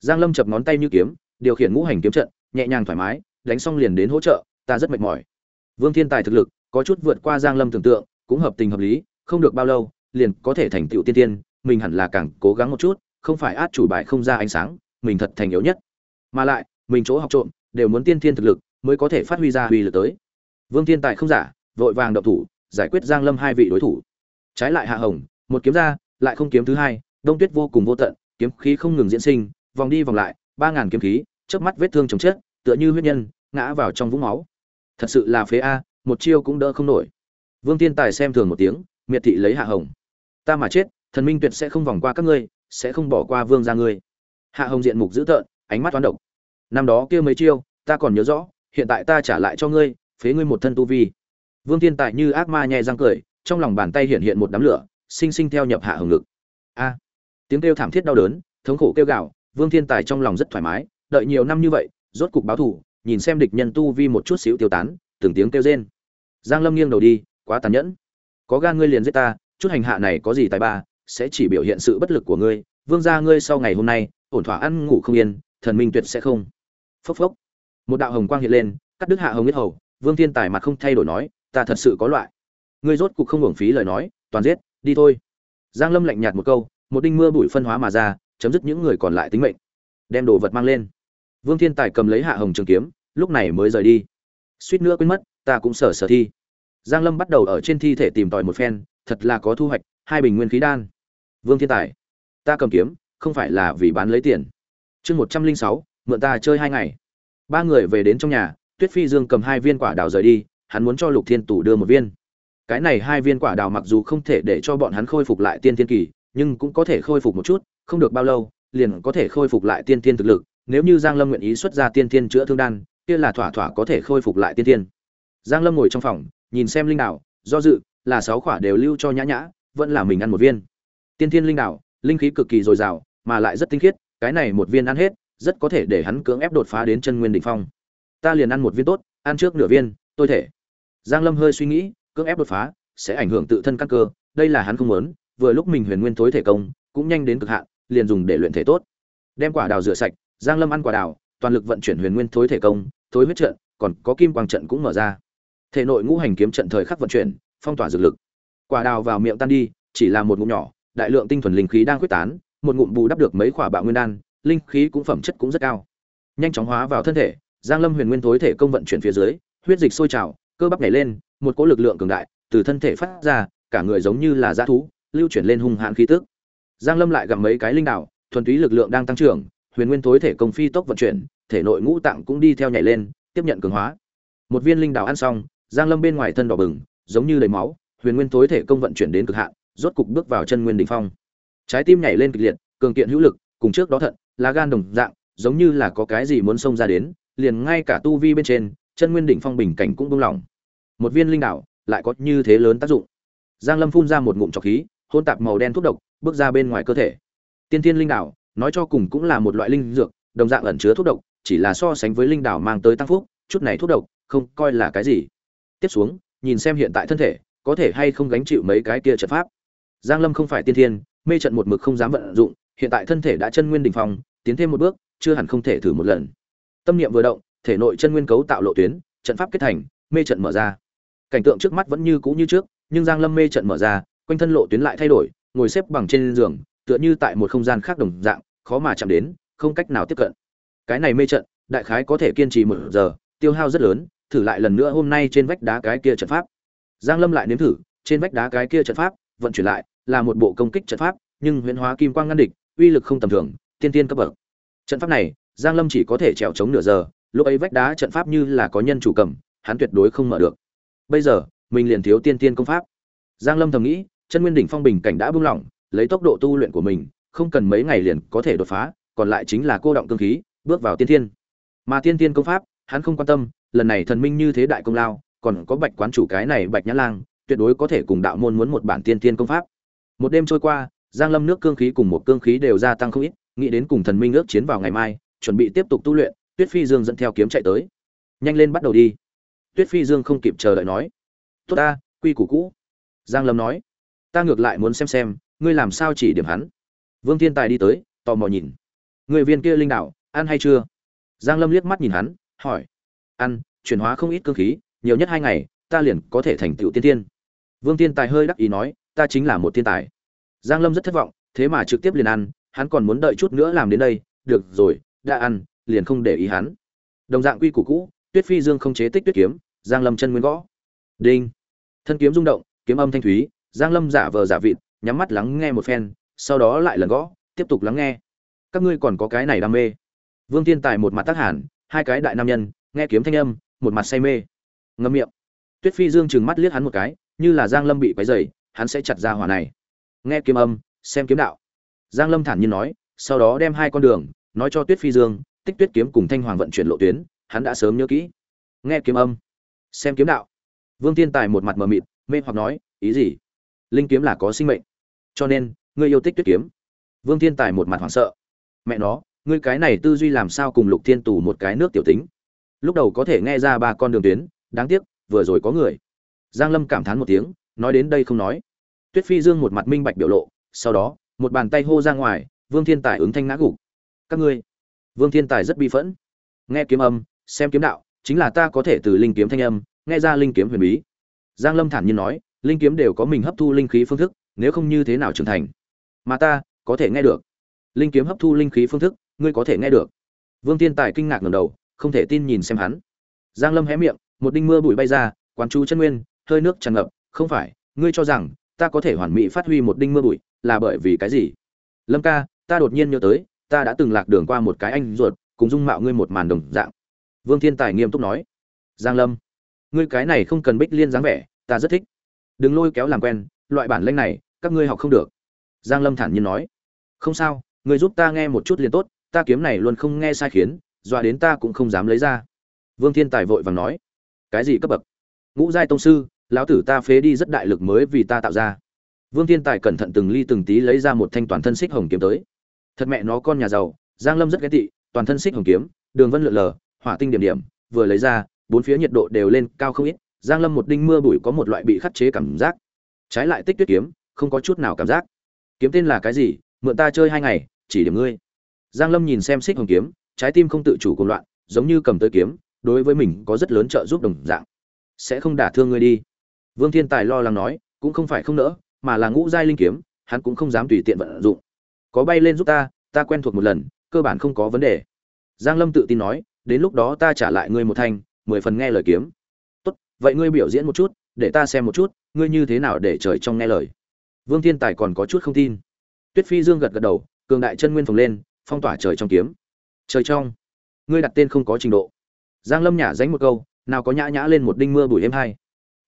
Giang lâm chập ngón tay như kiếm, điều khiển ngũ hành kiếm trận, nhẹ nhàng thoải mái, đánh xong liền đến hỗ trợ, ta rất mệt mỏi. Vương thiên tài thực lực, có chút vượt qua giang lâm tưởng tượng, cũng hợp tình hợp lý, không được bao lâu, liền có thể thành tựu tiên tiên mình hẳn là càng cố gắng một chút, không phải át chủ bài không ra ánh sáng, mình thật thành yếu nhất. Mà lại, mình chỗ học trộm, đều muốn tiên thiên thực lực, mới có thể phát huy ra uy lực tới. Vương thiên tài không giả, vội vàng động thủ giải quyết giang lâm hai vị đối thủ. Trái lại hạ hồng, một kiếm ra, lại không kiếm thứ hai, đông tuyết vô cùng vô tận, kiếm khí không ngừng diễn sinh, vòng đi vòng lại, ba ngàn kiếm khí, chớp mắt vết thương chồng chết, tựa như huyết nhân, ngã vào trong vũng máu. Thật sự là phế a, một chiêu cũng đỡ không nổi. Vương tiên tài xem thường một tiếng, miệt thị lấy hạ hồng. Ta mà chết, thần minh tuyệt sẽ không vòng qua các ngươi, sẽ không bỏ qua vương gia ngươi. Hạ hồng diện mục dữ tợn, ánh mắt toán độc. Năm đó kia mấy chiêu, ta còn nhớ rõ, hiện tại ta trả lại cho ngươi, phế ngươi một thân tu vi vương thiên tài như ác ma nhẹ răng cười, trong lòng bàn tay hiện hiện một đám lửa, sinh sinh theo nhập hạ hồng ngực. A! Tiếng kêu thảm thiết đau đớn, thống khổ kêu gào, vương thiên tài trong lòng rất thoải mái, đợi nhiều năm như vậy, rốt cục báo thù, nhìn xem địch nhân tu vi một chút xíu tiêu tán, từng tiếng kêu rên. Giang lâm nghiêng đầu đi, quá tàn nhẫn. Có gan ngươi liền giết ta, chút hành hạ này có gì tài ba, sẽ chỉ biểu hiện sự bất lực của ngươi. Vương gia ngươi sau ngày hôm nay, ổn thỏa ăn ngủ không yên, thần minh tuyệt sẽ không. Phốc phốc. Một đạo hồng quang hiện lên, cắt đứt hạ hồng huyết hầu, vương thiên tài mặt không thay đổi nói ta thật sự có loại. Ngươi rốt cục không hưởng phí lời nói, toàn giết, đi thôi. Giang lâm lạnh nhạt một câu, một đinh mưa bụi phân hóa mà ra, chấm dứt những người còn lại tính mệnh. Đem đồ vật mang lên. Vương thiên tài cầm lấy hạ hồng trường kiếm, lúc này mới rời đi. Suýt nữa quên mất, ta cũng sở sở thi. Giang lâm bắt đầu ở trên thi thể tìm tòi một phen, thật là có thu hoạch, hai bình nguyên khí đan. Vương thiên tài, ta cầm kiếm, không phải là vì bán lấy tiền. Chương một trăm linh sáu, mượn ta chơi hai ngày. Ba người về đến trong nhà, tuyết phi dương cầm hai viên quả đào rời đi hắn muốn cho lục thiên tủ đưa một viên. Cái này hai viên quả đào mặc dù không thể để cho bọn hắn khôi phục lại tiên thiên kỳ, nhưng cũng có thể khôi phục một chút, không được bao lâu, liền có thể khôi phục lại tiên thiên thực lực. Nếu như giang lâm nguyện ý xuất ra tiên thiên chữa thương đan, kia là thỏa thỏa có thể khôi phục lại tiên thiên. Giang lâm ngồi trong phòng, nhìn xem linh đảo, do dự, là sáu quả đều lưu cho nhã nhã, vẫn là mình ăn một viên. Tiên thiên linh đảo, linh khí cực kỳ dồi dào, mà lại rất tinh khiết, cái này một viên ăn hết, rất có thể để hắn cưỡng ép đột phá đến chân nguyên đỉnh phong. Ta liền ăn một viên tốt, ăn trước nửa viên tôi thể. Giang lâm hơi suy nghĩ, cưỡng ép đột phá, sẽ ảnh hưởng tự thân căn cơ, đây là hắn không muốn, vừa lúc mình huyền nguyên thối thể công, cũng nhanh đến cực hạn, liền dùng để luyện thể tốt. Đem quả đào rửa sạch, giang lâm ăn quả đào, toàn lực vận chuyển huyền nguyên thối thể công, thối huyết trận, còn có kim quang trận cũng mở ra. Thể nội ngũ hành kiếm trận thời khắc vận chuyển, phong tỏa dược lực. Quả đào vào miệng tan đi, chỉ là một ngụm nhỏ, đại lượng tinh thuần linh khí đang quyết tán, một ngụm bù đắp được mấy quả bạo nguyên đan, linh khí cũng phẩm chất cũng rất cao. Nhanh chóng hóa vào thân thể, giang lâm huyền nguyên thối thể công vận chuyển phía dưới huyết dịch sôi trào, cơ bắp nhảy lên, một cỗ lực lượng cường đại từ thân thể phát ra, cả người giống như là dã thú, lưu chuyển lên hung hãn khí tức. Giang lâm lại gặp mấy cái linh đạo thuần túy lực lượng đang tăng trưởng, huyền nguyên thối thể công phi tốc vận chuyển, thể nội ngũ tạng cũng đi theo nhảy lên, tiếp nhận cường hóa. Một viên linh đạo ăn xong, giang lâm bên ngoài thân đỏ bừng, giống như đầy máu, huyền nguyên thối thể công vận chuyển đến cực hạn, rốt cục bước vào chân nguyên đỉnh phong. Trái tim nhảy lên kịch liệt, cường kiện hữu lực, cùng trước đó thận, lá gan đồng dạng, giống như là có cái gì muốn xông ra đến, liền ngay cả tu vi bên trên chân nguyên đỉnh phong bình cảnh cũng buông lỏng. Một viên linh đảo lại có như thế lớn tác dụng. Giang lâm phun ra một ngụm trọc khí hôn tạp màu đen thuốc độc bước ra bên ngoài cơ thể. Tiên thiên linh đảo, nói cho cùng cũng là một loại linh dược đồng dạng ẩn chứa thuốc độc chỉ là so sánh với linh đảo mang tới tăng phúc chút này thuốc độc không coi là cái gì. Tiếp xuống nhìn xem hiện tại thân thể có thể hay không gánh chịu mấy cái kia trận pháp. Giang lâm không phải tiên thiên mê trận một mực không dám vận dụng hiện tại thân thể đã chân nguyên đỉnh phong tiến thêm một bước chưa hẳn không thể thử một lần. Tâm niệm vừa động thể nội chân nguyên cấu tạo lộ tuyến, trận pháp kết thành, mê trận mở ra. Cảnh tượng trước mắt vẫn như cũ như trước, nhưng giang lâm mê trận mở ra, quanh thân lộ tuyến lại thay đổi, ngồi xếp bằng trên giường, tựa như tại một không gian khác đồng dạng, khó mà chạm đến, không cách nào tiếp cận. Cái này mê trận, đại khái có thể kiên trì một giờ, tiêu hao rất lớn, thử lại lần nữa hôm nay trên vách đá cái kia trận pháp. Giang lâm lại nếm thử, trên vách đá cái kia trận pháp, vận chuyển lại, là một bộ công kích trận pháp, nhưng huyễn hóa kim quang ngăn địch, uy lực không tầm thường, tiên tiên cấp bậc. Trận pháp này, giang lâm chỉ có thể trèo chống nửa giờ lúc ấy vách đá trận pháp như là có nhân chủ cầm, hắn tuyệt đối không mở được. Bây giờ, mình liền thiếu tiên tiên công pháp. Giang lâm thầm nghĩ, chân nguyên đỉnh phong bình cảnh đã buông lỏng, lấy tốc độ tu luyện của mình, không cần mấy ngày liền có thể đột phá, còn lại chính là cô động cương khí, bước vào tiên thiên. Mà tiên tiên công pháp, hắn không quan tâm, lần này thần minh như thế đại công lao, còn có bạch quán chủ cái này bạch nhã lang, tuyệt đối có thể cùng đạo môn muốn một bản tiên tiên công pháp. Một đêm trôi qua, giang lâm nước cương khí cùng một cương khí đều gia tăng không ít, nghĩ đến cùng thần minh ước chiến vào ngày mai, chuẩn bị tiếp tục tu luyện tuyết phi dương dẫn theo kiếm chạy tới. Nhanh lên bắt đầu đi. Tuyết phi dương không kịp chờ đợi nói. Tốt ta, quy củ cũ. Giang lâm nói. Ta ngược lại muốn xem xem, ngươi làm sao chỉ điểm hắn. Vương thiên tài đi tới, tò mò nhìn. Người viên kia linh đạo, ăn hay chưa? Giang lâm liếc mắt nhìn hắn, hỏi. Ăn, chuyển hóa không ít cơ khí, nhiều nhất hai ngày, ta liền có thể thành tựu tiên tiên vương thiên tài hơi đắc ý nói, ta chính là một thiên tài. Giang lâm rất thất vọng, thế mà trực tiếp liền ăn, hắn còn muốn đợi chút nữa làm đến đây. Được rồi, đã ăn liền không để ý hắn. Đồng dạng quy củ cũ, tuyết phi dương không chế tích tuyết kiếm, giang lâm chân nguyên gõ. Đinh. Thân kiếm rung động, kiếm âm thanh thúy, giang lâm giả vờ giả vịt, nhắm mắt lắng nghe một phen, sau đó lại lần gõ, tiếp tục lắng nghe. Các ngươi còn có cái này đam mê. Vương thiên tài một mặt tác hàn, hai cái đại nam nhân, nghe kiếm thanh âm, một mặt say mê. Ngâm miệng. Tuyết phi dương chừng mắt liếc hắn một cái, như là giang lâm bị quấy dày hắn sẽ chặt ra hỏa này. Nghe kiếm âm, xem kiếm đạo. Giang lâm thản nhiên nói, sau đó đem hai con đường, nói cho tuyết phi dương tích tuyết kiếm cùng thanh hoàng vận chuyển lộ tuyến, hắn đã sớm nhớ kỹ. Nghe kiếm âm. Xem kiếm đạo. Vương thiên tài một mặt mờ mịt, mê hoặc nói, ý gì? Linh kiếm là có sinh mệnh. Cho nên, ngươi yêu tích tuyết kiếm. Vương thiên tài một mặt hoảng sợ. Mẹ nó, ngươi cái này tư duy làm sao cùng lục thiên tù một cái nước tiểu tính? Lúc đầu có thể nghe ra ba con đường tuyến, đáng tiếc, vừa rồi có người. Giang lâm cảm thán một tiếng, nói đến đây không nói. Tuyết phi dương một mặt minh bạch biểu lộ, sau đó, một bàn tay hô ra ngoài, vương thiên tài ứng thanh ngã gục. Các ngươi vương thiên tài rất bi phẫn. Nghe kiếm âm, xem kiếm đạo, chính là ta có thể từ linh kiếm thanh âm, nghe ra linh kiếm huyền bí. Giang lâm thản nhiên nói, linh kiếm đều có mình hấp thu linh khí phương thức, nếu không như thế nào trưởng thành? Mà ta, có thể nghe được. Linh kiếm hấp thu linh khí phương thức, ngươi có thể nghe được. Vương thiên tài kinh ngạc ngẩng đầu, không thể tin nhìn xem hắn. Giang lâm hé miệng, một đinh mưa bụi bay ra, quán chú chân nguyên, hơi nước tràn ngập, không phải, ngươi cho rằng, ta có thể hoàn mỹ phát huy một đinh mưa bụi, là bởi vì cái gì? Lâm ca, ta đột nhiên nhớ tới ta đã từng lạc đường qua một cái anh ruột, cùng dung mạo ngươi một màn đồng dạng. Vương thiên tài nghiêm túc nói. Giang lâm, ngươi cái này không cần bích liên dáng vẻ, ta rất thích. Đừng lôi kéo làm quen, loại bản lĩnh này, các ngươi học không được. Giang lâm thản nhiên nói. Không sao, ngươi giúp ta nghe một chút liền tốt, ta kiếm này luôn không nghe sai khiến, dọa đến ta cũng không dám lấy ra. Vương thiên tài vội vàng nói. Cái gì cấp bậc? Ngũ giai tông sư, lão tử ta phế đi rất đại lực mới vì ta tạo ra. Vương thiên tài cẩn thận từng ly từng tí lấy ra một thanh toàn thân xích hồng kiếm tới thật mẹ nó con nhà giàu, giang lâm rất ghét tị, toàn thân xích hồng kiếm, đường vân lượn lờ, hỏa tinh điểm điểm, vừa lấy ra, bốn phía nhiệt độ đều lên cao không ít, giang lâm một đinh mưa bụi có một loại bị khắc chế cảm giác. Trái lại tích tuyết kiếm, không có chút nào cảm giác. Kiếm tên là cái gì, mượn ta chơi hai ngày, chỉ điểm ngươi. Giang lâm nhìn xem xích hồng kiếm, trái tim không tự chủ cuồng loạn, giống như cầm tới kiếm, đối với mình có rất lớn trợ giúp đồng dạng. Sẽ không đả thương ngươi đi. Vương thiên tài lo lắng nói, cũng không phải không nỡ, mà là ngũ giai linh kiếm, hắn cũng không dám tùy tiện vận dụng có bay lên giúp ta ta quen thuộc một lần, cơ bản không có vấn đề. Giang lâm tự tin nói, đến lúc đó ta trả lại ngươi một thanh mười phần nghe lời kiếm. Tốt, vậy ngươi biểu diễn một chút, để ta xem một chút, ngươi như thế nào để trời trong nghe lời. Vương thiên tài còn có chút không tin. Tuyết phi dương gật gật đầu, cường đại chân nguyên phồng lên, phong tỏa trời trong kiếm. Trời trong, ngươi đặt tên không có trình độ. Giang lâm nhả dánh một câu, nào có nhã nhã lên một đinh mưa bụi êm hai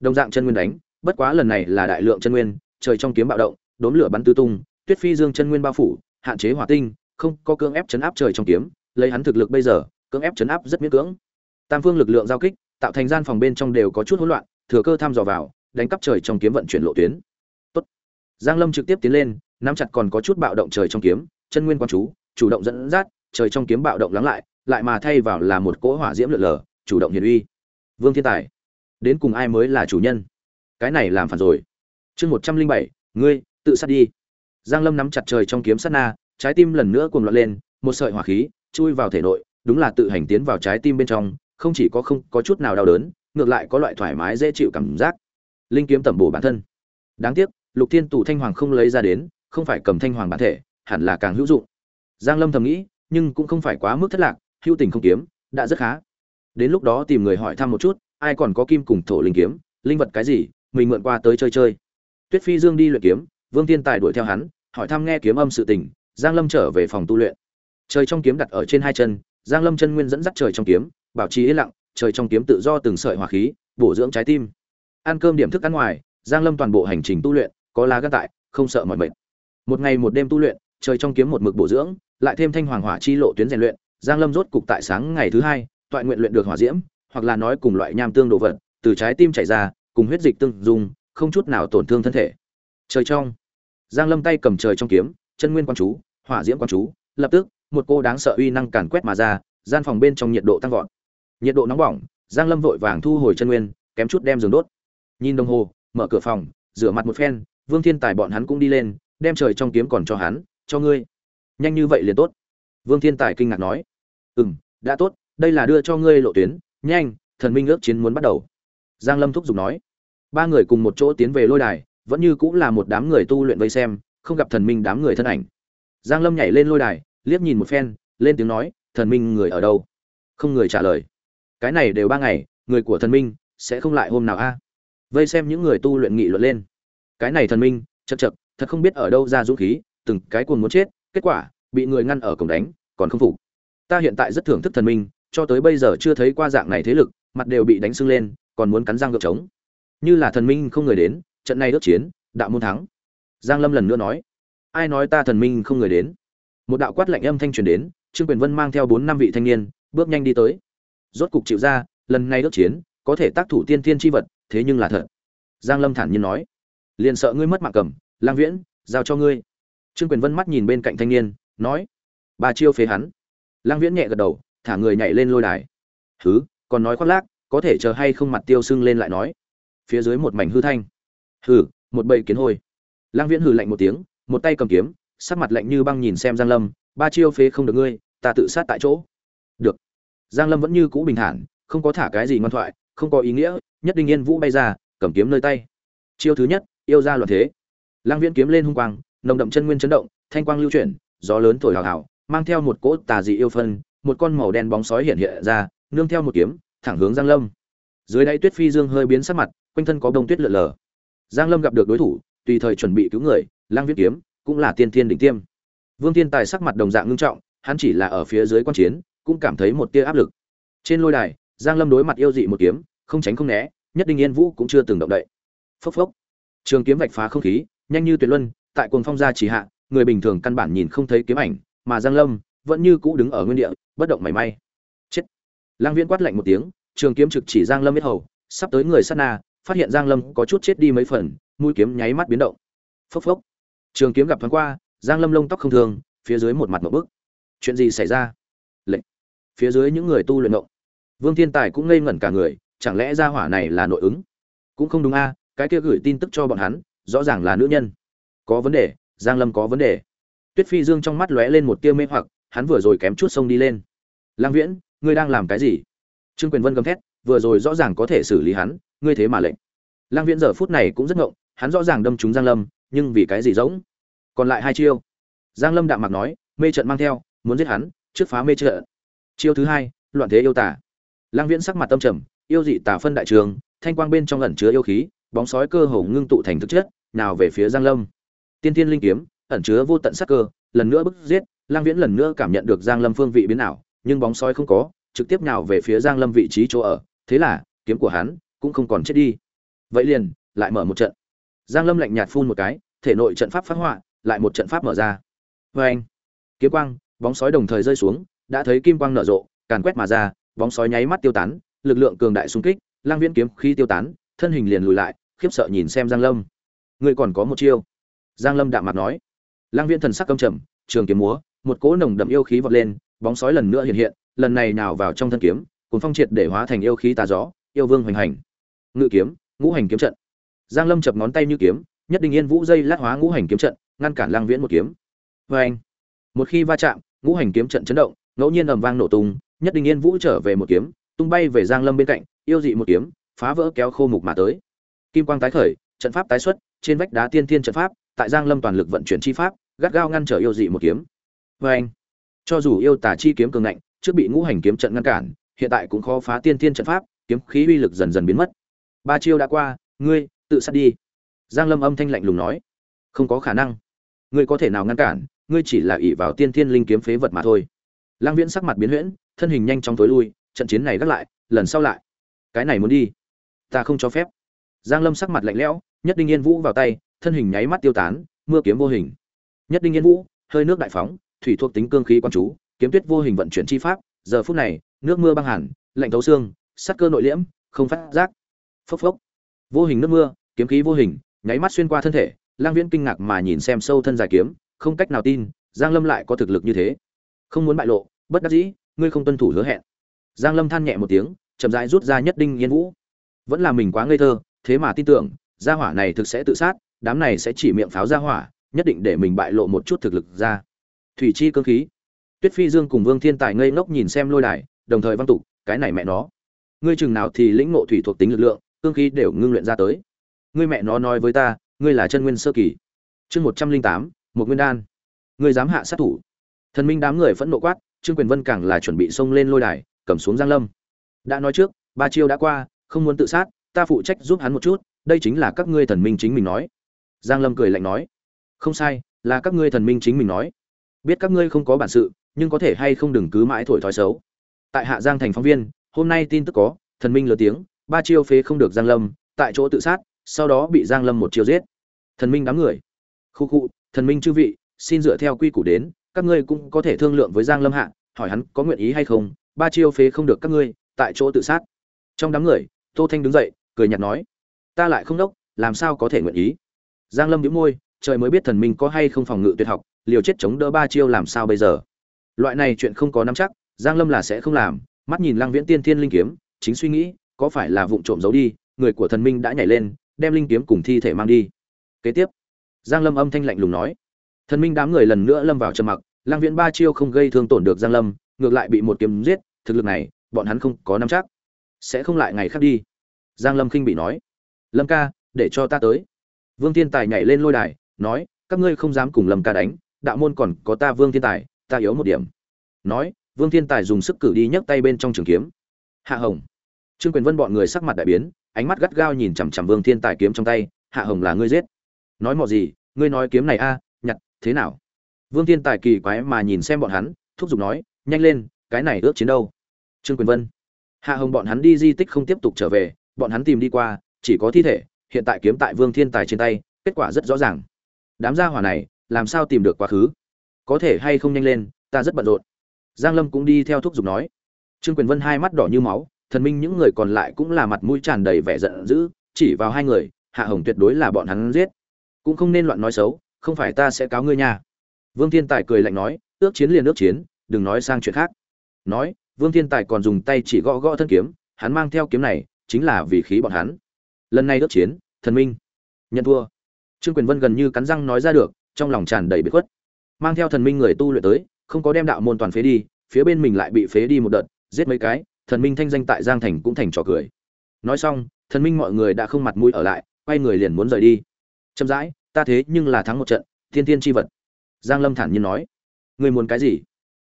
đồng dạng chân nguyên đánh, bất quá lần này là đại lượng chân nguyên, trời trong kiếm bạo động đốn lửa bắn tứ tung tuyết phi dương chân nguyên bao phủ, hạn chế hỏa tinh, không có cưỡng ép chấn áp trời trong kiếm, lấy hắn thực lực bây giờ, cưỡng ép chấn áp rất miễn cưỡng. Tam phương lực lượng giao kích, tạo thành gian phòng bên trong đều có chút hỗn loạn, thừa cơ tham dò vào, đánh cắp trời trong kiếm vận chuyển lộ tuyến. Tốt. giang lâm trực tiếp tiến lên, nắm chặt còn có chút bạo động trời trong kiếm, chân nguyên quan chú, chủ động dẫn dắt, trời trong kiếm bạo động lắng lại lại mà thay vào là một cỗ hỏa diễm lượn lờ, chủ động hiển uy. Vương thiên tài, đến cùng ai mới là chủ nhân? Cái này làm phản rồi. Chương một trăm linh bảy, ngươi, tự sát đi giang lâm nắm chặt trời trong kiếm sát na, trái tim lần nữa cuồng loạn lên, một sợi hỏa khí chui vào thể nội, đúng là tự hành tiến vào trái tim bên trong, không chỉ có không có chút nào đau đớn, ngược lại có loại thoải mái dễ chịu cảm giác. Linh kiếm tẩm bổ bản thân. Đáng tiếc, lục thiên tù thanh hoàng không lấy ra đến, không phải cầm thanh hoàng bản thể, hẳn là càng hữu dụng. Giang lâm thầm nghĩ, nhưng cũng không phải quá mức thất lạc, hữu tình không kiếm, đã rất khá. Đến lúc đó tìm người hỏi thăm một chút, ai còn có kim cùng thổ linh kiếm, linh vật cái gì, mình mượn qua tới chơi chơi. Tuyết phi dương đi luyện kiếm, vương Thiên tài đuổi theo hắn hỏi thăm nghe kiếm âm sự tình, giang lâm trở về phòng tu luyện. Trời trong kiếm đặt ở trên hai chân, giang lâm chân nguyên dẫn dắt trời trong kiếm, bảo trì yên lặng, trời trong kiếm tự do từng sợi hỏa khí, bổ dưỡng trái tim. Ăn cơm điểm thức ăn ngoài, giang lâm toàn bộ hành trình tu luyện, có lá gan tại, không sợ mọi mệt. Một ngày một đêm tu luyện, trời trong kiếm một mực bổ dưỡng, lại thêm thanh hoàng hỏa chi lộ tuyến rèn luyện, giang lâm rốt cục tại sáng ngày thứ hai, toại nguyện luyện được hỏa diễm, hoặc là nói cùng loại nham tương đồ vật, từ trái tim chảy ra, cùng huyết dịch tương dung, không chút nào tổn thương thân thể. Trời trong giang lâm tay cầm trời trong kiếm, chân nguyên quan chú, hỏa diễm quan chú, lập tức, một cô đáng sợ uy năng càn quét mà ra, gian phòng bên trong nhiệt độ tăng vọt. Nhiệt độ nóng bỏng, giang lâm vội vàng thu hồi chân nguyên, kém chút đem giường đốt. Nhìn đồng hồ, mở cửa phòng, rửa mặt một phen, vương thiên tài bọn hắn cũng đi lên, đem trời trong kiếm còn cho hắn, cho ngươi. Nhanh như vậy liền tốt. Vương thiên tài kinh ngạc nói. Ừm, đã tốt, đây là đưa cho ngươi lộ tuyến, nhanh, thần minh ước chiến muốn bắt đầu. Giang lâm thúc giục nói. Ba người cùng một chỗ tiến về lôi đài vẫn như cũng là một đám người tu luyện vây xem, không gặp thần minh đám người thân ảnh. Giang lâm nhảy lên lôi đài, liếc nhìn một phen, lên tiếng nói, thần minh người ở đâu? Không người trả lời. Cái này đều ba ngày, người của thần minh sẽ không lại hôm nào a? Vây xem những người tu luyện nghị luận lên. Cái này thần minh, chật chật, thật không biết ở đâu ra dũng khí, từng cái cuồng muốn chết, kết quả bị người ngăn ở cổng đánh, còn không phục. Ta hiện tại rất thưởng thức thần minh, cho tới bây giờ chưa thấy qua dạng này thế lực, mặt đều bị đánh sưng lên, còn muốn cắn răng gợp trống. Như là thần minh không người đến trận này ước chiến, đạo môn thắng. Giang lâm lần nữa nói, ai nói ta thần minh không người đến? Một đạo quát lạnh âm thanh truyền đến, trương quyền vân mang theo bốn năm vị thanh niên, bước nhanh đi tới. Rốt cục chịu ra, lần này ước chiến, có thể tác thủ tiên thiên chi vật, thế nhưng là thật. Giang lâm thản nhiên nói, liền sợ ngươi mất mạng cầm, lang viễn, giao cho ngươi. Trương quyền vân mắt nhìn bên cạnh thanh niên, nói, ba chiêu phế hắn. Lang viễn nhẹ gật đầu, thả người nhảy lên lôi đài. Thứ còn nói khoác lác, có thể chờ hay không? Mặt tiêu sưng lên lại nói. Phía dưới một mảnh hư thanh hừ, một bầy kiến hôi. Lang viễn hừ lạnh một tiếng, một tay cầm kiếm, sắc mặt lạnh như băng nhìn xem giang lâm, ba chiêu phế không được ngươi, ta tự sát tại chỗ. Được. Giang lâm vẫn như cũ bình thản, không có thả cái gì ngoan thoại, không có ý nghĩa, nhất định yên vũ bay ra, cầm kiếm nơi tay. Chiêu thứ nhất, yêu ra loạn thế. Lang viễn kiếm lên hung quang, nồng đậm chân nguyên chấn động, thanh quang lưu chuyển, gió lớn thổi hào hào, mang theo một cỗ tà dị yêu phân, một con màu đen bóng sói hiện hiện ra, nương theo một kiếm, thẳng hướng giang lâm. Dưới đáy tuyết phi dương hơi biến sắc mặt, quanh thân có đông tuyết lượn lờ giang lâm gặp được đối thủ, tùy thời chuẩn bị cứu người lang viễn kiếm, cũng là tiên thiên đỉnh tiêm. Vương thiên tài sắc mặt đồng dạng ngưng trọng, hắn chỉ là ở phía dưới quan chiến, cũng cảm thấy một tia áp lực. Trên lôi đài, giang lâm đối mặt yêu dị một kiếm, không tránh không né, nhất định yên vũ cũng chưa từng động đậy. Phốc phốc. Trường kiếm vạch phá không khí, nhanh như tuyệt luân, tại cuồng phong gia chỉ hạ, người bình thường căn bản nhìn không thấy kiếm ảnh, mà giang lâm vẫn như cũ đứng ở nguyên địa, bất động mảy may. Chết. Lang viễn quát lạnh một tiếng, trường kiếm trực chỉ giang lâm biết hầu, sắp tới người sát na phát hiện giang lâm có chút chết đi mấy phần, mũi kiếm nháy mắt biến động. Phốc phốc. Trường kiếm gặp thoáng qua, giang lâm lông tóc không thường phía dưới một mặt một bức. Chuyện gì xảy ra? Lệnh phía dưới những người tu luyện động vương thiên tài cũng ngây ngẩn cả người, chẳng lẽ gia hỏa này là nội ứng? Cũng không đúng a, cái kia gửi tin tức cho bọn hắn, rõ ràng là nữ nhân. Có vấn đề, giang lâm có vấn đề. Tuyết phi dương trong mắt lóe lên một tia mê hoặc, hắn vừa rồi kém chút sông đi lên. Lang viễn, ngươi đang làm cái gì? Trương quyền vân gầm thét vừa rồi rõ ràng có thể xử lý hắn, ngươi thế mà lệnh. Lang viễn giờ phút này cũng rất ngộng, hắn rõ ràng đâm trúng giang lâm, nhưng vì cái gì rỗng còn lại hai chiêu. Giang lâm đạm mặc nói, mê trận mang theo, muốn giết hắn, trước phá mê trận. Chiêu thứ hai, loạn thế yêu tả lang viễn sắc mặt tâm trầm, yêu dị tả phân đại trường, thanh quang bên trong ẩn chứa yêu khí, bóng sói cơ hồ ngưng tụ thành thực chất, nào về phía giang lâm. Tiên tiên linh kiếm, ẩn chứa vô tận sát cơ, lần nữa bức giết lang viễn lần nữa cảm nhận được giang lâm phương vị biến ảo, nhưng bóng sói không có, trực tiếp nào về phía giang lâm vị trí chỗ ở thế là, kiếm của hắn cũng không còn chết đi. Vậy liền, lại mở một trận. Giang lâm lạnh nhạt phun một cái, thể nội trận pháp phát họa, lại một trận pháp mở ra. Vê anh, kiếm quang, bóng sói đồng thời rơi xuống, đã thấy kim quang nở rộ, càn quét mà ra, bóng sói nháy mắt tiêu tán, lực lượng cường đại xung kích, lang viễn kiếm khi tiêu tán, thân hình liền lùi lại, khiếp sợ nhìn xem giang lâm. Ngươi còn có một chiêu. Giang lâm đạm mặt nói. Lang viễn thần sắc căm trầm, trường kiếm múa, một cỗ nồng đậm yêu khí vọt lên, bóng sói lần nữa hiện hiện, lần này nào vào trong thân kiếm cuốn phong triệt để hóa thành yêu khí tà gió, yêu vương hoành hành. Ngự kiếm, ngũ hành kiếm trận. Giang lâm chập ngón tay như kiếm, nhất định yên vũ dây lát hóa ngũ hành kiếm trận, ngăn cản lang viễn một kiếm. Vê anh một khi va chạm, ngũ hành kiếm trận chấn động, ngẫu nhiên ầm vang nổ tung, nhất định yên vũ trở về một kiếm, tung bay về giang lâm bên cạnh, yêu dị một kiếm, phá vỡ kéo khô mục mà tới. Kim quang tái khởi, trận pháp tái xuất, trên vách đá tiên thiên trận pháp, tại giang lâm toàn lực vận chuyển chi pháp, gắt gao ngăn trở yêu dị một kiếm. Vê anh cho dù yêu tà chi kiếm cường ngạnh, trước bị ngũ hành kiếm trận ngăn cản hiện tại cũng khó phá tiên thiên trận pháp, kiếm khí uy lực dần dần biến mất. Ba chiêu đã qua, ngươi, tự sát đi. Giang lâm âm thanh lạnh lùng nói. Không có khả năng. Ngươi có thể nào ngăn cản, ngươi chỉ là ỷ vào tiên thiên linh kiếm phế vật mà thôi. Lang viễn sắc mặt biến huyễn, thân hình nhanh chóng tối lui, trận chiến này gác lại, lần sau lại. Cái này muốn đi. Ta không cho phép. Giang lâm sắc mặt lạnh lẽo, nhất đinh yên vũ vào tay, thân hình nháy mắt tiêu tán, mưa kiếm vô hình. Nhất đinh yên vũ, hơi nước đại phóng, thủy thuộc tính cương khí quan chú, kiếm tuyết vô hình vận chuyển chi pháp giờ phút này, nước mưa băng hẳn, lạnh thấu xương sắc cơ nội liễm, không phát giác. Phốc phốc. Vô hình nước mưa, kiếm khí vô hình, nháy mắt xuyên qua thân thể, lang viễn kinh ngạc mà nhìn xem sâu thân dài kiếm, không cách nào tin, giang lâm lại có thực lực như thế. Không muốn bại lộ, bất đắc dĩ, ngươi không tuân thủ hứa hẹn. Giang lâm than nhẹ một tiếng, chậm rãi rút ra nhất đinh yên vũ. Vẫn là mình quá ngây thơ, thế mà tin tưởng, gia hỏa này thực sẽ tự sát, đám này sẽ chỉ miệng pháo gia hỏa, nhất định để mình bại lộ một chút thực lực ra. Thủy chi cơ khí tuyết phi dương cùng vương thiên tài ngây ngốc nhìn xem lôi đài, đồng thời văn tục, cái này mẹ nó, ngươi chừng nào thì lĩnh ngộ thủy thuộc tính lực lượng, cương khí đều ngưng luyện ra tới. Ngươi mẹ nó nói với ta, ngươi là chân nguyên sơ kỳ. Chương một trăm linh tám, một nguyên đan. Ngươi dám hạ sát thủ. Thần minh đám người phẫn nộ quát, trương quyền vân càng là chuẩn bị xông lên lôi đài, cầm xuống giang lâm. Đã nói trước, ba chiêu đã qua, không muốn tự sát, ta phụ trách giúp hắn một chút, đây chính là các ngươi thần minh chính mình nói. Giang lâm cười lạnh nói, không sai, là các ngươi thần minh chính mình nói. Biết các ngươi không có bản sự nhưng có thể hay không đừng cứ mãi thổi thói xấu. Tại hạ giang thành phóng viên, hôm nay tin tức có, thần minh lớn tiếng, ba chiêu phế không được giang lâm, tại chỗ tự sát, sau đó bị giang lâm một chiêu giết. Thần minh đám người. Khu khu, thần minh chư vị, xin dựa theo quy củ đến, các ngươi cũng có thể thương lượng với giang lâm hạ, hỏi hắn có nguyện ý hay không, ba chiêu phế không được các ngươi, tại chỗ tự sát. Trong đám người, tô thanh đứng dậy, cười nhạt nói, ta lại không đốc, làm sao có thể nguyện ý? Giang lâm nhíu môi, trời mới biết thần minh có hay không phòng ngự tuyệt học, liều chết chống đỡ ba chiêu làm sao bây giờ? Loại này chuyện không có nắm chắc, giang lâm là sẽ không làm, mắt nhìn lăng viễn tiên thiên linh kiếm, chính suy nghĩ, có phải là vụng trộm giấu đi, người của thần minh đã nhảy lên, đem linh kiếm cùng thi thể mang đi. Kế tiếp, giang lâm âm thanh lạnh lùng nói. Thần minh đám người lần nữa lâm vào trầm mặc, lăng viễn ba chiêu không gây thương tổn được giang lâm, ngược lại bị một kiếm giết, thực lực này, bọn hắn không có nắm chắc. Sẽ không lại ngày khác đi. Giang lâm khinh bị nói. Lâm ca, để cho ta tới. Vương thiên tài nhảy lên lôi đài, nói, các ngươi không dám cùng lâm ca đánh, đạo môn còn có ta vương thiên tài ta yếu một điểm. Nói, vương thiên tài dùng sức cử đi nhấc tay bên trong trường kiếm. Hạ hồng. Trương quyền vân bọn người sắc mặt đại biến, ánh mắt gắt gao nhìn chằm chằm vương thiên tài kiếm trong tay. Hạ hồng là ngươi giết. Nói mò gì, ngươi nói kiếm này a, nhặt, thế nào? Vương thiên tài kỳ quái mà nhìn xem bọn hắn, thúc giục nói, nhanh lên, cái này ước chiến đâu? Trương quyền vân. Hạ hồng bọn hắn đi di tích không tiếp tục trở về, bọn hắn tìm đi qua, chỉ có thi thể, hiện tại kiếm tại vương thiên tài trên tay, kết quả rất rõ ràng. Đám gia hỏa này, làm sao tìm được quá khứ? Có thể hay không nhanh lên, ta rất bận rộn. Giang lâm cũng đi theo thúc giục nói. Trương quyền vân hai mắt đỏ như máu, thần minh những người còn lại cũng là mặt mũi tràn đầy vẻ giận dữ, chỉ vào hai người, hạ hồng tuyệt đối là bọn hắn giết. Cũng không nên loạn nói xấu, không phải ta sẽ cáo ngươi nha. Vương thiên tài cười lạnh nói, ước chiến liền ước chiến, đừng nói sang chuyện khác. Nói, vương thiên tài còn dùng tay chỉ gõ gõ thân kiếm, hắn mang theo kiếm này, chính là vì khí bọn hắn. Lần này ước chiến, thần minh, nhận thua. Trương quyền vân gần như cắn răng nói ra được, trong lòng tràn đầy bế khuất mang theo thần minh người tu luyện tới, không có đem đạo môn toàn phế đi, phía bên mình lại bị phế đi một đợt, giết mấy cái, thần minh thanh danh tại giang thành cũng thành trò cười. Nói xong, thần minh mọi người đã không mặt mũi ở lại, quay người liền muốn rời đi. Chậm rãi, ta thế nhưng là thắng một trận, thiên thiên chi vật. Giang lâm thản nhiên nói. Người muốn cái gì?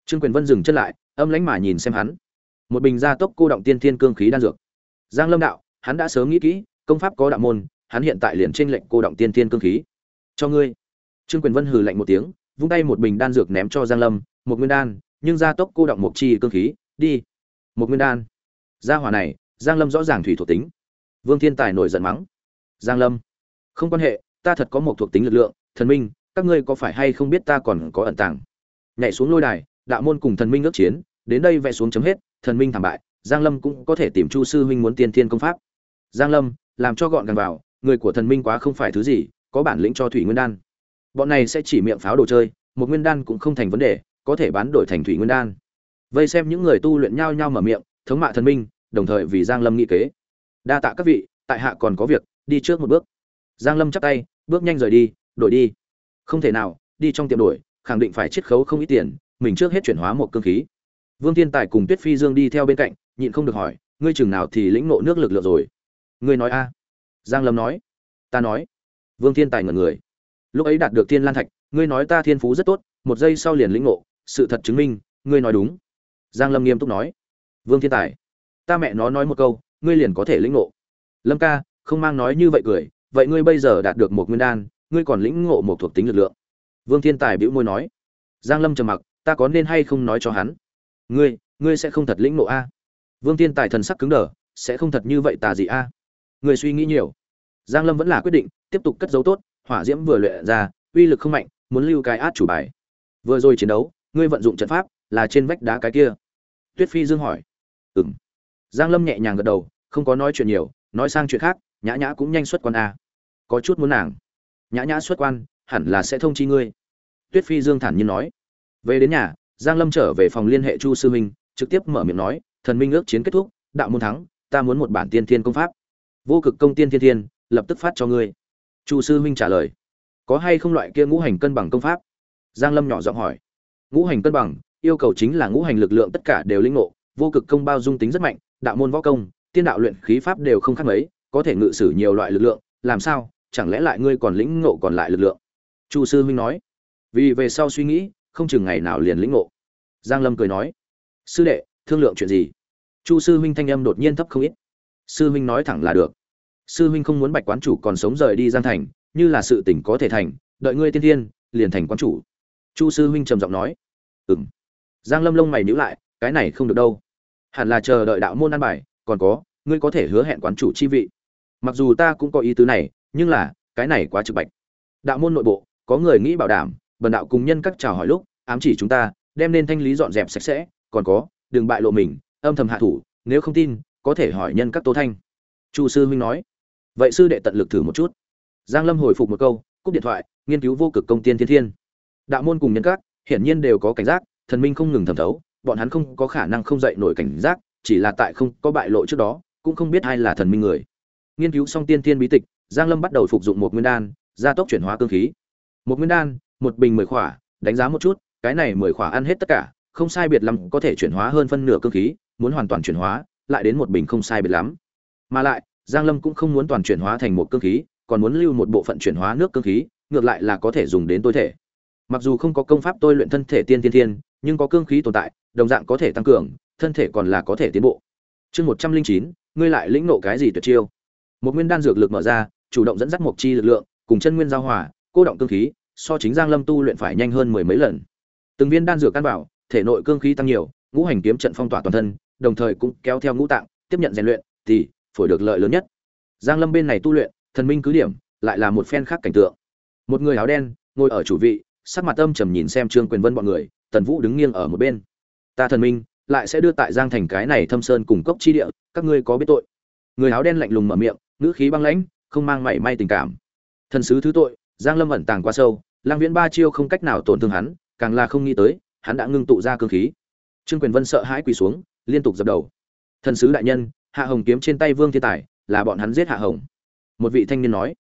Trương quyền vân dừng chân lại, âm lãnh mà nhìn xem hắn. Một bình gia tốc cô động tiên thiên cương khí đan dược. Giang lâm đạo, hắn đã sớm nghĩ kỹ, công pháp có đạo môn, hắn hiện tại liền trên lệnh cô động tiên thiên cương khí. Cho ngươi. Trương quyền vân hừ lạnh một tiếng vung tay một bình đan dược ném cho giang lâm, một nguyên đan, nhưng gia tốc cô động một chi cương khí, đi. Một nguyên đan. Gia hỏa này, giang lâm rõ ràng thủy thuộc tính. Vương thiên tài nổi giận mắng. Giang lâm, không quan hệ, ta thật có một thuộc tính lực lượng, thần minh, các ngươi có phải hay không biết ta còn có ẩn tàng? Nhảy xuống lôi đài, đạo môn cùng thần minh ước chiến, đến đây vẽ xuống chấm hết, thần minh thảm bại, giang lâm cũng có thể tìm chu sư huynh muốn tiên thiên công pháp. Giang lâm, làm cho gọn gàng vào, người của thần minh quá không phải thứ gì, có bản lĩnh cho thủy nguyên đan bọn này sẽ chỉ miệng pháo đồ chơi, một nguyên đan cũng không thành vấn đề, có thể bán đổi thành thủy nguyên đan. Vây xem những người tu luyện nhau nhau mở miệng, thống mạ thần minh, đồng thời vì giang lâm nghĩ kế. Đa tạ các vị, tại hạ còn có việc, đi trước một bước. Giang lâm chắp tay, bước nhanh rời đi, đổi đi. Không thể nào, đi trong tiệm đổi, khẳng định phải chiết khấu không ít tiền, mình trước hết chuyển hóa một cương khí. Vương thiên tài cùng tuyết phi dương đi theo bên cạnh, nhịn không được hỏi, ngươi chừng nào thì lĩnh nộ nước lực lượng rồi? Ngươi nói a. Giang lâm nói. Ta nói. Vương thiên tài ngẩn người lúc ấy đạt được thiên lan thạch, ngươi nói ta thiên phú rất tốt, một giây sau liền lĩnh ngộ, sự thật chứng minh, ngươi nói đúng. Giang lâm nghiêm túc nói. Vương thiên tài, ta mẹ nó nói một câu, ngươi liền có thể lĩnh ngộ. Lâm ca, không mang nói như vậy cười, vậy ngươi bây giờ đạt được một nguyên đan, ngươi còn lĩnh ngộ một thuộc tính lực lượng. Vương thiên tài bĩu môi nói. Giang lâm trầm mặc, ta có nên hay không nói cho hắn? Ngươi ngươi sẽ không thật lĩnh ngộ a? Vương thiên tài thần sắc cứng đờ, sẽ không thật như vậy tà gì a? Ngươi suy nghĩ nhiều. Giang lâm vẫn là quyết định, tiếp tục cất giấu tốt hỏa diễm vừa luyện ra, uy lực không mạnh, muốn lưu cái át chủ bài. Vừa rồi chiến đấu, ngươi vận dụng trận pháp là trên vách đá cái kia. Tuyết phi dương hỏi. Ừm. Giang lâm nhẹ nhàng gật đầu, không có nói chuyện nhiều, nói sang chuyện khác, nhã nhã cũng nhanh xuất quan a. Có chút muốn nàng. Nhã nhã xuất quan, hẳn là sẽ thông chi ngươi. Tuyết phi dương thản nhiên nói. Về đến nhà, giang lâm trở về phòng liên hệ chu sư minh, trực tiếp mở miệng nói, thần minh ước chiến kết thúc, đạo môn thắng, ta muốn một bản tiên thiên công pháp. Vô cực công tiên thiên thiên, lập tức phát cho ngươi chu sư huynh trả lời, có hay không loại kia ngũ hành cân bằng công pháp? Giang lâm nhỏ giọng hỏi. Ngũ hành cân bằng, yêu cầu chính là ngũ hành lực lượng tất cả đều linh ngộ, vô cực công bao dung tính rất mạnh, đạo môn võ công, tiên đạo luyện khí pháp đều không khác mấy, có thể ngự sử nhiều loại lực lượng, làm sao, chẳng lẽ lại ngươi còn lĩnh ngộ còn lại lực lượng? Chu sư huynh nói. Vì về sau suy nghĩ, không chừng ngày nào liền lĩnh ngộ. Giang lâm cười nói. Sư đệ, thương lượng chuyện gì? Chu sư huynh thanh âm đột nhiên thấp không ít. Sư huynh nói thẳng là được sư huynh không muốn bạch quán chủ còn sống rời đi giang thành, như là sự tỉnh có thể thành, đợi ngươi tiên thiên, liền thành quán chủ. Chu sư huynh trầm giọng nói. Ừm. Giang lâm lông mày nhữ lại, cái này không được đâu. Hẳn là chờ đợi đạo môn an bài, còn có, ngươi có thể hứa hẹn quán chủ chi vị. Mặc dù ta cũng có ý tứ này, nhưng là, cái này quá trực bạch. Đạo môn nội bộ, có người nghĩ bảo đảm, bần đạo cùng nhân các chào hỏi lúc, ám chỉ chúng ta, đem nên thanh lý dọn dẹp sạch sẽ, còn có, đừng bại lộ mình, âm thầm hạ thủ, nếu không tin, có thể hỏi nhân các tố thanh. Chu sư huynh nói vậy sư đệ tận lực thử một chút. Giang lâm hồi phục một câu, cúp điện thoại, nghiên cứu vô cực công tiên thiên thiên. Đạo môn cùng nhân các, hiển nhiên đều có cảnh giác, thần minh không ngừng thẩm thấu, bọn hắn không có khả năng không dậy nổi cảnh giác, chỉ là tại không có bại lộ trước đó, cũng không biết ai là thần minh người. Nghiên cứu xong tiên thiên bí tịch, giang lâm bắt đầu phục dụng một nguyên đan, gia tốc chuyển hóa cương khí. Một nguyên đan, một bình mười khỏa, đánh giá một chút, cái này mười khỏa ăn hết tất cả, không sai biệt lắm có thể chuyển hóa hơn phân nửa cương khí, muốn hoàn toàn chuyển hóa, lại đến một bình không sai biệt lắm. Mà lại giang lâm cũng không muốn toàn chuyển hóa thành một cương khí, còn muốn lưu một bộ phận chuyển hóa nước cương khí, ngược lại là có thể dùng đến tối thể. Mặc dù không có công pháp tôi luyện thân thể tiên tiên thiên nhưng có cương khí tồn tại, đồng dạng có thể tăng cường, thân thể còn là có thể tiến bộ. Chương một trăm linh chín, ngươi lại lĩnh nộ cái gì tuyệt chiêu? Một nguyên đan dược lực mở ra, chủ động dẫn dắt một chi lực lượng, cùng chân nguyên giao hòa, cô động cương khí, so chính giang lâm tu luyện phải nhanh hơn mười mấy lần. Từng viên đan dược căn bảo, thể nội cương khí tăng nhiều, ngũ hành kiếm trận phong tỏa toàn thân, đồng thời cũng kéo theo ngũ tạng, tiếp nhận rèn luyện, thì phổi được lợi lớn nhất. Giang lâm bên này tu luyện, thần minh cứ điểm, lại là một phen khác cảnh tượng. Một người áo đen, ngồi ở chủ vị, sắc mặt âm trầm nhìn xem trương quyền vân bọn người, tần vũ đứng nghiêng ở một bên. Ta thần minh, lại sẽ đưa tại giang thành cái này thâm sơn cùng cốc chi địa, các ngươi có biết tội? Người áo đen lạnh lùng mở miệng, ngữ khí băng lãnh, không mang mảy may tình cảm. Thần sứ thứ tội, giang lâm ẩn tàng quá sâu lang viễn ba chiêu không cách nào tổn thương hắn, càng là không nghĩ tới, hắn đã ngưng tụ ra cương khí. Trương quyền vân sợ hãi quỳ xuống, liên tục dập đầu. Thần sứ đại nhân hạ hồng kiếm trên tay vương thiên tài, là bọn hắn giết hạ hồng. Một vị thanh niên nói,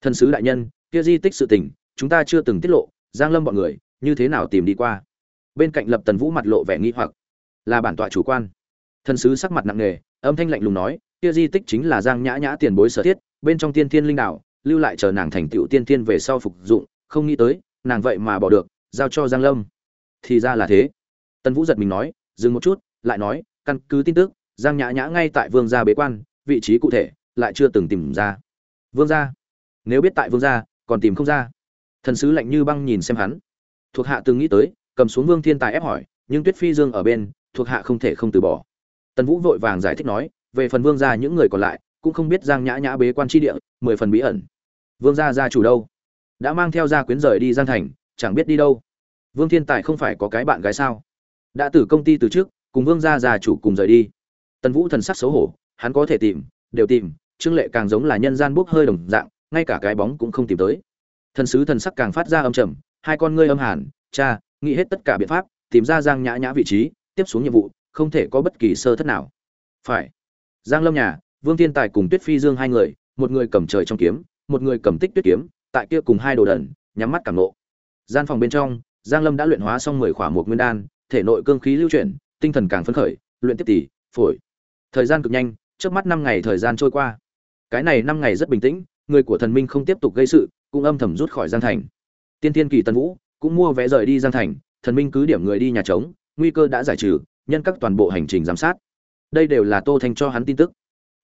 thần sứ đại nhân, kia di tích sự tình, chúng ta chưa từng tiết lộ, giang lâm bọn người, như thế nào tìm đi qua? Bên cạnh lập tần vũ mặt lộ vẻ nghi hoặc, là bản tọa chủ quan. Thần sứ sắc mặt nặng nề, âm thanh lạnh lùng nói, kia di tích chính là giang nhã nhã tiền bối sở thiết, bên trong tiên thiên linh đạo, lưu lại chờ nàng thành tựu tiên thiên về sau phục dụng, không nghĩ tới, nàng vậy mà bỏ được, giao cho giang lâm. Thì ra là thế. Tần vũ giật mình nói, dừng một chút, lại nói, căn cứ tin tức giang nhã nhã ngay tại vương gia bế quan, vị trí cụ thể lại chưa từng tìm ra. Vương gia? Nếu biết tại vương gia, còn tìm không ra. Thần sứ lạnh như băng nhìn xem hắn. Thuộc hạ từng nghĩ tới, cầm xuống vương thiên tài ép hỏi, nhưng tuyết phi dương ở bên, thuộc hạ không thể không từ bỏ. Tần vũ vội vàng giải thích nói, về phần vương gia những người còn lại, cũng không biết giang nhã nhã bế quan tri địa, mười phần bí ẩn. Vương gia gia chủ đâu? Đã mang theo gia quyến rời đi giang thành, chẳng biết đi đâu. Vương thiên tài không phải có cái bạn gái sao? Đã từ công ty từ trước, cùng vương gia gia chủ cùng rời đi tần vũ thần sắc xấu hổ, hắn có thể tìm, đều tìm, trương lệ càng giống là nhân gian bốc hơi đồng dạng, ngay cả cái bóng cũng không tìm tới. Thần sứ thần sắc càng phát ra âm trầm, hai con ngươi âm hàn, cha, nghĩ hết tất cả biện pháp, tìm ra giang nhã nhã vị trí, tiếp xuống nhiệm vụ, không thể có bất kỳ sơ thất nào. Phải. Giang lâm nhà, vương thiên tài cùng tuyết phi dương hai người, một người cầm trời trong kiếm, một người cầm tích tuyết kiếm, tại kia cùng hai đồ đần, nhắm mắt cảm nộ gian phòng bên trong, giang lâm đã luyện hóa xong mười khỏa một nguyên đan, thể nội cương khí lưu chuyển, tinh thần càng phấn khởi, luyện tiếp tỷ phổi thời gian cực nhanh, trước mắt năm ngày thời gian trôi qua. Cái này năm ngày rất bình tĩnh, người của thần minh không tiếp tục gây sự, cũng âm thầm rút khỏi giang thành. Tiên tiên kỳ tân vũ cũng mua vé rời đi giang thành, thần minh cứ điểm người đi nhà trống, nguy cơ đã giải trừ, nhân các toàn bộ hành trình giám sát. Đây đều là tô thanh cho hắn tin tức.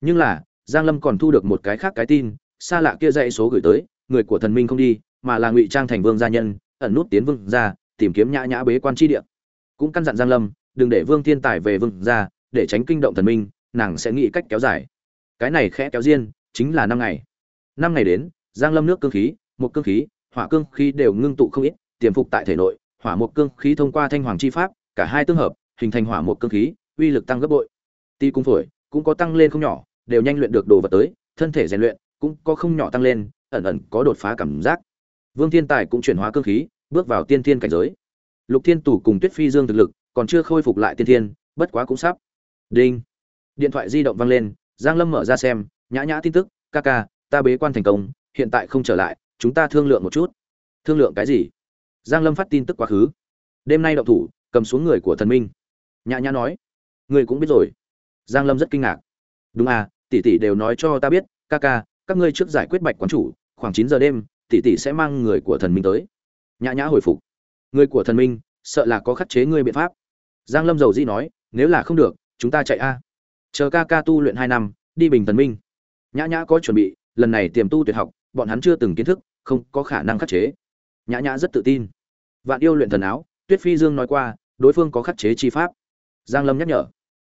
Nhưng là, giang lâm còn thu được một cái khác cái tin, xa lạ kia dãy số gửi tới, người của thần minh không đi, mà là ngụy trang thành vương gia nhân, ẩn nút tiến vương gia, tìm kiếm nhã nhã bế quan tri địa. Cũng căn dặn giang lâm, đừng để vương thiên tài về vương gia, để tránh kinh động thần minh nàng sẽ nghĩ cách kéo dài. Cái này khẽ kéo riêng, chính là năm ngày. Năm ngày đến, giang lâm nước cương khí, một cương khí, hỏa cương khí đều ngưng tụ không ít, tiềm phục tại thể nội, hỏa một cương khí thông qua thanh hoàng chi pháp, cả hai tương hợp, hình thành hỏa một cương khí, uy lực tăng gấp bội. Ti cung phổi cũng có tăng lên không nhỏ, đều nhanh luyện được đồ vật tới, thân thể rèn luyện cũng có không nhỏ tăng lên, ẩn ẩn có đột phá cảm giác. Vương thiên tài cũng chuyển hóa cương khí, bước vào tiên thiên cảnh giới. Lục thiên tù cùng tuyết phi dương thực lực còn chưa khôi phục lại tiên thiên, bất quá cũng sắp. Đinh điện thoại di động vang lên, giang lâm mở ra xem, nhã nhã tin tức, ca ca, ta bế quan thành công, hiện tại không trở lại, chúng ta thương lượng một chút. Thương lượng cái gì? Giang lâm phát tin tức quá khứ. Đêm nay động thủ, cầm xuống người của thần minh. Nhã nhã nói. Người cũng biết rồi. Giang lâm rất kinh ngạc. Đúng à tỷ tỷ đều nói cho ta biết, ca ca, các ngươi trước giải quyết bạch quán chủ, khoảng 9 giờ đêm, tỷ tỷ sẽ mang người của thần minh tới. Nhã nhã hồi phục. Người của thần minh, sợ là có khắc chế ngươi biện pháp. Giang lâm dầu dĩ nói, nếu là không được, chúng ta chạy a chờ ca ca tu luyện hai năm, đi bình thần minh. Nhã nhã có chuẩn bị, lần này tiềm tu tuyệt học, bọn hắn chưa từng kiến thức, không có khả năng khắc chế. Nhã nhã rất tự tin. Vạn yêu luyện thần áo, tuyết phi dương nói qua, đối phương có khắc chế chi pháp. Giang lâm nhắc nhở.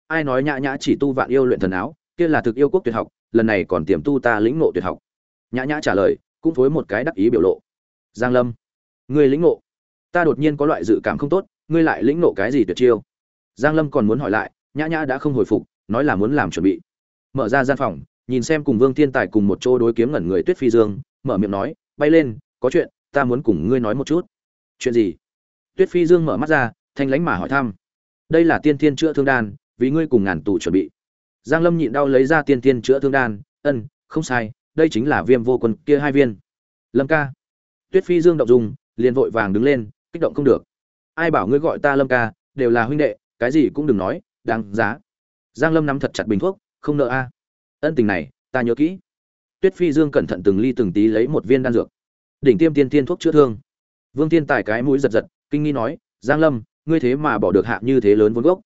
Ai nói nhã nhã chỉ tu vạn yêu luyện thần áo, kia là thực yêu quốc tuyệt học, lần này còn tiềm tu ta lĩnh ngộ tuyệt học. Nhã nhã trả lời, cũng phối một cái đắc ý biểu lộ. Giang lâm. Ngươi lĩnh ngộ. Ta đột nhiên có loại dự cảm không tốt, ngươi lại lĩnh ngộ cái gì tuyệt chiêu? Giang lâm còn muốn hỏi lại, nhã nhã đã không hồi phục nói là muốn làm chuẩn bị. Mở ra gian phòng, nhìn xem cùng vương thiên tài cùng một chỗ đối kiếm ngẩn người tuyết phi dương, mở miệng nói, bay lên, có chuyện, ta muốn cùng ngươi nói một chút. Chuyện gì? Tuyết phi dương mở mắt ra, thanh lãnh mà hỏi thăm. Đây là tiên thiên chữa thương đan, vì ngươi cùng ngàn tù chuẩn bị. Giang lâm nhịn đau lấy ra tiên thiên chữa thương đan, ân, không sai, đây chính là viêm vô quân kia hai viên. Lâm ca. Tuyết phi dương động dung, liền vội vàng đứng lên, kích động không được. Ai bảo ngươi gọi ta lâm ca, đều là huynh đệ, cái gì cũng đừng nói, đáng giá giang lâm nắm thật chặt bình thuốc, không nợ a. Ân tình này, ta nhớ kỹ. Tuyết phi dương cẩn thận từng ly từng tí lấy một viên đan dược. Đỉnh tiêm tiên tiên thuốc chữa thương. Vương tiên tài cái mũi giật giật, kinh nghi nói, giang lâm, ngươi thế mà bỏ được hạ như thế lớn vốn gốc.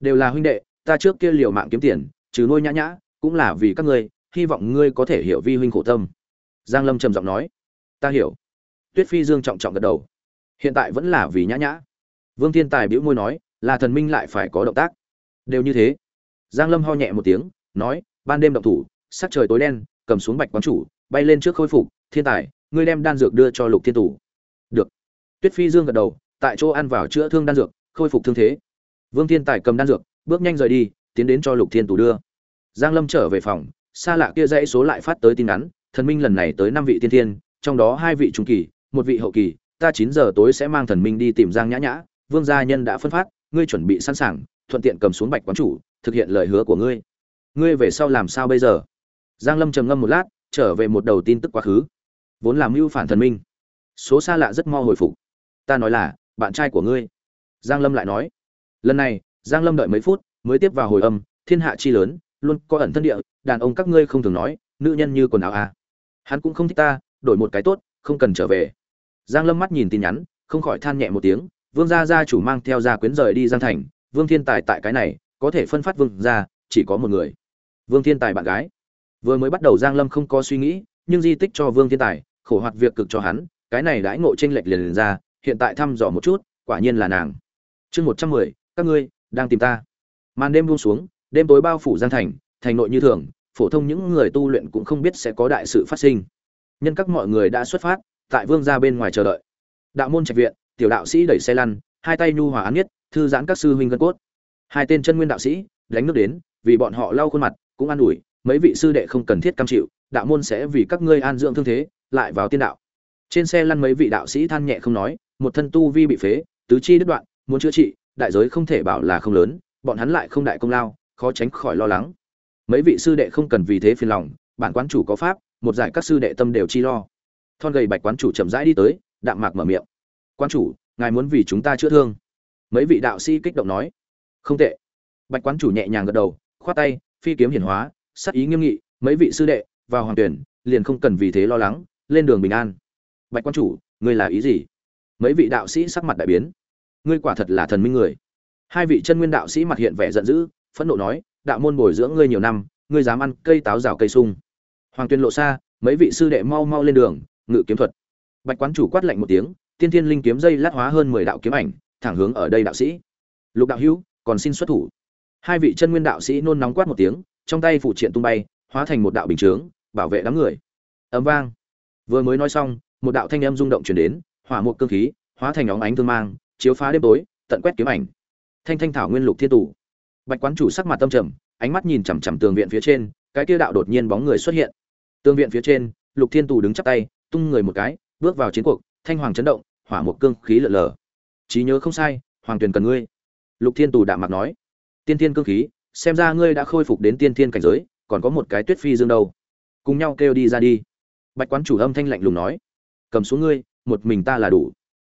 Đều là huynh đệ, ta trước kia liều mạng kiếm tiền, trừ nuôi nhã nhã, cũng là vì các ngươi, hy vọng ngươi có thể hiểu vi huynh khổ tâm. Giang lâm trầm giọng nói, ta hiểu. Tuyết phi dương trọng trọng gật đầu. Hiện tại vẫn là vì nhã nhã. Vương thiên tài bĩu môi nói, là thần minh lại phải có động tác. Đều như thế giang lâm ho nhẹ một tiếng, nói, ban đêm động thủ, sắc trời tối đen, cầm xuống bạch quán chủ, bay lên trước khôi phục, thiên tài, ngươi đem đan dược đưa cho lục thiên tủ được. Tuyết phi dương gật đầu, tại chỗ ăn vào chữa thương đan dược, khôi phục thương thế. Vương thiên tài cầm đan dược, bước nhanh rời đi, tiến đến cho lục thiên tủ đưa. Giang lâm trở về phòng, xa lạ kia dãy số lại phát tới tin nhắn, thần minh lần này tới năm vị tiên thiên, trong đó hai vị trung kỳ, một vị hậu kỳ, ta chín giờ tối sẽ mang thần minh đi tìm giang nhã nhã, vương gia nhân đã phân phát, ngươi chuẩn bị sẵn sàng, thuận tiện cầm xuống bạch quán chủ thực hiện lời hứa của ngươi. Ngươi về sau làm sao bây giờ? Giang lâm trầm ngâm một lát, trở về một đầu tin tức quá khứ. Vốn làm mưu phản thần minh. Số xa lạ rất mo hồi phục. Ta nói là, bạn trai của ngươi. Giang lâm lại nói. Lần này, giang lâm đợi mấy phút, mới tiếp vào hồi âm, thiên hạ chi lớn, luôn có ẩn thân địa, đàn ông các ngươi không thường nói, nữ nhân như quần áo à. hắn cũng không thích ta, đổi một cái tốt, không cần trở về. Giang lâm mắt nhìn tin nhắn, không khỏi than nhẹ một tiếng, vương gia gia chủ mang theo gia quyến rời đi giang thành, vương thiên tài tại cái này có thể phân phát vương gia chỉ có một người. Vương thiên tài bạn gái. Vừa mới bắt đầu giang lâm không có suy nghĩ nhưng di tích cho vương thiên tài khổ hoạt việc cực cho hắn cái này đãi ngộ tranh lệch liền, liền ra hiện tại thăm dò một chút quả nhiên là nàng. Chương một trăm mười các ngươi đang tìm ta. Màn đêm buông xuống đêm tối bao phủ giang thành thành nội như thường phổ thông những người tu luyện cũng không biết sẽ có đại sự phát sinh. Nhân các mọi người đã xuất phát tại vương gia bên ngoài chờ đợi. Đạo môn trạch viện tiểu đạo sĩ đẩy xe lăn hai tay nhu hòa án nhất thư giãn các sư huynh gân cốt hai tên chân nguyên đạo sĩ đánh nước đến, vì bọn họ lau khuôn mặt, cũng an ủi, mấy vị sư đệ không cần thiết cam chịu, đạo môn sẽ vì các ngươi an dưỡng thương thế, lại vào tiên đạo. Trên xe lăn mấy vị đạo sĩ than nhẹ không nói, một thân tu vi bị phế, tứ chi đứt đoạn, muốn chữa trị, đại giới không thể bảo là không lớn, bọn hắn lại không đại công lao, khó tránh khỏi lo lắng. Mấy vị sư đệ không cần vì thế phiền lòng, bản quán chủ có pháp, một giải các sư đệ tâm đều chi lo. Thon gầy bạch quán chủ chậm rãi đi tới, đạm mạc mở miệng. Quán chủ, ngài muốn vì chúng ta chữa thương? Mấy vị đạo sĩ kích động nói không tệ. Bạch quán chủ nhẹ nhàng gật đầu, khoát tay, phi kiếm hiển hóa sắc ý nghiêm nghị, mấy vị sư đệ vào hoàng tuyển liền không cần vì thế lo lắng, lên đường bình an. Bạch quán chủ, ngươi là ý gì? Mấy vị đạo sĩ sắc mặt đại biến. Ngươi quả thật là thần minh người. Hai vị chân nguyên đạo sĩ mặt hiện vẻ giận dữ, phẫn nộ nói, đạo môn bồi dưỡng ngươi nhiều năm, ngươi dám ăn cây táo rào cây sung. Hoàng tuyên lộ xa, mấy vị sư đệ mau mau lên đường, ngự kiếm thuật. Bạch quán chủ quát lạnh một tiếng, tiên thiên linh kiếm dây lát hóa hơn mười đạo kiếm ảnh, thẳng hướng ở đây đạo sĩ. Lục đạo hữu còn xin xuất thủ. Hai vị chân nguyên đạo sĩ nôn nóng quát một tiếng, trong tay phụ triện tung bay, hóa thành một đạo bình chướng, bảo vệ đám người. Ấm vang. Vừa mới nói xong, một đạo thanh âm rung động chuyển đến, hỏa một cương khí, hóa thành óng ánh thương mang, chiếu phá đêm tối, tận quét kiếm ảnh. Thanh thanh thảo nguyên lục thiên tủ bạch quán chủ sắc mặt tâm trầm, ánh mắt nhìn chằm chằm tường viện phía trên, cái kia đạo đột nhiên bóng người xuất hiện. Tường viện phía trên, lục thiên tù đứng chắp tay, tung người một cái, bước vào chiến cuộc, thanh hoàng chấn động, hỏa một cương khí lở lở. Trí nhớ không sai, hoàng tuyền cần ngươi lục thiên tù đạm mặt nói, tiên thiên cương khí, xem ra ngươi đã khôi phục đến tiên thiên cảnh giới, còn có một cái tuyết phi dương đâu. Cùng nhau kêu đi ra đi. Bạch quán chủ âm thanh lạnh lùng nói, cầm xuống ngươi, một mình ta là đủ.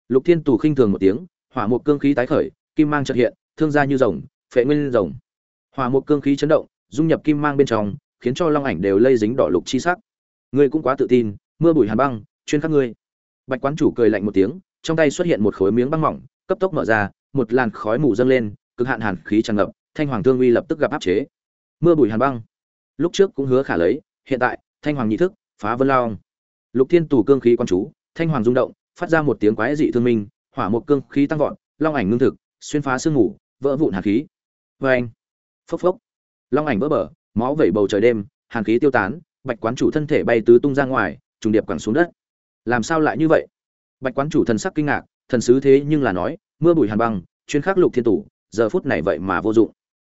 Lục thiên tù khinh thường một tiếng, hỏa một cương khí tái khởi, kim mang trật hiện, thương gia như rồng, phệ nguyên rồng. Hỏa một cương khí chấn động, dung nhập kim mang bên trong, khiến cho long ảnh đều lây dính đỏ lục chi sắc. Ngươi cũng quá tự tin, mưa bụi hàn băng, chuyên khắc ngươi. Bạch quán chủ cười lạnh một tiếng, trong tay xuất hiện một khối miếng băng mỏng, cấp tốc mở ra một làn khói mù dâng lên, cực hạn hàn khí tràn ngập, thanh hoàng thương uy lập tức gặp áp chế. Mưa bụi hàn băng. Lúc trước cũng hứa khả lấy, hiện tại, thanh hoàng nhị thức, phá vân lao lục thiên tù cương khí quan chú, thanh hoàng rung động, phát ra một tiếng quái dị thương minh, hỏa một cương khí tăng vọt, long ảnh ngưng thực, xuyên phá sương ngủ vỡ vụn hàn khí. Vê anh. Phốc phốc. Long ảnh vỡ bờ, máu vẩy bầu trời đêm, hàn khí tiêu tán, bạch quán chủ thân thể bay tứ tung ra ngoài, trùng điệp quẳng xuống đất. Làm sao lại như vậy? Bạch quán chủ thần sắc kinh ngạc, thần sứ thế nhưng là nói mưa bụi hàn băng chuyên khắc lục thiên tủ giờ phút này vậy mà vô dụng.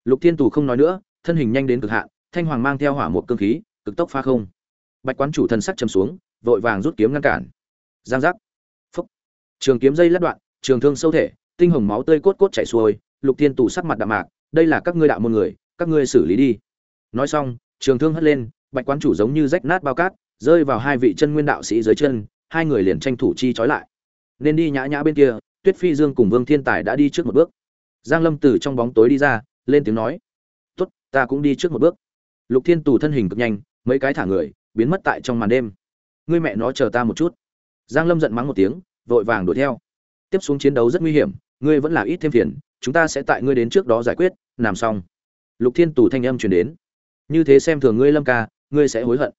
Lục thiên tủ không nói nữa, thân hình nhanh đến cực hạn, thanh hoàng mang theo hỏa một cương khí, cực tốc pha không. Bạch quán chủ thân sắc chầm xuống, vội vàng rút kiếm ngăn cản. Giang giác. Phúc. Trường kiếm dây lát đoạn, trường thương sâu thể, tinh hồng máu tươi cốt cốt chảy xuôi, lục thiên tủ sắc mặt đạm mạc, đây là các ngươi đạo môn người, các ngươi xử lý đi. Nói xong, trường thương hất lên, bạch quán chủ giống như rách nát bao cát, rơi vào hai vị chân nguyên đạo sĩ dưới chân, hai người liền tranh thủ chi trói lại. Nên đi nhã nhã bên kia tuyết phi dương cùng vương thiên tài đã đi trước một bước. Giang lâm từ trong bóng tối đi ra, lên tiếng nói, tốt, ta cũng đi trước một bước. Lục thiên tù thân hình cực nhanh, mấy cái thả người, biến mất tại trong màn đêm. Ngươi mẹ nó chờ ta một chút. Giang lâm giận mắng một tiếng, vội vàng đuổi theo. Tiếp xuống chiến đấu rất nguy hiểm, ngươi vẫn là ít thêm phiền, chúng ta sẽ tại ngươi đến trước đó giải quyết, làm xong. Lục thiên tù thanh âm truyền đến. Như thế xem thường ngươi lâm ca, ngươi sẽ hối hận.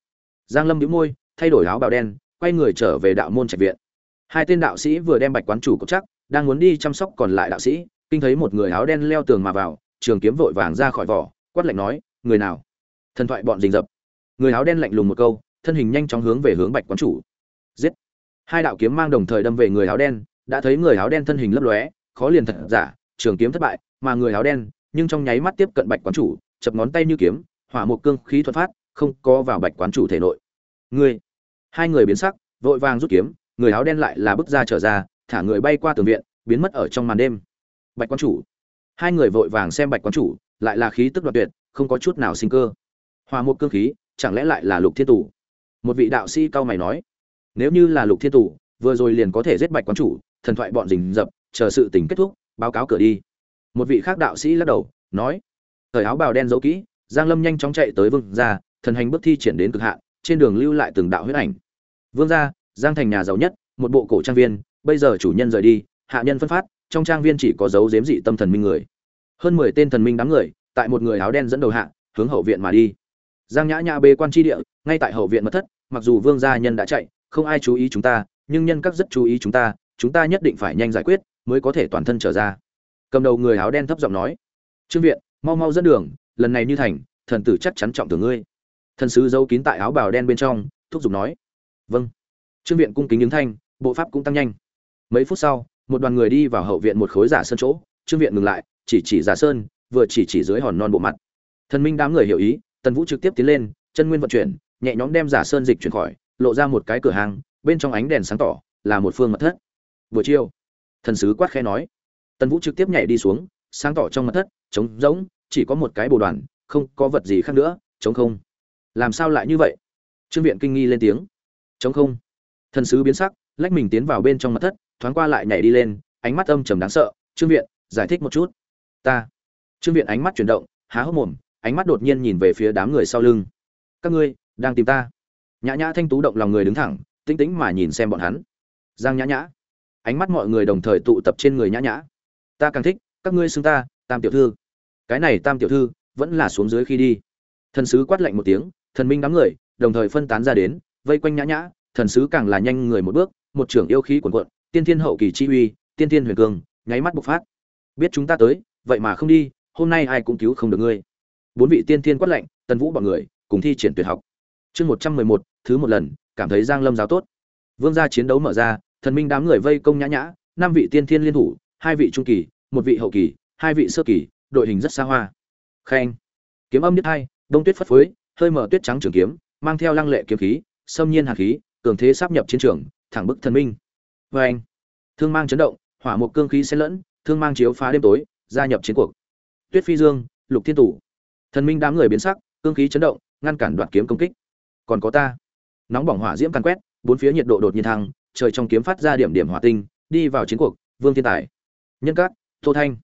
Giang lâm nhíu môi, thay đổi áo bào đen, quay người trở về đạo môn trạch viện. Hai tên đạo sĩ vừa đem bạch quán chủ cột chắc đang muốn đi chăm sóc còn lại đạo sĩ, kinh thấy một người áo đen leo tường mà vào, trường kiếm vội vàng ra khỏi vỏ, quát lạnh nói, người nào? Thần thoại bọn rình rập. Người áo đen lạnh lùng một câu, thân hình nhanh chóng hướng về hướng bạch quán chủ. Giết! Hai đạo kiếm mang đồng thời đâm về người áo đen, đã thấy người áo đen thân hình lấp lóe, khó liền thật giả, trường kiếm thất bại, mà người áo đen, nhưng trong nháy mắt tiếp cận bạch quán chủ, chập ngón tay như kiếm, hỏa một cương khí thuật phát, không có vào bạch quán chủ thể nội. Người! Hai người biến sắc, vội vàng rút kiếm, người áo đen lại là bước ra trở ra thả người bay qua tường viện, biến mất ở trong màn đêm. Bạch quan chủ. Hai người vội vàng xem bạch quan chủ, lại là khí tức đoạt tuyệt, không có chút nào sinh cơ. Hòa một cương khí, chẳng lẽ lại là lục thiên tù? Một vị đạo sĩ cao mày nói, nếu như là lục thiên tù, vừa rồi liền có thể giết bạch quan chủ, thần thoại bọn rình rập, chờ sự tình kết thúc, báo cáo cửa đi. Một vị khác đạo sĩ lắc đầu, nói, thời áo bào đen giấu kỹ, giang lâm nhanh chóng chạy tới vương gia, thần hành bước thi triển đến cực hạn, trên đường lưu lại từng đạo huyết ảnh. Vương gia, giang thành nhà giàu nhất một bộ cổ trang viên, bây giờ chủ nhân rời đi, hạ nhân phân phát, trong trang viên chỉ có dấu giếm dị tâm thần minh người. Hơn mười tên thần minh đám người, tại một người áo đen dẫn đầu hạ, hướng hậu viện mà đi. Giang nhã nhã bê quan tri địa, ngay tại hậu viện mật thất, mặc dù vương gia nhân đã chạy, không ai chú ý chúng ta, nhưng nhân các rất chú ý chúng ta chúng ta nhất định phải nhanh giải quyết, mới có thể toàn thân trở ra. Cầm đầu người áo đen thấp giọng nói, trương viện, mau mau dẫn đường, lần này như thành, thần tử chắc chắn trọng tưởng ngươi. Thần sứ giấu kín tại áo bào đen bên trong, thúc giục nói vâng trương viện cung kính ứng thanh, bộ pháp cũng tăng nhanh. Mấy phút sau, một đoàn người đi vào hậu viện một khối giả sơn chỗ. Trương viện ngừng lại, chỉ chỉ giả sơn, vừa chỉ chỉ dưới hòn non bộ mặt. Thần minh đám người hiểu ý, tần vũ trực tiếp tiến lên, chân nguyên vận chuyển, nhẹ nhõm đem giả sơn dịch chuyển khỏi, lộ ra một cái cửa hàng, bên trong ánh đèn sáng tỏ, là một phương mật thất. Buổi chiều, thần sứ quát khẽ nói. Tần vũ trực tiếp nhảy đi xuống, sáng tỏ trong mật thất, trống rỗng, chỉ có một cái bồ đoàn, không có vật gì khác nữa, trống không. Làm sao lại như vậy? Trương viện kinh nghi lên tiếng. Trống không thần sứ biến sắc, lách mình tiến vào bên trong mặt thất, thoáng qua lại nhảy đi lên, ánh mắt âm trầm đáng sợ. Trương viện, giải thích một chút. Ta. Trương viện ánh mắt chuyển động, há hốc mồm, ánh mắt đột nhiên nhìn về phía đám người sau lưng. Các ngươi, đang tìm ta. Nhã nhã thanh tú động lòng người đứng thẳng, tĩnh tĩnh mà nhìn xem bọn hắn. Giang nhã nhã. Ánh mắt mọi người đồng thời tụ tập trên người nhã nhã. Ta càng thích, các ngươi xưng ta, tam tiểu thư. Cái này tam tiểu thư, vẫn là xuống dưới khi đi. Thần sứ quát lạnh một tiếng, thần minh đám người, đồng thời phân tán ra đến, vây quanh nhã nhã thần sứ càng là nhanh người một bước, một trưởng yêu khí cuồn cuộn, tiên thiên hậu kỳ chi uy, tiên thiên huyền cương, nháy mắt bộc phát. Biết chúng ta tới, vậy mà không đi, hôm nay ai cũng cứu không được ngươi. Bốn vị tiên thiên quát lạnh, tần vũ bọn người, cùng thi triển tuyệt học. Chương một trăm mười một, thứ một lần, cảm thấy giang lâm giáo tốt. Vương gia chiến đấu mở ra, thần minh đám người vây công nhã nhã, năm vị tiên thiên liên thủ, hai vị trung kỳ, một vị hậu kỳ, hai vị sơ kỳ, đội hình rất xa hoa. Khen. Kiếm âm nhất hai, đông tuyết phất phới, hơi mở tuyết trắng trường kiếm, mang theo lăng lệ kiếm khí, xâm nhiên hàn khí cường thế sắp nhập chiến trường, thẳng bức thần minh. Vê anh, thương mang chấn động, hỏa một cương khí xen lẫn, thương mang chiếu phá đêm tối, gia nhập chiến cuộc. Tuyết phi dương, lục thiên tủ thần minh đám người biến sắc, cương khí chấn động, ngăn cản đoạt kiếm công kích. Còn có ta. Nóng bỏng hỏa diễm căn quét, bốn phía nhiệt độ đột nhiên thăng, trời trong kiếm phát ra điểm điểm hỏa tinh, đi vào chiến cuộc, vương thiên tài. Nhân các, tô thanh.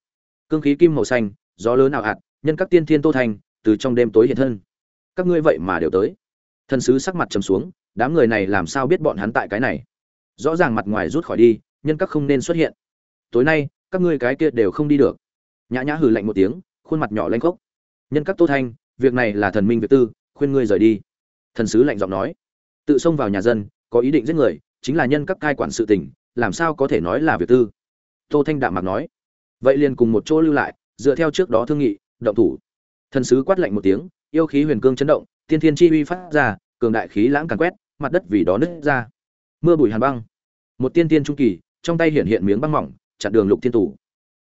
Cương khí kim màu xanh, gió lớn nào hạt nhân các tiên thiên tô thanh, từ trong đêm tối hiện thân. Các ngươi vậy mà đều tới. Thần sứ sắc mặt trầm xuống đám người này làm sao biết bọn hắn tại cái này? Rõ ràng mặt ngoài rút khỏi đi, nhân các không nên xuất hiện. Tối nay, các ngươi cái kia đều không đi được. Nhã nhã hừ lạnh một tiếng, khuôn mặt nhỏ lanh khốc. Nhân các tô thanh, việc này là thần minh việc tư, khuyên ngươi rời đi. Thần sứ lạnh giọng nói. Tự xông vào nhà dân, có ý định giết người, chính là nhân các cai quản sự tình, làm sao có thể nói là việc tư? Tô thanh đạm mạc nói. Vậy liền cùng một chỗ lưu lại, dựa theo trước đó thương nghị, động thủ. Thần sứ quát lạnh một tiếng, yêu khí huyền cương chấn động, tiên thiên chi uy phát ra, cường đại khí lãng càn quét mặt đất vì đó nứt ra. Mưa bụi hàn băng. Một tiên tiên trung kỳ, trong tay hiện hiện miếng băng mỏng, chặn đường lục thiên tù.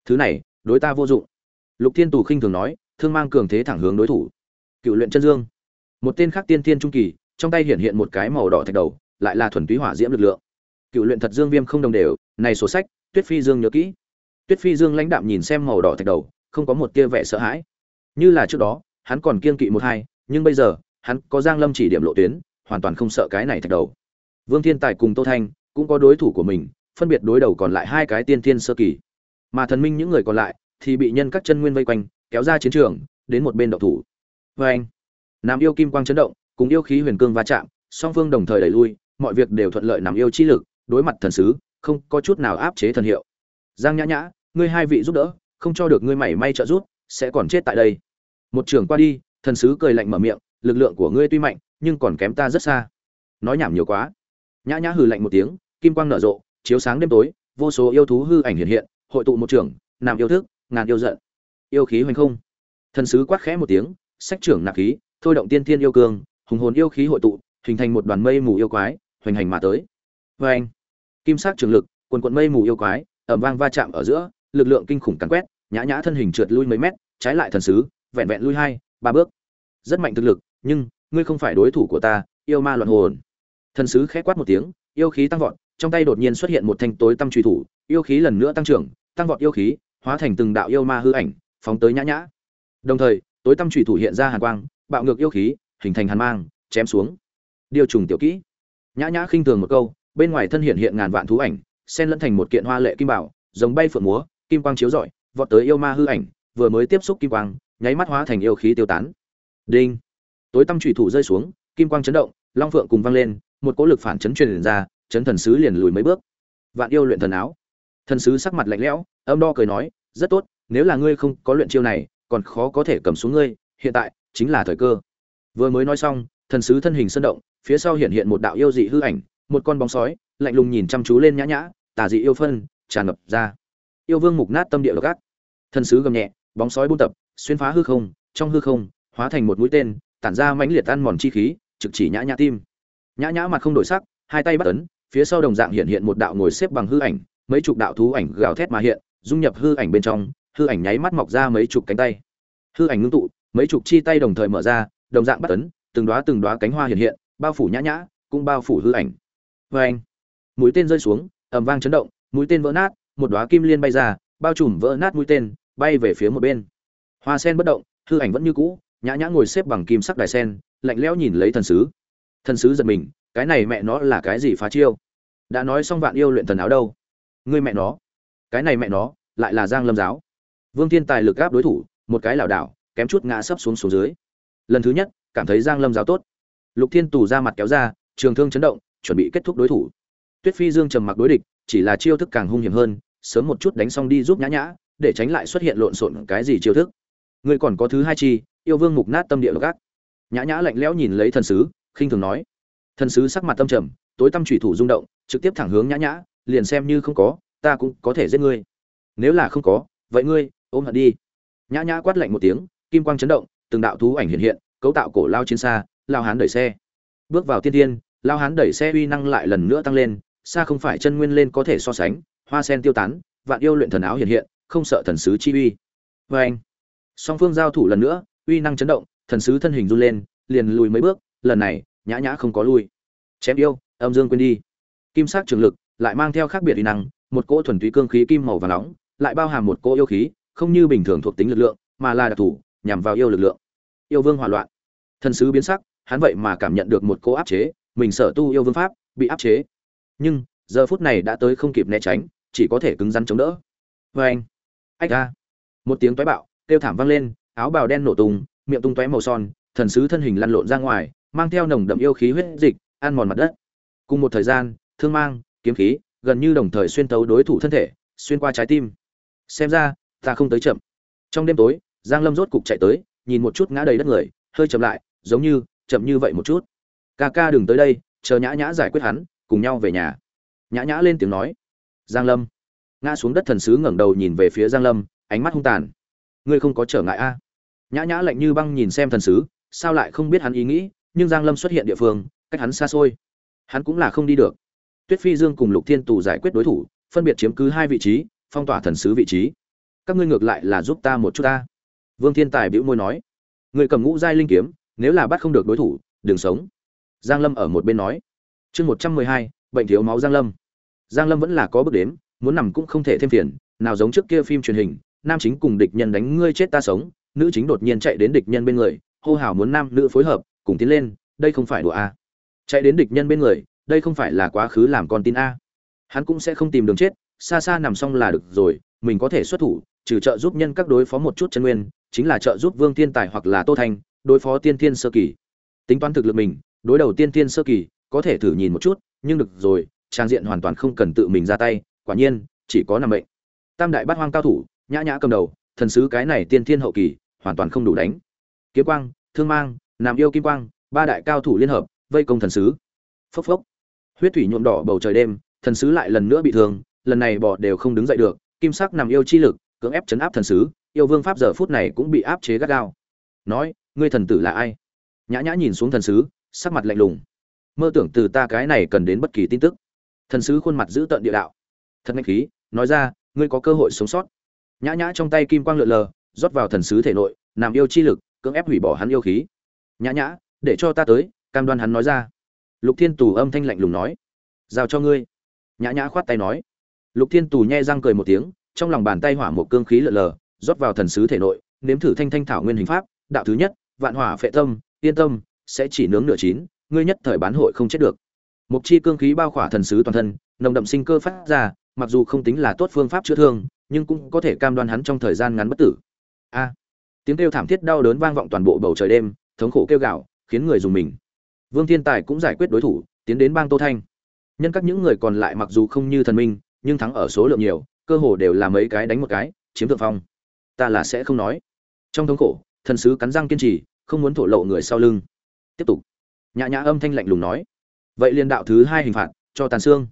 Thứ này, đối ta vô dụng. Lục thiên tù khinh thường nói, thương mang cường thế thẳng hướng đối thủ. Cựu luyện chân dương. Một tên khác tiên tiên trung kỳ, trong tay hiện hiện một cái màu đỏ thạch đầu, lại là thuần túy hỏa diễm lực lượng. Cựu luyện thật dương viêm không đồng đều, này sổ sách, tuyết phi dương nhớ kỹ. Tuyết phi dương lãnh đạm nhìn xem màu đỏ thạch đầu, không có một tia vẻ sợ hãi. Như là trước đó, hắn còn kiên kỵ một hai, nhưng bây giờ, hắn có giang lâm chỉ điểm lộ tuyến hoàn toàn không sợ cái này thạch đầu. Vương thiên tài cùng tô thanh cũng có đối thủ của mình, phân biệt đối đầu còn lại hai cái tiên thiên sơ kỳ. Mà thần minh những người còn lại thì bị nhân các chân nguyên vây quanh, kéo ra chiến trường, đến một bên đậu thủ. Vê anh. Nam yêu kim quang chấn động, cùng yêu khí huyền cương va chạm, song phương đồng thời đẩy lui, mọi việc đều thuận lợi nằm yêu chi lực, đối mặt thần sứ, không có chút nào áp chế thần hiệu. Giang nhã nhã, ngươi hai vị giúp đỡ, không cho được ngươi mảy may trợ giúp, sẽ còn chết tại đây. Một trường qua đi, thần sứ cười lạnh mở miệng, lực lượng của ngươi tuy mạnh nhưng còn kém ta rất xa. Nói nhảm nhiều quá. Nhã nhã hừ lạnh một tiếng, kim quang nở rộ, chiếu sáng đêm tối, vô số yêu thú hư ảnh hiện hiện, hội tụ một trường, nằm yêu thức, ngàn yêu giận. Yêu khí hoành không. Thần sứ quát khẽ một tiếng, sách trưởng nạp khí, thôi động tiên thiên yêu cương, hùng hồn yêu khí hội tụ, hình thành một đoàn mây mù yêu quái, hoành hành mà tới. Vê anh kim sắc trường lực, quần quận mây mù yêu quái ẩm vang va chạm ở giữa, lực lượng kinh khủng cắn quét, nhã nhã thân hình trượt lui mấy mét, trái lại thần sứ, vẹn vẹn lui hai, ba bước. Rất mạnh thực lực, nhưng ngươi không phải đối thủ của ta, yêu ma loạn hồn. Thần sứ khẽ quát một tiếng, yêu khí tăng vọt, trong tay đột nhiên xuất hiện một thanh tối tâm truy thủ, yêu khí lần nữa tăng trưởng, tăng vọt yêu khí, hóa thành từng đạo yêu ma hư ảnh, phóng tới nhã nhã. Đồng thời, tối tâm truy thủ hiện ra hàn quang, bạo ngược yêu khí, hình thành hàn mang, chém xuống. Điều trùng tiểu kỹ. Nhã nhã khinh thường một câu, bên ngoài thân hiện hiện ngàn vạn thú ảnh, xen lẫn thành một kiện hoa lệ kim bảo, giống bay phượng múa, kim quang chiếu rọi, vọt tới yêu ma hư ảnh, vừa mới tiếp xúc kim quang, nháy mắt hóa thành yêu khí tiêu tán. Đinh tối tâm chủy thủ rơi xuống, kim quang chấn động, long phượng cùng vang lên, một cỗ lực phản chấn truyền ra, chấn thần sứ liền lùi mấy bước. Vạn yêu luyện thần áo. Thần sứ sắc mặt lạnh lẽo, âm đo cười nói, rất tốt, nếu là ngươi không có luyện chiêu này, còn khó có thể cầm xuống ngươi, hiện tại chính là thời cơ. Vừa mới nói xong, thần sứ thân hình sơn động, phía sau hiện hiện một đạo yêu dị hư ảnh, một con bóng sói, lạnh lùng nhìn chăm chú lên nhã nhã, tà dị yêu phân, tràn ngập ra. Yêu vương mục nát tâm địa gác thần sứ gầm nhẹ, bóng sói buôn tập, xuyên phá hư không, trong hư không, hóa thành một mũi tên tản ra mãnh liệt ăn mòn chi khí, trực chỉ nhã nhã tim. Nhã nhã mặt không đổi sắc, hai tay bắt ấn, phía sau đồng dạng hiện hiện một đạo ngồi xếp bằng hư ảnh, mấy chục đạo thú ảnh gào thét mà hiện, dung nhập hư ảnh bên trong, hư ảnh nháy mắt mọc ra mấy chục cánh tay. Hư ảnh ngưng tụ, mấy chục chi tay đồng thời mở ra, đồng dạng bắt ấn, từng đóa từng đóa cánh hoa hiện hiện, bao phủ nhã nhã, cũng bao phủ hư ảnh. Vê anh, mũi tên rơi xuống, ầm vang chấn động, mũi tên vỡ nát, một đóa kim liên bay ra, bao trùm vỡ nát mũi tên, bay về phía một bên. Hoa sen bất động, hư ảnh vẫn như cũ nhã nhã ngồi xếp bằng kim sắc đài sen, lạnh lẽo nhìn lấy thần sứ. Thần sứ giật mình, cái này mẹ nó là cái gì phá chiêu? Đã nói xong vạn yêu luyện thần áo đâu? Ngươi mẹ nó. Cái này mẹ nó, lại là giang lâm giáo. Vương thiên tài lực gáp đối thủ, một cái lảo đảo, kém chút ngã sấp xuống xuống dưới. Lần thứ nhất, cảm thấy giang lâm giáo tốt. Lục thiên tù ra mặt kéo ra, trường thương chấn động, chuẩn bị kết thúc đối thủ. Tuyết phi dương trầm mặc đối địch, chỉ là chiêu thức càng hung hiểm hơn, sớm một chút đánh xong đi giúp nhã nhã, để tránh lại xuất hiện lộn xộn cái gì chiêu thức. Ngươi còn có thứ hai chi yêu vương mục nát tâm địa gác. Nhã nhã lạnh lẽo nhìn lấy thần sứ, khinh thường nói. Thần sứ sắc mặt tâm trầm, tối tâm thủy thủ rung động, trực tiếp thẳng hướng nhã nhã, liền xem như không có, ta cũng có thể giết ngươi. Nếu là không có, vậy ngươi, ôm hận đi. Nhã nhã quát lạnh một tiếng, kim quang chấn động, từng đạo thú ảnh hiện hiện, cấu tạo cổ lao trên xa, lao hán đẩy xe. Bước vào tiên tiên, lao hán đẩy xe uy năng lại lần nữa tăng lên, xa không phải chân nguyên lên có thể so sánh, hoa sen tiêu tán, vạn yêu luyện thần áo hiện hiện, không sợ thần sứ chi uy. Vê anh song phương giao thủ lần nữa uy năng chấn động, thần sứ thân hình run lên, liền lùi mấy bước, lần này, nhã nhã không có lui. Chém yêu, âm dương quên đi. Kim sắc trường lực lại mang theo khác biệt uy năng, một cỗ thuần túy cương khí kim màu và nóng, lại bao hàm một cỗ yêu khí, không như bình thường thuộc tính lực lượng, mà là đặc thù, nhằm vào yêu lực lượng. Yêu vương hỏa loạn. Thần sứ biến sắc, hắn vậy mà cảm nhận được một cỗ áp chế, mình sở tu yêu vương pháp bị áp chế. Nhưng, giờ phút này đã tới không kịp né tránh, chỉ có thể cứng rắn chống đỡ. Vê anh ách ra. Một tiếng toái bạo, kêu thảm vang lên áo bào đen nổ tung, miệng tung tóe màu son, thần sứ thân hình lăn lộn ra ngoài, mang theo nồng đậm yêu khí huyết dịch, ăn mòn mặt đất. Cùng một thời gian, thương mang, kiếm khí, gần như đồng thời xuyên tấu đối thủ thân thể, xuyên qua trái tim. Xem ra, ta không tới chậm. Trong đêm tối, giang lâm rốt cục chạy tới, nhìn một chút ngã đầy đất người, hơi chậm lại, giống như, chậm như vậy một chút. Ca ca đừng tới đây, chờ nhã nhã giải quyết hắn, cùng nhau về nhà. Nhã nhã lên tiếng nói. Giang lâm. Ngã xuống đất thần sứ ngẩng đầu nhìn về phía giang lâm, ánh mắt hung tàn. Ngươi không có trở ngại a? Nhã nhã lạnh như băng nhìn xem thần sứ, sao lại không biết hắn ý nghĩ, nhưng giang lâm xuất hiện địa phương, cách hắn xa xôi. Hắn cũng là không đi được. Tuyết phi dương cùng lục thiên tù giải quyết đối thủ, phân biệt chiếm cứ hai vị trí, phong tỏa thần sứ vị trí. Các ngươi ngược lại là giúp ta một chút ta. Vương thiên tài bĩu môi nói. Người cầm ngũ giai linh kiếm, nếu là bắt không được đối thủ, đừng sống. Giang lâm ở một bên nói. Chương một trăm mười hai, bệnh thiếu máu giang lâm. Giang lâm vẫn là có bước đếm, muốn nằm cũng không thể thêm phiền, nào giống trước kia phim truyền hình, nam chính cùng địch nhân đánh ngươi chết ta sống nữ chính đột nhiên chạy đến địch nhân bên người, hô hào muốn nam nữ phối hợp, cùng tiến lên, đây không phải đùa a. Chạy đến địch nhân bên người, đây không phải là quá khứ làm con tin a. Hắn cũng sẽ không tìm đường chết, xa xa nằm xong là được rồi, mình có thể xuất thủ, trừ trợ giúp nhân các đối phó một chút chân nguyên, chính là trợ giúp vương thiên tài hoặc là tô thanh, đối phó tiên thiên sơ kỳ. Tính toán thực lực mình, đối đầu tiên thiên sơ kỳ, có thể thử nhìn một chút, nhưng được rồi, trang diện hoàn toàn không cần tự mình ra tay, quả nhiên, chỉ có nằm bệnh tam đại bát hoang cao thủ, nhã nhã cầm đầu, thần sứ cái này tiên thiên hậu kỳ hoàn toàn không đủ đánh. Kiếm quang, thương mang, nam yêu kim quang, ba đại cao thủ liên hợp, vây công thần sứ. Phốc phốc. Huyết thủy nhuộm đỏ bầu trời đêm, thần sứ lại lần nữa bị thương, lần này bỏ đều không đứng dậy được, kim sắc nằm yêu chi lực, cưỡng ép chấn áp thần sứ, yêu vương pháp giờ phút này cũng bị áp chế gắt gao. Nói, ngươi thần tử là ai? Nhã nhã nhìn xuống thần sứ, sắc mặt lạnh lùng. Mơ tưởng từ ta cái này cần đến bất kỳ tin tức. Thần sứ khuôn mặt giữ tận địa đạo. Thật ngạch khí, nói ra, ngươi có cơ hội sống sót. Nhã nhã trong tay kim quang lượn lờ rót vào thần sứ thể nội làm yêu chi lực, cưỡng ép hủy bỏ hắn yêu khí. Nhã nhã, để cho ta tới, cam đoan hắn nói ra. Lục thiên tù âm thanh lạnh lùng nói. Giao cho ngươi. Nhã nhã khoát tay nói. Lục thiên tù nhe răng cười một tiếng, trong lòng bàn tay hỏa một cương khí lượn lờ, rót vào thần sứ thể nội, nếm thử thanh thanh thảo nguyên hình pháp, đạo thứ nhất, vạn hỏa phệ tâm, yên tâm, sẽ chỉ nướng nửa chín, ngươi nhất thời bán hội không chết được. Mục chi cương khí bao khỏa thần sứ toàn thân, nồng đậm sinh cơ phát ra, mặc dù không tính là tốt phương pháp chữa thương, nhưng cũng có thể cam đoan hắn trong thời gian ngắn bất tử a. Tiếng kêu thảm thiết đau đớn vang vọng toàn bộ bầu trời đêm, thống khổ kêu gạo khiến người dùng mình. Vương thiên tài cũng giải quyết đối thủ, tiến đến bang tô thanh. Nhân các những người còn lại mặc dù không như thần minh, nhưng thắng ở số lượng nhiều, cơ hồ đều là mấy cái đánh một cái, chiếm thượng phong. Ta là sẽ không nói. Trong thống khổ, thần sứ cắn răng kiên trì, không muốn thổ lộ người sau lưng. Tiếp tục. Nhã nhã âm thanh lạnh lùng nói. Vậy liên đạo thứ hai hình phạt, cho tàn xương.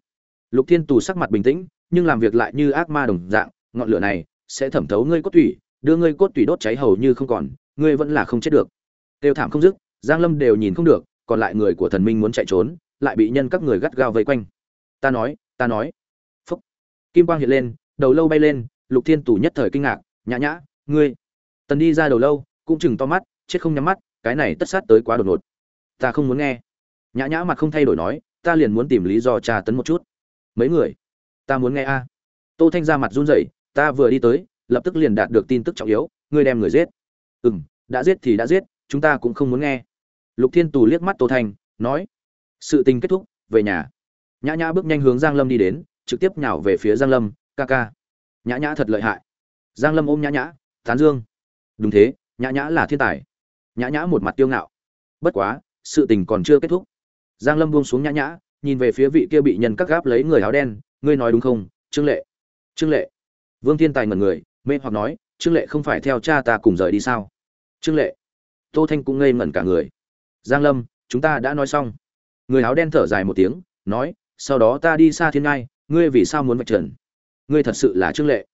Lục thiên tù sắc mặt bình tĩnh, nhưng làm việc lại như ác ma đồng dạng, ngọn lửa này sẽ thẩm thấu ngươi cốt thủy đưa ngươi cốt tủy đốt cháy hầu như không còn, ngươi vẫn là không chết được. Tiêu thảm không dứt, giang lâm đều nhìn không được, còn lại người của thần minh muốn chạy trốn, lại bị nhân các người gắt gao vây quanh. Ta nói ta nói. Phúc. Kim quang hiện lên, đầu lâu bay lên, lục thiên tù nhất thời kinh ngạc, nhã nhã, ngươi. Tần đi ra đầu lâu, cũng chừng to mắt, chết không nhắm mắt, cái này tất sát tới quá đột ngột. Ta không muốn nghe. Nhã nhã mặt không thay đổi nói, ta liền muốn tìm lý do tra tấn một chút. Mấy người? Ta muốn nghe a. Tô thanh ra mặt run rẩy, ta vừa đi tới lập tức liền đạt được tin tức trọng yếu, ngươi đem người giết. Ừ m đã giết thì đã giết, chúng ta cũng không muốn nghe. Lục thiên tù liếc mắt tô thanh, nói, sự tình kết thúc, về nhà. Nhã nhã bước nhanh hướng giang lâm đi đến, trực tiếp nhào về phía giang lâm, ca ca. Nhã nhã thật lợi hại. Giang lâm ôm nhã nhã, tán dương. Đúng thế, nhã nhã là thiên tài. Nhã nhã một mặt tiêu ngạo. Bất quá, sự tình còn chưa kết thúc. Giang lâm buông xuống nhã nhã, nhìn về phía vị kia bị nhân cắt gáp lấy người áo đen, ngươi nói đúng không, trương lệ? Trương lệ. Vương thiên tài ngẩn người mê hoặc nói, trương lệ không phải theo cha ta cùng rời đi sao? Trương lệ. Tô thanh cũng ngây ngẩn cả người. Giang lâm, chúng ta đã nói xong. Người áo đen thở dài một tiếng, nói, sau đó ta đi xa thiên ngai, ngươi vì sao muốn vạch trần? Ngươi thật sự là trương lệ.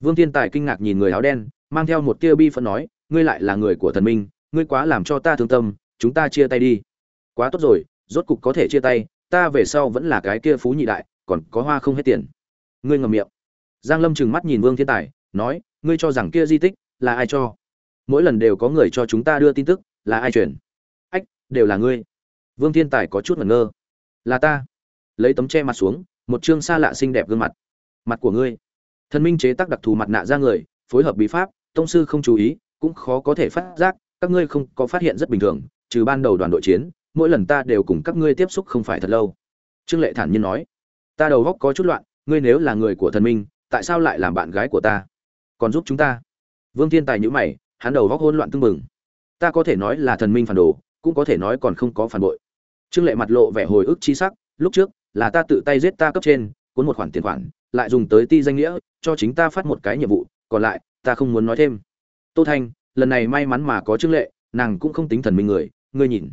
Vương thiên tài kinh ngạc nhìn người áo đen, mang theo một tia bi phẫn nói, ngươi lại là người của thần minh, ngươi quá làm cho ta thương tâm, chúng ta chia tay đi. Quá tốt rồi, rốt cục có thể chia tay, ta về sau vẫn là cái kia phú nhị đại, còn có hoa không hết tiền. Ngươi ngậm miệng. Giang lâm trừng mắt nhìn vương thiên tài nói, ngươi cho rằng kia di tích là ai cho? Mỗi lần đều có người cho chúng ta đưa tin tức, là ai truyền ách, đều là ngươi. Vương thiên tài có chút ngẩn ngơ. Là ta. Lấy tấm che mặt xuống, một chương xa lạ xinh đẹp gương mặt. Mặt của ngươi. Thần minh chế tác đặc thù mặt nạ ra người, phối hợp bí pháp, tông sư không chú ý, cũng khó có thể phát giác, các ngươi không có phát hiện rất bình thường, trừ ban đầu đoàn đội chiến, mỗi lần ta đều cùng các ngươi tiếp xúc không phải thật lâu. Trương lệ thản nhiên nói. Ta đầu góc có chút loạn, ngươi nếu là người của thần minh, tại sao lại làm bạn gái của ta? Còn giúp chúng ta. Vương thiên tài nhữ mày, hắn đầu góc hỗn loạn tưng bừng. Ta có thể nói là thần minh phản đồ, cũng có thể nói còn không có phản bội. Trương lệ mặt lộ vẻ hồi ức chi sắc, lúc trước là ta tự tay giết ta cấp trên, cuốn một khoản tiền khoản, lại dùng tới ti danh nghĩa, cho chính ta phát một cái nhiệm vụ, còn lại, ta không muốn nói thêm. Tô thanh, lần này may mắn mà có trương lệ, nàng cũng không tính thần minh người, ngươi nhìn.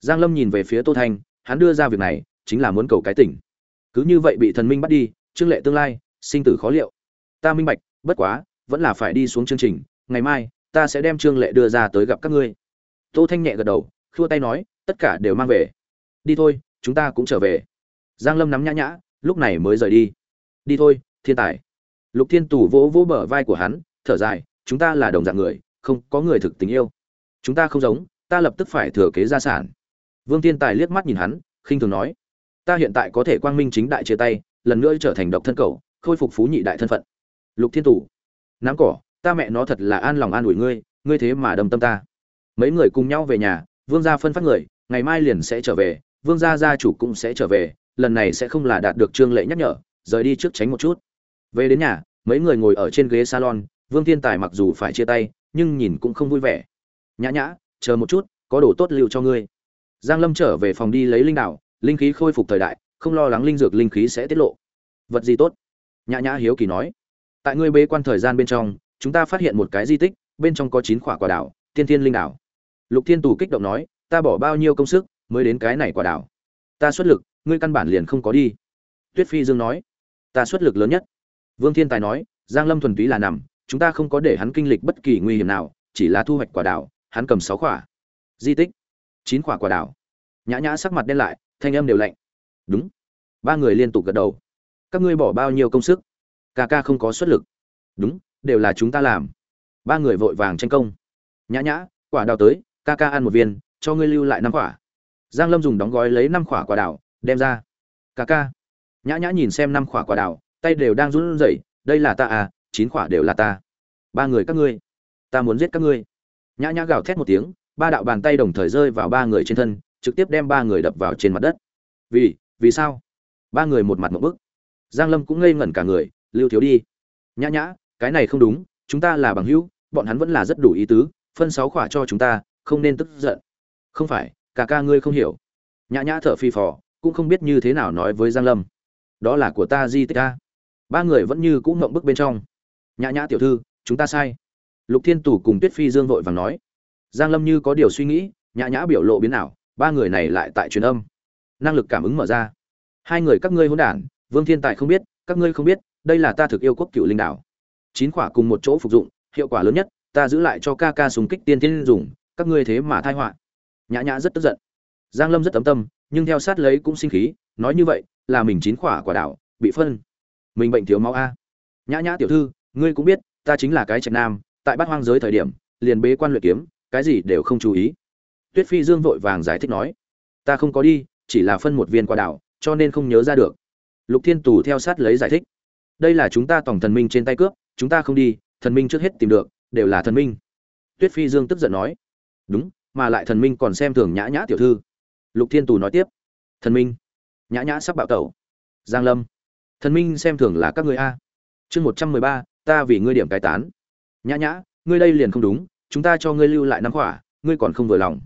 Giang lâm nhìn về phía tô thanh, hắn đưa ra việc này, chính là muốn cầu cái tỉnh. Cứ như vậy bị thần minh bắt đi, trương lệ tương lai, sinh tử khó liệu. Ta minh bạch, bất quá vẫn là phải đi xuống chương trình, ngày mai, ta sẽ đem trương lệ đưa ra tới gặp các ngươi. Tô thanh nhẹ gật đầu, khua tay nói, tất cả đều mang về. Đi thôi, chúng ta cũng trở về. Giang lâm nắm nhã nhã, lúc này mới rời đi. Đi thôi, thiên tài. Lục thiên tù vỗ vỗ bờ vai của hắn, thở dài, chúng ta là đồng dạng người, không có người thực tình yêu. Chúng ta không giống, ta lập tức phải thừa kế gia sản. Vương thiên tài liếc mắt nhìn hắn, khinh thường nói, ta hiện tại có thể quang minh chính đại chia tay, lần nữa trở thành độc thân cầu khôi phục phú nhị đại thân phận. Lục thiên tù nắm cỏ, ta mẹ nó thật là an lòng an ủi ngươi ngươi thế mà đâm tâm ta. Mấy người cùng nhau về nhà, vương gia phân phát người, ngày mai liền sẽ trở về, vương gia gia chủ cũng sẽ trở về, lần này sẽ không là đạt được trương lệ nhắc nhở, rời đi trước tránh một chút. Về đến nhà, mấy người ngồi ở trên ghế salon, vương thiên tài mặc dù phải chia tay, nhưng nhìn cũng không vui vẻ. Nhã nhã, chờ một chút, có đồ tốt lưu cho ngươi. Giang lâm trở về phòng đi lấy linh đạo linh khí khôi phục thời đại, không lo lắng linh dược linh khí sẽ tiết lộ. Vật gì tốt? Nhã nhã hiếu kỳ nói tại ngươi bế quan thời gian bên trong, chúng ta phát hiện một cái di tích, bên trong có chín quả quả đảo, tiên thiên linh đảo. Lục thiên tù kích động nói, ta bỏ bao nhiêu công sức mới đến cái này quả đảo? Ta xuất lực, ngươi căn bản liền không có đi. Tuyết phi dương nói, ta xuất lực lớn nhất. Vương thiên tài nói, giang lâm thuần túy là nằm, chúng ta không có để hắn kinh lịch bất kỳ nguy hiểm nào, chỉ là thu hoạch quả đảo, hắn cầm sáu quả di tích, chín quả quả đảo. Nhã nhã sắc mặt đen lại, thanh âm đều lạnh. Đúng. Ba người liên tục gật đầu. Các ngươi bỏ bao nhiêu công sức ca ca không có xuất lực. Đúng, đều là chúng ta làm. Ba người vội vàng tranh công. Nhã nhã, quả đào tới, ca ca ăn một viên, cho ngươi lưu lại năm quả. Giang lâm dùng đóng gói lấy năm quả quả đào, đem ra. Ca ca. Nhã nhã nhìn xem năm quả quả đào, tay đều đang run rẩy, đây là ta à chín quả đều là ta. Ba người các ngươi. Ta muốn giết các ngươi. Nhã nhã gào thét một tiếng, ba đạo bàn tay đồng thời rơi vào ba người trên thân, trực tiếp đem ba người đập vào trên mặt đất. Vì vì sao? Ba người một mặt một bức. Giang lâm cũng ngây ngẩn cả người lưu thiếu đi. Nhã nhã, cái này không đúng, chúng ta là bằng hữu, bọn hắn vẫn là rất đủ ý tứ, phân sáu khỏa cho chúng ta, không nên tức giận. Không phải, cả ca ngươi không hiểu. Nhã nhã thở phi phò, cũng không biết như thế nào nói với giang lâm. Đó là của ta di tích ta ba người vẫn như cũng ngậm bức bên trong. Nhã nhã tiểu thư, chúng ta sai. Lục thiên tù cùng tuyết phi dương vội vàng nói. Giang lâm như có điều suy nghĩ, nhã nhã biểu lộ biến ảo, ba người này lại tại truyền âm. Năng lực cảm ứng mở ra. Hai người các ngươi hỗn đản, vương thiên tài không biết, các ngươi không biết đây là ta thực yêu quốc cựu linh đảo. Chín quả cùng một chỗ phục dụng, hiệu quả lớn nhất, ta giữ lại cho ca ca súng kích tiên tiên dùng, các ngươi thế mà thai họa. Nhã nhã rất tức giận. Giang lâm rất tấm tâm, nhưng theo sát lấy cũng sinh khí, nói như vậy, là mình chín quả quả đảo, bị phân. Mình bệnh thiếu máu a. Nhã nhã tiểu thư, ngươi cũng biết, ta chính là cái trạch nam, tại bát hoang giới thời điểm, liền bế quan luyện kiếm, cái gì đều không chú ý. Tuyết phi dương vội vàng giải thích nói, ta không có đi, chỉ là phân một viên quả đảo, cho nên không nhớ ra được. Lục thiên tù theo sát lấy giải thích đây là chúng ta tổng thần minh trên tay cướp, chúng ta không đi, thần minh trước hết tìm được, đều là thần minh. Tuyết phi dương tức giận nói. Đúng, mà lại thần minh còn xem thường nhã nhã tiểu thư. Lục thiên tù nói tiếp. Thần minh. Nhã nhã sắp bạo tẩu. Giang lâm. Thần minh xem thường là các người a. Chương một trăm mười ba, ta vì ngươi điểm cai tán. Nhã nhã, ngươi đây liền không đúng, chúng ta cho ngươi lưu lại năm quả ngươi còn không vừa lòng.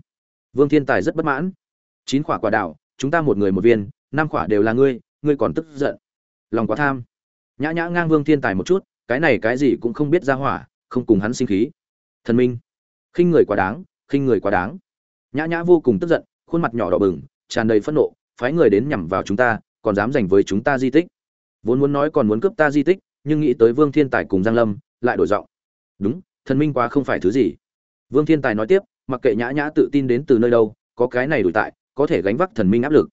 Vương thiên tài rất bất mãn. Chín quả quả đào chúng ta một người một viên, năm quả đều là ngươi ngươi còn tức giận. Lòng quá tham nhã nhã ngang vương thiên tài một chút, cái này cái gì cũng không biết ra hỏa, không cùng hắn sinh khí. Thần minh. Khinh người quá đáng, khinh người quá đáng. Nhã nhã vô cùng tức giận, khuôn mặt nhỏ đỏ bừng, tràn đầy phẫn nộ, phái người đến nhằm vào chúng ta, còn dám giành với chúng ta di tích. Vốn muốn nói còn muốn cướp ta di tích, nhưng nghĩ tới vương thiên tài cùng giang lâm, lại đổi giọng. Đúng, thần minh quá không phải thứ gì. Vương thiên tài nói tiếp, mặc kệ nhã nhã tự tin đến từ nơi đâu, có cái này đổi tại, có thể gánh vác thần minh áp lực.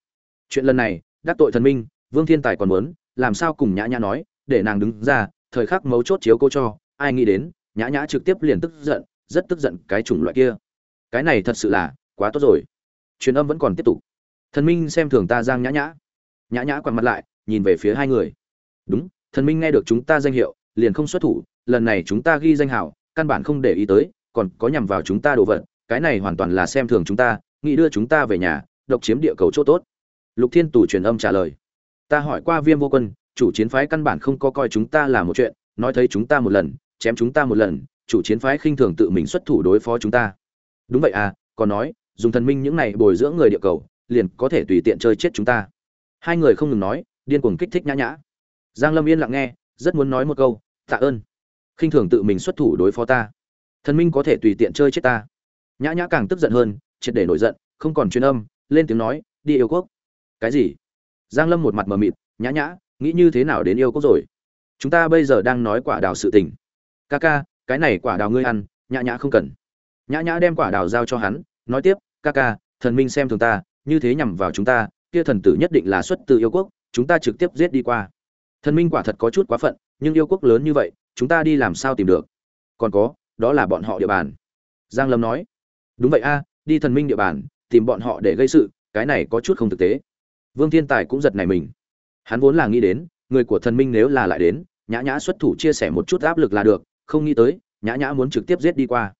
Chuyện lần này, đắc tội thần minh, vương thiên tài còn muốn, làm sao cùng nhã nhã nói để nàng đứng ra, thời khắc mấu chốt chiếu cô cho, ai nghĩ đến, nhã nhã trực tiếp liền tức giận, rất tức giận cái chủng loại kia. Cái này thật sự là quá tốt rồi. Truyền âm vẫn còn tiếp tục. Thần minh xem thường ta giang nhã nhã. Nhã nhã quằn mặt lại, nhìn về phía hai người. Đúng, thần minh nghe được chúng ta danh hiệu, liền không xuất thủ, lần này chúng ta ghi danh hảo, căn bản không để ý tới, còn có nhằm vào chúng ta đồ vật, cái này hoàn toàn là xem thường chúng ta, nghĩ đưa chúng ta về nhà, độc chiếm địa cầu chỗ tốt. Lục thiên tù truyền âm trả lời. Ta hỏi qua viêm vô quân chủ chiến phái căn bản không có coi chúng ta là một chuyện, nói thấy chúng ta một lần, chém chúng ta một lần, chủ chiến phái khinh thường tự mình xuất thủ đối phó chúng ta. Đúng vậy à còn nói, dùng thần minh những này bồi dưỡng người địa cầu, liền có thể tùy tiện chơi chết chúng ta. Hai người không ngừng nói, điên cuồng kích thích nhã nhã. Giang lâm yên lặng nghe, rất muốn nói một câu, tạ ơn. Khinh thường tự mình xuất thủ đối phó ta. Thần minh có thể tùy tiện chơi chết ta. Nhã nhã càng tức giận hơn, triệt để nổi giận, không còn truyền âm, lên tiếng nói, đi yêu quốc. Cái gì? Giang lâm một mặt mờ mịt, nhã nhã nghĩ như thế nào đến yêu quốc rồi? Chúng ta bây giờ đang nói quả đào sự tình. Ca ca cái này quả đào ngươi ăn, nhã nhã không cần. Nhã nhã đem quả đào giao cho hắn, nói tiếp ca ca thần minh xem thường ta, như thế nhằm vào chúng ta, kia thần tử nhất định là xuất từ yêu quốc, chúng ta trực tiếp giết đi qua. Thần minh quả thật có chút quá phận, nhưng yêu quốc lớn như vậy, chúng ta đi làm sao tìm được? Còn có, đó là bọn họ địa bàn. Giang lâm nói, đúng vậy a, đi thần minh địa bàn, tìm bọn họ để gây sự, cái này có chút không thực tế. Vương thiên tài cũng giật này mình hắn vốn là nghĩ đến, người của thần minh nếu là lại đến, nhã nhã xuất thủ chia sẻ một chút áp lực là được, không nghĩ tới, nhã nhã muốn trực tiếp giết đi qua.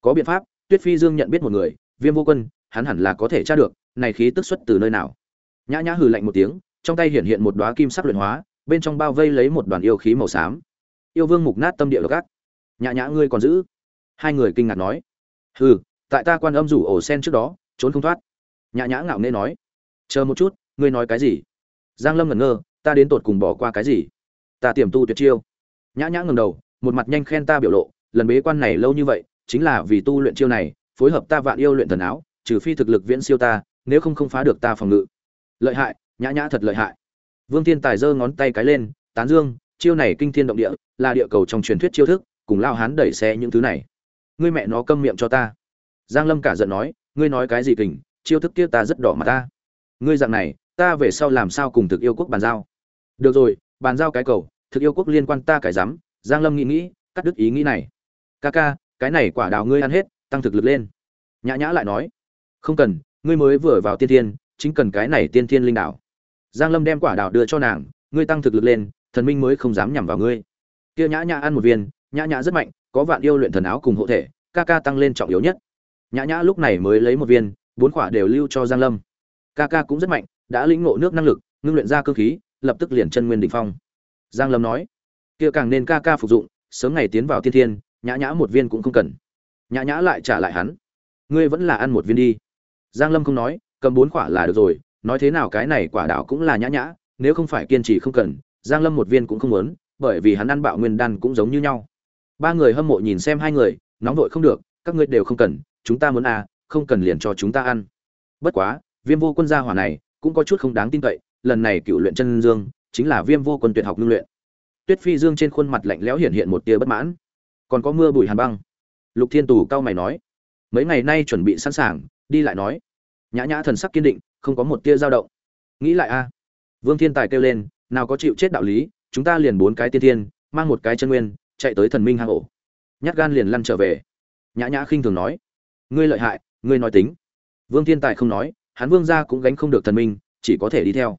Có biện pháp, tuyết phi dương nhận biết một người, viêm vô quân, hắn hẳn là có thể tra được, này khí tức xuất từ nơi nào. Nhã nhã hừ lạnh một tiếng, trong tay hiện hiện một đóa kim sắc luyện hóa, bên trong bao vây lấy một đoàn yêu khí màu xám. Yêu vương mục nát tâm địa độc ác. Nhã nhã ngươi còn giữ? Hai người kinh ngạc nói. Hừ, tại ta quan âm rủ ổ sen trước đó, trốn không thoát. Nhã nhã ngạo nghễ nói. Chờ một chút, ngươi nói cái gì? Giang lâm ngẩn ngơ, ta đến tột cùng bỏ qua cái gì? Ta tiềm tu tuyệt chiêu. Nhã nhã ngẩng đầu, một mặt nhanh khen ta biểu lộ, lần bế quan này lâu như vậy, chính là vì tu luyện chiêu này, phối hợp ta vạn yêu luyện thần áo, trừ phi thực lực viễn siêu ta, nếu không không phá được ta phòng ngự. Lợi hại, nhã nhã thật lợi hại. Vương thiên tài giơ ngón tay cái lên, tán dương, chiêu này kinh thiên động địa, là địa cầu trong truyền thuyết chiêu thức, cùng lao hán đẩy xe những thứ này. Ngươi mẹ nó câm miệng cho ta. Giang lâm cả giận nói, ngươi nói cái gì kình, chiêu thức kia ta rất đỏ mặt ta. Ngươi dạng này ta về sau làm sao cùng thực yêu quốc bàn giao? Được rồi, bàn giao cái cầu, thực yêu quốc liên quan ta cải dám giang lâm nghĩ nghĩ, cắt đứt ý nghĩ này. Ca ca, cái này quả đào ngươi ăn hết, tăng thực lực lên. Nhã nhã lại nói, không cần, ngươi mới vừa vào tiên thiên, chính cần cái này tiên thiên linh đảo. Giang lâm đem quả đào đưa cho nàng, ngươi tăng thực lực lên, thần minh mới không dám nhằm vào ngươi. Kia nhã nhã ăn một viên, nhã nhã rất mạnh, có vạn yêu luyện thần áo cùng hộ thể, ca ca tăng lên trọng yếu nhất. Nhã nhã lúc này mới lấy một viên, bốn quả đều lưu cho giang lâm. Ca ca cũng rất mạnh đã lĩnh ngộ nước năng lực, ngưng luyện ra cơ khí, lập tức liền chân nguyên đỉnh phong. Giang lâm nói, kia càng nên ca ca phục dụng, sớm ngày tiến vào tiên thiên, nhã nhã một viên cũng không cần. Nhã nhã lại trả lại hắn. Ngươi vẫn là ăn một viên đi. Giang lâm không nói, cầm bốn quả là được rồi, nói thế nào cái này quả đảo cũng là nhã nhã, nếu không phải kiên trì không cần, giang lâm một viên cũng không muốn, bởi vì hắn ăn bạo nguyên đan cũng giống như nhau. Ba người hâm mộ nhìn xem hai người, nóng vội không được, các ngươi đều không cần, chúng ta muốn à không cần liền cho chúng ta ăn. Bất quá, viêm vô quân gia hỏa này cũng có chút không đáng tin cậy, lần này cựu luyện chân dương chính là viêm vô quân tuyệt học ngưng luyện. Tuyết phi dương trên khuôn mặt lạnh lẽo hiện hiện một tia bất mãn. Còn có mưa bụi hàn băng. Lục thiên tù cao mày nói, mấy ngày nay chuẩn bị sẵn sàng, đi lại nói. Nhã nhã thần sắc kiên định, không có một tia dao động. Nghĩ lại a, vương thiên tài kêu lên, nào có chịu chết đạo lý, chúng ta liền bốn cái tiên thiên, mang một cái chân nguyên, chạy tới thần minh hang ổ. Nhát gan liền lăn trở về. Nhã nhã khinh thường nói, ngươi lợi hại, ngươi nói tính. Vương thiên tài không nói hắn vương gia cũng gánh không được thần minh, chỉ có thể đi theo.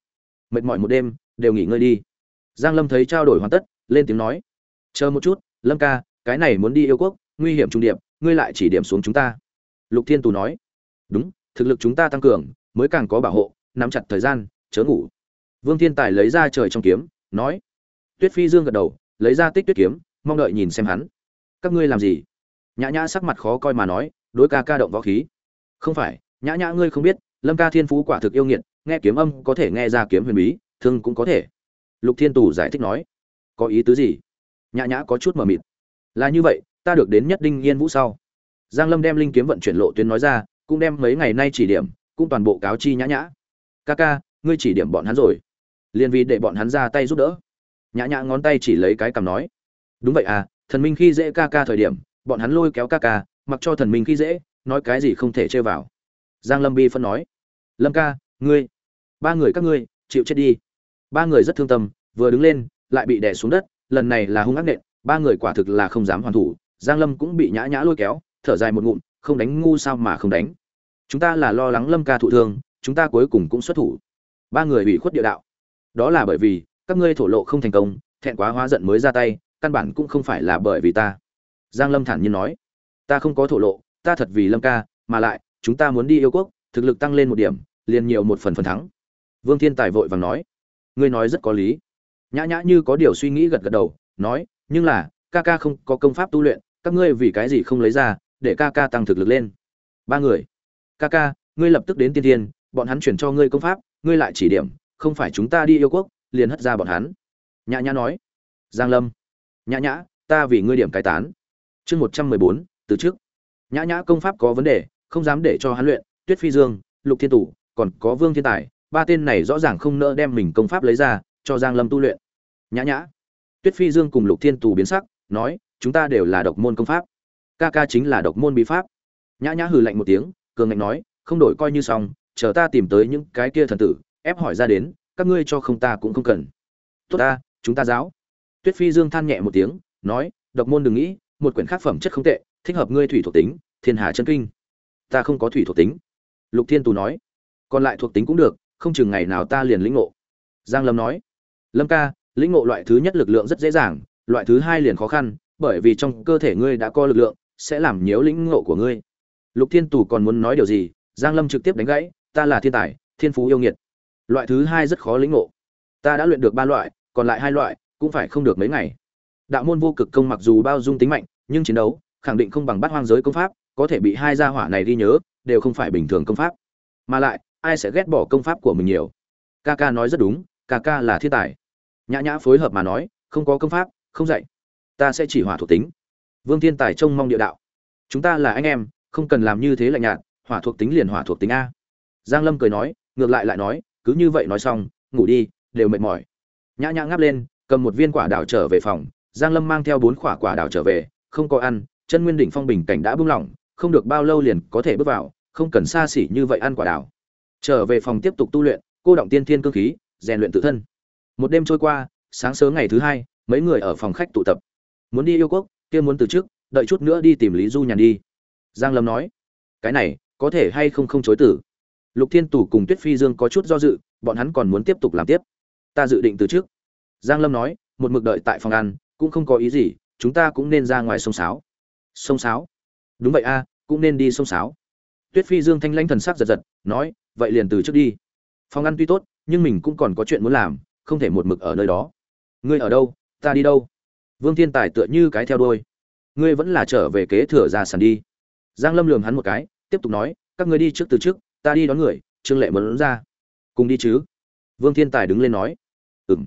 Mệt mỏi một đêm, đều nghỉ ngơi đi. Giang lâm thấy trao đổi hoàn tất, lên tiếng nói, chờ một chút, lâm ca, cái này muốn đi yêu quốc, nguy hiểm trung điệp, ngươi lại chỉ điểm xuống chúng ta. Lục thiên tù nói, đúng, thực lực chúng ta tăng cường, mới càng có bảo hộ, nắm chặt thời gian, chớ ngủ. Vương thiên tài lấy ra trời trong kiếm, nói, tuyết phi dương gật đầu, lấy ra tích tuyết kiếm, mong đợi nhìn xem hắn. Các ngươi làm gì? Nhã nhã sắc mặt khó coi mà nói, đối ca ca động võ khí. Không phải, nhã nhã ngươi không biết lâm ca thiên phú quả thực yêu nghiệt, nghe kiếm âm có thể nghe ra kiếm huyền bí, thương cũng có thể. Lục thiên tù giải thích nói, có ý tứ gì? Nhã nhã có chút mờ mịt. Là như vậy, ta được đến nhất đinh yên vũ sau. Giang lâm đem linh kiếm vận chuyển lộ tuyến nói ra, cũng đem mấy ngày nay chỉ điểm, cũng toàn bộ cáo chi nhã nhã. Ca ca, ngươi chỉ điểm bọn hắn rồi. Liền vì để bọn hắn ra tay giúp đỡ. Nhã nhã ngón tay chỉ lấy cái cầm nói, đúng vậy à thần minh khi dễ ca ca thời điểm, bọn hắn lôi kéo ca ca, mặc cho thần minh khi dễ, nói cái gì không thể chơi vào. Giang lâm bi phân nói lâm ca, ngươi, ba người các ngươi, chịu chết đi. Ba người rất thương tâm, vừa đứng lên, lại bị đè xuống đất, lần này là hung ác nện, ba người quả thực là không dám hoàn thủ. Giang lâm cũng bị nhã nhã lôi kéo, thở dài một ngụm, không đánh ngu sao mà không đánh. Chúng ta là lo lắng lâm ca thụ thương, chúng ta cuối cùng cũng xuất thủ. Ba người bị khuất địa đạo. Đó là bởi vì, các ngươi thổ lộ không thành công, thẹn quá hóa giận mới ra tay, căn bản cũng không phải là bởi vì ta. Giang lâm thản nhiên nói, ta không có thổ lộ, ta thật vì lâm ca, mà lại, chúng ta muốn đi yêu quốc thực lực tăng lên một điểm, liền nhiều một phần phần thắng. Vương thiên tài vội vàng nói, ngươi nói rất có lý. Nhã nhã như có điều suy nghĩ gật gật đầu, nói, nhưng là, ca ca không có công pháp tu luyện, các ngươi vì cái gì không lấy ra, để ca ca tăng thực lực lên? Ba người, ca ca, ngươi lập tức đến tiên tiên bọn hắn chuyển cho ngươi công pháp, ngươi lại chỉ điểm, không phải chúng ta đi yêu quốc, liền hất ra bọn hắn. Nhã nhã nói, giang lâm, nhã nhã, ta vì ngươi điểm cai tán. Chương một trăm mười bốn, từ trước. Nhã nhã công pháp có vấn đề, không dám để cho hắn luyện tuyết phi dương, lục thiên tủ, còn có vương thiên tài, ba tên này rõ ràng không nỡ đem mình công pháp lấy ra, cho giang lâm tu luyện. Nhã nhã. Tuyết phi dương cùng lục thiên tù biến sắc, nói, chúng ta đều là độc môn công pháp. Ca ca chính là độc môn bí pháp. Nhã nhã hừ lạnh một tiếng, cường ngạnh nói, không đổi coi như xong, chờ ta tìm tới những cái kia thần tử, ép hỏi ra đến, các ngươi cho không ta cũng không cần. Tốt ta, chúng ta giáo. Tuyết phi dương than nhẹ một tiếng, nói, độc môn đừng nghĩ, một quyển khác phẩm chất không tệ, thích hợp ngươi thủy thuộc tính, thiên hà chân kinh. Ta không có thủy thuộc tính lục thiên tù nói, còn lại thuộc tính cũng được, không chừng ngày nào ta liền lĩnh ngộ. Giang lâm nói, lâm ca, lĩnh ngộ loại thứ nhất lực lượng rất dễ dàng, loại thứ hai liền khó khăn, bởi vì trong cơ thể ngươi đã có lực lượng, sẽ làm nhiễu lĩnh ngộ của ngươi. Lục thiên tù còn muốn nói điều gì, giang lâm trực tiếp đánh gãy, ta là thiên tài, thiên phú yêu nghiệt. Loại thứ hai rất khó lĩnh ngộ. Ta đã luyện được ba loại, còn lại hai loại cũng phải không được mấy ngày. Đạo môn vô cực công mặc dù bao dung tính mạnh, nhưng chiến đấu khẳng định không bằng bát hoang giới công pháp, có thể bị hai gia hỏa này ghi nhớ, đều không phải bình thường công pháp. Mà lại, ai sẽ ghét bỏ công pháp của mình nhiều? Ca ca nói rất đúng ca ca là thiên tài. Nhã nhã phối hợp mà nói, không có công pháp, không dạy. Ta sẽ chỉ hỏa thuộc tính. Vương thiên tài trông mong địa đạo. Chúng ta là anh em, không cần làm như thế lạnh nhạt, hỏa thuộc tính liền hỏa thuộc tính a. Giang lâm cười nói, ngược lại lại nói, cứ như vậy nói xong, ngủ đi, đều mệt mỏi. Nhã nhã ngáp lên, cầm một viên quả đào trở về phòng. Giang lâm mang theo bốn quả quả đào trở về, không có ăn chân nguyên đỉnh phong bình cảnh đã buông lỏng, không được bao lâu liền có thể bước vào, không cần xa xỉ như vậy ăn quả đào. Trở về phòng tiếp tục tu luyện, cô động tiên thiên cơ khí, rèn luyện tự thân. Một đêm trôi qua, sáng sớm ngày thứ hai, mấy người ở phòng khách tụ tập. Muốn đi yêu quốc, kia muốn từ trước, đợi chút nữa đi tìm lý du nhàn đi. Giang lâm nói, cái này, có thể hay không không chối tử lục thiên tù cùng tuyết phi dương có chút do dự, bọn hắn còn muốn tiếp tục làm tiếp. Ta dự định từ trước. Giang lâm nói, một mực đợi tại phòng ăn, cũng không có ý gì, chúng ta cũng nên ra ngoài sông sáo sông sáo. Đúng vậy a, cũng nên đi sông sáo. Tuyết phi dương thanh lãnh thần sắc giật giật, nói, vậy liền từ trước đi. Phòng ăn tuy tốt, nhưng mình cũng còn có chuyện muốn làm, không thể một mực ở nơi đó. Ngươi ở đâu, ta đi đâu? Vương thiên tài tựa như cái theo đôi ngươi vẫn là trở về kế thừa gia sản đi. Giang lâm lườm hắn một cái, tiếp tục nói, các ngươi đi trước từ trước, ta đi đón người, trương lệ muốn ra. Cùng đi chứ? Vương thiên tài đứng lên nói. Ừm.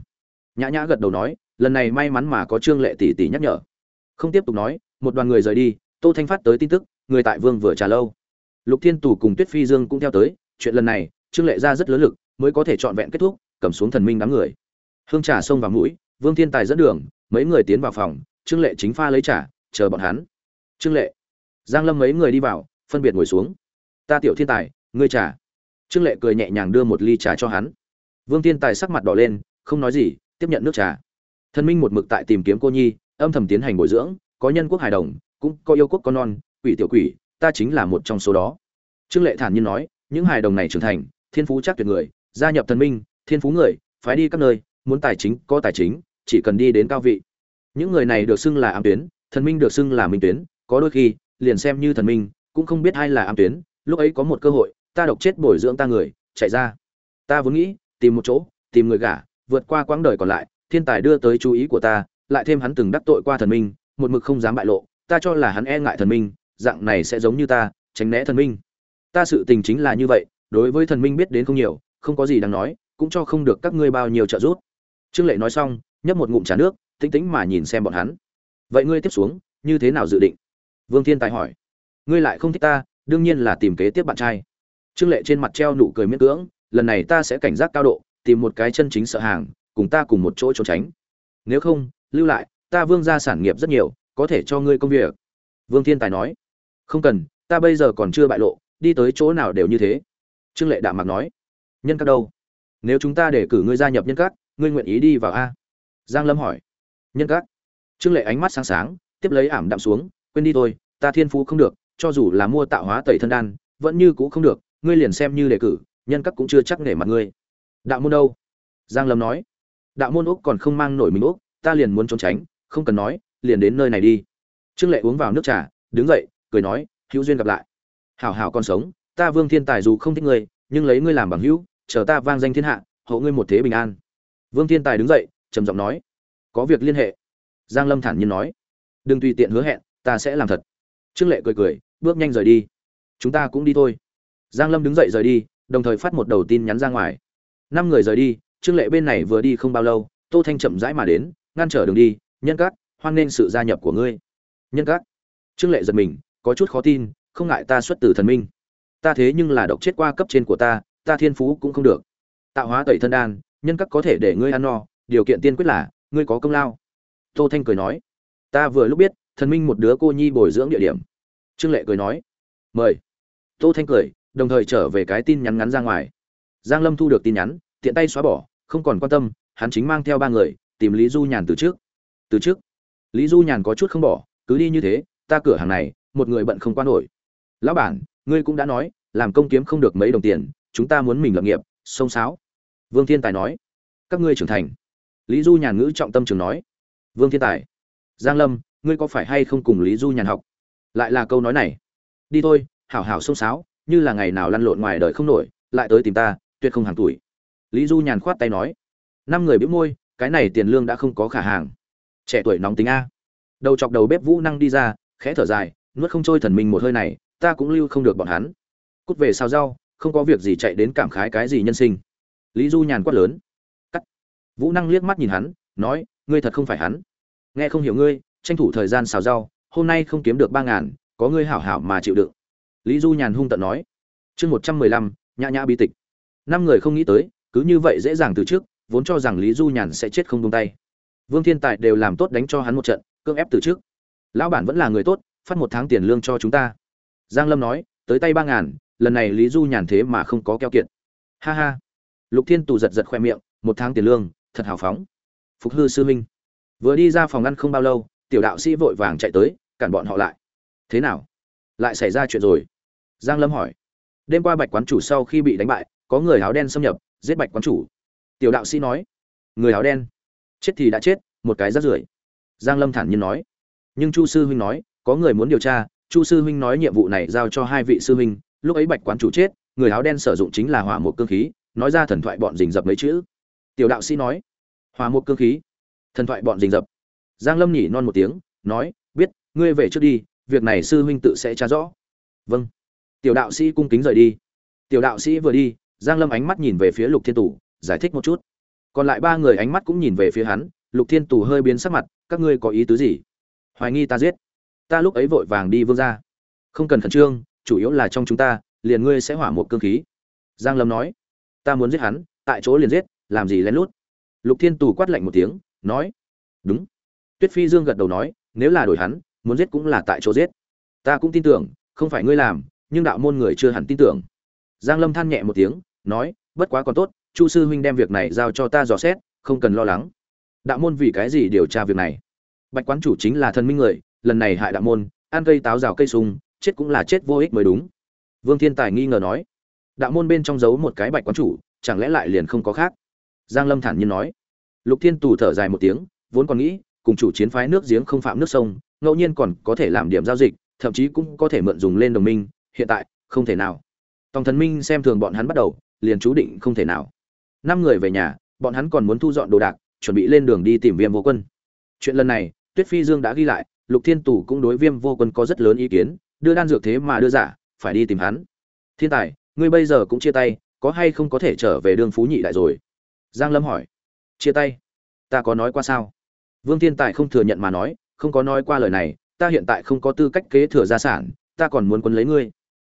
Nhã nhã gật đầu nói, lần này may mắn mà có trương lệ tỷ tỷ nhắc nhở. Không tiếp tục nói một đoàn người rời đi, tô thanh phát tới tin tức, người tại vương vừa trà lâu. Lục thiên tù cùng tuyết phi dương cũng theo tới, chuyện lần này, trương lệ ra rất lớn lực, mới có thể trọn vẹn kết thúc, cầm xuống thần minh đám người. Hương trà xông vào mũi, vương thiên tài dẫn đường, mấy người tiến vào phòng, trương lệ chính pha lấy trà, chờ bọn hắn. Trương lệ, giang lâm mấy người đi vào, phân biệt ngồi xuống. Ta tiểu thiên tài, ngươi trà. Trương lệ cười nhẹ nhàng đưa một ly trà cho hắn. Vương thiên tài sắc mặt đỏ lên, không nói gì, tiếp nhận nước trà. Thần minh một mực tại tìm kiếm cô nhi, âm thầm tiến hành bồi dưỡng có nhân quốc hài đồng, cũng có yêu quốc con non, quỷ tiểu quỷ, ta chính là một trong số đó. Trương lệ thản nhiên nói, những hài đồng này trưởng thành, thiên phú chắc tuyệt người, gia nhập thần minh, thiên phú người, phái đi các nơi, muốn tài chính có tài chính, chỉ cần đi đến cao vị. Những người này được xưng là ám tuyến, thần minh được xưng là minh tuyến, có đôi khi, liền xem như thần minh, cũng không biết ai là ám tuyến, lúc ấy có một cơ hội, ta độc chết bồi dưỡng ta người, chạy ra. Ta vốn nghĩ, tìm một chỗ, tìm người gả, vượt qua quãng đời còn lại, thiên tài đưa tới chú ý của ta, lại thêm hắn từng đắc tội qua thần minh một mực không dám bại lộ, ta cho là hắn e ngại thần minh, dạng này sẽ giống như ta, tránh né thần minh. Ta sự tình chính là như vậy, đối với thần minh biết đến không nhiều, không có gì đáng nói, cũng cho không được các ngươi bao nhiêu trợ giúp. Trương lệ nói xong, nhấp một ngụm trà nước, tĩnh tĩnh mà nhìn xem bọn hắn. Vậy ngươi tiếp xuống, như thế nào dự định? Vương thiên tài hỏi. Ngươi lại không thích ta, đương nhiên là tìm kế tiếp bạn trai. Trương lệ trên mặt treo nụ cười miễn cưỡng, lần này ta sẽ cảnh giác cao độ, tìm một cái chân chính sợ hàng, cùng ta cùng một chỗ trốn tránh. Nếu không, lưu lại ta vương gia sản nghiệp rất nhiều, có thể cho ngươi công việc. Vương thiên tài nói. Không cần, ta bây giờ còn chưa bại lộ, đi tới chỗ nào đều như thế. Trương lệ đạm mạc nói. Nhân các đâu? Nếu chúng ta để cử ngươi gia nhập nhân các, ngươi nguyện ý đi vào a? Giang lâm hỏi. Nhân các. Trương lệ ánh mắt sáng sáng, tiếp lấy ảm đạm xuống. Quên đi thôi, ta thiên phú không được, cho dù là mua tạo hóa tẩy thân đan, vẫn như cũ không được, ngươi liền xem như đề cử, nhân các cũng chưa chắc nể mặt ngươi. Đạo môn đâu? Giang lâm nói. Đạo môn úc còn không mang nổi mình úc, ta liền muốn trốn tránh không cần nói, liền đến nơi này đi. Trương lệ uống vào nước trà, đứng dậy, cười nói, hữu duyên gặp lại. Hảo hảo còn sống, ta vương thiên tài dù không thích ngươi, nhưng lấy ngươi làm bằng hữu, chờ ta vang danh thiên hạ, hộ ngươi một thế bình an. Vương thiên tài đứng dậy, trầm giọng nói, có việc liên hệ. Giang lâm thản nhiên nói, đừng tùy tiện hứa hẹn, ta sẽ làm thật. Trương lệ cười cười, bước nhanh rời đi, chúng ta cũng đi thôi. Giang lâm đứng dậy rời đi, đồng thời phát một đầu tin nhắn ra ngoài. Năm người rời đi, trương lệ bên này vừa đi không bao lâu, tô thanh chậm rãi mà đến, ngăn trở đường đi nhân các, hoan nghênh sự gia nhập của ngươi. Nhân các. Trương lệ giật mình, có chút khó tin, không ngại ta xuất từ thần minh. Ta thế nhưng là độc chết qua cấp trên của ta ta thiên phú cũng không được. Tạo hóa tẩy thân đan, nhân các có thể để ngươi ăn no, điều kiện tiên quyết là, ngươi có công lao. Tô thanh cười nói. Ta vừa lúc biết, thần minh một đứa cô nhi bồi dưỡng địa điểm. Trương lệ cười nói. Mời. Tô thanh cười, đồng thời trở về cái tin nhắn ngắn ra ngoài. Giang lâm thu được tin nhắn, tiện tay xóa bỏ, không còn quan tâm, hắn chính mang theo ba người, tìm lý du nhàn từ trước từ trước, lý du nhàn có chút không bỏ, cứ đi như thế, ta cửa hàng này, một người bận không quan nổi. Lão bản, ngươi cũng đã nói, làm công kiếm không được mấy đồng tiền, chúng ta muốn mình lập nghiệp sông sáo vương thiên tài nói. Các ngươi trưởng thành. Lý du nhàn ngữ trọng tâm trường nói. Vương thiên tài. Giang lâm, ngươi có phải hay không cùng lý du nhàn học? Lại là câu nói này. Đi thôi, hảo hảo sông sáo như là ngày nào lăn lộn ngoài đời không nổi, lại tới tìm ta, tuyệt không hàng tuổi. Lý du nhàn khoát tay nói. Năm người bĩu môi, cái này tiền lương đã không có khả hàng trẻ tuổi nóng tính a. Đầu chọc đầu bếp vũ năng đi ra, khẽ thở dài, nuốt không trôi thần minh một hơi này, ta cũng lưu không được bọn hắn. Cút về xào rau, không có việc gì chạy đến cảm khái cái gì nhân sinh. Lý du nhàn quát lớn. Cắt. Vũ năng liếc mắt nhìn hắn, nói, ngươi thật không phải hắn. Nghe không hiểu ngươi, tranh thủ thời gian xào rau, hôm nay không kiếm được ba ngàn, có ngươi hảo hảo mà chịu đựng. Lý du nhàn hung tận nói. Chương một trăm mười lăm, nhã nhã bi tịch. Năm người không nghĩ tới, cứ như vậy dễ dàng từ trước, vốn cho rằng lý du nhàn sẽ chết không tung tay vương thiên tài đều làm tốt đánh cho hắn một trận, cưỡng ép từ trước. Lão bản vẫn là người tốt, phát một tháng tiền lương cho chúng ta. Giang lâm nói, tới tay ba ngàn, lần này lý du nhàn thế mà không có keo kiệt. Ha ha. Lục thiên tù giật giật khoe miệng, một tháng tiền lương, thật hào phóng. Phục hư sư minh. Vừa đi ra phòng ăn không bao lâu, tiểu đạo sĩ vội vàng chạy tới, cản bọn họ lại. Thế nào? Lại xảy ra chuyện rồi? Giang lâm hỏi. Đêm qua bạch quán chủ sau khi bị đánh bại, có người áo đen xâm nhập, giết bạch quán chủ. Tiểu đạo sĩ nói. Người áo đen? Chết thì đã chết, một cái rất rưởi. Giang lâm thản nhiên nói. Nhưng chu sư huynh nói, có người muốn điều tra, chu sư huynh nói nhiệm vụ này giao cho hai vị sư huynh, lúc ấy bạch quán chủ chết, người áo đen sử dụng chính là hỏa một cương khí, nói ra thần thoại bọn rình dập mấy chữ. Tiểu đạo sĩ nói, hỏa một cương khí, thần thoại bọn rình dập giang lâm nhỉ non một tiếng, nói, biết, ngươi về trước đi, việc này sư huynh tự sẽ tra rõ. Vâng. Tiểu đạo sĩ cung kính rời đi. Tiểu đạo sĩ vừa đi, giang lâm ánh mắt nhìn về phía lục thiên tủ, giải thích một chút còn lại ba người ánh mắt cũng nhìn về phía hắn, lục thiên tù hơi biến sắc mặt, các ngươi có ý tứ gì? Hoài nghi ta giết. Ta lúc ấy vội vàng đi vương ra không cần khẩn trương, chủ yếu là trong chúng ta, liền ngươi sẽ hỏa một cương khí. Giang lâm nói. Ta muốn giết hắn, tại chỗ liền giết, làm gì lén lút? Lục thiên tù quát lạnh một tiếng, nói. Đúng. Tuyết phi dương gật đầu nói, nếu là đổi hắn, muốn giết cũng là tại chỗ giết. Ta cũng tin tưởng, không phải ngươi làm, nhưng đạo môn người chưa hẳn tin tưởng. Giang lâm than nhẹ một tiếng, nói, bất quá còn tốt chu sư huynh đem việc này giao cho ta dò xét, không cần lo lắng. Đạo môn vì cái gì điều tra việc này? Bạch quán chủ chính là thần minh người, lần này hại đạo môn, ăn cây táo rào cây sung, chết cũng là chết vô ích mới đúng. Vương thiên tài nghi ngờ nói. Đạo môn bên trong giấu một cái bạch quán chủ, chẳng lẽ lại liền không có khác? Giang lâm thản nhiên nói. Lục thiên tù thở dài một tiếng, vốn còn nghĩ, cùng chủ chiến phái nước giếng không phạm nước sông, ngẫu nhiên còn có thể làm điểm giao dịch, thậm chí cũng có thể mượn dùng lên đồng minh, hiện tại, không thể nào. Tòng thần minh xem thường bọn hắn bắt đầu, liền chú định không thể nào năm người về nhà, bọn hắn còn muốn thu dọn đồ đạc, chuẩn bị lên đường đi tìm viêm vô quân. Chuyện lần này, tuyết phi dương đã ghi lại, lục thiên tù cũng đối viêm vô quân có rất lớn ý kiến, đưa đan dược thế mà đưa giả, phải đi tìm hắn. Thiên tài, ngươi bây giờ cũng chia tay, có hay không có thể trở về đường phú nhị đại rồi? Giang lâm hỏi. Chia tay? Ta có nói qua sao? Vương thiên tài không thừa nhận mà nói, không có nói qua lời này, ta hiện tại không có tư cách kế thừa gia sản, ta còn muốn quân lấy ngươi.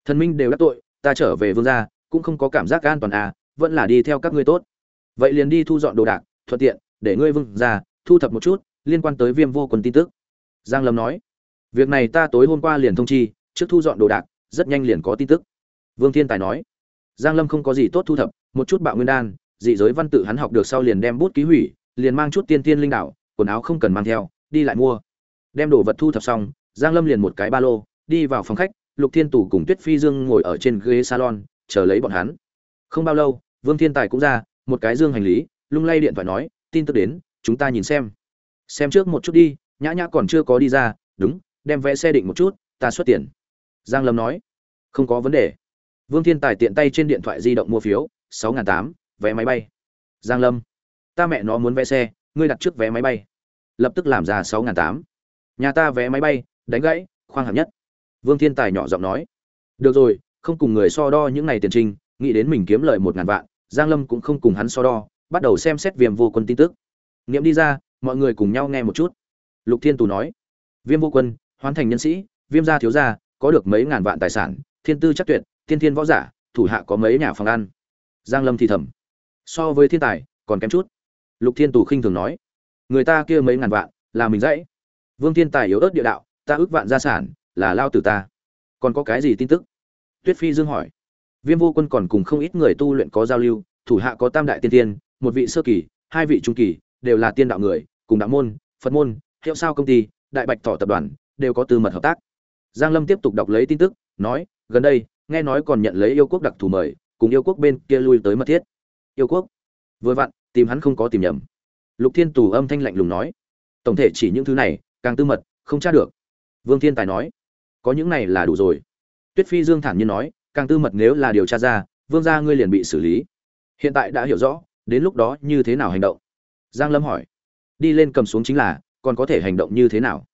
Thần minh đều đắc tội, ta trở về vương gia, cũng không có cảm giác an toàn à vẫn là đi theo các ngươi tốt. Vậy liền đi thu dọn đồ đạc, thuận tiện, để ngươi vương ra, thu thập một chút, liên quan tới viêm vô quân tin tức. Giang lâm nói. Việc này ta tối hôm qua liền thông chi, trước thu dọn đồ đạc, rất nhanh liền có tin tức. Vương thiên tài nói. Giang lâm không có gì tốt thu thập, một chút bạo nguyên đan, dị giới văn tự hắn học được sau liền đem bút ký hủy, liền mang chút tiên tiên linh đạo, quần áo không cần mang theo, đi lại mua. Đem đồ vật thu thập xong, giang lâm liền một cái ba lô, đi vào phòng khách, lục thiên tủ cùng tuyết phi dương ngồi ở trên ghế salon, chờ lấy bọn hắn. Không bao lâu vương thiên tài cũng ra, một cái dương hành lý, lung lay điện thoại nói, tin tức đến, chúng ta nhìn xem. Xem trước một chút đi, nhã nhã còn chưa có đi ra, đúng, đem vé xe định một chút, ta xuất tiền. Giang lâm nói, không có vấn đề. Vương thiên tài tiện tay trên điện thoại di động mua phiếu, sáu tám, vé máy bay. Giang lâm, ta mẹ nó muốn vé xe, ngươi đặt trước vé máy bay. Lập tức làm ra sáu tám. Nhà ta vé máy bay, đánh gãy, khoang hạng nhất. Vương thiên tài nhỏ giọng nói, được rồi, không cùng người so đo những ngày tiền trình nghĩ đến mình kiếm lời một ngàn vạn, giang lâm cũng không cùng hắn so đo, bắt đầu xem xét viêm vô quân tin tức. Nghiệm đi ra, mọi người cùng nhau nghe một chút. Lục thiên tù nói, viêm vô quân hoàn thành nhân sĩ, viêm gia thiếu gia, có được mấy ngàn vạn tài sản, thiên tư chắc tuyệt thiên thiên võ giả, thủ hạ có mấy nhà phòng ăn. Giang lâm thì thầm, so với thiên tài, còn kém chút. Lục thiên tù khinh thường nói, người ta kia mấy ngàn vạn, là mình dãy vương thiên tài yếu ớt địa đạo, ta ước vạn gia sản, là lao tử ta. Còn có cái gì tin tức? Tuyết phi dương hỏi viêm vô quân còn cùng không ít người tu luyện có giao lưu, thủ hạ có tam đại tiên tiên một vị sơ kỳ, hai vị trung kỳ, đều là tiên đạo người, cùng đạo môn, phật môn, hiệu sao công ty, đại bạch thọ tập đoàn, đều có tư mật hợp tác. Giang lâm tiếp tục đọc lấy tin tức, nói, gần đây, nghe nói còn nhận lấy yêu quốc đặc thù mời, cùng yêu quốc bên kia lui tới mật thiết. Yêu quốc? Vừa vặn, tìm hắn không có tìm nhầm. Lục thiên tù âm thanh lạnh lùng nói. Tổng thể chỉ những thứ này, càng tư mật, không tra được. Vương thiên tài nói. Có những này là đủ rồi. Tuyết phi dương thản nhiên nói càng tư mật nếu là điều tra ra, vương gia ngươi liền bị xử lý. Hiện tại đã hiểu rõ, đến lúc đó như thế nào hành động? Giang lâm hỏi. Đi lên cầm xuống chính là, còn có thể hành động như thế nào?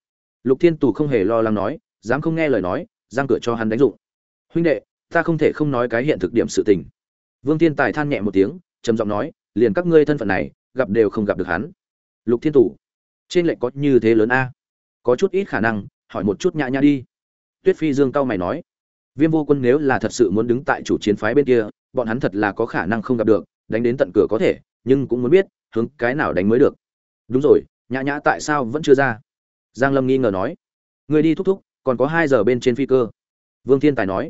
Lục thiên tù không hề lo lắng nói, dám không nghe lời nói, giang cửa cho hắn đánh dụng. Huynh đệ, ta không thể không nói cái hiện thực điểm sự tình. Vương thiên tài than nhẹ một tiếng, trầm giọng nói, liền các ngươi thân phận này, gặp đều không gặp được hắn. Lục thiên tù, trên lệnh có như thế lớn a? Có chút ít khả năng, hỏi một chút nhã nhã đi. Tuyết phi dương cao mày nói viêm vô quân nếu là thật sự muốn đứng tại chủ chiến phái bên kia, bọn hắn thật là có khả năng không gặp được, đánh đến tận cửa có thể, nhưng cũng muốn biết, hướng cái nào đánh mới được. Đúng rồi, nhã nhã tại sao vẫn chưa ra? Giang lâm nghi ngờ nói. Người đi thúc thúc, còn có hai giờ bên trên phi cơ. Vương thiên tài nói.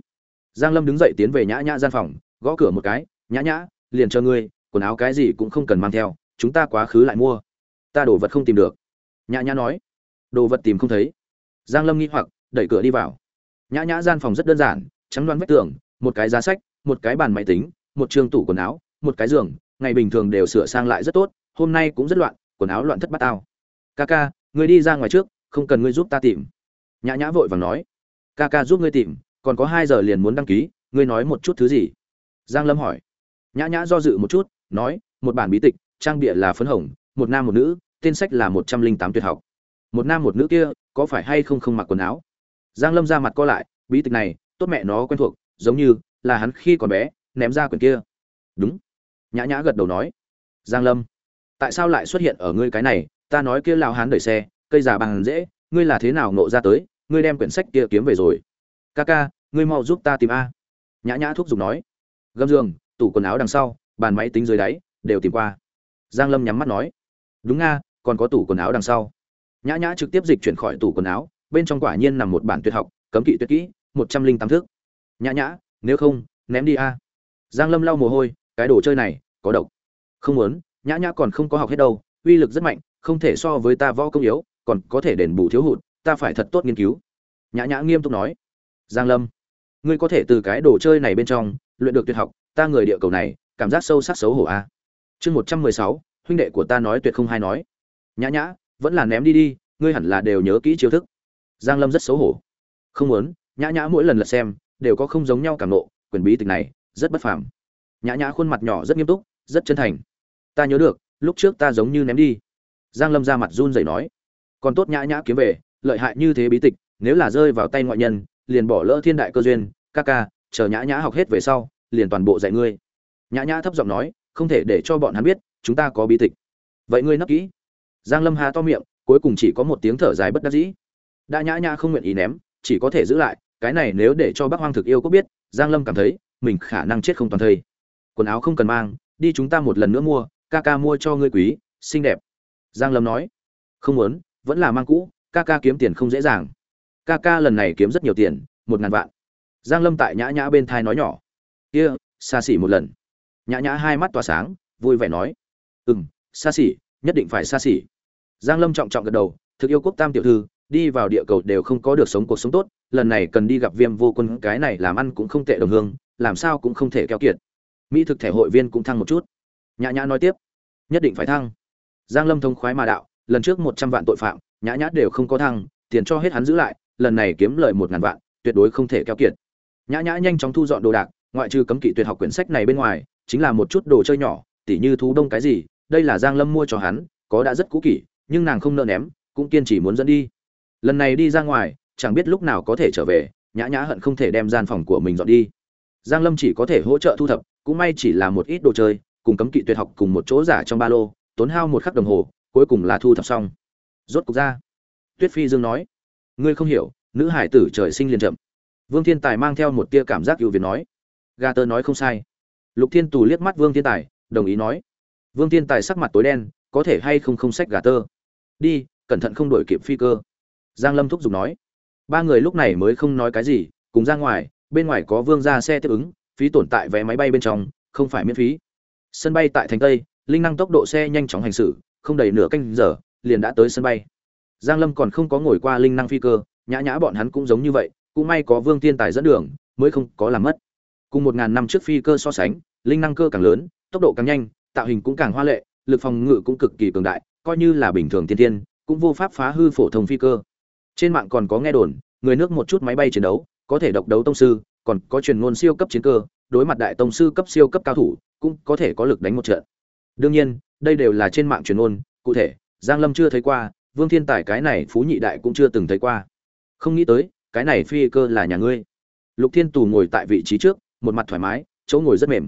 Giang lâm đứng dậy tiến về nhã nhã gian phòng, gõ cửa một cái. Nhã nhã, liền cho ngươi, quần áo cái gì cũng không cần mang theo, chúng ta quá khứ lại mua. Ta đồ vật không tìm được. Nhã nhã nói. Đồ vật tìm không thấy. Giang lâm nghi hoặc, đẩy cửa đi vào nhã nhã gian phòng rất đơn giản, trắng đoán vách tường, một cái giá sách, một cái bàn máy tính, một trường tủ quần áo, một cái giường, ngày bình thường đều sửa sang lại rất tốt, hôm nay cũng rất loạn, quần áo loạn thất bát tao. Ca ca người đi ra ngoài trước, không cần ngươi giúp ta tìm. Nhã nhã vội vàng nói. Ca ca giúp ngươi tìm, còn có hai giờ liền muốn đăng ký, ngươi nói một chút thứ gì? Giang lâm hỏi. Nhã nhã do dự một chút, nói, một bản bí tịch, trang bịa là phấn hồng, một nam một nữ, tên sách là một trăm linh tám tuyệt học. Một nam một nữ kia, có phải hay không không mặc quần áo? Giang lâm ra mặt co lại, bí tịch này, tốt mẹ nó quen thuộc, giống như là hắn khi còn bé, ném ra quyển kia. Đúng. Nhã nhã gật đầu nói. Giang lâm, tại sao lại xuất hiện ở ngươi cái này? Ta nói kia lao hán đẩy xe, cây già bằng dễ, ngươi là thế nào nộ ra tới? Ngươi đem quyển sách kia kiếm về rồi. Ca ca, ngươi mau giúp ta tìm a. Nhã nhã thuốc giục nói. Gâm giường, tủ quần áo đằng sau, bàn máy tính dưới đáy, đều tìm qua. Giang lâm nhắm mắt nói. Đúng nga còn có tủ quần áo đằng sau. Nhã nhã trực tiếp dịch chuyển khỏi tủ quần áo bên trong quả nhiên nằm một bản tuyệt học, cấm kỵ tuyệt kỹ, một trăm linh tám thước. Nhã nhã, nếu không, ném đi a. Giang lâm lau mồ hôi, cái đồ chơi này có độc. Không muốn, nhã nhã còn không có học hết đâu, uy lực rất mạnh, không thể so với ta võ công yếu, còn có thể đền bù thiếu hụt, ta phải thật tốt nghiên cứu. Nhã nhã nghiêm túc nói. Giang lâm, ngươi có thể từ cái đồ chơi này bên trong luyện được tuyệt học, ta người địa cầu này, cảm giác sâu sắc xấu hổ a. Chương một trăm mười sáu, huynh đệ của ta nói tuyệt không hay nói. Nhã nhã, vẫn là ném đi đi, ngươi hẳn là đều nhớ kỹ chiêu thức giang lâm rất xấu hổ. Không muốn, nhã nhã mỗi lần lật xem, đều có không giống nhau cảm nộ quyền bí tịch này rất bất phàm. Nhã nhã khuôn mặt nhỏ rất nghiêm túc, rất chân thành. Ta nhớ được, lúc trước ta giống như ném đi. Giang lâm ra mặt run rẩy nói. Còn tốt nhã nhã kiếm về, lợi hại như thế bí tịch, nếu là rơi vào tay ngoại nhân, liền bỏ lỡ thiên đại cơ duyên. Ca ca, chờ nhã nhã học hết về sau, liền toàn bộ dạy ngươi. Nhã nhã thấp giọng nói, không thể để cho bọn hắn biết, chúng ta có bí tịch. Vậy ngươi nấp kỹ. Giang lâm hà to miệng, cuối cùng chỉ có một tiếng thở dài bất đắc dĩ đã nhã nhã không nguyện ý ném, chỉ có thể giữ lại, cái này nếu để cho bác hoang thực yêu có biết, giang lâm cảm thấy, mình khả năng chết không toàn thây. Quần áo không cần mang, đi chúng ta một lần nữa mua, ca ca mua cho ngươi quý, xinh đẹp. Giang lâm nói, không muốn, vẫn là mang cũ, ca ca kiếm tiền không dễ dàng. Ca ca lần này kiếm rất nhiều tiền, một ngàn vạn. Giang lâm tại nhã nhã bên thai nói nhỏ, kia, xa xỉ một lần. Nhã nhã hai mắt tỏa sáng, vui vẻ nói ừ xa xỉ, nhất định phải xa xỉ. Giang lâm trọng trọng gật đầu, thực yêu quốc tam tiểu thư đi vào địa cầu đều không có được sống cuộc sống tốt, lần này cần đi gặp viêm vô quân, cái này làm ăn cũng không tệ đồng hương, làm sao cũng không thể keo kiệt. Mỹ thực thể hội viên cũng thăng một chút. Nhã nhã nói tiếp, nhất định phải thăng. Giang lâm thông khoái mà đạo, lần trước một trăm vạn tội phạm, nhã nhã đều không có thăng, tiền cho hết hắn giữ lại, lần này kiếm lời một ngàn vạn, tuyệt đối không thể keo kiệt. Nhã nhã nhanh chóng thu dọn đồ đạc, ngoại trừ cấm kỵ tuyệt học quyển sách này bên ngoài, chính là một chút đồ chơi nhỏ, tỉ như thú đông cái gì, đây là giang lâm mua cho hắn, có đã rất cũ kỷ nhưng nàng không nợ ném, cũng kiên trì muốn dẫn đi lần này đi ra ngoài, chẳng biết lúc nào có thể trở về, nhã nhã hận không thể đem gian phòng của mình dọn đi. Giang lâm chỉ có thể hỗ trợ thu thập, cũng may chỉ là một ít đồ chơi, cùng cấm kỵ tuyệt học cùng một chỗ giả trong ba lô, tốn hao một khắc đồng hồ, cuối cùng là thu thập xong. Rốt cục ra. Tuyết phi dương nói, ngươi không hiểu, nữ hải tử trời sinh liền chậm. Vương thiên tài mang theo một tia cảm giác ưu việt nói ga tơ nói không sai. Lục thiên tù liếc mắt vương thiên tài, đồng ý nói, vương thiên tài sắc mặt tối đen, có thể hay không không sách gà tơ? Đi, cẩn thận không đổi kịp phi cơ giang lâm thúc giục nói. Ba người lúc này mới không nói cái gì, cùng ra ngoài, bên ngoài có vương ra xe tiếp ứng, phí tổn tại vé máy bay bên trong, không phải miễn phí. Sân bay tại thành tây, linh năng tốc độ xe nhanh chóng hành xử, không đầy nửa canh giờ, liền đã tới sân bay. Giang lâm còn không có ngồi qua linh năng phi cơ, nhã nhã bọn hắn cũng giống như vậy, cũng may có vương thiên tài dẫn đường, mới không có làm mất. Cùng một ngàn năm trước phi cơ so sánh, linh năng cơ càng lớn, tốc độ càng nhanh, tạo hình cũng càng hoa lệ, lực phòng ngự cũng cực kỳ cường đại, coi như là bình thường tiên tiên cũng vô pháp phá hư phổ thông phi cơ trên mạng còn có nghe đồn, người nước một chút máy bay chiến đấu, có thể độc đấu tông sư, còn có truyền ngôn siêu cấp chiến cơ, đối mặt đại tông sư cấp siêu cấp cao thủ, cũng có thể có lực đánh một trận. Đương nhiên, đây đều là trên mạng truyền ngôn, cụ thể, giang lâm chưa thấy qua, vương thiên tài cái này phú nhị đại cũng chưa từng thấy qua. Không nghĩ tới, cái này phi cơ là nhà ngươi. Lục thiên tù ngồi tại vị trí trước, một mặt thoải mái, chỗ ngồi rất mềm.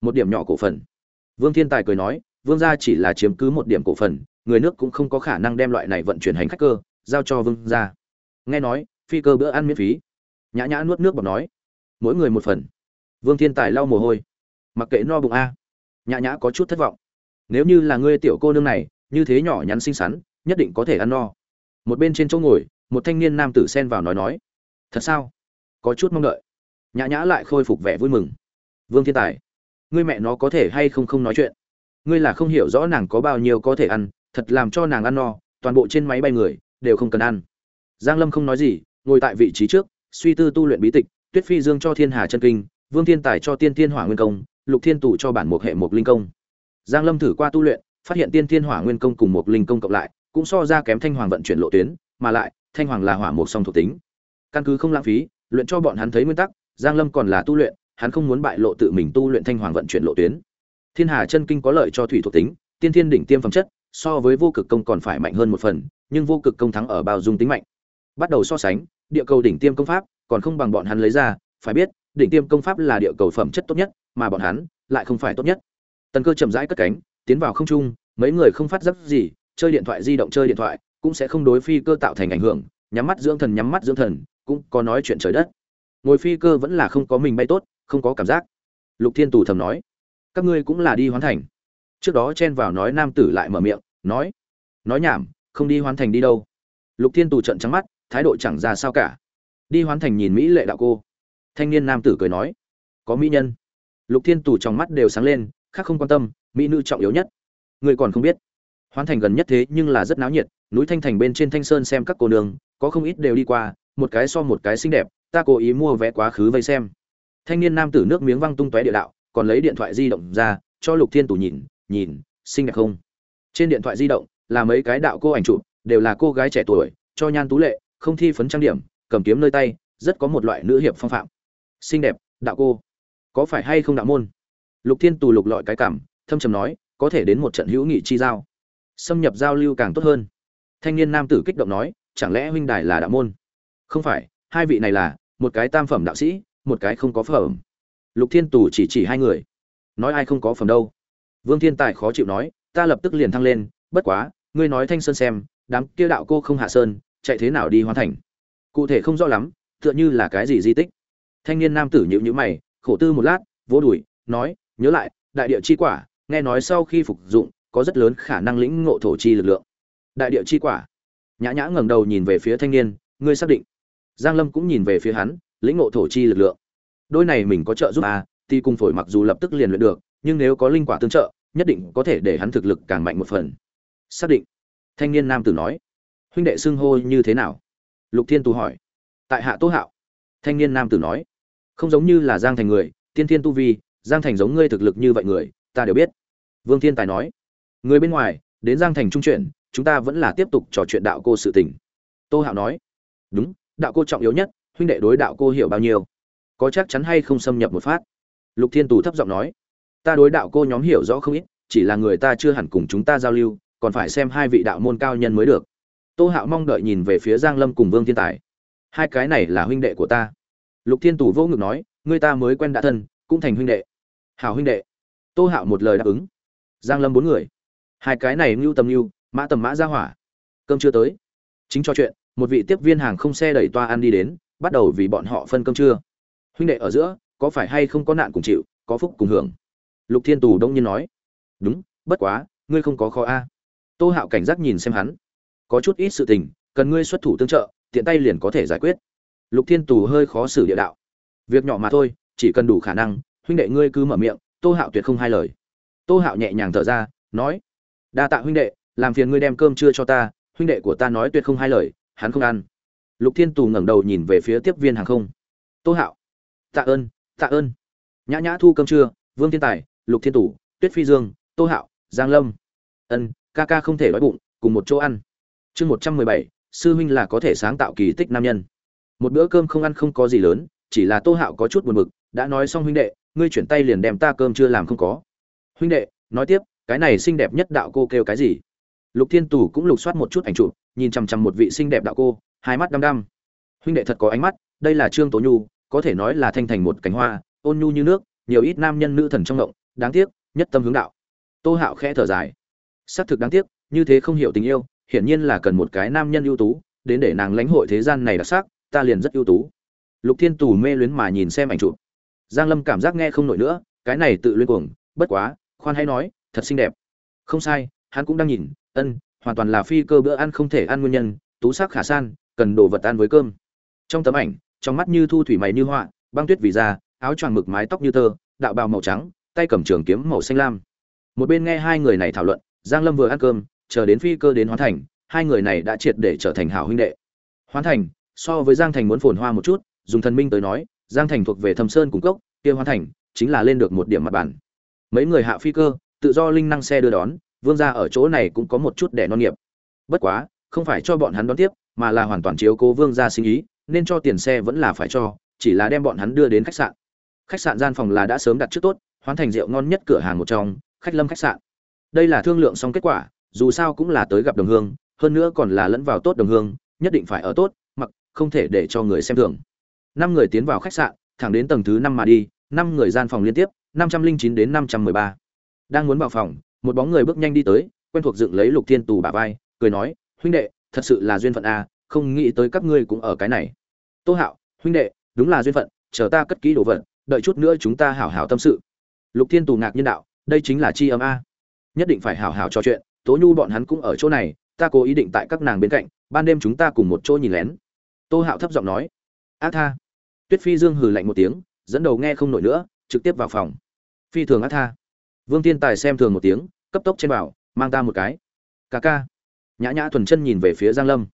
Một điểm nhỏ cổ phần. Vương thiên tài cười nói, vương gia chỉ là chiếm cứ một điểm cổ phần, người nước cũng không có khả năng đem loại này vận chuyển hành khách cơ giao cho vương gia. Nghe nói, phi cơ bữa ăn miễn phí. Nhã nhã nuốt nước bọt nói, mỗi người một phần. Vương thiên tài lau mồ hôi. Mặc kệ no bụng a. Nhã nhã có chút thất vọng. Nếu như là ngươi tiểu cô nương này, như thế nhỏ nhắn xinh xắn, nhất định có thể ăn no. Một bên trên chỗ ngồi, một thanh niên nam tử xen vào nói nói, thật sao? Có chút mong đợi. Nhã nhã lại khôi phục vẻ vui mừng. Vương thiên tài, ngươi mẹ nó có thể hay không không nói chuyện? Ngươi là không hiểu rõ nàng có bao nhiêu có thể ăn, thật làm cho nàng ăn no, toàn bộ trên máy bay người đều không cần ăn. Giang lâm không nói gì, ngồi tại vị trí trước, suy tư tu luyện bí tịch, tuyết phi dương cho thiên hà chân kinh, vương thiên tài cho tiên thiên hỏa nguyên công, lục thiên tủ cho bản một hệ một linh công. Giang lâm thử qua tu luyện, phát hiện tiên thiên hỏa nguyên công cùng một linh công cộng lại, cũng so ra kém thanh hoàng vận chuyển lộ tuyến, mà lại, thanh hoàng là hỏa một song thuộc tính. Căn cứ không lãng phí, luyện cho bọn hắn thấy nguyên tắc, giang lâm còn là tu luyện, hắn không muốn bại lộ tự mình tu luyện thanh hoàng vận chuyển lộ tuyến. Thiên hà chân kinh có lợi cho thủy thuộc tính, tiên thiên đỉnh tiêm phẩm chất, so với vô cực công còn phải mạnh hơn một phần nhưng vô cực công thắng ở bao dung tính mạnh. Bắt đầu so sánh, địa cầu đỉnh tiêm công pháp còn không bằng bọn hắn lấy ra, phải biết, đỉnh tiêm công pháp là địa cầu phẩm chất tốt nhất, mà bọn hắn lại không phải tốt nhất. Tần cơ chậm rãi cất cánh, tiến vào không trung, mấy người không phát giác gì, chơi điện thoại di động chơi điện thoại cũng sẽ không đối phi cơ tạo thành ảnh hưởng, nhắm mắt dưỡng thần nhắm mắt dưỡng thần, cũng có nói chuyện trời đất. Ngồi phi cơ vẫn là không có mình bay tốt, không có cảm giác. Lục thiên tù thầm nói, các ngươi cũng là đi hoàn thành. Trước đó chen vào nói nam tử lại mở miệng, nói nói nhảm không đi Hoán thành đi đâu. Lục thiên tù trận trắng mắt, thái độ chẳng ra sao cả. Đi Hoán thành nhìn mỹ lệ đạo cô. Thanh niên nam tử cười nói, có mỹ nhân. Lục thiên tù trong mắt đều sáng lên, khác không quan tâm, mỹ nữ trọng yếu nhất. Người còn không biết. Hoán thành gần nhất thế nhưng là rất náo nhiệt, núi thanh thành bên trên thanh sơn xem các cô nương, có không ít đều đi qua, một cái so một cái xinh đẹp, ta cố ý mua vé quá khứ vây xem. Thanh niên nam tử nước miếng văng tung tóe địa đạo, còn lấy điện thoại di động ra, cho lục thiên tù nhìn nhìn, xinh đẹp không? Trên điện thoại di động là mấy cái đạo cô ảnh chụp, đều là cô gái trẻ tuổi, cho nhan tú lệ, không thi phấn trang điểm, cầm kiếm nơi tay, rất có một loại nữ hiệp phong phạm. Xinh đẹp, đạo cô. Có phải hay không đạo môn? Lục thiên tù lục lọi cái cảm, thâm trầm nói, có thể đến một trận hữu nghị chi giao. Xâm nhập giao lưu càng tốt hơn. Thanh niên nam tử kích động nói, chẳng lẽ huynh đài là đạo môn? Không phải, hai vị này là, một cái tam phẩm đạo sĩ, một cái không có phẩm. Lục thiên tù chỉ chỉ hai người. Nói ai không có phẩm đâu. Vương thiên tài khó chịu nói, ta lập tức liền thăng lên, bất quá ngươi nói thanh sơn xem, đám kia đạo cô không hạ sơn, chạy thế nào đi hoàn thành? Cụ thể không rõ lắm, tựa như là cái gì di tích? Thanh niên nam tử nhịu nhữ mày, khổ tư một lát, vỗ đùi, nói, nhớ lại, đại địa chi quả, nghe nói sau khi phục dụng, có rất lớn khả năng lĩnh ngộ thổ chi lực lượng. Đại địa chi quả. Nhã nhã ngẩng đầu nhìn về phía thanh niên, ngươi xác định. Giang lâm cũng nhìn về phía hắn, lĩnh ngộ thổ chi lực lượng. Đôi này mình có trợ giúp à thì cùng phổi mặc dù lập tức liền luyện được, nhưng nếu có linh quả tương trợ, nhất định có thể để hắn thực lực càng mạnh một phần xác định. Thanh niên nam tử nói. Huynh đệ xưng hô như thế nào? Lục thiên tu hỏi. Tại hạ tô hạo. Thanh niên nam tử nói. Không giống như là giang thành người, tiên thiên tu vi, giang thành giống ngươi thực lực như vậy người, ta đều biết. Vương thiên tài nói. Người bên ngoài, đến giang thành trung chuyển, chúng ta vẫn là tiếp tục trò chuyện đạo cô sự tình. Tô hạo nói. Đúng, đạo cô trọng yếu nhất, huynh đệ đối đạo cô hiểu bao nhiêu? Có chắc chắn hay không xâm nhập một phát? Lục thiên tù thấp giọng nói. Ta đối đạo cô nhóm hiểu rõ không ít, chỉ là người ta chưa hẳn cùng chúng ta giao lưu còn phải xem hai vị đạo môn cao nhân mới được. Tô hạo mong đợi nhìn về phía giang lâm cùng vương thiên tài. Hai cái này là huynh đệ của ta. Lục thiên tù vô ngực nói, người ta mới quen đã thân, cũng thành huynh đệ. Hảo huynh đệ. Tô hạo một lời đáp ứng. Giang lâm bốn người. Hai cái này ngưu tầm ngưu mã tầm mã ra hỏa. Cơm chưa tới. Chính cho chuyện, một vị tiếp viên hàng không xe đẩy toa ăn đi đến, bắt đầu vì bọn họ phân cơm trưa. Huynh đệ ở giữa, có phải hay không có nạn cùng chịu, có phúc cùng hưởng? Lục thiên tù đông nhiên nói. Đúng, bất quá, ngươi không có khó a tô hạo cảnh giác nhìn xem hắn. Có chút ít sự tình, cần ngươi xuất thủ tương trợ, tiện tay liền có thể giải quyết. Lục thiên tù hơi khó xử địa đạo. Việc nhỏ mà thôi, chỉ cần đủ khả năng, huynh đệ ngươi cứ mở miệng, tô hạo tuyệt không hai lời. Tô hạo nhẹ nhàng thở ra, nói, đa tạ huynh đệ, làm phiền ngươi đem cơm trưa cho ta, huynh đệ của ta nói tuyệt không hai lời, hắn không ăn. Lục thiên tù ngẩng đầu nhìn về phía tiếp viên hàng không. Tô hạo, tạ ơn tạ ơn. Nhã nhã thu cơm trưa, vương thiên tài, lục thiên tù, tuyết phi dương, tô hạo, giang lâm. Ân ca ca không thể đói bụng, cùng một chỗ ăn. Chương một trăm mười bảy, sư huynh là có thể sáng tạo kỳ tích nam nhân. Một bữa cơm không ăn không có gì lớn, chỉ là tô hạo có chút buồn bực, đã nói xong huynh đệ, ngươi chuyển tay liền đem ta cơm chưa làm không có. Huynh đệ, nói tiếp, cái này xinh đẹp nhất đạo cô kêu cái gì? Lục thiên tù cũng lục soát một chút ảnh chụp, nhìn chằm chằm một vị xinh đẹp đạo cô, hai mắt đăm đăm. Huynh đệ thật có ánh mắt, đây là trương tố nhu, có thể nói là thanh thành một cánh hoa, ôn nhu như nước, nhiều ít nam nhân nữ thần trong động, đáng tiếc, nhất tâm hướng đạo. Tô hạo khẽ thở dài xác thực đáng tiếc, như thế không hiểu tình yêu, hiển nhiên là cần một cái nam nhân ưu tú, đến để nàng lãnh hội thế gian này đặc sắc, ta liền rất ưu tú. Lục thiên tù mê luyến mà nhìn xem ảnh chụp. Giang lâm cảm giác nghe không nổi nữa, cái này tự luyên cuồng, bất quá, khoan hãy nói, thật xinh đẹp. Không sai, hắn cũng đang nhìn, ân, hoàn toàn là phi cơ bữa ăn không thể ăn nguyên nhân, tú sắc khả san, cần đồ vật ăn với cơm. Trong tấm ảnh, trong mắt như thu thủy mày như họa, băng tuyết vì da, áo choàng mực mái tóc như tơ, đạo bào màu trắng, tay cầm trường kiếm màu xanh lam. Một bên nghe hai người này thảo luận giang lâm vừa ăn cơm, chờ đến phi cơ đến Hoán thành, hai người này đã triệt để trở thành hảo huynh đệ. Hoán thành, so với giang thành muốn phồn hoa một chút, dùng thần minh tới nói, giang thành thuộc về thâm sơn cung cốc, kia Hoán thành chính là lên được một điểm mặt bản mấy người hạ phi cơ, tự do linh năng xe đưa đón, vương gia ở chỗ này cũng có một chút để non nghiệp. Bất quá, không phải cho bọn hắn đón tiếp, mà là hoàn toàn chiếu cố vương gia sinh ý, nên cho tiền xe vẫn là phải cho, chỉ là đem bọn hắn đưa đến khách sạn. Khách sạn gian phòng là đã sớm đặt trước tốt, Hoán thành rượu ngon nhất cửa hàng một trong, khách lâm khách sạn đây là thương lượng xong kết quả, dù sao cũng là tới gặp đồng hương, hơn nữa còn là lẫn vào tốt đồng hương, nhất định phải ở tốt, mặc, không thể để cho người xem thường. Năm người tiến vào khách sạn, thẳng đến tầng thứ năm mà đi, năm người gian phòng liên tiếp, năm trăm linh chín đến năm trăm mười ba. Đang muốn vào phòng, một bóng người bước nhanh đi tới, quen thuộc dựng lấy lục thiên tù bà vai, cười nói, huynh đệ, thật sự là duyên phận a không nghĩ tới các ngươi cũng ở cái này. Tô hạo, huynh đệ, đúng là duyên phận, chờ ta cất kỹ đồ vật, đợi chút nữa chúng ta hảo hảo tâm sự. Lục thiên tù ngạc nhiên đạo, đây chính là chi âm a nhất định phải hảo hảo trò chuyện, tố nhu bọn hắn cũng ở chỗ này, ta cố ý định tại các nàng bên cạnh, ban đêm chúng ta cùng một chỗ nhìn lén. Tô hạo thấp giọng nói. Ác tha. Tuyết phi dương hừ lạnh một tiếng, dẫn đầu nghe không nổi nữa, trực tiếp vào phòng. Phi thường ác tha. Vương tiên tài xem thường một tiếng, cấp tốc trên bảo mang ta một cái. Ca ca. Nhã nhã thuần chân nhìn về phía giang lâm.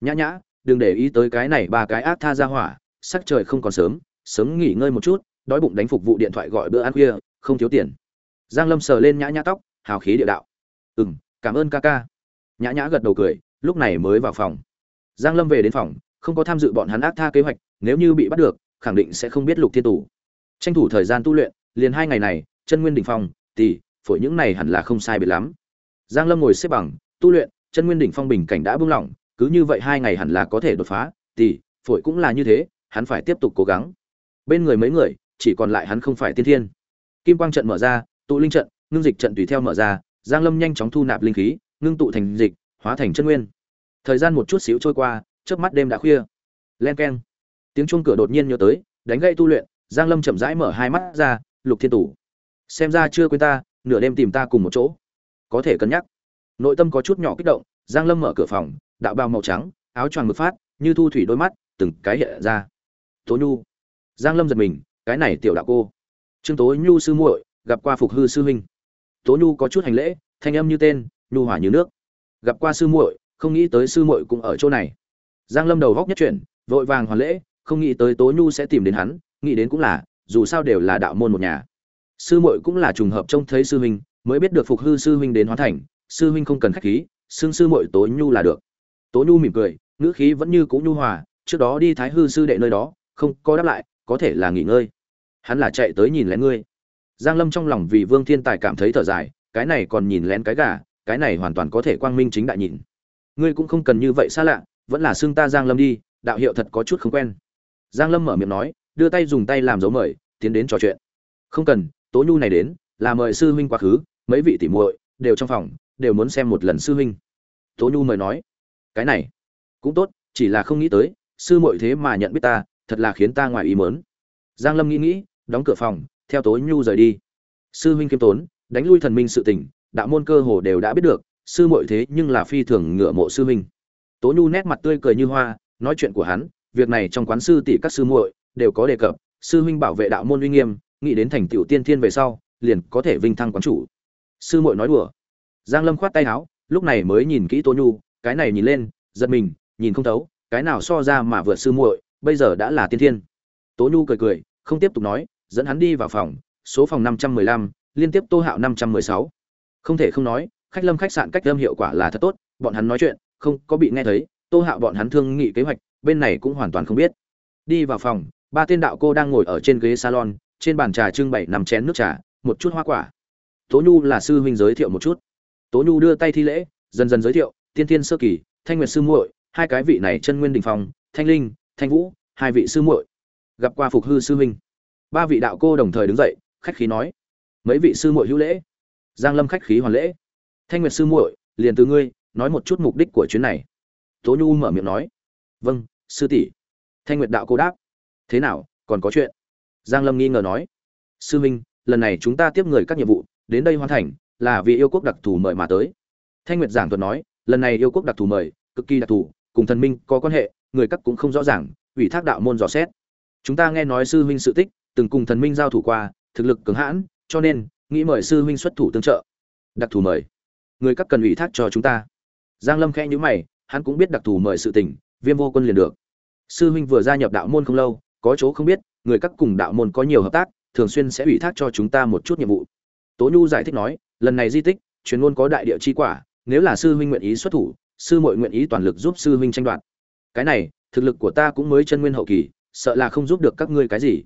Nhã nhã, đừng để ý tới cái này ba cái ác tha ra hỏa, sắc trời không còn sớm sớm nghỉ ngơi một chút, đói bụng đánh phục vụ điện thoại gọi bữa ăn khuya, không thiếu tiền. Giang lâm sờ lên nhã nhã tóc hào khí địa đạo. Ừm, cảm ơn ca ca. Nhã nhã gật đầu cười, lúc này mới vào phòng. Giang lâm về đến phòng, không có tham dự bọn hắn ác tha kế hoạch, nếu như bị bắt được, khẳng định sẽ không biết lục thiên tủ tranh thủ thời gian tu luyện, liền hai ngày này, chân nguyên đỉnh phong tỷ phổi những này hẳn là không sai biệt lắm. Giang lâm ngồi xếp bằng, tu luyện, chân nguyên đỉnh phong bình cảnh đã buông lỏng, cứ như vậy hai ngày hẳn là có thể đột phá tỷ phổi cũng là như thế, hắn phải tiếp tục cố gắng. Bên người mấy người, chỉ còn lại hắn không phải tiên thiên. Kim quang trận mở ra, tụ linh trận ngưng dịch trận tùy theo mở ra, giang lâm nhanh chóng thu nạp linh khí, ngưng tụ thành dịch, hóa thành chân nguyên. Thời gian một chút xíu trôi qua trước mắt đêm đã khuya. Len keng. Tiếng chuông cửa đột nhiên nhớ tới, đánh gậy tu luyện, giang lâm chậm rãi mở hai mắt ra, lục thiên tủ xem ra chưa quên ta, nửa đêm tìm ta cùng một chỗ. Có thể cân nhắc. Nội tâm có chút nhỏ kích động, giang lâm mở cửa phòng, đạo bào màu trắng, áo choàng ngực phát, như thu thủy đôi mắt, từng cái hiện ra. Tố nhu. Giang lâm giật mình, cái này tiểu đạo cô. Trương tố nhu sư muội, gặp qua phục hư sư huynh tố nhu có chút hành lễ, thanh âm như tên, nhu hỏa như nước. Gặp qua sư muội, không nghĩ tới sư muội cũng ở chỗ này. Giang lâm đầu góc nhất chuyển, vội vàng hoàn lễ, không nghĩ tới tố nhu sẽ tìm đến hắn, nghĩ đến cũng là, dù sao đều là đạo môn một nhà. Sư muội cũng là trùng hợp trông thấy sư huynh, mới biết được phục hư sư huynh đến hóa thành, sư huynh không cần khách khí, xưng sư muội tố nhu là được. Tố nhu mỉm cười, ngữ khí vẫn như cũ nhu hòa, trước đó đi thái hư sư đệ nơi đó, không có đáp lại, có thể là nghỉ ngơi. Hắn là chạy tới nhìn lén ngươi giang lâm trong lòng vì vương thiên tài cảm thấy thở dài, cái này còn nhìn lén cái gà, cái này hoàn toàn có thể quang minh chính đại nhìn. Ngươi cũng không cần như vậy xa lạ, vẫn là xưng ta giang lâm đi, đạo hiệu thật có chút không quen. Giang lâm mở miệng nói, đưa tay dùng tay làm dấu mời, tiến đến trò chuyện. Không cần, tố nhu này đến, là mời sư huynh quá khứ, mấy vị tỷ muội, đều trong phòng, đều muốn xem một lần sư huynh. Tố nhu mời nói, cái này, cũng tốt, chỉ là không nghĩ tới, sư muội thế mà nhận biết ta, thật là khiến ta ngoài ý muốn. giang lâm nghĩ nghĩ, đóng cửa phòng theo tối nhu rời đi. Sư huynh kiêm tốn, đánh lui thần minh sự tình, đạo môn cơ hồ đều đã biết được, sư muội thế nhưng là phi thường ngựa mộ sư huynh. Tố nhu nét mặt tươi cười như hoa, nói chuyện của hắn, việc này trong quán sư tỷ các sư muội đều có đề cập, sư huynh bảo vệ đạo môn uy nghiêm, nghĩ đến thành tựu tiên thiên về sau, liền có thể vinh thăng quán chủ. Sư muội nói đùa. Giang lâm khoát tay áo, lúc này mới nhìn kỹ tố nhu, cái này nhìn lên, giật mình, nhìn không thấu, cái nào so ra mà vượt sư muội, bây giờ đã là tiên thiên. Tố nhu cười cười, không tiếp tục nói dẫn hắn đi vào phòng, số phòng năm trăm mười lăm, liên tiếp tô hạo năm trăm mười sáu. Không thể không nói, khách lâm khách sạn cách lâm hiệu quả là thật tốt, bọn hắn nói chuyện, không có bị nghe thấy, tô hạo bọn hắn thương nghị kế hoạch, bên này cũng hoàn toàn không biết. Đi vào phòng, ba tiên đạo cô đang ngồi ở trên ghế salon, trên bàn trà trưng bày nằm chén nước trà, một chút hoa quả. Tố nhu là sư huynh giới thiệu một chút. Tố nhu đưa tay thi lễ, dần dần giới thiệu, tiên tiên sơ kỳ, thanh nguyệt sư muội, hai cái vị này chân nguyên đỉnh phong, thanh linh, thanh vũ, hai vị sư muội. Gặp qua phục hư sư huynh ba vị đạo cô đồng thời đứng dậy khách khí nói mấy vị sư muội hữu lễ. Giang lâm khách khí hoàn lễ thanh nguyệt sư muội liền từ ngươi nói một chút mục đích của chuyến này. Tố nhu mở miệng nói vâng sư tỷ. Thanh nguyệt đạo cô đáp thế nào còn có chuyện? Giang lâm nghi ngờ nói sư Minh, lần này chúng ta tiếp người các nhiệm vụ đến đây hoàn thành là vì yêu quốc đặc thù mời mà tới. Thanh nguyệt giảng thuật nói lần này yêu quốc đặc thù mời cực kỳ đặc thù cùng thần minh có quan hệ người các cũng không rõ ràng ủy thác đạo môn dò xét. Chúng ta nghe nói sư huynh sự tích từng cùng thần minh giao thủ qua, thực lực cứng hãn, cho nên, nghĩ mời sư huynh xuất thủ tương trợ. Đặc thù mời. Người các cần ủy thác cho chúng ta. Giang lâm khẽ nhíu mày, hắn cũng biết đặc thù mời sự tình, viêm vô quân liền được. Sư huynh vừa gia nhập đạo môn không lâu, có chỗ không biết, người các cùng đạo môn có nhiều hợp tác, thường xuyên sẽ ủy thác cho chúng ta một chút nhiệm vụ. Tố nhu giải thích nói, lần này di tích truyền ngôn có đại địa chi quả, nếu là sư huynh nguyện ý xuất thủ, sư muội nguyện ý toàn lực giúp sư huynh tranh đoạt. Cái này, thực lực của ta cũng mới chân nguyên hậu kỳ, sợ là không giúp được các ngươi cái gì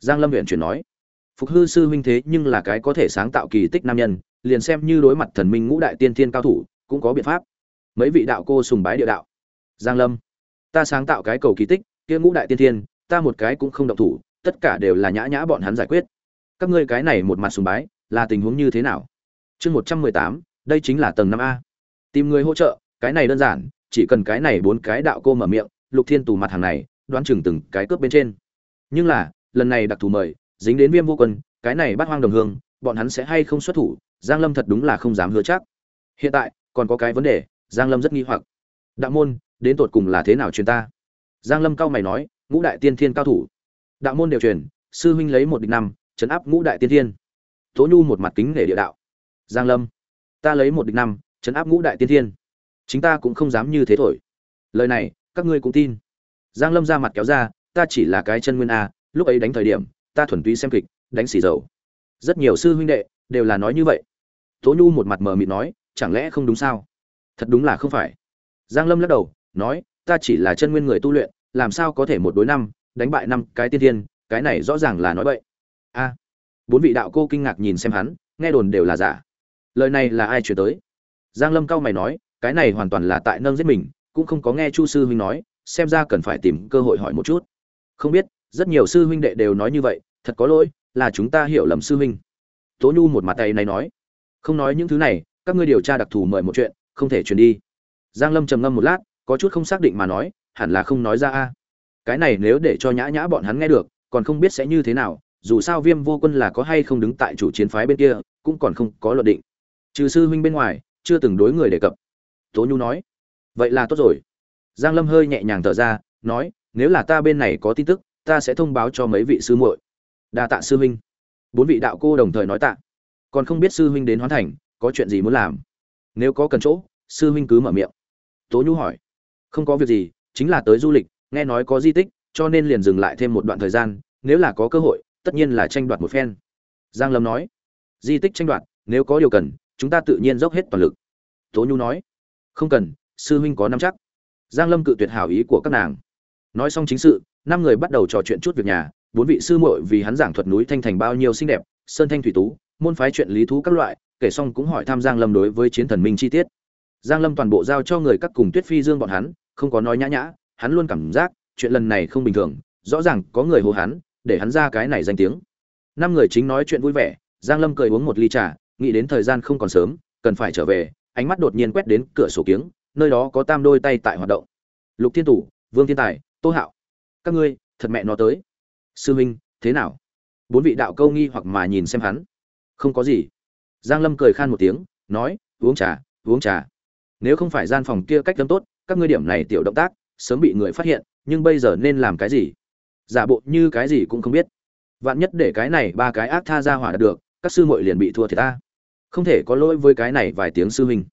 giang lâm huyện chuyển nói, phục hư sư huynh thế nhưng là cái có thể sáng tạo kỳ tích nam nhân, liền xem như đối mặt thần minh ngũ đại tiên thiên cao thủ, cũng có biện pháp. Mấy vị đạo cô sùng bái địa đạo. Giang lâm, ta sáng tạo cái cầu kỳ tích, kia ngũ đại tiên thiên, ta một cái cũng không động thủ, tất cả đều là nhã nhã bọn hắn giải quyết. Các ngươi cái này một mặt sùng bái, là tình huống như thế nào? Chương một trăm mười tám, đây chính là tầng năm a. Tìm người hỗ trợ, cái này đơn giản, chỉ cần cái này bốn cái đạo cô mở miệng, lục thiên tù mặt hàng này, đoán chừng từng cái cướp bên trên. Nhưng là lần này đặc thù mời, dính đến viêm vô quân, cái này bắt hoang đồng hương, bọn hắn sẽ hay không xuất thủ, giang lâm thật đúng là không dám hứa chắc. Hiện tại, còn có cái vấn đề, giang lâm rất nghi hoặc. Đạo môn, đến tột cùng là thế nào truyền ta? Giang lâm cao mày nói, ngũ đại tiên thiên cao thủ. Đạo môn đều truyền, sư huynh lấy một địch năm chấn áp ngũ đại tiên thiên. Tố nhu một mặt kính để địa đạo. Giang lâm, ta lấy một địch năm chấn áp ngũ đại tiên thiên. Chính ta cũng không dám như thế thổi. Lời này, các ngươi cũng tin. Giang lâm ra mặt kéo ra, ta chỉ là cái chân nguyên a lúc ấy đánh thời điểm, ta thuần túy xem kịch, đánh xì dầu. Rất nhiều sư huynh đệ đều là nói như vậy. Tố nhu một mặt mờ mịt nói, chẳng lẽ không đúng sao? Thật đúng là không phải. Giang lâm lắc đầu, nói, ta chỉ là chân nguyên người tu luyện, làm sao có thể một đối năm, đánh bại năm cái tiên thiên, cái này rõ ràng là nói vậy a. Bốn vị đạo cô kinh ngạc nhìn xem hắn, nghe đồn đều là giả. Lời này là ai chuyển tới? Giang lâm cao mày nói, cái này hoàn toàn là tại nâng giết mình, cũng không có nghe chu sư huynh nói, xem ra cần phải tìm cơ hội hỏi một chút. Không biết rất nhiều sư huynh đệ đều nói như vậy, thật có lỗi, là chúng ta hiểu lầm sư huynh. Tố nhu một mặt tay này nói, không nói những thứ này, các ngươi điều tra đặc thù mời một chuyện, không thể truyền đi. Giang lâm trầm ngâm một lát, có chút không xác định mà nói, hẳn là không nói ra a. Cái này nếu để cho nhã nhã bọn hắn nghe được, còn không biết sẽ như thế nào, dù sao viêm vô quân là có hay không đứng tại chủ chiến phái bên kia, cũng còn không có luật định. Trừ sư huynh bên ngoài, chưa từng đối người đề cập. Tố nhu nói, vậy là tốt rồi. Giang lâm hơi nhẹ nhàng thở ra, nói, nếu là ta bên này có tin tức ta sẽ thông báo cho mấy vị sư muội. Đa tạ sư huynh. Bốn vị đạo cô đồng thời nói tạ. Còn không biết sư huynh đến hoán thành, có chuyện gì muốn làm? Nếu có cần chỗ, sư huynh cứ mở miệng. Tố nhu hỏi. Không có việc gì, chính là tới du lịch, nghe nói có di tích, cho nên liền dừng lại thêm một đoạn thời gian, nếu là có cơ hội, tất nhiên là tranh đoạt một phen. Giang lâm nói. Di tích tranh đoạt, nếu có điều cần, chúng ta tự nhiên dốc hết toàn lực. Tố nhu nói. Không cần, sư huynh có nắm chắc. Giang lâm cự tuyệt hảo ý của các nàng. Nói xong chính sự năm người bắt đầu trò chuyện chút việc nhà, bốn vị sư muội vì hắn giảng thuật núi thanh thành bao nhiêu xinh đẹp, sơn thanh thủy tú, môn phái chuyện lý thú các loại, kể xong cũng hỏi tham giang lâm đối với chiến thần minh chi tiết. Giang lâm toàn bộ giao cho người các cùng tuyết phi dương bọn hắn, không có nói nhã nhã, hắn luôn cảm giác, chuyện lần này không bình thường, rõ ràng có người hô hắn, để hắn ra cái này danh tiếng. Năm người chính nói chuyện vui vẻ, giang lâm cười uống một ly trà, nghĩ đến thời gian không còn sớm, cần phải trở về, ánh mắt đột nhiên quét đến cửa sổ kiếng, nơi đó có tam đôi tay tại hoạt động. Lục thiên tủ, vương thiên tài, tô hạo các ngươi, thật mẹ nó tới. Sư huynh thế nào? Bốn vị đạo câu nghi hoặc mà nhìn xem hắn. Không có gì. Giang lâm cười khan một tiếng, nói, uống trà uống trà. Nếu không phải gian phòng kia cách tâm tốt, các ngươi điểm này tiểu động tác, sớm bị người phát hiện, nhưng bây giờ nên làm cái gì? Giả bộ như cái gì cũng không biết. Vạn nhất để cái này ba cái ác tha ra hỏa đạt được, các sư muội liền bị thua thì ta. Không thể có lỗi với cái này vài tiếng sư huynh.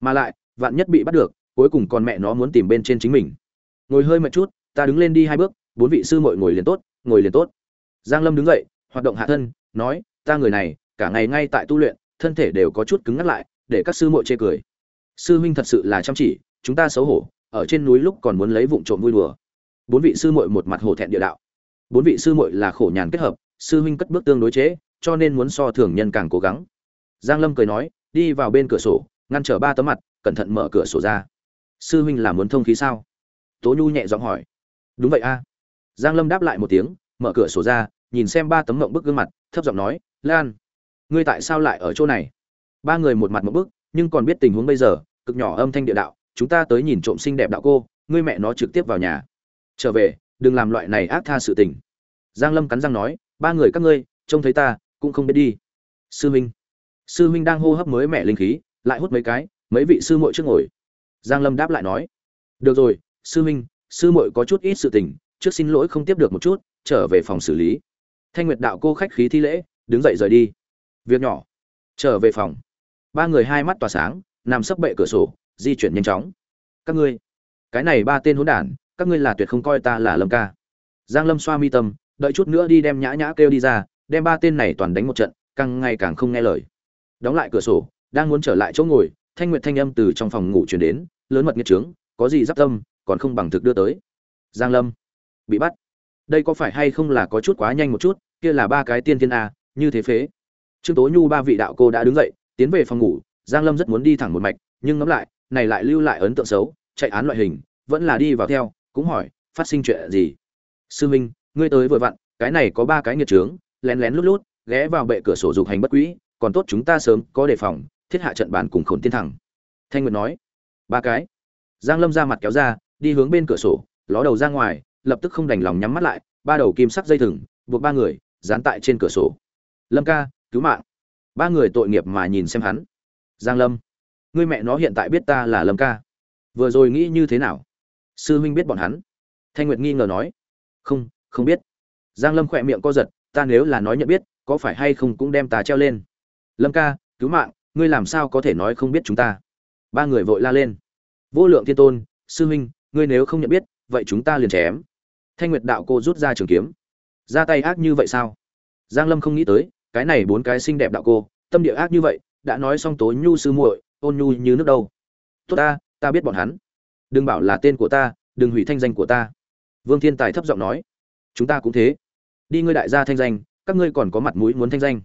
Mà lại, vạn nhất bị bắt được, cuối cùng con mẹ nó muốn tìm bên trên chính mình. Ngồi hơi một chút ta đứng lên đi hai bước, bốn vị sư muội ngồi liền tốt, ngồi liền tốt. Giang lâm đứng dậy, hoạt động hạ thân, nói, ta người này, cả ngày ngay tại tu luyện, thân thể đều có chút cứng ngắt lại, để các sư muội chê cười. Sư huynh thật sự là chăm chỉ, chúng ta xấu hổ, ở trên núi lúc còn muốn lấy vụng trộm vui đùa. Bốn vị sư muội một mặt hổ thẹn địa đạo. Bốn vị sư muội là khổ nhàn kết hợp, sư huynh cất bước tương đối chế, cho nên muốn so thường nhân càng cố gắng. Giang lâm cười nói, đi vào bên cửa sổ, ngăn trở ba tấm mặt, cẩn thận mở cửa sổ ra. Sư huynh là muốn thông khí sao? Tố nhu nhẹ giọng hỏi đúng vậy a. Giang lâm đáp lại một tiếng, mở cửa sổ ra, nhìn xem ba tấm mộng bức gương mặt, thấp giọng nói, lan, ngươi tại sao lại ở chỗ này? Ba người một mặt một bức, nhưng còn biết tình huống bây giờ, cực nhỏ âm thanh địa đạo, chúng ta tới nhìn trộm xinh đẹp đạo cô, ngươi mẹ nó trực tiếp vào nhà. Trở về, đừng làm loại này ác tha sự tình. Giang lâm cắn răng nói, ba người các ngươi, trông thấy ta, cũng không biết đi. Sư huynh. Sư huynh đang hô hấp mới mẹ linh khí, lại hút mấy cái, mấy vị sư muội trước ngồi. Giang lâm đáp lại nói, được rồi, sư huynh sư muội có chút ít sự tình, trước xin lỗi không tiếp được một chút, trở về phòng xử lý. Thanh nguyệt đạo cô khách khí thi lễ, đứng dậy rời đi. Việc nhỏ. Trở về phòng. Ba người hai mắt tỏa sáng, nằm sấp bệ cửa sổ, di chuyển nhanh chóng. Các ngươi, cái này ba tên hỗn đản, các ngươi là tuyệt không coi ta là lâm ca. Giang lâm xoa mi tâm, đợi chút nữa đi đem nhã nhã kêu đi ra, đem ba tên này toàn đánh một trận, càng ngày càng không nghe lời. Đóng lại cửa sổ, đang muốn trở lại chỗ ngồi, thanh nguyệt thanh âm từ trong phòng ngủ truyền đến, lớn mật nghiệt trướng, có gì giáp tâm còn không bằng thực đưa tới. Giang lâm, bị bắt. Đây có phải hay không là có chút quá nhanh một chút, kia là ba cái tiên thiên a, như thế phế. Trương tố nhu ba vị đạo cô đã đứng dậy, tiến về phòng ngủ, giang lâm rất muốn đi thẳng một mạch, nhưng ngẫm lại, này lại lưu lại ấn tượng xấu, chạy án loại hình, vẫn là đi vào theo, cũng hỏi, phát sinh chuyện gì? Sư minh, ngươi tới vừa vặn, cái này có ba cái nghiệt trướng lén lén lút lút, ghé vào bệ cửa sổ dục hành bất quỹ còn tốt chúng ta sớm có đề phòng, thiết hạ trận bàn cùng khổn tiên thẳng. Thanh nguyệt nói, ba cái. Giang lâm ra mặt kéo ra đi hướng bên cửa sổ, ló đầu ra ngoài, lập tức không đành lòng nhắm mắt lại, ba đầu kim sắc dây thừng, buộc ba người, dán tại trên cửa sổ. Lâm ca, cứu mạng. Ba người tội nghiệp mà nhìn xem hắn. Giang lâm người mẹ nó hiện tại biết ta là lâm ca. Vừa rồi nghĩ như thế nào? Sư huynh biết bọn hắn. Thanh nguyệt nghi ngờ nói. Không không biết. Giang lâm khỏe miệng co giật, ta nếu là nói nhận biết, có phải hay không cũng đem ta treo lên. Lâm ca, cứu mạng, ngươi làm sao có thể nói không biết chúng ta? Ba người vội la lên. Vô lượng thiên tôn, sư huynh ngươi nếu không nhận biết, vậy chúng ta liền chém. Thanh nguyệt đạo cô rút ra trường kiếm. Ra tay ác như vậy sao? Giang lâm không nghĩ tới, cái này bốn cái xinh đẹp đạo cô, tâm địa ác như vậy, đã nói xong tố nhu sư muội, ôn nhu như nước đâu. Tốt ta ta biết bọn hắn. Đừng bảo là tên của ta, đừng hủy thanh danh của ta. Vương thiên tài thấp giọng nói. Chúng ta cũng thế. Đi ngươi đại gia thanh danh, các ngươi còn có mặt mũi muốn thanh danh.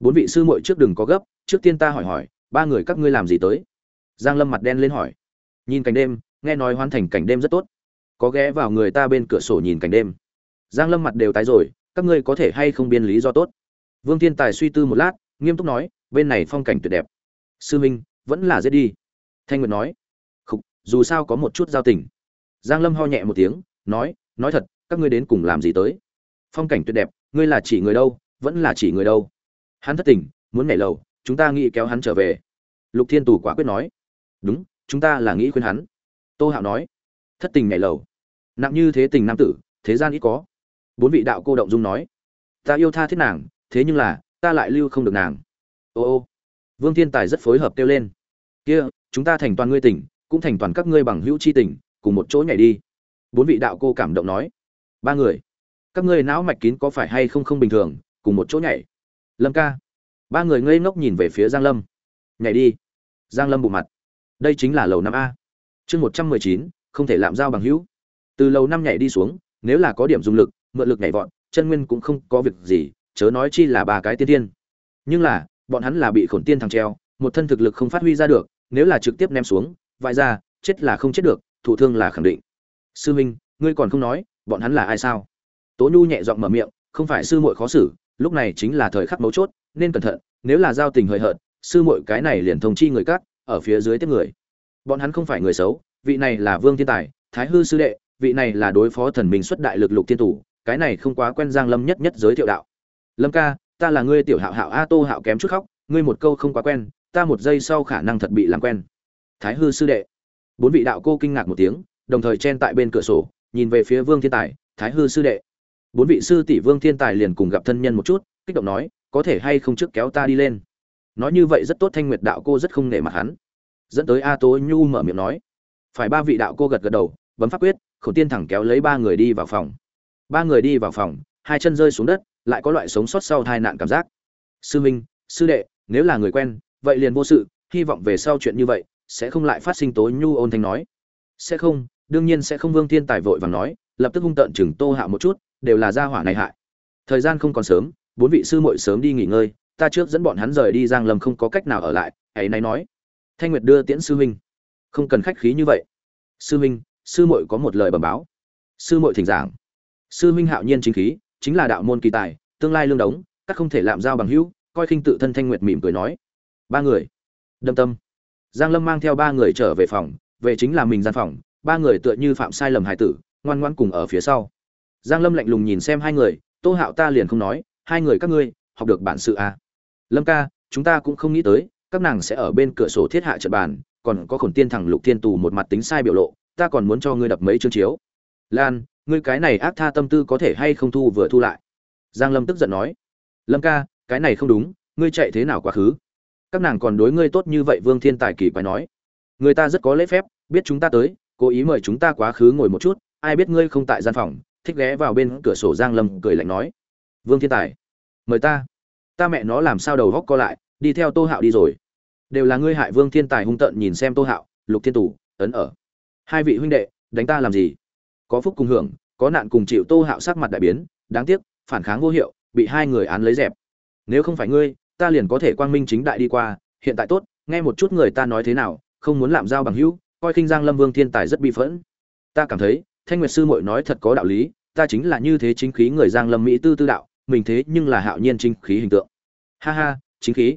Bốn vị sư muội trước đừng có gấp, trước tiên ta hỏi hỏi, ba người các ngươi làm gì tới? Giang lâm mặt đen lên hỏi. Nhìn cảnh đêm nghe nói hoàn thành cảnh đêm rất tốt. Có ghé vào người ta bên cửa sổ nhìn cảnh đêm. Giang lâm mặt đều tái rồi các ngươi có thể hay không biên lý do tốt? Vương thiên tài suy tư một lát nghiêm túc nói bên này phong cảnh tuyệt đẹp. Sư minh vẫn là giết đi. Thanh nguyệt nói Khục, dù sao có một chút giao tình. Giang lâm ho nhẹ một tiếng nói nói thật các ngươi đến cùng làm gì tới? Phong cảnh tuyệt đẹp ngươi là chỉ người đâu vẫn là chỉ người đâu? Hắn thất tình muốn nhảy lầu chúng ta nghĩ kéo hắn trở về. Lục thiên tù quả quyết nói đúng chúng ta là nghĩ khuyên hắn tô hạo nói, thất tình nhảy lầu. Nặng như thế tình nam tử, thế gian ít có. Bốn vị đạo cô động dung nói, ta yêu tha thiết nàng, thế nhưng là, ta lại lưu không được nàng. Ô ô. Vương thiên tài rất phối hợp kêu lên, kia, chúng ta thành toàn ngươi tỉnh, cũng thành toàn các ngươi bằng hữu c h i tỉnh, cùng một chỗ nhảy đi. Bốn vị đạo cô cảm động nói, ba người, các ngươi não mạch kín có phải hay không không bình thường, cùng một chỗ nhảy? Lâm ca. Ba người ngây ngốc nhìn về phía giang lâm. Nhảy đi. Giang lâm bộ mặt, đây chính là lầu năm a chương một trăm mười chín, không thể làm giao bằng hữu. Từ lầu năm nhảy đi xuống, nếu là có điểm dùng lực, mượn lực nhảy vọt, chân nguyên cũng không có việc gì, chớ nói chi là ba cái tiên tiên. Nhưng là, bọn hắn là bị khổn tiên thằng treo, một thân thực lực không phát huy ra được, nếu là trực tiếp ném xuống, vãi ra, chết là không chết được, thụ thương là khẳng định. Sư minh, ngươi còn không nói, bọn hắn là ai sao? Tố nhu nhẹ giọng mở miệng, không phải sư muội khó xử, lúc này chính là thời khắc mấu chốt, nên cẩn thận, nếu là giao tình hời hợt, sư muội cái này liền thông chi người cắt, ở phía dưới tiếp người bọn hắn không phải người xấu, vị này là vương thiên tài, thái hư sư đệ, vị này là đối phó thần minh xuất đại lực lục thiên thủ cái này không quá quen giang lâm nhất nhất giới thiệu đạo. Lâm ca, ta là ngươi tiểu hạo hạo a tô hạo kém chút khóc, ngươi một câu không quá quen, ta một giây sau khả năng thật bị làm quen. Thái hư sư đệ. Bốn vị đạo cô kinh ngạc một tiếng, đồng thời chen tại bên cửa sổ, nhìn về phía vương thiên tài, thái hư sư đệ. Bốn vị sư tỷ vương thiên tài liền cùng gặp thân nhân một chút, kích động nói, có thể hay không trước kéo ta đi lên. Nói như vậy rất tốt thanh nguyệt đạo cô rất không nể mặt hắn dẫn tới a tố nhu mở miệng nói. Phải ba vị đạo cô gật gật đầu, bấm pháp quyết Khổng tiên thẳng kéo lấy ba người đi vào phòng. Ba người đi vào phòng, hai chân rơi xuống đất, lại có loại sống sót sau tai nạn cảm giác. Sư minh, sư đệ, nếu là người quen, vậy liền vô sự, hy vọng về sau chuyện như vậy, sẽ không lại phát sinh tố nhu ôn thanh nói. Sẽ không, đương nhiên sẽ không vương thiên tài vội vàng nói, lập tức hung tợn chừng tô hạ một chút, đều là gia hỏa này hại. Thời gian không còn sớm, bốn vị sư muội sớm đi nghỉ ngơi, ta trước dẫn bọn hắn rời đi giang lâm không có cách nào ở lại ấy nay nói thanh nguyệt đưa tiễn sư huynh. Không cần khách khí như vậy. Sư huynh, sư muội có một lời bẩm báo. Sư muội thỉnh giảng. Sư huynh hạo nhiên chính khí, chính là đạo môn kỳ tài, tương lai lương đống, các không thể làm giao bằng hữu, coi khinh tự thân thanh nguyệt mỉm cười nói. Ba người. Đâm tâm. Giang lâm mang theo ba người trở về phòng, về chính là mình gian phòng, ba người tựa như phạm sai lầm hài tử, ngoan ngoan cùng ở phía sau. Giang lâm lạnh lùng nhìn xem hai người, tô hạo ta liền không nói, hai người các ngươi, học được bản sự à. lâm ca, chúng ta cũng không nghĩ tới các nàng sẽ ở bên cửa sổ thiết hạ trận bàn, còn có khổn tiên thẳng lục thiên tù một mặt tính sai biểu lộ, ta còn muốn cho ngươi đập mấy chương chiếu. Lan, ngươi cái này ác tha tâm tư có thể hay không thu vừa thu lại? Giang lâm tức giận nói. Lâm ca, cái này không đúng, ngươi chạy thế nào quá khứ? Các nàng còn đối ngươi tốt như vậy vương thiên tài kỳ quái nói. Người ta rất có lễ phép, biết chúng ta tới, cố ý mời chúng ta quá khứ ngồi một chút, ai biết ngươi không tại gian phòng, thích ghé vào bên cửa sổ giang lâm cười lạnh nói. Vương thiên tài, mời ta. Ta mẹ nó làm sao đầu góc co lại, đi theo tô hạo đi rồi đều là ngươi hại vương thiên tài hung tợn nhìn xem tô hạo, lục thiên tù, ấn ở. Hai vị huynh đệ, đánh ta làm gì? Có phúc cùng hưởng, có nạn cùng chịu tô hạo sắc mặt đại biến, đáng tiếc, phản kháng vô hiệu, bị hai người án lấy dẹp. Nếu không phải ngươi, ta liền có thể quang minh chính đại đi qua, hiện tại tốt, nghe một chút người ta nói thế nào, không muốn làm giao bằng hữu, coi khinh giang lâm vương thiên tài rất bi phẫn. Ta cảm thấy, thanh nguyệt sư muội nói thật có đạo lý, ta chính là như thế chính khí người giang lâm mỹ tư tư đạo, mình thế nhưng là hạo nhiên chính khí hình tượng. Ha ha, chính khí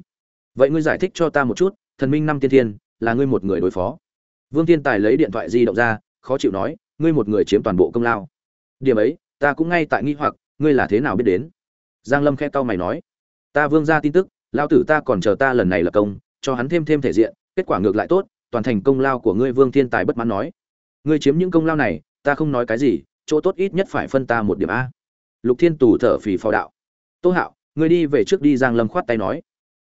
vậy ngươi giải thích cho ta một chút, thần minh năm tiên thiên, là ngươi một người đối phó. Vương thiên tài lấy điện thoại di động ra, khó chịu nói, ngươi một người chiếm toàn bộ công lao. Điểm ấy, ta cũng ngay tại nghi hoặc, ngươi là thế nào biết đến? Giang lâm khe tao mày nói, ta vương ra tin tức lao tử ta còn chờ ta lần này là công, cho hắn thêm thêm thể diện, kết quả ngược lại tốt, toàn thành công lao của ngươi vương thiên tài bất mãn nói. Ngươi chiếm những công lao này, ta không nói cái gì, chỗ tốt ít nhất phải phân ta một điểm a. Lục thiên tù thở phì phò đạo. Tô hạo, ngươi đi về trước đi, giang lâm khoát tay nói.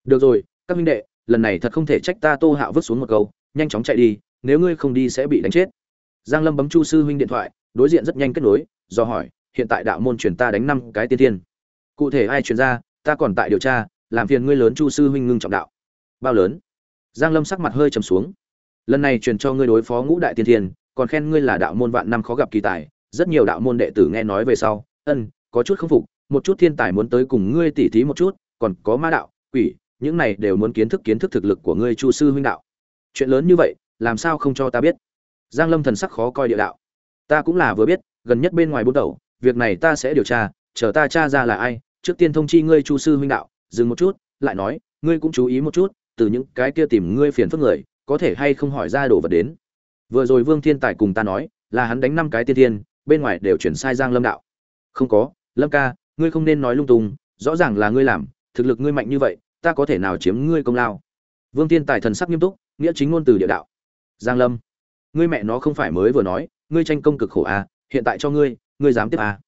Được rồi các minh đệ, lần này thật không thể trách ta tô hạo vứt xuống một câu, nhanh chóng chạy đi, nếu ngươi không đi sẽ bị đánh chết. Giang lâm bấm chu sư huynh điện thoại, đối diện rất nhanh kết nối, do hỏi, hiện tại đạo môn truyền ta đánh năm cái tiên tiên cụ thể ai truyền ra, ta còn tại điều tra, làm phiền ngươi lớn chu sư huynh ngưng trọng đạo. Bao lớn? Giang lâm sắc mặt hơi trầm xuống. Lần này truyền cho ngươi đối phó ngũ đại tiên thiên, còn khen ngươi là đạo môn vạn năm khó gặp kỳ tài, rất nhiều đạo môn đệ tử nghe nói về sau, ân, có chút không phục, một chút thiên tài muốn tới cùng ngươi tỉ thí một chút, còn có ma đạo, quỷ những này đều muốn kiến thức kiến thức thực lực của ngươi chu sư huynh đạo. Chuyện lớn như vậy làm sao không cho ta biết? Giang lâm thần sắc khó coi địa đạo. Ta cũng là vừa biết gần nhất bên ngoài bút đầu, việc này ta sẽ điều tra chờ ta tra ra là ai trước tiên thông chi ngươi chu sư huynh đạo dừng một chút lại nói ngươi cũng chú ý một chút từ những cái kia tìm ngươi phiền phức người có thể hay không hỏi ra đồ vật đến. Vừa rồi vương thiên tài cùng ta nói là hắn đánh năm cái tiên thiên bên ngoài đều chuyển sai giang lâm đạo. Không có lâm ca ngươi không nên nói lung tung rõ ràng là ngươi làm thực lực ngươi mạnh như vậy ta có thể nào chiếm ngươi công lao? Vương thiên tài thần sắc nghiêm túc, nghĩa chính ngôn từ địa đạo. Giang lâm, ngươi mẹ nó không phải mới vừa nói, ngươi tranh công cực khổ à hiện tại cho ngươi ngươi dám tiếp à.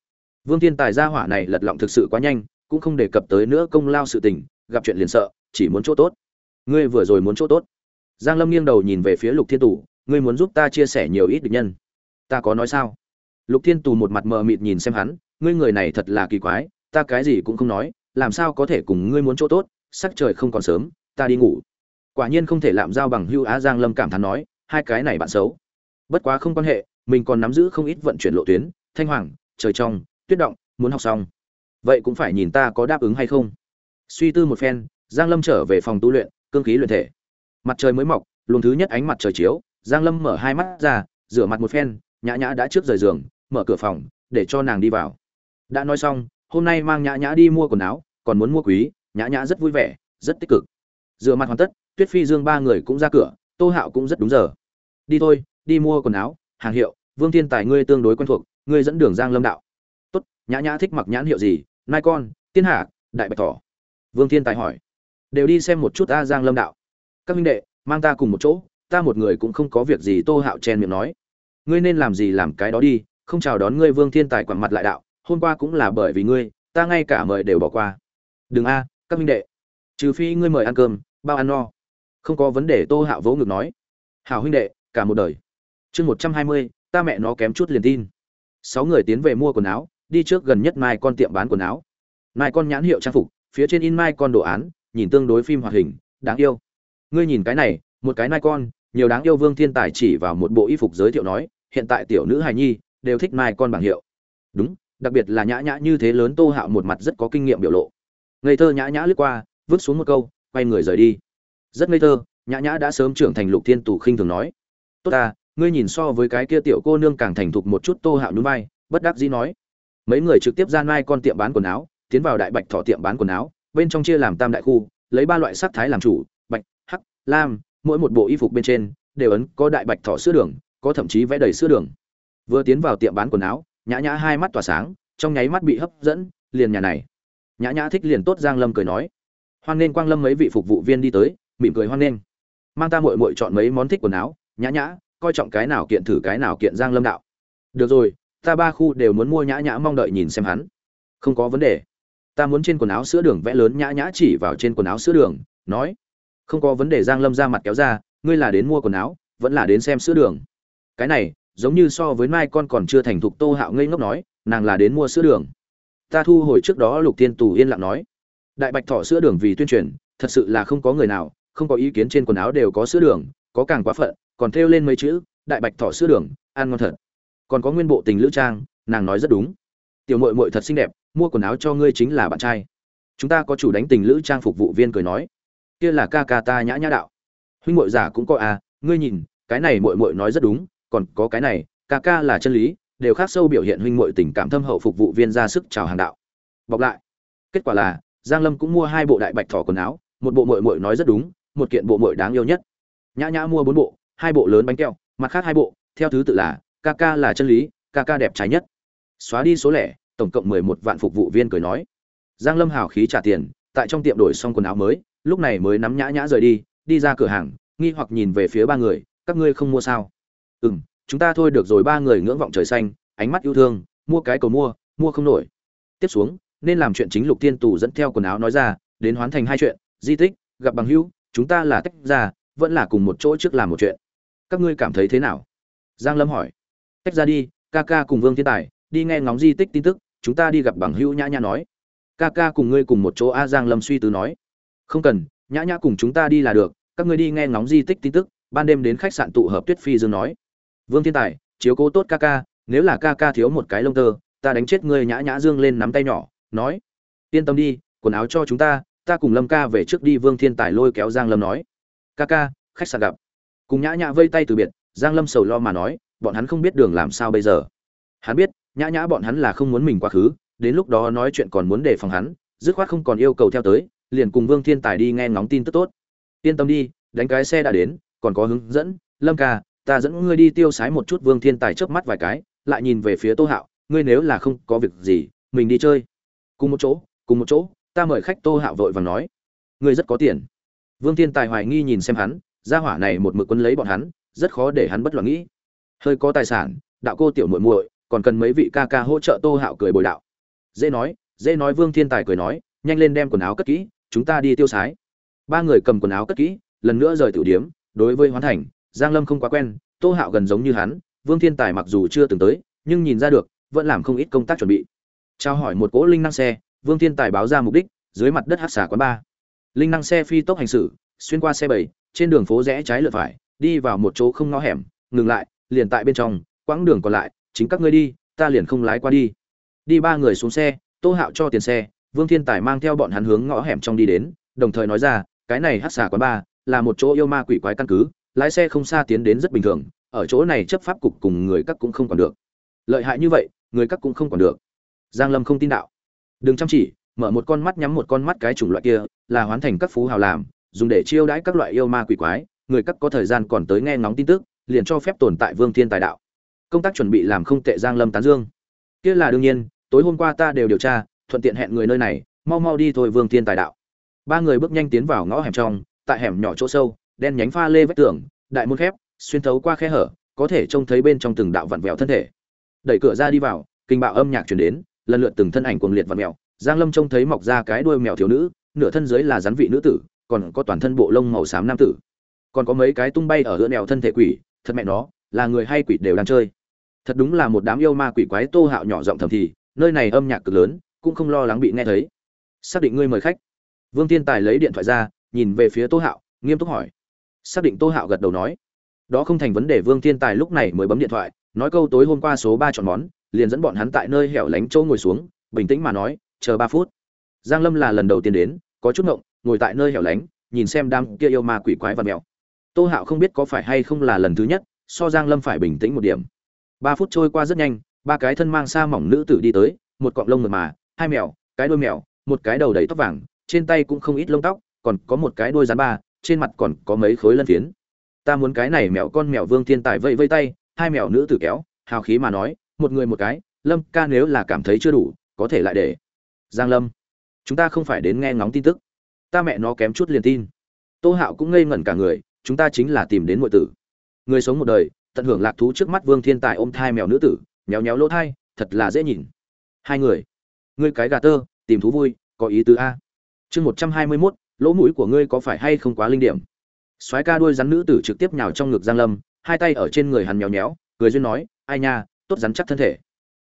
Vương thiên tài gia hỏa này lật lọng thực sự quá nhanh, cũng không đề cập tới nữa công lao sự tình, gặp chuyện liền sợ, chỉ muốn chỗ tốt. Ngươi vừa rồi muốn chỗ tốt. Giang lâm nghiêng đầu nhìn về phía lục thiên tù, ngươi muốn giúp ta chia sẻ nhiều ít địch nhân. Ta có nói sao? Lục thiên tù một mặt mờ mịt nhìn xem hắn, ngươi người này thật là kỳ quái, ta cái gì cũng không nói, làm sao có thể cùng ngươi muốn chỗ tốt? Sắc trời không còn sớm, ta đi ngủ. Quả nhiên không thể làm giao bằng hưu á giang lâm cảm thán nói, hai cái này bạn xấu. Bất quá không quan hệ, mình còn nắm giữ không ít vận chuyển lộ tuyến, thanh hoàng, trời trong, tuyết động, muốn học xong. Vậy cũng phải nhìn ta có đáp ứng hay không. Suy tư một phen, giang lâm trở về phòng tu luyện, cương khí luyện thể. Mặt trời mới mọc, luồng thứ nhất ánh mặt trời chiếu, giang lâm mở hai mắt ra, rửa mặt một phen, nhã nhã đã trước rời giường, mở cửa phòng, để cho nàng đi vào. Đã nói xong, hôm nay mang nhã nhã đi mua quần áo, còn muốn mua quý nhã nhã rất vui vẻ, rất tích cực. Rửa mặt hoàn tất, tuyết phi dương ba người cũng ra cửa, tô hạo cũng rất đúng giờ. Đi thôi, đi mua quần áo, hàng hiệu, vương thiên tài ngươi tương đối quen thuộc, ngươi dẫn đường giang lâm đạo. Tốt, nhã nhã thích mặc nhãn hiệu gì? Nai con, tiên hạ, đại bạch thỏ. Vương thiên tài hỏi. Đều đi xem một chút a giang lâm đạo. Các minh đệ, mang ta cùng một chỗ, ta một người cũng không có việc gì, tô hạo chen miệng nói. Ngươi nên làm gì làm cái đó đi, không chào đón ngươi vương thiên tài quẳng mặt lại đạo, hôm qua cũng là bởi vì ngươi, ta ngay cả mời đều bỏ qua. Đừng a các minh đệ, trừ phi ngươi mời ăn cơm, bao ăn no. Không có vấn đề, tô hạo vỗ ngực nói. Hảo huynh đệ, cả một đời. Chương một trăm hai mươi, ta mẹ nó kém chút liền tin. Sáu người tiến về mua quần áo, đi trước gần nhất mai con tiệm bán quần áo. Mai con nhãn hiệu trang phục, phía trên in mai con đồ án, nhìn tương đối phim hoạt hình, đáng yêu. Ngươi nhìn cái này, một cái mai con, nhiều đáng yêu vương thiên tài chỉ vào một bộ y phục giới thiệu nói, hiện tại tiểu nữ hài nhi, đều thích mai con bảng hiệu. Đúng, đặc biệt là nhã nhã như thế lớn tô hạo một mặt rất có kinh nghiệm biểu lộ ngây thơ nhã nhã lướt qua vứt xuống một câu quay người rời đi. Rất ngây thơ nhã nhã đã sớm trưởng thành lục thiên tù khinh thường nói. Tốt ta ngươi nhìn so với cái kia tiểu cô nương càng thành thục một chút tô hạo núi vai, bất đắc dĩ nói. Mấy người trực tiếp ra mai con tiệm bán quần áo tiến vào đại bạch thọ tiệm bán quần áo bên trong chia làm tam đại khu lấy ba loại sắc thái làm chủ bạch hắc lam mỗi một bộ y phục bên trên đều ấn có đại bạch thọ sữa đường có thậm chí vẽ đầy sữa đường. Vừa tiến vào tiệm bán quần áo nhã nhã hai mắt tỏa sáng trong nháy mắt bị hấp dẫn liền nhà này nhã nhã thích liền tốt giang lâm cười nói. Hoan nên quang lâm mấy vị phục vụ viên đi tới, mỉm cười hoan nên mang ta muội muội chọn mấy món thích quần áo, nhã nhã, coi trọng cái nào kiện thử cái nào kiện giang lâm đạo. Được rồi, ta ba khu đều muốn mua nhã nhã, mong đợi nhìn xem hắn. Không có vấn đề. Ta muốn trên quần áo sữa đường vẽ lớn, nhã nhã chỉ vào trên quần áo sữa đường, nói. Không có vấn đề, giang lâm ra mặt kéo ra, ngươi là đến mua quần áo, vẫn là đến xem sữa đường. Cái này, giống như so với mai con còn chưa thành thục tô hạo ngây ngốc nói, nàng là đến mua sữa đường ta thu hồi trước đó lục thiên tù yên lặng nói. Đại bạch thọ sữa đường vì tuyên truyền, thật sự là không có người nào, không có ý kiến trên quần áo đều có sữa đường, có càng quá phận, còn thêu lên mấy chữ, đại bạch thọ sữa đường, ăn ngon thật. Còn có nguyên bộ tình lữ trang, nàng nói rất đúng. Tiểu mội mội thật xinh đẹp, mua quần áo cho ngươi chính là bạn trai. Chúng ta có chủ đánh tình lữ trang phục vụ viên cười nói. Kia là ca ca ta nhã nhã đạo. Huynh mội giả cũng có à ngươi nhìn, cái này mội mội nói rất đúng, còn có cái này, ca ca là chân lý đều khác sâu biểu hiện huynh muội tình cảm thâm hậu phục vụ viên ra sức chào hàng đạo. Bọc lại. Kết quả là, giang lâm cũng mua hai bộ đại bạch thỏ quần áo, một bộ muội muội nói rất đúng, một kiện bộ muội đáng yêu nhất. Nhã nhã mua bốn bộ, hai bộ lớn bánh keo mặt khác hai bộ, theo thứ tự là, ca ca là chân lý, ca ca đẹp trái nhất. Xóa đi số lẻ, tổng cộng mười một vạn phục vụ viên cười nói. Giang lâm hào khí trả tiền, tại trong tiệm đổi xong quần áo mới, lúc này mới nắm nhã nhã rời đi đi ra cửa hàng, nghi hoặc nhìn về phía ba người, các ngươi không mua sao? Ừ chúng ta thôi được rồi, ba người ngưỡng vọng trời xanh, ánh mắt yêu thương, mua cái cầu mua mua không nổi. Tiếp xuống, nên làm chuyện chính lục tiên tù dẫn theo quần áo nói ra, đến hoán thành hai chuyện, di tích, gặp bằng hữu, chúng ta là tách ra, vẫn là cùng một chỗ trước làm một chuyện. Các ngươi cảm thấy thế nào? Giang lâm hỏi. Tách ra đi, ca ca cùng vương thiên tài, đi nghe ngóng di tích tin tức, chúng ta đi gặp bằng hữu nhã nhã nói. Ca ca cùng ngươi cùng một chỗ a, giang lâm suy tư nói. Không cần, nhã nhã cùng chúng ta đi là được, các ngươi đi nghe ngóng di tích tin tức, ban đêm đến khách sạn tụ hợp tuyết phi dương nói vương thiên tài, chiếu cố tốt ca ca, nếu là ca ca thiếu một cái lông tơ, ta đánh chết ngươi nhã nhã dương lên nắm tay nhỏ, nói, yên tâm đi, quần áo cho chúng ta ta cùng lâm ca về trước đi, vương thiên tài lôi kéo giang lâm nói. Ca ca, khách sạn gặp. Cùng nhã nhã vây tay từ biệt, giang lâm sầu lo mà nói, bọn hắn không biết đường làm sao bây giờ. Hắn biết, nhã nhã bọn hắn là không muốn mình quá khứ, đến lúc đó nói chuyện còn muốn đề phòng hắn, dứt khoát không còn yêu cầu theo tới, liền cùng vương thiên tài đi nghe ngóng tin tức tốt. Yên tâm đi, đánh cái xe đã đến, còn có hướng dẫn, lâm ca ta dẫn ngươi đi tiêu sái một chút vương thiên tài chớp mắt vài cái, lại nhìn về phía tô hạo, ngươi nếu là không có việc gì, mình đi chơi. Cùng một chỗ, cùng một chỗ, ta mời khách tô hạo vội vàng nói. Ngươi rất có tiền. Vương thiên tài hoài nghi nhìn xem hắn, gia hỏa này một mực quân lấy bọn hắn, rất khó để hắn bất loạn nghĩ. Hơi có tài sản, đạo cô tiểu muội muội, còn cần mấy vị ca ca hỗ trợ tô hạo cười bồi đạo. Dễ nói dễ nói vương thiên tài cười nói, nhanh lên đem quần áo cất kỹ, chúng ta đi tiêu sái. Ba người cầm quần áo cất kỹ, lần nữa rời tiểu điếm, đối với hoán thành giang lâm không quá quen, tô hạo gần giống như hắn, vương thiên tài mặc dù chưa từng tới, nhưng nhìn ra được, vẫn làm không ít công tác chuẩn bị. Trao hỏi một cỗ linh năng xe, vương thiên tài báo ra mục đích, dưới mặt đất hắc xà quán ba. Linh năng xe phi tốc hành xử, xuyên qua xe bảy, trên đường phố rẽ trái lượt phải, đi vào một chỗ không ngõ hẻm, ngừng lại, liền tại bên trong, quãng đường còn lại, chính các ngươi đi, ta liền không lái qua đi. Đi ba người xuống xe, tô hạo cho tiền xe, vương thiên tài mang theo bọn hắn hướng ngõ hẻm trong đi đến, đồng thời nói ra, cái này hắc xà quán ba là một chỗ yêu ma quỷ quái căn cứ lái xe không xa tiến đến rất bình thường, ở chỗ này chấp pháp cục cùng người các cũng không còn được. Lợi hại như vậy, người các cũng không còn được. Giang lâm không tin đạo. Đừng chăm chỉ, mở một con mắt nhắm một con mắt cái chủng loại kia, là hoán thành các phú hào làm, dùng để chiêu đãi các loại yêu ma quỷ quái, người các có thời gian còn tới nghe ngóng tin tức, liền cho phép tồn tại vương thiên tài đạo. Công tác chuẩn bị làm không tệ giang lâm tán dương. Kia là đương nhiên, tối hôm qua ta đều điều tra, thuận tiện hẹn người nơi này, mau mau đi thôi vương thiên tài đạo. Ba người bước nhanh tiến vào ngõ hẻm trong, tại hẻm nhỏ chỗ sâu đen nhánh pha lê vách tường, đại môn khép, xuyên thấu qua khe hở, có thể trông thấy bên trong từng đạo vặn vẹo thân thể. Đẩy cửa ra đi vào, kinh bạo âm nhạc chuyển đến, lần lượt từng thân ảnh cuồng liệt vặn mèo giang lâm trông thấy mọc ra cái đuôi mèo thiếu nữ, nửa thân dưới là rắn vị nữ tử, còn có toàn thân bộ lông màu xám nam tử. Còn có mấy cái tung bay ở giữa mèo thân thể quỷ, thật mẹ nó, là người hay quỷ đều đang chơi. Thật đúng là một đám yêu ma quỷ quái tô hạo nhỏ giọng thầm thì, nơi này âm nhạc cực lớn, cũng không lo lắng bị nghe thấy. Xác định ngươi mời khách. Vương tiên tài lấy điện thoại ra, nhìn về phía tô hạo, nghiêm túc hỏi xác định tô hạo gật đầu nói. Đó không thành vấn đề, vương thiên tài lúc này mới bấm điện thoại, nói câu tối hôm qua số ba chọn món, liền dẫn bọn hắn tại nơi hẻo lánh chỗ ngồi xuống, bình tĩnh mà nói, chờ ba phút. Giang lâm là lần đầu tiên đến, có chút ngộng, ngồi tại nơi hẻo lánh, nhìn xem đám kia yêu ma quỷ quái và mèo. Tô hạo không biết có phải hay không là lần thứ nhất, so giang lâm phải bình tĩnh một điểm. Ba phút trôi qua rất nhanh, ba cái thân mang xa mỏng nữ tử đi tới, một cọng lông mượt mà, hai mèo, cái đuôi mèo, một cái đầu đầy tóc vàng, trên tay cũng không ít lông tóc, còn có một cái đuôi rắn ba trên mặt còn có mấy khối lân phiến. Ta muốn cái này mèo con mèo vương thiên tài vây vây tay, hai mèo nữ tử kéo, hào khí mà nói, một người một cái, lâm ca nếu là cảm thấy chưa đủ, có thể lại để. Giang lâm, chúng ta không phải đến nghe ngóng tin tức. Ta mẹ nó kém chút liền tin. Tô hạo cũng ngây ngẩn cả người, chúng ta chính là tìm đến mọi tử. Người sống một đời, tận hưởng lạc thú trước mắt vương thiên tài ôm thai mèo nữ tử nhéo nhéo lỗ thai, thật là dễ nhìn. Hai người, ngươi cái gà tơ, tìm thú vui, có ý tứ a. Chương một trăm hai mươi mốt lỗ mũi của ngươi có phải hay không quá linh điểm? Soái ca đuôi rắn nữ tử trực tiếp nhào trong ngực giang lâm hai tay ở trên người hắn nhéo nhéo, cười duyên nói ai nha tốt rắn chắc thân thể.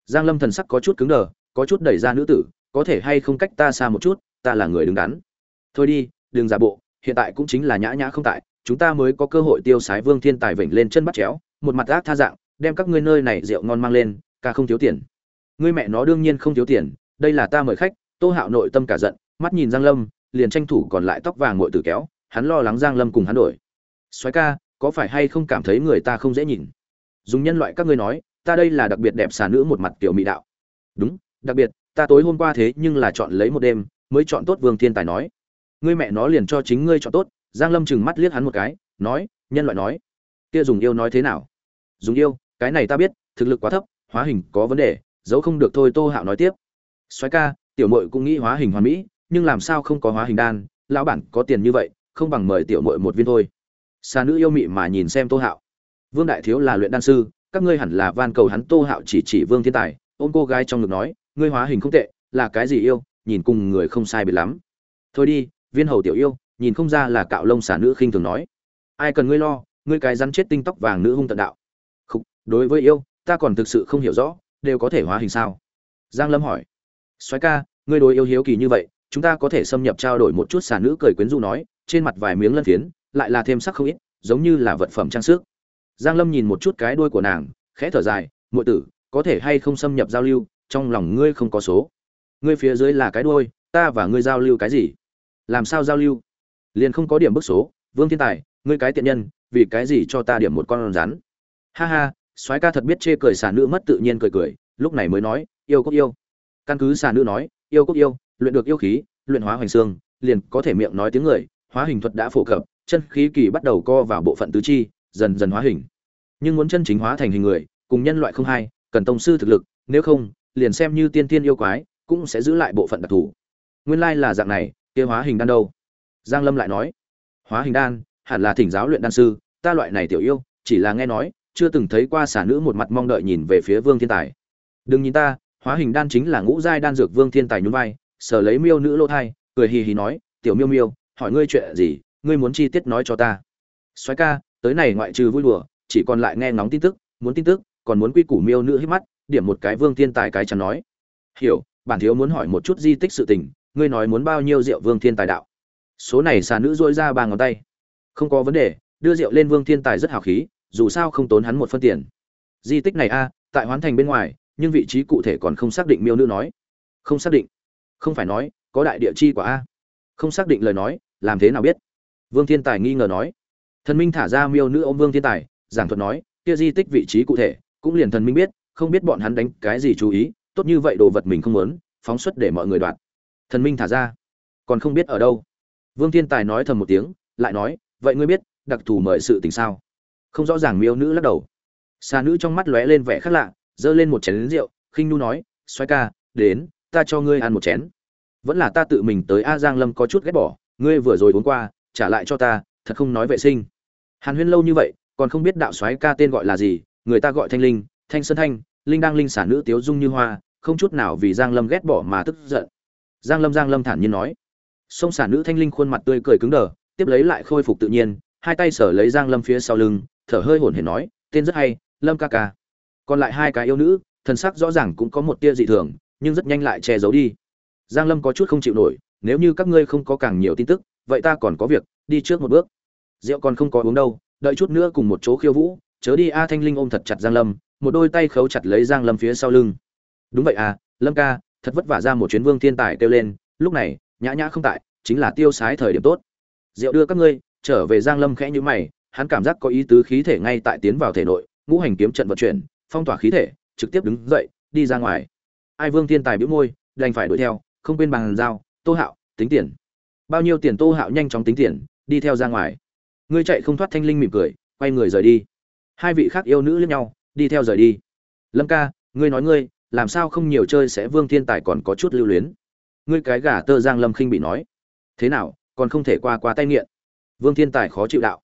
Giang lâm thần sắc có chút cứng đờ có chút đẩy ra nữ tử có thể hay không cách ta xa một chút ta là người đứng đắn. Thôi đi đừng giả bộ hiện tại cũng chính là nhã nhã không tại chúng ta mới có cơ hội tiêu sái vương thiên tài vểnh lên chân bắt chéo một mặt ác tha dạng đem các ngươi nơi này rượu ngon mang lên ca không thiếu tiền. Ngươi mẹ nó đương nhiên không thiếu tiền đây là ta mời khách tô hạo nội tâm cả giận mắt nhìn giang lâm liền tranh thủ còn lại tóc vàng ngội tử kéo, hắn lo lắng giang lâm cùng hắn đổi. Soái ca, có phải hay không cảm thấy người ta không dễ nhìn? Dùng nhân loại các ngươi nói, ta đây là đặc biệt đẹp xà nữ một mặt tiểu mỹ đạo. Đúng, đặc biệt, ta tối hôm qua thế nhưng là chọn lấy một đêm, mới chọn tốt vương thiên tài nói. Ngươi mẹ nó liền cho chính ngươi chọn tốt, giang lâm chừng mắt liếc hắn một cái, nói, nhân loại nói. Kia dùng yêu nói thế nào? Dùng yêu, cái này ta biết, thực lực quá thấp, hóa hình có vấn đề dấu không được thôi tô hạo nói tiếp. Xoáy ca, tiểu mội cũng nghĩ hóa hình hoàn mỹ nhưng làm sao không có hóa hình đan, lão bản có tiền như vậy, không bằng mời tiểu mội một viên thôi. Xa nữ yêu mị mà nhìn xem tô hạo. Vương đại thiếu là luyện đan sư, các ngươi hẳn là van cầu hắn tô hạo chỉ chỉ vương thiên tài, ôm cô gái trong ngực nói, ngươi hóa hình không tệ, là cái gì yêu, nhìn cùng người không sai biệt lắm. Thôi đi, viên hầu tiểu yêu, nhìn không ra là cạo lông xả nữ khinh thường nói. Ai cần ngươi lo, ngươi cái rắn chết tinh tóc vàng nữ hung tận đạo. Không đối với yêu, ta còn thực sự không hiểu rõ, đều có thể hóa hình sao? Giang lâm hỏi. Soái ca, ngươi đối yêu hiếu kỳ như vậy chúng ta có thể xâm nhập trao đổi một chút xà nữ cười quyến rũ nói, trên mặt vài miếng lân phiến, lại là thêm sắc không ít, giống như là vật phẩm trang sức. Giang lâm nhìn một chút cái đuôi của nàng, khẽ thở dài, muội tử, có thể hay không xâm nhập giao lưu, trong lòng ngươi không có số. Ngươi phía dưới là cái đuôi, ta và ngươi giao lưu cái gì? Làm sao giao lưu? Liền không có điểm bức số, vương thiên tài, ngươi cái tiện nhân, vì cái gì cho ta điểm một con rắn? Ha ha, soái ca thật biết chê cười xà nữ mất tự nhiên cười cười, lúc này mới nói, yêu cốc yêu. Căn cứ xà nữ nói, yêu cốc yêu luyện được yêu khí, luyện hóa hoành xương, liền có thể miệng nói tiếng người, hóa hình thuật đã phổ cập, chân khí kỳ bắt đầu co vào bộ phận tứ chi, dần dần hóa hình. Nhưng muốn chân chính hóa thành hình người, cùng nhân loại không hai, cần tông sư thực lực, nếu không, liền xem như tiên tiên yêu quái, cũng sẽ giữ lại bộ phận đặc thù. Nguyên lai là dạng này, kia hóa hình đan đâu? Giang lâm lại nói. Hóa hình đan, hẳn là thỉnh giáo luyện đan sư, ta loại này tiểu yêu, chỉ là nghe nói, chưa từng thấy qua xả nữ một mặt mong đợi nhìn về phía vương thiên tài. Đừng nhìn ta, hóa hình đan chính là ngũ giai đan dược vương thiên tài nhún vai sở lấy miêu nữ lô thai, cười hì hì nói, tiểu miêu miêu, hỏi ngươi chuyện gì, ngươi muốn chi tiết nói cho ta. Soái ca, tới này ngoại trừ vui đùa, chỉ còn lại nghe ngóng tin tức, muốn tin tức, còn muốn quy củ miêu nữ hít mắt, điểm một cái vương thiên tài cái chẳng nói. Hiểu, bản thiếu muốn hỏi một chút di tích sự tình, ngươi nói muốn bao nhiêu rượu vương thiên tài đạo? Số này xà nữ dỗi ra ba ngón tay. Không có vấn đề, đưa rượu lên vương thiên tài rất hào khí, dù sao không tốn hắn một phân tiền. Di tích này a, tại hoán thành bên ngoài, nhưng vị trí cụ thể còn không xác định miêu nữ nói. Không xác định không phải nói, có đại địa chi của a. Không xác định lời nói, làm thế nào biết? Vương thiên tài nghi ngờ nói. Thần minh thả ra miêu nữ ô m vương thiên tài, giảng thuật nói, kia di tích vị trí cụ thể, cũng liền thần minh biết, không biết bọn hắn đánh cái gì chú ý, tốt như vậy đồ vật mình không muốn, phóng xuất để mọi người đoạt. Thần minh thả ra. Còn không biết ở đâu. Vương thiên tài nói thầm một tiếng, lại nói, vậy ngươi biết, đặc thù mời sự tình sao? Không rõ ràng miêu nữ lắc đầu. Xa nữ trong mắt lóe lên vẻ khác lạ, giơ lên một chén lính rượu, khinh nu nói xoay ca, đến ta cho ngươi ăn một chén. Vẫn là ta tự mình tới a giang lâm có chút ghét bỏ, ngươi vừa rồi uống qua, trả lại cho ta, thật không nói vệ sinh. Hàn huyên lâu như vậy, còn không biết đạo soái ca tên gọi là gì, người ta gọi thanh linh, thanh sơn thanh, linh đang linh sản nữ tiếu dung như hoa, không chút nào vì giang lâm ghét bỏ mà tức giận. Giang lâm giang lâm thản nhiên nói. Sông sản nữ thanh linh khuôn mặt tươi cười cứng đờ, tiếp lấy lại khôi phục tự nhiên, hai tay sở lấy giang lâm phía sau lưng, thở hơi hổn hển nói, tên rất hay, lâm ca ca. Còn lại hai cái yêu nữ, thần sắc rõ ràng cũng có một tia dị thường nhưng rất nhanh lại che giấu đi. Giang lâm có chút không chịu nổi, nếu như các ngươi không có càng nhiều tin tức, vậy ta còn có việc, đi trước một bước. Rượu còn không có uống đâu, đợi chút nữa cùng một chỗ khiêu vũ, chớ đi a thanh linh ôm thật chặt giang lâm, một đôi tay khấu chặt lấy giang lâm phía sau lưng. Đúng vậy à lâm ca, thật vất vả ra một chuyến vương thiên tài kêu lên, lúc này, nhã nhã không tại, chính là tiêu sái thời điểm tốt. Rượu đưa các ngươi, trở về giang lâm khẽ như mày, hắn cảm giác có ý tứ khí thể ngay tại tiến vào thể nội, ngũ hành kiếm trận vận chuyển, phong tỏa khí thể, trực tiếp đứng dậy, đi ra ngoài ai vương thiên tài bĩu môi đành phải đuổi theo không quên bằng giao, tô hạo tính tiền. Bao nhiêu tiền tô hạo nhanh chóng tính tiền đi theo ra ngoài. Ngươi chạy không thoát thanh linh mỉm cười quay người rời đi. Hai vị khác yêu nữ lẫn nhau đi theo rời đi. Lâm ca ngươi nói ngươi làm sao không nhiều chơi sẽ vương thiên tài còn có chút lưu luyến? Ngươi cái gà tơ giang lâm khinh bị nói. Thế nào còn không thể qua qua tay nghiện? Vương thiên tài khó chịu đạo.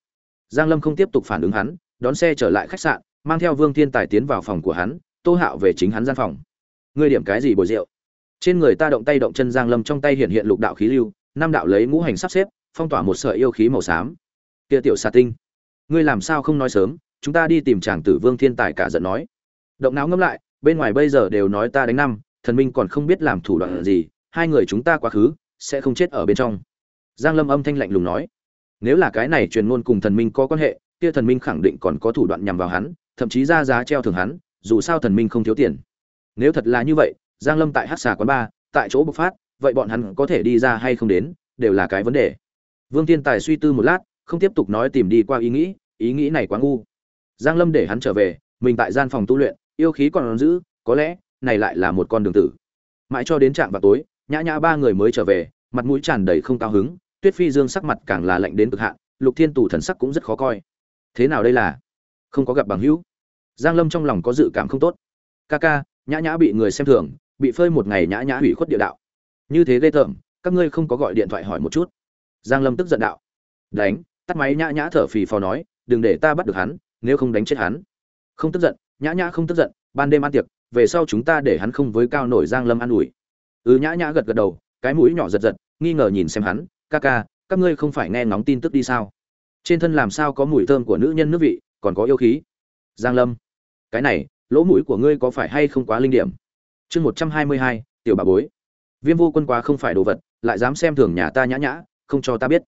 Giang lâm không tiếp tục phản ứng hắn đón xe trở lại khách sạn mang theo vương thiên tài tiến vào phòng của hắn tô hạo về chính hắn gian phòng ngươi điểm cái gì bồi rượu? Trên người ta động tay động chân giang lâm trong tay hiện hiện lục đạo khí lưu, năm đạo lấy ngũ hành sắp xếp, phong tỏa một sợi yêu khí màu xám. Kia tiểu xà tinh, ngươi làm sao không nói sớm? Chúng ta đi tìm chàng tử vương thiên tài cả giận nói. Động não ngâm lại, bên ngoài bây giờ đều nói ta đánh năm, thần minh còn không biết làm thủ đoạn gì, hai người chúng ta quá khứ, sẽ không chết ở bên trong. Giang lâm âm thanh lạnh lùng nói. Nếu là cái này truyền ngôn cùng thần minh có quan hệ, kia thần minh khẳng định còn có thủ đoạn nhằm vào hắn, thậm chí ra giá treo thường hắn, dù sao thần minh không thiếu tiền nếu thật là như vậy, giang lâm tại hát xà quán ba, tại chỗ bộc phát, vậy bọn hắn có thể đi ra hay không đến, đều là cái vấn đề. Vương thiên tài suy tư một lát, không tiếp tục nói tìm đi qua ý nghĩ ý nghĩ này quá ngu. Giang lâm để hắn trở về, mình tại gian phòng tu luyện, yêu khí còn giữ, có lẽ, này lại là một con đường tử. Mãi cho đến trạm vào tối, nhã nhã ba người mới trở về, mặt mũi tràn đầy không cao hứng, tuyết phi dương sắc mặt càng là lạnh đến cực hạn, lục thiên tù thần sắc cũng rất khó coi. Thế nào đây là? Không có gặp bằng hữu. Giang lâm trong lòng có dự cảm không tốt. Ca ca nhã nhã bị người xem thường, bị phơi một ngày nhã nhã hủy khuất địa đạo. Như thế ghê tởm, các ngươi không có gọi điện thoại hỏi một chút. Giang lâm tức giận đạo. Đánh, tắt máy nhã nhã thở phì phò nói, đừng để ta bắt được hắn, nếu không đánh chết hắn. Không tức giận, nhã nhã không tức giận, ban đêm ăn tiệc, về sau chúng ta để hắn không với cao nổi giang lâm ăn ủi. Ừ nhã nhã gật gật đầu, cái mũi nhỏ giật giật, nghi ngờ nhìn xem hắn, ca ca, các ngươi không phải nghe ngóng tin tức đi sao? Trên thân làm sao có mùi thơm của nữ nhân nước vị, còn có yêu khí? Giang lâm, cái này lỗ mũi của ngươi có phải hay không quá linh điểm? Chương một trăm hai mươi hai, tiểu bà bối. Viêm vô quân quá không phải đồ vật, lại dám xem thường nhà ta nhã nhã, không cho ta biết.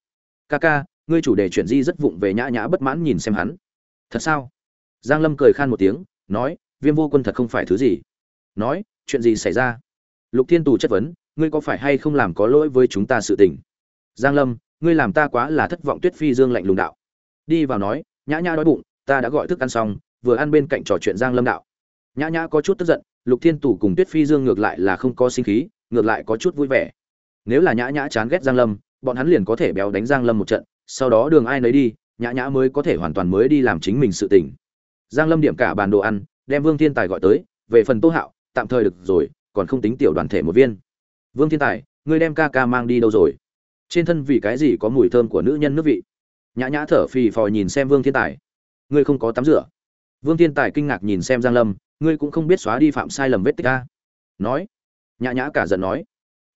Ca ca, ngươi chủ đề chuyển di rất vụng về nhã nhã bất mãn nhìn xem hắn. Thật sao? Giang lâm cười khan một tiếng, nói, viêm vô quân thật không phải thứ gì. Nói, chuyện gì xảy ra? Lục thiên tù chất vấn, ngươi có phải hay không làm có lỗi với chúng ta sự tình? Giang lâm, ngươi làm ta quá là thất vọng tuyết phi dương lạnh lùng đạo. Đi vào nói, nhã nhã đói bụng, ta đã gọi thức ăn xong, vừa ăn bên cạnh trò chuyện giang lâm đạo nhã nhã có chút tức giận, lục thiên tủ cùng tuyết phi dương ngược lại là không có sinh khí, ngược lại có chút vui vẻ. Nếu là nhã nhã chán ghét giang lâm, bọn hắn liền có thể béo đánh giang lâm một trận, sau đó đường ai nấy đi, nhã nhã mới có thể hoàn toàn mới đi làm chính mình sự tình. Giang lâm điểm cả bàn đồ ăn, đem vương thiên tài gọi tới, về phần tô hạo, tạm thời được rồi, còn không tính tiểu đoàn thể một viên. Vương thiên tài, ngươi đem ca ca mang đi đâu rồi? Trên thân vì cái gì có mùi thơm của nữ nhân nước vị? Nhã nhã thở phì phò nhìn xem vương thiên tài. Ngươi không có tắm rửa. Vương thiên tài kinh ngạc nhìn xem giang lâm ngươi cũng không biết xóa đi phạm sai lầm vết tích a nói, nhã nhã cả giận nói,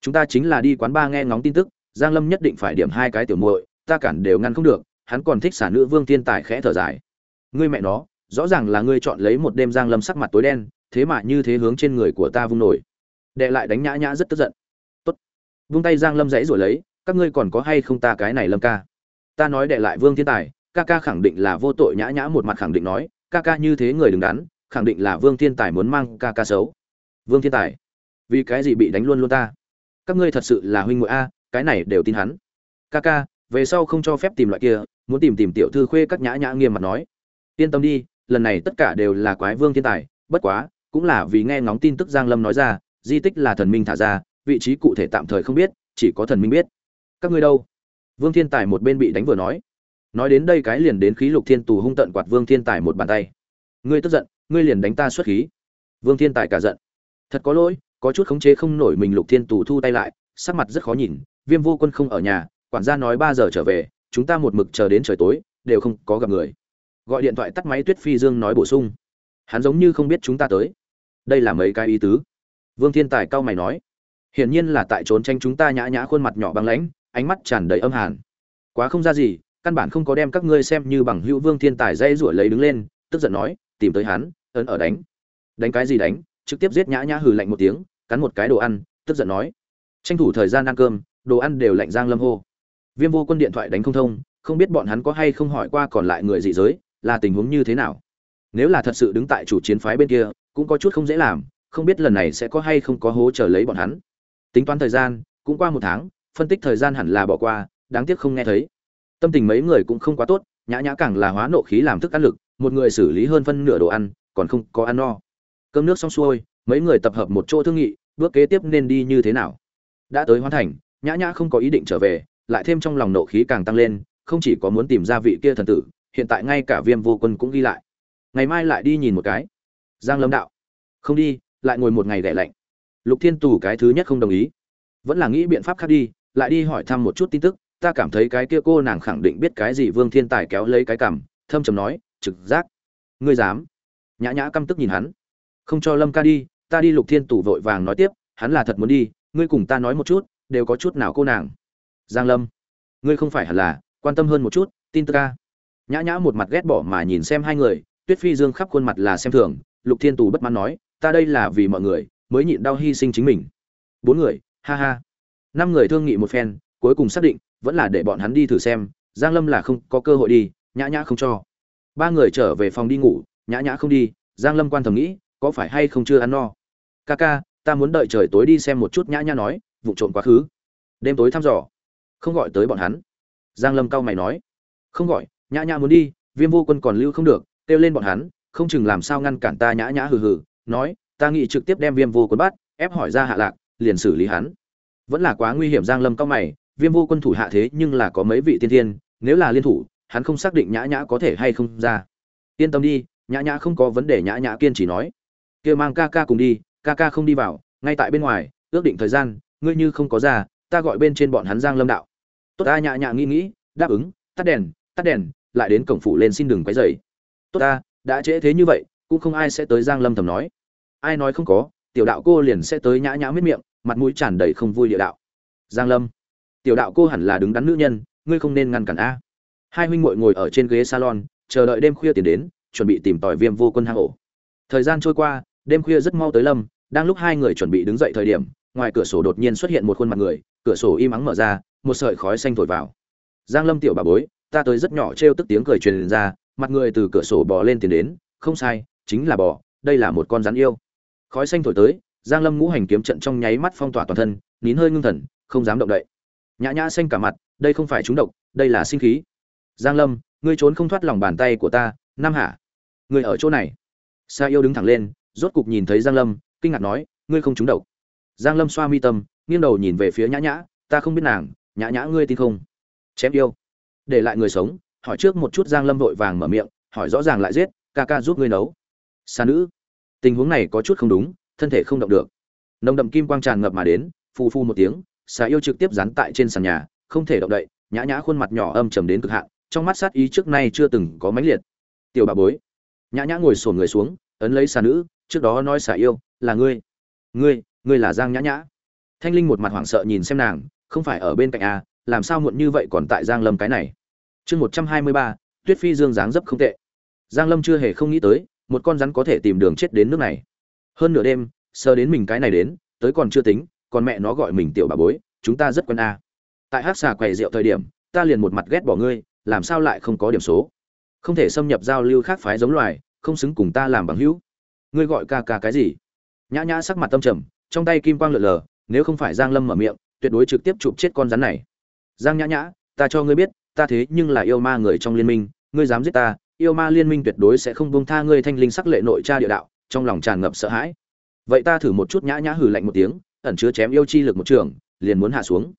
chúng ta chính là đi quán ba nghe ngóng tin tức, giang lâm nhất định phải điểm hai cái tiểu muội, ta cản đều ngăn không được, hắn còn thích xả nữ vương thiên tài khẽ thở dài. Ngươi mẹ nó, rõ ràng là ngươi chọn lấy một đêm giang lâm sắc mặt tối đen, thế mà như thế hướng trên người của ta vung nổi. Đệ lại đánh nhã nhã rất tức giận. Tốt. Vung tay giang lâm dãy rồi lấy, các ngươi còn có hay không ta cái này lâm ca? Ta nói đệ lại vương thiên tài, ca ca khẳng định là vô tội nhã nhã một mặt khẳng định nói, ca ca như thế người đừng đắn khẳng định là vương thiên tài muốn mang ca ca xấu. Vương thiên tài, vì cái gì bị đánh luôn luôn ta? Các ngươi thật sự là huynh muội a, cái này đều tin hắn. Ca ca, về sau không cho phép tìm loại kia, muốn tìm tìm tiểu thư khuê các nhã nhã nghiêm mặt nói. Yên tâm đi, lần này tất cả đều là quái vương thiên tài, bất quá, cũng là vì nghe ngóng tin tức giang lâm nói ra, di tích là thần minh thả ra, vị trí cụ thể tạm thời không biết, chỉ có thần minh biết. Các ngươi đâu? Vương thiên tài một bên bị đánh vừa nói. Nói đến đây cái liền đến khí lục thiên tù hung tận quạt vương thiên tài một bàn tay. Ngươi tức giận ngươi liền đánh ta xuất khí. Vương thiên tài cả giận. Thật có lỗi, có chút khống chế không nổi mình lục thiên tù thu tay lại, sắc mặt rất khó nhìn, viêm vô quân không ở nhà, quản gia nói ba giờ trở về, chúng ta một mực chờ đến trời tối, đều không có gặp người. Gọi điện thoại tắt máy tuyết phi dương nói bổ sung. Hắn giống như không biết chúng ta tới. Đây là mấy cái ý tứ. Vương thiên tài cao mày nói. Hiển nhiên là tại trốn tranh chúng ta nhã nhã khuôn mặt nhỏ băng lãnh, ánh mắt tràn đầy âm hàn. Quá không ra gì, căn bản không có đem các ngươi xem như bằng hữu vương thiên tài dây rủa lấy đứng lên, tức giận nói, tìm tới hắn ấn ở đánh. Đánh cái gì đánh? Trực tiếp giết nhã nhã hừ lạnh một tiếng, cắn một cái đồ ăn, tức giận nói. Tranh thủ thời gian ăn cơm, đồ ăn đều lạnh giang lâm hô. Viêm vô quân điện thoại đánh không thông, không biết bọn hắn có hay không hỏi qua còn lại người dị giới, là tình huống như thế nào. Nếu là thật sự đứng tại chủ chiến phái bên kia, cũng có chút không dễ làm, không biết lần này sẽ có hay không có hố trở lấy bọn hắn. Tính toán thời gian, cũng qua một tháng, phân tích thời gian hẳn là bỏ qua, đáng tiếc không nghe thấy. Tâm tình mấy người cũng không quá tốt, nhã nhã càng là hóa nộ khí làm thức ăn lực, một người xử lý hơn phân nửa đồ ăn còn không có ăn no. Cơm nước xong xuôi, mấy người tập hợp một chỗ thương nghị, bước kế tiếp nên đi như thế nào? Đã tới hoàn thành, nhã nhã không có ý định trở về, lại thêm trong lòng nộ khí càng tăng lên, không chỉ có muốn tìm ra vị kia thần tử, hiện tại ngay cả viêm vô quân cũng ghi lại. Ngày mai lại đi nhìn một cái. Giang lâm đạo. Không đi, lại ngồi một ngày đẻ lạnh. Lục thiên tù cái thứ nhất không đồng ý. Vẫn là nghĩ biện pháp khác đi, lại đi hỏi thăm một chút tin tức, ta cảm thấy cái kia cô nàng khẳng định biết cái gì vương thiên tài kéo lấy cái cằm, thâm trầm nói, trực giác. Ngươi dám? Nhã nhã căm tức nhìn hắn. Không cho lâm ca đi, ta đi lục thiên tù vội vàng nói tiếp, hắn là thật muốn đi, ngươi cùng ta nói một chút, đều có chút nào cô nàng. Giang lâm, ngươi không phải hẳn là, quan tâm hơn một chút, tin tức ca nhã nhã một mặt ghét bỏ mà nhìn xem hai người, tuyết phi dương khắp khuôn mặt là xem thường, lục thiên tù bất mãn nói, ta đây là vì mọi người, mới nhịn đau hy sinh chính mình. Bốn người, ha ha. Năm người thương nghị một phen, cuối cùng xác định, vẫn là để bọn hắn đi thử xem, giang lâm là không có cơ hội đi, nhã nhã không cho. Ba người trở về phòng đi ngủ nhã nhã không đi, giang lâm quan thầm nghĩ, có phải hay không chưa ăn no? Ca ca, ta muốn đợi trời tối đi xem một chút nhã nhã nói, vụ trộn quá khứ. Đêm tối thăm dò. Không gọi tới bọn hắn. Giang lâm cao mày nói. Không gọi, nhã nhã muốn đi, viêm vô quân còn lưu không được, kêu lên bọn hắn, không chừng làm sao ngăn cản ta nhã nhã hừ hừ. Nói, ta nghĩ trực tiếp đem viêm vô quân bắt, ép hỏi ra hạ lạc, liền xử lý hắn. Vẫn là quá nguy hiểm, giang lâm cao mày, viêm vô quân thủ hạ thế nhưng là có mấy vị tiên thiên, nếu là liên thủ, hắn không xác định nhã nhã có thể hay không ra. Yên tâm đi nhã nhã không có vấn đề, nhã nhã kiên chỉ nói. Kia mang ca ca cùng đi, ca ca không đi vào, ngay tại bên ngoài, ước định thời gian, ngươi như không có ra, ta gọi bên trên bọn hắn giang lâm đạo. Tốt ta, nhã nhã nghĩ nghĩ, đáp ứng, tắt đèn tắt đèn, lại đến cổng phủ lên xin đừng quấy rầy. Tốt ta, đã trễ thế như vậy, cũng không ai sẽ tới giang lâm thầm nói. Ai nói không có, tiểu đạo cô liền sẽ tới nhã nhã miết miệng, mặt mũi tràn đầy không vui địa đạo. Giang lâm, tiểu đạo cô hẳn là đứng đắn nữ nhân, ngươi không nên ngăn cản a. Hai huynh muội ngồi ở trên ghế salon, chờ đợi đêm khuya tiền đến chuẩn bị tìm tòi viêm vô quân hang ổ. Thời gian trôi qua, đêm khuya rất mau tới lâm, đang lúc hai người chuẩn bị đứng dậy thời điểm, ngoài cửa sổ đột nhiên xuất hiện một khuôn mặt người, cửa sổ im ắng mở ra, một sợi khói xanh thổi vào. Giang lâm tiểu bà bối, ta tới rất nhỏ trêu tức tiếng cười truyền ra, mặt người từ cửa sổ bò lên tiến đến, không sai, chính là bò, đây là một con rắn yêu. Khói xanh thổi tới, giang lâm ngũ hành kiếm trận trong nháy mắt phong tỏa toàn thân, nín hơi ngưng thần, không dám động đậy. Nhã nhã xanh cả mặt, đây không phải trúng độc, đây là sinh khí. Giang lâm, ngươi trốn không thoát lòng bàn tay của ta, nam hạ ngươi ở chỗ này. Sa yêu đứng thẳng lên, rốt cục nhìn thấy giang lâm, kinh ngạc nói, ngươi không trúng độc. Giang lâm xoa mi tâm, nghiêng đầu nhìn về phía nhã nhã, ta không biết nàng, nhã nhã ngươi tin không? Chém yêu. Để lại người sống, hỏi trước một chút giang lâm vội vàng mở miệng, hỏi rõ ràng lại giết, ca ca giúp ngươi nấu. Xa nữ, tình huống này có chút không đúng, thân thể không động được. Nồng đậm kim quang tràn ngập mà đến, phù phu một tiếng xà yêu trực tiếp dán tại trên sàn nhà, không thể động đậy, nhã nhã khuôn mặt nhỏ âm trầm đến cực hạn, trong mắt sát ý trước nay chưa từng có mãnh liệt. Tiểu bà bối nhã nhã ngồi sổn người xuống, ấn lấy xà nữ, trước đó nói xà yêu, là ngươi. Ngươi ngươi là giang nhã nhã. Thanh linh một mặt hoảng sợ nhìn xem nàng, không phải ở bên cạnh a làm sao muộn như vậy còn tại giang lâm cái này. Chương một trăm hai mươi ba, tuyết phi dương dáng dấp không tệ. Giang lâm chưa hề không nghĩ tới, một con rắn có thể tìm đường chết đến nước này. Hơn nửa đêm sơ đến mình cái này đến, tới còn chưa tính, còn mẹ nó gọi mình tiểu bà bối, chúng ta rất quen a tại hát xà quầy rượu thời điểm, ta liền một mặt ghét bỏ ngươi, làm sao lại không có điểm số? Không thể xâm nhập giao lưu khác phái giống loài, không xứng cùng ta làm bằng hữu. Ngươi gọi ca ca cái gì? Nhã nhã sắc mặt tâm trầm, trong tay kim quang lượn lờ, nếu không phải giang lâm mở miệng, tuyệt đối trực tiếp chụp chết con rắn này. Giang nhã nhã, ta cho ngươi biết, ta thế nhưng là yêu ma người trong liên minh, ngươi dám giết ta, yêu ma liên minh tuyệt đối sẽ không buông tha ngươi thanh linh sắc lệ nội tra địa đạo, trong lòng tràn ngập sợ hãi. Vậy ta thử một chút nhã nhã hừ lạnh một tiếng, ẩn chứa chém yêu chi lực một trường, liền muốn hạ xuống.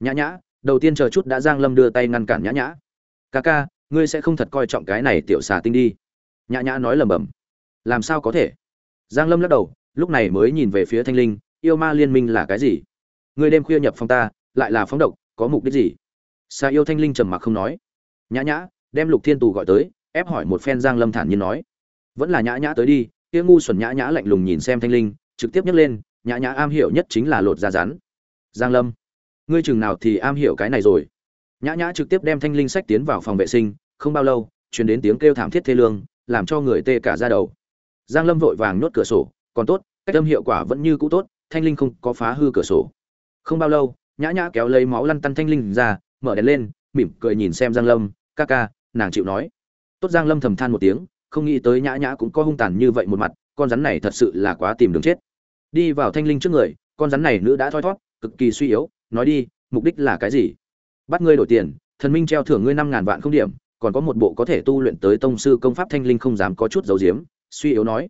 Nhã nhã, đầu tiên chờ chút đã giang lâm đưa tay ngăn cản nhã nhã. Ca ca ngươi sẽ không thật coi trọng cái này tiểu xà tinh đi. Nhã nhã nói lầm bầm làm sao có thể? Giang lâm lắc đầu, lúc này mới nhìn về phía thanh linh, yêu ma liên minh là cái gì? Ngươi đêm khuya nhập phòng ta, lại là phóng độc, có mục đích gì? Xà yêu thanh linh trầm mặc không nói. Nhã nhã, đem lục thiên tù gọi tới, ép hỏi một phen giang lâm thản nhiên nói. Vẫn là nhã nhã tới đi, kia ngu xuẩn nhã nhã lạnh lùng nhìn xem thanh linh, trực tiếp nhấc lên, nhã nhã am hiểu nhất chính là lột da rắn. Giang lâm, ngươi chừng nào thì am hiểu cái này rồi? Nhã nhã trực tiếp đem thanh linh sách tiến vào phòng vệ sinh, không bao lâu, truyền đến tiếng kêu thảm thiết thê lương, làm cho người tê cả da đầu. Giang lâm vội vàng nhốt cửa sổ, còn tốt, cách âm hiệu quả vẫn như cũ tốt, thanh linh không có phá hư cửa sổ. Không bao lâu, nhã nhã kéo lấy máu lăn tăn thanh linh ra, mở đèn lên, mỉm cười nhìn xem giang lâm, ca ca, nàng chịu nói. Tốt giang lâm thầm than một tiếng, không nghĩ tới nhã nhã cũng có hung tàn như vậy một mặt, con rắn này thật sự là quá tìm đường chết. Đi vào thanh linh trước người, con rắn này nữ đã thoi thót, cực kỳ suy yếu, nói đi, mục đích là cái gì? Bắt ngươi đổi tiền, thần minh treo thưởng ngươi năm ngàn vạn không điểm, còn có một bộ có thể tu luyện tới tông sư công pháp thanh linh không dám có chút dấu diếm suy yếu nói.